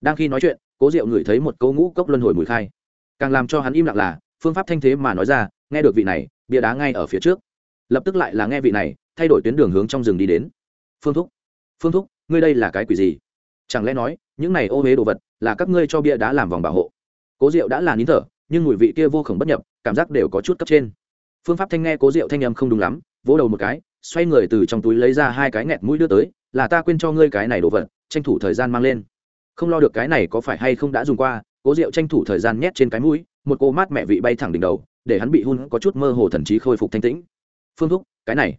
Đang khi nói chuyện, cố diệu ngửi thấy một câu ngũ cốc luân hồi mùi khai. Càng làm cho hắn im lặng là, phương pháp thanh thế mà nói ra, nghe được vị này, bia đá ngay ở phía trước. Lập tức lại là nghe vị này, thay đổi tuyến đường hướng trong rừng đi đến. Phương thúc phương thúc, ngươi đây là cái quỷ gì? Chẳng lẽ nói, những này ô huế đồ vật là các ngươi cho bia đá làm vòng bảo hộ? Cố diệu đã là nín thở, nhưng mùi vị kia vô khổng bất nhập, cảm giác đều có chút cấp trên. Phương pháp thanh nghe cố diệu thanh âm không đúng lắm, vỗ đầu một cái xoay người từ trong túi lấy ra hai cái nghẹt mũi đưa tới, là ta quên cho ngươi cái này đồ vật, tranh thủ thời gian mang lên. Không lo được cái này có phải hay không đã dùng qua, cố rượu tranh thủ thời gian nhét trên cái mũi, một cô mát mẹ vị bay thẳng đỉnh đầu, để hắn bị hun có chút mơ hồ thần trí khôi phục thanh tĩnh. Phương thúc, cái này,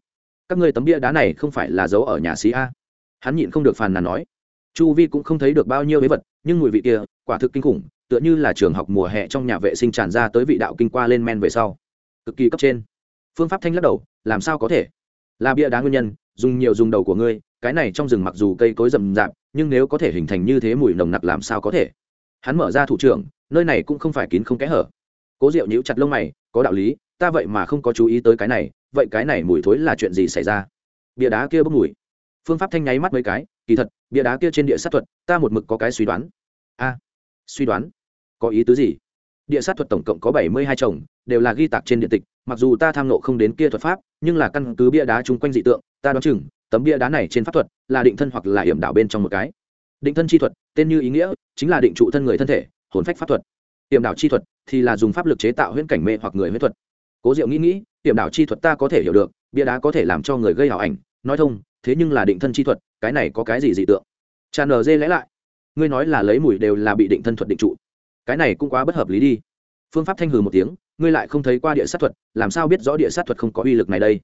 các ngươi tấm bia đá này không phải là giấu ở nhà xí a? Hắn nhịn không được phàn nàn nói. Chu vi cũng không thấy được bao nhiêu mấy vật, nhưng mùi vị kia, quả thực kinh khủng, tựa như là trường học mùa hè trong nhà vệ sinh tràn ra tới vị đạo kinh qua lên men về sau. Cực kỳ cấp trên. Phương pháp thanh lắc đầu, làm sao có thể? Là bia đá nguyên nhân, dùng nhiều dùng đầu của ngươi, cái này trong rừng mặc dù cây cối rậm rạp, nhưng nếu có thể hình thành như thế mùi nồng nặc làm sao có thể? Hắn mở ra thủ trưởng, nơi này cũng không phải kín không kẽ hở. Cố diệu nhíu chặt lông mày, có đạo lý, ta vậy mà không có chú ý tới cái này, vậy cái này mùi thối là chuyện gì xảy ra? Bia đá kia bốc mùi. Phương pháp thanh nháy mắt mấy cái, kỳ thật, bia đá kia trên địa sát thuật, ta một mực có cái suy đoán. A, suy đoán? Có ý tứ gì? Địa sát thuật tổng cộng có bảy mươi hai chồng, đều là ghi tạc trên điện tịch mặc dù ta tham nộ không đến kia thuật pháp, nhưng là căn cứ bia đá chung quanh dị tượng, ta đoán chừng, tấm bia đá này trên pháp thuật là định thân hoặc là hiểm đảo bên trong một cái. Định thân chi thuật, tên như ý nghĩa, chính là định trụ thân người thân thể, hồn phách pháp thuật. Hiểm đảo chi thuật thì là dùng pháp lực chế tạo huyễn cảnh mê hoặc người huyễn thuật. Cố diệu nghĩ nghĩ, hiểm đảo chi thuật ta có thể hiểu được, bia đá có thể làm cho người gây hảo ảnh, nói thông, thế nhưng là định thân chi thuật, cái này có cái gì dị tượng? Tràn nở dê lẽ lại, ngươi nói là lấy mùi đều là bị định thân thuật định trụ. Cái này cũng quá bất hợp lý đi. Phương pháp thanh hừ một tiếng ngươi lại không thấy qua địa sát thuật, làm sao biết rõ địa sát thuật không có uy lực này đây?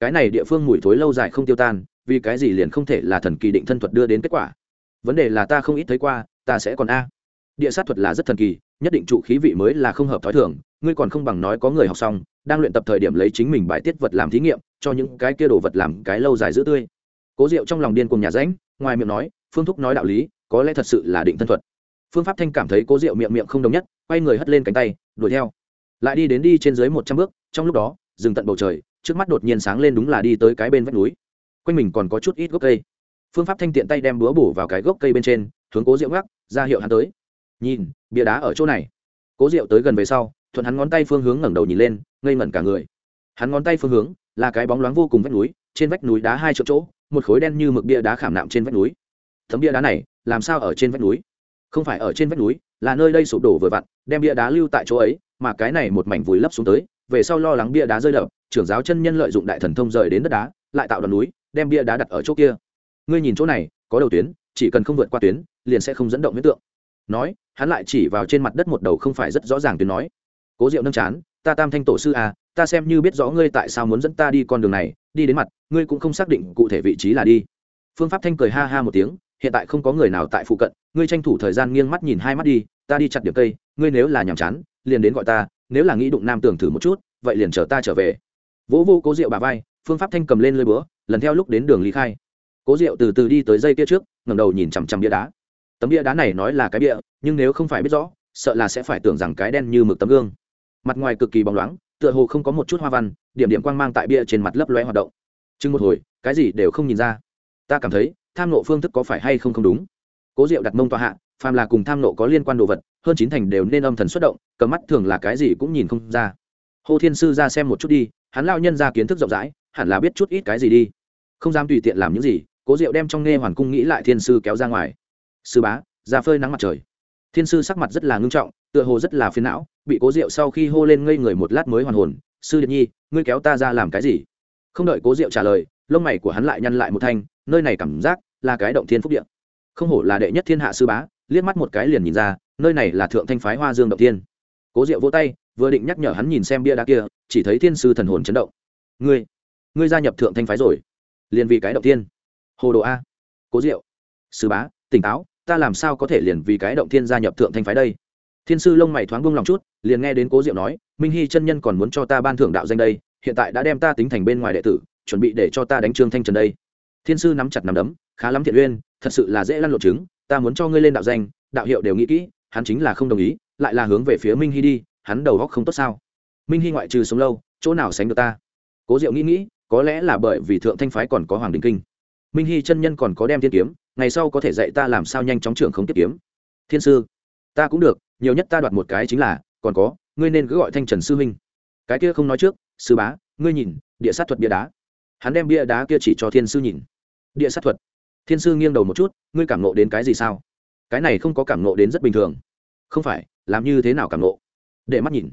Cái này địa phương mùi thối lâu dài không tiêu tan, vì cái gì liền không thể là thần kỳ định thân thuật đưa đến kết quả? Vấn đề là ta không ít thấy qua, ta sẽ còn a. Địa sát thuật là rất thần kỳ, nhất định trụ khí vị mới là không hợp t h ó i thường, ngươi còn không bằng nói có người học xong, đang luyện tập thời điểm lấy chính mình bài tiết vật làm thí nghiệm, cho những cái kia đồ vật làm cái lâu dài giữ tươi. Cố diệu trong lòng điên cùng nhà ránh, ngoài miệng nói, phương thúc nói đạo lý, có lẽ thật sự là định thân thuật. Phương pháp thanh cảm thấy cố diệu miệng miệng không đồng nhất, quay người hất lên cánh tay, đuổi theo lại đi đến đi trên dưới một trăm bước, trong lúc đó dừng tận bầu trời, trước mắt đột nhiên sáng lên đúng là đi tới cái bên vách núi. Quanh mình còn có chút ít gốc cây. Phương pháp thanh tiện tay đem búa bổ vào cái gốc cây bên trên, hướng cố diệu gác, ra hiệu hắn tới. Nhìn, bia đá ở chỗ này. Cố diệu tới gần về sau, thuận hắn ngón tay phương hướng ngẩng đầu nhìn lên, ngây ngẩn cả người. Hắn ngón tay phương hướng là cái bóng loáng vô cùng vách núi, trên vách núi đá hai chỗ chỗ, một khối đen như mực bia đá khảm nạm trên vách núi. Thấm bia đá này, làm sao ở trên vách núi? Không phải ở trên vách núi, là nơi đây sụp đổ vừa vặn, đem bia đá lưu tại chỗ ấy mà cái này một mảnh vùi lấp xuống tới, về sau lo lắng bia đá rơi đập, trưởng giáo chân nhân lợi dụng đại thần thông rời đến đất đá, lại tạo đòn núi, đem bia đá đặt ở chỗ kia. Ngươi nhìn chỗ này, có đầu tuyến, chỉ cần không vượt qua tuyến, liền sẽ không dẫn động hiện tượng. Nói, hắn lại chỉ vào trên mặt đất một đầu không phải rất rõ ràng tuyến nói. Cố diệu nâng chán, ta tam thanh tổ sư à ta xem như biết rõ ngươi tại sao muốn dẫn ta đi con đường này, đi đến mặt, ngươi cũng không xác định cụ thể vị trí là đi. Phương pháp thanh cười ha ha một tiếng, hiện tại không có người nào tại phụ cận, ngươi tranh thủ thời gian nghiêng mắt nhìn hai mắt đi, ta đi chặt điểm cây, ngươi nếu là nhàm chán liền đến gọi ta, nếu là nghĩ đụng nam tưởng thử một chút, vậy liền chờ ta trở về. Vỗ vô cố rượu bà vai, phương pháp thanh cầm lên lơi búa, lần theo lúc đến đường lý khai. Cố rượu từ từ đi tới dây kia trước ngầm đầu nhìn chằm chằm bia đá. Tấm bia đá này nói là cái bia, nhưng nếu không phải biết rõ, sợ là sẽ phải tưởng rằng cái đen như mực tấm gương. Mặt ngoài cực kỳ bóng loáng, tựa hồ không có một chút hoa văn, điểm điểm quang mang tại bia trên mặt lấp loe hoạt động. Chừng một hồi, cái gì đều không nhìn ra. Ta cảm thấy, tham nộ phương thức có phải hay không không đúng. Cố diệu đặt mông tòa hạ phàm là cùng tham nộ có liên quan đồ vật, hơn chín thành đều nên âm thần xuất động, cầm mắt thường là cái gì cũng nhìn không ra. Hồ thiên sư ra xem một chút đi, hắn lao nhân ra kiến thức rộng rãi, hẳn là biết chút ít cái gì đi. Không dám tùy tiện làm những gì, cố diệu đem trong nghe hoàn cung nghĩ lại thiên sư kéo ra ngoài. Sư bá, ra phơi nắng mặt trời. Thiên sư sắc mặt rất là ngưng trọng, tựa hồ rất là phiền não, bị cố diệu sau khi hô lên ngây người một lát mới hoàn hồn. Sư điện nhi, ngươi kéo ta ra làm cái gì? Không đợi cố diệu trả lời, lông mày của hắn lại nhăn lại một thanh, nơi này cảm giác là cái động thiên phúc điện không hổ là đệ nhất thiên hạ sư bá liếc mắt một cái liền nhìn ra, nơi này là thượng thanh phái hoa dương động thiên. Cố diệu vỗ tay, vừa định nhắc nhở hắn nhìn xem bia đá kia, chỉ thấy thiên sư thần hồn chấn động. Ngươi ngươi gia nhập thượng thanh phái rồi? Liền vì cái động thiên? Hồ đồ a. Cố diệu, sư bá, tỉnh táo, ta làm sao có thể liền vì cái động thiên gia nhập thượng thanh phái đây? Thiên sư lông mày thoáng buông lòng chút, liền nghe đến cố diệu nói, minh hy chân nhân còn muốn cho ta ban thưởng đạo danh đây, hiện tại đã đem ta tính thành bên ngoài đệ tử, chuẩn bị để cho ta đánh trương thanh trần đây. Thiên sư nắm chặt nắm đấm, khá lắm thiện uyên, thật sự là dễ lăn lộn trứng ta muốn cho ngươi lên đạo danh, đạo hiệu đều nghĩ kỹ, hắn chính là không đồng ý, lại là hướng về phía minh hy đi, hắn đầu góc không tốt sao? Minh hy ngoại trừ sống lâu, chỗ nào sánh được ta? Cố diệu nghĩ nghĩ, có lẽ là bởi vì thượng thanh phái còn có hoàng đình kinh. Minh hy chân nhân còn có đem thiên kiếm, ngày sau có thể dạy ta làm sao nhanh chóng trưởng không tiếp kiếm. Thiên sư, ta cũng được, nhiều nhất ta đoạt một cái chính là, còn có, ngươi nên cứ gọi thanh trần sư huynh. Cái kia không nói trước, sư bá, ngươi nhìn, địa sát thuật bia đá. Hắn đem bia đá kia chỉ cho thiên sư nhìn. Địa sát thuật thiên sư nghiêng đầu một chút ngươi cảm nộ đến cái gì sao? Cái này không có cảm nộ đến rất bình thường. Không phải làm như thế nào cảm nộ? Để mắt nhìn.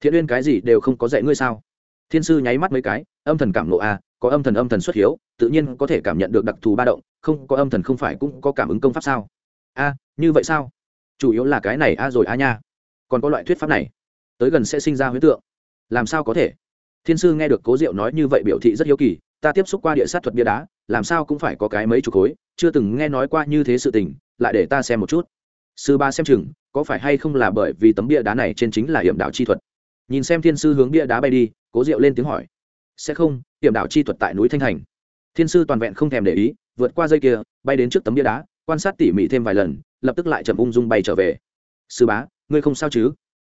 Thiện uyên cái gì đều không có dạy ngươi sao? Thiên sư nháy mắt mấy cái âm thần cảm nộ a à, có âm thần âm thần xuất hiếu tự nhiên có thể cảm nhận được đặc thù ba động không có âm thần không phải cũng có cảm ứng công pháp sao? A như vậy sao? Chủ yếu là cái này a rồi a nha. Còn có loại thuyết pháp này tới gần sẽ sinh ra huyết tượng. Làm sao có thể? Thiên sư nghe được cố diệu nói như vậy biểu thị rất hiếu kỳ ta tiếp xúc qua địa sát thuật bia đá, làm sao cũng phải có cái mấy chục khối, chưa từng nghe nói qua như thế sự tình, lại để ta xem một chút. Sư ba xem chừng, có phải hay không là bởi vì tấm bia đá này trên chính là hiểm đạo chi thuật? Nhìn xem thiên sư hướng bia đá bay đi, cố diệu lên tiếng hỏi. Sẽ không, hiểm đạo chi thuật tại núi thanh thành. Thiên sư toàn vẹn không thèm để ý, vượt qua dây kia, bay đến trước tấm bia đá, quan sát tỉ mỉ thêm vài lần, lập tức lại chậm ung dung bay trở về. Sư bá, ngươi không sao chứ?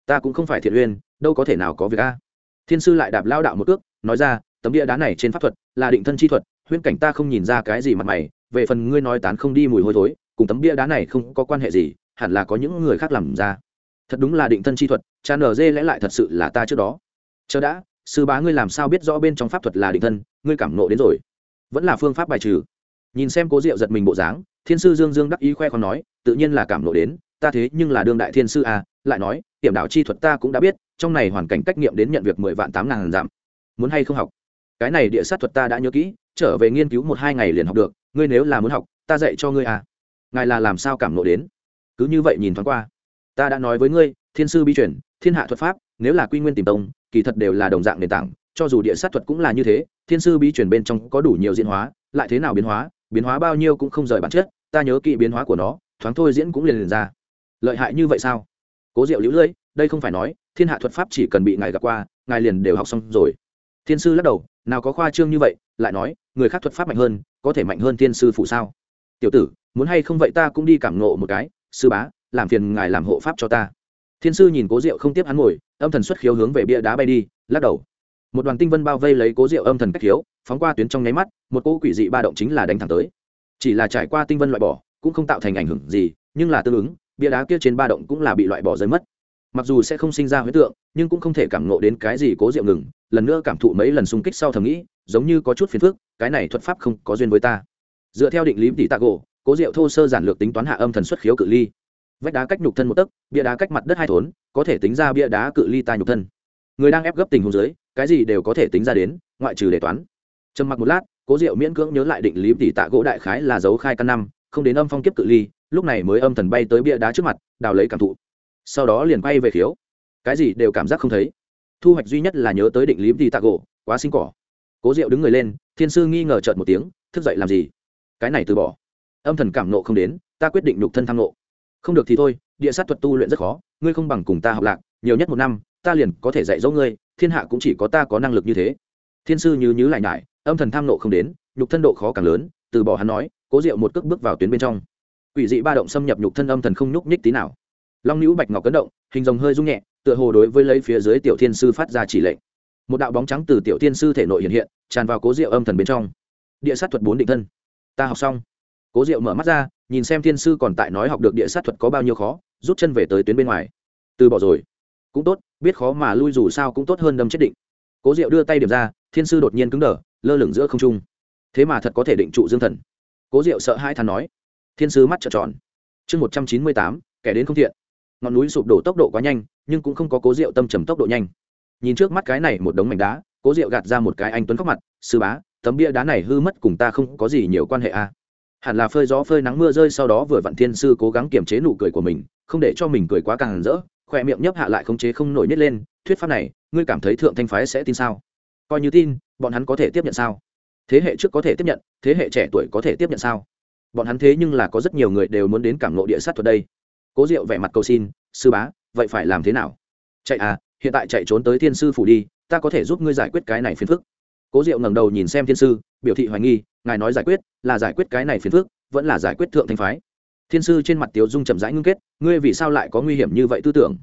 Ta cũng không phải thiện uyên, đâu có thể nào có việc a. Thiên sư lại đạp lao đạo một cước, nói ra tấm bia đá này trên pháp thuật là định thân chi thuật, huyễn cảnh ta không nhìn ra cái gì mặt mày, về phần ngươi nói tán không đi mùi hôi thối, cùng tấm bia đá này không có quan hệ gì, hẳn là có những người khác làm ra. Thật đúng là định thân chi thuật, cha nở dê lẽ lại thật sự là ta trước đó. Chờ đã, sư bá ngươi làm sao biết rõ bên trong pháp thuật là định thân, ngươi cảm nộ đến rồi. Vẫn là phương pháp bài trừ. Nhìn xem cố diệu giật mình bộ dáng, thiên sư dương dương đắc ý khoe con nói, tự nhiên là cảm nộ đến, ta thế nhưng là đương đại thiên sư à lại nói tiềm đạo chi thuật ta cũng đã biết, trong này hoàn cảnh cách nghiệm đến nhận việc mười vạn tám ngàn giảm. Muốn hay không học? Cái này địa sát thuật ta đã nhớ kỹ, trở về nghiên cứu một hai ngày liền học được, ngươi nếu là muốn học, ta dạy cho ngươi à. Ngài là làm sao cảm nộ đến? Cứ như vậy nhìn thoáng qua. Ta đã nói với ngươi, thiên sư bi chuyển thiên hạ thuật pháp, nếu là quy nguyên tìm tông, kỳ thật đều là đồng dạng nền tảng, cho dù địa sát thuật cũng là như thế, thiên sư bi chuyển bên trong có đủ nhiều diễn hóa, lại thế nào biến hóa biến hóa bao nhiêu cũng không rời bản chất, ta nhớ kỹ biến hóa của nó, thoáng thôi diễn cũng liền liền ra. Lợi hại như vậy sao? Cố diệu lũ lưỡi, đây không phải nói, thiên hạ thuật pháp chỉ cần bị ngài gặp qua, ngài liền đều học xong rồi. Thiên sư lắc đầu nào có khoa trương như vậy, lại nói, người khác thuật pháp mạnh hơn, có thể mạnh hơn thiên sư phụ sao? Tiểu tử, muốn hay không vậy ta cũng đi cảm nộ một cái, sư bá, làm phiền ngài làm hộ pháp cho ta. Thiên sư nhìn cố diệu không tiếp hắn ngồi, âm thần xuất khiếu hướng về bia đá bay đi, lắc đầu. Một đoàn tinh vân bao vây lấy cố diệu âm thần cách khiếu phóng qua tuyến trong nháy mắt, một cỗ quỷ dị ba động chính là đánh thẳng tới. Chỉ là trải qua tinh vân loại bỏ, cũng không tạo thành ảnh hưởng gì, nhưng là tương ứng, bia đá kia trên ba động cũng là bị loại bỏ rơi mất mặc dù sẽ không sinh ra huyết tượng, nhưng cũng không thể cảm nộ đến cái gì cố diệu ngừng, lần nữa cảm thụ mấy lần xung kích sau thầm nghĩ, giống như có chút phiền phức, cái này thuật pháp không có duyên với ta. Dựa theo định lý tỷ tạ gỗ, cố diệu thô sơ giản lược tính toán hạ âm thần xuất khiếu cự ly. Vách đá cách nhục thân một tấc, bia đá cách mặt đất hai thốn, có thể tính ra bia đá cự ly ta nhục thân. Người đang ép gấp tình huống dưới, cái gì đều có thể tính ra đến, ngoại trừ đề toán. Trầm mặc một lát, cố diệu miễn cưỡng nhớ lại định lý tỷ tạ gỗ đại khái là dấu khai căn năm, không đến âm phong kiếp cự ly, lúc này mới âm thần bay tới bia đá trước mặt, đào lấy cảm thụ sau đó liền quay về khiếu. Cái gì đều cảm giác không thấy. Thu hoạch duy nhất là nhớ tới định lý tỷ tạ gỗ, quá sinh cỏ. Cố diệu đứng người lên, thiên sư nghi ngờ trợt một tiếng, thức dậy làm gì? Cái này từ bỏ. Âm thần cảm nộ không đến, ta quyết định nhục thân tham nộ. Không được thì thôi, địa sát thuật tu luyện rất khó, ngươi không bằng cùng ta học lạc, nhiều nhất một năm, ta liền có thể dạy dỗ ngươi, thiên hạ cũng chỉ có ta có năng lực như thế. Thiên sư như nhứ lại nhải, âm thần tham nộ không đến, nhục thân độ khó càng lớn, từ bỏ hắn nói, cố diệu một cước bước vào tuyến bên trong. Quỷ dị ba động xâm nhập nhục thân âm thần không nhúc nhích tí nào long nữ bạch ngọc cấn động, hình rồng hơi rung nhẹ, tựa hồ đối với lấy phía dưới tiểu thiên sư phát ra chỉ lệnh. Một đạo bóng trắng từ tiểu thiên sư thể nội hiện hiện, tràn vào cố diệu âm thần bên trong. Địa sát thuật bốn định thân. Ta học xong. Cố diệu mở mắt ra, nhìn xem thiên sư còn tại nói học được địa sát thuật có bao nhiêu khó, rút chân về tới tuyến bên ngoài. Từ bỏ rồi. Cũng tốt, biết khó mà lui dù sao cũng tốt hơn đâm chết định. Cố diệu đưa tay điểm ra, thiên sư đột nhiên cứng đờ, lơ lửng giữa không trung. Thế mà thật có thể định trụ dương thần. Cố diệu sợ hai thằng nói. Thiên sư mắt trợn tròn. Chương một trăm chín mươi tám, kẻ đến không thiện ngọn núi sụp đổ tốc độ quá nhanh, nhưng cũng không có cố diệu tâm trầm tốc độ nhanh. Nhìn trước mắt cái này một đống mảnh đá, cố diệu gạt ra một cái anh tuấn khóc mặt, sư bá, tấm bia đá này hư mất cùng ta không có gì nhiều quan hệ a à. hẳn là phơi gió phơi nắng mưa rơi sau đó vừa vặn thiên sư cố gắng kiềm chế nụ cười của mình, không để cho mình cười quá càng rỡ, khỏe miệng nhấp hạ lại khống chế không nổi nhét lên, thuyết pháp này, ngươi cảm thấy thượng thanh phái sẽ tin sao? Coi như tin, bọn hắn có thể tiếp nhận sao? Thế hệ trước có thể tiếp nhận, thế hệ trẻ tuổi có thể tiếp nhận sao? Bọn hắn thế nhưng là có rất nhiều người đều muốn đến cảm nộ địa sát thuật đây cố diệu vẻ mặt cầu xin, sư bá, vậy phải làm thế nào? Chạy à hiện tại chạy trốn tới thiên sư phủ đi, ta có thể giúp ngươi giải quyết cái này phiền phức. Cố diệu ngẩng đầu nhìn xem thiên sư, biểu thị hoài nghi, ngài nói giải quyết, là giải quyết cái này phiền phức, vẫn là giải quyết thượng thanh phái. Thiên sư trên mặt tiếu dung chậm rãi ngưng kết, ngươi vì sao lại có nguy hiểm như vậy tư tưởng?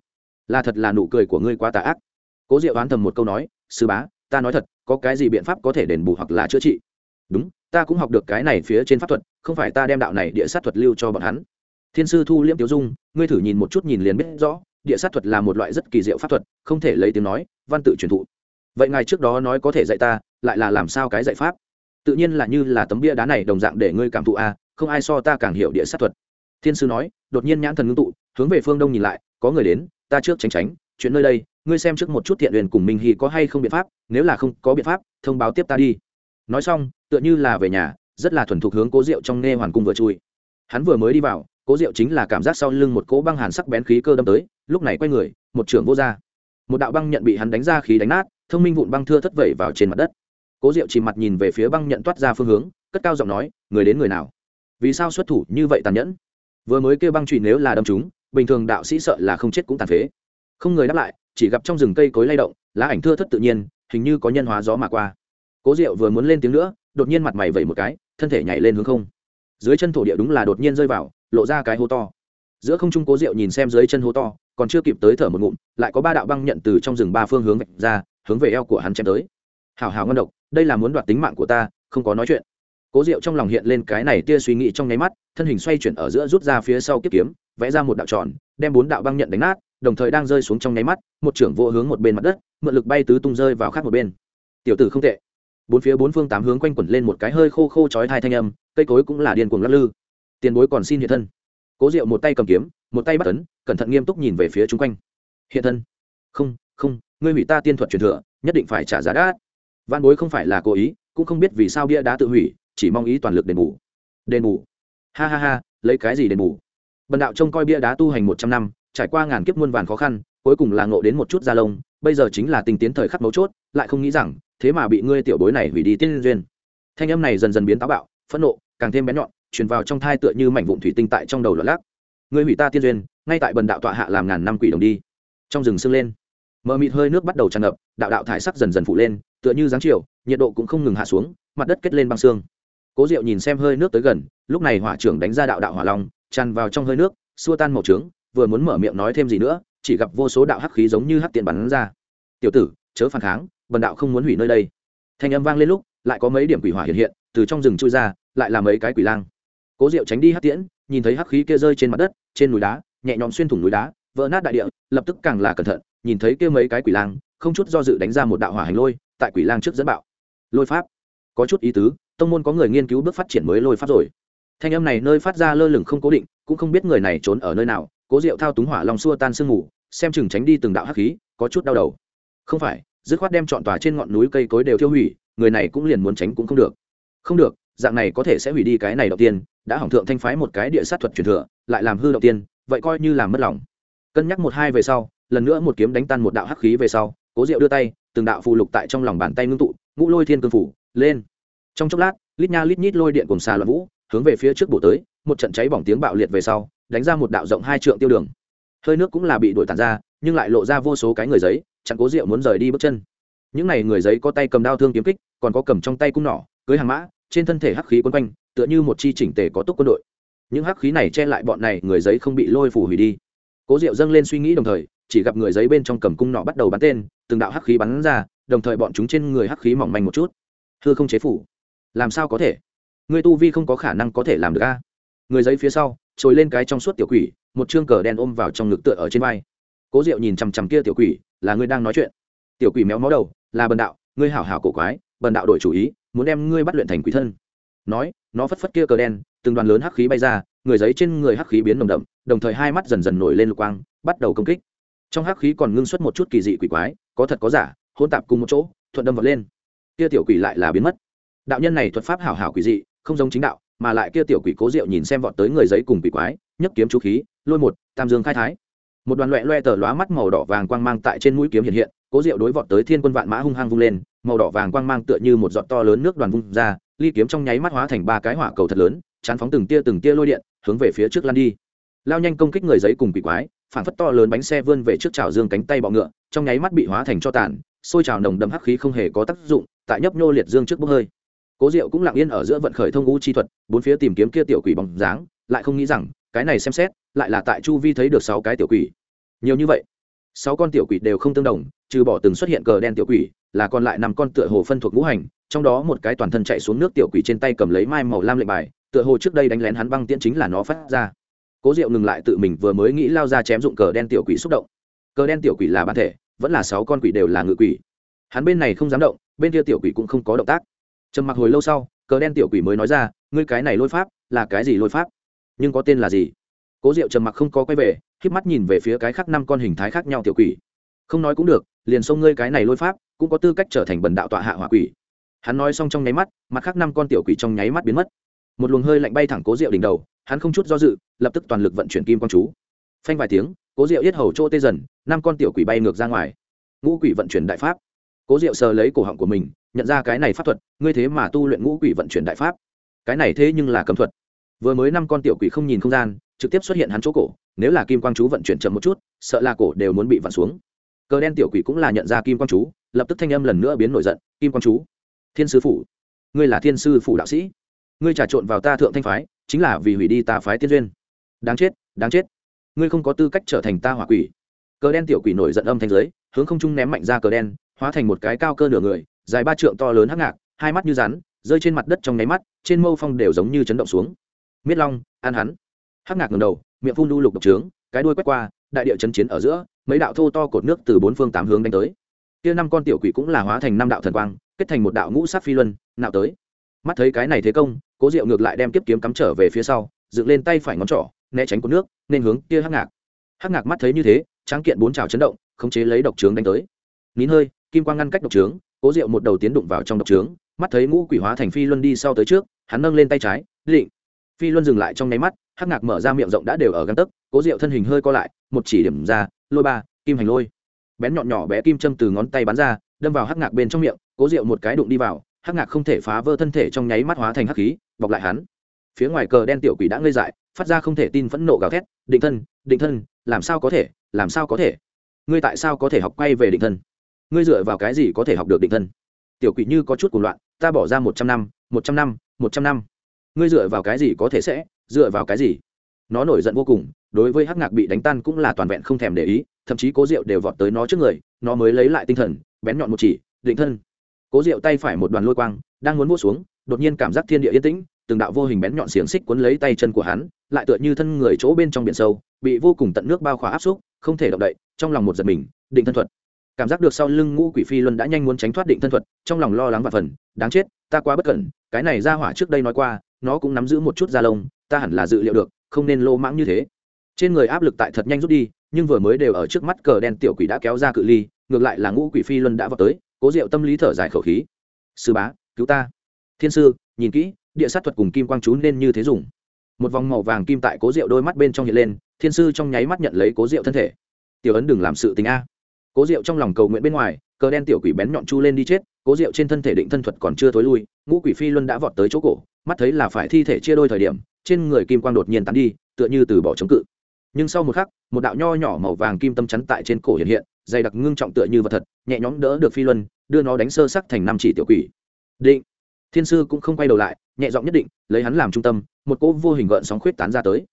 Là thật là nụ cười của ngươi quá tà ác. Cố diệu oán thầm một câu nói, sư bá, ta nói thật, có cái gì biện pháp có thể đền bù hoặc là chữa trị? Đúng, ta cũng học được cái này phía trên pháp thuật, không phải ta đem đạo này địa sát thuật lưu cho bọn hắn thiên sư thu liễm tiêu dung, ngươi thử nhìn một chút nhìn liền biết rõ, địa sát thuật là một loại rất kỳ diệu pháp thuật, không thể lấy tiếng nói, văn tự truyền thụ. Vậy ngài trước đó nói có thể dạy ta, lại là làm sao cái dạy pháp? Tự nhiên là như là tấm bia đá này đồng dạng để ngươi cảm thụ a, không ai so ta càng hiểu địa sát thuật. Thiên sư nói, đột nhiên nhãn thần ngưng tụ, hướng về phương đông nhìn lại, có người đến, ta trước tránh tránh, chuyện nơi đây, ngươi xem trước một chút thiện huyền cùng minh hy có hay không biện pháp, nếu là không có biện pháp, thông báo tiếp ta đi. Nói xong, tựa như là về nhà, rất là thuần thục hướng cố rượu trong nghe hoàn cung vừa chui. Hắn vừa mới đi vào cố Diệu chính là cảm giác sau lưng một cỗ băng hàn sắc bén khí cơ đâm tới, lúc này quay người, một trưởng vô ra. Một đạo băng nhận bị hắn đánh ra khí đánh nát, thông minh vụn băng thưa thất vẩy vào trên mặt đất. Cố diệu chỉ mặt nhìn về phía băng nhận toát ra phương hướng, cất cao giọng nói, người đến người nào? Vì sao xuất thủ như vậy tàn nhẫn? Vừa mới kêu băng trụy nếu là đâm chúng, bình thường đạo sĩ sợ là không chết cũng tàn phế. Không người đáp lại, chỉ gặp trong rừng cây cối lay động, lá ảnh thưa thất tự nhiên, hình như có nhân hóa gió mà qua. Cố diệu vừa muốn lên tiếng nữa, đột nhiên mặt mày vẩy một cái, thân thể nhảy lên hướng không. Dưới chân thổ địa đúng là đột nhiên rơi vào lộ ra cái hố to. Giữa không trung cố diệu nhìn xem dưới chân hố to, còn chưa kịp tới thở một ngụm, lại có ba đạo băng nhận từ trong rừng ba phương hướng vạch ra, hướng về eo của hắn chém tới. Hào hào ngon độc, đây là muốn đoạt tính mạng của ta, không có nói chuyện. Cố diệu trong lòng hiện lên cái này tia suy nghĩ trong nháy mắt, thân hình xoay chuyển ở giữa rút ra phía sau kiếp kiếm, vẽ ra một đạo tròn, đem bốn đạo băng nhận đánh nát, đồng thời đang rơi xuống trong nháy mắt, một trưởng vô hướng một bên mặt đất, mượn lực bay tứ tung rơi vào khác một bên. Tiểu tử không tệ. Bốn phía bốn phương tám hướng quanh quẩn lên một cái hơi khô khô chói thai thanh âm, cây cối cũng là điên cuồng lắc lư tiền bối còn xin hiện thân. Cố diệu một tay cầm kiếm, một tay bắt tấn cẩn thận nghiêm túc nhìn về phía chung quanh. Hiện thân? Không không, ngươi hủy ta tiên thuật truyền thừa, nhất định phải trả giá đắt. Văn bối không phải là cố ý, cũng không biết vì sao bia đá tự hủy, chỉ mong ý toàn lực đền bù. Đền bù? Ha ha ha, lấy cái gì đền bù? Bần đạo trông coi bia đá tu hành một trăm năm, trải qua ngàn kiếp muôn vàn khó khăn, cuối cùng là ngộ đến một chút da lông, bây giờ chính là tình tiến thời khắc mấu chốt, lại không nghĩ rằng, thế mà bị ngươi tiểu bối này hủy đi tiên duyên. Thanh âm này dần dần biến táo bạo, phẫn nộ, càng thêm bén nhọn truyền vào trong thai tựa như mảnh vụn thủy tinh tại trong đầu lọt lác. Ngươi hủy ta tiên duyên, ngay tại bần đạo tọa hạ làm ngàn năm quỷ đồng đi. Trong rừng sưng lên, mờ mịt hơi nước bắt đầu tràn ngập, đạo đạo thải sắc dần dần phụ lên, tựa như dáng chiều, nhiệt độ cũng không ngừng hạ xuống, mặt đất kết lên băng xương. Cố diệu nhìn xem hơi nước tới gần, lúc này hỏa trưởng đánh ra đạo đạo hỏa long, tràn vào trong hơi nước, xua tan màu trướng, vừa muốn mở miệng nói thêm gì nữa, chỉ gặp vô số đạo hắc khí giống như hắc tiện bắn ra. Tiểu tử, chớ phản kháng, bần đạo không muốn hủy nơi đây. Thanh âm vang lên lúc, lại có mấy điểm quỷ hỏa hiện hiện, từ trong rừng chui ra, lại là mấy cái quỷ lang cố diệu tránh đi hắc tiễn, nhìn thấy hắc khí kia rơi trên mặt đất, trên núi đá, nhẹ nhõm xuyên thủng núi đá, vỡ nát đại địa, lập tức càng là cẩn thận, nhìn thấy kia mấy cái quỷ lang, không chút do dự đánh ra một đạo hỏa hành lôi, tại quỷ lang trước dẫn bạo. Lôi pháp. Có chút ý tứ, tông môn có người nghiên cứu bước phát triển mới lôi pháp rồi. Thanh âm này nơi phát ra lơ lửng không cố định, cũng không biết người này trốn ở nơi nào, cố diệu thao túng hỏa lòng xua tan sương mù, xem chừng tránh đi từng đạo hắc khí, có chút đau đầu. Không phải, dứt khoát đem trọn tòa trên ngọn núi cây cối đều tiêu hủy, người này cũng liền muốn tránh cũng không được. Không được dạng này có thể sẽ hủy đi cái này đầu tiên, đã hỏng thượng thanh phái một cái địa sát thuật truyền thừa, lại làm hư đầu tiên, vậy coi như làm mất lòng. Cân nhắc một hai về sau, lần nữa một kiếm đánh tan một đạo hắc khí về sau, cố diệu đưa tay, từng đạo phù lục tại trong lòng bàn tay ngưng tụ, ngũ lôi thiên cương phủ, lên. Trong chốc lát, lít nha lít nhít lôi điện cùng xà loạn vũ, hướng về phía trước bổ tới, một trận cháy bỏng tiếng bạo liệt về sau, đánh ra một đạo rộng hai trượng tiêu đường. Hơi nước cũng là bị đuổi tàn ra, nhưng lại lộ ra vô số cái người giấy, chặn cố diệu muốn rời đi bước chân. Những n à y người giấy có tay cầm đao thương kiếm kích, còn có cầm trong tay cung nỏ, cưới hàng mã trên thân thể hắc khí quấn quanh, tựa như một chi chỉnh tề có túc quân đội. Những hắc khí này che lại bọn này, người giấy không bị lôi phủ hủy đi. Cố diệu dâng lên suy nghĩ đồng thời, chỉ gặp người giấy bên trong cầm cung nọ bắt đầu bắn tên, từng đạo hắc khí bắn ra, đồng thời bọn chúng trên người hắc khí mỏng manh một chút. Hư không chế phủ. Làm sao có thể? Người tu vi không có khả năng có thể làm được a. Người giấy phía sau, trồi lên cái trong suốt tiểu quỷ, một chương cờ đen ôm vào trong ngực tựa ở trên vai. Cố diệu nhìn chằm chằm kia tiểu quỷ, là ngươi đang nói chuyện. Tiểu quỷ méo mó đầu, là bần đạo, ngươi hảo hảo cổ quái, bần đạo đổi chủ ý muốn đem ngươi bắt luyện thành quỷ thân. Nói, nó phất phất kia cờ đen, từng đoàn lớn hắc khí bay ra, người giấy trên người hắc khí biến nồng đậm, đồng thời hai mắt dần dần nổi lên lục quang, bắt đầu công kích. Trong hắc khí còn ngưng xuất một chút kỳ dị quỷ quái, có thật có giả hôn tạp cùng một chỗ, thuận đâm vật lên. Kia tiểu quỷ lại là biến mất. Đạo nhân này thuật pháp hảo hảo quỷ dị, không giống chính đạo, mà lại kia tiểu quỷ cố diệu nhìn xem vọt tới người giấy cùng quỷ quái, nhấc kiếm chú khí, lôi một, tam dương khai thái. Một đoàn loẹ loe tờ lóa mắt màu đỏ vàng quang mang tại trên mũi kiếm hiện hiện cố diệu đối vọt tới thiên quân vạn mã hung hăng vung lên, màu đỏ vàng quang mang tựa như một giọt to lớn nước đoàn vung ra, ly kiếm trong nháy mắt hóa thành ba cái hỏa cầu thật lớn chán phóng từng tia từng tia lôi điện, hướng về phía trước lan đi. Lao nhanh công kích người giấy cùng quỷ quái, phản phất to lớn bánh xe vươn về trước trào dương cánh tay bọ ngựa, trong nháy mắt bị hóa thành cho tàn, xôi trào nồng đậm hắc khí không hề có tác dụng, tại nhấp nhô liệt dương trước bốc hơi. Cố diệu cũng lặng yên ở giữa vận khởi thông ngũ chi thuật, bốn phía tìm kiếm kia tiểu quỷ bóng dáng, lại không nghĩ rằng, cái này xem xét, lại là tại chu vi thấy được sáu cái tiểu quỷ. Nhiều như vậy, sáu con tiểu quỷ đều không tương đồng trừ bỏ từng xuất hiện cờ đen tiểu quỷ, là còn lại năm con tựa hồ phân thuộc ngũ hành, trong đó một cái toàn thân chạy xuống nước tiểu quỷ trên tay cầm lấy mai màu lam lệnh bài, tựa hồ trước đây đánh lén hắn băng tiễn chính là nó phát ra. Cố diệu ngừng lại tự mình vừa mới nghĩ lao ra chém dụng cờ đen tiểu quỷ xúc động. Cờ đen tiểu quỷ là bản thể, vẫn là sáu con quỷ đều là ngự quỷ. Hắn bên này không dám động, bên kia tiểu quỷ cũng không có động tác. Trầm mặc hồi lâu sau, cờ đen tiểu quỷ mới nói ra, ngươi cái này lôi pháp, là cái gì lôi pháp? Nhưng có tên là gì? Cố diệu trầm mặc không có quay về k mắt nhìn về phía cái khác năm con hình thái khác nhau tiểu quỷ. Không nói cũng được liền xông ngươi cái này lôi pháp, cũng có tư cách trở thành bần đạo tọa hạ hỏa quỷ. Hắn nói xong trong nháy mắt, mặt khác năm con tiểu quỷ trong nháy mắt biến mất. Một luồng hơi lạnh bay thẳng cố diệu đỉnh đầu, hắn không chút do dự, lập tức toàn lực vận chuyển kim quang chú. Phanh vài tiếng, cố diệu yết hầu chỗ tê dần, năm con tiểu quỷ bay ngược ra ngoài. Ngũ quỷ vận chuyển đại pháp. Cố diệu sờ lấy cổ họng của mình, nhận ra cái này pháp thuật, ngươi thế mà tu luyện ngũ quỷ vận chuyển đại pháp. Cái này thế nhưng là cấm thuật. Vừa mới năm con tiểu quỷ không nhìn không gian, trực tiếp xuất hiện hắn chỗ cổ, nếu là kim quang chú vận chuyển chậm một chút, sợ là cổ đều muốn bị vặn xuống cờ đen tiểu quỷ cũng là nhận ra kim quang chú, lập tức thanh âm lần nữa biến nổi giận, kim quang chú, thiên sư phủ, ngươi là thiên sư phủ đạo sĩ. Ngươi trà trộn vào ta thượng thanh phái, chính là vì hủy đi ta phái tiên duyên. Đáng chết đáng chết. Ngươi không có tư cách trở thành ta hỏa quỷ. Cờ đen tiểu quỷ nổi giận âm thanh giới hướng không trung ném mạnh ra cờ đen, hóa thành một cái cao cơ nửa người, dài ba trượng to lớn hắc ngạc, hai mắt như rắn, rơi trên mặt đất trong nháy mắt, trên mâu phong đều giống như chấn động xuống. Miết long, an hắn hắc ngạc ngầm đầu, miệng phun đu lục độc trướng, cái đuôi quét qua, đại địa chấn chiến ở giữa mấy đạo thô to cột nước từ bốn phương tám hướng đánh tới. Kia năm con tiểu quỷ cũng là hóa thành năm đạo thần quang, kết thành một đạo ngũ sát phi luân, nạo tới. Mắt thấy cái này thế công, cố diệu ngược lại đem kiếp kiếm cắm trở về phía sau, dựng lên tay phải ngón trỏ, né tránh cột nước, nên hướng kia hắc ngạc. Hắc ngạc mắt thấy như thế, tráng kiện bốn trào chấn động, khống chế lấy độc trướng đánh tới. Nín hơi, kim quang ngăn cách độc trướng, cố diệu một đầu tiến đụng vào trong độc trướng, mắt thấy ngũ quỷ hóa thành phi luân đi sau tới trước, hắn nâng lên tay trái, định. Phi luân dừng lại trong nháy mắt, hắc ngạc mở ra miệng rộng đã đều ở găng tấc, cố diệu thân hình hơi co lại, một chỉ điểm ra lôi ba, kim hành lôi. Bén nhọn nhỏ bé kim châm từ ngón tay bắn ra, đâm vào hắc ngạc bên trong miệng, cố diệu một cái đụng đi vào, hắc ngạc không thể phá vỡ thân thể trong nháy mắt hóa thành hắc khí, bọc lại hắn. Phía ngoài cờ đen tiểu quỷ đã ngây dại, phát ra không thể tin phẫn nộ gào thét, định thân định thân, làm sao có thể, làm sao có thể? Ngươi tại sao có thể học quay về định thân? Ngươi dựa vào cái gì có thể học được định thân? Tiểu quỷ như có chút cuồng loạn, ta bỏ ra một trăm năm, một trăm năm, một trăm năm. Ngươi dựa vào cái gì có thể sẽ, dựa vào cái gì? Nó nổi giận vô cùng, đối với hắc ngạc bị đánh tan cũng là toàn vẹn không thèm để ý, thậm chí cố diệu đều vọt tới nó trước người, nó mới lấy lại tinh thần, bén nhọn một chỉ, định thân. Cố diệu tay phải một đoàn lôi quang, đang muốn vô xuống, đột nhiên cảm giác thiên địa yên tĩnh, từng đạo vô hình bén nhọn xiềng xích cuốn lấy tay chân của hắn, lại tựa như thân người chỗ bên trong biển sâu, bị vô cùng tận nước bao khỏa áp xúc, không thể động đậy, trong lòng một giật mình, định thân thuật. Cảm giác được sau lưng ngũ quỷ phi luân đã nhanh muốn tránh thoát định thân thuật, trong lòng lo lắng và phần, đáng chết, ta quá bất cẩn, cái này ra hỏa trước đây nói qua, nó cũng nắm giữ một chút da lông, ta hẳn là dự liệu được không nên lô mãng như thế. Trên người áp lực tại thật nhanh rút đi, nhưng vừa mới đều ở trước mắt cờ đen tiểu quỷ đã kéo ra cự ly, ngược lại là ngũ quỷ phi luân đã vào tới, cố diệu tâm lý thở dài khẩu khí. Sư bá, cứu ta. Thiên sư, nhìn kỹ, địa sát thuật cùng kim quang chú nên như thế dùng. Một vòng màu vàng kim tại cố diệu đôi mắt bên trong hiện lên, thiên sư trong nháy mắt nhận lấy cố diệu thân thể. Tiểu ấn đừng làm sự tình a. Cố diệu trong lòng cầu nguyện bên ngoài, cờ đen tiểu quỷ bén nhọn chu lên đi chết, cố diệu trên thân thể định thân thuật còn chưa thối lui, ngũ quỷ phi luân đã vọt tới chỗ cổ mắt thấy là phải thi thể chia đôi thời điểm, trên người kim quang đột nhiên tắn đi, tựa như từ bỏ chống cự. Nhưng sau một khắc, một đạo nho nhỏ màu vàng kim tâm chắn tại trên cổ hiện hiện, dày đặc ngưng trọng tựa như vật thật, nhẹ nhõm đỡ được phi luân, đưa nó đánh sơ sắc thành năm chỉ tiểu quỷ. Định. Thiên sư cũng không quay đầu lại, nhẹ giọng nhất định, lấy hắn làm trung tâm, một cỗ vô hình gợn sóng khuyết tán ra tới.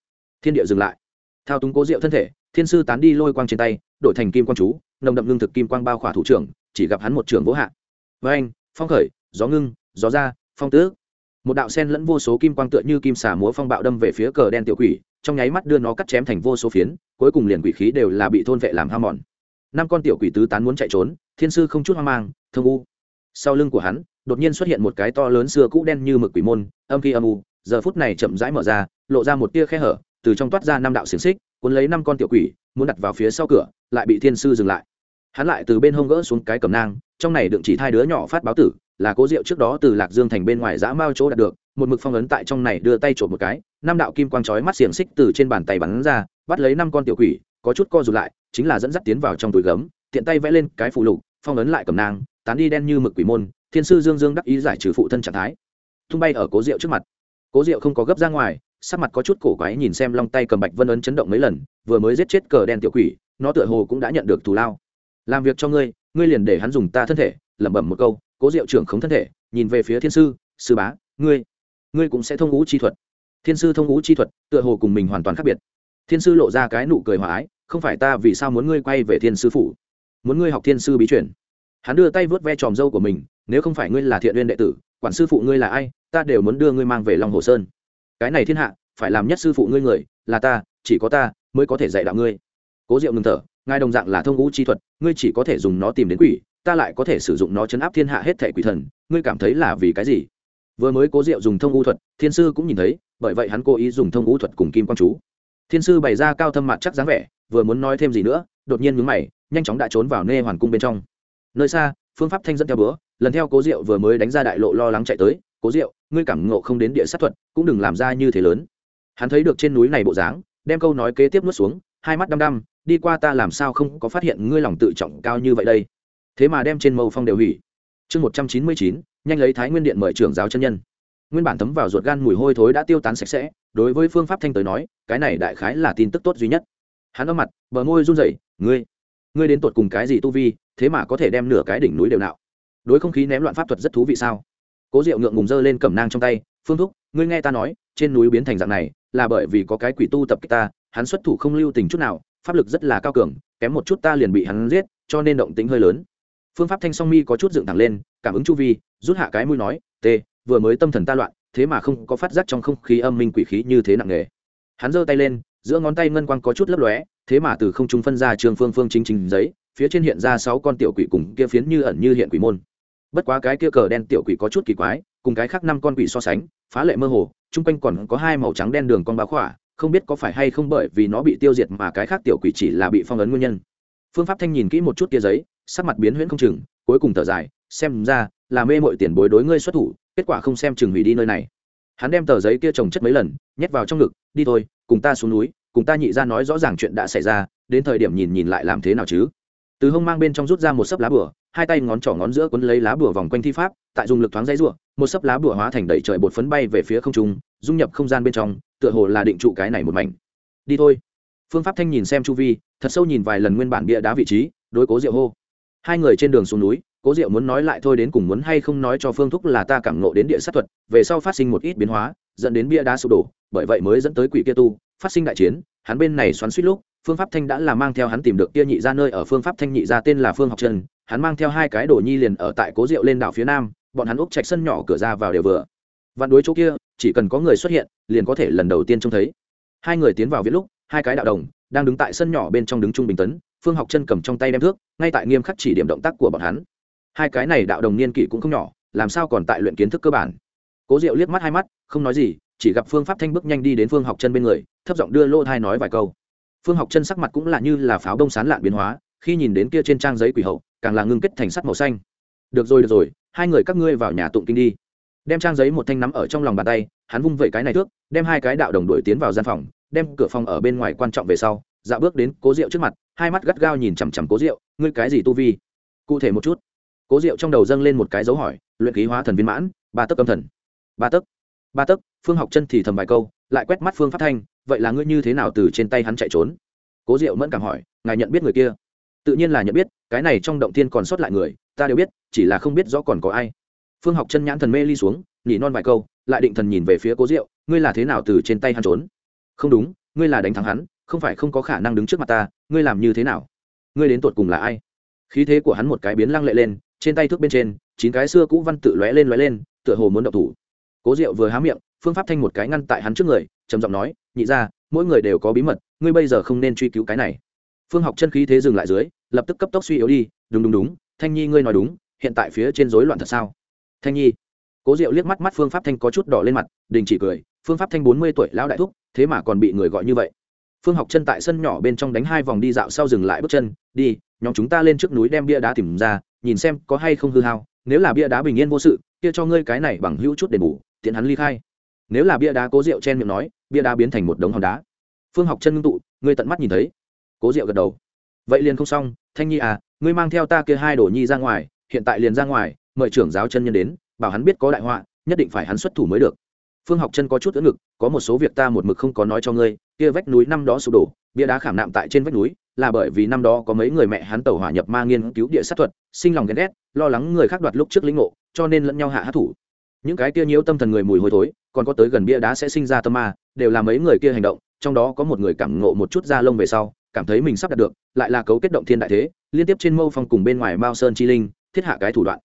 Thiên địa dừng lại. Thao túng cố diệu thân thể, thiên sư tán đi lôi quang trên tay, đổi thành kim quang chú, nồng đậm lương thực kim quang bao khỏa thủ trưởng, chỉ gặp hắn một trưởng vỗ hạ. Với anh phong khởi, gió ngưng, gió ra, phong tước một đạo sen lẫn vô số kim quang tựa như kim xà múa phong bạo đâm về phía cờ đen tiểu quỷ, trong nháy mắt đưa nó cắt chém thành vô số phiến, cuối cùng liền quỷ khí đều là bị thôn vệ làm ham mòn. Năm con tiểu quỷ tứ tán muốn chạy trốn, thiên sư không chút hoang mang thương u. Sau lưng của hắn, đột nhiên xuất hiện một cái to lớn xưa cũ đen như mực quỷ môn, âm khi âm u, giờ phút này chậm rãi mở ra, lộ ra một tia khe hở, từ trong toát ra năm đạo xiềng xích, cuốn lấy năm con tiểu quỷ, muốn đặt vào phía sau cửa, lại bị thiên sư dừng lại. Hắn lại từ bên hông gỡ xuống cái cầm nang, trong này đựng chỉ hai đứa nhỏ phát báo tử là cố rượu trước đó từ lạc dương thành bên ngoài giã mao chỗ đạt được, một mực phong ấn tại trong này đưa tay trộm một cái, năm đạo kim quang chói mắt xiềng xích từ trên bàn tay bắn ra, bắt lấy năm con tiểu quỷ, có chút co rụt lại, chính là dẫn dắt tiến vào trong túi gấm, tiện tay vẽ lên cái phụ lục, phong ấn lại cầm nang, tán đi đen như mực quỷ môn, thiên sư dương dương đắc ý giải trừ phụ thân trạng thái. Tung bay ở cố rượu trước mặt. Cố rượu không có gấp ra ngoài, sắc mặt có chút cổ quái nhìn xem long tay cầm bạch vân ấn chấn động mấy lần, vừa mới giết chết cờ đen tiểu quỷ, nó tựa hồ cũng đã nhận được thù lao. Làm việc cho ngươi ngươi liền để hắn dùng ta thân thể, lẩm bẩm một câu cố diệu trưởng khống thân thể, nhìn về phía thiên sư sư bá, ngươi ngươi cũng sẽ thông ngũ chi thuật. Thiên sư thông ngũ chi thuật, tựa hồ cùng mình hoàn toàn khác biệt. Thiên sư lộ ra cái nụ cười hòa ái, không phải ta vì sao muốn ngươi quay về thiên sư phủ? Muốn ngươi học thiên sư bí chuyển hắn đưa tay vớt ve tròm dâu của mình, nếu không phải ngươi là thiện viên đệ tử, quản sư phụ ngươi là ai, ta đều muốn đưa ngươi mang về long hồ sơn. Cái này thiên hạ, phải làm nhất sư phụ ngươi người, là ta, chỉ có ta mới có thể dạy đạo ngươi. Cố diệu ngừng thở, ngài đồng dạng là thông ngũ chi thuật, ngươi chỉ có thể dùng nó tìm đến quỷ ta lại có thể sử dụng nó chấn áp thiên hạ hết thể quỷ thần, ngươi cảm thấy là vì cái gì? Vừa mới cố diệu dùng thông u thuật, thiên sư cũng nhìn thấy, bởi vậy hắn cố ý dùng thông u thuật cùng kim quang chú. Thiên sư bày ra cao thâm mặt chắc dáng vẻ, vừa muốn nói thêm gì nữa, đột nhiên mướn mày, nhanh chóng đã trốn vào nê hoàn cung bên trong. Nơi xa, phương pháp thanh dẫn theo bữa, lần theo cố diệu vừa mới đánh ra đại lộ lo lắng chạy tới, cố diệu, ngươi cảm ngộ không đến địa sát thuật, cũng đừng làm ra như thế lớn. Hắn thấy được trên núi này bộ dáng, đem câu nói kế tiếp nuốt xuống, hai mắt đăm đăm, đi qua ta làm sao không có phát hiện ngươi lòng tự trọng cao như vậy đây? Thế mà đem trên mâu phong đều hủy. Chương một trăm chín mươi chín, nhanh lấy thái nguyên điện mời trưởng giáo chân nhân. Nguyên bản thấm vào ruột gan mùi hôi thối đã tiêu tán sạch sẽ, đối với phương pháp thanh tới nói, cái này đại khái là tin tức tốt duy nhất. Hắn ở mặt, bờ môi run rẩy, ngươi ngươi đến tột cùng cái gì tu vi, thế mà có thể đem nửa cái đỉnh núi đều nạo? Đối không khí ném loạn pháp thuật rất thú vị sao? Cố diệu ngượng ngùng dơ lên cẩm nang trong tay, phương thúc, ngươi nghe ta nói, trên núi biến thành dạng này, là bởi vì có cái quỷ tu tập kích ta, hắn xuất thủ không lưu tình chút nào, pháp lực rất là cao cường, kém một chút ta liền bị hắn giết, cho nên động tính hơi lớn phương pháp thanh song mi có chút dựng thẳng lên, cảm ứng chu vi, rút hạ cái mũi nói, t, vừa mới tâm thần ta loạn, thế mà không có phát giác trong không khí âm minh quỷ khí như thế nặng nề. Hắn giơ tay lên, giữa ngón tay ngân quang có chút lấp lóe, thế mà từ không trung phân ra trường phương phương chính chính giấy, phía trên hiện ra sáu con tiểu quỷ cùng kia phiến như ẩn như hiện quỷ môn. Bất quá cái kia cờ đen tiểu quỷ có chút kỳ quái, cùng cái khác năm con quỷ so sánh, phá lệ mơ hồ, chung quanh còn có hai màu trắng đen đường con báo khỏa, không biết có phải hay không bởi vì nó bị tiêu diệt mà cái khác tiểu quỷ chỉ là bị phong ấn nguyên nhân. Phương pháp thanh nhìn kỹ một chút kia giấy sắc mặt biến huyễn không chừng, cuối cùng thở dài, xem ra, là mê mội tiền bối đối ngươi xuất thủ, kết quả không xem chừng hủy đi nơi này. Hắn đem tờ giấy kia trồng chất mấy lần, nhét vào trong ngực, đi thôi, cùng ta xuống núi, cùng ta nhị ra nói rõ ràng chuyện đã xảy ra, đến thời điểm nhìn nhìn lại làm thế nào chứ. Từ hông mang bên trong rút ra một sấp lá bửa hai tay ngón trỏ ngón giữa quấn lấy lá bửa vòng quanh thi pháp, tại dùng lực thoáng dây r một sấp lá bửa hóa thành đầy trời bột phấn bay về phía không trung, dung nhập không gian bên trong, tựa hồ là định trụ cái này một mảnh. Đi thôi. Phương pháp thanh nhìn xem chu vi, thật sâu nhìn vài lần nguyên bản bia đá vị trí, đối cố diệu hô hai người trên đường xuống núi, cố diệu muốn nói lại thôi đến cùng muốn hay không nói cho phương thúc là ta cảm nộ đến địa sát thuật, về sau phát sinh một ít biến hóa, dẫn đến bia đá sụp đổ, bởi vậy mới dẫn tới quỷ kia tu, phát sinh đại chiến, hắn bên này xoắn suýt lúc, phương pháp thanh đã là mang theo hắn tìm được kia nhị ra nơi ở phương pháp thanh nhị ra tên là phương học trần, hắn mang theo hai cái đồ nhi liền ở tại cố diệu lên đảo phía nam, bọn hắn úp chạch sân nhỏ, cửa ra vào đều vừa. Vạn đối chỗ kia, chỉ cần có người xuất hiện, liền có thể lần đầu tiên trông thấy. Hai người tiến vào viết lúc, hai cái đạo đồng đang đứng tại sân nhỏ bên trong đứng trung bình tấn, phương học chân cầm trong tay đem thước, ngay tại nghiêm khắc chỉ điểm động tác của bọn hắn. Hai cái này đạo đồng niên kỷ cũng không nhỏ, làm sao còn tại luyện kiến thức cơ bản? Cố diệu liếc mắt hai mắt, không nói gì, chỉ gặp phương pháp thanh bước nhanh đi đến phương học chân bên người, thấp giọng đưa lô thai nói vài câu. Phương học chân sắc mặt cũng là như là pháo đông sán lạn biến hóa, khi nhìn đến kia trên trang giấy quỷ hậu, càng là ngưng kết thành sắt màu xanh. Được rồi được rồi, hai người các ngươi vào nhà tụng kinh đi. Đem trang giấy một thanh nắm ở trong lòng bàn tay, hắn vung vẩy cái này thước, đem hai cái đạo đồng đuổi tiến vào gian phòng đem cửa phòng ở bên ngoài quan trọng về sau dạ bước đến cố rượu trước mặt, hai mắt gắt gao nhìn chằm chằm cố rượu ngươi cái gì tu vi? Cụ thể một chút. Cố rượu trong đầu dâng lên một cái dấu hỏi, luyện khí hóa thần viên mãn, ba tấc âm thần. Ba tấc. Ba tấc, phương học chân thì thầm vài câu, lại quét mắt phương phát thanh, vậy là ngươi như thế nào từ trên tay hắn chạy trốn? Cố diệu mẫn cảm hỏi, ngài nhận biết người kia? Tự nhiên là nhận biết, cái này trong động tiên còn sót lại người, ta đều biết, chỉ là không biết rõ còn có ai. Phương học chân nhãn thần mê ly xuống, nhỉ non vài câu, lại định thần nhìn về phía cố diệu, ngươi là thế nào từ trên tay hắn trốn? Không đúng, ngươi là đánh thắng hắn, không phải không có khả năng đứng trước mặt ta, ngươi làm như thế nào? Ngươi đến tột cùng là ai? Khí thế của hắn một cái biến lăng lệ lên, trên tay thước bên trên, chín cái xưa cũ văn tự lóe lên lóe lên, tựa hồ muốn động thủ. Cố diệu vừa há miệng, phương pháp thanh một cái ngăn tại hắn trước người, trầm giọng nói, nhị ra mỗi người đều có bí mật, ngươi bây giờ không nên truy cứu cái này. Phương học chân khí thế dừng lại dưới, lập tức cấp tốc suy yếu đi, đúng đúng đúng, thanh nhi ngươi nói đúng, hiện tại phía trên rối loạn thật sao? Thanh nhi. Cố diệu liếc mắt mắt phương pháp thanh có chút đỏ lên mặt, đình chỉ cười, phương pháp thanh bốn mươi tuổi, lão đại thúc thế mà còn bị người gọi như vậy. Phương học chân tại sân nhỏ bên trong đánh hai vòng đi dạo sau dừng lại bước chân, đi, nhóm chúng ta lên trước núi đem bia đá tìm ra, nhìn xem có hay không hư hao, nếu là bia đá bình yên vô sự, kia cho ngươi cái này bằng hữu chút đền bù, tiện hắn ly khai. Nếu là bia đá cố rượu chen miệng nói, bia đá biến thành một đống hòn đá. Phương học chân ngưng tụ, ngươi tận mắt nhìn thấy. Cố rượu gật đầu. Vậy liền không xong, thanh nhi à ngươi mang theo ta kia hai đồ nhi ra ngoài, hiện tại liền ra ngoài, mời trưởng giáo chân nhân đến, bảo hắn biết có đại họa, nhất định phải hắn xuất thủ mới được phương học chân có chút ưỡn ngực, có một số việc ta một mực không có nói cho ngươi, kia vách núi năm đó sụp đổ, bia đá khảm nạm tại trên vách núi, là bởi vì năm đó có mấy người mẹ hắn tàu hỏa nhập ma nghiên cứu địa sát thuật, sinh lòng ghen ghét, lo lắng người khác đoạt lúc trước lĩnh ngộ, cho nên lẫn nhau hạ hát thủ những cái kia nhiễu tâm thần người mùi hôi thối, còn có tới gần bia đá sẽ sinh ra tâm ma, đều là mấy người kia hành động, trong đó có một người cảm ngộ một chút da lông về sau, cảm thấy mình sắp đạt được, lại là cấu kết động thiên đại thế, liên tiếp trên mâu phong cùng bên ngoài mao sơn chi linh, thiết hạ cái thủ đoạn.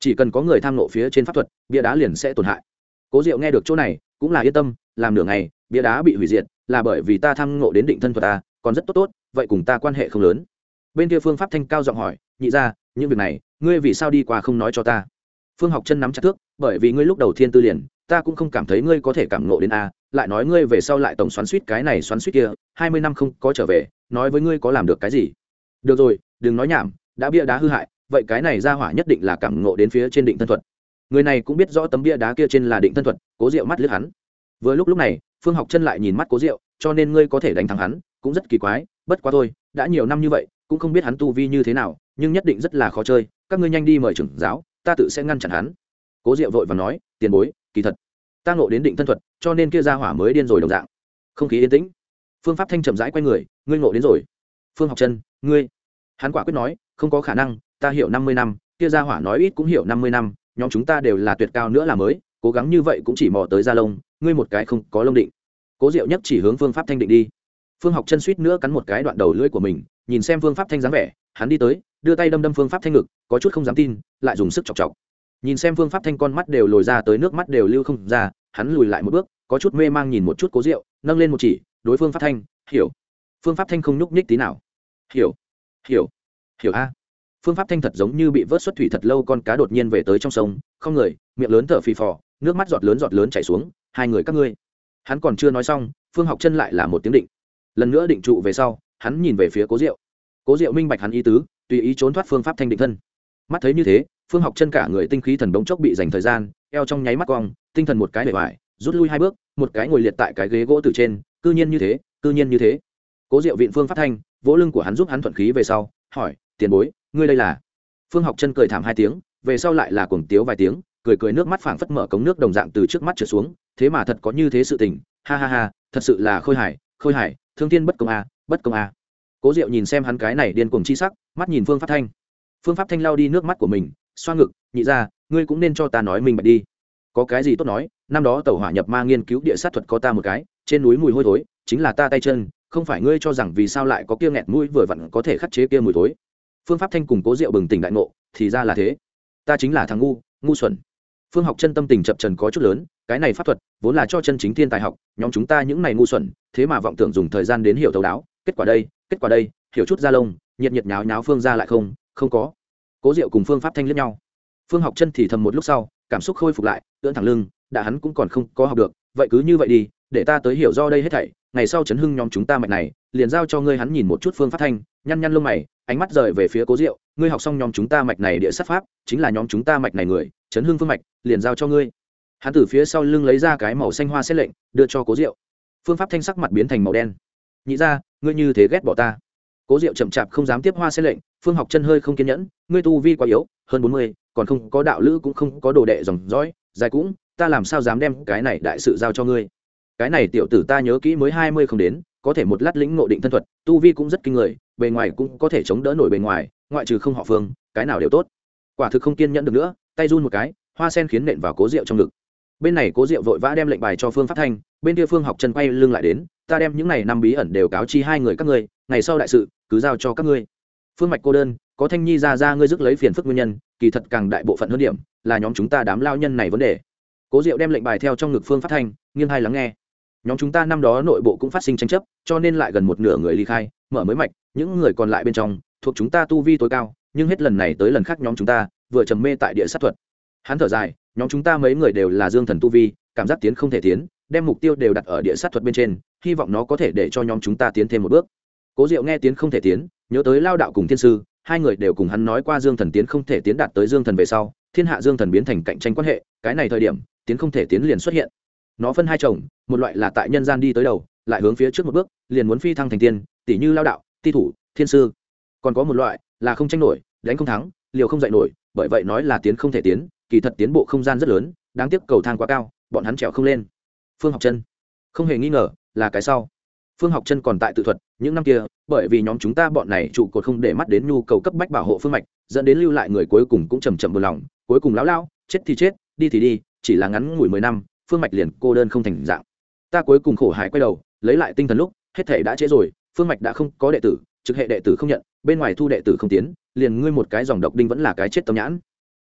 Chỉ cần có người tham nộ phía trên pháp thuật, bia đá liền sẽ tổn hại cố diệu nghe được chỗ này, cũng là yên tâm, làm nửa ngày, bia đá bị hủy diệt, là bởi vì ta tham ngộ đến định thân thuật ta, còn rất tốt tốt, vậy cùng ta quan hệ không lớn. Bên kia phương pháp thanh cao giọng hỏi, nhị ra những việc này, ngươi vì sao đi qua không nói cho ta? Phương học chân nắm chặt thước, bởi vì ngươi lúc đầu thiên tư liền, ta cũng không cảm thấy ngươi có thể cảm ngộ đến a, lại nói ngươi về sau lại tổng xoắn suýt cái này xoắn suýt kia, hai mươi năm không có trở về, nói với ngươi có làm được cái gì? Được rồi, đừng nói nhảm, đã bia đá hư hại, vậy cái này ra hỏa nhất định là cảm ngộ đến phía trên định thân thuật người này cũng biết rõ tấm bia đá kia trên là định thân thuật, cố diệu mắt lướt hắn. Vừa lúc lúc này, phương học chân lại nhìn mắt cố diệu, cho nên ngươi có thể đánh thắng hắn, cũng rất kỳ quái, bất quá thôi, đã nhiều năm như vậy, cũng không biết hắn tu vi như thế nào, nhưng nhất định rất là khó chơi, các ngươi nhanh đi mời trưởng giáo, ta tự sẽ ngăn chặn hắn. Cố diệu vội và nói, tiền bối, kỳ thật, ta ngộ đến định thân thuật, cho nên kia ra hỏa mới điên rồi đồng dạng. Không khí yên tĩnh. Phương pháp thanh chậm rãi quay người, ngươi ngộ đến rồi. Phương học chân, ngươi? Hắn quả quyết nói, không có khả năng, ta hiểu năm mươi năm, kia ra hỏa nói ít cũng hiểu năm mươi năm nhóm chúng ta đều là tuyệt cao nữa là mới, cố gắng như vậy cũng chỉ mò tới da lông ngươi một cái không có lông định. Cố diệu nhất chỉ hướng phương pháp thanh định đi. Phương học chân suýt nữa cắn một cái đoạn đầu lưỡi của mình, nhìn xem phương pháp thanh dáng vẻ, hắn đi tới, đưa tay đâm đâm phương pháp thanh ngực, có chút không dám tin, lại dùng sức chọc chọc. Nhìn xem phương pháp thanh con mắt đều lồi ra tới, nước mắt đều lưu không ra, hắn lùi lại một bước, có chút mê mang nhìn một chút cố rượu nâng lên một chỉ, đối phương pháp thanh, hiểu. Phương pháp thanh không nhúc nhích tí nào. Hiểu hiểu hiểu a phương pháp thanh thật giống như bị vớt xuất thủy thật lâu con cá đột nhiên về tới trong sông, không người, miệng lớn thở phì phò, nước mắt giọt lớn giọt lớn chảy xuống, hai người các ngươi. Hắn còn chưa nói xong, phương học chân lại là một tiếng định. Lần nữa định trụ về sau, hắn nhìn về phía cố diệu. Cố diệu minh bạch hắn ý tứ, tùy ý trốn thoát phương pháp thanh định thân. Mắt thấy như thế, phương học chân cả người tinh khí thần bỗng chốc bị dành thời gian, eo trong nháy mắt cong, tinh thần một cái bề vải rút lui hai bước, một cái ngồi liệt tại cái ghế gỗ từ trên, cư nhiên như thế, cư nhiên như thế. Cố diệu viện phương pháp thanh, vỗ lưng của hắn giúp hắn thuận khí về sau, hỏi, tiền bối ngươi đây là? Phương học chân cười thảm hai tiếng, về sau lại là cuồng tiếu vài tiếng, cười cười nước mắt phảng phất mở cống nước đồng dạng từ trước mắt trở xuống, thế mà thật có như thế sự tình, ha ha ha, thật sự là khôi hài khôi hài, thương thiên bất công a, bất công a. Cố diệu nhìn xem hắn cái này điên cuồng chi sắc, mắt nhìn phương pháp thanh. Phương pháp thanh lao đi nước mắt của mình, xoa ngực, nhị ra ngươi cũng nên cho ta nói mình bạch đi. Có cái gì tốt nói, năm đó tàu hỏa nhập ma nghiên cứu địa sát thuật có ta một cái, trên núi mùi hôi thối, chính là ta tay chân, không phải ngươi cho rằng vì sao lại có kia nghẹt mũi vừa vặn có thể khắc chế kia mùi thối phương pháp thanh cùng cố diệu bừng tỉnh đại ngộ, thì ra là thế. Ta chính là thằng ngu ngu xuẩn. Phương học chân tâm tình chập trần có chút lớn, cái này pháp thuật, vốn là cho chân chính thiên tài học, nhóm chúng ta những này ngu xuẩn, thế mà vọng tưởng dùng thời gian đến hiểu thấu đáo. Kết quả đây, kết quả đây, hiểu chút ra lông, nhiệt nhiệt nháo nháo phương ra lại không không có. Cố diệu cùng phương pháp thanh lẫn nhau. Phương học chân thì thầm một lúc sau, cảm xúc khôi phục lại, ưỡn thẳng lưng, đã hắn cũng còn không có học được, vậy cứ như vậy đi, để ta tới hiểu do đây hết thảy, ngày sau chấn hưng nhóm chúng ta mạch này, liền giao cho ngươi hắn nhìn một chút phương pháp thanh, nhăn nhăn lông mày ánh mắt rời về phía cố diệu ngươi học xong nhóm chúng ta mạch này địa sát pháp chính là nhóm chúng ta mạch này người chấn hưng phương mạch liền giao cho ngươi hắn từ phía sau lưng lấy ra cái màu xanh hoa xét lệnh đưa cho cố diệu phương pháp thanh sắc mặt biến thành màu đen nhị ra ngươi như thế ghét bỏ ta cố diệu chậm chạp không dám tiếp hoa xét lệnh phương học chân hơi không kiên nhẫn ngươi tu vi quá yếu hơn bốn mươi còn không có đạo lữ cũng không có đồ đệ dòng dõi dài cũng ta làm sao dám đem cái này đại sự giao cho ngươi cái này tiểu tử ta nhớ kỹ mới hai mươi không đến có thể một lát lĩnh ngộ định thân thuật tu vi cũng rất kinh người bề ngoài cũng có thể chống đỡ nổi bề ngoài, ngoại trừ không họ phương, cái nào đều tốt. Quả thực không kiên nhẫn được nữa, tay run một cái, hoa sen khiến nện vào cố rượu trong ngực. Bên này cố diệu vội vã đem lệnh bài cho phương pháp thanh, bên kia phương học chân quay lưng lại đến, ta đem những này năm bí ẩn đều cáo chi hai người các ngươi, ngày sau đại sự, cứ giao cho các ngươi. Phương mạch cô đơn, có thanh nhi ra ra ngươi dứt lấy phiền phức nguyên nhân, kỳ thật càng đại bộ phận hơn điểm, là nhóm chúng ta đám lao nhân này vấn đề. Cố diệu đem lệnh bài theo trong ngực phương phát thanh, nghiêng hai lắng nghe. Nhóm chúng ta năm đó nội bộ cũng phát sinh tranh chấp, cho nên lại gần một nửa người ly khai, mở mới mạch những người còn lại bên trong, thuộc chúng ta tu vi tối cao, nhưng hết lần này tới lần khác nhóm chúng ta vừa trầm mê tại địa sát thuật. Hắn thở dài, nhóm chúng ta mấy người đều là dương thần tu vi, cảm giác tiến không thể tiến, đem mục tiêu đều đặt ở địa sát thuật bên trên, hy vọng nó có thể để cho nhóm chúng ta tiến thêm một bước. Cố diệu nghe tiến không thể tiến, nhớ tới lao đạo cùng thiên sư, hai người đều cùng hắn nói qua dương thần tiến không thể tiến đạt tới dương thần về sau, thiên hạ dương thần biến thành cạnh tranh quan hệ, cái này thời điểm, tiến không thể tiến liền xuất hiện. Nó phân hai chồng, một loại là tại nhân gian đi tới đầu, lại hướng phía trước một bước, liền muốn phi thăng thành tiên tỷ như lao đạo ti thủ, thiên sư. Còn có một loại là không tranh nổi, đánh không thắng, liều không dạy nổi, bởi vậy nói là tiến không thể tiến, kỳ thật tiến bộ không gian rất lớn, đáng tiếc cầu thang quá cao, bọn hắn trèo không lên. Phương học chân không hề nghi ngờ là cái sau. Phương học chân còn tại tự thuật, những năm kia, bởi vì nhóm chúng ta bọn này trụ cột không để mắt đến nhu cầu cấp bách bảo hộ phương mạch, dẫn đến lưu lại người cuối cùng cũng chầm chậm buồn lòng, cuối cùng lão lao chết thì chết, đi thì đi, chỉ là ngắn ngủi mười năm, phương mạch liền cô đơn không thành dạng. Ta cuối cùng khổ hải quay đầu, lấy lại tinh thần lúc, hết thể đã trễ rồi phương mạch đã không có đệ tử, trực hệ đệ tử không nhận, bên ngoài thu đệ tử không tiến, liền ngươi một cái dòng độc đinh vẫn là cái chết tâm nhãn.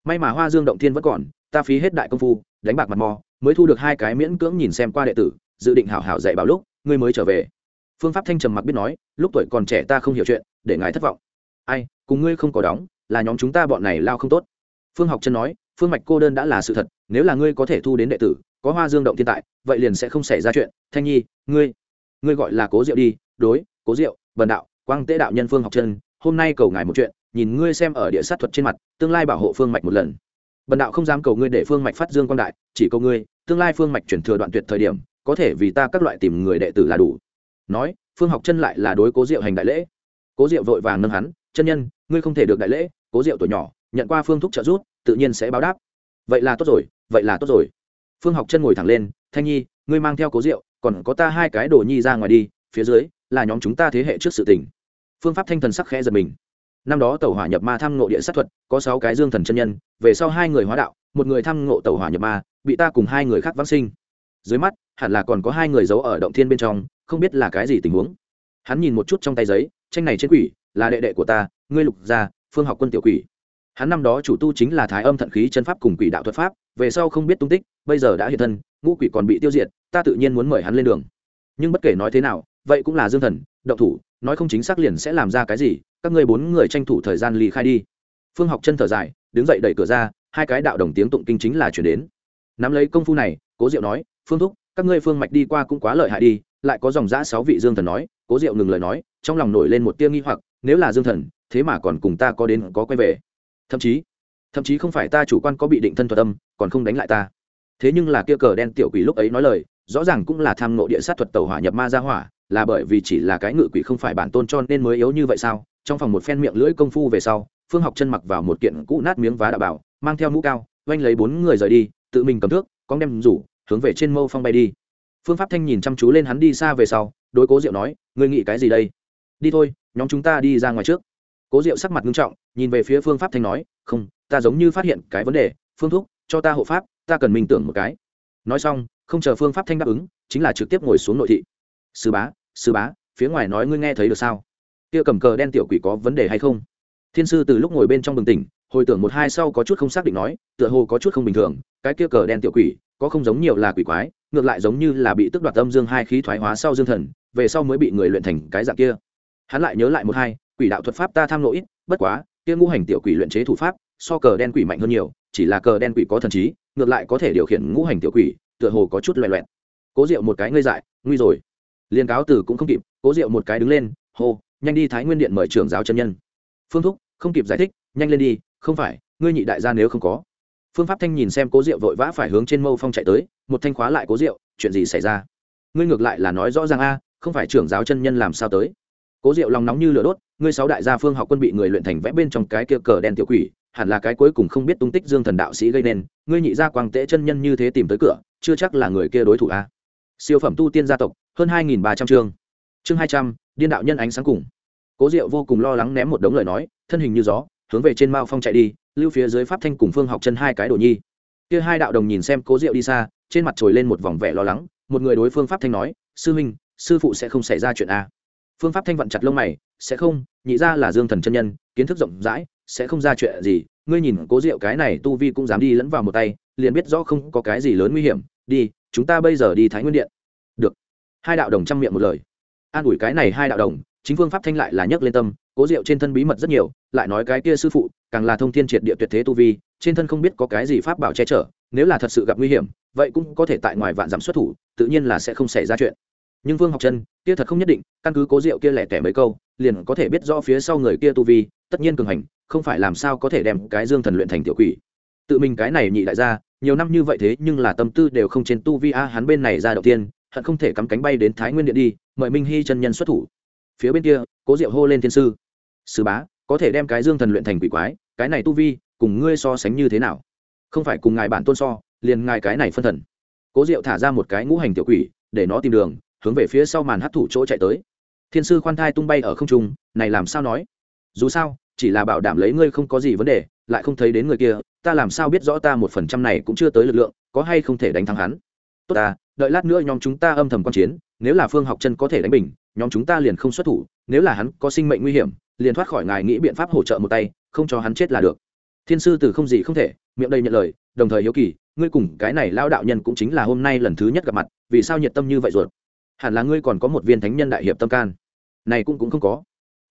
May mà hoa dương động thiên vẫn còn, ta phí hết đại công phu, đánh bạc mặt mò, mới thu được hai cái miễn cưỡng nhìn xem qua đệ tử, dự định hảo hảo dạy bảo lúc, ngươi mới trở về. Phương pháp thanh trầm mặc biết nói, lúc tuổi còn trẻ ta không hiểu chuyện, để ngài thất vọng. Ai, cùng ngươi không có đóng, là nhóm chúng ta bọn này lao không tốt. Phương học chân nói, phương mạch cô đơn đã là sự thật, nếu là ngươi có thể thu đến đệ tử, có hoa dương động thiên tại, vậy liền sẽ không xảy ra chuyện. Thanh nhi, ngươi ngươi gọi là cố diệu đi, đối cố diệu vần đạo, quang tế đạo nhân phương học chân, hôm nay cầu ngài một chuyện, nhìn ngươi xem ở địa sát thuật trên mặt, tương lai bảo hộ phương mạch một lần. Bần đạo không dám cầu ngươi để phương mạch phát dương quang đại, chỉ cầu ngươi, tương lai phương mạch chuyển thừa đoạn tuyệt thời điểm, có thể vì ta các loại tìm người đệ tử là đủ. Nói, phương học chân lại là đối cố diệu hành đại lễ. Cố diệu vội vàng nâng hắn, chân nhân, ngươi không thể được đại lễ, cố diệu tuổi nhỏ, nhận qua phương thúc trợ giúp, tự nhiên sẽ báo đáp. Vậy là tốt rồi, vậy là tốt rồi. Phương học chân ngồi thẳng lên, thanh nhi, ngươi mang theo cố diệu, còn có ta hai cái đồ nhi ra ngoài đi, phía dưới là nhóm chúng ta thế hệ trước sự tình. Phương pháp thanh thần sắc khẽ giật mình. Năm đó tàu hỏa nhập ma tham ngộ địa sát thuật, có sáu cái dương thần chân nhân, về sau hai người hóa đạo, một người tham ngộ tàu hỏa nhập ma, bị ta cùng hai người khác vãng sinh. Dưới mắt, hẳn là còn có hai người giấu ở động thiên bên trong, không biết là cái gì tình huống. Hắn nhìn một chút trong tay giấy, tranh này trên quỷ, là đệ đệ của ta, ngươi lục gia, phương học quân tiểu quỷ. Hắn năm đó chủ tu chính là thái âm thận khí chân pháp cùng quỷ đạo thuật pháp, về sau không biết tung tích, bây giờ đã hiện thân, ngũ quỷ còn bị tiêu diệt, ta tự nhiên muốn mời hắn lên đường. Nhưng bất kể nói thế nào vậy cũng là dương thần, động thủ, nói không chính xác liền sẽ làm ra cái gì, các ngươi bốn người tranh thủ thời gian ly khai đi. Phương học chân thở dài, đứng dậy đẩy cửa ra, hai cái đạo đồng tiếng tụng kinh chính là chuyển đến. Nắm lấy công phu này, cố diệu nói, phương thúc, các ngươi phương mạch đi qua cũng quá lợi hại đi, lại có dòng giã sáu vị dương thần nói. Cố diệu ngừng lời nói, trong lòng nổi lên một tia nghi hoặc, nếu là dương thần, thế mà còn cùng ta có đến, có quay về. Thậm chí thậm chí không phải ta chủ quan có bị định thân thuật âm, còn không đánh lại ta. Thế nhưng là kia cờ đen tiểu quỷ lúc ấy nói lời, rõ ràng cũng là tham nộ địa sát thuật tàu hỏa nhập ma ra hỏa là bởi vì chỉ là cái ngự quỷ không phải bản tôn cho nên mới yếu như vậy sao? Trong phòng một phen miệng lưỡi công phu về sau, phương học chân mặc vào một kiện cũ nát miếng vá đạo bảo, mang theo mũ cao oanh lấy bốn người rời đi, tự mình cầm thước, con đem rủ, hướng về trên mâu phong bay đi. Phương pháp thanh nhìn chăm chú lên hắn đi xa về sau, đối cố diệu nói, ngươi nghĩ cái gì đây? Đi thôi, nhóm chúng ta đi ra ngoài trước. Cố diệu sắc mặt nghiêm trọng, nhìn về phía phương pháp thanh nói, không, ta giống như phát hiện cái vấn đề, phương thúc, cho ta hộ pháp, ta cần minh tưởng một cái. Nói xong, không chờ phương pháp thanh đáp ứng, chính là trực tiếp ngồi xuống nội thị. Sư bá sư bá, phía ngoài nói ngươi nghe thấy được sao? Kia cầm cờ đen tiểu quỷ có vấn đề hay không? Thiên sư từ lúc ngồi bên trong bừng tỉnh, hồi tưởng một hai sau có chút không xác định nói, tựa hồ có chút không bình thường, cái kia cờ đen tiểu quỷ, có không giống nhiều là quỷ quái, ngược lại giống như là bị tức đoạt âm dương hai khí thoái hóa sau dương thần, về sau mới bị người luyện thành cái dạng kia. Hắn lại nhớ lại một hai, quỷ đạo thuật pháp ta tham lỗi bất quá, kia ngũ hành tiểu quỷ luyện chế thủ pháp, so cờ đen quỷ mạnh hơn nhiều, chỉ là cờ đen quỷ có thần trí, ngược lại có thể điều khiển ngũ hành tiểu quỷ, tựa hồ có chút loẹ loẹt. Cố diệu một cái ngây dại, nguy rồi liên cáo từ cũng không kịp, cố diệu một cái đứng lên, hô, nhanh đi thái nguyên điện mời trưởng giáo chân nhân. Phương thúc, không kịp giải thích, nhanh lên đi, không phải, ngươi nhị đại gia nếu không có. Phương pháp thanh nhìn xem cố diệu vội vã phải hướng trên mâu phong chạy tới, một thanh khóa lại cố diệu, chuyện gì xảy ra? Ngươi ngược lại là nói rõ ràng a, không phải trưởng giáo chân nhân làm sao tới? Cố diệu lòng nóng như lửa đốt, ngươi sáu đại gia phương học quân bị người luyện thành vẽ bên trong cái kia cờ đen tiểu quỷ, hẳn là cái cuối cùng không biết tung tích dương thần đạo sĩ gây nên, ngươi nhị gia quang tễ chân nhân như thế tìm tới cửa, chưa chắc là người kia đối thủ a. Siêu phẩm tu tiên gia tộc hơn hai nghìn ba trăm chương. Chương hai trăm, điên đạo nhân ánh sáng cùng. Cố diệu vô cùng lo lắng ném một đống lời nói, thân hình như gió, hướng về trên mao phong chạy đi, lưu phía dưới pháp thanh cùng phương học chân hai cái đồ nhi. Kia hai đạo đồng nhìn xem cố diệu đi xa, trên mặt trồi lên một vòng vẻ lo lắng, một người đối phương pháp thanh nói, sư huynh, sư phụ sẽ không xảy ra chuyện a phương pháp thanh vặn chặt lông mày, sẽ không, nhị ra là dương thần chân nhân, kiến thức rộng rãi, sẽ không ra chuyện gì, ngươi nhìn cố diệu cái này tu vi cũng dám đi lẫn vào một tay, liền biết rõ không có cái gì lớn nguy hiểm, đi, chúng ta bây giờ đi thái nguyên điện hai đạo đồng chăm miệng một lời. An ủi cái này hai đạo đồng, chính phương pháp thanh lại là nhấc lên tâm, cố diệu trên thân bí mật rất nhiều, lại nói cái kia sư phụ, càng là thông thiên triệt địa tuyệt thế tu vi, trên thân không biết có cái gì pháp bảo che chở, nếu là thật sự gặp nguy hiểm, vậy cũng có thể tại ngoài vạn giảm xuất thủ, tự nhiên là sẽ không xảy ra chuyện. Nhưng vương học chân kia thật không nhất định, căn cứ cố diệu kia lẻ tẻ mấy câu, liền có thể biết rõ phía sau người kia tu vi, tất nhiên cường hành, không phải làm sao có thể đem cái dương thần luyện thành tiểu quỷ. Tự mình cái này nhị đại gia, nhiều năm như vậy thế nhưng là tâm tư đều không trên tu vi a, hắn bên này ra đầu tiên hận không thể cắm cánh bay đến thái nguyên điện đi, mời minh hy chân nhân xuất thủ. Phía bên kia, cố diệu hô lên thiên sư. Sư bá, có thể đem cái dương thần luyện thành quỷ quái, cái này tu vi, cùng ngươi so sánh như thế nào? Không phải cùng ngài bản tôn so, liền ngài cái này phân thần. Cố diệu thả ra một cái ngũ hành tiểu quỷ, để nó tìm đường, hướng về phía sau màn hấp thủ chỗ chạy tới. Thiên sư khoan thai tung bay ở không trung, này làm sao nói? Dù sao, chỉ là bảo đảm lấy ngươi không có gì vấn đề, lại không thấy đến người kia, ta làm sao biết rõ ta một phần trăm này cũng chưa tới lực lượng, có hay không thể đánh thắng hắn? Tốt ta, đợi lát nữa nhóm chúng ta âm thầm quan chiến, nếu là phương học chân có thể đánh bình, nhóm chúng ta liền không xuất thủ, nếu là hắn có sinh mệnh nguy hiểm, liền thoát khỏi ngài nghĩ biện pháp hỗ trợ một tay, không cho hắn chết là được. Thiên sư từ không gì không thể, miệng đây nhận lời, đồng thời hiếu kỳ, ngươi cùng cái này lao đạo nhân cũng chính là hôm nay lần thứ nhất gặp mặt, vì sao nhiệt tâm như vậy ruột? Hẳn là ngươi còn có một viên thánh nhân đại hiệp tâm can. Này cũng cũng không có.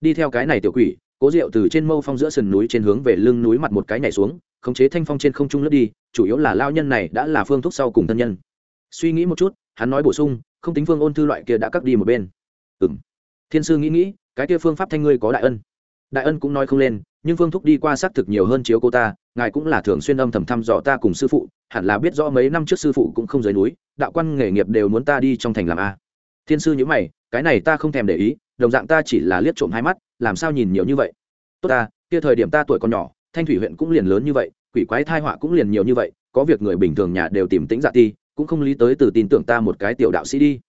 Đi theo cái này tiểu quỷ, cố diệu từ trên mâu phong giữa sườn núi trên hướng về lưng núi mặt một cái nhảy xuống, khống chế thanh phong trên không trung lướt đi, chủ yếu là lao nhân này đã là phương thuốc sau cùng thân nhân suy nghĩ một chút, hắn nói bổ sung, không tính phương ôn thư loại kia đã cắt đi một bên. Ừ m thiên sư nghĩ nghĩ, cái kia phương pháp thanh ngươi có đại ân. Đại ân cũng nói không lên, nhưng phương thúc đi qua xác thực nhiều hơn chiếu cô ta, ngài cũng là thường xuyên âm thầm thăm dò ta cùng sư phụ, hẳn là biết rõ mấy năm trước sư phụ cũng không dưới núi, đạo quan nghề nghiệp đều muốn ta đi trong thành làm a. Thiên sư nhữ mày, cái này ta không thèm để ý, đồng dạng ta chỉ là liếc trộm hai mắt, làm sao nhìn nhiều như vậy? Tốt ta, kia thời điểm ta tuổi còn nhỏ, thanh thủy huyện cũng liền lớn như vậy, quỷ quái thai họa cũng liền nhiều như vậy, có việc người bình thường nhà đều tìm tính dạ ti cũng không lý tới từ tin tưởng ta một cái tiểu đạo sĩ đi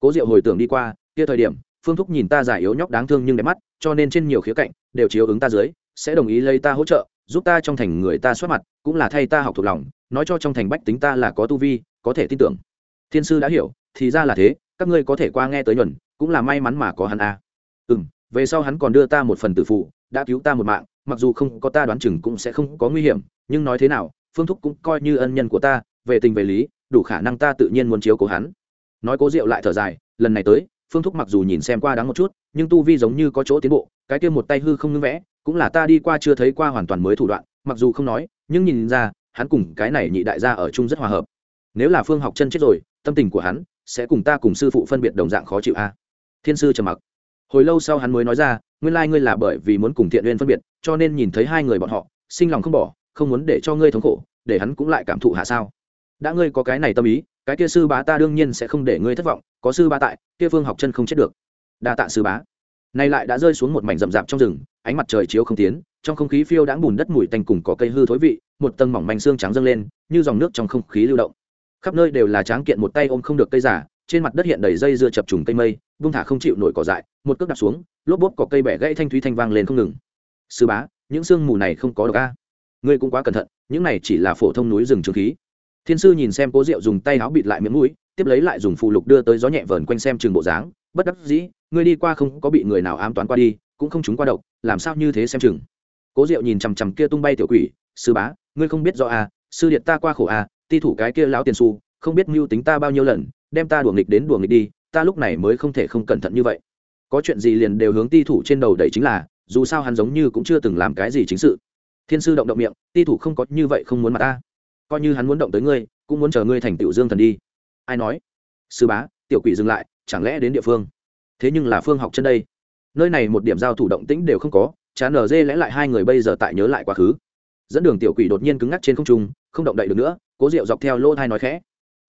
cố diệu hồi tưởng đi qua, kia thời điểm, phương thúc nhìn ta già yếu nhóc đáng thương nhưng đẹp mắt, cho nên trên nhiều khía cạnh, đều chiếu ứng ta dưới, sẽ đồng ý lấy ta hỗ trợ, giúp ta trong thành người ta xuất mặt, cũng là thay ta học thuộc lòng, nói cho trong thành bách tính ta là có tu vi, có thể tin tưởng thiên sư đã hiểu, thì ra là thế, các ngươi có thể qua nghe tới nhuần, cũng là may mắn mà có hắn a à. ừ m về sau hắn còn đưa ta một phần tử phụ, đã cứu ta một mạng, mặc dù không có ta đoán chừng cũng sẽ không có nguy hiểm, nhưng nói thế nào, phương thúc cũng coi như ân nhân của ta, về tình về lý đủ khả năng ta tự nhiên muốn chiếu cố hắn. Nói cố diệu lại thở dài, lần này tới, phương thúc mặc dù nhìn xem qua đáng một chút, nhưng tu vi giống như có chỗ tiến bộ, cái kia một tay hư không ngưng vẽ, cũng là ta đi qua chưa thấy qua hoàn toàn mới thủ đoạn, mặc dù không nói, nhưng nhìn ra, hắn cùng cái này nhị đại gia ở chung rất hòa hợp. Nếu là phương học chân chết rồi, tâm tình của hắn sẽ cùng ta cùng sư phụ phân biệt đồng dạng khó chịu a. Thiên sư trầm mặc. Hồi lâu sau hắn mới nói ra, nguyên lai ngươi là bởi vì muốn cùng thiện uyên phân biệt, cho nên nhìn thấy hai người bọn họ, sinh lòng không bỏ, không muốn để cho ngươi thống khổ, để hắn cũng lại cảm thụ hạ sao đã ngươi có cái này tâm ý, cái kia sư bá ta đương nhiên sẽ không để ngươi thất vọng, có sư bá tại, kia phương học chân không chết được. Đa tạ sư bá. Nay lại đã rơi xuống một mảnh rậm rạp trong rừng, ánh mặt trời chiếu không tiến, trong không khí phiêu đãng bùn đất mùi tanh cùng có cây hư thối vị, một tầng mỏng manh xương trắng dâng lên, như dòng nước trong không khí lưu động. Khắp nơi đều là tráng kiện một tay ôm không được cây giả trên mặt đất hiện đầy dây dưa chập trùng cây mây, vung thả không chịu nổi cỏ dại, một cước đạp xuống, lốp bốp có cây bẻ gãy thanh thúy thanh vang lên không ngừng. Sư bá, những sương mù này không có độc a. Ngươi cũng quá cẩn thận, những này chỉ là phổ thông núi rừng trường khí thiên sư nhìn xem cố diệu dùng tay áo bịt lại miếng mũi, tiếp lấy lại dùng phụ lục đưa tới gió nhẹ vờn quanh xem trường bộ dáng, bất đắc dĩ, ngươi đi qua không có bị người nào ám toán qua đi, cũng không chúng qua độc, làm sao như thế xem chừng. Cố diệu nhìn chằm chằm kia tung bay tiểu quỷ, sư bá, ngươi không biết rõ à sư điện ta qua khổ à ti thủ cái kia lão tiền su, không biết mưu tính ta bao nhiêu lần, đem ta đùa nghịch đến đùa nghịch đi, ta lúc này mới không thể không cẩn thận như vậy. Có chuyện gì liền đều hướng ti thủ trên đầu đẩy chính là, dù sao hắn giống như cũng chưa từng làm cái gì chính sự. Thiên sư động động miệng, ti thủ không có như vậy không muốn mà ta coi như hắn muốn động tới ngươi, cũng muốn chờ ngươi thành tiểu dương thần đi. Ai nói? Sư bá, tiểu quỷ dừng lại, chẳng lẽ đến địa phương? Thế nhưng là phương học chân đây. Nơi này một điểm giao thủ động tĩnh đều không có chán nở dê lẽ lại hai người bây giờ tại nhớ lại quá khứ. Dẫn đường tiểu quỷ đột nhiên cứng ngắc trên không trung, không động đậy được nữa, cố diệu dọc theo lỗ thai nói khẽ.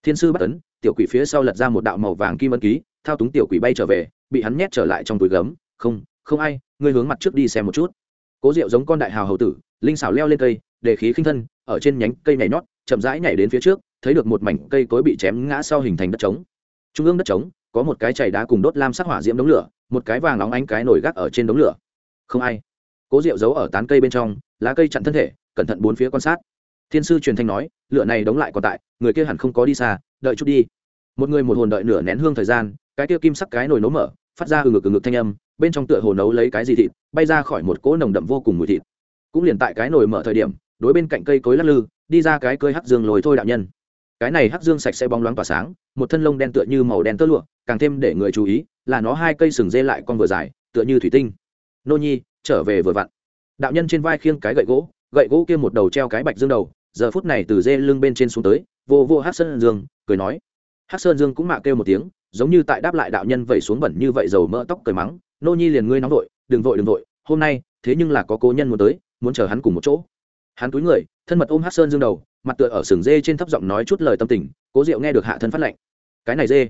Thiên sư bắt tấn tiểu quỷ phía sau lật ra một đạo màu vàng kim ân ký, thao túng tiểu quỷ bay trở về, bị hắn nhét trở lại trong túi gấm. Không không ai, ngươi hướng mặt trước đi xem một chút. Cố diệu giống con đại hào hầu tử, linh xảo leo lên cây, để khí khinh thân, ở trên nhánh cây nhảy nhót chậm rãi nhảy đến phía trước, thấy được một mảnh cây cối bị chém ngã sau hình thành đất trống. Trung ương đất trống, có một cái chảy đá cùng đốt lam sắc hỏa diễm đống lửa, một cái vàng nóng ánh cái nổi gác ở trên đống lửa. Không ai. Cố diệu giấu ở tán cây bên trong, lá cây chặn thân thể, cẩn thận bốn phía quan sát. Thiên sư truyền thanh nói, lửa này đóng lại còn tại, người kia hẳn không có đi xa, đợi chút đi. Một người một hồn đợi nửa nén hương thời gian, cái kia kim sắc cái nồi nấu mở, phát ra ừ ngực ừ ngực thanh âm, bên trong tựa hồ nấu lấy cái gì thịt, bay ra khỏi một cỗ nồng đậm vô cùng mùi thịt. Cũng liền tại cái nồi mở thời điểm đối bên cạnh cây cối lắc lư, đi ra cái cơi hắc dương lồi thôi đạo nhân. Cái này hắc dương sạch sẽ bóng loáng tỏa sáng, một thân lông đen tựa như màu đen tơ lụa, càng thêm để người chú ý là nó hai cây sừng dê lại con vừa dài, tựa như thủy tinh. Nô nhi, trở về vừa vặn. Đạo nhân trên vai khiêng cái gậy gỗ gậy gỗ kia một đầu treo cái bạch dương đầu, giờ phút này từ dê lưng bên trên xuống tới, vô vô hát sơn dương, cười nói. Hát sơn dương cũng mạ kêu một tiếng, giống như tại đáp lại đạo nhân vẩy xuống bẩn như vậy dầu mỡ tóc cười mắng. Nô nhi liền ngươi nóng vội, đừng vội đừng vội, hôm nay, thế nhưng là có cố nhân muốn tới, muốn chờ hắn cùng một chỗ hắn túi người, thân mật ôm hát sơn dương đầu, mặt tựa ở sừng dê trên thấp giọng nói chút lời tâm tình, cố diệu nghe được hạ thân phát lệnh. Cái này dê,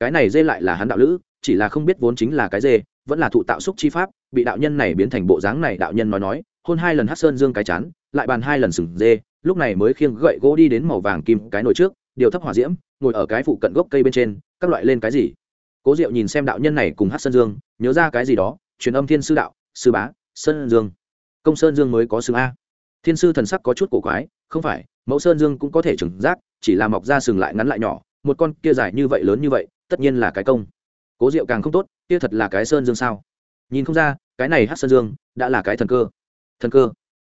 cái này dê lại là hắn đạo lữ, chỉ là không biết vốn chính là cái dê, vẫn là thụ tạo xúc chi pháp, bị đạo nhân này biến thành bộ dáng này đạo nhân nói nói, hôn hai lần hát sơn dương cái chán, lại bàn hai lần sừng dê, lúc này mới khiêng gậy gỗ đi đến màu vàng kim cái nồi trước, điều thấp hỏa diễm, ngồi ở cái phụ cận gốc cây bên trên, các loại lên cái gì. Cố diệu nhìn xem đạo nhân này cùng hát sơn dương, nhớ ra cái gì đó, truyền âm thiên sư đạo, sư bá, sơn dương. Công sơn dương mới có sừng a thiên sư thần sắc có chút cổ quái không phải mẫu sơn dương cũng có thể trừng giác, chỉ là mọc ra sừng lại ngắn lại nhỏ một con kia dài như vậy lớn như vậy tất nhiên là cái công. Cố diệu càng không tốt kia thật là cái sơn dương sao? Nhìn không ra cái này hát sơn dương đã là cái thần cơ. Thần cơ?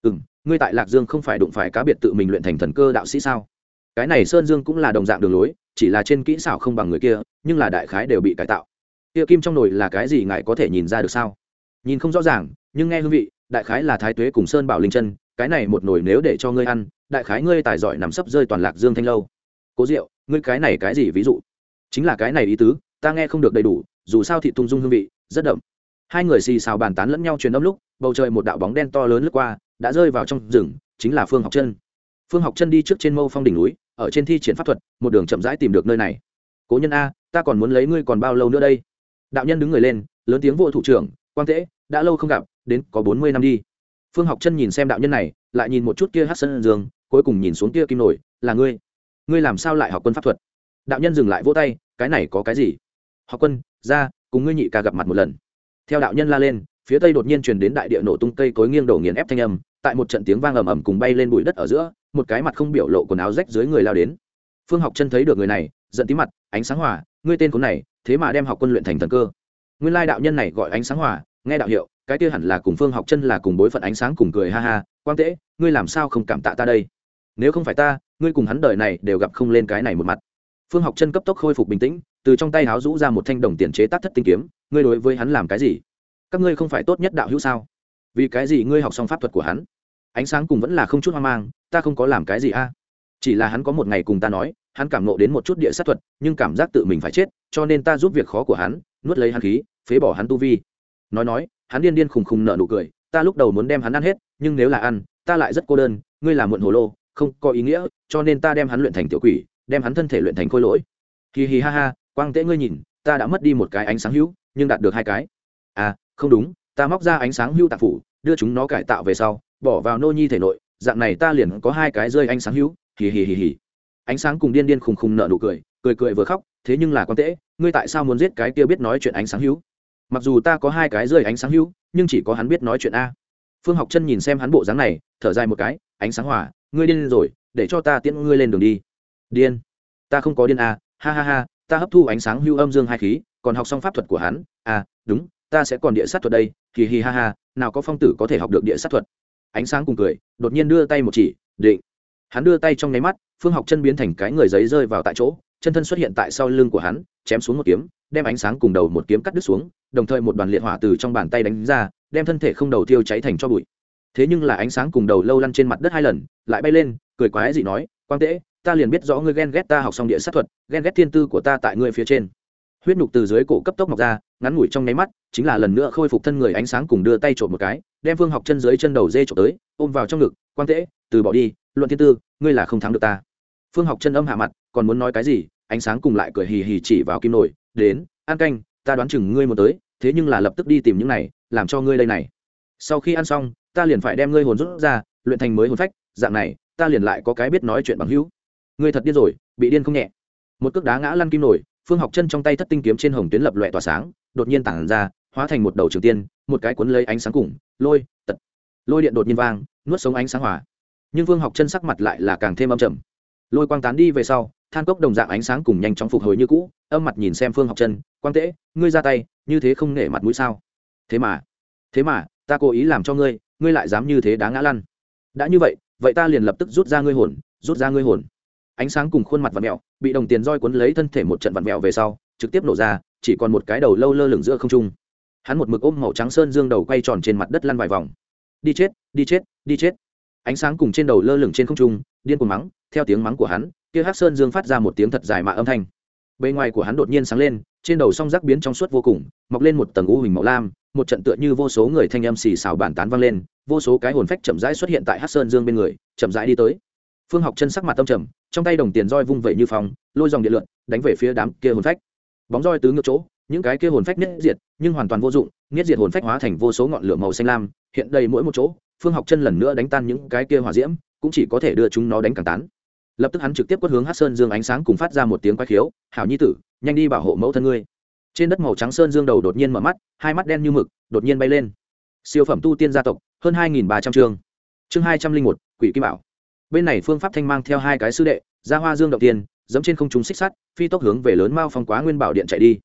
Ừ m ngươi tại lạc dương không phải đụng phải cá biệt tự mình luyện thành thần cơ đạo sĩ sao? Cái này sơn dương cũng là đồng dạng đường lối chỉ là trên kỹ xảo không bằng người kia nhưng là đại khái đều bị cải tạo. Kia kim trong nồi là cái gì ngài có thể nhìn ra được sao? Nhìn không rõ ràng nhưng nghe hương vị đại khái là thái tuế cùng sơn bảo linh chân cái này một nồi nếu để cho ngươi ăn, đại khái ngươi tài giỏi nằm sấp rơi toàn lạc dương thanh lâu. Cố diệu, ngươi cái này cái gì ví dụ? Chính là cái này ý tứ, ta nghe không được đầy đủ, dù sao thị tung dung hương vị, rất đậm. Hai người xì xào bàn tán lẫn nhau truyền âm lúc, bầu trời một đạo bóng đen to lớn lướt qua, đã rơi vào trong rừng, chính là phương học chân phương học chân đi trước trên mâu phong đỉnh núi, ở trên thi triển pháp thuật, một đường chậm rãi tìm được nơi này. Cố nhân a, ta còn muốn lấy ngươi còn bao lâu nữa đây? Đạo nhân đứng người lên, lớn tiếng vô thủ trưởng, quang tễ, đã lâu không gặp, đến có bốn mươi năm đi phương học chân nhìn xem đạo nhân này, lại nhìn một chút kia hát sân dương, cuối cùng nhìn xuống kia kim nổi, là ngươi? Ngươi làm sao lại học quân pháp thuật? Đạo nhân dừng lại vỗ tay, cái này có cái gì? Học quân, ra, cùng ngươi nhị ca gặp mặt một lần. Theo đạo nhân la lên, phía tây đột nhiên truyền đến đại địa nổ tung cây cối nghiêng đổ nghiền ép thanh âm, tại một trận tiếng vang ầm ầm cùng bay lên bụi đất ở giữa, một cái mặt không biểu lộ quần áo rách dưới người lao đến. Phương học chân thấy được người này, giận tí mặt, ánh sáng hỏa ngươi tên cuốn này, thế mà đem học quân luyện thành thần cơ. Nguyên lai đạo nhân này gọi ánh sáng hỏa nghe đạo hiệu, cái kia hẳn là cùng phương học chân là cùng bối phận ánh sáng cùng cười ha ha, quang tễ ngươi làm sao không cảm tạ ta đây? Nếu không phải ta, ngươi cùng hắn đời này đều gặp không lên cái này một mặt. Phương học chân cấp tốc khôi phục bình tĩnh, từ trong tay háo rũ ra một thanh đồng tiền chế tác thất tinh kiếm, ngươi đối với hắn làm cái gì? Các ngươi không phải tốt nhất đạo hữu sao? Vì cái gì ngươi học xong pháp thuật của hắn? Ánh sáng cùng vẫn là không chút hoang mang, ta không có làm cái gì a? Chỉ là hắn có một ngày cùng ta nói, hắn cảm nộ đến một chút địa sát thuật, nhưng cảm giác tự mình phải chết, cho nên ta giúp việc khó của hắn, nuốt lấy hắn khí, phế bỏ hắn tu vi nói nói, hắn điên điên khùng khùng nợ nụ cười, ta lúc đầu muốn đem hắn ăn hết, nhưng nếu là ăn, ta lại rất cô đơn, ngươi là muộn hồ lô, không có ý nghĩa, cho nên ta đem hắn luyện thành tiểu quỷ, đem hắn thân thể luyện thành khôi lỗi. Hì hì ha ha, quang tễ ngươi nhìn, ta đã mất đi một cái ánh sáng hữu, nhưng đạt được hai cái. À không đúng, ta móc ra ánh sáng hữu tạp phủ, đưa chúng nó cải tạo về sau, bỏ vào nô nhi thể nội, dạng này ta liền có hai cái rơi ánh sáng hữu. Hì hì hì hì. Ánh sáng cùng điên điên khùng khùng nợ nụ cười cười cười vừa khóc, thế nhưng là quang tễ, ngươi tại sao muốn giết cái kia biết nói chuyện ánh sáng hữu? Mặc dù ta có hai cái rơi ánh sáng hữu, nhưng chỉ có hắn biết nói chuyện a. Phương học chân nhìn xem hắn bộ dáng này, thở dài một cái, ánh sáng hỏa, ngươi điên rồi, để cho ta tiễn ngươi lên đường đi. Điên. Ta không có điên a, ha ha ha, ta hấp thu ánh sáng hưu âm dương hai khí, còn học xong pháp thuật của hắn. À đúng, ta sẽ còn địa sát thuật đây kỳ hì ha ha, nào có phong tử có thể học được địa sát thuật. Ánh sáng cùng cười, đột nhiên đưa tay một chỉ, định. Hắn đưa tay trong nháy mắt, phương học chân biến thành cái người giấy rơi vào tại chỗ, chân thân xuất hiện tại sau lưng của hắn, chém xuống một kiếm, đem ánh sáng cùng đầu một kiếm cắt đứt xuống đồng thời một đoàn liệt hỏa từ trong bàn tay đánh ra, đem thân thể không đầu tiêu cháy thành cho bụi. Thế nhưng là ánh sáng cùng đầu lâu lăn trên mặt đất hai lần, lại bay lên, cười quái dị nói, quang tễ ta liền biết rõ ngươi ghen ghét ta học xong địa sát thuật, ghen ghét thiên tư của ta tại ngươi phía trên. Huyết nhục từ dưới cổ cấp tốc mọc ra, ngắn ngủi trong nháy mắt, chính là lần nữa khôi phục thân người ánh sáng cùng đưa tay trộm một cái, đem phương học chân dưới chân đầu dê trộm tới, ôm vào trong ngực, quang tễ từ bỏ đi, luận thiên tư, ngươi là không thắng được ta. Phương học chân âm hạ mặt, còn muốn nói cái gì, ánh sáng cùng lại cười hì hì chỉ vào kim nổi đến, ăn canh ta đoán chừng ngươi một tới, thế nhưng là lập tức đi tìm những này, làm cho ngươi đây này. Sau khi ăn xong, ta liền phải đem ngươi hồn rút ra, luyện thành mới hồn phách, dạng này, ta liền lại có cái biết nói chuyện bằng hữu. Ngươi thật điên rồi, bị điên không nhẹ. Một cước đá ngã lăn kim nổi, phương học chân trong tay thất tinh kiếm trên hồng tuyến lập loẹ tỏa sáng, đột nhiên tản ra, hóa thành một đầu trường tiên, một cái cuốn lấy ánh sáng cùng, lôi, tật. Lôi điện đột nhiên vang, nuốt sống ánh sáng hỏa nhưng phương học chân sắc mặt lại là càng thêm âm trầm. Lôi quang tán đi về sau than cốc đồng dạng ánh sáng cùng nhanh chóng phục hồi như cũ, âm mặt nhìn xem phương học chân quang tễ, ngươi ra tay, như thế không nể mặt mũi sao? Thế mà thế mà, ta cố ý làm cho ngươi ngươi lại dám như thế đá ngã lăn. Đã như vậy vậy ta liền lập tức rút ra ngươi hồn, rút ra ngươi hồn. Ánh sáng cùng khuôn mặt vặn mẹo bị đồng tiền roi cuốn lấy thân thể một trận vặn mẹo về sau, trực tiếp nổ ra, chỉ còn một cái đầu lâu lơ lửng giữa không trung. Hắn một mực ôm màu trắng sơn dương đầu quay tròn trên mặt đất lăn vài vòng. Đi chết đi chết đi chết. Ánh sáng cùng trên đầu lơ lửng trên không trung, điên cuồng mắng, theo tiếng mắng của hắn kia hắc sơn dương phát ra một tiếng thật dài mạ âm thanh. Bề ngoài của hắn đột nhiên sáng lên, trên đầu song rác biến trong suốt vô cùng, mọc lên một tầng u hình màu lam, một trận tựa như vô số người thanh âm xì xào bản tán vang lên, vô số cái hồn phách chậm rãi xuất hiện tại hắc sơn dương bên người, chậm rãi đi tới. Phương học chân sắc mặt tâm trầm, trong tay đồng tiền roi vung vẩy như phòng lôi dòng điện lượn, đánh về phía đám kia hồn phách. Bóng roi tứ ngược chỗ, những cái kia hồn phách nhất diệt, nhưng hoàn toàn vô dụng nhất diệt hồn phách hóa thành vô số ngọn lửa màu xanh lam, hiện đầy mỗi một chỗ, phương học chân lần nữa đánh tan những cái kia hỏa diễm, cũng chỉ có thể đưa chúng nó đánh càng tán lập tức hắn trực tiếp quất hướng hát sơn dương ánh sáng cùng phát ra một tiếng quay khiếu, hảo nhi tử, nhanh đi bảo hộ mẫu thân ngươi. Trên đất màu trắng sơn dương đầu đột nhiên mở mắt, hai mắt đen như mực, đột nhiên bay lên. Siêu phẩm tu tiên gia tộc, hơn hai ba trăm chương. Chương hai trăm linh một, quỷ kim bảo. Bên này phương pháp thanh mang theo hai cái sư đệ ra hoa dương đầu tiên, dẫm trên không chúng xích sắt, phi tốc hướng về lớn mao phong quá nguyên bảo điện chạy đi.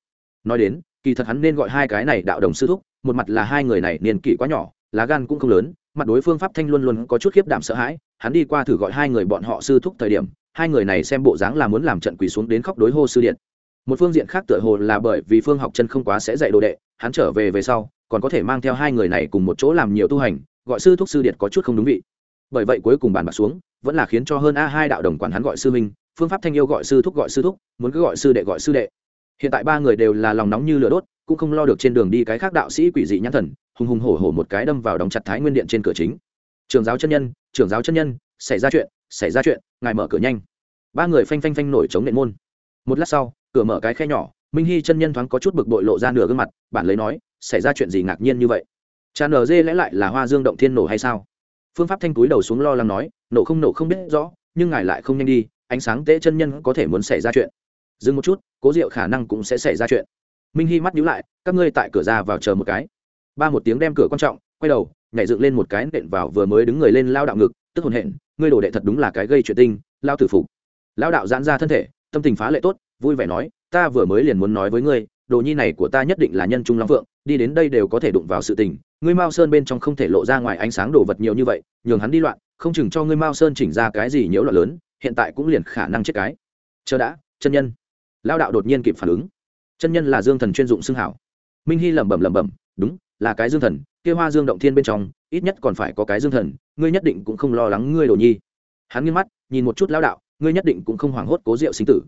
Nói đến, kỳ thật hắn nên gọi hai cái này đạo đồng sư thúc, một mặt là hai người này niên kỷ quá nhỏ, lá gan cũng không lớn mặt đối phương pháp thanh luôn luôn có chút khiếp đảm sợ hãi, hắn đi qua thử gọi hai người bọn họ sư thúc thời điểm, hai người này xem bộ dáng là muốn làm trận quỳ xuống đến khóc đối hô sư điện. Một phương diện khác tựa hồ là bởi vì phương học chân không quá sẽ dạy đồ đệ, hắn trở về về sau, còn có thể mang theo hai người này cùng một chỗ làm nhiều tu hành, gọi sư thúc sư điện có chút không đúng vị. Bởi vậy cuối cùng bàn bạc xuống, vẫn là khiến cho hơn a hai đạo đồng quản hắn gọi sư minh phương pháp thanh yêu gọi sư thúc gọi sư thúc, muốn cứ gọi sư đệ gọi sư đệ. Hiện tại ba người đều là lòng nóng như lửa đốt, cũng không lo được trên đường đi cái khác đạo sĩ quỷ dị nhãn thần hùng hùng hổ hổ một cái đâm vào đóng chặt thái nguyên điện trên cửa chính. Trường giáo chân nhân, trường giáo chân nhân, xảy ra chuyện, xảy ra chuyện, ngài mở cửa nhanh. Ba người phanh phanh phanh nổi chống nện môn. Một lát sau, cửa mở cái khe nhỏ, minh hy chân nhân thoáng có chút bực bội lộ ra nửa gương mặt, bản lấy nói, xảy ra chuyện gì ngạc nhiên như vậy? Cha nở dê lẽ lại là hoa dương động thiên nổ hay sao? Phương pháp thanh túi đầu xuống lo lắng nói, nổ không nổ không biết rõ, nhưng ngài lại không nhanh đi, ánh sáng tễ chân nhân có thể muốn xảy ra chuyện. Dừng một chút, cố diệu khả năng cũng sẽ xảy ra chuyện. Minh hy mắt nhíu lại, các ngươi tại cửa ra vào chờ một cái ba một tiếng đem cửa quan trọng, quay đầu, nhảy dựng lên một cái nện vào vừa mới đứng người lên lao đạo ngực, tức hồn hện ngươi đồ đệ thật đúng là cái gây chuyện tinh, lao tử phục. Lao đạo giãn ra thân thể, tâm tình phá lệ tốt, vui vẻ nói, ta vừa mới liền muốn nói với ngươi, đồ nhi này của ta nhất định là nhân trung long phượng, đi đến đây đều có thể đụng vào sự tình, ngươi mao sơn bên trong không thể lộ ra ngoài ánh sáng đồ vật nhiều như vậy, nhường hắn đi loạn, không chừng cho ngươi mao sơn chỉnh ra cái gì nhiễu loạn lớn, hiện tại cũng liền khả năng chết cái. Chờ đã, chân nhân. Lao đạo đột nhiên kịp phản ứng. Chân nhân là dương thần chuyên dụng xưng hảo. Minh hy lẩm bẩm lẩm bẩm, đúng là cái dương thần, kia hoa dương động thiên bên trong, ít nhất còn phải có cái dương thần, ngươi nhất định cũng không lo lắng ngươi đồ nhi. Hắn nghiêng mắt, nhìn một chút lao đạo, ngươi nhất định cũng không hoảng hốt cố diệu sinh tử.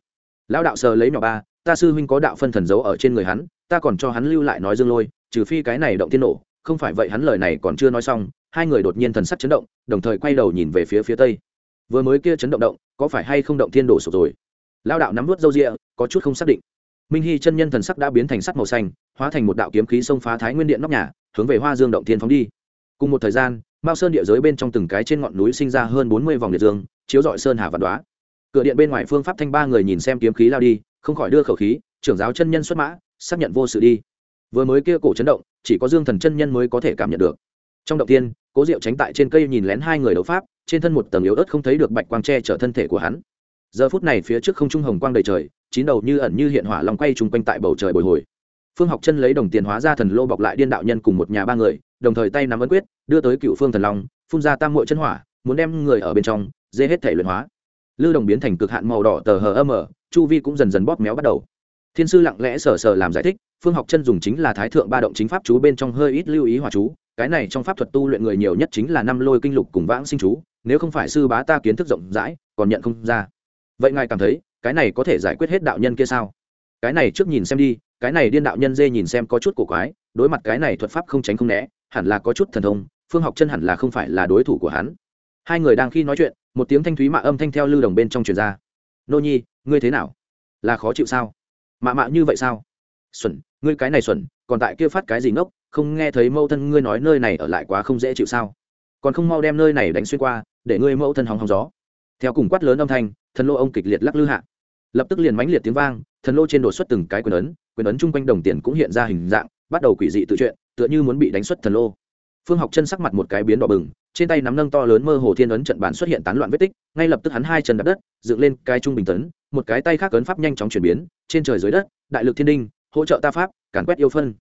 Lao đạo sờ lấy nhỏ ba, ta sư huynh có đạo phân thần giấu ở trên người hắn, ta còn cho hắn lưu lại nói dương lôi, trừ phi cái này động thiên nổ, không phải vậy hắn lời này còn chưa nói xong, hai người đột nhiên thần sắc chấn động, đồng thời quay đầu nhìn về phía phía tây. Vừa mới kia chấn động động, có phải hay không động thiên đổ sụp rồi? Lao đạo nắm vút râu rịa có chút không xác định minh hy chân nhân thần sắc đã biến thành sắc màu xanh, hóa thành một đạo kiếm khí xông phá thái nguyên điện nóc nhà, hướng về hoa dương động thiên phóng đi. Cùng một thời gian, mao sơn địa giới bên trong từng cái trên ngọn núi sinh ra hơn bốn mươi vòng liệt dương, chiếu dọi sơn hà vạn đoá cửa điện bên ngoài phương pháp thanh ba người nhìn xem kiếm khí lao đi, không khỏi đưa khẩu khí, trưởng giáo chân nhân xuất mã, xác nhận vô sự đi. Vừa mới kia cổ chấn động, chỉ có dương thần chân nhân mới có thể cảm nhận được. Trong động tiên cố diệu tránh tại trên cây nhìn lén hai người đấu pháp, trên thân một tầng yếu ớt không thấy được bạch quang tre chở thân thể của hắn giờ phút này phía trước không trung hồng quang đầy trời, chín đầu như ẩn như hiện hỏa lòng quay chung quanh tại bầu trời bồi hồi. Phương học chân lấy đồng tiền hóa ra thần lô bọc lại điên đạo nhân cùng một nhà ba người, đồng thời tay nắm ấn quyết, đưa tới cựu phương thần long, phun ra tam mội chân hỏa, muốn đem người ở bên trong, dê hết thể luyện hóa. Lư đồng biến thành cực hạn màu đỏ tờ hờ âm ở chu vi cũng dần dần bóp méo bắt đầu. Thiên sư lặng lẽ sờ sờ làm giải thích, phương học chân dùng chính là thái thượng ba động chính pháp chú bên trong hơi ít lưu ý hòa chú, cái này trong pháp thuật tu luyện người nhiều nhất chính là năm lôi kinh lục cùng vãng sinh chú, nếu không phải sư bá ta kiến thức rộng rãi, còn nhận không ra vậy ngài cảm thấy, cái này có thể giải quyết hết đạo nhân kia sao? Cái này trước nhìn xem đi, cái này điên đạo nhân dê nhìn xem có chút cổ quái, đối mặt cái này thuật pháp không tránh không né, hẳn là có chút thần thông, phương học chân hẳn là không phải là đối thủ của hắn. Hai người đang khi nói chuyện, một tiếng thanh thúy mạ âm thanh theo lưu đồng bên trong truyền ra. Nô nhi, ngươi thế nào? Là khó chịu sao? Mạ mạ như vậy sao? Xuẩn, ngươi cái này xuẩn, còn tại kia phát cái gì ngốc, không nghe thấy mẫu thân ngươi nói nơi này ở lại quá không dễ chịu sao? Còn không mau đem nơi này đánh xuyên qua, để ngươi mẫu thân hóng hóng gió theo cùng quát lớn âm thanh, thần lô ông kịch liệt lắc lư hạ. Lập tức liền mãnh liệt tiếng vang, thần lô trên đột xuất từng cái quyền ấn quyền ấn chung quanh đồng tiền cũng hiện ra hình dạng, bắt đầu quỷ dị tự chuyện tựa như muốn bị đánh xuất thần lô. Phương học chân sắc mặt một cái biến đỏ bừng, trên tay nắm nâng to lớn mơ hồ thiên ấn trận bản xuất hiện tán loạn vết tích, ngay lập tức hắn hai chân đập đất, dựng lên cái trung bình tấn, một cái tay khác ấn pháp nhanh chóng chuyển biến, trên trời dưới đất, đại lực thiên đinh, hỗ trợ ta pháp, càn quét yêu phân.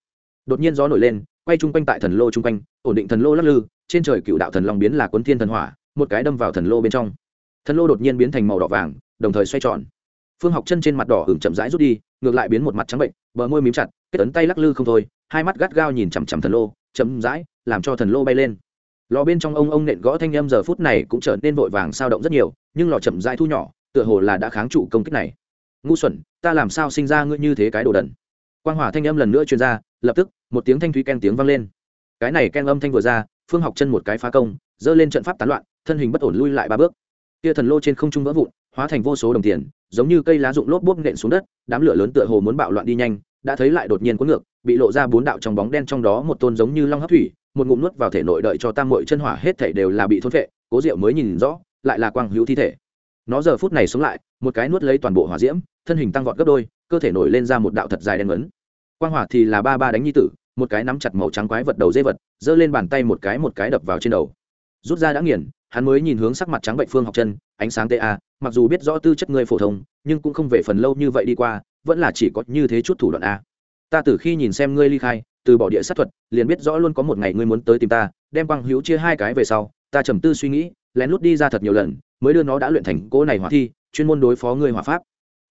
Đột nhiên gió nổi lên, quay chung quanh tại thần lô chung quanh, ổn định thần lô lắc lư, trên trời cựu đạo thần long biến là quấn thiên thần hỏa, một cái đâm vào thần lô bên trong thần lô đột nhiên biến thành màu đỏ vàng, đồng thời xoay tròn. Phương học chân trên mặt đỏ hưởng chậm rãi rút đi, ngược lại biến một mặt trắng bệnh, bờ môi mím chặt, kết ấn tay lắc lư không thôi, hai mắt gắt gao nhìn chằm chằm thần lô, chậm rãi, làm cho thần lô bay lên. Lò bên trong ông ông nện gõ thanh â m giờ phút này cũng trở nên vội vàng sao động rất nhiều, nhưng lò chậm rãi thu nhỏ, tựa hồ là đã kháng trụ công kích này. Ngu xuẩn, ta làm sao sinh ra ngươi như thế cái đồ đần? Quang hỏa thanh âm lần nữa truyền ra, lập tức, một tiếng thanh thúy ken tiếng vang lên. Cái này ken âm thanh vừa ra, phương học chân một cái phá công, giơ lên trận pháp tán loạn, thân hình bất ổn lui lại ba bước kia thần lô trên không trung vỡ vụn, hóa thành vô số đồng tiền, giống như cây lá rụng lốp bốp nện xuống đất, đám lửa lớn tựa hồ muốn bạo loạn đi nhanh, đã thấy lại đột nhiên cuốn ngược, bị lộ ra bốn đạo trong bóng đen trong đó một tôn giống như long hấp thủy, một ngụm nuốt vào thể nội đợi cho tam mội chân hỏa hết thể đều là bị thôn phệ, cố diệu mới nhìn rõ, lại là quang hữu thi thể. Nó giờ phút này sống lại, một cái nuốt lấy toàn bộ hỏa diễm, thân hình tăng vọt gấp đôi, cơ thể nổi lên ra một đạo thật dài đen ấn quang hỏa thì là ba ba đánh nhi tử, một cái nắm chặt màu trắng quái vật đầu dây vật, giơ lên bàn tay một cái một cái đập vào trên đầu. Rút ra đã nghiền hắn mới nhìn hướng sắc mặt trắng bệnh phương học chân ánh sáng ta mặc dù biết rõ tư chất ngươi phổ thông, nhưng cũng không về phần lâu như vậy đi qua, vẫn là chỉ có như thế chút thủ đoạn a. Ta từ khi nhìn xem ngươi ly khai, từ bỏ địa sát thuật, liền biết rõ luôn có một ngày ngươi muốn tới tìm ta, đem quang hữu chia hai cái về sau, ta trầm tư suy nghĩ, lén lút đi ra thật nhiều lần, mới đưa nó đã luyện thành cỗ này hỏa thi, chuyên môn đối phó ngươi hỏa pháp.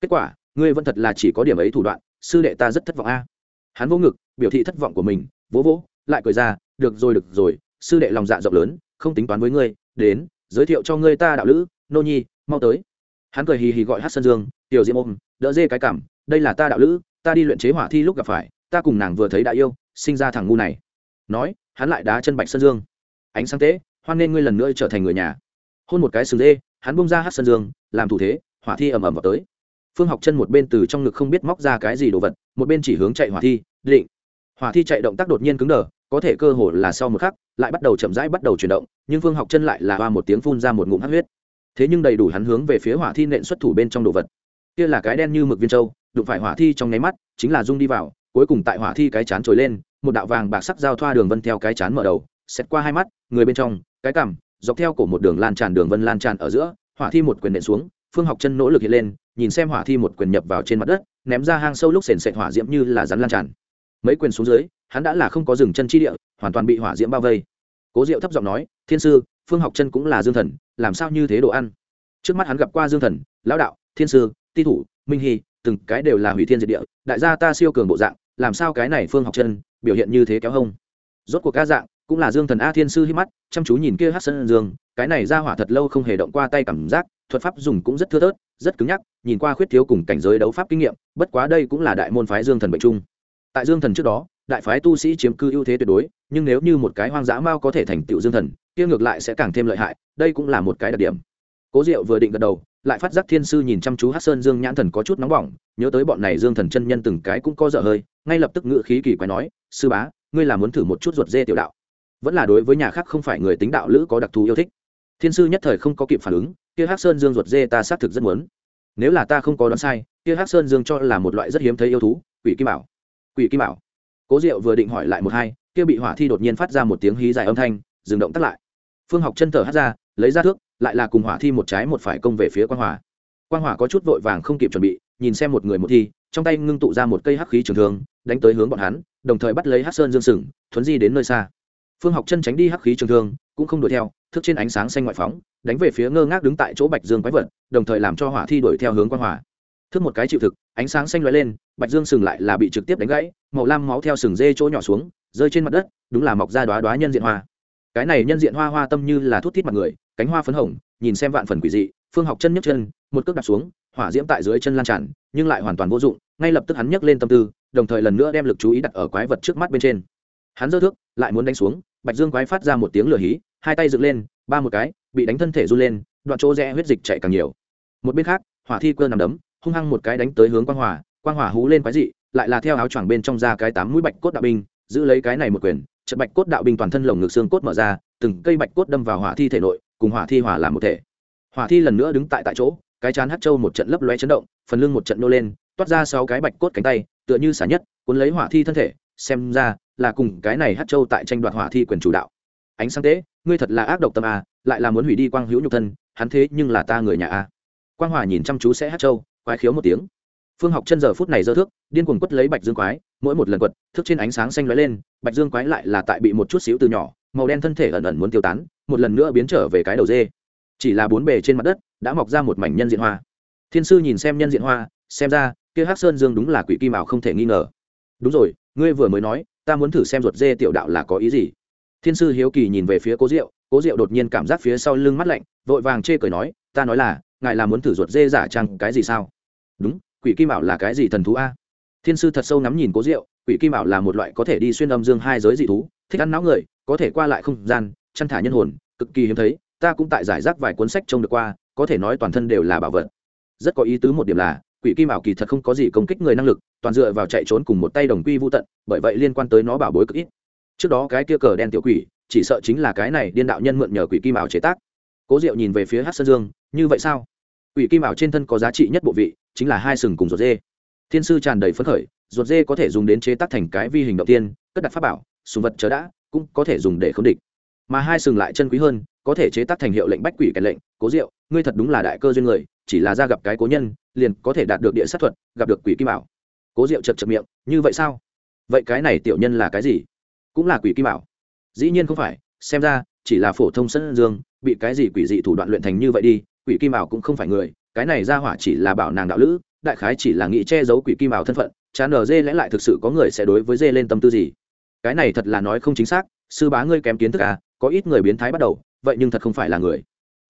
Kết quả, ngươi vẫn thật là chỉ có điểm ấy thủ đoạn, sư đệ ta rất thất vọng a. Hắn vô ngực, biểu thị thất vọng của mình, vỗ vỗ, lại cười ra, được rồi được rồi, sư đệ lòng dạ rộng lớn, không tính toán với ngươi đến, giới thiệu cho ngươi ta đạo lữ, nô nhi, mau tới. Hắn cười hì hì gọi hát sơn dương, tiểu diễm ôm, đỡ dê cái cảm, đây là ta đạo lữ, ta đi luyện chế hỏa thi lúc gặp phải, ta cùng nàng vừa thấy đại yêu, sinh ra thằng ngu này. Nói, hắn lại đá chân bạch sơn dương. Ánh sáng tế, hoan nên ngươi lần nữa trở thành người nhà. Hôn một cái sừng dê, hắn bung ra hát sơn dương, làm thủ thế, hỏa thi ầm ầm vào tới. Phương học chân một bên từ trong ngực không biết móc ra cái gì đồ vật, một bên chỉ hướng chạy hỏa thi, định. Hỏa thi chạy động tác đột nhiên cứng đờ có thể cơ hồ là sau một khắc, lại bắt đầu chậm rãi bắt đầu chuyển động, nhưng phương học chân lại là hoa một tiếng phun ra một ngụm hát huyết. Thế nhưng đầy đủ hắn hướng về phía hỏa thi nện xuất thủ bên trong đồ vật. Kia là cái đen như mực viên trâu đụng phải hỏa thi trong nháy mắt, chính là rung đi vào, cuối cùng tại hỏa thi cái chán trồi lên, một đạo vàng bạc sắc giao thoa đường vân theo cái chán mở đầu xét qua hai mắt, người bên trong, cái cằm, dọc theo cổ một đường lan tràn đường vân lan tràn ở giữa, hỏa thi một quyền nện xuống, phương học chân nỗ lực hiện lên, nhìn xem hỏa thi một quyền nhập vào trên mặt đất, ném ra hang sâu lúc sền sệt hỏa diễm như là rắn lan tràn mấy quyền xuống dưới, hắn đã là không có dừng chân chi địa, hoàn toàn bị hỏa diễm bao vây. Cố diệu thấp giọng nói, thiên sư, phương học chân cũng là dương thần, làm sao như thế đồ ăn? Trước mắt hắn gặp qua dương thần, lão đạo, thiên sư, ti thủ, minh hy, từng cái đều là hủy thiên diệt địa, đại gia ta siêu cường bộ dạng, làm sao cái này phương học chân biểu hiện như thế kéo hông? Rốt cuộc ca dạng, cũng là dương thần a thiên sư hít mắt, chăm chú nhìn kia hát sân dương, cái này ra hỏa thật lâu không hề động qua tay cảm giác, thuật pháp dùng cũng rất thưa thớt, rất cứng nhắc, nhìn qua khuyết thiếu cùng cảnh giới đấu pháp kinh nghiệm, bất quá đây cũng là đại môn phái dương thần bệnh trung tại dương thần trước đó, đại phái tu sĩ chiếm cư ưu thế tuyệt đối, nhưng nếu như một cái hoang dã mao có thể thành tựu dương thần, kia ngược lại sẽ càng thêm lợi hại, đây cũng là một cái đặc điểm. Cố diệu vừa định gật đầu, lại phát giác thiên sư nhìn chăm chú hát sơn dương nhãn thần có chút nóng bỏng, nhớ tới bọn này dương thần chân nhân từng cái cũng có dở hơi, ngay lập tức ngự khí kỳ quái nói, sư bá, ngươi là muốn thử một chút ruột dê tiểu đạo. Vẫn là đối với nhà khác không phải người tính đạo lữ có đặc thù yêu thích. Thiên sư nhất thời không có kịp phản ứng, kia hát sơn dương ruột dê ta xác thực rất muốn. Nếu là ta không có đoán sai, kia hát sơn dương cho là một loại rất hiếm thấy yêu thú, quỷ kim bảo quỷ kim bảo cố diệu vừa định hỏi lại một hai, kia bị hỏa thi đột nhiên phát ra một tiếng hí dài âm thanh, dừng động tắt lại. Phương học chân thở hát ra, lấy ra thước, lại là cùng hỏa thi một trái một phải công về phía quan hỏa. Quan hỏa có chút vội vàng không kịp chuẩn bị, nhìn xem một người một thi, trong tay ngưng tụ ra một cây hắc khí trường thương, đánh tới hướng bọn hắn, đồng thời bắt lấy hắc sơn dương sừng, thuấn di đến nơi xa. Phương học chân tránh đi hắc khí trường thương, cũng không đuổi theo thức trên ánh sáng xanh ngoại phóng, đánh về phía ngơ ngác đứng tại chỗ bạch dương quái vật, đồng thời làm cho hỏa thi đuổi theo hướng quan hỏa. Thức một cái chịu thực, ánh sáng xanh lóe lên bạch dương sừng lại là bị trực tiếp đánh gãy, màu lam máu theo sừng dê chỗ nhỏ xuống, rơi trên mặt đất, đúng là mọc ra đoá đoá nhân diện hoa. Cái này nhân diện hoa hoa tâm như là thuốc thít mặt người, cánh hoa phấn hồng, nhìn xem vạn phần quỷ dị, phương học chân nhấc chân, một cước đạp xuống, hỏa diễm tại dưới chân lan tràn, nhưng lại hoàn toàn vô dụng, ngay lập tức hắn nhấc lên tâm tư, đồng thời lần nữa đem lực chú ý đặt ở quái vật trước mắt bên trên. Hắn giơ thước, lại muốn đánh xuống, bạch dương quái phát ra một tiếng lửa hí, hai tay dựng lên, ba một cái, bị đánh thân thể run lên, đoạn chỗ rẽ huyết dịch chạy càng nhiều. Một bên khác, hỏa thi cơ nằm đấm, hung hăng một cái đánh tới hướng quang hỏa quang hỏa hú lên quái dị, lại là theo áo choàng bên trong ra cái tám mũi bạch cốt đạo binh, giữ lấy cái này một quyền, trận bạch cốt đạo binh toàn thân lồng ngực xương cốt mở ra, từng cây bạch cốt đâm vào hỏa thi thể nội, cùng hỏa thi hỏa làm một thể. Hỏa thi lần nữa đứng tại tại chỗ, cái chán hát trâu một trận lấp lóe chấn động, phần lưng một trận nô lên, toát ra sáu cái bạch cốt cánh tay, tựa như xả nhất, cuốn lấy hỏa thi thân thể, xem ra là cùng cái này hát trâu tại tranh đoạt hỏa thi quyền chủ đạo. Ánh sáng tế, ngươi thật là ác độc tâm a, lại là muốn hủy đi quang hữu nhục thân, hắn thế nhưng là ta người nhà a. Quang hòa nhìn chăm chú sẽ hát trâu, quái khiếu một tiếng phương học chân giờ phút này dơ thước, điên cuồng quất lấy bạch dương quái, mỗi một lần quật thức trên ánh sáng xanh lóe lên, bạch dương quái lại là tại bị một chút xíu từ nhỏ, màu đen thân thể ẩn ẩn muốn tiêu tán, một lần nữa biến trở về cái đầu dê. Chỉ là bốn bề trên mặt đất, đã mọc ra một mảnh nhân diện hoa. Thiên sư nhìn xem nhân diện hoa, xem ra, kia hắc sơn dương đúng là quỷ kim ảo không thể nghi ngờ. Đúng rồi, ngươi vừa mới nói, ta muốn thử xem ruột dê tiểu đạo là có ý gì. Thiên sư hiếu kỳ nhìn về phía cố diệu cố diệu đột nhiên cảm giác phía sau lưng mắt lạnh, vội vàng chê cười nói, ta nói là, ngài là muốn thử ruột dê giả chăng cái gì sao? Đúng quỷ kim ảo là cái gì thần thú a? Thiên sư thật sâu ngắm nhìn cố diệu, quỷ kim ảo là một loại có thể đi xuyên âm dương hai giới dị thú, thích ăn não người, có thể qua lại không gian, chăn thả nhân hồn, cực kỳ hiếm thấy, ta cũng tại giải rác vài cuốn sách trông được qua, có thể nói toàn thân đều là bảo vật. Rất có ý tứ một điểm là, quỷ kim ảo kỳ thật không có gì công kích người năng lực, toàn dựa vào chạy trốn cùng một tay đồng quy vô tận, bởi vậy liên quan tới nó bảo bối cực ít. Trước đó cái kia cờ đen tiểu quỷ, chỉ sợ chính là cái này điên đạo nhân mượn nhờ quỷ kim ảo chế tác. Cố diệu nhìn về phía hát sơn dương, như vậy sao? Quỷ kim ảo trên thân có giá trị nhất bộ vị, chính là hai sừng cùng ruột dê. Thiên sư tràn đầy phấn khởi, ruột dê có thể dùng đến chế tác thành cái vi hình đầu tiên, cất đặt pháp bảo, sùng vật chớ đã, cũng có thể dùng để khống địch. Mà hai sừng lại chân quý hơn, có thể chế tác thành hiệu lệnh bách quỷ kèn lệnh, cố diệu, ngươi thật đúng là đại cơ duyên người, chỉ là ra gặp cái cố nhân, liền có thể đạt được địa sát thuật, gặp được quỷ kim bảo cố diệu chật chật miệng, như vậy sao? Vậy cái này tiểu nhân là cái gì? Cũng là quỷ kim bảo dĩ nhiên không phải, xem ra, chỉ là phổ thông sân dương, bị cái gì quỷ dị thủ đoạn luyện thành như vậy đi quỷ kim bảo cũng không phải người, cái này ra hỏa chỉ là bảo nàng đạo lữ, đại khái chỉ là nghĩ che giấu quỷ kim bảo thân phận, chán ở dê lẽ lại thực sự có người sẽ đối với dê lên tâm tư gì. Cái này thật là nói không chính xác, sư bá ngươi kém kiến thức à có ít người biến thái bắt đầu, vậy nhưng thật không phải là người.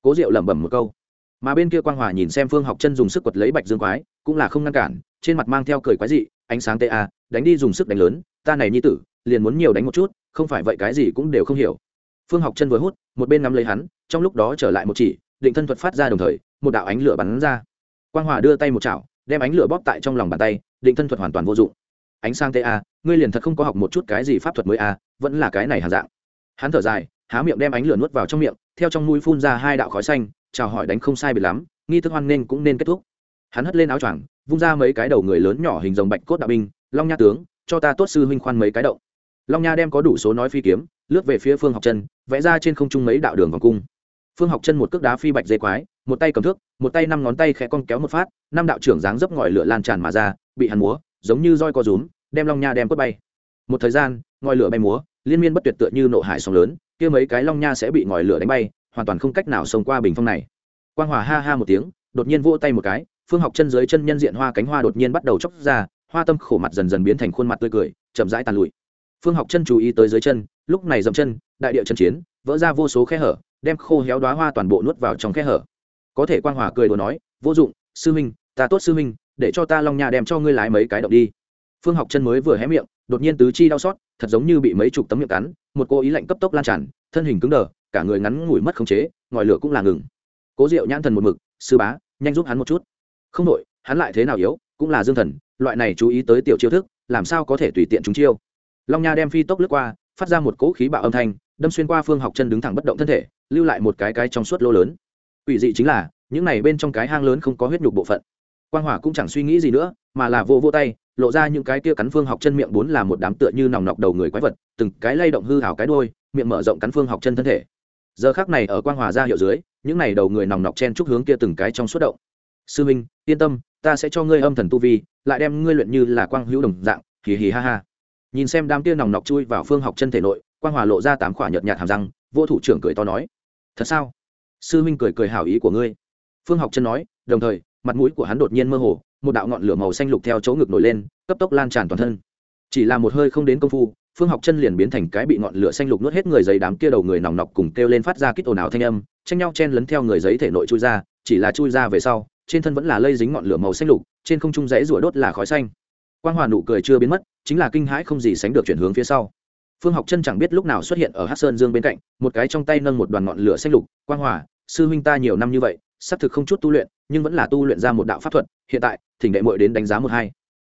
Cố diệu lẩm bẩm một câu. Mà bên kia quang hòa nhìn xem phương học chân dùng sức quật lấy bạch dương quái, cũng là không ngăn cản, trên mặt mang theo cười quái dị, ánh sáng ta đánh đi dùng sức đánh lớn, ta này nhi tử, liền muốn nhiều đánh một chút, không phải vậy cái gì cũng đều không hiểu. Phương học chân vừa hút, một bên ngắm lấy hắn, trong lúc đó trở lại một chỉ định thân thuật phát ra đồng thời, một đạo ánh lửa bắn ra. Quang hòa đưa tay một chảo, đem ánh lửa bóp tại trong lòng bàn tay, định thân thuật hoàn toàn vô dụng. Ánh sang ta ngươi liền thật không có học một chút cái gì pháp thuật mới a, vẫn là cái này hàng dạng. Hắn thở dài, há miệng đem ánh lửa nuốt vào trong miệng, theo trong mũi phun ra hai đạo khói xanh, chào hỏi đánh không sai biệt lắm, nghi thức hoan nên cũng nên kết thúc. Hắn hất lên áo choàng, vung ra mấy cái đầu người lớn nhỏ hình dòng bạch cốt đạo binh, long nha tướng, cho ta tốt sư huynh khoan mấy cái động. Long nha đem có đủ số nói phi kiếm, lướt về phía phương học chân, vẽ ra trên không trung mấy đạo đường vòng cung phương học chân một cước đá phi bạch dây quái, một tay cầm thước, một tay năm ngón tay khẽ con kéo một phát, năm đạo trưởng dáng dấp ngòi lửa lan tràn mà ra, bị hắn múa, giống như roi co rúm, đem long nha đem quất bay. Một thời gian, ngòi lửa bay múa, liên miên bất tuyệt tựa như nộ hải sóng lớn, kia mấy cái long nha sẽ bị ngòi lửa đánh bay, hoàn toàn không cách nào xông qua bình phong này. Quang hòa ha ha một tiếng, đột nhiên vỗ tay một cái, phương học chân dưới chân nhân diện hoa cánh hoa đột nhiên bắt đầu chóc ra, hoa tâm khổ mặt dần dần biến thành khuôn mặt tươi cười, chậm rãi tàn lụi. Phương học chân chú ý tới dưới chân, lúc này dậm chân, đại địa chân chiến vỡ ra vô số khe hở, đem khô héo đoá hoa toàn bộ nuốt vào trong khe hở. Có thể quang hòa cười đùa nói, vô dụng, sư minh ta tốt sư minh để cho ta long nha đem cho ngươi lái mấy cái động đi. Phương học chân mới vừa hé miệng, đột nhiên tứ chi đau xót, thật giống như bị mấy chục tấm miệng cắn, một cô ý lạnh cấp tốc lan tràn, thân hình cứng đờ, cả người ngắn ngủi mất khống chế, ngòi lửa cũng là ngừng. Cố diệu nhãn thần một mực, sư bá, nhanh giúp hắn một chút. Không đội hắn lại thế nào yếu, cũng là dương thần, loại này chú ý tới tiểu chiêu thức, làm sao có thể tùy tiện chúng chiêu? Long nha đem phi tốc lướt qua, phát ra một cỗ khí bạo âm thanh đâm xuyên qua phương học chân đứng thẳng bất động thân thể, lưu lại một cái cái trong suốt lô lớn. Ủy dị chính là, những này bên trong cái hang lớn không có huyết nhục bộ phận. Quang hỏa cũng chẳng suy nghĩ gì nữa, mà là vô vô tay, lộ ra những cái kia cắn phương học chân miệng bốn là một đám tựa như nòng nọc đầu người quái vật, từng cái lay động hư hào cái đôi miệng mở rộng cắn phương học chân thân thể. Giờ khác này ở quang hòa ra hiệu dưới, những này đầu người nòng nọc chen chúc hướng kia từng cái trong suốt động. Sư minh, yên tâm, ta sẽ cho ngươi âm thần tu vi, lại đem ngươi luyện như là quang hữu đồng dạng, hì hì ha ha. Nhìn xem đám kia nòng nọc chui vào phương học chân thể nội quang hòa lộ ra tám khỏa nhợt nhạt hàm răng, vô thủ trưởng cười to nói, thật sao? Sư minh cười cười hảo ý của ngươi. Phương học chân nói, đồng thời, mặt mũi của hắn đột nhiên mơ hồ, một đạo ngọn lửa màu xanh lục theo chỗ ngực nổi lên, cấp tốc lan tràn toàn thân. Chỉ là một hơi không đến công phu, phương học chân liền biến thành cái bị ngọn lửa xanh lục nuốt hết người giấy đám kia đầu người nòng nọc cùng kêu lên phát ra kít ồn ào thanh âm, tranh nhau chen lấn theo người giấy thể nội chui ra, chỉ là chui ra về sau, trên thân vẫn là lây dính ngọn lửa màu xanh lục, trên không trung rẽ rủa đốt là khói xanh. Quan hòa nụ cười chưa biến mất, chính là kinh hãi không gì sánh được chuyển hướng phía sau phương học chân chẳng biết lúc nào xuất hiện ở hát sơn dương bên cạnh, một cái trong tay nâng một đoàn ngọn lửa xanh lục, quang hòa, sư huynh ta nhiều năm như vậy, xác thực không chút tu luyện, nhưng vẫn là tu luyện ra một đạo pháp thuật, hiện tại, thỉnh đệ mội đến đánh giá một hai.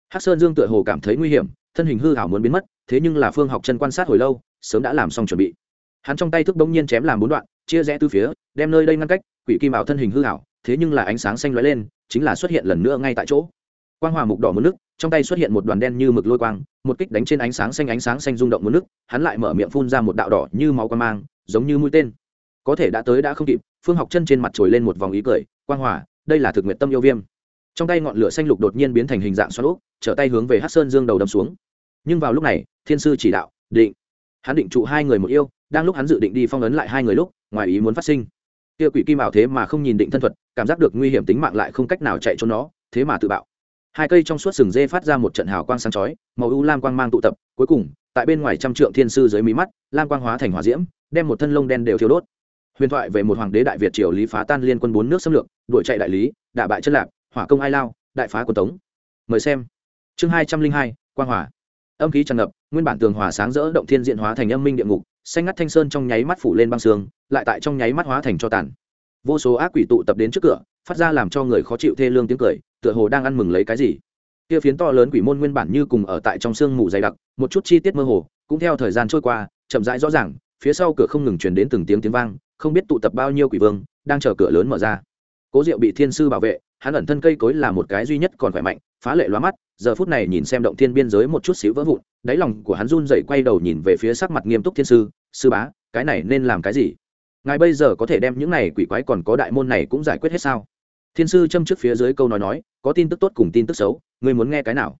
Hắc sơn dương tựa hồ cảm thấy nguy hiểm, thân hình hư hảo muốn biến mất, thế nhưng là phương học chân quan sát hồi lâu, sớm đã làm xong chuẩn bị. Hắn trong tay thức bỗng nhiên chém làm bốn đoạn, chia rẽ từ phía, đem nơi đây ngăn cách, quỷ kim ảo thân hình hư hảo thế nhưng là ánh sáng xanh lóe lên, chính là xuất hiện lần nữa ngay tại chỗ. Quang hòa mục đỏ mất nước trong tay xuất hiện một đoàn đen như mực lôi quang, một kích đánh trên ánh sáng xanh, ánh sáng xanh rung động một nước, hắn lại mở miệng phun ra một đạo đỏ như máu quang mang, giống như mũi tên. Có thể đã tới đã không kịp, phương học chân trên mặt trồi lên một vòng ý cười, quang hòa, đây là thực nguyện tâm yêu viêm. Trong tay ngọn lửa xanh lục đột nhiên biến thành hình dạng xoắn úp trở tay hướng về hát sơn dương đầu đâm xuống. Nhưng vào lúc này, thiên sư chỉ đạo, định. Hắn định trụ hai người một yêu, đang lúc hắn dự định đi phong ấn lại hai người lúc, ngoài ý muốn phát sinh. Kia quỷ kim ảo thế mà không nhìn định thân thuật, cảm giác được nguy hiểm tính mạng lại không cách nào chạy trốn nó, thế mà tự bạo hai cây trong suốt sừng dê phát ra một trận hào quang sáng chói, màu u lam quang mang tụ tập, cuối cùng, tại bên ngoài trăm trượng thiên sư dưới mí mắt, lam quang hóa thành hỏa diễm, đem một thân lông đen đều thiêu đốt. Huyền thoại về một hoàng đế đại việt triều lý phá tan liên quân bốn nước xâm lược, đuổi chạy đại lý, đả bại chân lạc hỏa công ai lao, đại phá quân tống. Mời xem. Chương hai trăm linh hai, quang hỏa. Âm khí tràn ngập, nguyên bản tường hỏa sáng rỡ động thiên diện hóa thành âm minh địa ngục, xanh ngắt thanh sơn trong nháy mắt phủ lên băng xương lại tại trong nháy mắt hóa thành cho tàn. Vô số ác quỷ tụ tập đến trước cửa, phát ra làm cho người khó chịu thê lương tiếng cười tựa hồ đang ăn mừng lấy cái gì. Kia phiến to lớn quỷ môn nguyên bản như cùng ở tại trong sương mù dày đặc, một chút chi tiết mơ hồ, cũng theo thời gian trôi qua, chậm rãi rõ ràng, phía sau cửa không ngừng truyền đến từng tiếng tiếng vang, không biết tụ tập bao nhiêu quỷ vương, đang chờ cửa lớn mở ra. Cố diệu bị thiên sư bảo vệ, hắn ẩn thân cây cối là một cái duy nhất còn khỏe mạnh, phá lệ loa mắt, giờ phút này nhìn xem động thiên biên giới một chút xíu vỡ vụn, đáy lòng của hắn run dậy quay đầu nhìn về phía sắc mặt nghiêm túc thiên sư sư bá, cái này nên làm cái gì? Ngài bây giờ có thể đem những này quỷ quái còn có đại môn này cũng giải quyết hết sao? Thiên sư châm trước phía dưới câu nói nói, có tin tức tốt cùng tin tức xấu người muốn nghe cái nào?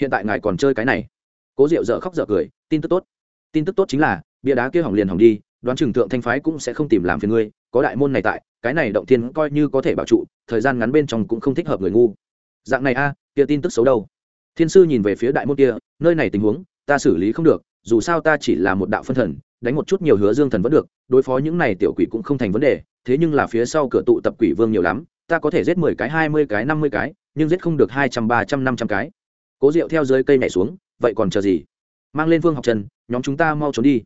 Hiện tại ngài còn chơi cái này. Cố diệu dợ khóc dợ cười, tin tức tốt. Tin tức tốt chính là, bia đá kia hỏng liền hỏng đi, đoán chừng thượng thanh phái cũng sẽ không tìm làm phiền ngươi, có đại môn này tại, cái này động thiên coi như có thể bảo trụ, thời gian ngắn bên trong cũng không thích hợp người ngu. Dạng này a, kia tin tức xấu đâu? Thiên sư nhìn về phía đại môn kia, nơi này tình huống, ta xử lý không được, dù sao ta chỉ là một đạo phân thần, đánh một chút nhiều hứa dương thần vẫn được, đối phó những này tiểu quỷ cũng không thành vấn đề, thế nhưng là phía sau cửa tụ tập quỷ vương nhiều lắm ta có thể giết mười cái, hai mươi cái, năm mươi cái, nhưng giết không được hai trăm, ba trăm, năm trăm cái. Cố diệu theo dưới cây nhảy xuống, vậy còn chờ gì? Mang lên vương học trần, nhóm chúng ta mau trốn đi.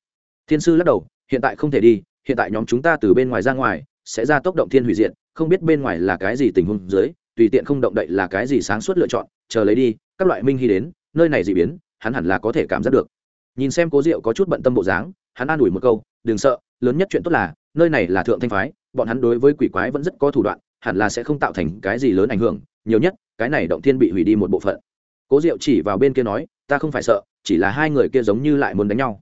Thiên sư lắc đầu, hiện tại không thể đi, hiện tại nhóm chúng ta từ bên ngoài ra ngoài, sẽ ra tốc động thiên hủy diện không biết bên ngoài là cái gì tình huống dưới, tùy tiện không động đậy là cái gì sáng suốt lựa chọn, chờ lấy đi, các loại minh hy đến, nơi này dị biến, hắn hẳn là có thể cảm giác được. Nhìn xem cố diệu có chút bận tâm bộ dáng, hắn an ủi một câu, đừng sợ, lớn nhất chuyện tốt là, nơi này là thượng thanh phái, bọn hắn đối với quỷ quái vẫn rất có thủ đoạn hẳn là sẽ không tạo thành cái gì lớn ảnh hưởng, nhiều nhất, cái này động thiên bị hủy đi một bộ phận. Cố diệu chỉ vào bên kia nói, ta không phải sợ, chỉ là hai người kia giống như lại muốn đánh nhau.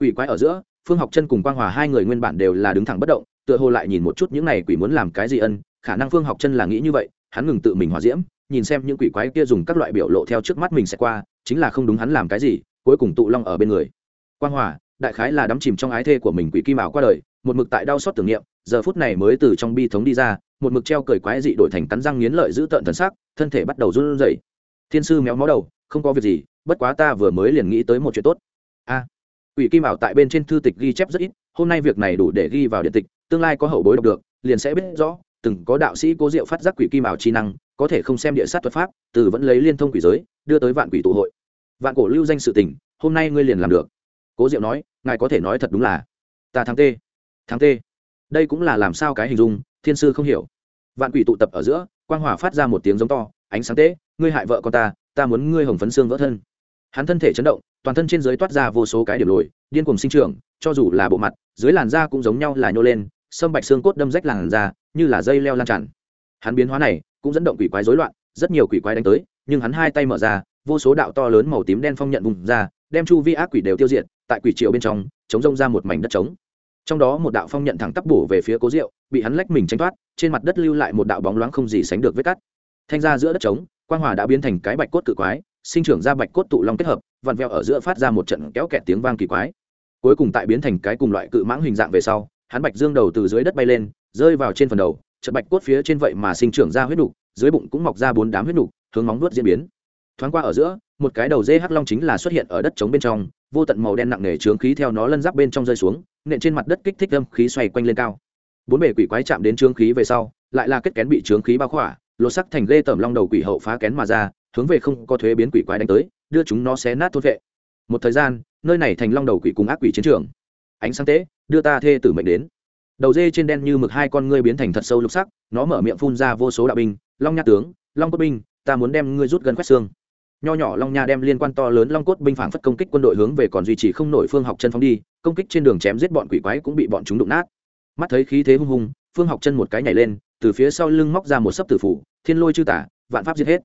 Quỷ quái ở giữa, phương học chân cùng quang hòa hai người nguyên bản đều là đứng thẳng bất động, tựa hồ lại nhìn một chút những này quỷ muốn làm cái gì ân, khả năng phương học chân là nghĩ như vậy, hắn ngừng tự mình hòa diễm, nhìn xem những quỷ quái kia dùng các loại biểu lộ theo trước mắt mình sẽ qua, chính là không đúng hắn làm cái gì, cuối cùng tụ long ở bên người. Quang hòa, đại khái là đắm chìm trong ái thê của mình quỷ kim ảo qua đời, một mực tại đau xót tưởng niệm giờ phút này mới từ trong bi thống đi ra, một mực treo cười quái dị đổi thành cắn răng nghiến lợi giữ tợn thần sắc, thân thể bắt đầu run rẩy. Thiên sư méo mó đầu, không có việc gì, bất quá ta vừa mới liền nghĩ tới một chuyện tốt. A, quỷ kim bảo tại bên trên thư tịch ghi chép rất ít, hôm nay việc này đủ để ghi vào điện tịch, tương lai có hậu bối đọc được, liền sẽ biết rõ, từng có đạo sĩ cố diệu phát giác quỷ kim bảo chi năng, có thể không xem địa sát thuật pháp, từ vẫn lấy liên thông quỷ giới, đưa tới vạn quỷ tụ hội. Vạn cổ lưu danh sự tình, hôm nay ngươi liền làm được. Cố diệu nói, ngài có thể nói thật đúng là, ta thắng tê thắng tê đây cũng là làm sao cái hình dung, thiên sư không hiểu. Vạn quỷ tụ tập ở giữa, quang hỏa phát ra một tiếng giống to, ánh sáng tế ngươi hại vợ con ta ta muốn ngươi hồng phấn xương vỡ thân. Hắn thân thể chấn động, toàn thân trên dưới toát ra vô số cái điểm lồi, điên cùng sinh trưởng, cho dù là bộ mặt, dưới làn da cũng giống nhau là nhô lên, sâm bạch xương cốt đâm rách làn da, như là dây leo lan tràn. Hắn biến hóa này cũng dẫn động quỷ quái rối loạn, rất nhiều quỷ quái đánh tới, nhưng hắn hai tay mở ra, vô số đạo to lớn màu tím đen phong nhận vùng ra, đem chu vi ác quỷ đều tiêu diệt, tại quỷ triều bên trong, chống rông ra một mảnh đất trống trong đó một đạo phong nhận thẳng tắp bổ về phía cố diệu, bị hắn lách mình tranh thoát trên mặt đất lưu lại một đạo bóng loáng không gì sánh được vết cắt. Thanh ra giữa đất trống quang hòa đã biến thành cái bạch cốt cự quái sinh trưởng ra bạch cốt tụ long kết hợp vặn vẹo ở giữa phát ra một trận kéo kẹt tiếng vang kỳ quái. Cuối cùng tại biến thành cái cùng loại cự mãng hình dạng về sau hắn bạch dương đầu từ dưới đất bay lên rơi vào trên phần đầu trận bạch cốt phía trên vậy mà sinh trưởng ra huyết đủ, dưới bụng cũng mọc ra bốn đám huyết đủ, hướng móng nuốt diễn biến. Thoáng qua ở giữa một cái đầu dê hắc long chính là xuất hiện ở đất trống bên trong vô tận màu đen nặng nề trướng khí theo nó lân giáp bên trong rơi xuống nện trên mặt đất kích thích âm khí xoay quanh lên cao. Bốn bề quỷ quái chạm đến trướng khí về sau, lại là kết kén bị trướng khí bao khỏa, lột sắc thành ghê tởm long đầu quỷ hậu phá kén mà ra, hướng về không có thuế biến quỷ quái đánh tới, đưa chúng nó xé nát thôn vệ. Một thời gian, nơi này thành long đầu quỷ cùng ác quỷ chiến trường. Ánh sáng tế, đưa ta thê tử mệnh đến. Đầu dê trên đen như mực hai con ngươi biến thành thật sâu lục sắc, nó mở miệng phun ra vô số đạo binh, long nha tướng, long cốt binh, ta muốn đem ngươi rút gần quét xương. Nho nhỏ long nha đem liên quan to lớn long cốt binh phản phất công kích quân đội hướng về còn duy trì không nổi phương học chân phóng đi công kích trên đường chém giết bọn quỷ quái cũng bị bọn chúng đụng nát. Mắt thấy khí thế hung hùng, phương học chân một cái nhảy lên, từ phía sau lưng móc ra một sấp tử phủ thiên lôi chư tả, vạn pháp giết hết.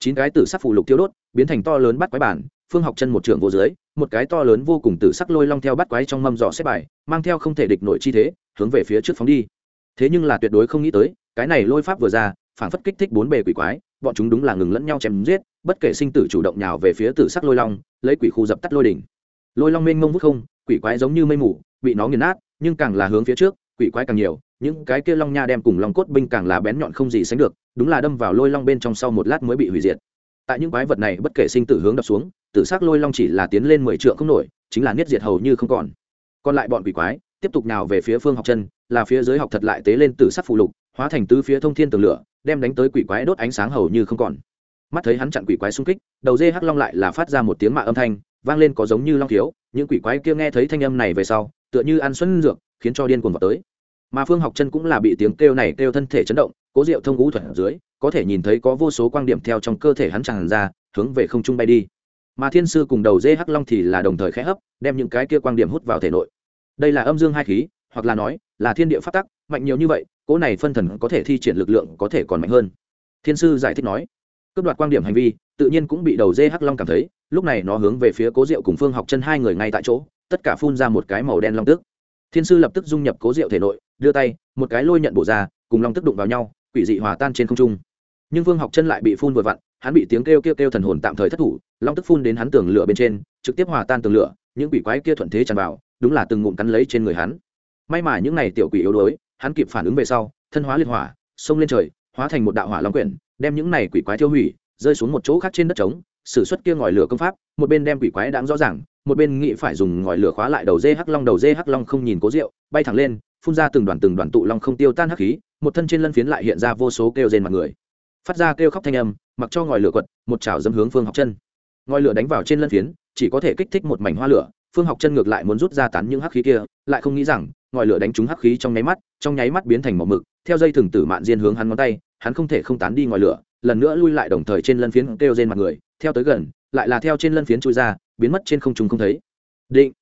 Chín cái tử sắc phủ lục tiêu đốt, biến thành to lớn bắt quái bản, phương học chân một trường vô dưới, một cái to lớn vô cùng tử sắc lôi long theo bắt quái trong mâm giỏ xếp bài, mang theo không thể địch nổi chi thế, hướng về phía trước phóng đi. Thế nhưng là tuyệt đối không nghĩ tới, cái này lôi pháp vừa ra, phản phất kích thích bốn bề quỷ quái, bọn chúng đúng là ngừng lẫn nhau chém giết, bất kể sinh tử chủ động nhào về phía tử sắc lôi long, lấy quỷ khu dập tắt lôi đỉnh lôi long mênh mông vút không, quỷ quái giống như mây mù, bị nó nghiền nát, nhưng càng là hướng phía trước, quỷ quái càng nhiều, những cái kia long nha đem cùng long cốt binh càng là bén nhọn không gì sánh được, đúng là đâm vào lôi long bên trong sau một lát mới bị hủy diệt. Tại những quái vật này bất kể sinh tử hướng đập xuống tử s ắ c lôi long chỉ là tiến lên mười trượng không nổi, chính là niết diệt hầu như không còn. Còn lại bọn quỷ quái, tiếp tục nào về phía phương học chân, là phía dưới học thật lại tế lên tử sắc phụ lục, hóa thành tứ phía thông thiên tường lửa, đem đánh tới quỷ quái đốt ánh sáng hầu như không còn. Mắt thấy hắn chặn quỷ quái xung kích, đầu dê hắc long lại là phát ra một tiếng mạ âm thanh vang lên có giống như long thiếu những quỷ quái kia nghe thấy thanh âm này về sau, tựa như ăn xuân dược, khiến cho điên cuồng vào tới. Mà phương học chân cũng là bị tiếng kêu này kêu thân thể chấn động, cố diệu thông ngũ thuận ở dưới, có thể nhìn thấy có vô số quang điểm theo trong cơ thể hắn tràn ra, hướng về không trung bay đi. Mà thiên sư cùng đầu dê hắc long thì là đồng thời khẽ hấp, đem những cái kia quang điểm hút vào thể nội. Đây là âm dương hai khí, hoặc là nói, là thiên địa phát tắc, mạnh nhiều như vậy, cỗ này phân thần có thể thi triển lực lượng có thể còn mạnh hơn. Thiên sư giải thích nói cướp đoạt quan điểm hành vi, tự nhiên cũng bị đầu dê hắc long cảm thấy, lúc này nó hướng về phía cố diệu cùng phương học chân hai người ngay tại chỗ, tất cả phun ra một cái màu đen long tức. Thiên sư lập tức dung nhập cố diệu thể nội, đưa tay, một cái lôi nhận bổ ra, cùng long tức đụng vào nhau, quỷ dị hòa tan trên không trung. Nhưng phương học chân lại bị phun vừa vặn, hắn bị tiếng kêu kêu kêu thần hồn tạm thời thất thủ, long tức phun đến hắn tường lửa bên trên, trực tiếp hòa tan tường lửa, những quỷ quái kia thuận thế tràn vào, đúng là từng ngụm cắn lấy trên người hắn. May mà những này tiểu quỷ yếu đuối, hắn kịp phản ứng về sau, thân hóa liệt hỏa, xông lên trời, hóa thành một đạo hỏa long quyển đem những này quỷ quái tiêu hủy, rơi xuống một chỗ khác trên đất trống, sử xuất kia ngòi lửa công pháp, một bên đem quỷ quái đáng rõ ràng, một bên nghĩ phải dùng ngòi lửa khóa lại đầu dê hắc long, đầu dê hắc long không nhìn cố rượu, bay thẳng lên, phun ra từng đoàn từng đoàn tụ long không tiêu tan hắc khí, một thân trên lân phiến lại hiện ra vô số kêu rên mặt người. Phát ra kêu khóc thanh âm, mặc cho ngòi lửa quật, một chảo dâm hướng phương học chân. Ngòi lửa đánh vào trên lân phiến, chỉ có thể kích thích một mảnh hoa lửa, phương học chân ngược lại muốn rút ra tán những hắc khí kia, lại không nghĩ rằng, ngòi lửa đánh trúng hắc khí trong nháy mắt, trong nháy mắt biến thành màu mực, theo dây thừng tử mạn diên hướng hắn ngón tay hắn không thể không tán đi ngoài lửa, lần nữa lui lại đồng thời trên lân phiến kêu trên mặt người, theo tới gần, lại là theo trên lân phiến chui ra, biến mất trên không trung không thấy. Định.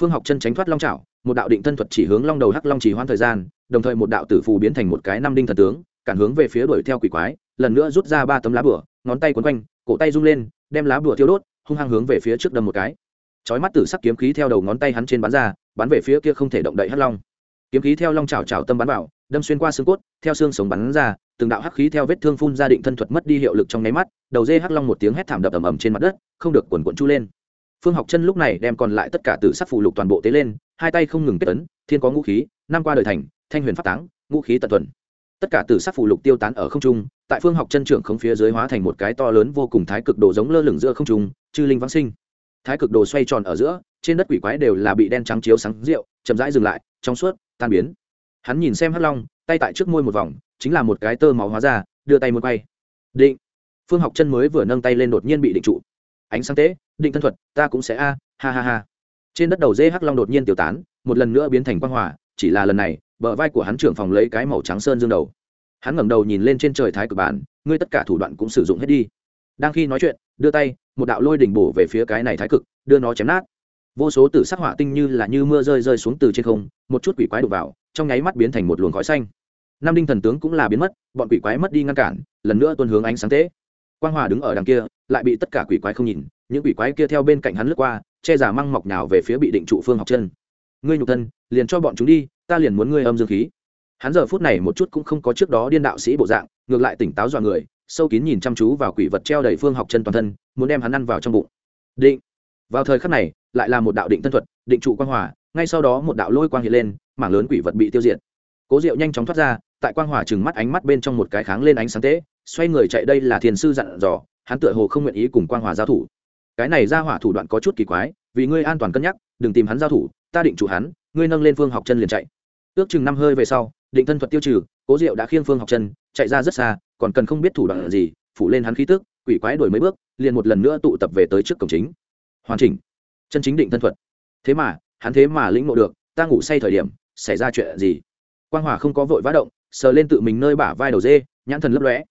Phương học chân tránh thoát long trào một đạo định thân thuật chỉ hướng long đầu hắc long chỉ hoãn thời gian, đồng thời một đạo tử phù biến thành một cái năm đinh thần tướng, cản hướng về phía đuổi theo quỷ quái, lần nữa rút ra ba tấm lá bửa ngón tay quấn quanh, cổ tay rung lên, đem lá bửa thiêu đốt, hung hăng hướng về phía trước đâm một cái. Chói mắt tử sắc kiếm khí theo đầu ngón tay hắn trên bắn ra, bắn về phía kia không thể động đậy hắc long. Kiếm khí theo long chảo chảo tâm bắn vào, đâm xuyên qua xương cốt, theo xương sống bắn ra từng đạo hắc khí theo vết thương phun ra định thân thuật mất đi hiệu lực trong nháy mắt, đầu dê hắc long một tiếng hét thảm đập ầm ầm trên mặt đất, không được quần quận chu lên. Phương học chân lúc này đem còn lại tất cả tử sắc phụ lục toàn bộ tế lên, hai tay không ngừng kết ấn, thiên có ngũ khí, năm qua đời thành, thanh huyền phát táng, ngũ khí tận tuần. Tất cả tử sắc phụ lục tiêu tán ở không trung, tại phương học chân trưởng không phía dưới hóa thành một cái to lớn vô cùng thái cực đồ giống lơ lửng giữa không trung, chư linh vãng sinh. Thái cực đồ xoay tròn ở giữa, trên đất quỷ quái đều là bị đen trắng chiếu sáng rượu, chậm rãi dừng lại, trong suốt, tan biến. Hắn nhìn xem hắc long, tay tại trước môi một vòng chính là một cái tơ máu hóa ra, đưa tay muốn quay. Định. Phương học chân mới vừa nâng tay lên đột nhiên bị định trụ. Ánh sáng tế, định thân thuật, ta cũng sẽ a, ha ha ha. Trên đất đầu dê hắc long đột nhiên tiêu tán, một lần nữa biến thành quang hòa, chỉ là lần này, bờ vai của hắn trưởng phòng lấy cái màu trắng sơn dương đầu. Hắn ngẩng đầu nhìn lên trên trời thái cực bản, ngươi tất cả thủ đoạn cũng sử dụng hết đi. Đang khi nói chuyện, đưa tay, một đạo lôi đỉnh bổ về phía cái này thái cực, đưa nó chém nát. Vô số tử sắc hỏa tinh như là như mưa rơi rơi xuống từ trên không, một chút quỷ quái đục vào, trong nháy mắt biến thành một luồng khói xanh nam đinh thần tướng cũng là biến mất, bọn quỷ quái mất đi ngăn cản, lần nữa tuân hướng ánh sáng tế. Quang hòa đứng ở đằng kia, lại bị tất cả quỷ quái không nhìn, những quỷ quái kia theo bên cạnh hắn lướt qua, che giả măng mọc nhào về phía bị định trụ phương học chân. Ngươi nhục thân, liền cho bọn chúng đi, ta liền muốn ngươi âm dương khí. Hắn giờ phút này một chút cũng không có trước đó điên đạo sĩ bộ dạng, ngược lại tỉnh táo dọa người, sâu kín nhìn chăm chú vào quỷ vật treo đầy phương học chân toàn thân, muốn đem hắn ăn vào trong bụng. Định. Vào thời khắc này, lại là một đạo định thân thuật, định trụ quang hòa, ngay sau đó một đạo lôi quang hiện lên, mảng lớn quỷ vật bị tiêu diệt cố diệu nhanh chóng thoát ra, tại quang hỏa chừng mắt ánh mắt bên trong một cái kháng lên ánh sáng tế, xoay người chạy đây là thiền sư dặn dò, hắn tựa hồ không nguyện ý cùng quang hỏa giao thủ. Cái này ra hỏa thủ đoạn có chút kỳ quái, vì ngươi an toàn cân nhắc, đừng tìm hắn giao thủ, ta định chủ hắn, ngươi nâng lên phương học chân liền chạy. Ước chừng năm hơi về sau, định thân thuật tiêu trừ, cố diệu đã khiêng phương học chân, chạy ra rất xa, còn cần không biết thủ đoạn gì, phủ lên hắn khí tức, quỷ quái đổi mấy bước, liền một lần nữa tụ tập về tới trước cổng chính. Hoàn chỉnh. Chân chính định thân thuật. Thế mà, hắn thế mà lĩnh ngộ được, ta ngủ say thời điểm, xảy ra chuyện gì? Quang hòa không có vội vã động, sờ lên tự mình nơi bả vai đầu dê, nhãn thần lấp lóe.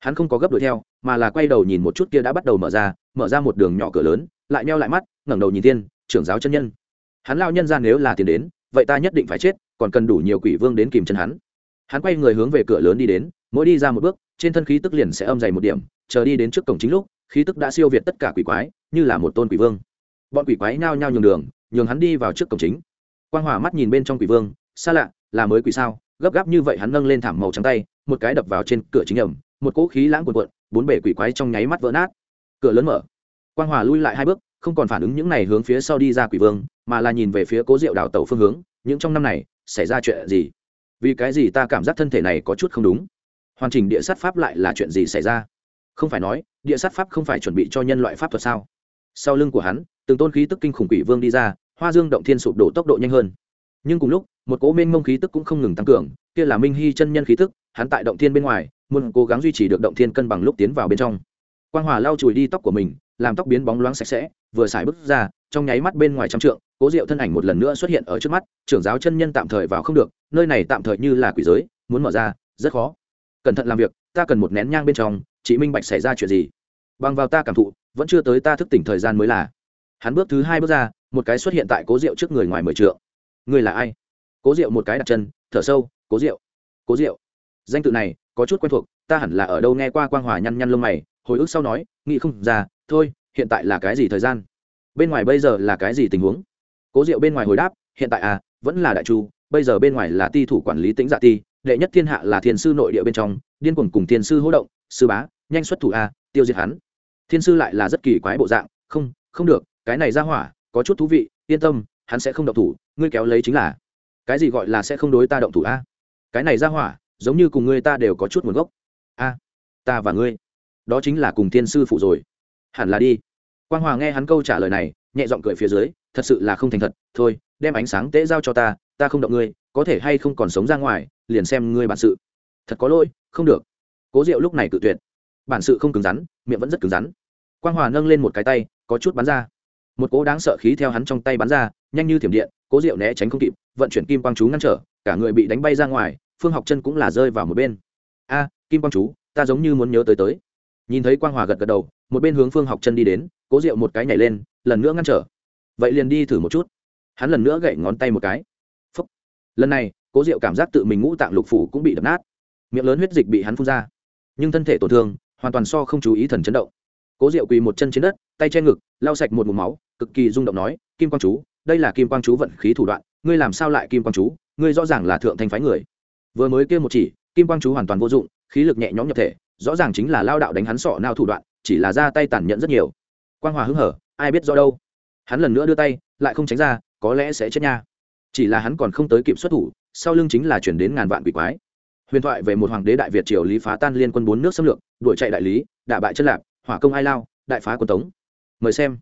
Hắn không có gấp đuổi theo, mà là quay đầu nhìn một chút kia đã bắt đầu mở ra mở ra một đường nhỏ cửa lớn, lại meo lại mắt, ngẩng đầu nhìn tiên trưởng giáo chân nhân. Hắn lao nhân ra nếu là tiền đến, vậy ta nhất định phải chết, còn cần đủ nhiều quỷ vương đến kìm chân hắn. Hắn quay người hướng về cửa lớn đi đến, mỗi đi ra một bước, trên thân khí tức liền sẽ âm dày một điểm, chờ đi đến trước cổng chính lúc, khí tức đã siêu việt tất cả quỷ quái, như là một tôn quỷ vương. Bọn quỷ quái nhao nhao nhường đường, nhường hắn đi vào trước cổng chính. Quang hỏa mắt nhìn bên trong quỷ vương xa lạ, là mới quỷ sao? Gấp gáp như vậy hắn nâng lên thảm màu trắng tay, một cái đập vào trên cửa chính ẩm, một cỗ khí lãng cuộn cuộn, bốn bể quỷ quái trong nháy mắt vỡ nát. Cửa lớn mở. Quang hòa lui lại hai bước, không còn phản ứng những này hướng phía sau đi ra quỷ vương, mà là nhìn về phía cố diệu đào tẩu phương hướng, những trong năm này, xảy ra chuyện gì? Vì cái gì ta cảm giác thân thể này có chút không đúng? Hoàn chỉnh địa sát pháp lại là chuyện gì xảy ra? Không phải nói, địa sát pháp không phải chuẩn bị cho nhân loại pháp thuật sao? Sau lưng của hắn, từng tôn khí tức kinh khủng quỷ vương đi ra, hoa dương động thiên sụp đổ tốc độ nhanh hơn nhưng cùng lúc, một cố mênh mông khí tức cũng không ngừng tăng cường, kia là minh hy chân nhân khí tức, hắn tại động thiên bên ngoài, muốn cố gắng duy trì được động thiên cân bằng lúc tiến vào bên trong. Quang hòa lau chùi đi tóc của mình, làm tóc biến bóng loáng sạch sẽ, vừa xài bước ra, trong nháy mắt bên ngoài trăm trượng, cố diệu thân ảnh một lần nữa xuất hiện ở trước mắt, trưởng giáo chân nhân tạm thời vào không được, nơi này tạm thời như là quỷ giới, muốn mở ra, rất khó. Cẩn thận làm việc, ta cần một nén nhang bên trong chị minh bạch xảy ra chuyện gì. Bằng vào ta cảm thụ, vẫn chưa tới ta thức tỉnh thời gian mới là. Hắn bước thứ hai bước ra, một cái xuất hiện tại cố diệu trước người ngoài mười trượng người là ai? Cố diệu một cái đặt chân, thở sâu, cố diệu cố diệu. Danh tự này có chút quen thuộc, ta hẳn là ở đâu nghe qua quang hòa nhăn nhăn lông mày, hồi ức sau nói, nghĩ không ra, thôi, hiện tại là cái gì thời gian? Bên ngoài bây giờ là cái gì tình huống? Cố diệu bên ngoài hồi đáp, hiện tại à vẫn là đại chu, bây giờ bên ngoài là ti thủ quản lý tính dạ ti, đệ nhất thiên hạ là thiên sư nội địa bên trong, điên cuồng cùng thiên sư hỗ động, sư bá, nhanh xuất thủ a, tiêu diệt hắn. Thiên sư lại là rất kỳ quái bộ dạng, không không được, cái này ra hỏa, có chút thú vị, yên tâm hắn sẽ không động thủ, ngươi kéo lấy chính là. Cái gì gọi là sẽ không đối ta động thủ a? Cái này ra hỏa, giống như cùng ngươi ta đều có chút nguồn gốc. A, ta và ngươi, đó chính là cùng thiên sư phụ rồi. Hẳn là đi. Quang hòa nghe hắn câu trả lời này, nhẹ giọng cười phía dưới, thật sự là không thành thật. Thôi, đem ánh sáng tế giao cho ta ta không động ngươi, có thể hay không còn sống ra ngoài, liền xem ngươi bản sự. Thật có lỗi, không được. Cố diệu lúc này cự tuyệt. Bản sự không cứng rắn, miệng vẫn rất cứng rắn. Quang hòa nâng lên một cái tay, có chút bắn ra một cỗ đáng sợ khí theo hắn trong tay bắn ra, nhanh như thiểm điện, cố diệu né tránh không kịp, vận chuyển kim quang chú ngăn trở, cả người bị đánh bay ra ngoài, phương học chân cũng là rơi vào một bên. A, kim quang chú, ta giống như muốn nhớ tới tới. Nhìn thấy quang hòa gật gật đầu, một bên hướng phương học chân đi đến, cố diệu một cái nhảy lên, lần nữa ngăn trở. Vậy liền đi thử một chút. Hắn lần nữa gậy ngón tay một cái. Phúc. lần này, cố diệu cảm giác tự mình ngũ tạng lục phủ cũng bị đập nát. Miệng lớn huyết dịch bị hắn phun ra. Nhưng thân thể tổn thương, hoàn toàn so không chú ý thần chấn động cố diệu quỳ một chân trên đất, tay che ngực, lau sạch một mùm máu, cực kỳ rung động nói, kim quang chú, đây là kim quang chú vận khí thủ đoạn, ngươi làm sao lại kim quang chú? Ngươi rõ ràng là thượng thanh phái người. Vừa mới kêu một chỉ, kim quang chú hoàn toàn vô dụng, khí lực nhẹ nhõm nhập thể, rõ ràng chính là lao đạo đánh hắn sọ nao thủ đoạn, chỉ là ra tay tàn nhẫn rất nhiều. Quang hòa hứng hở, ai biết do đâu. Hắn lần nữa đưa tay, lại không tránh ra, có lẽ sẽ chết nha. Chỉ là hắn còn không tới kịp xuất thủ, sau lưng chính là chuyển đến ngàn vạn quỷ quái. Huyền thoại về một hoàng đế đại việt triều lý phá tan liên quân bốn nước xâm lược, đuổi chạy đại lý, đả bại chân lạp hỏa công ai lao đại phá quân tống. Mời xem.